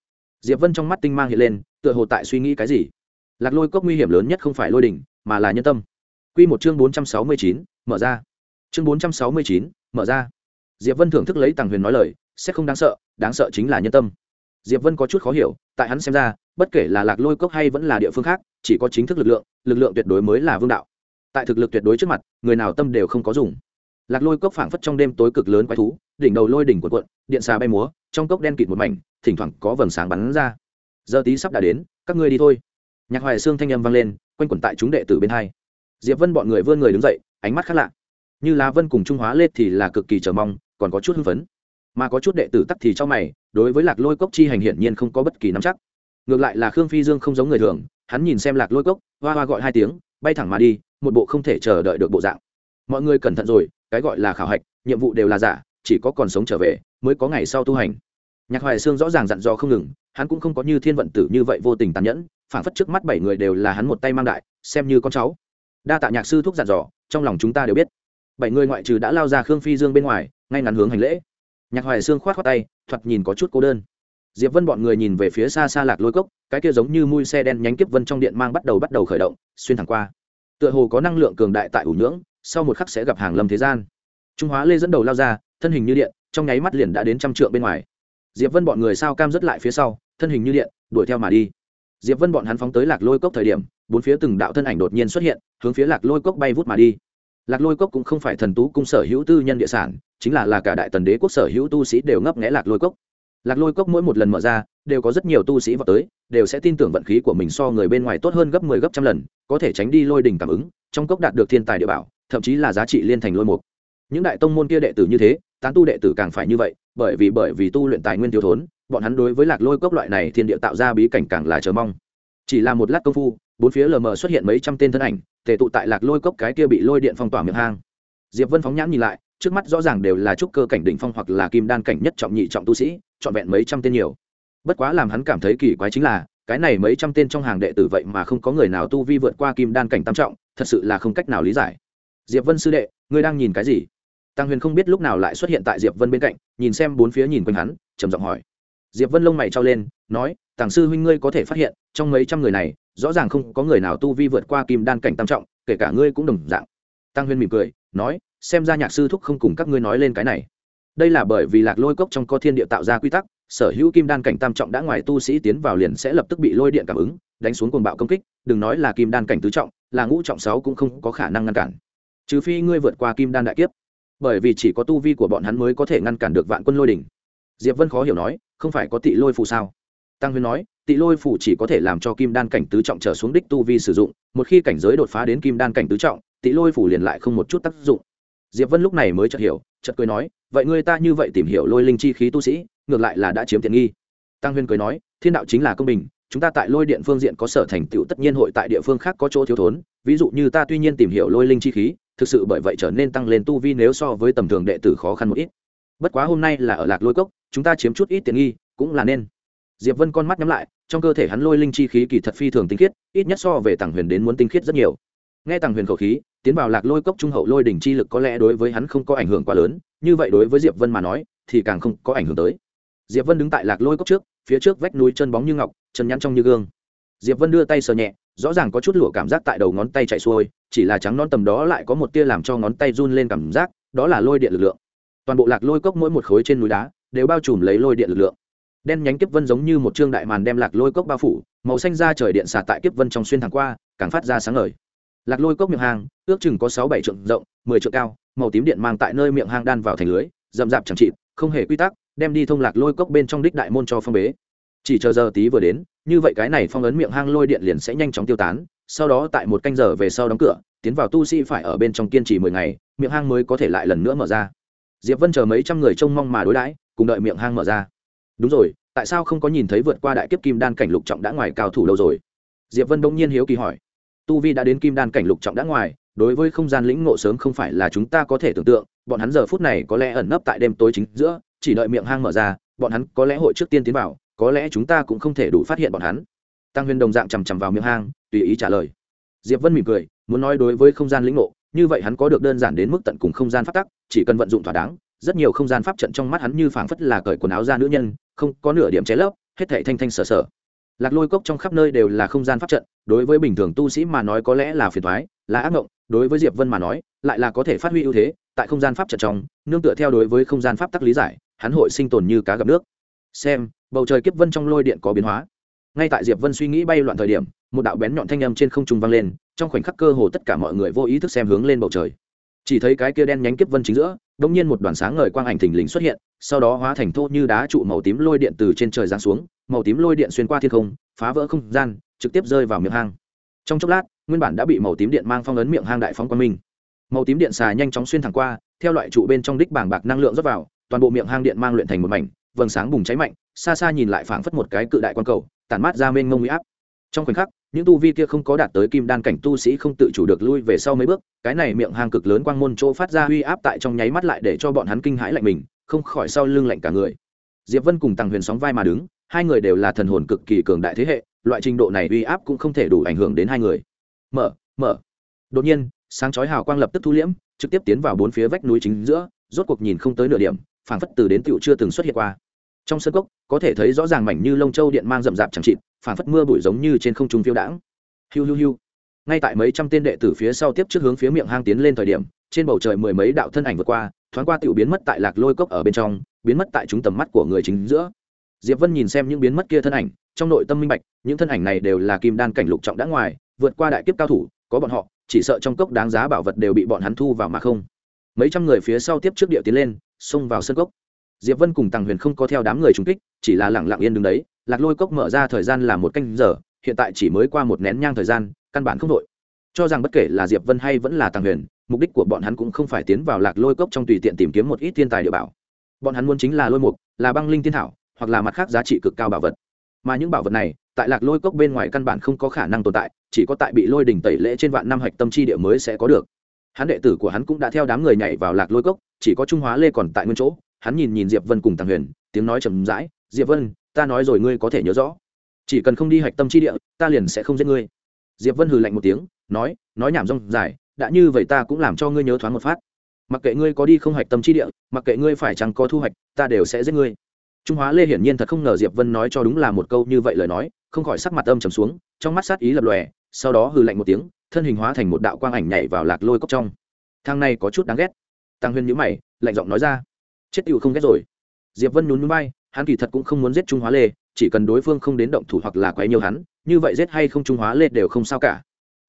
diệp vân trong mắt tinh mang hiện lên, tựa hồ tại suy nghĩ cái gì. Lạc lôi cốc nguy hiểm lớn nhất không phải lôi đỉnh, mà là nhân tâm. Quy một chương bốn trăm sáu mươi chín, mở ra. Chương bốn trăm sáu mươi chín, mở ra. Diệp vân thưởng thức lấy tàng huyền nói lời, sẽ không đáng sợ đáng sợ chính là nhân tâm. Diệp vân có chút khó hiểu, tại hắn xem ra, bất kể là lạc lôi cốc hay vẫn là địa phương khác, chỉ có chính thức lực lượng lực lượng tuyệt đối mới là vương đạo. Tại thực lực tuyệt đối trước mặt, người nào tâm đều không có dùng. Lạc lôi cốc phảng phất trong đêm tối cực lớn quái thú, đỉnh đầu lôi đỉnh của quận điện xà bay múa trong cốc đen kịt một mảnh, thỉnh thoảng có vầng sáng bắn ra. Giờ tí sắp đã đến, các ngươi đi thôi. Nhạc hoài xương thanh âm vang lên, quanh quẩn tại chúng đệ tử bên hai. Diệp vân bọn người vươn người đứng dậy, ánh mắt khác lạ. Như lá vân cùng trung hóa lết thì là cực kỳ chờ mong, còn có chút hưng phấn. Mà có chút đệ tử tắc thì cho mày, đối với lạc lôi cốc chi hành hiển nhiên không có bất kỳ nắm chắc. Ngược lại là khương phi dương không giống người thường, hắn nhìn xem lạc lôi cốc, hoa hoa gọi hai tiếng, bay thẳng mà đi, một bộ không thể chờ đợi được bộ dạng. Mọi người cẩn thận rồi, cái gọi là khảo hạch, nhiệm vụ đều là giả, chỉ có còn sống trở về mới có ngày sau tu hành. Nhạc hoài sương rõ ràng dặn dò không ngừng, hắn cũng không có như thiên vận tử như vậy vô tình tàn nhẫn phản phất trước mắt bảy người đều là hắn một tay mang đại, xem như con cháu. Đa tạ nhạc sư thuốc dặn dò, trong lòng chúng ta đều biết. Bảy người ngoại trừ đã lao ra khương phi dương bên ngoài, ngay ngắn hướng hành lễ. Nhạc hoài sương khoát khoát tay, thoạt nhìn có chút cô đơn. Diệp vân bọn người nhìn về phía xa xa lạc lôi cốc, cái kia giống như mui xe đen nhánh kiếp vân trong điện mang bắt đầu bắt đầu khởi động, xuyên thẳng qua. Tựa hồ có năng lượng cường đại tại ủ nhưỡng, sau một khắc sẽ gặp hàng lâm thế gian. Trung hóa lê dẫn đầu lao ra thân hình như điện, trong nháy mắt liền đã đến trăm trượng bên ngoài. Diệp vân bọn người sao cam rất lại phía sau, thân hình như điện, đuổi theo mà đi. Diệp vân bọn hắn phóng tới lạc lôi cốc thời điểm, bốn phía từng đạo thân ảnh đột nhiên xuất hiện, hướng phía lạc lôi cốc bay vút mà đi. Lạc lôi cốc cũng không phải thần tú cung sở hữu tư nhân địa sản, chính là là cả đại tần đế quốc sở hữu tu sĩ đều ngấp nghẽ lạc lôi cốc. Lạc lôi cốc mỗi một lần mở ra, đều có rất nhiều tu sĩ vào tới, đều sẽ tin tưởng vận khí của mình so người bên ngoài tốt hơn gấp mười 10 gấp trăm lần, có thể tránh đi lôi đỉnh cảm ứng, trong cốc đạt được thiên tài địa bảo, thậm chí là giá trị liên thành lôi mục. Những đại tông môn kia đệ tử như thế tán tu đệ tử càng phải như vậy, bởi vì bởi vì tu luyện tài nguyên thiếu thốn, bọn hắn đối với lạc lôi cốc loại này thiên địa tạo ra bí cảnh càng là chờ mong. Chỉ là một lát công phu, bốn phía lờ mờ xuất hiện mấy trăm tên thân ảnh, tề tụ tại lạc lôi cốc cái kia bị lôi điện phong tỏa miệng hang. Diệp vân phóng nhãn nhìn lại, trước mắt rõ ràng đều là trúc cơ cảnh đỉnh phong hoặc là kim đan cảnh nhất trọng nhị trọng tu sĩ, trọn vẹn mấy trăm tên nhiều. Bất quá làm hắn cảm thấy kỳ quái chính là, cái này mấy trăm tên trong hàng đệ tử vậy mà không có người nào tu vi vượt qua kim đan cảnh tam trọng, thật sự là không cách nào lý giải. Diệp vân sư đệ, ngươi đang nhìn cái gì? Tăng huyền không biết lúc nào lại xuất hiện tại diệp vân bên cạnh, nhìn xem bốn phía nhìn quanh hắn, trầm giọng hỏi. Diệp vân lông mày trao lên, nói, tàng sư huynh ngươi có thể phát hiện, trong mấy trăm người này, rõ ràng không có người nào tu vi vượt qua kim đan cảnh tam trọng, kể cả ngươi cũng đồng dạng. Tăng huyền mỉm cười, nói, xem ra nhạc sư thúc không cùng các ngươi nói lên cái này. Đây là bởi vì lạc lôi cốc trong có thiên địa tạo ra quy tắc, sở hữu kim đan cảnh tam trọng đã ngoài tu sĩ tiến vào liền sẽ lập tức bị lôi điện cảm ứng, đánh xuống cuồng bạo công kích, đừng nói là kim đan cảnh tứ trọng, là ngũ trọng sáu cũng không có khả năng ngăn cản. Trừ phi ngươi vượt qua kim đan đại kiếp bởi vì chỉ có tu vi của bọn hắn mới có thể ngăn cản được vạn quân lôi đỉnh diệp vân khó hiểu nói, không phải có tị lôi phù sao? Tăng huyên nói, tị lôi phù chỉ có thể làm cho kim đan cảnh tứ trọng trở xuống đích tu vi sử dụng, một khi cảnh giới đột phá đến kim đan cảnh tứ trọng, tị lôi phù liền lại không một chút tác dụng. Diệp vân lúc này mới chợt hiểu, chợt cười nói, vậy ngươi ta như vậy tìm hiểu lôi linh chi khí tu sĩ, ngược lại là đã chiếm tiện nghi. Tăng huyên cười nói, thiên đạo chính là công bình, chúng ta tại lôi điện phương diện có sở thành tựu tất nhiên hội tại địa phương khác có chỗ thiếu thốn, ví dụ như ta tuy nhiên tìm hiểu lôi linh chi khí thực sự bởi vậy trở nên tăng lên tu vi nếu so với tầm thường đệ tử khó khăn một ít. Bất quá hôm nay là ở lạc lôi cốc, chúng ta chiếm chút ít tiện nghi, cũng là nên. Diệp vân con mắt nhắm lại, trong cơ thể hắn lôi linh chi khí kỳ thật phi thường tinh khiết, ít nhất so về tàng huyền đến muốn tinh khiết rất nhiều. Nghe tàng huyền khẩu khí, tiến vào lạc lôi cốc trung hậu lôi đỉnh chi lực có lẽ đối với hắn không có ảnh hưởng quá lớn, như vậy đối với diệp vân mà nói, thì càng không có ảnh hưởng tới. Diệp vân đứng tại lạc lôi cốc trước, phía trước vách núi chân bóng như ngọc, chân nhăn trong như gương. Diệp vân đưa tay sờ nhẹ rõ ràng có chút lụa cảm giác tại đầu ngón tay chạy xuôi, chỉ là trắng non tầm đó lại có một tia làm cho ngón tay run lên cảm giác, đó là lôi điện lực lượng. Toàn bộ lạc lôi cốc mỗi một khối trên núi đá đều bao trùm lấy lôi điện lực lượng. Đen nhánh kiếp vân giống như một trương đại màn đem lạc lôi cốc bao phủ, màu xanh ra trời điện xả tại kiếp vân trong xuyên thẳng qua, càng phát ra sáng ngời. Lạc lôi cốc miệng hang, ước chừng có sáu bảy trượng rộng, mười trượng cao, màu tím điện mang tại nơi miệng hang đan vào thành lưới, rậm rạp chẳng trị không hề quy tắc, đem đi thông lạc lôi cốc bên trong đích đại môn cho phong bế chỉ chờ giờ tí vừa đến, như vậy cái này phong ấn miệng hang lôi điện liền sẽ nhanh chóng tiêu tán, sau đó tại một canh giờ về sau đóng cửa, tiến vào tu sĩ phải ở bên trong kiên trì mười ngày, miệng hang mới có thể lại lần nữa mở ra. Diệp vân chờ mấy trăm người trông mong mà đối đãi, cùng đợi miệng hang mở ra. Đúng rồi, tại sao không có nhìn thấy vượt qua đại kiếp kim đan cảnh lục trọng đã ngoài cao thủ đâu rồi? Diệp vân bỗng nhiên hiếu kỳ hỏi. Tu vi đã đến kim đan cảnh lục trọng đã ngoài, đối với không gian lĩnh ngộ sớm không phải là chúng ta có thể tưởng tượng, bọn hắn giờ phút này có lẽ ẩn nấp tại đêm tối chính giữa, chỉ đợi miệng hang mở ra, bọn hắn có lẽ hội trước tiên tiến vào có lẽ chúng ta cũng không thể đủ phát hiện bọn hắn. Tăng huyền đồng dạng chằm chằm vào miệng hang, tùy ý trả lời. Diệp vân mỉm cười, muốn nói đối với không gian lĩnh ngộ, như vậy hắn có được đơn giản đến mức tận cùng không gian pháp tắc, chỉ cần vận dụng thỏa đáng, rất nhiều không gian pháp trận trong mắt hắn như phảng phất là cởi quần áo ra nữ nhân, không có nửa điểm cháy lấp, hết thảy thanh thanh sở sở. Lạc lôi cốc trong khắp nơi đều là không gian pháp trận, đối với bình thường tu sĩ mà nói có lẽ là phiền thoái là ác mộng đối với diệp vân mà nói, lại là có thể phát huy ưu thế, tại không gian pháp trận trong, nương tựa theo đối với không gian pháp tắc lý giải, hắn hội sinh tồn như cá gặp nước xem, bầu trời kiếp vân trong lôi điện có biến hóa. Ngay tại diệp vân suy nghĩ bay loạn thời điểm, một đạo bén nhọn thanh âm trên không trung vang lên, trong khoảnh khắc cơ hồ tất cả mọi người vô ý thức xem hướng lên bầu trời. Chỉ thấy cái kia đen nhánh kiếp vân chính giữa đông nhiên một đoàn sáng ngời quang ảnh thình lình xuất hiện, sau đó hóa thành thô như đá trụ màu tím lôi điện từ trên trời giáng xuống, màu tím lôi điện xuyên qua thiên không, phá vỡ không gian, trực tiếp rơi vào miệng hang. Trong chốc lát, nguyên bản đã bị màu tím điện mang phong ấn miệng hang đại phóng quang minh. Màu tím điện xà nhanh chóng xuyên thẳng qua, theo loại trụ bên trong đích bảng bạc năng lượng rót vào, toàn bộ miệng hang điện mang luyện thành một mảnh vầng sáng bùng cháy mạnh, xa xa nhìn lại phảng phất một cái cự đại quan cầu, tản mát ra mênh mông huy áp. Trong khoảnh khắc, những tu vi kia không có đạt tới kim đan cảnh tu sĩ không tự chủ được lui về sau mấy bước, cái này miệng hang cực lớn quang môn chỗ phát ra uy áp tại trong nháy mắt lại để cho bọn hắn kinh hãi lạnh mình, không khỏi sau lưng lạnh cả người. Diệp vân cùng tàng huyền sóng vai mà đứng, hai người đều là thần hồn cực kỳ cường đại thế hệ, loại trình độ này uy áp cũng không thể đủ ảnh hưởng đến hai người. Mở mở. Đột nhiên, sáng chói hào quang lập tức thu liễm, trực tiếp tiến vào bốn phía vách núi chính giữa, rốt cuộc nhìn không tới nửa điểm phảng phất từ đến tựu chưa từng xuất hiện qua. Trong sân cốc, có thể thấy rõ ràng mảnh như lông châu điện mang rậm rạp chẳng chịt, phảng phất mưa bụi giống như trên không trung phiêu đãng. Hiu hiu hiu. Ngay tại mấy trăm tên đệ tử phía sau tiếp trước hướng phía miệng hang tiến lên thời điểm, trên bầu trời mười mấy đạo thân ảnh vượt qua, thoáng qua tựu biến mất tại lạc lôi cốc ở bên trong, biến mất tại chúng tầm mắt của người chính giữa. Diệp vân nhìn xem những biến mất kia thân ảnh, trong nội tâm minh bạch, những thân ảnh này đều là kim đan cảnh lục trọng đã ngoài, vượt qua đại kiếp cao thủ, có bọn họ, chỉ sợ trong cốc đáng giá bảo vật đều bị bọn hắn thu vào mà không. Mấy trăm người phía sau tiếp trước địa tiến lên xông vào sân cốc. Diệp vân cùng tàng huyền không có theo đám người trùng kích, chỉ là lẳng lặng yên đứng đấy. Lạc lôi cốc mở ra thời gian là một canh giờ, hiện tại chỉ mới qua một nén nhang thời gian, căn bản không đội. Cho rằng bất kể là diệp vân hay vẫn là tàng huyền, mục đích của bọn hắn cũng không phải tiến vào lạc lôi cốc trong tùy tiện tìm kiếm một ít thiên tài địa bảo. Bọn hắn muốn chính là lôi mục, là băng linh tiên thảo, hoặc là mặt khác giá trị cực cao bảo vật. Mà những bảo vật này, tại lạc lôi cốc bên ngoài căn bản không có khả năng tồn tại, chỉ có tại bị lôi đỉnh tẩy lễ trên vạn năm hạch tâm chi địa mới sẽ có được hắn đệ tử của hắn cũng đã theo đám người nhảy vào lạc lôi cốc, chỉ có trung hóa lê còn tại nguyên chỗ. Hắn nhìn nhìn diệp vân cùng tàng huyền, tiếng nói chầm rãi, diệp vân, ta nói rồi ngươi có thể nhớ rõ. Chỉ cần không đi hạch tâm chi địa, ta liền sẽ không giết ngươi. Diệp vân hừ lạnh một tiếng, nói nói nhảm rong dài, đã như vậy ta cũng làm cho ngươi nhớ thoáng một phát. Mặc kệ ngươi có đi không hạch tâm chi địa, mặc kệ ngươi phải chẳng có thu hoạch, ta đều sẽ giết ngươi. Trung hóa lê hiển nhiên thật không ngờ diệp vân nói cho đúng là một câu như vậy lời nói, không khỏi sắc mặt âm trầm xuống, trong mắt sát ý lập lòe, sau đó hừ lạnh một tiếng thân hình hóa thành một đạo quang ảnh nhảy vào lạc lôi cốc trong. Thang này có chút đáng ghét. Tăng huyên nhữ mày, lạnh giọng nói ra. Chết tựu không ghét rồi. Diệp vân nhún nhún bay hắn kỳ thật cũng không muốn giết trung hóa lê, chỉ cần đối phương không đến động thủ hoặc là quấy nhiều hắn, như vậy giết hay không trung hóa lê đều không sao cả.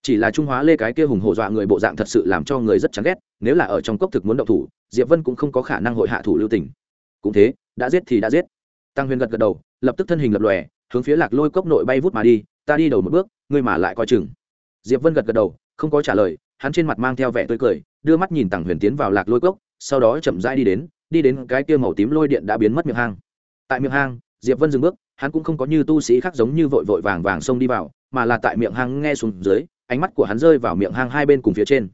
Chỉ là trung hóa lê cái kia hùng hổ dọa người bộ dạng thật sự làm cho người rất chán ghét, nếu là ở trong cốc thực muốn động thủ, diệp vân cũng không có khả năng hội hạ thủ lưu tình. Cũng thế, đã giết thì đã giết. Tăng huyền gật gật đầu, lập tức thân hình lập lòe, hướng phía lạc lôi cốc nội bay vút mà đi, ta đi đầu một bước, ngươi mà lại coi chừng diệp vân gật gật đầu, không có trả lời, hắn trên mặt mang theo vẻ tươi cười, đưa mắt nhìn tàng huyền tiến vào lạc lôi cốc, sau đó chậm rãi đi đến đi đến cái kia màu tím lôi điện đã biến mất miệng hang. Tại miệng hang, diệp vân dừng bước, hắn cũng không có như tu sĩ khác giống như vội vội vàng vàng xông đi vào, mà là tại miệng hang nghe xuống dưới, ánh mắt của hắn rơi vào miệng hang hai bên cùng phía trên.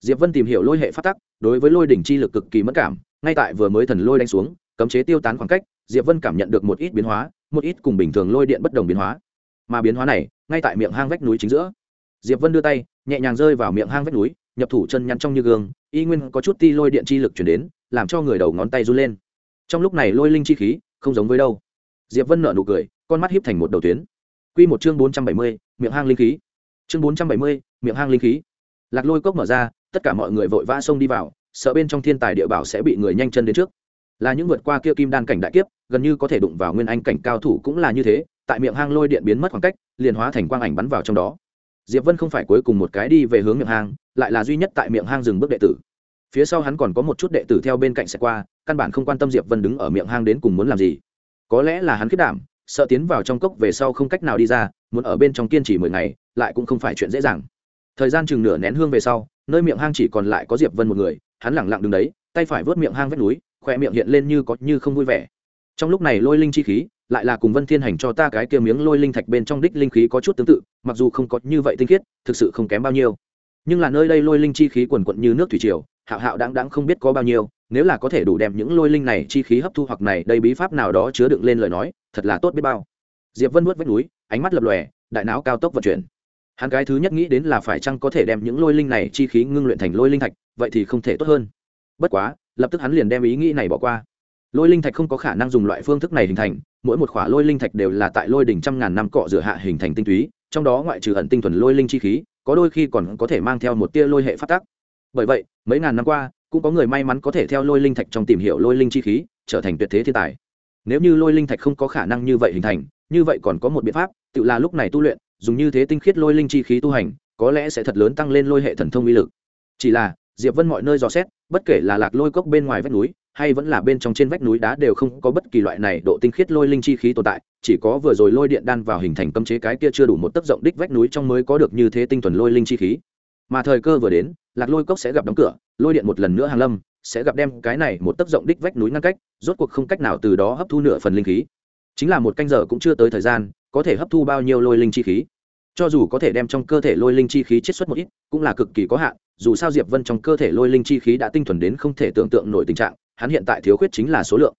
Diệp vân tìm hiểu lôi hệ phát tắc, đối với lôi đỉnh chi lực cực kỳ mất cảm, ngay tại vừa mới thần lôi đánh xuống, cấm chế tiêu tán khoảng cách, diệp vân cảm nhận được một ít biến hóa, một ít cùng bình thường lôi điện bất đồng biến hóa. Mà biến hóa này, ngay tại miệng hang vách núi chính giữa diệp vân đưa tay nhẹ nhàng rơi vào miệng hang vách núi nhập thủ chân nhăn trong như gương y nguyên có chút ti lôi điện chi lực chuyển đến làm cho người đầu ngón tay run lên. Trong lúc này lôi linh chi khí không giống với đâu. Diệp vân nở nụ cười con mắt hiếp thành một đầu tuyến. Quy một chương bốn trăm bảy mươi, miệng hang linh khí. Chương bốn trăm bảy mươi, miệng hang linh khí. Lạc lôi cốc mở ra tất cả mọi người vội vã xông đi vào sợ bên trong thiên tài địa bảo sẽ bị người nhanh chân đến trước. Là những vượt qua kia kim đan cảnh đại kiếp gần như có thể đụng vào nguyên anh cảnh cao thủ cũng là như thế tại miệng hang lôi điện biến mất khoảng cách liền hóa thành quang ảnh bắn vào trong đó diệp vân không phải cuối cùng một cái đi về hướng miệng hang, lại là duy nhất tại miệng hang dừng bước đệ tử. Phía sau hắn còn có một chút đệ tử theo bên cạnh sẽ qua, căn bản không quan tâm diệp vân đứng ở miệng hang đến cùng muốn làm gì. Có lẽ là hắn kết đảm, sợ tiến vào trong cốc về sau không cách nào đi ra, muốn ở bên trong kiên trì mười ngày, lại cũng không phải chuyện dễ dàng. Thời gian chừng nửa nén hương về sau, nơi miệng hang chỉ còn lại có diệp vân một người, hắn lẳng lặng đứng đấy, tay phải vớt miệng hang vách núi, khoe miệng hiện lên như có như không vui vẻ trong lúc này lôi linh chi khí, lại là cùng vân thiên hành cho ta cái kia miếng lôi linh thạch bên trong đích linh khí có chút tương tự, mặc dù không có như vậy tinh khiết, thực sự không kém bao nhiêu. Nhưng là nơi đây lôi linh chi khí quần quận như nước thủy triều, hạo hạo đáng đáng không biết có bao nhiêu, nếu là có thể đủ đem những lôi linh này chi khí hấp thu hoặc này đây bí pháp nào đó chứa đựng lên lời nói, thật là tốt biết bao. Diệp vân vuốt vách núi, ánh mắt lập lòe, đại não cao tốc vận chuyển. Hắn cái thứ nhất nghĩ đến là phải chăng có thể đem những lôi linh này chi khí ngưng luyện thành lôi linh thạch, vậy thì không thể tốt hơn. Bất quá, lập tức hắn liền đem ý nghĩ này bỏ qua lôi linh thạch không có khả năng dùng loại phương thức này hình thành, mỗi một khỏa lôi linh thạch đều là tại lôi đỉnh trăm ngàn năm cọ rửa hạ hình thành tinh túy, trong đó ngoại trừ ẩn tinh thuần lôi linh chi khí, có đôi khi còn có thể mang theo một tia lôi hệ phát tác. Bởi vậy, mấy ngàn năm qua, cũng có người may mắn có thể theo lôi linh thạch trong tìm hiểu lôi linh chi khí, trở thành tuyệt thế thiên tài. Nếu như lôi linh thạch không có khả năng như vậy hình thành, như vậy còn có một biện pháp, tự là lúc này tu luyện, dùng như thế tinh khiết lôi linh chi khí tu hành, có lẽ sẽ thật lớn tăng lên lôi hệ thần thông uy lực. Chỉ là, diệp vân mọi nơi dò xét, bất kể là lạc lôi cốc bên ngoài vách núi hay vẫn là bên trong trên vách núi đá đều không có bất kỳ loại này độ tinh khiết lôi linh chi khí tồn tại, chỉ có vừa rồi lôi điện đan vào hình thành cấm chế cái kia chưa đủ một tấc rộng đích vách núi trong mới có được như thế tinh thuần lôi linh chi khí. Mà thời cơ vừa đến, lạc lôi cốc sẽ gặp đóng cửa, lôi điện một lần nữa hàng lâm, sẽ gặp đem cái này một tấc rộng đích vách núi ngăn cách, rốt cuộc không cách nào từ đó hấp thu nửa phần linh khí. Chính là một canh giờ cũng chưa tới thời gian, có thể hấp thu bao nhiêu lôi linh chi khí? Cho dù có thể đem trong cơ thể lôi linh chi khí chiết xuất một ít, cũng là cực kỳ có hạn, dù sao diệp vân trong cơ thể lôi linh chi khí đã tinh thuần đến không thể tưởng tượng nổi tình trạng hắn hiện tại thiếu khuyết chính là số lượng.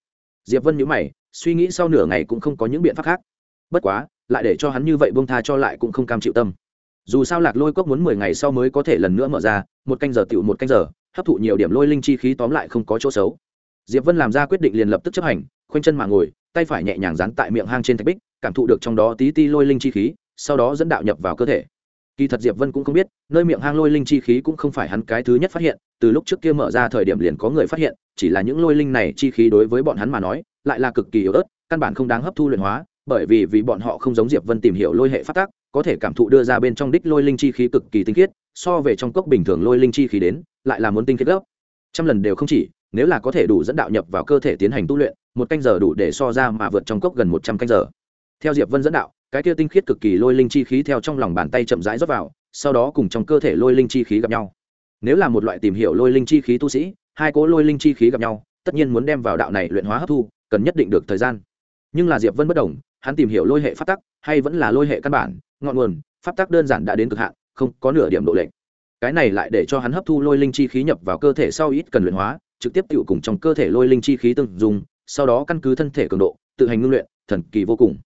Diệp vân nhíu mày, suy nghĩ sau nửa ngày cũng không có những biện pháp khác. Bất quá, lại để cho hắn như vậy buông tha cho lại cũng không cam chịu tâm. Dù sao lạc lôi cốc muốn mười ngày sau mới có thể lần nữa mở ra, một canh giờ tựu một canh giờ, hấp thụ nhiều điểm lôi linh chi khí tóm lại không có chỗ xấu. Diệp vân làm ra quyết định liền lập tức chấp hành, khoanh chân mà ngồi, tay phải nhẹ nhàng dán tại miệng hang trên thạch bích, cảm thụ được trong đó tí ti lôi linh chi khí, sau đó dẫn đạo nhập vào cơ thể kỳ thật diệp vân cũng không biết, nơi miệng hang lôi linh chi khí cũng không phải hắn cái thứ nhất phát hiện, từ lúc trước kia mở ra thời điểm liền có người phát hiện, chỉ là những lôi linh này chi khí đối với bọn hắn mà nói, lại là cực kỳ yếu ớt, căn bản không đáng hấp thu luyện hóa, bởi vì vì bọn họ không giống diệp vân tìm hiểu lôi hệ phát tác, có thể cảm thụ đưa ra bên trong đích lôi linh chi khí cực kỳ tinh khiết, so về trong cốc bình thường lôi linh chi khí đến, lại là muốn tinh khiết gấp. Trăm lần đều không chỉ, nếu là có thể đủ dẫn đạo nhập vào cơ thể tiến hành tu luyện, một canh giờ đủ để so ra mà vượt trong cốc gần một trăm canh giờ. Theo diệp vân dẫn đạo cái kia tinh khiết cực kỳ lôi linh chi khí theo trong lòng bàn tay chậm rãi rót vào, sau đó cùng trong cơ thể lôi linh chi khí gặp nhau. Nếu là một loại tìm hiểu lôi linh chi khí tu sĩ, hai cỗ lôi linh chi khí gặp nhau, tất nhiên muốn đem vào đạo này luyện hóa hấp thu, cần nhất định được thời gian. Nhưng là diệp vân bất đồng, hắn tìm hiểu lôi hệ pháp tắc, hay vẫn là lôi hệ căn bản, ngọn nguồn, pháp tắc đơn giản đã đến cực hạn, không có nửa điểm độ lệnh cái này lại để cho hắn hấp thu lôi linh chi khí nhập vào cơ thể sau ít cần luyện hóa, trực tiếp tự cùng trong cơ thể lôi linh chi khí từng dùng, sau đó căn cứ thân thể cường độ, tự hành ngưng luyện, thần kỳ vô cùng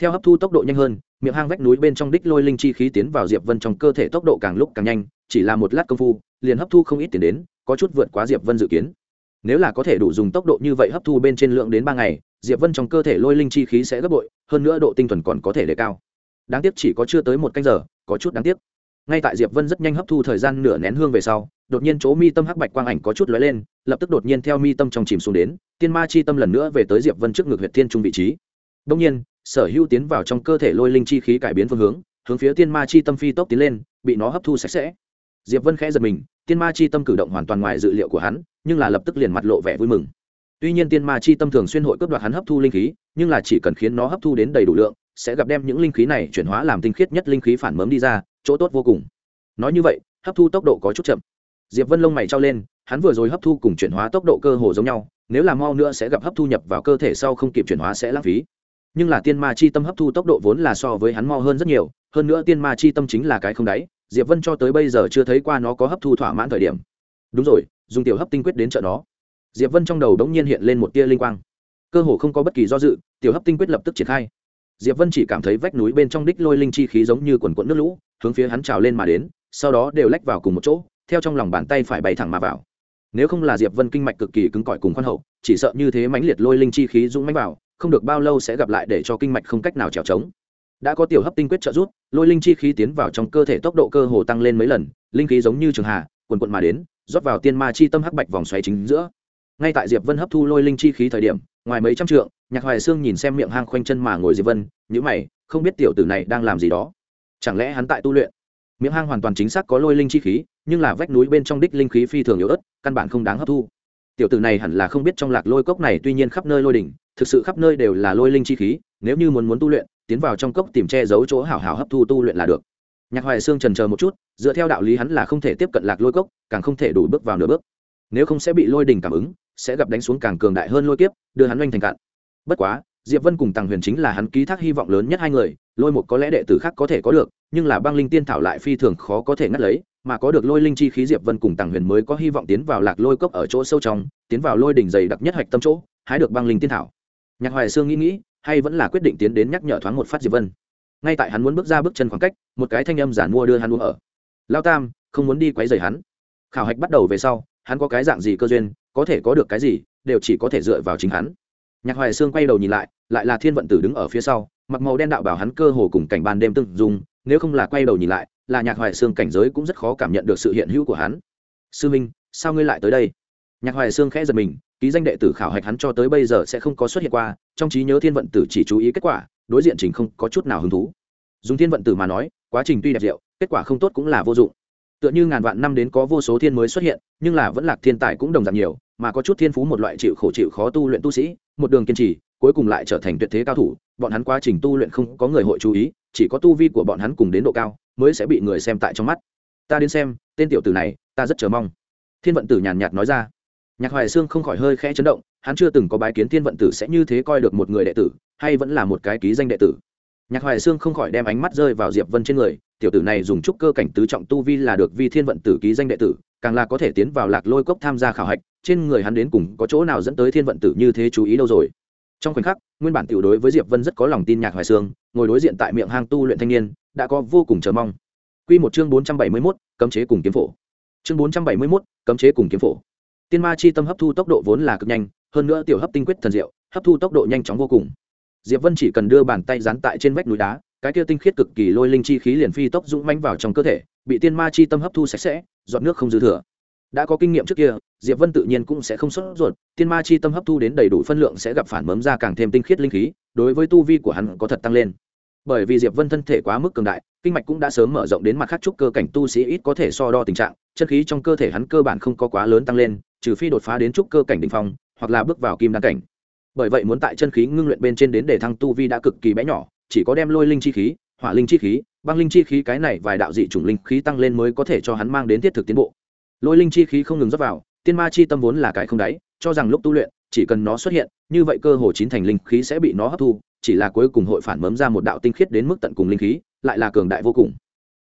theo hấp thu tốc độ nhanh hơn, miệng hang vách núi bên trong đích lôi linh chi khí tiến vào diệp vân trong cơ thể tốc độ càng lúc càng nhanh, chỉ là một lát công phu, liền hấp thu không ít tiền đến, có chút vượt quá diệp vân dự kiến. Nếu là có thể đủ dùng tốc độ như vậy hấp thu bên trên lượng đến ba ngày, diệp vân trong cơ thể lôi linh chi khí sẽ gấp bội, hơn nữa độ tinh thuần còn có thể đề cao. Đáng tiếc chỉ có chưa tới một canh giờ, có chút đáng tiếc. Ngay tại diệp vân rất nhanh hấp thu thời gian nửa nén hương về sau, đột nhiên chỗ mi tâm hắc bạch quang ảnh có chút lóe lên, lập tức đột nhiên theo mi tâm trong chìm xuống đến, tiên ma chi tâm lần nữa về tới diệp vân trước ngực huyệt thiên trung vị trí đông nhiên, sở hữu tiến vào trong cơ thể lôi linh chi khí cải biến phương hướng hướng phía tiên ma chi tâm phi tốc tiến lên, bị nó hấp thu sạch sẽ. Diệp vân khẽ giật mình, tiên ma chi tâm cử động hoàn toàn ngoài dự liệu của hắn, nhưng là lập tức liền mặt lộ vẻ vui mừng. Tuy nhiên tiên ma chi tâm thường xuyên hội cướp đoạt hắn hấp thu linh khí, nhưng là chỉ cần khiến nó hấp thu đến đầy đủ lượng, sẽ gặp đem những linh khí này chuyển hóa làm tinh khiết nhất linh khí phản mớm đi ra, chỗ tốt vô cùng. Nói như vậy, hấp thu tốc độ có chút chậm. Diệp vân lông mày trao lên, hắn vừa rồi hấp thu cùng chuyển hóa tốc độ cơ hồ giống nhau, nếu làm mau nữa sẽ gặp hấp thu nhập vào cơ thể sau không kịp chuyển hóa sẽ lãng phí nhưng là tiên ma chi tâm hấp thu tốc độ vốn là so với hắn mo hơn rất nhiều, hơn nữa tiên ma chi tâm chính là cái không đáy, diệp vân cho tới bây giờ chưa thấy qua nó có hấp thu thỏa mãn thời điểm. Đúng rồi, dùng tiểu hấp tinh quyết đến chợ nó. Diệp vân trong đầu đống nhiên hiện lên một tia linh quang. Cơ hồ không có bất kỳ do dự, tiểu hấp tinh quyết lập tức triển khai. Diệp vân chỉ cảm thấy vách núi bên trong đích lôi linh chi khí giống như quần quận nước lũ, hướng phía hắn trào lên mà đến, sau đó đều lách vào cùng một chỗ, theo trong lòng bàn tay phải bay thẳng mà vào. Nếu không là diệp vân kinh mạch cực kỳ cứng cỏi cùng khoan hậu, chỉ sợ như thế mãnh liệt lôi linh chi khí dũng mãnh vào không được bao lâu sẽ gặp lại để cho kinh mạch không cách nào trèo trống. Đã có tiểu hấp tinh quyết trợ giúp, lôi linh chi khí tiến vào trong cơ thể tốc độ cơ hồ tăng lên mấy lần, linh khí giống như trường hà quần quận mà đến, rót vào tiên ma chi tâm hắc bạch vòng xoáy chính giữa. Ngay tại diệp vân hấp thu lôi linh chi khí thời điểm, ngoài mấy trăm trượng, nhạc hoài sương nhìn xem miệng hang khoanh chân mà ngồi diệp vân nhữ mày, không biết tiểu tử này đang làm gì đó. Chẳng lẽ hắn tại tu luyện? Miệng hang hoàn toàn chính xác có lôi linh chi khí, nhưng là vách núi bên trong đích linh khí phi thường yếu ớt, căn bản không đáng hấp thu tiểu tử này hẳn là không biết trong lạc lôi cốc này tuy nhiên khắp nơi lôi đỉnh, thực sự khắp nơi đều là lôi linh chi khí, nếu như muốn muốn tu luyện, tiến vào trong cốc tìm che giấu chỗ hảo hảo hấp thu tu luyện là được. Nhạc hoài sương trần chờ một chút, dựa theo đạo lý hắn là không thể tiếp cận lạc lôi cốc, càng không thể đủ bước vào nửa bước. Nếu không sẽ bị lôi đỉnh cảm ứng, sẽ gặp đánh xuống càng cường đại hơn lôi kiếp, đưa hắn oanh thành cạn. Bất quá, diệp vân cùng tàng huyền chính là hắn ký thác hy vọng lớn nhất hai người lôi một có lẽ đệ tử khác có thể có được, nhưng là băng linh tiên thảo lại phi thường khó có thể ngắt lấy, mà có được lôi linh chi khí diệp vân cùng tàng huyền mới có hy vọng tiến vào lạc lôi cốc ở chỗ sâu trong, tiến vào lôi đỉnh dày đặc nhất hạch tâm chỗ, hái được băng linh tiên thảo. Nhạc hoài sương nghĩ nghĩ, hay vẫn là quyết định tiến đến nhắc nhở thoáng một phát diệp vân. Ngay tại hắn muốn bước ra bước chân khoảng cách, một cái thanh âm giản mua đưa hắn uống ở. Lao tam, không muốn đi quấy rầy hắn. Khảo hạch bắt đầu về sau, hắn có cái dạng gì cơ duyên, có thể có được cái gì, đều chỉ có thể dựa vào chính hắn. Nhạc hoài sương quay đầu nhìn lại lại là thiên vận tử đứng ở phía sau, mặc màu đen đạo bảo hắn cơ hồ cùng cảnh ban đêm tương dùng nếu không là quay đầu nhìn lại, là nhạc hoài sương cảnh giới cũng rất khó cảm nhận được sự hiện hữu của hắn. Sư minh, sao ngươi lại tới đây? Nhạc hoài sương khẽ giật mình, ký danh đệ tử khảo hạch hắn cho tới bây giờ sẽ không có xuất hiện qua, trong trí nhớ thiên vận tử chỉ chú ý kết quả, đối diện trình không có chút nào hứng thú. Dùng thiên vận tử mà nói, quá trình tuy đẹp diệu, kết quả không tốt cũng là vô dụng. Tựa như ngàn vạn năm đến có vô số thiên mới xuất hiện, nhưng là vẫn lạc thiên tài cũng đồng dạng nhiều, mà có chút thiên phú một loại chịu khổ chịu khó tu luyện tu sĩ, một đường kiên trì cuối cùng lại trở thành tuyệt thế cao thủ, bọn hắn quá trình tu luyện không có người hội chú ý, chỉ có tu vi của bọn hắn cùng đến độ cao mới sẽ bị người xem tại trong mắt. Ta đến xem, tên tiểu tử này, ta rất chờ mong. Thiên vận tử nhàn nhạt nói ra. Nhạc hoài sương không khỏi hơi khẽ chấn động, hắn chưa từng có bái kiến thiên vận tử sẽ như thế coi được một người đệ tử, hay vẫn là một cái ký danh đệ tử. Nhạc hoài sương không khỏi đem ánh mắt rơi vào diệp vân trên người, tiểu tử này dùng trúc cơ cảnh tứ trọng tu vi là được vi thiên vận tử ký danh đệ tử, càng là có thể tiến vào lạc lôi cốc tham gia khảo hạch, trên người hắn đến cùng có chỗ nào dẫn tới thiên vận tử như thế chú ý đâu rồi trong khoảnh khắc nguyên bản tiểu đối với diệp vân rất có lòng tin nhạc hoài sương ngồi đối diện tại miệng hang tu luyện thanh niên đã có vô cùng chờ mong. Quy một chương bốn trăm bảy mươi 471, cấm chế cùng kiếm phổ. Chương bốn trăm bảy mươi 471, cấm chế cùng kiếm phổ. Tiên ma chi tâm hấp thu tốc độ vốn là cực nhanh hơn nữa tiểu hấp tinh quyết thần diệu hấp thu tốc độ nhanh chóng vô cùng. Diệp vân chỉ cần đưa bàn tay dán tại trên vách núi đá cái kia tinh khiết cực kỳ lôi linh chi khí liền phi tốc dũng mãnh vào trong cơ thể bị tiên ma chi tâm hấp thu sạch sẽ giọt nước không dư thừa đã có kinh nghiệm trước kia, diệp vân tự nhiên cũng sẽ không sốt ruột, tiên ma chi tâm hấp thu đến đầy đủ phân lượng sẽ gặp phản mấm ra càng thêm tinh khiết linh khí, đối với tu vi của hắn có thật tăng lên. Bởi vì diệp vân thân thể quá mức cường đại, kinh mạch cũng đã sớm mở rộng đến mặt khác trúc cơ cảnh tu sĩ ít có thể so đo tình trạng, chân khí trong cơ thể hắn cơ bản không có quá lớn tăng lên, trừ phi đột phá đến trúc cơ cảnh đ ỉ n h phong, hoặc là bước vào kim đăng cảnh. Bởi vậy muốn tại chân khí ngưng luyện bên trên đến để thăng tu vi đã cực kỳ bé nhỏ, chỉ có đem lôi linh chi khí, hỏa linh chi khí, băng linh chi khí cái này vài đạo dị chủng linh khí tăng lên mới có thể cho hắn mang đến thiết thực tiến bộ lôi linh chi khí không ngừng rót vào, tiên ma chi tâm vốn là cái không đáy, cho rằng lúc tu luyện, chỉ cần nó xuất hiện, như vậy cơ hồ chín thành linh khí sẽ bị nó hấp thu, chỉ là cuối cùng hội phản mấm ra một đạo tinh khiết đến mức tận cùng linh khí, lại là cường đại vô cùng.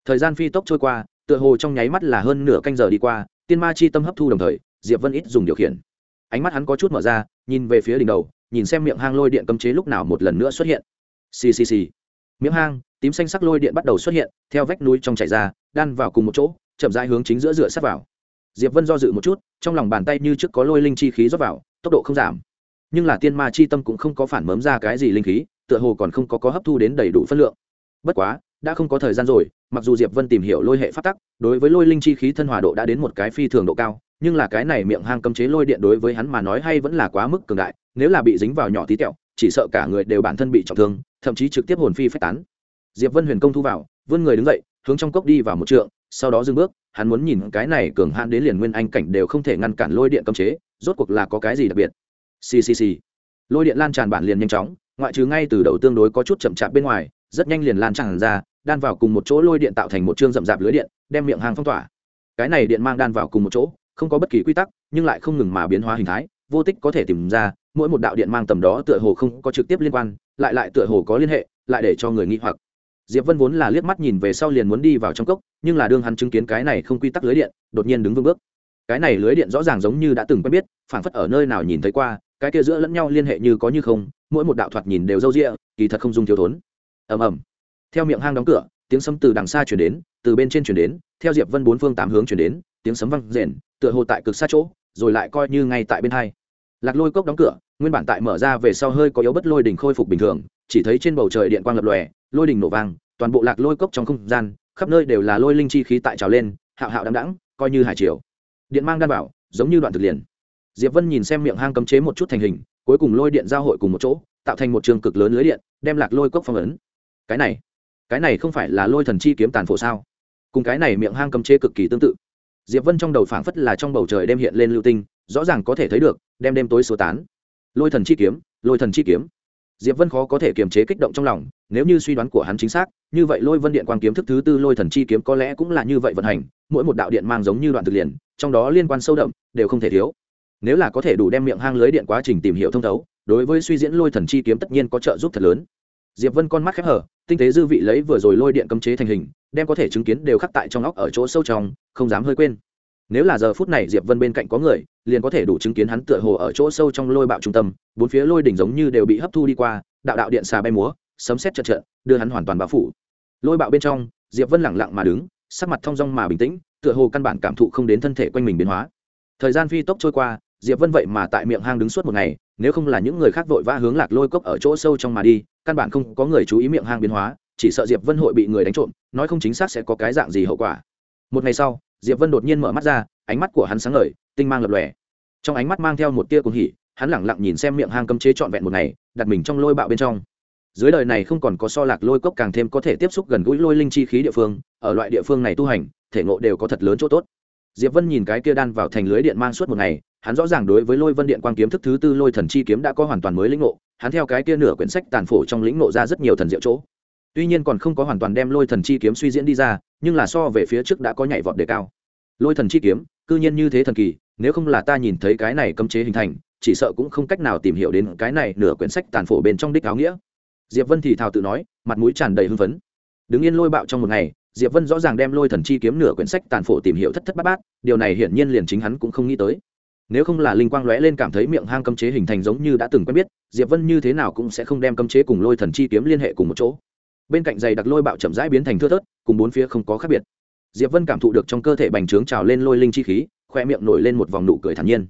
Thời gian phi tốc trôi qua, tựa hồ trong nháy mắt là hơn nửa canh giờ đi qua, tiên ma chi tâm hấp thu đồng thời, diệp vân ít dùng điều khiển. Ánh mắt hắn có chút mở ra, nhìn về phía đỉnh đầu, nhìn xem miệng hang lôi điện cấm chế lúc nào một lần nữa xuất hiện. Xì xì xì. Miệng hang, tím xanh sắc lôi điện bắt đầu xuất hiện, theo vách núi trong chảy ra, đan vào cùng một chỗ, chậm rãi hướng chính giữa dựa sát vào diệp vân do dự một chút, trong lòng bàn tay như trước có lôi linh chi khí rót vào, tốc độ không giảm. Nhưng là tiên ma chi tâm cũng không có phản mớm ra cái gì linh khí, tựa hồ còn không có có hấp thu đến đầy đủ phân lượng. Bất quá, đã không có thời gian rồi, mặc dù diệp vân tìm hiểu lôi hệ phát tắc, đối với lôi linh chi khí thân hòa độ đã đến một cái phi thường độ cao, nhưng là cái này miệng hang cấm chế lôi điện đối với hắn mà nói hay vẫn là quá mức cường đại, nếu là bị dính vào nhỏ tí tẹo, chỉ sợ cả người đều bản thân bị trọng thương, thậm chí trực tiếp hồn phi phách tán. Diệp vân huyền công thu vào, vươn người đứng dậy, hướng trong cốc đi vào một trượng, sau đó dừng bước hắn muốn nhìn cái này cường hãn đến liền nguyên anh cảnh đều không thể ngăn cản lôi điện cấm chế, rốt cuộc là có cái gì đặc biệt? Ccc lôi điện lan tràn bản liền nhanh chóng, ngoại trừ ngay từ đầu tương đối có chút chậm chạp bên ngoài, rất nhanh liền lan tràn ra, đan vào cùng một chỗ lôi điện tạo thành một chương rậm rạp lưới điện, đem miệng hàng phong tỏa. Cái này điện mang đan vào cùng một chỗ, không có bất kỳ quy tắc, nhưng lại không ngừng mà biến hóa hình thái, vô tích có thể tìm ra, mỗi một đạo điện mang tầm đó tựa hồ không có trực tiếp liên quan, lại lại tựa hồ có liên hệ, lại để cho người nghi hoặc diệp vân vốn là liếc mắt nhìn về sau liền muốn đi vào trong cốc, nhưng là đương hắn chứng kiến cái này không quy tắc lưới điện, đột nhiên đứng vững bước. Cái này lưới điện rõ ràng giống như đã từng quen biết, phảng phất ở nơi nào nhìn thấy qua, cái kia giữa lẫn nhau liên hệ như có như không, mỗi một đạo thoạt nhìn đều râu rịa, kỳ thật không dung thiếu thốn. Ầm ầm. Theo miệng hang đóng cửa, tiếng sấm từ đằng xa chuyển đến, từ bên trên chuyển đến, theo diệp vân bốn phương tám hướng chuyển đến, tiếng sấm vang rền, tựa hồ tại cực xa chỗ, rồi lại coi như ngay tại bên hai. Lạc lôi cốc đóng cửa, nguyên bản tại mở ra về sau hơi có yếu bất lôi đỉnh khôi phục bình thường, chỉ thấy trên bầu trời điện quang lập lòe lôi đỉnh nổ vang, toàn bộ lạc lôi cốc trong không gian, khắp nơi đều là lôi linh chi khí tại trào lên, hạo hạo đăng đẳng coi như hải triều. Điện mang đan bảo, giống như đoạn thực liền. Diệp vân nhìn xem miệng hang cấm chế một chút thành hình, cuối cùng lôi điện giao hội cùng một chỗ, tạo thành một trường cực lớn lưới điện, đem lạc lôi cốc phong ấn. Cái này cái này không phải là lôi thần chi kiếm tàn phổ sao? Cùng cái này miệng hang cấm chế cực kỳ tương tự. Diệp vân trong đầu phảng phất là trong bầu trời đêm hiện lên lưu tinh, rõ ràng có thể thấy được, đem đêm tối số tán. Lôi thần chi kiếm, lôi thần chi kiếm. Diệp vân khó có thể kiềm chế kích động trong lòng nếu như suy đoán của hắn chính xác, như vậy lôi vân điện quang kiếm thức thứ tư lôi thần chi kiếm có lẽ cũng là như vậy vận hành, mỗi một đạo điện mang giống như đoạn thực liền, trong đó liên quan sâu đậm, đều không thể thiếu. Nếu là có thể đủ đem miệng hang lưới điện quá trình tìm hiểu thông thấu, đối với suy diễn lôi thần chi kiếm tất nhiên có trợ giúp thật lớn. Diệp vân con mắt khép hở tinh tế dư vị lấy vừa rồi lôi điện cấm chế thành hình, đem có thể chứng kiến đều khắc tại trong óc ở chỗ sâu trong, không dám hơi quên. Nếu là giờ phút này diệp vân bên cạnh có người, liền có thể đủ chứng kiến hắn tựa hồ ở chỗ sâu trong lôi bạo trung tâm, bốn phía lôi đỉnh giống như đều bị hấp thu đi qua, đạo đạo điện xà bay múa sấm xét trận trận đưa hắn hoàn toàn bao phủ. Lôi bạo bên trong, diệp vân lẳng lặng mà đứng, sắc mặt thong dong mà bình tĩnh, tựa hồ căn bản cảm thụ không đến thân thể quanh mình biến hóa. Thời gian phi tốc trôi qua, diệp vân vậy mà tại miệng hang đứng suốt một ngày, nếu không là những người khác vội vã hướng lạc lôi cốc ở chỗ sâu trong mà đi, căn bản không có người chú ý miệng hang biến hóa, chỉ sợ diệp vân hội bị người đánh trộm, nói không chính xác sẽ có cái dạng gì hậu quả. Một ngày sau, diệp vân đột nhiên mở mắt ra, ánh mắt của hắn sáng ngời, tinh mang lập lòe. Trong ánh mắt mang theo một tia cuồng hỉ, hắn lẳng lặng nhìn xem miệng hang cấm chế trọn vẹn một ngày, đặt mình trong lôi bạo bên trong dưới đời này không còn có so lạc lôi cốc càng thêm có thể tiếp xúc gần gũi lôi linh chi khí địa phương, ở loại địa phương này tu hành, thể ngộ đều có thật lớn chỗ tốt. Diệp vân nhìn cái kia đan vào thành lưới điện mang suốt một ngày, hắn rõ ràng đối với lôi vân điện quan kiếm thức thứ tư lôi thần chi kiếm đã có hoàn toàn mới lĩnh ngộ, hắn theo cái kia nửa quyển sách tàn phổ trong lĩnh ngộ ra rất nhiều thần diệu chỗ. Tuy nhiên còn không có hoàn toàn đem lôi thần chi kiếm suy diễn đi ra, nhưng là so về phía trước đã có nhảy vọt đề cao. Lôi thần chi kiếm, cư nhiên như thế thần kỳ, nếu không là ta nhìn thấy cái này cấm chế hình thành, chỉ sợ cũng không cách nào tìm hiểu đến cái này nửa quyển sách tàn phổ bên trong đích áo nghĩa diệp vân thì thào tự nói, mặt mũi tràn đầy hưng phấn. Đứng yên lôi bạo trong một ngày, diệp vân rõ ràng đem lôi thần chi kiếm nửa quyển sách tàn phổ tìm hiểu thất thất bát bát, điều này hiển nhiên liền chính hắn cũng không nghĩ tới. Nếu không là linh quang lóe lên cảm thấy miệng hang cấm chế hình thành giống như đã từng quen biết, diệp vân như thế nào cũng sẽ không đem cấm chế cùng lôi thần chi kiếm liên hệ cùng một chỗ. Bên cạnh giày đặc lôi bạo chậm rãi biến thành thưa thớt, cùng bốn phía không có khác biệt. Diệp vân cảm thụ được trong cơ thể bành trướng trào lên lôi linh chi khí, khoe miệng nổi lên một vòng nụ cười thản nhiên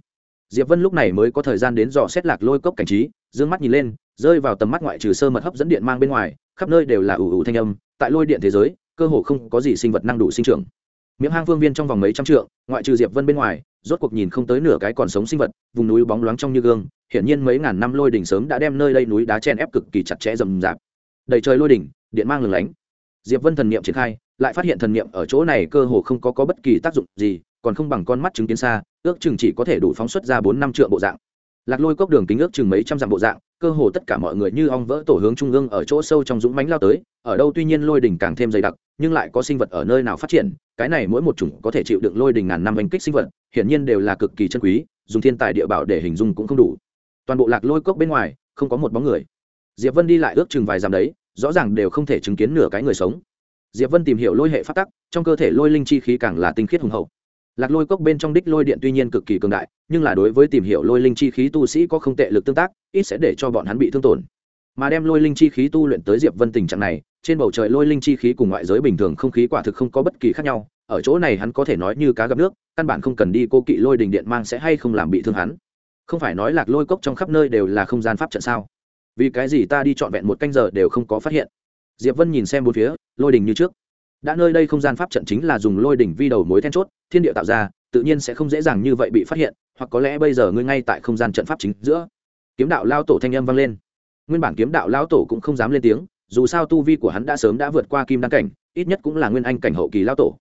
diệp vân lúc này mới có thời gian đến dò xét lạc lôi cốc cảnh trí, dương mắt nhìn lên, rơi vào tầm mắt ngoại trừ sơ mật hấp dẫn điện mang bên ngoài, khắp nơi đều là ủ ủ thanh âm, tại lôi điện thế giới, cơ hồ không có gì sinh vật năng đủ sinh trưởng. Miệng hang phương viên trong vòng mấy trăm trượng, ngoại trừ diệp vân bên ngoài, rốt cuộc nhìn không tới nửa cái còn sống sinh vật, vùng núi bóng loáng trong như gương, hiển nhiên mấy ngàn năm lôi đỉnh sớm đã đem nơi đây núi đá chen ép cực kỳ chặt chẽ rầm rạp. Đầy trời lôi đỉnh, điện mang lừng lánh. Diệp vân thần niệm triển khai lại phát hiện thần niệm ở chỗ này cơ hồ không có, có bất kỳ tác dụng gì còn không bằng con mắt chứng kiến xa ước chừng chỉ có thể đủ phóng xuất ra bốn năm trượng bộ dạng. Lạc lôi cốc đường kính ước chừng mấy trăm dặm bộ dạng cơ hồ tất cả mọi người như ong vỡ tổ hướng trung ương ở chỗ sâu trong dũng mãnh lao tới ở đâu tuy nhiên lôi đỉnh càng thêm dày đặc nhưng lại có sinh vật ở nơi nào phát triển cái này mỗi một chủng có thể chịu đựng lôi đỉnh ngàn năm anh kích sinh vật hiển nhiên đều là cực kỳ chân quý dùng thiên tài địa bảo để hình dung cũng không đủ. Toàn bộ lạc lôi cốc bên ngoài không có một bóng người. Diệp vân đi lại ước chừng vài dặm đấy rõ ràng đều không thể chứng kiến nửa cái người sống diệp vân tìm hiểu lôi hệ phát tắc, trong cơ thể lôi linh chi khí càng là tinh khiết hùng hậu. Lạc lôi cốc bên trong đích lôi điện tuy nhiên cực kỳ cường đại, nhưng là đối với tìm hiểu lôi linh chi khí tu sĩ có không tệ lực tương tác, ít sẽ để cho bọn hắn bị thương tổn. Mà đem lôi linh chi khí tu luyện tới diệp vân tình trạng này, trên bầu trời lôi linh chi khí cùng ngoại giới bình thường không khí quả thực không có bất kỳ khác nhau, ở chỗ này hắn có thể nói như cá gặp nước, căn bản không cần đi cô kỵ lôi đình điện mang sẽ hay không làm bị thương hắn. Không phải nói lạc lôi cốc trong khắp nơi đều là không gian pháp trận sao? Vì cái gì ta đi trọn vẹn một canh giờ đều không có phát hiện? Diệp vân nhìn xem bốn phía lôi đình như trước. Đã nơi đây không gian pháp trận chính là dùng lôi đỉnh vi đầu mối then chốt thiên địa tạo ra tự nhiên sẽ không dễ dàng như vậy bị phát hiện hoặc có lẽ bây giờ ngươi ngay tại không gian trận pháp chính giữa. Kiếm đạo lao tổ thanh âm vang lên. Nguyên bản kiếm đạo lao tổ cũng không dám lên tiếng dù sao tu vi của hắn đã sớm đã vượt qua kim đăng cảnh ít nhất cũng là nguyên anh cảnh hậu kỳ lao tổ.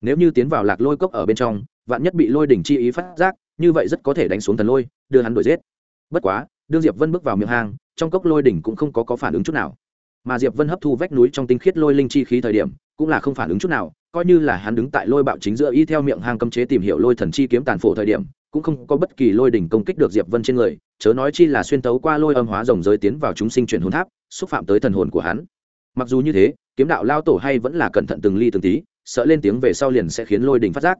Nếu như tiến vào lạc lôi cốc ở bên trong vạn nhất bị lôi đỉnh chi ý phát giác như vậy rất có thể đánh xuống thần lôi đưa hắn đuổi giết. Bất quá đương diệp vân bước vào miệng hang trong cốc lôi đỉnh cũng không có, có phản ứng chút nào mà diệp vân hấp thu vách núi trong tinh khiết lôi linh chi khí thời điểm, cũng là không phản ứng chút nào, coi như là hắn đứng tại lôi bạo chính giữa y theo miệng hang cấm chế tìm hiểu lôi thần chi kiếm tàn phổ thời điểm, cũng không có bất kỳ lôi đỉnh công kích được diệp vân trên người, chớ nói chi là xuyên tấu qua lôi âm hóa rồng giới tiến vào chúng sinh chuyển hồn tháp, xúc phạm tới thần hồn của hắn. Mặc dù như thế, kiếm đạo lao tổ hay vẫn là cẩn thận từng ly từng tí, sợ lên tiếng về sau liền sẽ khiến lôi đỉnh phát giác.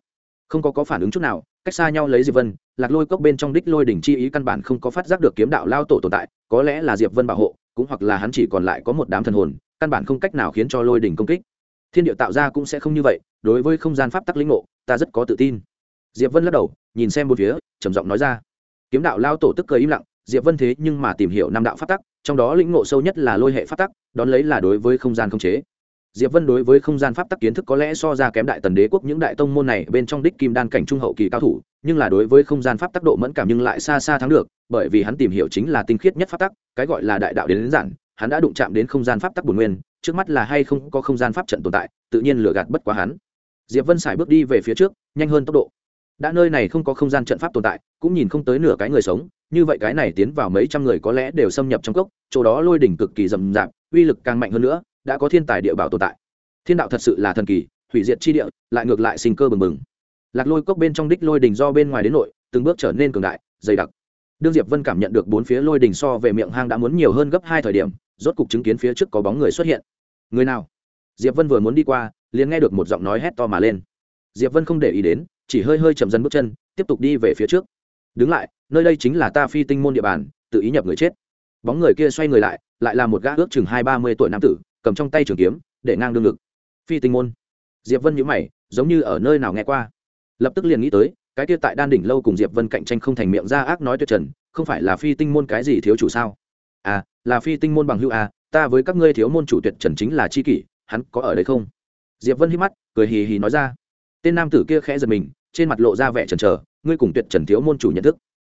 Không có có phản ứng chút nào, cách xa nhau lấy diệp vân, lạc lôi cốc bên trong đích lôi đỉnh chi ý căn bản không có phát giác được kiếm đạo lao tổ tồn tại, có lẽ là diệp vân bảo hộ cũng hoặc là hắn chỉ còn lại có một đám thần hồn, căn bản không cách nào khiến cho lôi đỉnh công kích. Thiên địa tạo ra cũng sẽ không như vậy, đối với không gian pháp tắc lĩnh ngộ, ta rất có tự tin. Diệp vân lắc đầu, nhìn xem một phía, trầm giọng nói ra. Kiếm đạo lao tổ tức cười im lặng, diệp vân thế nhưng mà tìm hiểu năm đạo pháp tắc, trong đó lĩnh ngộ sâu nhất là lôi hệ pháp tắc, đón lấy là đối với không gian không chế diệp vân đối với không gian pháp tắc kiến thức có lẽ so ra kém đại tần đế quốc những đại tông môn này bên trong đích kim đan cảnh trung hậu kỳ cao thủ nhưng là đối với không gian pháp tắc độ mẫn cảm nhưng lại xa xa thắng được bởi vì hắn tìm hiểu chính là tinh khiết nhất pháp tắc cái gọi là đại đạo đến, đến giản hắn đã đụng chạm đến không gian pháp tắc bổn nguyên trước mắt là hay không có không gian pháp trận tồn tại tự nhiên lừa gạt bất quá hắn. Diệp vân xài bước đi về phía trước nhanh hơn tốc độ. Đã nơi này không có không gian trận pháp tồn tại cũng nhìn không tới nửa cái người sống như vậy cái này tiến vào mấy trăm người có lẽ đều xâm nhập trong cốc chỗ đó lôi đỉnh cực kỳ rầm rạp uy lực càng mạnh hơn nữa đã có thiên tài địa bảo tồn tại. Thiên đạo thật sự là thần kỳ, hủy diệt chi địa, lại ngược lại sinh cơ bừng bừng. Lạc lôi cốc bên trong đích lôi đỉnh do bên ngoài đến nội, từng bước trở nên cường đại, dày đặc. Đương diệp vân cảm nhận được bốn phía lôi đỉnh so về miệng hang đã muốn nhiều hơn gấp hai thời điểm, rốt cục chứng kiến phía trước có bóng người xuất hiện. Người nào? Diệp vân vừa muốn đi qua, liền nghe được một giọng nói hét to mà lên. Diệp vân không để ý đến, chỉ hơi hơi chậm dần bước chân, tiếp tục đi về phía trước. Đứng lại, nơi đây chính là ta phi tinh môn địa bàn, tự ý nhập người chết. Bóng người kia xoay người lại lại là một gã ước chừng hai ba mươi tuổi nam tử cầm trong tay trường kiếm, để ngang đương ngực. Phi tinh môn. Diệp vân nhíu mày, giống như ở nơi nào nghe qua. Lập tức liền nghĩ tới, cái kia tại đan đỉnh lâu cùng diệp vân cạnh tranh không thành miệng ra ác nói tuyệt trần, không phải là phi tinh môn cái gì thiếu chủ sao? À là phi tinh môn bằng hữu à ta với các ngươi thiếu môn chủ tuyệt trần chính là chi kỷ, hắn có ở đây không? Diệp vân hít mắt, cười hì hì nói ra. Tên nam tử kia khẽ giật mình, trên mặt lộ ra vẻ trần trờ ngươi cùng tuyệt trần thiếu môn chủ nhận thức.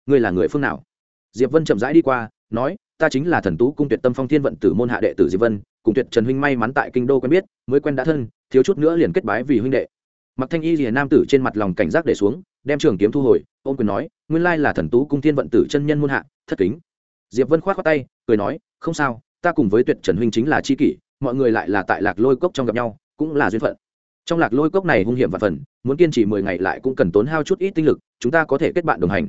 Ngươi là người phương nào? Diệp vân chậm rãi đi qua, nói, ta chính là thần tú cung tuyệt tâm phong thiên vận tử môn hạ đệ tử diệp vân cùng tuyệt trần huynh may mắn tại kinh đô quen biết, mới quen đã thân, thiếu chút nữa liền kết bái vì huynh đệ. Mặc thanh y rìa nam tử trên mặt lòng cảnh giác để xuống, đem trường kiếm thu hồi ôm quyền nói, nguyên lai là thần tú cung thiên vận tử chân nhân muôn hạ, thất kính. Diệp vân khoát khoát tay, cười nói, không sao, ta cùng với tuyệt trần huynh chính là c h i kỷ, mọi người lại là tại lạc lôi cốc trong gặp nhau, cũng là duyên phận. Trong lạc lôi cốc này hung hiểm và phần, muốn kiên trì mười ngày lại cũng cần tốn hao chút ít tinh lực, chúng ta có thể kết bạn đồng hành.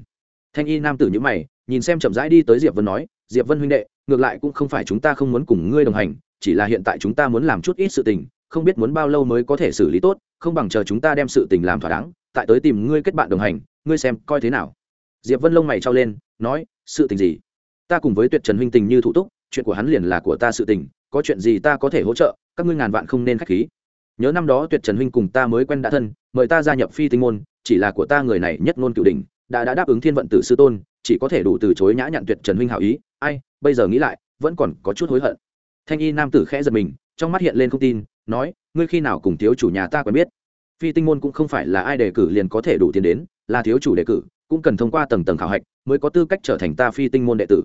Thanh y nam tử nhữ mày, nhìn xem chậm rãi đi tới diệp vân nói, diệp vân huynh đệ, ngược lại cũng không phải chúng ta không muốn cùng ngươi đồng hành chỉ là hiện tại chúng ta muốn làm chút ít sự tình, không biết muốn bao lâu mới có thể xử lý tốt, không bằng chờ chúng ta đem sự tình làm thỏa đáng, tại tới tìm ngươi kết bạn đồng hành, ngươi xem coi thế nào. Diệp vân lông mày trao lên, nói, sự tình gì? Ta cùng với tuyệt trần huynh tình như thủ túc, chuyện của hắn liền là của ta sự tình, có chuyện gì ta có thể hỗ trợ, các ngươi ngàn vạn không nên k h á c h khí. Nhớ năm đó tuyệt trần huynh cùng ta mới quen đã thân, mời ta gia nhập phi tinh môn, chỉ là của ta người này nhất ngôn cửu đình đã đã đáp ứng thiên vận tử sư tôn, chỉ có thể đủ từ chối nhã nhặn tuyệt trần huynh hảo ý. Ai, bây giờ nghĩ lại, vẫn còn có chút hối hận thanh y nam tử khẽ giật mình, trong mắt hiện lên không tin, nói, ngươi khi nào cùng thiếu chủ nhà ta quen biết? Phi tinh môn cũng không phải là ai đề cử liền có thể đủ tiền đến, là thiếu chủ đề cử, cũng cần thông qua tầng tầng khảo hạch mới có tư cách trở thành ta phi tinh môn đệ tử.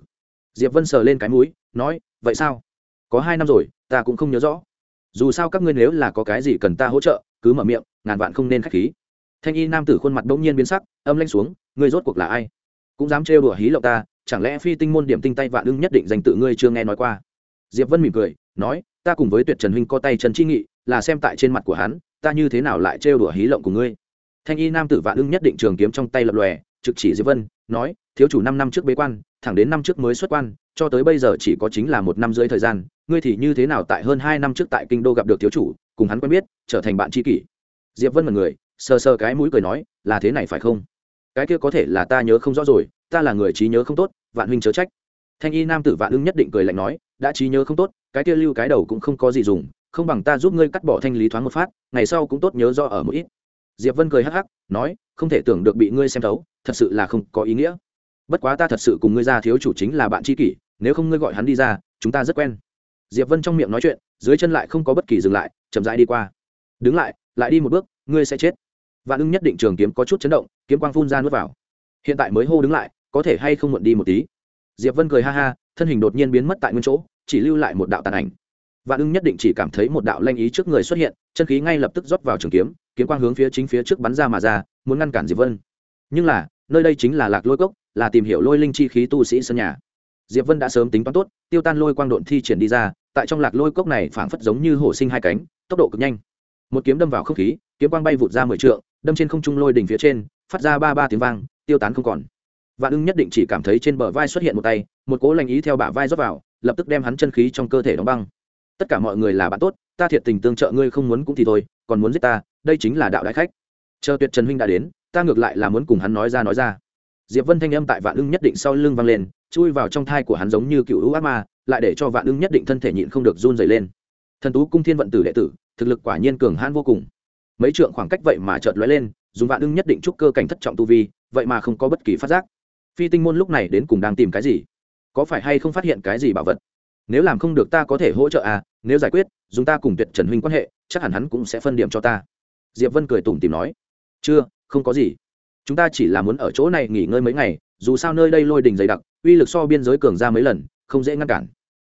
Diệp vân sờ lên cái mũi, nói, vậy sao? Có hai năm rồi, ta cũng không nhớ rõ. Dù sao các ngươi nếu là có cái gì cần ta hỗ trợ, cứ mở miệng, ngàn vạn không nên k h á c h khí. Thanh y nam tử khuôn mặt bỗng nhiên biến sắc, âm lanh xuống, ngươi rốt cuộc là ai? Cũng dám trêu đùa hí lộng ta, chẳng lẽ phi tinh môn điểm tinh tay vạn ưng nhất định dành tự ngươi chưa nghe nói qua? Diệp vân mỉm cười, nói, ta cùng với tuyệt trần huynh có tay trần chi nghị, là xem tại trên mặt của hắn, ta như thế nào lại trêu đùa hí lộng của ngươi? Thanh y nam tử vạn ưng nhất định trường kiếm trong tay lập lòe, trực chỉ diệp vân, nói, thiếu chủ năm năm trước bế quan, thẳng đến năm trước mới xuất quan, cho tới bây giờ chỉ có chính là một năm rưỡi thời gian, ngươi thì như thế nào tại hơn hai năm trước tại kinh đô gặp được thiếu chủ, cùng hắn quen biết, trở thành bạn tri kỷ? Diệp vân mật người sờ sờ cái mũi cười nói, là thế này phải không? Cái kia có thể là ta nhớ không rõ rồi, ta là người trí nhớ không tốt, vạn huynh chớ trách thanh y nam tử vạn ưng nhất định cười lạnh nói, đã trí nhớ không tốt, cái kia lưu cái đầu cũng không có gì dùng, không bằng ta giúp ngươi cắt bỏ thanh lý thoáng một phát, ngày sau cũng tốt nhớ do ở một ít. Diệp vân cười hắc hắc, nói, không thể tưởng được bị ngươi xem thấu, thật sự là không có ý nghĩa. Bất quá ta thật sự cùng ngươi ra thiếu chủ chính là bạn tri kỷ, nếu không ngươi gọi hắn đi ra, chúng ta rất quen. Diệp vân trong miệng nói chuyện, dưới chân lại không có bất kỳ dừng lại, chậm rãi đi qua. Đứng lại lại đi một bước, ngươi sẽ chết. Vạn ưng nhất định trường kiếm có chút chấn động, kiếm quang phun ra nuốt vào. Hiện tại mới hô đứng lại, có thể hay không muộn đi một tí? Diệp vân cười ha ha, thân hình đột nhiên biến mất tại nguyên chỗ, chỉ lưu lại một đạo tàn ảnh. Vạn ưng nhất định chỉ cảm thấy một đạo lanh ý trước người xuất hiện, chân khí ngay lập tức rót vào trường kiếm kiếm quang hướng phía chính phía trước bắn ra mà ra, muốn ngăn cản diệp vân. Nhưng là, nơi đây chính là lạc lôi cốc, là tìm hiểu lôi linh chi khí tu sĩ sân nhà. Diệp vân đã sớm tính toán tốt, tiêu tan lôi quang độn thi triển đi ra, tại trong lạc lôi cốc này phảng phất giống như hổ sinh hai cánh, tốc độ cực nhanh. Một kiếm đâm vào không khí, kiếm quang bay vụt ra mười trượng, đâm trên không trung lôi đỉnh phía trên, phát ra ba ba tiếng vang, tiêu tán không còn vạn ưng nhất định chỉ cảm thấy trên bờ vai xuất hiện một tay, một cố lành ý theo bả vai rót vào, lập tức đem hắn chân khí trong cơ thể đóng băng. Tất cả mọi người là bạn tốt, ta thiệt tình tương trợ ngươi không muốn cũng thì thôi, còn muốn giết ta, đây chính là đạo đại khách. Chờ tuyệt trần huynh đã đến, ta ngược lại là muốn cùng hắn nói ra nói ra. Diệp vân thanh âm tại vạn ưng nhất định sau lưng vang lên, chui vào trong thai của hắn giống như cựu hữu ác ma, lại để cho vạn ưng nhất định thân thể nhịn không được run dày lên. Thần tú cung thiên vận tử đệ tử, thực lực quả nhiên cường hãn vô cùng. Mấy trượng khoảng cách vậy mà chợt lóe lên, dùng vạn ưng nhất định trúc cơ cảnh thất trọng tu vi, vậy mà không có bất kỳ phát giác phi tinh môn lúc này đến cùng đang tìm cái gì? Có phải hay không phát hiện cái gì bảo vật? Nếu làm không được ta có thể hỗ trợ à? Nếu giải quyết, dùng ta cùng tuyệt trần huynh quan hệ, chắc hẳn hắn cũng sẽ phân điểm cho ta. Diệp vân cười tủm tìm nói. Chưa, không có gì. Chúng ta chỉ là muốn ở chỗ này nghỉ ngơi mấy ngày, dù sao nơi đây lôi đình dày đặc, uy lực so biên giới cường ra mấy lần, không dễ ngăn cản.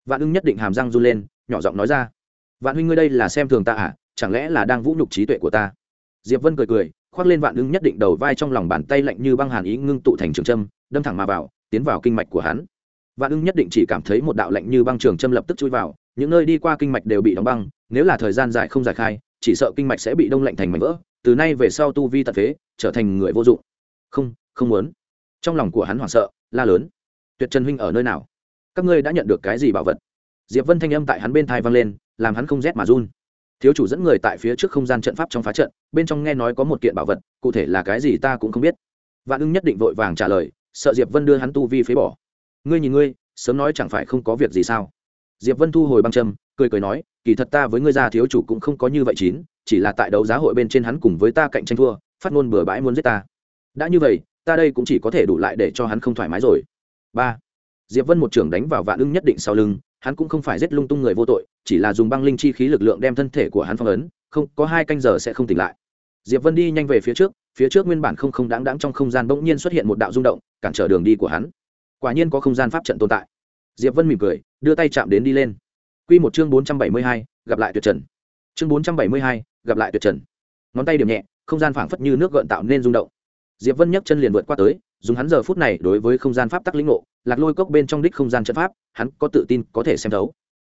Vạn ưng nhất định hàm răng run lên, nhỏ giọng nói ra. Vạn huynh ngươi đây là xem thường ta à? Chẳng lẽ là đang vũ nhục trí tuệ của ta? Diệp vân cười cười khoác lên vạn ưng nhất định đầu vai trong lòng bàn tay lạnh như băng hàn ý ngưng tụ thành trường châm, đâm thẳng mà vào, tiến vào kinh mạch của hắn. Vạn ưng nhất định chỉ cảm thấy một đạo lạnh như băng trường châm lập tức chui vào, những nơi đi qua kinh mạch đều bị đóng băng, nếu là thời gian dài không giải khai, chỉ sợ kinh mạch sẽ bị đông lạnh thành mảnh vỡ, từ nay về sau tu vi tật phế, trở thành người vô dụng. Không không muốn. Trong lòng của hắn hoảng sợ, la lớn. Tuyệt trần huynh ở nơi nào? Các ngươi đã nhận được cái gì bảo vật? Diệp vân thanh âm tại hắn bên thai vang lên, làm hắn không rét mà run thiếu chủ dẫn người tại phía trước không gian trận pháp trong phá trận, bên trong nghe nói có một kiện bảo vật, cụ thể là cái gì ta cũng không biết. Vạn ưng nhất định vội vàng trả lời, sợ diệp vân đưa hắn tu vi phế bỏ. Ngươi nhìn ngươi, sớm nói chẳng phải không có việc gì sao? Diệp vân thu hồi băng châm, cười cười nói, kỳ thật ta với ngươi gia thiếu chủ cũng không có như vậy chín, chỉ là tại đấu giá hội bên trên hắn cùng với ta cạnh tranh thua, phát ngôn bừa bãi muốn giết ta. Đã như vậy, ta đây cũng chỉ có thể đủ lại để cho hắn không thoải mái rồi. Ba. Diệp vân một trưởng đánh vào vạn ưng nhất định sau lưng hắn cũng không phải giết lung tung người vô tội chỉ là dùng băng linh chi khí lực lượng đem thân thể của hắn phong ấn không có hai canh giờ sẽ không tỉnh lại. Diệp vân đi nhanh về phía trước phía trước nguyên bản không không đáng đáng trong không gian bỗng nhiên xuất hiện một đạo rung động cản trở đường đi của hắn. Quả nhiên có không gian pháp trận tồn tại. Diệp vân mỉm cười đưa tay chạm đến đi lên. Quy một chương bốn trăm bảy mươi hai, gặp lại tuyệt trần. Chương bốn trăm bảy mươi hai, gặp lại tuyệt trần. Ngón tay điểm nhẹ không gian phảng phất như nước gợn tạo nên rung động. Diệp vân nhấc chân liền vượt qua tới dùng hắn giờ phút này đối với không gian pháp tắc lĩnh ngộ lạc lôi cốc bên trong đích không gian trận pháp, hắn có tự tin có thể xem thấu.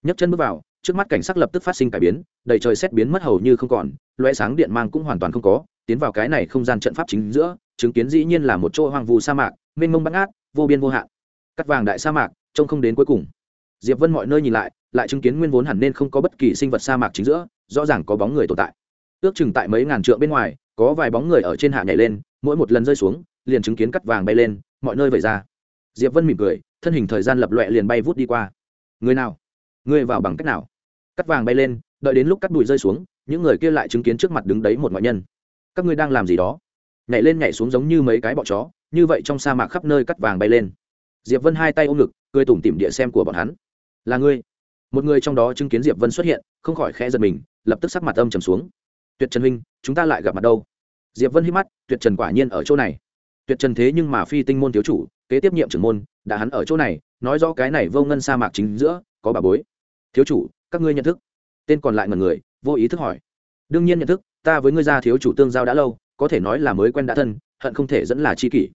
Nhấc chân bước vào, trước mắt cảnh sắc lập tức phát sinh cải biến, đầy trời xét biến mất hầu như không còn loe sáng điện mang cũng hoàn toàn không có, tiến vào cái này không gian trận pháp chính giữa, chứng kiến dĩ nhiên là một chỗ hoang vu sa mạc, mênh mông bắt ngát, vô biên vô hạn. Cắt vàng đại sa mạc, trông không đến cuối cùng. Diệp vân mọi nơi nhìn lại lại chứng kiến nguyên vốn hẳn nên không có bất kỳ sinh vật sa mạc chính giữa, rõ ràng có bóng người tồn tại. Ước chừng tại mấy ngàn trượng bên ngoài, có vài bóng người ở trên hạ nhảy lên, mỗi một lần rơi xuống, liền chứng kiến cắt vàng bay lên, mọi nơi vẩy ra diệp vân mỉm cười, thân hình thời gian lập loẹ liền bay vút đi qua. Người nào? Người vào bằng cách nào? Cắt vàng bay lên, đợi đến lúc cắt bụi rơi xuống, những người kia lại chứng kiến trước mặt đứng đấy một ngoại nhân. Các ngươi đang làm gì đó? Nhảy lên nhảy xuống giống như mấy cái bọ chó, như vậy trong sa mạc khắp nơi cắt vàng bay lên. Diệp vân hai tay ôm ngực, cười tủm tỉm địa xem của bọn hắn. Là ngươi. Một người trong đó chứng kiến diệp vân xuất hiện, không khỏi khẽ giật mình, lập tức sắc mặt âm trầm xuống. Tuyệt trần huynh, chúng ta lại gặp mặt đâu? Diệp vân hít mắt, tuyệt trần quả nhiên ở chỗ này. Tuyệt trần thế nhưng mà phi tinh môn thiếu chủ kế tiếp nhiệm trưởng môn, đã hắn ở chỗ này, nói rõ cái này vô ngân sa mạc chính giữa, có bà bối. Thiếu chủ, các ngươi nhận thức. Tên còn lại ngần người, vô ý thức hỏi. Đương nhiên nhận thức, ta với ngươi gia thiếu chủ tương giao đã lâu, có thể nói là mới quen đã thân, hận không thể dẫn là chi kỷ.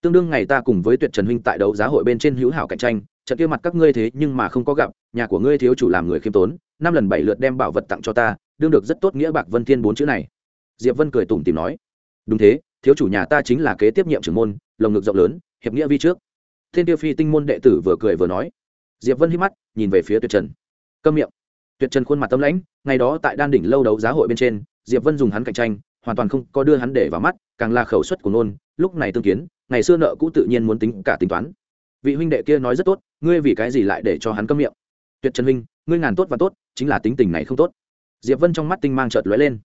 Tương đương ngày ta cùng với tuyệt trần huynh tại đấu giá hội bên trên hữu hảo cạnh tranh, trận kia mặt các ngươi thế nhưng mà không có gặp, nhà của ngươi thiếu chủ làm người khiêm tốn, năm lần bảy lượt đem bảo vật tặng cho ta, đương được rất tốt nghĩa bạc vân thiên bốn chữ này. Diệp vân cười tủm tìm nói. Đúng thế, thiếu chủ nhà ta chính là kế tiếp nhiệm trưởng môn, lồng ngực rộng lớn hiệp nghĩa vi trước. Thiên tiêu phi tinh môn đệ tử vừa cười vừa nói. Diệp vân hít mắt, nhìn về phía tuyệt trần. Câm miệng. Tuyệt trần khuôn mặt tâm lãnh, ngày đó tại đan đỉnh lâu đấu giá hội bên trên, diệp vân dùng hắn cạnh tranh, hoàn toàn không có đưa hắn để vào mắt, càng là khẩu suất của nôn, lúc này tương kiến, ngày xưa nợ cũ tự nhiên muốn tính cả tính toán. Vị huynh đệ kia nói rất tốt, ngươi vì cái gì lại để cho hắn câm miệng? Tuyệt trần huynh, ngươi ngàn tốt và tốt, chính là tính tình này không tốt. Diệp vân trong mắt tinh mang chợt lóe lên.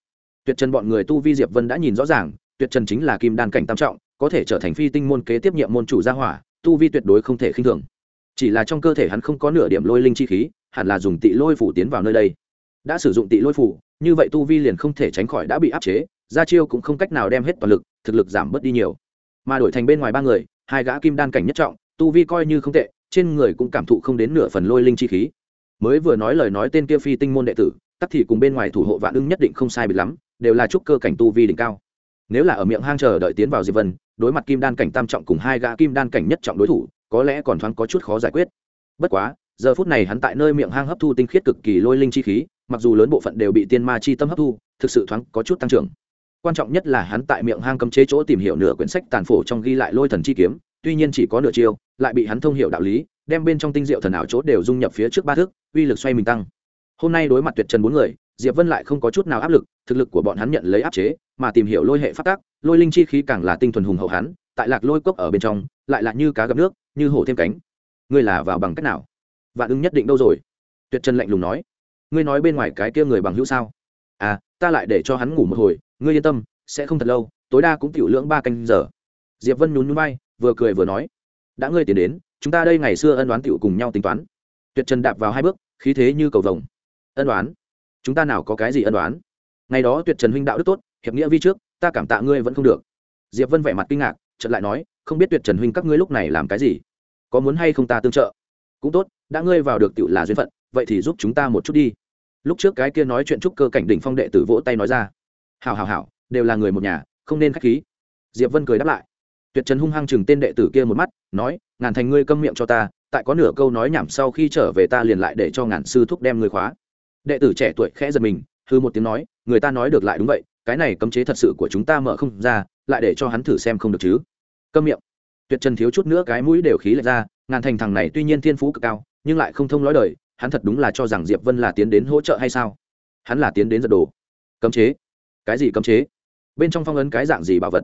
Tuyệt trần bọn người tu vi diệp vân đã nhìn rõ ràng, tuyệt trần chính là kim đan cảnh tam trọng có thể trở thành phi tinh môn kế tiếp nhiệm môn chủ gia hỏa, tu vi tuyệt đối không thể khinh thường. Chỉ là trong cơ thể hắn không có nửa điểm lôi linh chi khí, hẳn là dùng tị lôi phủ tiến vào nơi đây. Đã sử dụng tị lôi phủ, như vậy tu vi liền không thể tránh khỏi đã bị áp chế, gia chiêu cũng không cách nào đem hết toàn lực, thực lực giảm bớt đi nhiều. Mà đổi thành bên ngoài ba người, hai gã kim đan cảnh nhất trọng, tu vi coi như không tệ, trên người cũng cảm thụ không đến nửa phần lôi linh chi khí. Mới vừa nói lời nói tên kia phi tinh môn đệ tử, tắc thì cùng bên ngoài thủ hộ vạn ưng nhất định không sai biệt lắm, đều là trúc cơ cảnh tu vi đỉnh cao. Nếu là ở miệng hang chờ đợi tiến vào diệp vân đối mặt kim đan cảnh tam trọng cùng hai gã kim đan cảnh nhất trọng đối thủ, có lẽ còn thoáng có chút khó giải quyết. Bất quá, giờ phút này hắn tại nơi miệng hang hấp thu tinh khiết cực kỳ lôi linh chi khí, mặc dù lớn bộ phận đều bị tiên ma chi tâm hấp thu, thực sự thoáng có chút tăng trưởng. Quan trọng nhất là hắn tại miệng hang cấm chế chỗ tìm hiểu nửa quyển sách tàn phổ trong ghi lại lôi thần chi kiếm, tuy nhiên chỉ có nửa chiêu, lại bị hắn thông hiểu đạo lý, đem bên trong tinh diệu thần ảo chỗ đều dung nhập phía trước ba thước, uy lực xoay mình tăng. Hôm nay đối mặt tuyệt trần bốn người diệp vân lại không có chút nào áp lực, thực lực của bọn hắn nhận lấy áp chế, mà tìm hiểu lôi hệ phát tác lôi linh chi khí càng là tinh thuần hùng hậu hắn, tại lạc lôi cốc ở bên trong, lại là như cá gặp nước, như hổ thêm cánh. Ngươi là vào bằng cách nào? Vạn ưng nhất định đâu rồi? Tuyệt trần lạnh lùng nói. Ngươi nói bên ngoài cái kia người bằng hữu sao? À ta lại để cho hắn ngủ một hồi, ngươi yên tâm, sẽ không thật lâu, tối đa cũng tiểu lưỡng ba canh giờ. Diệp vân nhún nhún bay vừa cười vừa nói. Đã ngươi tiến đến, chúng ta đây ngày xưa ân đoán tiểu cùng nhau tính toán. Tuyệt trần đạp vào hai bước, khí thế như cầu vồng. Ân đoán chúng ta nào có cái gì ân đoán ngày đó tuyệt trần huynh đạo đức tốt, hiệp nghĩa vi trước, ta cảm tạ ngươi vẫn không được. Diệp vân vẻ mặt kinh ngạc trận lại nói, không biết tuyệt trần huynh các ngươi lúc này làm cái gì? Có muốn hay không ta tương trợ? Cũng tốt, đã ngươi vào được tựu là duyên phận, vậy thì giúp chúng ta một chút đi. Lúc trước cái kia nói chuyện chúc cơ cảnh đỉnh phong đệ tử vỗ tay nói ra. Hảo hảo hảo, đều là người một nhà, không nên khách khí. Diệp vân cười đáp lại. Tuyệt trần hung hăng chừng tên đệ tử kia một mắt, nói, ngàn thành ngươi câm miệng cho ta, tại có nửa câu nói nhảm sau khi trở về ta liền lại để cho ngàn sư thúc đem ngươi khóa đệ tử trẻ tuổi khẽ giật mình hư một tiếng nói, người ta nói được lại đúng vậy, cái này cấm chế thật sự của chúng ta mở không ra, lại để cho hắn thử xem không được chứ. Câm miệng. Tuyệt trần thiếu chút nữa cái mũi đều khí lệch ra, ngàn thành thằng này tuy nhiên thiên phú cực cao, nhưng lại không thông lõi đời, hắn thật đúng là cho rằng diệp vân là tiến đến hỗ trợ hay sao? Hắn là tiến đến giật đồ. Cấm chế? Cái gì cấm chế? Bên trong phong ấn cái dạng gì bảo vật?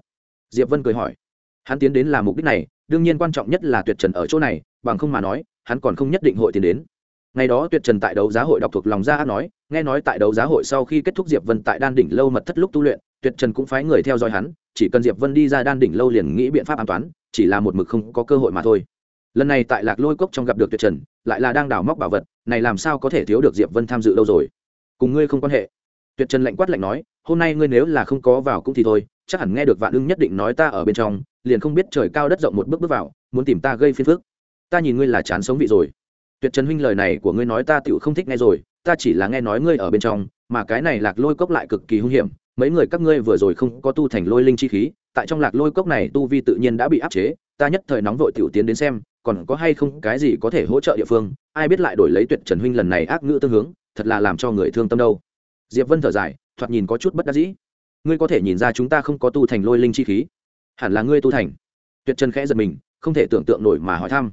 Diệp vân cười hỏi. Hắn tiến đến là mục đích này, đương nhiên quan trọng nhất là tuyệt trần ở chỗ này, bằng không mà nói, hắn còn không nhất định hội tiến đến ngày đó tuyệt trần tại đấu giá hội đọc thuộc lòng ra nói, nghe nói tại đấu giá hội sau khi kết thúc diệp vân tại đan đỉnh lâu mật thất lúc tu luyện, tuyệt trần cũng phái người theo dõi hắn, chỉ cần diệp vân đi ra đan đỉnh lâu liền nghĩ biện pháp an toàn, chỉ là một mực không có cơ hội mà thôi. Lần này tại lạc lôi cốc trong gặp được tuyệt trần, lại là đang đào móc bảo vật, này làm sao có thể thiếu được diệp vân tham dự lâu rồi? Cùng ngươi không quan hệ. Tuyệt trần lạnh quát lạnh nói, hôm nay ngươi nếu là không có vào cũng thì thôi, chắc hẳn nghe được vạn ưng nhất định nói ta ở bên trong, liền không biết trời cao đất rộng một bước bước vào, muốn tìm ta gây phiền phức. Ta nhìn ngươi là chán sống vị rồi tuyệt trần huynh lời này của ngươi nói ta tựu không thích nghe rồi, ta chỉ là nghe nói ngươi ở bên trong, mà cái này lạc lôi cốc lại cực kỳ hung hiểm, mấy người các ngươi vừa rồi không có tu thành lôi linh chi khí, tại trong lạc lôi cốc này tu vi tự nhiên đã bị áp chế, ta nhất thời nóng vội tiểu tiến đến xem, còn có hay không cái gì có thể hỗ trợ địa phương, ai biết lại đổi lấy tuyệt trần huynh lần này ác ngữ tương hướng, thật là làm cho người thương tâm đâu. Diệp vân thở dài, thoạt nhìn có chút bất đắc dĩ. Ngươi có thể nhìn ra chúng ta không có tu thành lôi linh chi khí? Hẳn là ngươi tu thành. Tuyệt trần khẽ giật mình, không thể tưởng tượng nổi mà hỏi thăm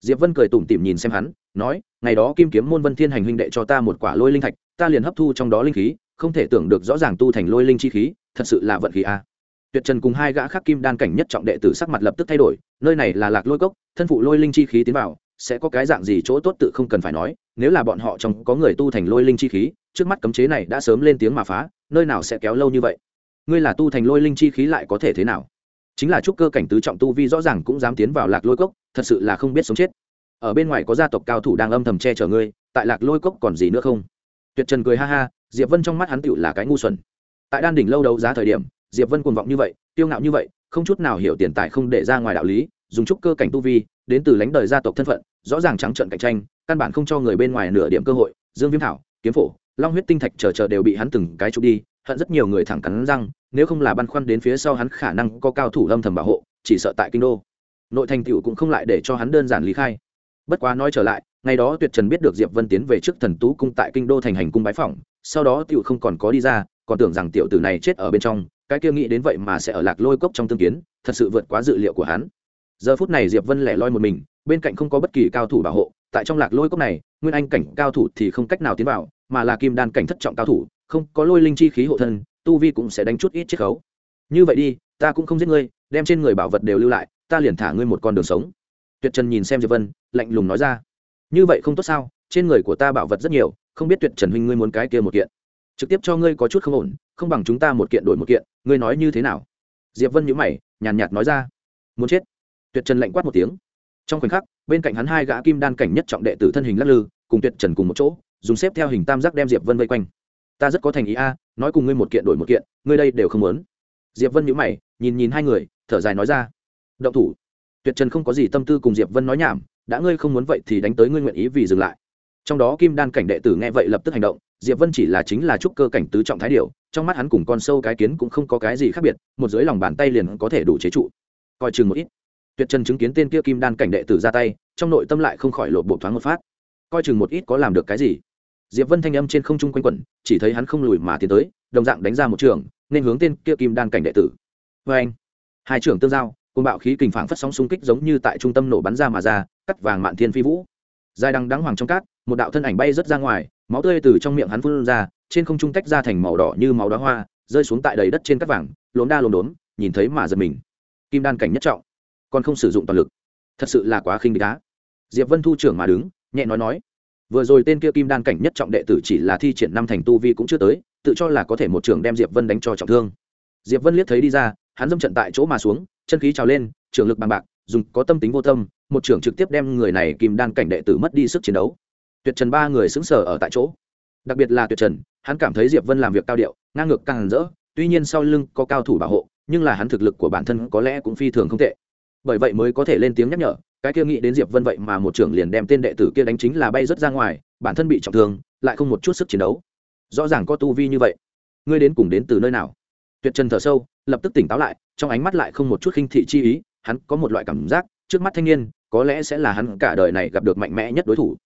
diệp vân cười tủm tỉm nhìn xem hắn, nói, ngày đó kim kiếm môn vân thiên hành huynh đệ cho ta một quả lôi linh thạch, ta liền hấp thu trong đó linh khí, không thể tưởng được rõ ràng tu thành lôi linh chi khí, thật sự là vận khí a. Tuyệt trần cùng hai gã khác kim đan cảnh nhất trọng đệ tử sắc mặt lập tức thay đổi, nơi này là lạc lôi cốc, thân phụ lôi linh chi khí tiến vào, sẽ có cái dạng gì chỗ tốt tự không cần phải nói, nếu là bọn họ trong có người tu thành lôi linh chi khí, trước mắt cấm chế này đã sớm lên tiếng mà phá, nơi nào sẽ kéo lâu như vậy? Ngươi là tu thành lôi linh chi khí lại có thể thế nào? Chính là trúc cơ cảnh tứ trọng tu vi rõ ràng cũng dám tiến vào lạc lôi cốc, thật sự là không biết sống chết. Ở bên ngoài có gia tộc cao thủ đang âm thầm che chở ngươi, tại lạc lôi cốc còn gì nữa không? Tuyệt trần cười ha ha, diệp vân trong mắt hắn tựu là cái ngu xuẩn. Tại đan đỉnh lâu đấu giá thời điểm, diệp vân cuồng vọng như vậy tiêu ngạo như vậy, không chút nào hiểu tiền tài không để ra ngoài đạo lý, dùng trúc cơ cảnh tu vi, đến từ lãnh đời gia tộc thân phận, rõ ràng trắng trợn cạnh tranh, căn bản không cho người bên ngoài nửa điểm cơ hội. Dương viêm thảo, kiếm phổ, long huyết tinh thạch chờ chờ đều bị hắn từng cái trục đi hận rất nhiều người thẳng cắn răng, nếu không là băn khoăn đến phía sau hắn khả năng có cao thủ lâm thầm bảo hộ, chỉ sợ tại kinh đô. Nội thành tựu cũng không lại để cho hắn đơn giản lý khai. Bất quá nói trở lại, ngày đó tuyệt trần biết được diệp vân tiến về trước thần tú cung tại kinh đô thành hành cung bái phỏng, sau đó tựu không còn có đi ra, còn tưởng rằng tiểu tử này chết ở bên trong, cái kia nghĩ đến vậy mà sẽ ở lạc lôi cốc trong tương kiến, thật sự vượt quá dự liệu của hắn. Giờ phút này diệp vân lẻ loi một mình, bên cạnh không có bất kỳ cao thủ bảo hộ, tại trong lạc lôi cốc này, nguyên anh cảnh cao thủ thì không cách nào tiến vào, mà là kim đan cảnh thất trọng cao thủ không có lôi linh chi khí hộ thân, tu vi cũng sẽ đánh chút ít chiết khấu. Như vậy đi, ta cũng không giết ngươi, đem trên người bảo vật đều lưu lại, ta liền thả ngươi một con đường sống. Tuyệt trần nhìn xem diệp vân, lạnh lùng nói ra. Như vậy không tốt sao, trên người của ta bảo vật rất nhiều, không biết tuyệt trần huynh ngươi muốn cái kia một kiện. Trực tiếp cho ngươi có chút không ổn, không bằng chúng ta một kiện đổi một kiện, ngươi nói như thế nào? Diệp vân nhíu mày, nhàn nhạt nói ra. Muốn chết. Tuyệt trần lạnh quát một tiếng. Trong khoảnh khắc, bên cạnh hắn hai gã kim đan cảnh nhất trọng đệ tử thân hình lắc lư, cùng tuyệt trần cùng một chỗ, dùng xếp theo hình tam giác đem diệp vân vây quanh ta rất có thành ý a, nói cùng ngươi một kiện đổi một kiện, ngươi đây đều không muốn. Diệp vân nhữ mày, nhìn nhìn hai người, thở dài nói ra. Động thủ. Tuyệt trần không có gì tâm tư cùng diệp vân nói nhảm, đã ngươi không muốn vậy thì đánh tới ngươi nguyện ý vì dừng lại. Trong đó kim đan cảnh đệ tử nghe vậy lập tức hành động, diệp vân chỉ là chính là trúc cơ cảnh tứ trọng thái điều trong mắt hắn cùng con sâu cái kiến cũng không có cái gì khác biệt, một dưới lòng bàn tay liền có thể đủ chế trụ. Coi chừng một ít. Tuyệt trần chứng kiến tên kia kim đan cảnh đệ tử ra tay, trong nội tâm lại không khỏi lột bộ thoáng một phát. Coi chừng một ít có làm được cái gì diệp vân thanh âm trên không trung quanh quẩn, chỉ thấy hắn không lùi mà tiến tới, đồng dạng đánh ra một trường, nên hướng tên kia kim đan cảnh đệ tử. Vê anh, hai trưởng tương giao cùng bạo khí kình phảng phất sóng xung kích giống như tại trung tâm nổ bắn ra mà ra, cắt vàng mạn thiên phi vũ. Dài đằng đắng hoàng trong cát, một đạo thân ảnh bay rất ra ngoài, máu tươi từ trong miệng hắn phun ra, trên không trung tách ra thành màu đỏ như máu đóa hoa, rơi xuống tại đầy đất trên cát vàng, lốm đa lốm đốn nhìn thấy mà giật mình. Kim đan cảnh nhất trọng, còn không sử dụng toàn lực. Thật sự là quá khinh địch đá. Diệp vân thu trưởng mà đứng, nhẹ nói nói vừa rồi tên kia kim đan cảnh nhất trọng đệ tử chỉ là thi triển năm thành tu vi cũng chưa tới, tự cho là có thể một trường đem diệp vân đánh cho trọng thương. Diệp vân liếc thấy đi ra, hắn dâm trận tại chỗ mà xuống, chân khí trào lên, trường lực bằng bạc, dùng có tâm tính vô tâm, một trưởng trực tiếp đem người này kim đan cảnh đệ tử mất đi sức chiến đấu. Tuyệt trần ba người xứng sở ở tại chỗ. Đặc biệt là tuyệt trần, hắn cảm thấy diệp vân làm việc cao điệu, ngang ngược càng rỡ, tuy nhiên sau lưng có cao thủ bảo hộ, nhưng là hắn thực lực của bản thân có lẽ cũng phi thường không tệ. Bởi vậy mới có thể lên tiếng nhắc nhở cái kia nghĩ đến diệp vân vậy mà một trưởng liền đem tên đệ tử kia đánh chính là bay rất ra ngoài bản thân bị trọng thương lại không một chút sức chiến đấu rõ ràng có tu vi như vậy ngươi đến cùng đến từ nơi nào tuyệt trần thở sâu lập tức tỉnh táo lại trong ánh mắt lại không một chút khinh thị chi ý hắn có một loại cảm giác trước mắt thanh niên có lẽ sẽ là hắn cả đời này gặp được mạnh mẽ nhất đối thủ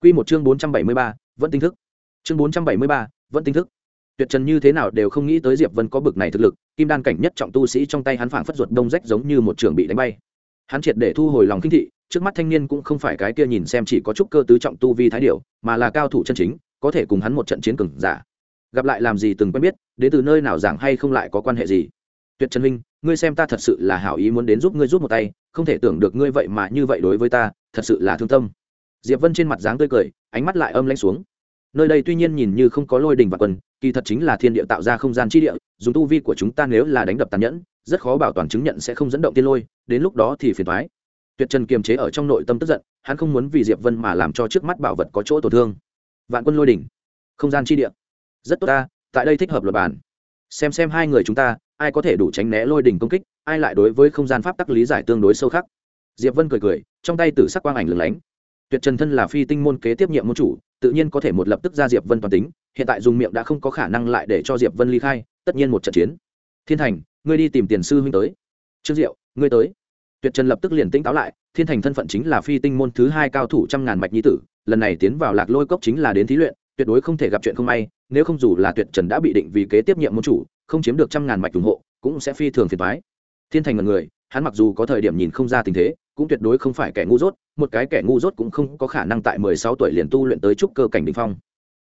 Quy một chương bốn trăm bảy mươi ba, vẫn tinh thức. Chương bốn trăm bảy mươi ba, vẫn tinh thức. Tuyệt Trần như thế nào đều không nghĩ tới Diệp Vân có bực này thực lực, kim đan cảnh nhất trọng tu sĩ trong tay hắn phảng phất ruột đông rách giống như một trường bị đánh bay. Hắn triệt để thu hồi lòng kinh thị, trước mắt thanh niên cũng không phải cái kia nhìn xem chỉ có chút cơ tứ trọng tu vi thái điểu, mà là cao thủ chân chính, có thể cùng hắn một trận chiến cường giả. Dạ. Gặp lại làm gì từng quen biết, đến từ nơi nào giảng hay không lại có quan hệ gì. Tuyệt Trần minh, ngươi xem ta thật sự là hảo ý muốn đến giúp ngươi giúp một tay, không thể tưởng được ngươi vậy mà như vậy đối với ta, thật sự là thương tâm diệp vân trên mặt dáng tươi cười ánh mắt lại âm lãnh xuống nơi đây tuy nhiên nhìn như không có lôi đình và quần, kỳ thật chính là thiên địa tạo ra không gian chi địa dùng tu vi của chúng ta nếu là đánh đập tàn nhẫn rất khó bảo toàn chứng nhận sẽ không dẫn động tiên lôi, đến lúc đó thì phiền thoái tuyệt trần kiềm chế ở trong nội tâm tức giận, hắn không muốn vì diệp vân mà làm cho trước mắt bảo vật có chỗ tổn thương. Vạn quân lôi đỉnh, không gian chi địa. Rất tốt ta, tại đây thích hợp luật bản. Xem xem hai người chúng ta, ai có thể đủ tránh né lôi đỉnh công kích, ai lại đối với không gian pháp tắc lý giải tương đối sâu khắc. Diệp vân cười cười, trong tay tử sắc quang ảnh lửng lánh. Tuyệt trần thân là phi tinh môn kế tiếp nhiệm môn chủ, tự nhiên có thể một lập tức ra diệp vân toàn tính, hiện tại dùng miệng đã không có khả năng lại để cho diệp vân ly khai, tất nhiên một trận chiến. Thiên thành ngươi đi tìm tiền sư huynh tới. Trương diệu, ngươi tới. Tuyệt trần lập tức liền tỉnh táo lại, thiên thành thân phận chính là phi tinh môn thứ hai cao thủ trăm ngàn mạch nhi tử, lần này tiến vào lạc lôi cốc chính là đến thí luyện, tuyệt đối không thể gặp chuyện không may, nếu không dù là tuyệt trần đã bị định vì kế tiếp nhiệm môn chủ, không chiếm được trăm ngàn mạch ủng hộ, cũng sẽ phi thường phiền thoái thiên thành là người, hắn mặc dù có thời điểm nhìn không ra tình thế, cũng tuyệt đối không phải kẻ ngu dốt, một cái kẻ ngu dốt cũng không có khả năng tại mười sáu tuổi liền tu luyện tới trúc cơ cảnh đ ỉ n h phong.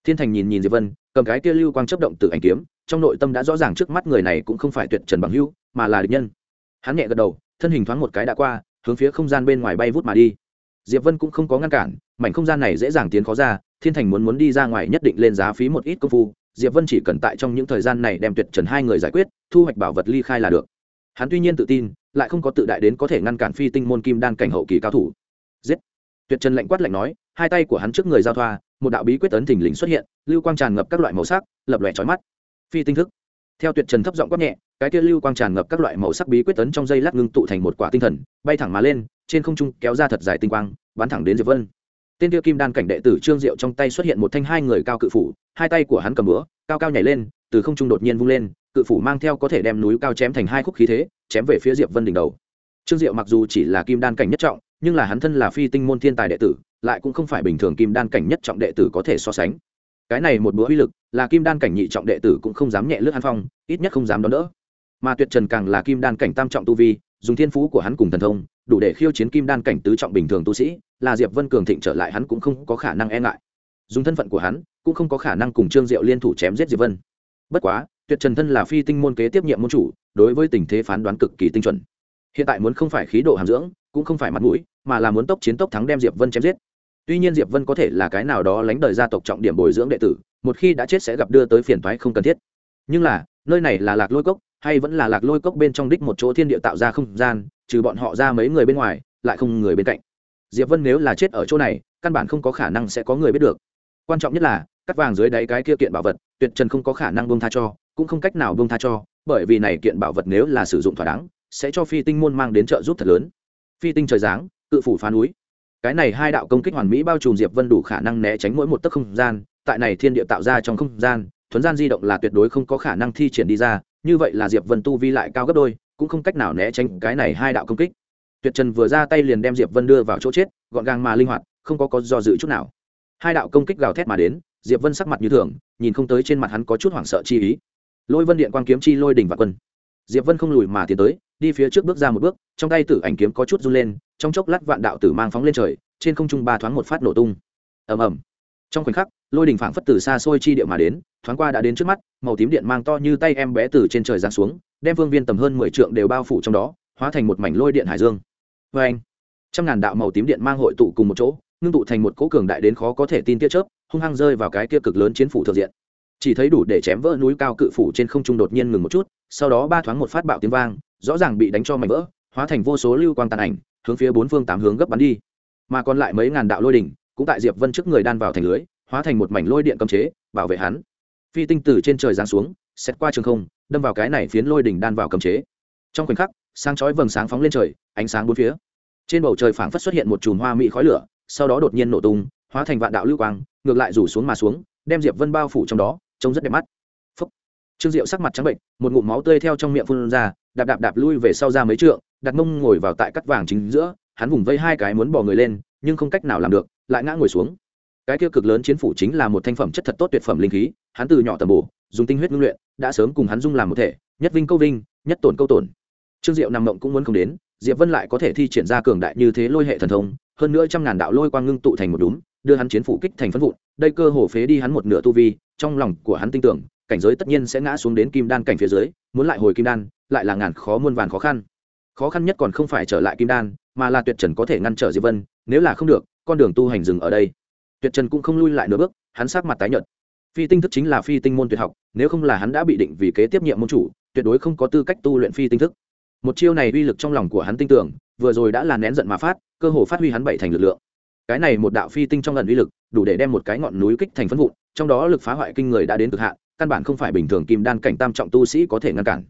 Thiên thành nhìn nhìn diệp vân, cầm cái kia lưu quang chấp động từ ảnh kiếm trong nội tâm đã rõ ràng trước mắt người này cũng không phải tuyệt trần bằng hưu mà là địch nhân. Hắn nhẹ gật đầu, thân hình thoáng một cái đã qua, hướng phía không gian bên ngoài bay vút mà đi. Diệp vân cũng không có ngăn cản, mảnh không gian này dễ dàng tiến khó ra, thiên thành muốn muốn đi ra ngoài nhất định lên giá phí một ít công phu, diệp vân chỉ cần tại trong những thời gian này đem tuyệt trần hai người giải quyết, thu hoạch bảo vật ly khai là được. Hắn tuy nhiên tự tin, lại không có tự đại đến có thể ngăn cản phi tinh môn kim đan cảnh hậu kỳ cao thủ. Giết! Tuyệt trần lạnh quát lạnh nói, hai tay của hắn trước người giao thoa, một đạo bí quyết tấn thình lình xuất hiện, lưu quang tràn ngập các loại màu sắc, lập lòe trói mắt phi tinh thức. Theo tuyệt trần thấp giọng quát nhẹ, cái kia lưu quang tràn ngập các loại màu sắc bí quyết tấn trong dây lát ngưng tụ thành một quả tinh thần, bay thẳng mà lên, trên không trung kéo ra thật dài tinh quang, bắn thẳng đến diệp vân. Tên tiêu kim đan cảnh đệ tử trương diệu trong tay xuất hiện một thanh hai người cao cự phủ, hai tay của hắn cầm bữa cao cao nhảy lên, từ không trung đột nhiên vung lên, cự phủ mang theo có thể đem núi cao chém thành hai khúc khí thế, chém về phía diệp vân đỉnh đầu. Trương diệu mặc dù chỉ là kim đan cảnh nhất trọng, nhưng là hắn thân là phi tinh môn thiên tài đệ tử, lại cũng không phải bình thường kim đan cảnh nhất trọng đệ tử có thể so sánh cái này một bữa uy lực, là kim đan cảnh nhị trọng đệ tử cũng không dám nhẹ lướt hắn phong, ít nhất không dám đón đỡ. Mà tuyệt trần càng là kim đan cảnh tam trọng tu vi, dùng thiên phú của hắn cùng thần thông, đủ để khiêu chiến kim đan cảnh tứ trọng bình thường tu sĩ, là diệp vân cường thịnh trở lại hắn cũng không có khả năng e ngại. Dùng thân phận của hắn, cũng không có khả năng cùng trương diệu liên thủ chém giết diệp vân. Bất quá, tuyệt trần thân là phi tinh môn kế tiếp nhiệm môn chủ, đối với tình thế phán đoán cực kỳ tinh chuẩn. Hiện tại muốn không phải khí độ hàm dưỡng, cũng không phải mặt mũi, mà là muốn tốc chiến tốc thắng đem diệp vân chém giết tuy nhiên diệp vân có thể là cái nào đó lánh đời gia tộc trọng điểm bồi dưỡng đệ tử, một khi đã chết sẽ gặp đưa tới phiền toái không cần thiết. Nhưng là, nơi này là lạc lôi cốc, hay vẫn là lạc lôi cốc bên trong đích một chỗ thiên địa tạo ra không gian, trừ bọn họ ra mấy người bên ngoài, lại không người bên cạnh. Diệp vân nếu là chết ở chỗ này, căn bản không có khả năng sẽ có người biết được. Quan trọng nhất là, cắt vàng dưới đáy cái kia kiện bảo vật, tuyệt trần không có khả năng bông tha cho, cũng không cách nào bông tha cho, bởi vì này kiện bảo vật nếu là sử dụng thỏa đáng, sẽ cho phi tinh môn mang đến trợ giúp thật lớn. Phi tinh trời giáng tự phủ phá núi cái này hai đạo công kích hoàn mỹ bao trùm diệp vân đủ khả năng né tránh mỗi một tấc không gian, tại này thiên địa tạo ra trong không gian, thuấn gian di động là tuyệt đối không có khả năng thi triển đi ra, như vậy là diệp vân tu vi lại cao gấp đôi, cũng không cách nào né tránh cái này hai đạo công kích. Tuyệt trần vừa ra tay liền đem diệp vân đưa vào chỗ chết, gọn gàng mà linh hoạt, không có có do dự chút nào. Hai đạo công kích gào thét mà đến, diệp vân sắc mặt như thường, nhìn không tới trên mặt hắn có chút hoảng sợ chi ý. Lôi vân điện quang kiếm chi lôi đỉnh và quân. Diệp vân không lùi mà tiến tới đi phía trước bước ra một bước, trong tay tử ảnh kiếm có chút run lên, trong chốc lát vạn đạo tử mang phóng lên trời, trên không trung ba thoáng một phát nổ tung. Ầm ầm. Trong khoảnh khắc, lôi đình phảng phất từ xa xôi chi địa mà đến, thoáng qua đã đến trước mắt, màu tím điện mang to như tay em bé từ trên trời giáng xuống, đem vương viên tầm hơn mười trượng đều bao phủ trong đó, hóa thành một mảnh lôi điện hải dương. Vê anh, trăm ngàn đạo màu tím điện mang hội tụ cùng một chỗ, ngưng tụ thành một cỗ cường đại đến khó có thể tin tiết chớp, hung hăng rơi vào cái kia cực lớn chiến phủ thượng diện. Chỉ thấy đủ để chém vỡ núi cao cự phủ trên không trung đột nhiên ngừng một chút, sau đó ba thoáng một phát bạo tiếng vang rõ ràng bị đánh cho mảnh vỡ, hóa thành vô số lưu quang tàn ảnh, hướng phía bốn phương tám hướng gấp bắn đi. Mà còn lại mấy ngàn đạo lôi đỉnh, cũng tại diệp vân trước người đan vào thành lưới, hóa thành một mảnh lôi điện cấm chế, bảo vệ hắn. Phi tinh từ trên trời giáng xuống xét qua trường không, đâm vào cái này phiến lôi đỉnh đan vào cấm chế. Trong khoảnh khắc, sáng chói vầng sáng phóng lên trời, ánh sáng bốn phía. Trên bầu trời phảng phất xuất hiện một chùm hoa mỹ khói lửa, sau đó đột nhiên nổ tung, hóa thành vạn đạo lưu quang, ngược lại rủ xuống mà xuống, đem diệp vân bao phủ trong đó, trông rất đẹp mắt trương diệu sắc mặt trắng bệnh một ngụm máu tươi theo trong miệng phun ra, đạp đạp đạp lui về sau ra mấy trượng, đặt mông ngồi vào tại cắt vàng chính giữa, hắn vùng vây hai cái muốn bỏ người lên, nhưng không cách nào làm được, lại ngã ngồi xuống. Cái kia cực lớn chiến phủ chính là một thanh phẩm chất thật tốt tuyệt phẩm linh khí, hắn từ nhỏ tầm bổ, dùng tinh huyết ngưng luyện, đã sớm cùng hắn dung làm một thể, nhất vinh câu vinh, nhất tổn câu tổn. Trương diệu nằm mộng cũng muốn không đến, diệp vân lại có thể thi triển ra cường đại như thế lôi hệ thần thông, hơn nữa trăm ngàn đạo lôi quang ngưng tụ thành một đúng đưa hắn chiến phủ kích thành phân vụn, đây cơ hồ phế đi hắn một nửa tu vi, trong lòng của hắn tin tưởng cảnh giới tất nhiên sẽ ngã xuống đến kim đan cảnh phía dưới, muốn lại hồi kim đan, lại là ngàn khó muôn vàn khó khăn. Khó khăn nhất còn không phải trở lại kim đan, mà là tuyệt trần có thể ngăn trở diệp vân, nếu là không được, con đường tu hành dừng ở đây. Tuyệt trần cũng không lui lại nửa bước, hắn sát mặt tái nhợt. Phi tinh thức chính là phi tinh môn tuyệt học, nếu không là hắn đã bị định vì kế tiếp nhiệm môn chủ, tuyệt đối không có tư cách tu luyện phi tinh thức. Một chiêu này uy lực trong lòng của hắn tin tưởng, vừa rồi đã là nén giận mà phát, cơ hồ phát huy hắn bảy thành lực lượng. Cái này một đạo phi tinh trong lần uy lực, đủ để đem một cái ngọn núi kích thành phân vụn, trong đó lực phá hoại kinh người đã đến cực hạn căn bản không phải bình thường kim đan cảnh tam trọng tu sĩ có thể ngăn cản.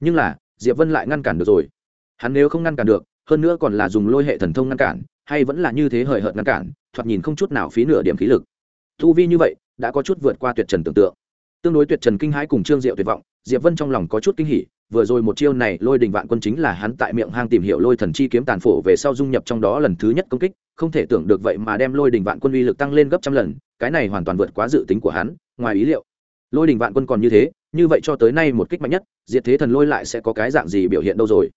Nhưng là, diệp vân lại ngăn cản được rồi. Hắn nếu không ngăn cản được, hơn nữa còn là dùng lôi hệ thần thông ngăn cản, hay vẫn là như thế hời hợt ngăn cản, thoạt nhìn không chút nào phí nửa điểm khí lực. Tu vi như vậy, đã có chút vượt qua tuyệt trần tưởng tượng. Tương đối tuyệt trần kinh hãi cùng trương diệu tuyệt vọng, diệp vân trong lòng có chút kinh hỉ, vừa rồi một chiêu này lôi đình vạn quân chính là hắn tại miệng hang tìm hiểu lôi thần chi kiếm tàn phổ về sau dung nhập trong đó lần thứ nhất công kích, không thể tưởng được vậy mà đem lôi đình vạn quân uy lực tăng lên gấp trăm lần, cái này hoàn toàn vượt quá dự tính của hắn, ngoài ý liệu lôi đình vạn quân còn như thế, như vậy cho tới nay một kích mạnh nhất diệt thế thần lôi lại sẽ có cái dạng gì biểu hiện đâu rồi?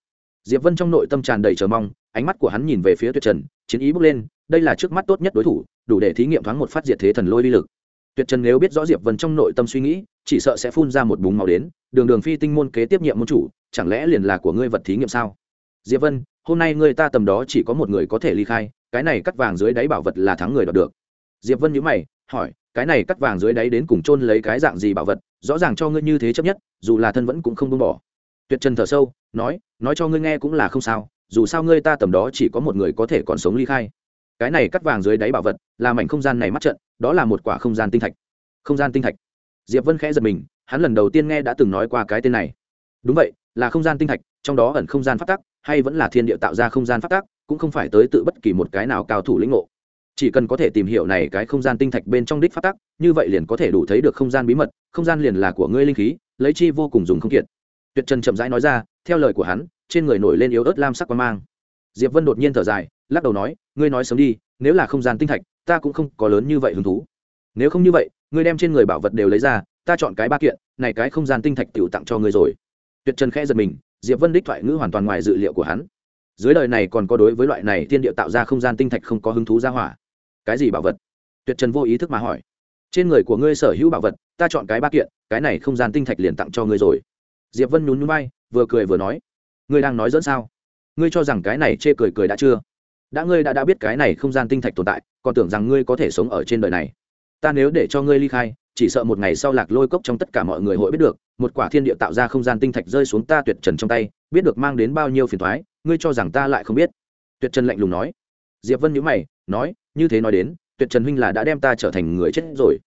Diệp vân trong nội tâm tràn đầy chờ mong, ánh mắt của hắn nhìn về phía tuyệt trần, chiến ý bước lên, đây là trước mắt tốt nhất đối thủ, đủ để thí nghiệm thoáng một phát diệt thế thần lôi uy lực. Tuyệt trần nếu biết rõ diệp vân trong nội tâm suy nghĩ, chỉ sợ sẽ phun ra một búng màu đến, đường đường phi tinh môn kế tiếp nhiệm môn chủ, chẳng lẽ liền là của ngươi vật thí nghiệm sao? Diệp vân, hôm nay ngươi ta tầm đó chỉ có một người có thể ly khai, cái này cắt vàng dưới đáy bảo vật là thắng người đoạt được. Diệp vân nhíu mày hỏi, cái này cắt vàng dưới đáy đến cùng chôn lấy cái dạng gì bảo vật, rõ ràng cho ngươi như thế chấp nhất, dù là thân vẫn cũng không buông bỏ. Tuyệt trần thở sâu, nói nói cho ngươi nghe cũng là không sao, dù sao ngươi ta tầm đó chỉ có một người có thể còn sống ly khai. Cái này cắt vàng dưới đáy bảo vật, là mảnh không gian này mắt trận, đó là một quả không gian tinh thạch. Không gian tinh thạch. Diệp vân khẽ giật mình, hắn lần đầu tiên nghe đã từng nói qua cái tên này. Đúng vậy, là không gian tinh thạch, trong đó ẩn không gian phát tắc, hay vẫn là thiên địa tạo ra không gian phát tắc, cũng không phải tới tự bất kỳ một cái nào cao thủ lĩnh ngộ chỉ cần có thể tìm hiểu này cái không gian tinh thạch bên trong đích phát tắc, như vậy liền có thể đủ thấy được không gian bí mật, không gian liền là của ngươi linh khí, lấy chi vô cùng dùng không kiệt. Tuyệt trần chậm rãi nói ra, theo lời của hắn, trên người nổi lên yếu ớt lam sắc quan mang. Diệp vân đột nhiên thở dài, lắc đầu nói, ngươi nói sớm đi, nếu là không gian tinh thạch, ta cũng không có lớn như vậy hứng thú. Nếu không như vậy, ngươi đem trên người bảo vật đều lấy ra, ta chọn cái ba kiện, này cái không gian tinh thạch tiểu tặng cho ngươi rồi. Tuyệt trần khẽ giật mình, diệp vân đích thoại ngữ hoàn toàn ngoài dự liệu của hắn. Dưới đời này còn có đối với loại này thiên địa tạo ra không gian tinh thạch không có hứng thú ra hỏa cái gì bảo vật? Tuyệt trần vô ý thức mà hỏi. Trên người của ngươi sở hữu bảo vật, ta chọn cái ba kiện, cái này không gian tinh thạch liền tặng cho ngươi rồi. Diệp vân nhún nhún bay vừa cười vừa nói. Ngươi đang nói dẫn sao? Ngươi cho rằng cái này chê cười cười đã chưa? Đã ngươi đã đã biết cái này không gian tinh thạch tồn tại, còn tưởng rằng ngươi có thể sống ở trên đời này. Ta nếu để cho ngươi ly khai, chỉ sợ một ngày sau lạc lôi cốc trong tất cả mọi người hội biết được, một quả thiên địa tạo ra không gian tinh thạch rơi xuống ta tuyệt trần trong tay, biết được mang đến bao nhiêu phiền thoái ngươi cho rằng ta lại không biết. Tuyệt trần lạnh lùng nói. Diệp vân nhữ mày, nói như thế nói đến, tuyệt trần huynh là đã đem ta trở thành người chết rồi.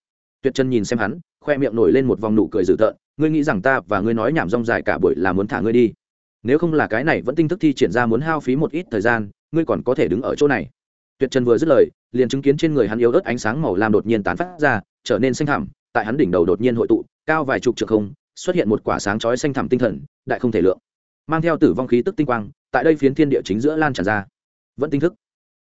Tuyệt trần nhìn xem hắn, khoe miệng nổi lên một vòng nụ cười dữ tợn, ngươi nghĩ rằng ta và ngươi nói nhảm rong dài cả buổi là muốn thả ngươi đi. Nếu không là cái này vẫn tinh thức thi triển ra muốn hao phí một ít thời gian, ngươi còn có thể đứng ở chỗ này. Tuyệt trần vừa dứt lời, liền chứng kiến trên người hắn yếu ớt ánh sáng màu lam đột nhiên tán phát ra, trở nên xanh thẳm, tại hắn đỉnh đầu đột nhiên hội tụ, cao vài chục trượng không, xuất hiện một quả sáng chói xanh thẳm tinh thần, đại không thể lượng. Mang theo tử vong khí tức tinh quang, tại đây phiến thiên địa chính giữa lan tràn ra. Vẫn tinh thức.